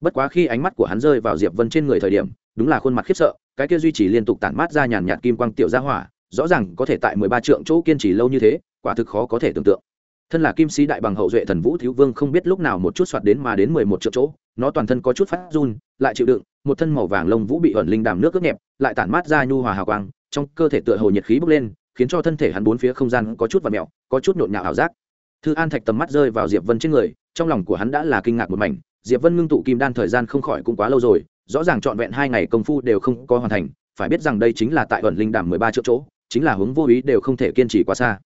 Bất quá khi ánh mắt của hắn rơi vào diệp vân trên người thời điểm, đúng là khuôn mặt khiếp sợ, cái kia duy trì liên tục tản mát ra nhàn nhạt kim quang tiểu gia hỏa, rõ ràng có thể tại mười ba trượng chỗ kiên trì lâu như thế, quả thực khó có thể tưởng tượng thân là kim sĩ đại bằng hậu duệ thần vũ thiếu vương không biết lúc nào một chút soạt đến mà đến mười một triệu chỗ, nó toàn thân có chút phát run, lại chịu đựng, một thân màu vàng lông vũ bị ẩn linh đàm nước ướt nhẹp, lại tản mát ra nhu hòa hào quang, trong cơ thể tựa hồ nhiệt khí bốc lên, khiến cho thân thể hắn bốn phía không gian có chút và mẹo, có chút nhộn nhạo ảo giác. Thư an thạch tầm mắt rơi vào diệp vân trên người, trong lòng của hắn đã là kinh ngạc một mảnh. Diệp vân ngưng tụ kim đan thời gian không khỏi cũng quá lâu rồi, rõ ràng trọn vẹn hai ngày công phu đều không có hoàn thành, phải biết rằng đây chính là tại ẩn linh đàm mười ba triệu chỗ, chính là hướng vô ý đều không thể kiên trì quá xa.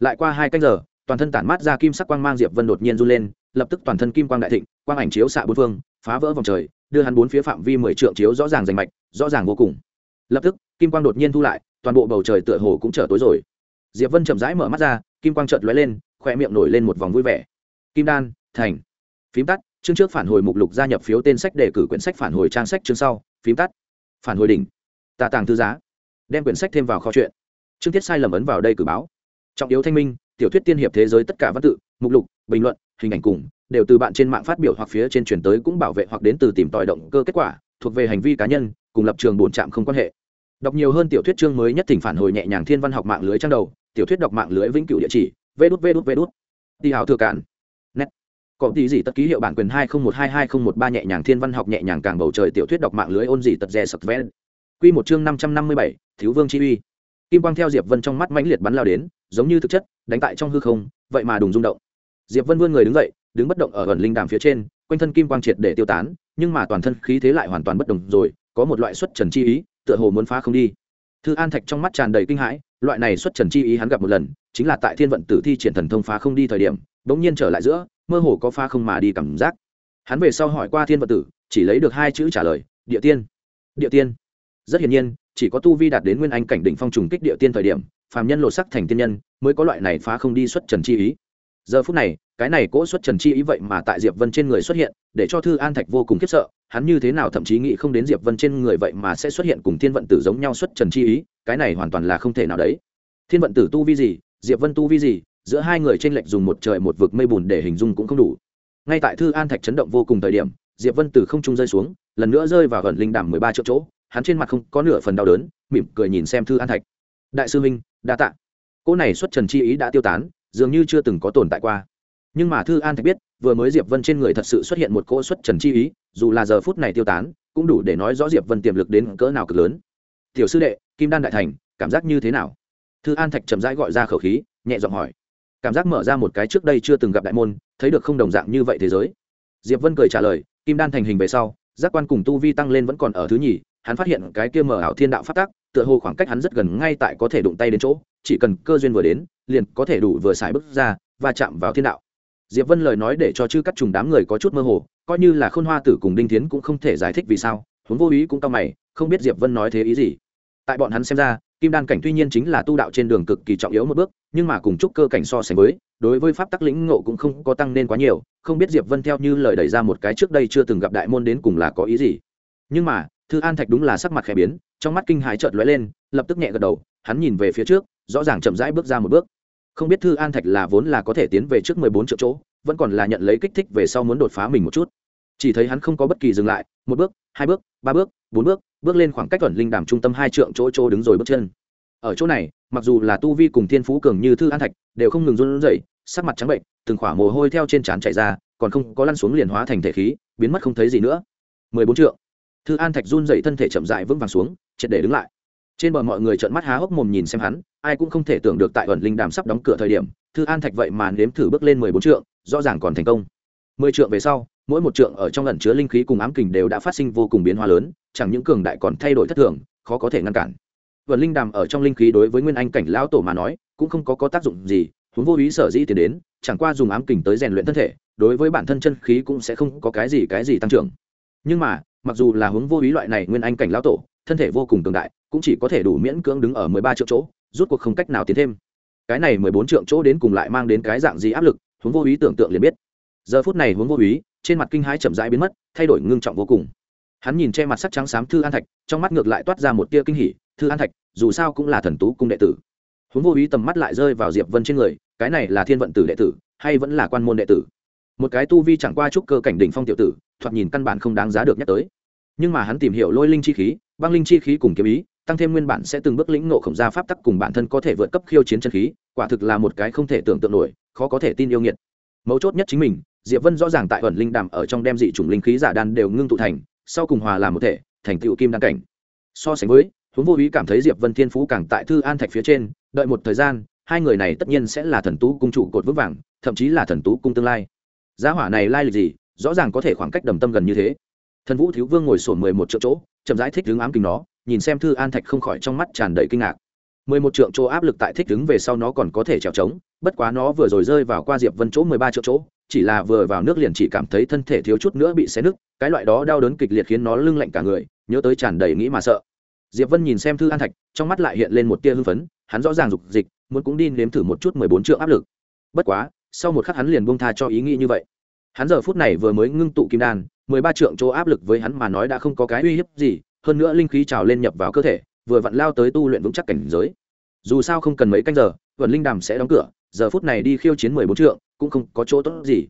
Lại qua hai canh giờ toàn thân tản mát ra kim sắc quang mang diệp vân đột nhiên run lên, lập tức toàn thân kim quang đại thịnh, quang ảnh chiếu xạ bốn phương, phá vỡ vòng trời, đưa hắn bốn phía phạm vi mười trượng chiếu rõ ràng rành mạch, rõ ràng vô cùng. Lập tức, kim quang đột nhiên thu lại, toàn bộ bầu trời tựa hồ cũng trở tối rồi. Diệp vân chậm rãi mở mắt ra, kim quang chợt lóe lên khoe miệng nổi lên một vòng vui vẻ. Kim đan, thành. Phím tắt, chương trước phản hồi mục lục gia nhập phiếu tên sách để cử quyển sách phản hồi trang sách chương sau, phím tắt. Phản hồi đỉnh. Tà tàng thư giá. Đem quyển sách thêm vào kho chuyện chương tiết sai lầm ấn vào đây cử báo. Trọng yếu thanh minh tiểu thuyết tiên hiệp thế giới tất cả văn tự, mục lục, bình luận, hình ảnh cùng, đều từ bạn trên mạng phát biểu hoặc phía trên truyền tới cũng bảo vệ hoặc đến từ tìm tòi động cơ kết quả, thuộc về hành vi cá nhân, cùng lập trường bổn trạm không quan hệ. Đọc nhiều hơn tiểu thuyết chương mới nhất thỉnh phản hồi nhẹ nhàng thiên văn học mạng lưới trang đầu, tiểu thuyết đọc mạng lưới vĩnh cửu địa chỉ vê đút vê đút vê đút đi hào thừa cản nét có tí gì tất ký hiệu bản quyền hai không một hai hai không một ba nhẹ nhàng thiên văn học nhẹ nhàng càng bầu trời tiểu thuyết đọc mạng lưới ôn gì tật rè sập vén quy một chương năm trăm năm mươi bảy, thiếu vương chi uy. Kim quang theo diệp vân trong mắt mãnh liệt bắn lao đến, giống như thực chất đánh tại trong hư không, vậy mà đùng rung động. Diệp vân vươn người đứng dậy, đứng bất động ở gần linh đàm phía trên, quanh thân kim quang triệt để tiêu tán, nhưng mà toàn thân khí thế lại hoàn toàn bất đồng rồi, có một loại xuất trần chi ý, tựa hồ muốn phá không đi. Thư an thạch trong mắt tràn đầy kinh hãi, loại này xuất trần chi ý hắn gặp một lần, chính là tại thiên vận tử thi triển thần thông phá không đi thời điểm, bỗng nhiên trở lại giữa, mơ hồ có phá không mà đi cảm giác. Hắn về sau hỏi qua thiên Vận tử, chỉ lấy được hai chữ trả lời, địa tiên. Địa tiên? Rất hiển nhiên chỉ có tu vi đạt đến nguyên anh cảnh đỉnh phong trùng kích địa tiên thời điểm, phàm nhân lột sắc thành tiên nhân mới có loại này phá không đi xuất trần chi ý. Giờ phút này, cái này cỗ xuất trần chi ý vậy mà tại diệp vân trên người xuất hiện, để cho thư an thạch vô cùng khiếp sợ, hắn như thế nào thậm chí nghĩ không đến diệp vân trên người vậy mà sẽ xuất hiện cùng thiên vận tử giống nhau xuất trần chi ý, cái này hoàn toàn là không thể nào đấy. Thiên vận tử tu vi gì, diệp vân tu vi gì, giữa hai người trên lệch dùng một trời một vực mây bùn để hình dung cũng không đủ. Ngay tại thư an thạch chấn động vô cùng thời điểm, diệp vân từ không trung rơi xuống, lần nữa rơi vào gần linh đàm mười ba triệu chỗ hắn trên mặt không có nửa phần đau đớn, mỉm cười nhìn xem thư an thạch. Đại sư minh đa tạ. Cỗ này xuất trần chi ý đã tiêu tán, dường như chưa từng có tồn tại qua. Nhưng mà thư an thạch biết, vừa mới diệp vân trên người thật sự xuất hiện một cỗ xuất trần chi ý, dù là giờ phút này tiêu tán, cũng đủ để nói rõ diệp vân tiềm lực đến cỡ nào cực lớn. Tiểu sư đệ, kim đan đại thành, cảm giác như thế nào? Thư an thạch chậm rãi gọi ra khẩu khí, nhẹ giọng hỏi. Cảm giác mở ra một cái trước đây chưa từng gặp đại môn, thấy được không đồng dạng như vậy thế giới. Diệp vân cười trả lời, kim đan thành hình về sau, giác quan cùng tu vi tăng lên vẫn còn ở thứ nhì hắn phát hiện cái kia mở ảo thiên đạo phát tác tựa hồ khoảng cách hắn rất gần ngay tại có thể đụng tay đến chỗ, chỉ cần cơ duyên vừa đến, liền có thể đủ vừa xài bước ra và chạm vào thiên đạo. Diệp vân lời nói để cho chư cắt trùng đám người có chút mơ hồ, coi như là khôn hoa tử cùng đinh tiến cũng không thể giải thích vì sao, huống vô ý cũng tao mày, không biết diệp vân nói thế ý gì. Tại bọn hắn xem ra, kim đan cảnh tuy nhiên chính là tu đạo trên đường cực kỳ trọng yếu một bước, nhưng mà cùng chúc cơ cảnh so sánh với, đối với pháp tắc lĩnh ngộ cũng không có tăng nên quá nhiều, không biết diệp vân theo như lời đẩy ra một cái trước đây chưa từng gặp đại môn đến cùng là có ý gì. Nhưng mà thư an thạch đúng là sắc mặt khẽ biến, trong mắt kinh hãi chợt lóe lên, lập tức nhẹ gật đầu, hắn nhìn về phía trước, rõ ràng chậm rãi bước ra một bước. Không biết thư an thạch là vốn là có thể tiến về trước mười bốn triệu chỗ, vẫn còn là nhận lấy kích thích về sau muốn đột phá mình một chút. Chỉ thấy hắn không có bất kỳ dừng lại, một bước, hai bước, ba bước, bốn bước bước lên khoảng cách thuận linh đàm trung tâm hai trượng chỗ chỗ đứng rồi bước chân. Ở chỗ này, mặc dù là tu vi cùng thiên phú cường như thư an thạch, đều không ngừng run rẩy, sắc mặt trắng bệnh, từng khỏa mồ hôi theo trên trán chạy ra, còn không có lăn xuống liền hóa thành thể khí, biến mất không thấy gì nữa. mười bốn triệu thư an thạch run dậy thân thể chậm dại vững vàng xuống triệt để đứng lại. Trên bờ mọi người trợn mắt há hốc mồm nhìn xem hắn ai cũng không thể tưởng được tại ẩn linh đàm sắp đóng cửa thời điểm thư an thạch vậy mà nếm thử bước lên mười bốn trượng rõ ràng còn thành công. Mười trượng về sau mỗi một trượng ở trong lần chứa linh khí cùng ám kình đều đã phát sinh vô cùng biến hóa lớn chẳng những cường đại còn thay đổi thất thường khó có thể ngăn cản. Ẩn linh đàm ở trong linh khí đối với nguyên anh cảnh lão tổ mà nói cũng không có, có tác dụng gì huống vô ý sở dĩ tiến đến chẳng qua dùng ám kình tới rèn luyện thân thể đối với bản thân chân khí cũng sẽ không có cái gì cái gì tăng trưởng. Nhưng mà mặc dù là hướng vô ý loại này nguyên anh cảnh lão tổ, thân thể vô cùng cường đại, cũng chỉ có thể đủ miễn cưỡng đứng ở mười ba triệu chỗ, rút cuộc không cách nào tiến thêm. Cái này mười bốn triệu chỗ đến cùng lại mang đến cái dạng gì áp lực, hướng vô ý tưởng tượng liền biết. Giờ phút này hướng vô ý, trên mặt kinh hãi chậm rãi biến mất, thay đổi ngưng trọng vô cùng. Hắn nhìn che mặt sắc trắng xám thư an thạch, trong mắt ngược lại toát ra một tia kinh hỉ, thư an thạch, dù sao cũng là thần tú cung đệ tử. Huống vô ý tầm mắt lại rơi vào diệp vân trên người, cái này là thiên vận tử đệ tử, hay vẫn là quan môn đệ tử? Một cái tu vi chẳng qua chút cơ cảnh đỉnh phong tiểu tử, thoạt nhìn căn bản không đáng giá được nhắc tới. Nhưng mà hắn tìm hiểu lôi linh chi khí, băng linh chi khí cùng kiếm ý, tăng thêm nguyên bản sẽ từng bước lĩnh ngộ khổng gia pháp tắc cùng bản thân có thể vượt cấp khiêu chiến chân khí, quả thực là một cái không thể tưởng tượng nổi, khó có thể tin yêu nghiệt. Mấu chốt nhất chính mình, diệp vân rõ ràng tại ẩn linh đàm ở trong đem dị chủng linh khí giả đan đều ngưng tụ thành, sau cùng hòa làm một thể, thành tựu kim đan cảnh. So sánh với, huống vô ý cảm thấy diệp vân thiên phú càng tại thư an thạch phía trên, đợi một thời gian, hai người này tất nhiên sẽ là thần tú cung chủ cột vững vàng, thậm chí là thần tú cung tương lai giá hỏa này lai lịch gì, rõ ràng có thể khoảng cách đầm tâm gần như thế. Thần vũ thiếu vương ngồi sổn mười một triệu chỗ, chậm rãi thích đứng ám kinh nó, nhìn xem thư an thạch không khỏi trong mắt tràn đầy kinh ngạc. Mười một triệu chỗ áp lực tại thích đứng về sau nó còn có thể trèo trống, bất quá nó vừa rồi rơi vào qua diệp vân chỗ mười ba triệu chỗ, chỉ là vừa vào nước liền chỉ cảm thấy thân thể thiếu chút nữa bị xé nứt, cái loại đó đau đớn kịch liệt khiến nó lưng lạnh cả người, nhớ tới tràn đầy nghĩ mà sợ. Diệp vân nhìn xem thư an thạch, trong mắt lại hiện lên một tia hưng phấn, hắn rõ ràng dục dịch, muốn cũng đi nếm thử một chút mười bốn triệu áp lực. Bất quá sau một khắc hắn liền buông tha cho ý nghĩ như vậy. Hắn giờ phút này vừa mới ngưng tụ kim đan, mười ba trượng chỗ áp lực với hắn mà nói đã không có cái uy hiếp gì, hơn nữa linh khí trào lên nhập vào cơ thể, vừa vặn lao tới tu luyện vững chắc cảnh giới. Dù sao không cần mấy canh giờ vận linh đàm sẽ đóng cửa, giờ phút này đi khiêu chiến mười bốn trượng, cũng không có chỗ tốt gì.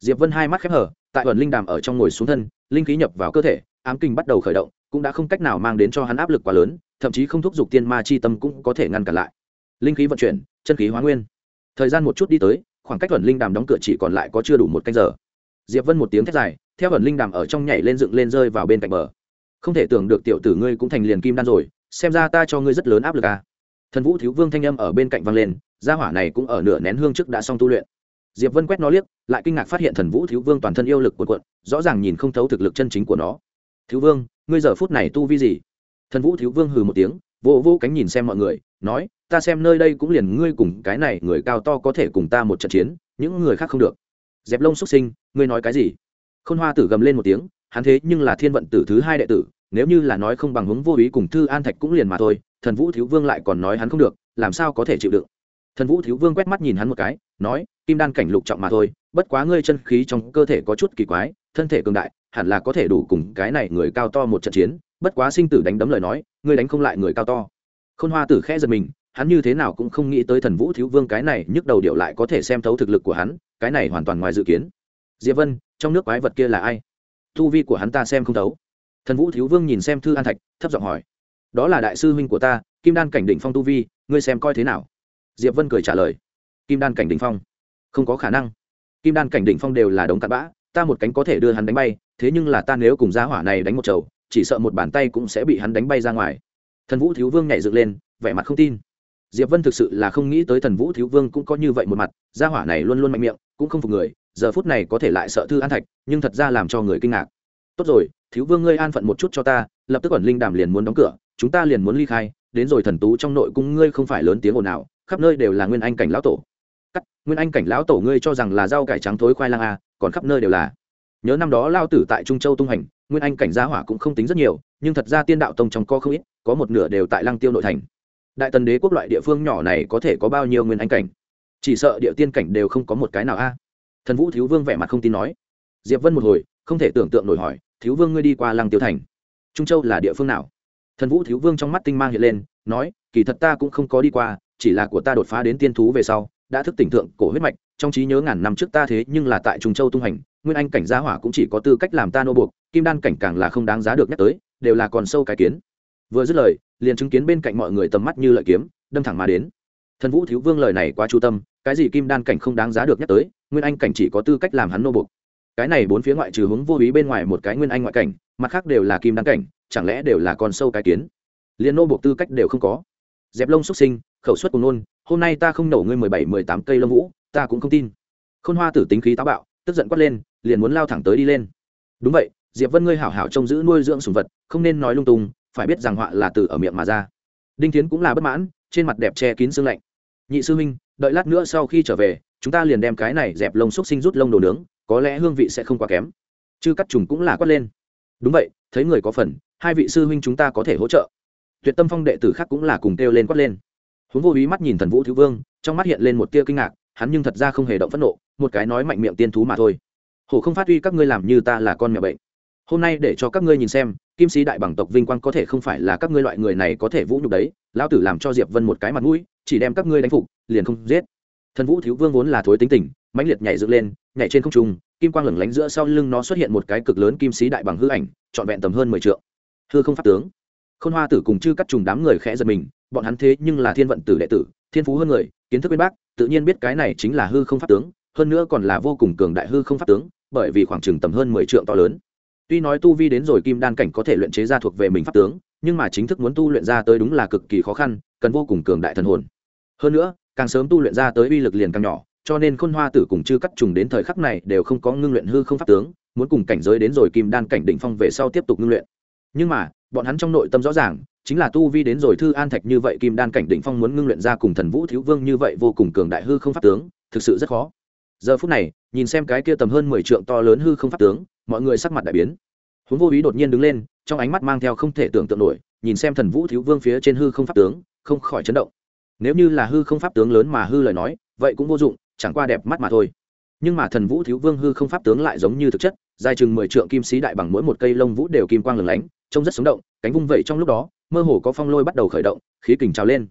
Diệp vân hai mắt khép hở tại vận linh đàm ở trong ngồi xuống thân, linh khí nhập vào cơ thể, ám kinh bắt đầu khởi động, cũng đã không cách nào mang đến cho hắn áp lực quá lớn, thậm chí không thúc giục tiên ma chi tâm cũng có thể ngăn cản lại. Linh khí vận chuyển, chân khí hóa nguyên. Thời gian một chút đi tới khoảng cách thuần linh đàm đóng cửa chỉ còn lại có chưa đủ một canh giờ. Diệp vân một tiếng thét dài, theo thuần linh đàm ở trong nhảy lên dựng lên rơi vào bên cạnh bờ. Không thể tưởng được tiểu tử ngươi cũng thành liền kim đan rồi, xem ra ta cho ngươi rất lớn áp lực à. thần vũ thiếu vương thanh âm ở bên cạnh vang lên, gia hỏa này cũng ở nửa nén hương trước đã xong tu luyện. Diệp vân quét nó liếc, lại kinh ngạc phát hiện thần vũ thiếu vương toàn thân yêu lực cuộn cuộn, rõ ràng nhìn không thấu thực lực chân chính của nó. Thiếu vương, ngươi giờ phút này tu vi gì? Thần vũ thiếu vương hừ một tiếng vô vô cánh nhìn xem mọi người, nói ta xem nơi đây cũng liền ngươi cùng cái này người cao to có thể cùng ta một trận chiến, những người khác không được. Dẹp lông xuất sinh, ngươi nói cái gì? Khôn hoa tử gầm lên một tiếng, hắn thế nhưng là thiên vận tử thứ hai đệ tử, nếu như là nói không bằng hướng vô ý cùng thư an thạch cũng liền mà thôi, thần vũ thiếu vương lại còn nói hắn không được, làm sao có thể chịu đựng? Thần vũ thiếu vương quét mắt nhìn hắn một cái, nói, kim đan cảnh lục trọng mà thôi, bất quá ngươi chân khí trong cơ thể có chút kỳ quái, thân thể cường đại, hẳn là có thể đủ cùng cái này người cao to một trận chiến, bất quá sinh tử đánh đấm lời nói, ngươi đánh không lại người cao to. Khôn hoa tử khẽ giật mình hắn như thế nào cũng không nghĩ tới thần vũ thiếu vương cái này nhức đầu điệu lại có thể xem thấu thực lực của hắn, cái này hoàn toàn ngoài dự kiến. Diệp vân, trong nước quái vật kia là ai? Thu vi của hắn ta xem không thấu. Thần vũ thiếu vương nhìn xem thư an thạch, thấp giọng hỏi. Đó là đại sư huynh của ta, kim đan cảnh Đỉnh phong tu vi, ngươi xem coi thế nào? Diệp vân cười trả lời. Kim đan cảnh Đỉnh phong? Không có khả năng. Kim đan cảnh Đỉnh phong đều là đống cặn bã, ta một cánh có thể đưa hắn đánh bay, thế nhưng là ta nếu cùng giá hỏa này đánh một chầu, chỉ sợ một bàn tay cũng sẽ bị hắn đánh bay ra ngoài. Thần vũ thiếu vương nhảy dựng lên, vẻ mặt không tin diệp vân thực sự là không nghĩ tới thần vũ thiếu vương cũng có như vậy một mặt gia hỏa này luôn luôn mạnh miệng cũng không phục người giờ phút này có thể lại sợ thư an thạch nhưng thật ra làm cho người kinh ngạc. Tốt rồi thiếu vương ngươi an phận một chút cho ta lập tức ẩn linh đàm liền muốn đóng cửa chúng ta liền muốn ly khai đến rồi thần tú trong nội cung ngươi không phải lớn tiếng ồn nào khắp nơi đều là nguyên anh cảnh lão tổ. Cắt nguyên anh cảnh lão tổ ngươi cho rằng là rau cải trắng thối khoai lang à, còn khắp nơi đều là. Nhớ năm đó lao tử tại trung châu tung hành nguyên anh cảnh gia hỏa cũng không tính rất nhiều nhưng thật ra tiên đạo tông trong co không ít có một nửa đều tại lăng tiêu nội thành đại tần đế quốc loại địa phương nhỏ này có thể có bao nhiêu nguyên anh cảnh? Chỉ sợ địa tiên cảnh đều không có một cái nào a. Thần vũ thiếu vương vẻ mặt không tin nói. Diệp vân một hồi, không thể tưởng tượng nổi hỏi, thiếu vương ngươi đi qua lăng tiêu thành, trung châu là địa phương nào? Thần vũ thiếu vương trong mắt tinh mang hiện lên, nói, kỳ thật ta cũng không có đi qua, chỉ là của ta đột phá đến tiên thú về sau, đã thức tỉnh thượng cổ huyết mạch, trong trí nhớ ngàn năm trước ta thế nhưng là tại trung châu tung hành, nguyên anh cảnh gia hỏa cũng chỉ có tư cách làm ta nô buộc, kim đan cảnh càng là không đáng giá được nhắc tới, đều là còn sâu cái kiến. Vừa dứt lời liền chứng kiến bên cạnh mọi người tầm mắt như lợi kiếm, đâm thẳng mà đến. Thần vũ thiếu vương lời này quá chu tâm, cái gì kim đan cảnh không đáng giá được nhắc tới, nguyên anh cảnh chỉ có tư cách làm hắn nô buộc. Cái này bốn phía ngoại trừ hướng vô ý bên ngoài một cái nguyên anh ngoại cảnh, mặt khác đều là kim đan cảnh, chẳng lẽ đều là con sâu cái kiến? Liền nô buộc tư cách đều không có. Dẹp lông xuất sinh, khẩu suất cùng nôn, hôm nay ta không nổ ngươi mười bảy, mười tám cây lông vũ, ta cũng không tin. Khôn hoa tử tính khí táo bạo, tức giận quát lên, liền muốn lao thẳng tới đi lên. Đúng vậy, diệp vân ngươi hảo hảo trông giữ nuôi dưỡng sùng vật, không nên nói lung tung phải biết rằng họa là từ ở miệng mà ra. Đinh tiến cũng là bất mãn, trên mặt đẹp che kín xương lạnh. Nhị sư huynh, đợi lát nữa sau khi trở về, chúng ta liền đem cái này dẹp lông xúc sinh rút lông đồ nướng, có lẽ hương vị sẽ không quá kém. Chứ cắt trùng cũng là quát lên. Đúng vậy, thấy người có phần, hai vị sư huynh chúng ta có thể hỗ trợ. Tuyệt tâm phong đệ tử khác cũng là cùng kêu lên quát lên. Huống vô ý mắt nhìn thần vũ thiếu vương, trong mắt hiện lên một tia kinh ngạc, hắn nhưng thật ra không hề động phẫn nộ, một cái nói mạnh miệng tiên thú mà thôi. Hổ không phát huy các ngươi làm như ta là con mèo bệnh. Hôm nay để cho các ngươi nhìn xem kim sĩ đại bằng tộc vinh quang có thể không phải là các ngươi loại người này có thể vũ nhục đấy, lão tử làm cho diệp vân một cái mặt mũi, chỉ đem các ngươi đánh phục, liền không giết. Thần vũ thiếu vương vốn là thối tính tình, mãnh liệt nhảy dựng lên, nhảy trên không trung, kim quang lửng lánh giữa sau lưng nó xuất hiện một cái cực lớn kim sĩ đại bằng hư ảnh, trọn vẹn tầm hơn mười trượng. Hư không pháp tướng. Khôn hoa tử cùng chư cắt trùng đám người khẽ giật mình, bọn hắn thế nhưng là thiên vận tử đệ tử, thiên phú hơn người, kiến thức bên bác, tự nhiên biết cái này chính là hư không pháp tướng, hơn nữa còn là vô cùng cường đại hư không pháp tướng, bởi vì khoảng chừng tầm hơn mười trượng to lớn tuy nói tu vi đến rồi kim đan cảnh có thể luyện chế ra thuộc về mình pháp tướng, nhưng mà chính thức muốn tu luyện ra tới đúng là cực kỳ khó khăn, cần vô cùng cường đại thần hồn. Hơn nữa, càng sớm tu luyện ra tới uy lực liền càng nhỏ, cho nên khôn hoa tử cùng chư cắt trùng đến thời khắc này đều không có ngưng luyện hư không pháp tướng, muốn cùng cảnh giới đến rồi kim đan cảnh đỉnh phong về sau tiếp tục ngưng luyện. Nhưng mà, bọn hắn trong nội tâm rõ ràng, chính là tu vi đến rồi thư an thạch như vậy kim đan cảnh đỉnh phong muốn ngưng luyện ra cùng thần vũ thiếu vương như vậy vô cùng cường đại hư không pháp tướng, thực sự rất khó. Giờ phút này, nhìn xem cái kia tầm hơn mười trượng to lớn hư không pháp tướng mọi người sắc mặt đại biến. Huống vô ý đột nhiên đứng lên, trong ánh mắt mang theo không thể tưởng tượng nổi, nhìn xem thần vũ thiếu vương phía trên hư không pháp tướng, không khỏi chấn động. Nếu như là hư không pháp tướng lớn mà hư lời nói, vậy cũng vô dụng, chẳng qua đẹp mắt mà thôi. Nhưng mà thần vũ thiếu vương hư không pháp tướng lại giống như thực chất, dài chừng mười trượng kim sĩ đại bằng mỗi một cây lông vũ đều kim quang lửng lánh, trông rất sống động, cánh vung vẩy trong lúc đó, mơ hồ có phong lôi bắt đầu khởi động, khí kình trào lên.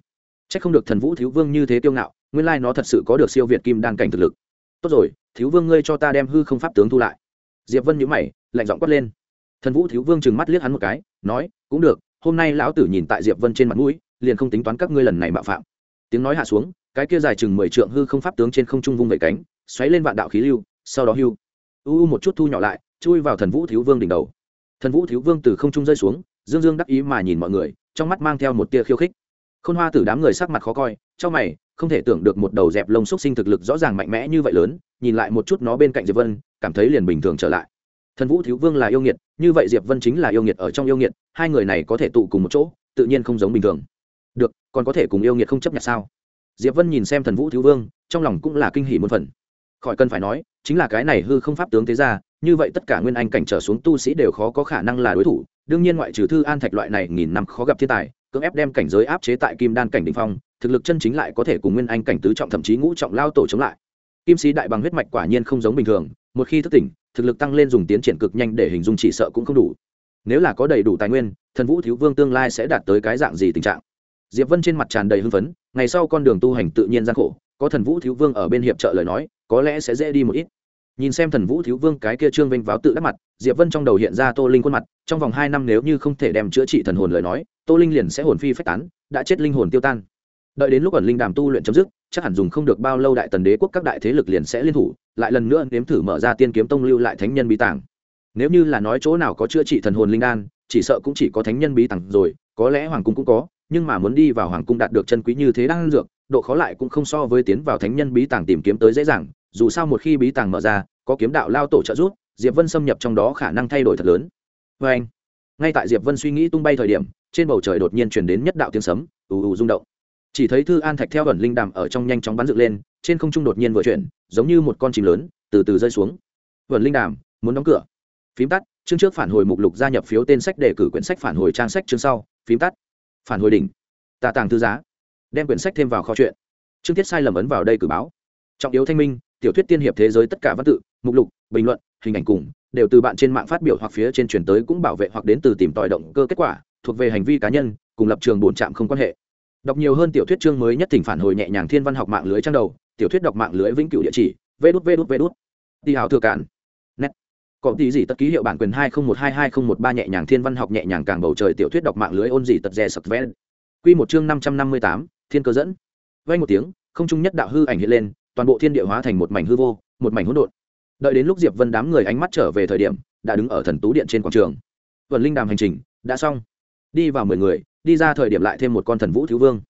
C h ắ c không được thần vũ thiếu vương như thế tiêu ngạo, nguyên lai nó thật sự có được siêu việt kim đan cảnh thực lực. Tốt rồi, thiếu vương ngươi cho ta đem hư không pháp tướng thu lại diệp vân nhíu mày, lạnh giọng quát lên. Thần vũ thiếu vương chừng mắt liếc hắn một cái, nói, cũng được, hôm nay lão tử nhìn tại diệp vân trên mặt mũi, liền không tính toán các ngươi lần này mạo phạm. Tiếng nói hạ xuống, cái kia dài chừng mười trượng hư không pháp tướng trên không trung vung vẩy cánh, xoáy lên vạn đạo khí lưu, sau đó hưu. U u một chút thu nhỏ lại, chui vào thần vũ thiếu vương đỉnh đầu. Thần vũ thiếu vương từ không trung rơi xuống, dương dương đắc ý mà nhìn mọi người, trong mắt mang theo một tia khiêu khích. Khôn hoa tử đám người sắc mặt khó coi, trong mày, không thể tưởng được một đầu dẹp lông xúc sinh thực lực rõ ràng mạnh mẽ như vậy lớn, nhìn lại một chút nó bên cạnh diệp vân cảm thấy liền bình thường trở lại. Thần vũ thiếu vương là yêu nghiệt, như vậy diệp vân chính là yêu nghiệt ở trong yêu nghiệt, hai người này có thể tụ cùng một chỗ, tự nhiên không giống bình thường. Được, còn có thể cùng yêu nghiệt không chấp nhận sao? Diệp vân nhìn xem thần vũ thiếu vương, trong lòng cũng là kinh hỉ một phần. Khỏi cần phải nói, chính là cái này hư không pháp tướng thế ra như vậy tất cả nguyên anh cảnh trở xuống tu sĩ đều khó có khả năng là đối thủ, đương nhiên ngoại trừ thư an thạch loại này nghìn năm khó gặp thiên tài, cưỡng ép đem cảnh giới áp chế tại kim đan cảnh đ ỉ n h phong, thực lực chân chính lại có thể cùng nguyên anh cảnh tứ trọng thậm chí ngũ trọng lao tổ chống lại. Kim sĩ đại bằng huyết mạch quả nhiên không giống bình thường một khi thức tỉnh, thực lực tăng lên dùng tiến triển cực nhanh để hình dung chỉ sợ cũng không đủ. Nếu là có đầy đủ tài nguyên, thần vũ thiếu vương tương lai sẽ đạt tới cái dạng gì tình trạng? Diệp vân trên mặt tràn đầy hưng phấn, ngày sau con đường tu hành tự nhiên gian khổ, có thần vũ thiếu vương ở bên hiệp trợ lời nói, có lẽ sẽ dễ đi một ít. Nhìn xem thần vũ thiếu vương cái kia trương vinh váo tự đắc mặt, diệp vân trong đầu hiện ra tô linh khuôn mặt, trong vòng hai năm nếu như không thể đem chữa trị thần hồn lời nói, tô linh liền sẽ hồn phi phách tán, đã chết linh hồn tiêu tan đợi đến lúc ẩn linh đàm tu luyện chấm dứt, chắc hẳn dùng không được bao lâu đại tần đế quốc các đại thế lực liền sẽ liên thủ, lại lần nữa nếm thử mở ra tiên kiếm tông lưu lại thánh nhân bí tàng. Nếu như là nói chỗ nào có chữa trị thần hồn linh đan, chỉ sợ cũng chỉ có thánh nhân bí tàng rồi, có lẽ hoàng cung cũng có, nhưng mà muốn đi vào hoàng cung đạt được chân quý như thế đang dược, độ khó lại cũng không so với tiến vào thánh nhân bí tàng tìm kiếm tới dễ dàng, dù sao một khi bí tàng mở ra, có kiếm đạo lao tổ trợ giúp, diệp vân xâm nhập trong đó khả năng thay đổi thật lớn. Vê anh ngay tại diệp vân suy nghĩ tung bay thời điểm, trên bầu trời đột nhiên chuyển đến nhất đạo tiếng sấm, ù ù rung động chỉ thấy thư an thạch theo ẩn linh đàm ở trong nhanh chóng bắn dựng lên, trên không trung đột nhiên vừa chuyển, giống như một con chim lớn, từ từ rơi xuống. Vẩn linh đàm, muốn đóng cửa. Phím tắt, chương trước phản hồi mục lục gia nhập phiếu tên sách để cử quyển sách phản hồi trang sách chương sau. Phím tắt. Phản hồi đỉnh. Tà tàng thư giá. Đem quyển sách thêm vào kho chuyện chương tiết sai lầm ấn vào đây cử báo. Trọng yếu thanh minh, tiểu thuyết tiên hiệp thế giới tất cả văn tự, mục lục, bình luận, hình ảnh cùng, đều từ bạn trên mạng phát biểu hoặc phía trên truyền tới cũng bảo vệ hoặc đến từ tìm tòi động cơ kết quả, thuộc về hành vi cá nhân, cùng lập trường bổn trạm không quan hệ đọc nhiều hơn tiểu thuyết chương mới nhất thỉnh phản hồi nhẹ nhàng thiên văn học mạng lưới trang đầu, tiểu thuyết đọc mạng lưới vĩnh cửu địa chỉ vê đút vê đút vê đút đi hào thừa cản net. Có tí gì tất ký hiệu bản quyền hai không một hai hai không một ba nhẹ nhàng thiên văn học nhẹ nhàng càng bầu trời tiểu thuyết đọc mạng lưới ôn gì tật dè sập ven quy một chương năm trăm năm mươi tám, thiên cơ dẫn. Vay một tiếng, không trung nhất đạo hư ảnh hiện lên, toàn bộ thiên địa hóa thành một mảnh hư vô, một mảnh hỗn độn. Đợi đến lúc diệp vân đám người ánh mắt trở về thời điểm, đã đứng ở thần tú điện trên quảng trường. Vần linh đàm hành trình, đã xong. Đi vào mười người đi ra thời điểm lại thêm một con thần vũ thiếu vương.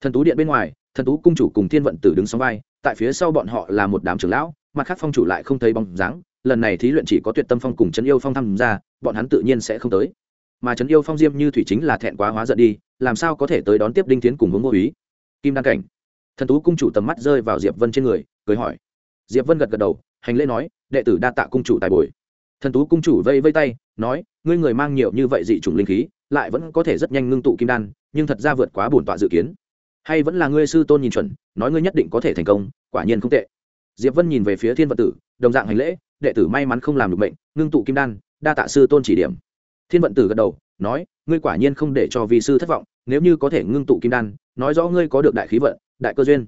Thần tú điện bên ngoài, thần tú cung chủ cùng thiên vận tử đứng sóng vai, tại phía sau bọn họ là một đám trưởng lão, mặt khác phong chủ lại không thấy bóng dáng, lần này thí luyện chỉ có tuyệt tâm phong cùng trấn yêu phong tham gia, bọn hắn tự nhiên sẽ không tới. Mà trấn yêu phong diêm như thủy chính là thẹn quá hóa giận đi, làm sao có thể tới đón tiếp đinh tiến cùng hướng vô ý? Kim đan cảnh. Thần tú cung chủ tầm mắt rơi vào diệp vân trên người, cười hỏi. Diệp vân gật gật đầu, hành lễ nói, đệ tử đa tạ cung chủ tài bồi. Thần tú cung chủ vây vây tay, nói, ngươi người mang nhiều như vậy dị chủng linh khí lại vẫn có thể rất nhanh ngưng tụ kim đan, nhưng thật ra vượt quá bổn tọa dự kiến. Hay vẫn là ngươi sư tôn nhìn chuẩn, nói ngươi nhất định có thể thành công, quả nhiên không tệ. Diệp vân nhìn về phía thiên vận tử, đồng dạng hành lễ, đệ tử may mắn không làm được bệnh ngưng tụ kim đan, đa tạ sư tôn chỉ điểm. Thiên vận tử gật đầu, nói, ngươi quả nhiên không để cho vị sư thất vọng, nếu như có thể ngưng tụ kim đan, nói rõ ngươi có được đại khí vận, đại cơ duyên.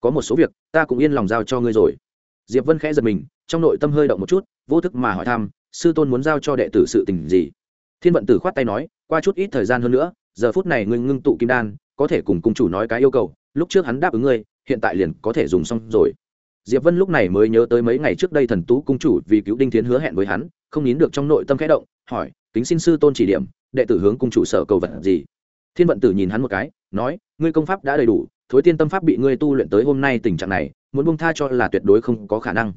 Có một số việc, ta cũng yên lòng giao cho ngươi rồi. Diệp vân khẽ giật mình, trong nội tâm hơi động một chút, vô thức mà hỏi thăm, sư tôn muốn giao cho đệ tử sự tình gì? Thiên vận tử khoát tay nói, qua chút ít thời gian hơn nữa, giờ phút này ngươi ngưng tụ kim đan, có thể cùng cung chủ nói cái yêu cầu, lúc trước hắn đáp ứng ngươi, hiện tại liền có thể dùng xong rồi. Diệp vân lúc này mới nhớ tới mấy ngày trước đây thần tú cung chủ vì cứu đinh tiến hứa hẹn với hắn, không nín được trong nội tâm khẽ động, hỏi, kính xin sư tôn chỉ điểm, đệ tử hướng cung chủ sở cầu vật gì? Thiên vận tử nhìn hắn một cái, nói, ngươi công pháp đã đầy đủ, thối tiên tâm pháp bị ngươi tu luyện tới hôm nay tình trạng này, muốn bông tha cho là tuyệt đối không có khả năng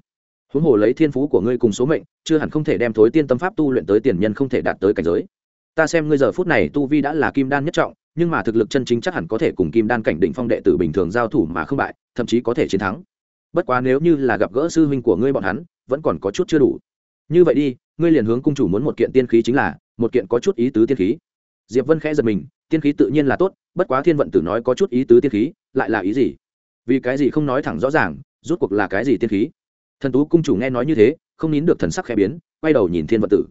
huống hồ lấy thiên phú của ngươi cùng số mệnh, chưa hẳn không thể đem thối tiên tâm pháp tu luyện tới tiền nhân không thể đạt tới cảnh giới. Ta xem ngươi giờ phút này tu vi đã là kim đan nhất trọng, nhưng mà thực lực chân chính chắc hẳn có thể cùng kim đan cảnh định phong đệ tử bình thường giao thủ mà không bại, thậm chí có thể chiến thắng. Bất quá nếu như là gặp gỡ sư huynh của ngươi bọn hắn, vẫn còn có chút chưa đủ. Như vậy đi, ngươi liền hướng cung chủ muốn một kiện tiên khí chính là, một kiện có chút ý tứ tiên khí. Diệp vân khẽ giật mình, tiên khí tự nhiên là tốt, bất quá thiên vận tử nói có chút ý tứ tiên khí, lại là ý gì? Vì cái gì không nói thẳng rõ ràng rút cuộc là cái gì tiên khí? Thần tú cung chủ nghe nói như thế, không nín được thần sắc khẽ biến, quay đầu nhìn thiên vận tử.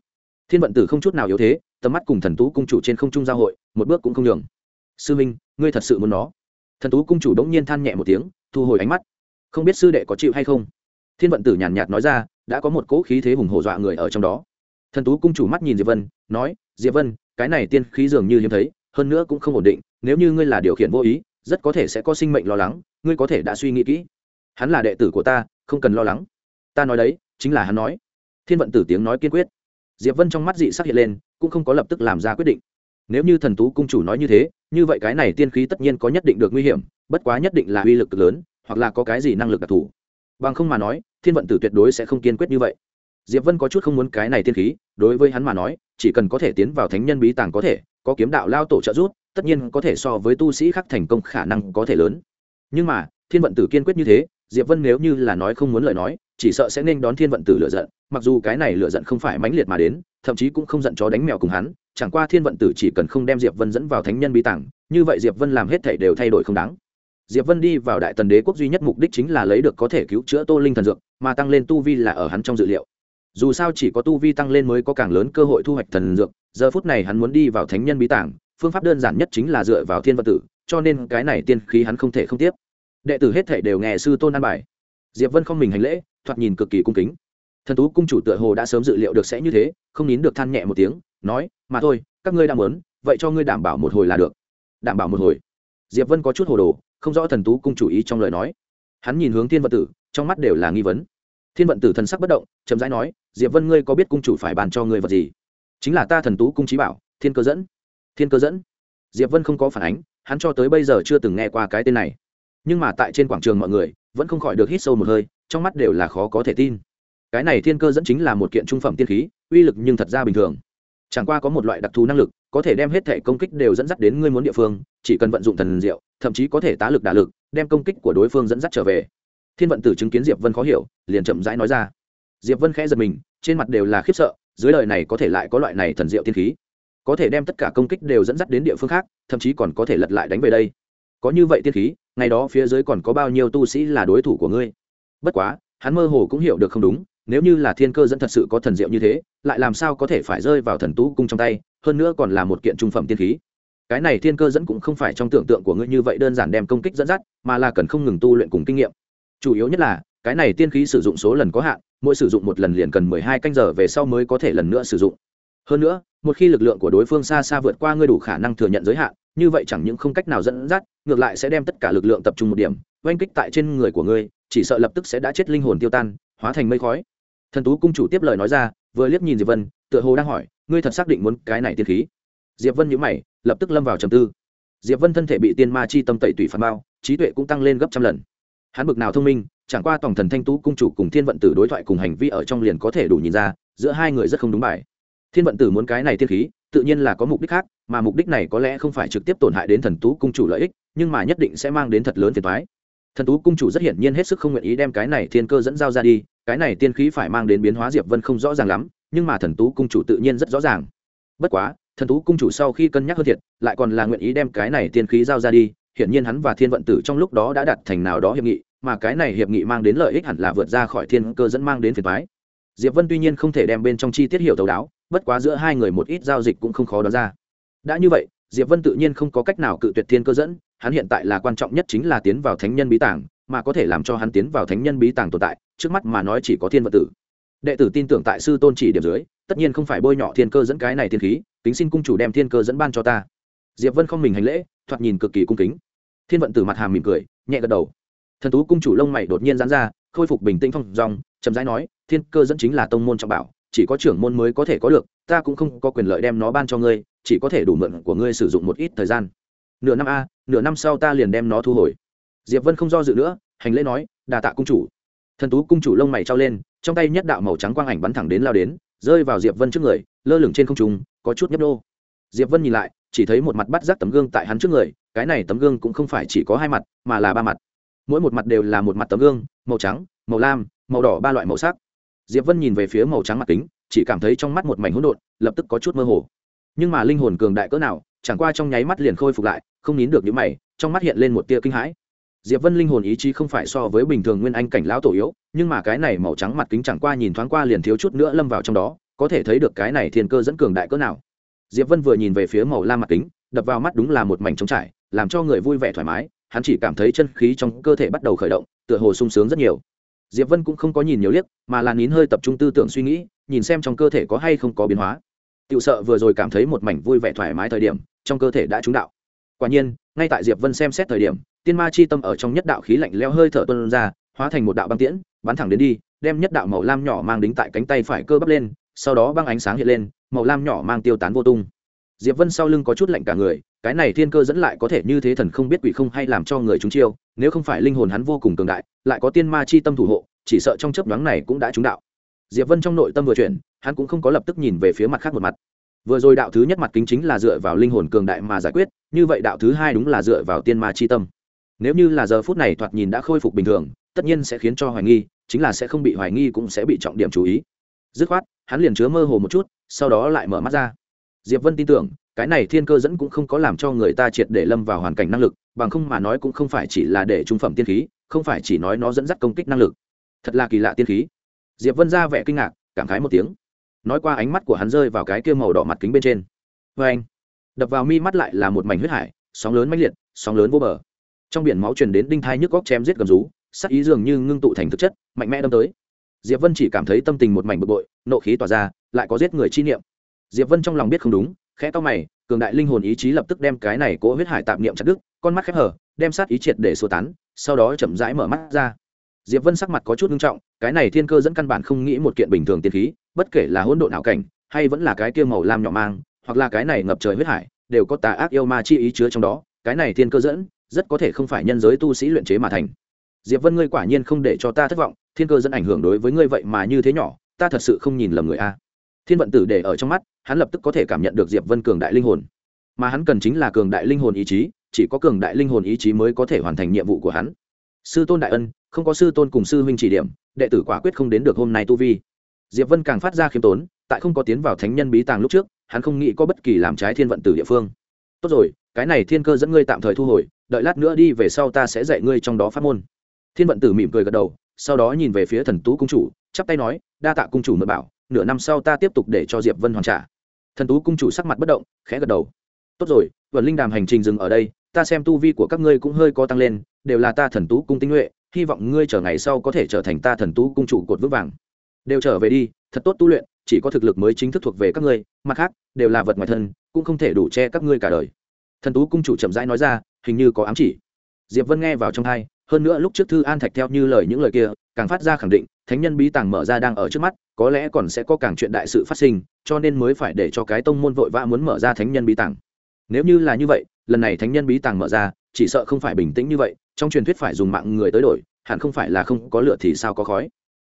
Thiên vận tử không chút nào yếu thế, tầm mắt cùng thần tú cung chủ trên không trung giao hội, một bước cũng không nhường. Sư minh, ngươi thật sự muốn nó? Thần tú cung chủ đống nhiên than nhẹ một tiếng, thu hồi ánh mắt. Không biết sư đệ có chịu hay không? Thiên vận tử nhàn nhạt nói ra, đã có một cỗ khí thế hùng hổ dọa người ở trong đó. Thần tú cung chủ mắt nhìn diệp vân, nói, diệp vân, cái này tiên khí dường như hiếm thấy, hơn nữa cũng không ổn định, nếu như ngươi là điều khiển vô ý, rất có thể sẽ có sinh mệnh lo lắng, ngươi có thể đã suy nghĩ kỹ. Hắn là đệ tử của ta, không cần lo lắng ta nói đấy, chính là hắn nói. Thiên vận tử tiếng nói kiên quyết. Diệp vân trong mắt dị sắc hiện lên, cũng không có lập tức làm ra quyết định. Nếu như thần tú cung chủ nói như thế, như vậy cái này tiên khí tất nhiên có nhất định được nguy hiểm, bất quá nhất định là uy lực lớn, hoặc là có cái gì năng lực đặc thù. Bằng không mà nói, thiên vận tử tuyệt đối sẽ không kiên quyết như vậy. Diệp vân có chút không muốn cái này tiên khí, đối với hắn mà nói, chỉ cần có thể tiến vào thánh nhân bí tàng có thể, có kiếm đạo lao tổ trợ giúp, tất nhiên có thể so với tu sĩ khác thành công khả năng có thể lớn. Nhưng mà, thiên vận tử kiên quyết như thế, diệp vân nếu như là nói không muốn lời nói chỉ sợ sẽ nên đón thiên vận tử lựa giận, mặc dù cái này lựa giận không phải mãnh liệt mà đến, thậm chí cũng không giận chó đánh mèo cùng hắn, chẳng qua thiên vận tử chỉ cần không đem diệp vân dẫn vào thánh nhân bí tảng như vậy diệp vân làm hết thảy đều thay đổi không đáng. Diệp vân đi vào đại tần đế quốc duy nhất mục đích chính là lấy được có thể cứu chữa tô linh thần dược, mà tăng lên tu vi là ở hắn trong dự liệu. Dù sao chỉ có tu vi tăng lên mới có càng lớn cơ hội thu hoạch thần dược, giờ phút này hắn muốn đi vào thánh nhân bí tảng phương pháp đơn giản nhất chính là dựa vào thiên vận tử, cho nên cái này tiên khí hắn không thể không tiếp. Đệ tử hết thảy đều nghe sư tôn an bài. Diệp vân không mình hành lễ thoạt nhìn cực kỳ cung kính. Thần tú cung chủ tựa hồ đã sớm dự liệu được sẽ như thế, không nín được than nhẹ một tiếng, nói, mà thôi, các ngươi đang muốn, vậy cho ngươi đảm bảo một hồi là được. Đảm bảo một hồi. Diệp vân có chút hồ đồ, không rõ thần tú cung chủ ý trong lời nói. Hắn nhìn hướng thiên vận tử, trong mắt đều là nghi vấn. Thiên vận tử thần sắc bất động, chậm rãi nói, diệp vân ngươi có biết cung chủ phải bàn cho ngươi vật gì? Chính là ta thần tú cung trí bảo, thiên cơ dẫn. Thiên cơ dẫn? Diệp vân không có phản ánh, hắn cho tới bây giờ chưa từng nghe qua cái tên này. Nhưng mà tại trên quảng trường mọi người, vẫn không khỏi được hít sâu một hơi trong mắt đều là khó có thể tin. Cái này thiên cơ dẫn chính là một kiện trung phẩm tiên khí, uy lực nhưng thật ra bình thường. Chẳng qua có một loại đặc thù năng lực, có thể đem hết thể công kích đều dẫn dắt đến ngươi muốn địa phương, chỉ cần vận dụng thần diệu, thậm chí có thể tá lực đả lực, đem công kích của đối phương dẫn dắt trở về. Thiên vận tử chứng kiến diệp vân khó hiểu, liền chậm rãi nói ra. Diệp vân khẽ giật mình, trên mặt đều là khiếp sợ, dưới đời này có thể lại có loại này thần diệu tiên khí. Có thể đem tất cả công kích đều dẫn dắt đến địa phương khác, thậm chí còn có thể lật lại đánh về đây. Có như vậy tiên khí, ngày đó phía dưới còn có bao nhiêu tu sĩ là đối thủ của ngươi? Bất quá, hắn mơ hồ cũng hiểu được không đúng, nếu như là thiên cơ dẫn thật sự có thần diệu như thế, lại làm sao có thể phải rơi vào thần tú cung trong tay, hơn nữa còn là một kiện trung phẩm tiên khí. Cái này thiên cơ dẫn cũng không phải trong tưởng tượng của ngươi như vậy đơn giản đem công kích dẫn dắt, mà là cần không ngừng tu luyện cùng kinh nghiệm. Chủ yếu nhất là, cái này tiên khí sử dụng số lần có hạn, mỗi sử dụng một lần liền cần mười hai canh giờ về sau mới có thể lần nữa sử dụng. Hơn nữa, một khi lực lượng của đối phương xa xa vượt qua ngươi đủ khả năng thừa nhận giới hạn, như vậy chẳng những không cách nào dẫn dắt, ngược lại sẽ đem tất cả lực lượng tập trung một điểm, oanh kích tại trên người của ngươi chỉ sợ lập tức sẽ đã chết linh hồn tiêu tan, hóa thành mây khói. Thần tú cung chủ tiếp lời nói ra, vừa liếc nhìn diệp vân, tựa hồ đang hỏi, ngươi thật xác định muốn cái này tiên khí? Diệp vân nhíu mày, lập tức lâm vào trầm tư. Diệp vân thân thể bị tiên ma chi tâm tẩy tủy phản bao, trí tuệ cũng tăng lên gấp trăm lần. Hắn bực nào thông minh, chẳng qua tổng thần thanh tú cung chủ cùng thiên vận tử đối thoại cùng hành vi ở trong liền có thể đủ nhìn ra, giữa hai người rất không đúng bài. Thiên vận tử muốn cái này tiên khí, tự nhiên là có mục đích khác, mà mục đích này có lẽ không phải trực tiếp tổn hại đến thần tú cung chủ lợi ích, nhưng mà nhất định sẽ mang đến thật lớn phiền toái thần tú cung chủ rất hiển nhiên hết sức không nguyện ý đem cái này thiên cơ dẫn giao ra đi, cái này tiên khí phải mang đến biến hóa diệp vân không rõ ràng lắm, nhưng mà thần tú cung chủ tự nhiên rất rõ ràng. Bất quá, thần tú cung chủ sau khi cân nhắc hơn thiệt, lại còn là nguyện ý đem cái này tiên khí giao ra đi, hiển nhiên hắn và thiên vận tử trong lúc đó đã đặt thành nào đó hiệp nghị, mà cái này hiệp nghị mang đến lợi ích hẳn là vượt ra khỏi thiên cơ dẫn mang đến phiền toái. Diệp vân tuy nhiên không thể đem bên trong chi tiết hiểu thấu đáo, bất quá giữa hai người một ít giao dịch cũng không khó đoán ra. Đã như vậy, diệp vân tự nhiên không có cách nào cự tuyệt thiên cơ dẫn hắn hiện tại là quan trọng nhất chính là tiến vào thánh nhân bí tàng, mà có thể làm cho hắn tiến vào thánh nhân bí tàng tồn tại, trước mắt mà nói chỉ có thiên vận tử. Đệ tử tin tưởng tại sư tôn chỉ điểm dưới, tất nhiên không phải bôi nhọ thiên cơ dẫn cái này thiên khí, kính xin cung chủ đem thiên cơ dẫn ban cho ta. Diệp vân không mình hành lễ, thoạt nhìn cực kỳ cung kính. Thiên vận tử mặt hàm mỉm cười, nhẹ gật đầu. Thần tú cung chủ lông mày đột nhiên giãn ra, khôi phục bình tĩnh phong dòng chậm rãi nói, thiên cơ dẫn chính là tông môn trọng bảo, chỉ có trưởng môn mới có thể có được, ta cũng không có quyền lợi đem nó ban cho ngươi, chỉ có thể đủ mượn của ngươi sử dụng một ít thời gian. Nửa năm a nửa năm sau ta liền đem nó thu hồi. Diệp vân không do dự nữa, hành lễ nói, đà tạ cung chủ. Thần tú cung chủ lông mày trao lên, trong tay nhất đạo màu trắng quang ảnh bắn thẳng đến lao đến, rơi vào diệp vân trước người, lơ lửng trên không trung, có chút nhấp đô diệp vân nhìn lại, chỉ thấy một mặt bắt rác tấm gương tại hắn trước người, cái này tấm gương cũng không phải chỉ có hai mặt, mà là ba mặt. Mỗi một mặt đều là một mặt tấm gương, màu trắng, màu lam, màu đỏ ba loại màu sắc. Diệp vân nhìn về phía màu trắng mặt kính, chỉ cảm thấy trong mắt một mảnh hỗn độn, lập tức có chút mơ hồ. Nhưng mà linh hồn cường đại cỡ nào chẳng qua trong nháy mắt liền khôi phục lại, không nín được những mày, trong mắt hiện lên một tia kinh hãi. Diệp vân linh hồn ý chí không phải so với bình thường nguyên anh cảnh lão tổ yếu, nhưng mà cái này màu trắng mặt kính chẳng qua nhìn thoáng qua liền thiếu chút nữa lâm vào trong đó, có thể thấy được cái này thiên cơ dẫn cường đại cỡ nào. Diệp vân vừa nhìn về phía màu lam mặt kính, đập vào mắt đúng là một mảnh trống trải, làm cho người vui vẻ thoải mái, hắn chỉ cảm thấy chân khí trong cơ thể bắt đầu khởi động, tựa hồ sung sướng rất nhiều. Diệp vân cũng không có nhìn nhiều liếc, mà là nín hơi tập trung tư tưởng suy nghĩ, nhìn xem trong cơ thể có hay không có biến hóa tiểu sợ vừa rồi cảm thấy một mảnh vui vẻ thoải mái thời điểm, trong cơ thể đã trúng đạo. Quả nhiên, ngay tại diệp vân xem xét thời điểm, tiên ma chi tâm ở trong nhất đạo khí lạnh leo hơi thở tuân ra, hóa thành một đạo băng tiễn, bắn thẳng đến đi, đem nhất đạo màu lam nhỏ mang đính tại cánh tay phải cơ bắp lên, sau đó băng ánh sáng hiện lên, màu lam nhỏ mang tiêu tán vô tung. Diệp vân sau lưng có chút lạnh cả người, cái này thiên cơ dẫn lại có thể như thế thần không biết quỷ không hay làm cho người chúng chiêu, nếu không phải linh hồn hắn vô cùng cường đại, lại có tiên ma chi tâm thủ hộ, chỉ sợ trong chớp nhoáng này cũng đã trúng đạo diệp vân trong nội tâm vừa chuyển, hắn cũng không có lập tức nhìn về phía mặt khác một mặt. Vừa rồi đạo thứ nhất mặt kính chính là dựa vào linh hồn cường đại mà giải quyết, như vậy đạo thứ hai đúng là dựa vào tiên ma chi tâm. Nếu như là giờ phút này thoạt nhìn đã khôi phục bình thường, tất nhiên sẽ khiến cho hoài nghi, chính là sẽ không bị hoài nghi cũng sẽ bị trọng điểm chú ý. Dứt khoát, hắn liền chứa mơ hồ một chút, sau đó lại mở mắt ra. Diệp vân tin tưởng, cái này thiên cơ dẫn cũng không có làm cho người ta triệt để lâm vào hoàn cảnh năng lực, bằng không mà nói cũng không phải chỉ là để trung phẩm tiên khí, không phải chỉ nói nó dẫn dắt công kích năng lực. Thật là kỳ lạ tiên khí diệp vân ra vẻ kinh ngạc, cảm khái một tiếng. Nói qua ánh mắt của hắn rơi vào cái kia màu đỏ mặt kính bên trên. Vê anh, đập vào mi mắt lại là một mảnh huyết hải, sóng lớn mãnh liệt, sóng lớn vô bờ. Trong biển máu truyền đến đinh thai nhức góc chém giết gầm rú sắc ý dường như ngưng tụ thành thực chất, mạnh mẽ đâm tới. Diệp vân chỉ cảm thấy tâm tình một mảnh bực bội, nộ khí tỏa ra, lại có giết người chi niệm. Diệp vân trong lòng biết không đúng, khẽ to mày, cường đại linh hồn ý chí lập tức đem cái này cỗ huyết hải tạm niệm chặt đứt, con mắt khép hở đem sát ý triệt để xua tán, sau đó chậm rãi mở mắt ra diệp vân sắc mặt có chút nghiêm trọng, cái này thiên cơ dẫn căn bản không nghĩ một kiện bình thường tiên khí, bất kể là hỗn độn ảo cảnh, hay vẫn là cái kia màu lam nhỏ mang, hoặc là cái này ngập trời huyết hải, đều có tà ác yêu ma chi ý chứa trong đó, cái này thiên cơ dẫn, rất có thể không phải nhân giới tu sĩ luyện chế mà thành. Diệp vân ngươi quả nhiên không để cho ta thất vọng, thiên cơ dẫn ảnh hưởng đối với ngươi vậy mà như thế nhỏ, ta thật sự không nhìn lầm người a. Thiên vận tử để ở trong mắt, hắn lập tức có thể cảm nhận được diệp vân cường đại linh hồn. Mà hắn cần chính là cường đại linh hồn ý chí, chỉ có cường đại linh hồn ý chí mới có thể hoàn thành nhiệm vụ của hắn. Sư tôn đại ân không có sư tôn cùng sư huynh chỉ điểm, đệ tử quả quyết không đến được hôm nay tu vi. Diệp vân càng phát ra khiêm tốn, tại không có tiến vào thánh nhân bí tàng lúc trước, hắn không nghĩ có bất kỳ làm trái thiên vận tử địa phương. Tốt rồi, cái này thiên cơ dẫn ngươi tạm thời thu hồi, đợi lát nữa đi về sau ta sẽ dạy ngươi trong đó pháp môn. Thiên vận tử mỉm cười gật đầu, sau đó nhìn về phía thần tú cung chủ, chắp tay nói, đa tạ cung chủ mượn bảo, nửa năm sau ta tiếp tục để cho diệp vân hoàn trả. Thần tú cung chủ sắc mặt bất động, khẽ gật đầu. Tốt rồi vận linh đàm hành trình dừng ở đây, ta xem tu vi của các ngươi cũng hơi có tăng lên, đều là ta thần tú cung tinh nhuệ hy vọng ngươi chờ ngày sau có thể trở thành ta thần tú cung chủ cột vững vàng. Đều trở về đi, thật tốt tu luyện, chỉ có thực lực mới chính thức thuộc về các ngươi, mặt khác, đều là vật ngoài thân, cũng không thể đủ che các ngươi cả đời. Thần tú cung chủ chậm rãi nói ra, hình như có ám chỉ. Diệp vân nghe vào trong hai, hơn nữa lúc trước thư an thạch theo như lời những lời kia, càng phát ra khẳng định, thánh nhân bí tàng mở ra đang ở trước mắt, có lẽ còn sẽ có càng chuyện đại sự phát sinh, cho nên mới phải để cho cái tông môn vội vã muốn mở ra thánh nhân bí tàng. Nếu như là như vậy, lần này thánh nhân bí tàng mở ra, chỉ sợ không phải bình tĩnh như vậy trong truyền thuyết phải dùng mạng người tới đổi, hẳn không phải là không có lửa thì sao có khói.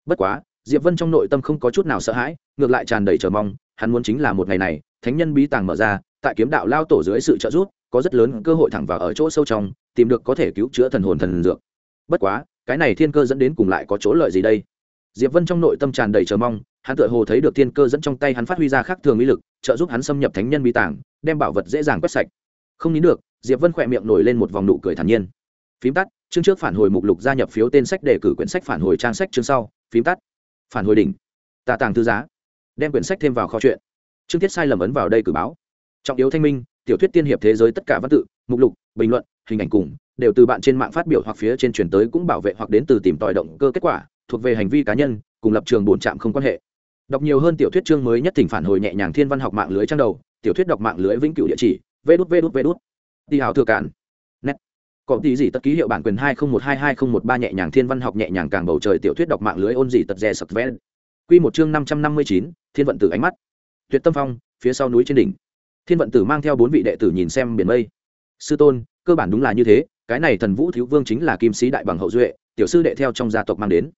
Bất quá, diệp vân trong nội tâm không có chút nào sợ hãi, ngược lại tràn đầy chờ mong, hắn muốn chính là một ngày này, thánh nhân bí tàng mở ra, tại kiếm đạo lao tổ dưới sự trợ giúp, có rất lớn cơ hội thẳng vào ở chỗ sâu trong, tìm được có thể cứu chữa thần hồn thần dược. Bất quá, cái này thiên cơ dẫn đến cùng lại có chỗ lợi gì đây? Diệp vân trong nội tâm tràn đầy chờ mong, hắn tựa hồ thấy được thiên cơ dẫn trong tay hắn phát huy ra khác thường uy lực, trợ giúp hắn xâm nhập thánh nhân bí tàng, đem bảo vật dễ dàng quét sạch. Không nín được, diệp vân khỏe miệng nổi lên một vòng nụ cười thản nhiên phím tắt, chương trước phản hồi mục lục gia nhập phiếu tên sách đề cử quyển sách phản hồi trang sách chương sau. Phím tắt, phản hồi đỉnh. Tà tàng thư giá. Đem quyển sách thêm vào kho chuyện. Chương tiết sai lầm ấn vào đây cử báo. Trọng yếu thanh minh, tiểu thuyết tiên hiệp thế giới tất cả văn tự, mục lục, bình luận, hình ảnh cùng, đều từ bạn trên mạng phát biểu hoặc phía trên truyền tới cũng bảo vệ hoặc đến từ tìm tòi động cơ kết quả, thuộc về hành vi cá nhân, cùng lập trường bổn trạm không quan hệ. Đọc nhiều hơn tiểu thuyết chương mới nhất thỉnh phản hồi nhẹ nhàng thiên văn học mạng lưới trang đầu, tiểu thuyết đọc mạng lưới vĩnh cửu địa chỉ, vê đút vê đút vê đút. Đi hào thừa cản có tí gì tất ký hiệu bản quyền hai không một hai hai không một ba nhẹ nhàng thiên văn học nhẹ nhàng càng bầu trời tiểu thuyết đọc mạng lưới ôn gì tật rè sập vén quy một chương năm trăm năm mươi chín, thiên vận tử ánh mắt. Tuyệt tâm phong, phía sau núi trên đỉnh. Thiên vận tử mang theo bốn vị đệ tử nhìn xem biển mây. Sư tôn, cơ bản đúng là như thế, cái này thần vũ thiếu vương chính là kim sĩ đại bằng hậu duệ, tiểu sư đệ theo trong gia tộc mang đến.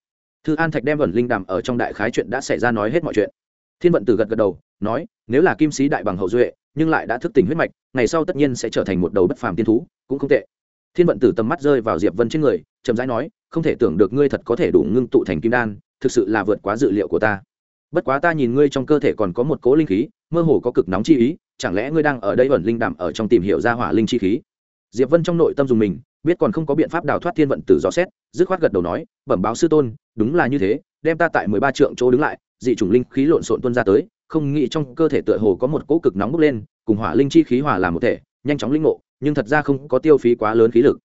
Thư an thạch đem vẩn linh đàm ở trong đại khái chuyện đã xảy ra nói hết mọi chuyện. Thiên vận tử gật gật đầu, nói, nếu là kim sĩ đại bằng hậu duệ, nhưng lại đã thức tỉnh huyết mạch, ngày sau tất nhiên sẽ trở thành một đầu bất phàm tiên thú, cũng không tệ thiên vận tử tầm mắt rơi vào diệp vân trên người, chậm rãi nói, không thể tưởng được ngươi thật có thể đủ ngưng tụ thành kim đan, thực sự là vượt quá dự liệu của ta. Bất quá ta nhìn ngươi trong cơ thể còn có một cố linh khí, mơ hồ có cực nóng chi ý, chẳng lẽ ngươi đang ở đây ẩn linh đảm ở trong tìm hiểu ra hỏa linh chi khí? Diệp vân trong nội tâm dùng mình, biết còn không có biện pháp đào thoát thiên vận tử rõ xét, dứt khoát gật đầu nói, bẩm báo sư tôn, đúng là như thế, đem ta tại mười ba trượng chỗ đứng lại, dị chủng linh khí lộn xộn tuôn ra tới, không nghĩ trong cơ thể tựa hồ có một cỗ cực nóng bốc lên, cùng hỏa linh chi khí hòa làm một thể, nhanh chóng linh ngộ nhưng thật ra không có tiêu phí quá lớn khí lực.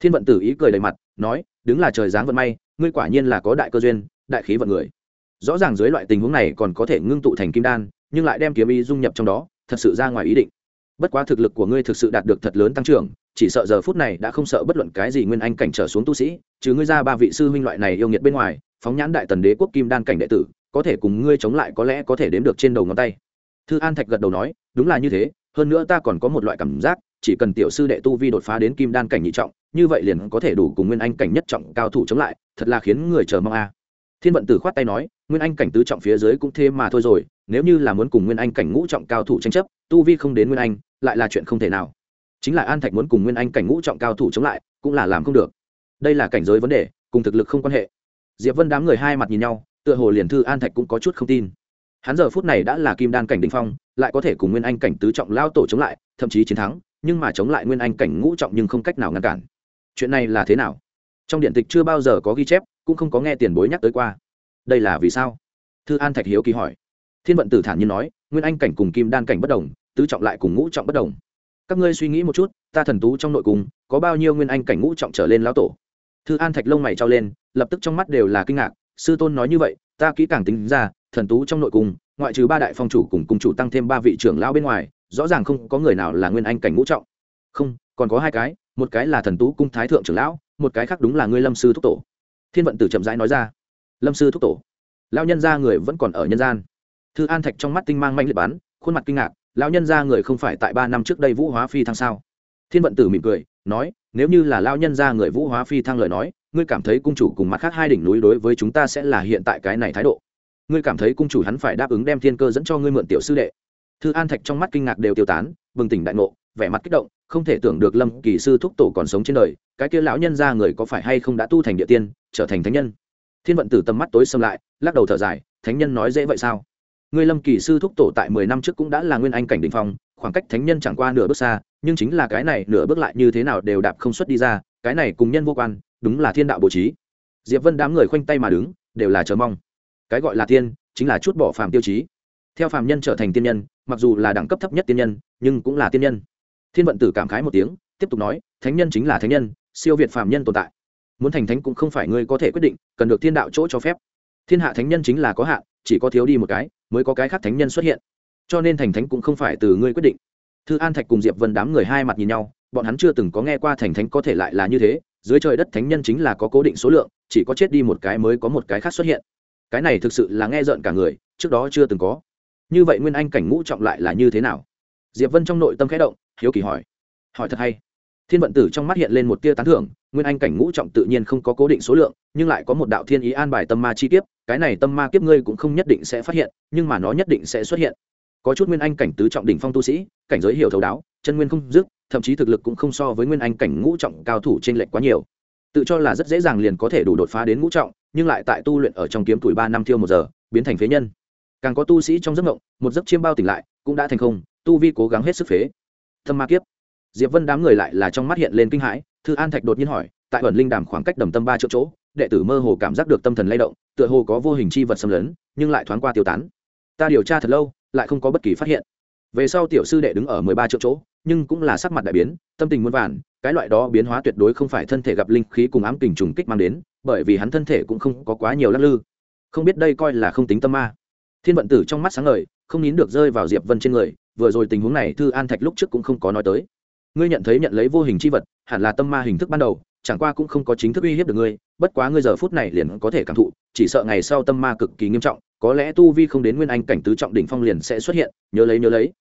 Thiên vận tử ý cười đầy mặt, nói, đứng là trời dáng vận may, ngươi quả nhiên là có đại cơ duyên, đại khí vận người. Rõ ràng dưới loại tình huống này còn có thể ngưng tụ thành kim đan, nhưng lại đem kiếm ý dung nhập trong đó, thật sự ra ngoài ý định. Bất quá thực lực của ngươi thực sự đạt được thật lớn tăng trưởng, chỉ sợ giờ phút này đã không sợ bất luận cái gì nguyên anh cảnh trở xuống tu sĩ chứ ngươi ra ba vị sư huynh loại này yêu nghiệt bên ngoài, phóng nhãn đại tần đế quốc kim đan cảnh đệ tử, có thể cùng ngươi chống lại có lẽ có thể đếm được trên đầu ngón tay. Thư an thạch gật đầu nói, đúng là như thế, hơn nữa ta còn có một loại cảm giác chỉ cần tiểu sư đệ tu vi đột phá đến kim đan cảnh nhị trọng, như vậy liền có thể đủ cùng nguyên anh cảnh nhất trọng cao thủ chống lại, thật là khiến người chờ mong a. Thiên vận tử khoát tay nói, nguyên anh cảnh tứ trọng phía dưới cũng thế mà thôi rồi, nếu như là muốn cùng nguyên anh cảnh ngũ trọng cao thủ tranh chấp, tu vi không đến nguyên anh, lại là chuyện không thể nào. Chính là an thạch muốn cùng nguyên anh cảnh ngũ trọng cao thủ chống lại, cũng là làm không được. Đây là cảnh giới vấn đề, cùng thực lực không quan hệ. Diệp vân đám người hai mặt nhìn nhau, tựa hồ liền thư an thạch cũng có chút không tin. Hắn giờ phút này đã là kim đan cảnh đ ỉ n h phong, lại có thể cùng nguyên anh cảnh tứ trọng lao tổ chống lại, thậm chí chiến thắng nhưng mà chống lại nguyên anh cảnh ngũ trọng nhưng không cách nào ngăn cản. Chuyện này là thế nào? Trong điện tịch chưa bao giờ có ghi chép, cũng không có nghe tiền bối nhắc tới qua. Đây là vì sao? Thư an thạch hiếu kỳ hỏi. Thiên vận tử thản nhiên nói, nguyên anh cảnh cùng kim đan cảnh bất đồng, tứ trọng lại cùng ngũ trọng bất đồng. Các ngươi suy nghĩ một chút, ta thần tú trong nội cung, có bao nhiêu nguyên anh cảnh ngũ trọng trở lên lão tổ? Thư an thạch lông mày trao lên, lập tức trong mắt đều là kinh ngạc, sư tôn nói như vậy, ta kỹ càng tính ra, thần tú trong nội cung, ngoại trừ ba đại phong chủ cùng cung chủ tăng thêm ba vị trưởng lão bên ngoài rõ ràng không có người nào là nguyên anh cảnh ngũ trọng. Không còn có hai cái một cái là thần tú cung thái thượng trưởng lão một cái khác đúng là ngươi lâm sư thúc tổ. Thiên vận tử chậm rãi nói ra. Lâm sư thúc tổ. Lão nhân gia người vẫn còn ở nhân gian. Thư an thạch trong mắt tinh mang manh liệt bán, khuôn mặt kinh ngạc lão nhân gia người không phải tại ba năm trước đây vũ hóa phi thăng sao? Thiên vận tử mỉm cười nói nếu như là lão nhân gia người vũ hóa phi thăng lời nói ngươi cảm thấy cung chủ cùng mặt khác hai đỉnh núi đối với chúng ta sẽ là hiện tại cái này thái độ. Ngươi cảm thấy cung chủ hắn phải đáp ứng đem thiên cơ dẫn cho ngươi mượn tiểu sư đệ thư an thạch trong mắt kinh ngạc đều tiêu tán bừng tỉnh đại ngộ vẻ mặt kích động không thể tưởng được lâm kỳ sư thúc tổ còn sống trên đời cái kia lão nhân ra người có phải hay không đã tu thành địa tiên trở thành thánh nhân? Thiên vận tử tầm mắt tối xâm lại lắc đầu thở dài thánh nhân nói dễ vậy sao? Ngươi lâm kỳ sư thúc tổ tại mười năm trước cũng đã là nguyên anh cảnh đ phong khoảng cách thánh nhân chẳng qua nửa bước xa nhưng chính là cái này nửa bước lại như thế nào đều đạp không xuất đi ra cái này cùng nhân vô quan đúng là thiên đạo bố trí. Diệp vân đám người khoanh tay mà đứng đều là chờ mong. Cái gọi là thiên, chính là chút bỏ phàm tiêu chí theo phàm nhân trở thành tiên nhân, mặc dù là đẳng cấp thấp nhất tiên nhân, nhưng cũng là tiên nhân. Thiên vận tử cảm khái một tiếng, tiếp tục nói, thánh nhân chính là thánh nhân, siêu việt phàm nhân tồn tại. Muốn thành thánh cũng không phải ngươi có thể quyết định, cần được thiên đạo chỗ cho phép. Thiên hạ thánh nhân chính là có hạn, chỉ có thiếu đi một cái, mới có cái khác thánh nhân xuất hiện. Cho nên thành thánh cũng không phải từ ngươi quyết định. Thư an thạch cùng diệp vân đám người hai mặt nhìn nhau, bọn hắn chưa từng có nghe qua thành thánh có thể lại là như thế, dưới trời đất thánh nhân chính là có cố định số lượng, chỉ có chết đi một cái mới có một cái khác xuất hiện. Cái này thực sự là nghe rợn cả người, trước đó chưa từng có như vậy nguyên anh cảnh ngũ trọng lại là như thế nào? Diệp vân trong nội tâm khẽ động, hiếu kỳ hỏi. Hỏi thật hay. Thiên vận tử trong mắt hiện lên một tia tán thưởng, nguyên anh cảnh ngũ trọng tự nhiên không có cố định số lượng, nhưng lại có một đạo thiên ý an bài tâm ma chi kiếp, cái này tâm ma kiếp ngươi cũng không nhất định sẽ phát hiện, nhưng mà nó nhất định sẽ xuất hiện. Có chút nguyên anh cảnh tứ trọng đỉnh phong tu sĩ, cảnh giới hiểu thấu đáo, chân nguyên không dứt, thậm chí thực lực cũng không so với nguyên anh cảnh ngũ trọng cao thủ trên lệch quá nhiều. Tự cho là rất dễ dàng liền có thể đủ đột phá đến ngũ trọng, nhưng lại tại tu luyện ở trong kiếm tuổi ba năm thiêu một giờ, biến thành phế nhân càng có tu sĩ trong giấc mộng, một giấc chiêm bao tỉnh lại, cũng đã thành không, tu vi cố gắng hết sức phế. Thâm ma kiếp. Diệp vân đám người lại là trong mắt hiện lên kinh hãi, thư an thạch đột nhiên hỏi, tại ẩn linh đàm khoảng cách đầm tâm ba triệu chỗ, đệ tử mơ hồ cảm giác được tâm thần lay động, tựa hồ có vô hình chi vật xâm lấn, nhưng lại thoáng qua tiêu tán. Ta điều tra thật lâu, lại không có bất kỳ phát hiện. Về sau tiểu sư đệ đứng ở mười ba triệu chỗ, nhưng cũng là sắc mặt đại biến, tâm tình muôn vàn, cái loại đó biến hóa tuyệt đối không phải thân thể gặp linh khí cùng ám kình trùng kích mang đến, bởi vì hắn thân thể cũng không có quá nhiều lắc lư. Không biết đây coi là không tính tâm ma thiên vận tử trong mắt sáng ngời, không nín được rơi vào diệp vân trên người, vừa rồi tình huống này thư an thạch lúc trước cũng không có nói tới. Ngươi nhận thấy nhận lấy vô hình c h i vật, hẳn là tâm ma hình thức ban đầu, chẳng qua cũng không có chính thức uy hiếp được ngươi, bất quá ngươi giờ phút này liền có thể cảm thụ, chỉ sợ ngày sau tâm ma cực kỳ nghiêm trọng, có lẽ tu vi không đến nguyên anh cảnh tứ trọng đỉnh phong liền sẽ xuất hiện, nhớ lấy nhớ lấy.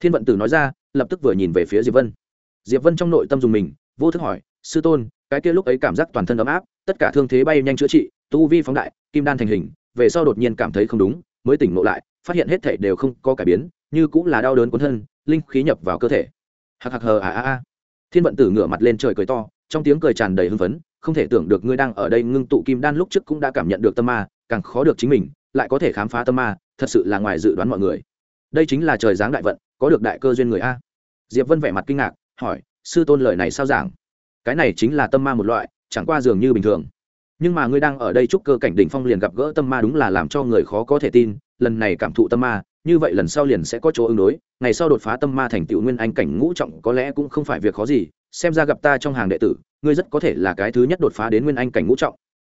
Thiên vận tử nói ra, lập tức vừa nhìn về phía diệp vân. Diệp vân trong nội tâm dùng mình, vô thức hỏi, sư tôn, cái kia lúc ấy cảm giác toàn thân ấm áp, tất cả thương thế bay nhanh chữa trị, tu vi phóng đại, kim đan thành hình, về sau đột nhiên cảm thấy không đúng mới tỉnh ngộ lại, phát hiện hết thể đều không có cải biến, như cũng là đau đớn cuốn thân, linh khí nhập vào cơ thể. Hạc hạc hờ à à à. Thiên vận tử ngửa mặt lên trời cười to, trong tiếng cười tràn đầy hưng phấn, không thể tưởng được ngươi đang ở đây ngưng tụ kim đan lúc trước cũng đã cảm nhận được tâm ma, càng khó được chính mình, lại có thể khám phá tâm ma, thật sự là ngoài dự đoán mọi người. Đây chính là trời giáng đại vận, có được đại cơ duyên người a. Diệp vân vẻ mặt kinh ngạc, hỏi, sư tôn lời này sao giảng? Cái này chính là tâm ma một loại, chẳng qua dường như bình thường nhưng mà ngươi đang ở đây chúc cơ cảnh đỉnh phong liền gặp gỡ tâm ma đúng là làm cho người khó có thể tin, lần này cảm thụ tâm ma, như vậy lần sau liền sẽ có chỗ ứng đối, ngày sau đột phá tâm ma thành tựu nguyên anh cảnh ngũ trọng có lẽ cũng không phải việc khó gì, xem ra gặp ta trong hàng đệ tử, ngươi rất có thể là cái thứ nhất đột phá đến nguyên anh cảnh ngũ trọng.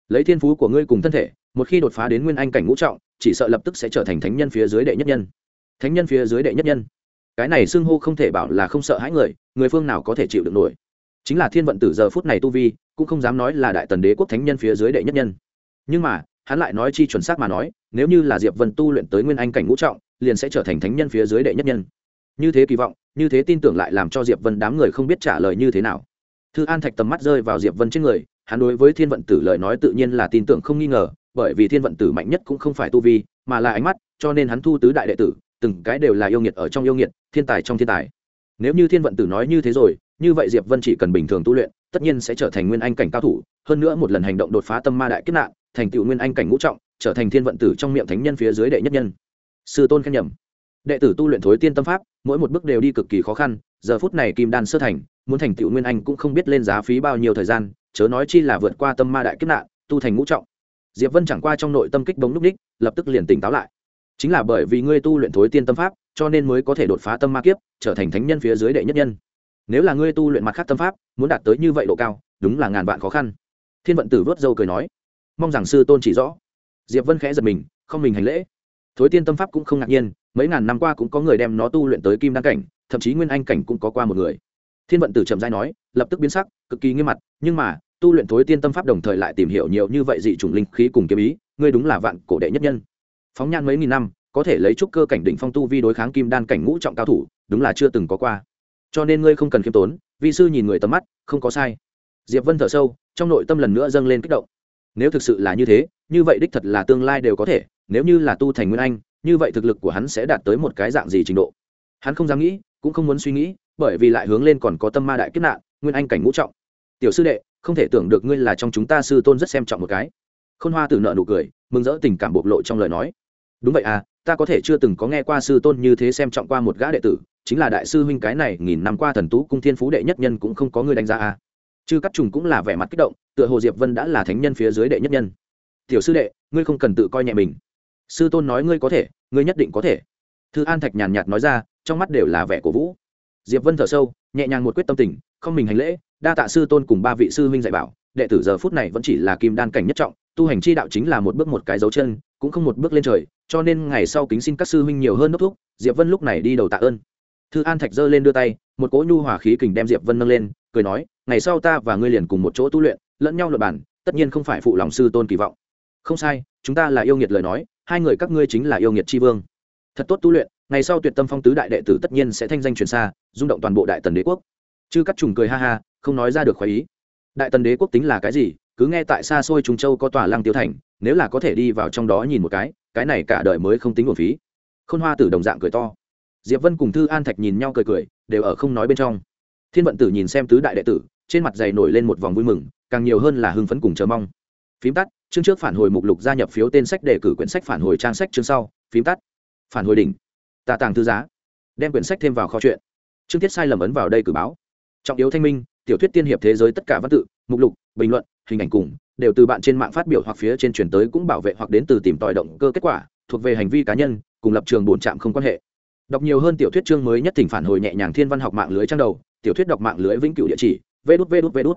Lấy thiên phú của ngươi cùng thân thể, một khi đột phá đến nguyên anh cảnh ngũ trọng, chỉ sợ lập tức sẽ trở thành thánh nhân phía dưới đệ nhất nhân. Thánh nhân phía dưới đệ nhất nhân. Cái này xưng hô không thể bảo là không sợ hãi người người phương nào có thể chịu được nổi. Chính là thiên vận tử giờ phút này tu vi cũng không dám nói là đại tần đế quốc thánh nhân phía dưới đệ nhất nhân. Nhưng mà, hắn lại nói chi chuẩn xác mà nói, nếu như là diệp vân tu luyện tới nguyên anh cảnh ngũ trọng, liền sẽ trở thành thánh nhân phía dưới đệ nhất nhân. Như thế kỳ vọng, như thế tin tưởng lại làm cho diệp vân đám người không biết trả lời như thế nào. Thư an thạch tầm mắt rơi vào diệp vân trên người, hắn đối với thiên vận tử lời nói tự nhiên là tin tưởng không nghi ngờ, bởi vì thiên vận tử mạnh nhất cũng không phải tu vi, mà là ánh mắt, cho nên hắn thu tứ đại đệ tử, từng cái đều là yêu nghiệt ở trong yêu nghiệt, thiên tài trong thiên tài. Nếu như thiên vận tử nói như thế rồi, như vậy diệp vân chỉ cần bình thường tu luyện tất nhiên sẽ trở thành nguyên anh cảnh cao thủ, hơn nữa một lần hành động đột phá tâm ma đại kiếp nạn, thành tựu nguyên anh cảnh ngũ trọng, trở thành thiên vận tử trong miệng thánh nhân phía dưới đệ nhất nhân. Sư tôn khen nhầm. Đệ tử tu luyện thối tiên tâm pháp, mỗi một bước đều đi cực kỳ khó khăn, giờ phút này kim đan sơ thành, muốn thành tựu nguyên anh cũng không biết lên giá phí bao nhiêu thời gian, chớ nói chi là vượt qua tâm ma đại kiếp nạn, tu thành ngũ trọng. Diệp vân chẳng qua trong nội tâm kích bóng núp ních lập tức liền tỉnh táo lại. Chính là bởi vì ngươi tu luyện thối tiên tâm pháp, cho nên mới có thể đột phá tâm ma kiếp, trở thành thánh nhân phía dưới đệ nhất nhân nếu là ngươi tu luyện mặt khác tâm pháp, muốn đạt tới như vậy độ cao, đúng là ngàn vạn khó khăn. Thiên vận tử vớt dâu cười nói. Mong rằng sư tôn chỉ rõ. Diệp vân khẽ giật mình, không mình hành lễ. Thối tiên tâm pháp cũng không ngạc nhiên, mấy ngàn năm qua cũng có người đem nó tu luyện tới kim đan cảnh, thậm chí nguyên anh cảnh cũng có qua một người. Thiên vận tử trầm giai nói, lập tức biến sắc, cực kỳ nghiêm mặt, nhưng mà, tu luyện thối tiên tâm pháp đồng thời lại tìm hiểu nhiều như vậy dị chủng linh khí cùng kiếm ý, ngươi đúng là vạn cổ đệ nhất nhân. Phóng nhan mấy nghìn năm, có thể lấy trúc cơ cảnh đỉnh phong tu vi đối kháng kim đan cảnh ngũ trọng cao thủ, đúng là chưa từng có qua cho nên ngươi không cần khiêm tốn vị sư nhìn người tầm mắt, không có sai. Diệp vân thở sâu, trong nội tâm lần nữa dâng lên kích động. Nếu thực sự là như thế, như vậy đích thật là tương lai đều có thể, nếu như là tu thành nguyên anh, như vậy thực lực của hắn sẽ đạt tới một cái dạng gì trình độ? Hắn không dám nghĩ, cũng không muốn suy nghĩ, bởi vì lại hướng lên còn có tâm ma đại kết nạn, nguyên anh cảnh ngũ trọng. Tiểu sư đệ, không thể tưởng được ngươi là trong chúng ta sư tôn rất xem trọng một cái. Khôn hoa tử nợ nụ cười, mừng rỡ tình cảm bộc lộ trong lời nói. Đúng vậy à ta có thể chưa từng có nghe qua sư tôn như thế xem trọng qua một gã đệ tử chính là đại sư huynh cái này nghìn năm qua thần tú cung thiên phú đệ nhất nhân cũng không có người đánh giá à. Chư cắt trùng cũng là vẻ mặt kích động, tựa hồ diệp vân đã là thánh nhân phía dưới đệ nhất nhân. Tiểu sư đệ, ngươi không cần tự coi nhẹ mình. Sư tôn nói ngươi có thể, ngươi nhất định có thể. Thư an thạch nhàn nhạt nói ra, trong mắt đều là vẻ cổ vũ. Diệp vân thở sâu, nhẹ nhàng một quyết tâm tình, không mình hành lễ, đa tạ sư tôn cùng ba vị sư huynh dạy bảo, đệ tử giờ phút này vẫn chỉ là kim đan cảnh nhất trọng, tu hành chi đạo chính là một bước một cái dấu chân, cũng không một bước lên trời, cho nên ngày sau kính xin các sư huynh nhiều hơn nốt thúc, diệp vân lúc này đi đầu tạ ơn thư an thạch giơ lên đưa tay, một cỗ nhu hòa khí kình đem diệp vân nâng lên, cười nói, ngày sau ta và ngươi liền cùng một chỗ tu luyện, lẫn nhau luật bản tất nhiên không phải phụ lòng sư tôn kỳ vọng. Không sai, chúng ta là yêu nghiệt lời nói, hai người các ngươi chính là yêu nghiệt tri vương. Thật tốt tu luyện, ngày sau tuyệt tâm phong tứ đại đệ tử tất nhiên sẽ thanh danh truyền xa, rung động toàn bộ đại tần đế quốc. Chư cắt trùng cười ha ha, không nói ra được khoái ý. Đại tần đế quốc tính là cái gì, cứ nghe tại xa xôi trung châu có tòa lăng tiêu thành, nếu là có thể đi vào trong đó nhìn một cái cái này cả đời mới không tính nguồn phí. Khôn hoa tử đồng dạng cười to diệp vân cùng thư an thạch nhìn nhau cười cười, đều ở không nói bên trong. Thiên vận tử nhìn xem tứ đại đệ tử, trên mặt dày nổi lên một vòng vui mừng, càng nhiều hơn là hưng phấn cùng chờ mong. Phím tắt, chương trước phản hồi mục lục gia nhập phiếu tên sách đề cử quyển sách phản hồi trang sách chương sau, phím tắt. Phản hồi đỉnh. Tà tàng thư giá. Đem quyển sách thêm vào kho chuyện chương tiết sai lầm ấn vào đây cử báo. Trọng yếu thanh minh, tiểu thuyết tiên hiệp thế giới tất cả văn tự, mục lục, bình luận, hình ảnh cùng, đều từ bạn trên mạng phát biểu hoặc phía trên truyền tới cũng bảo vệ hoặc đến từ tìm tòi động cơ kết quả, thuộc về hành vi cá nhân, cùng lập trường bổn trạm không quan hệ đọc nhiều hơn tiểu thuyết chương mới nhất thỉnh phản hồi nhẹ nhàng thiên văn học mạng lưới trang đầu, tiểu thuyết đọc mạng lưới vĩnh cửu địa chỉ vê đút vê đút vê đút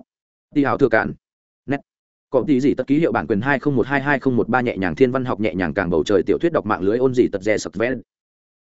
đi hào thừa cản net. Có tí gì tất ký hiệu bản quyền hai không một hai hai không một ba nhẹ nhàng thiên văn học nhẹ nhàng càng bầu trời tiểu thuyết đọc mạng lưới ôn gì tật rè sập ven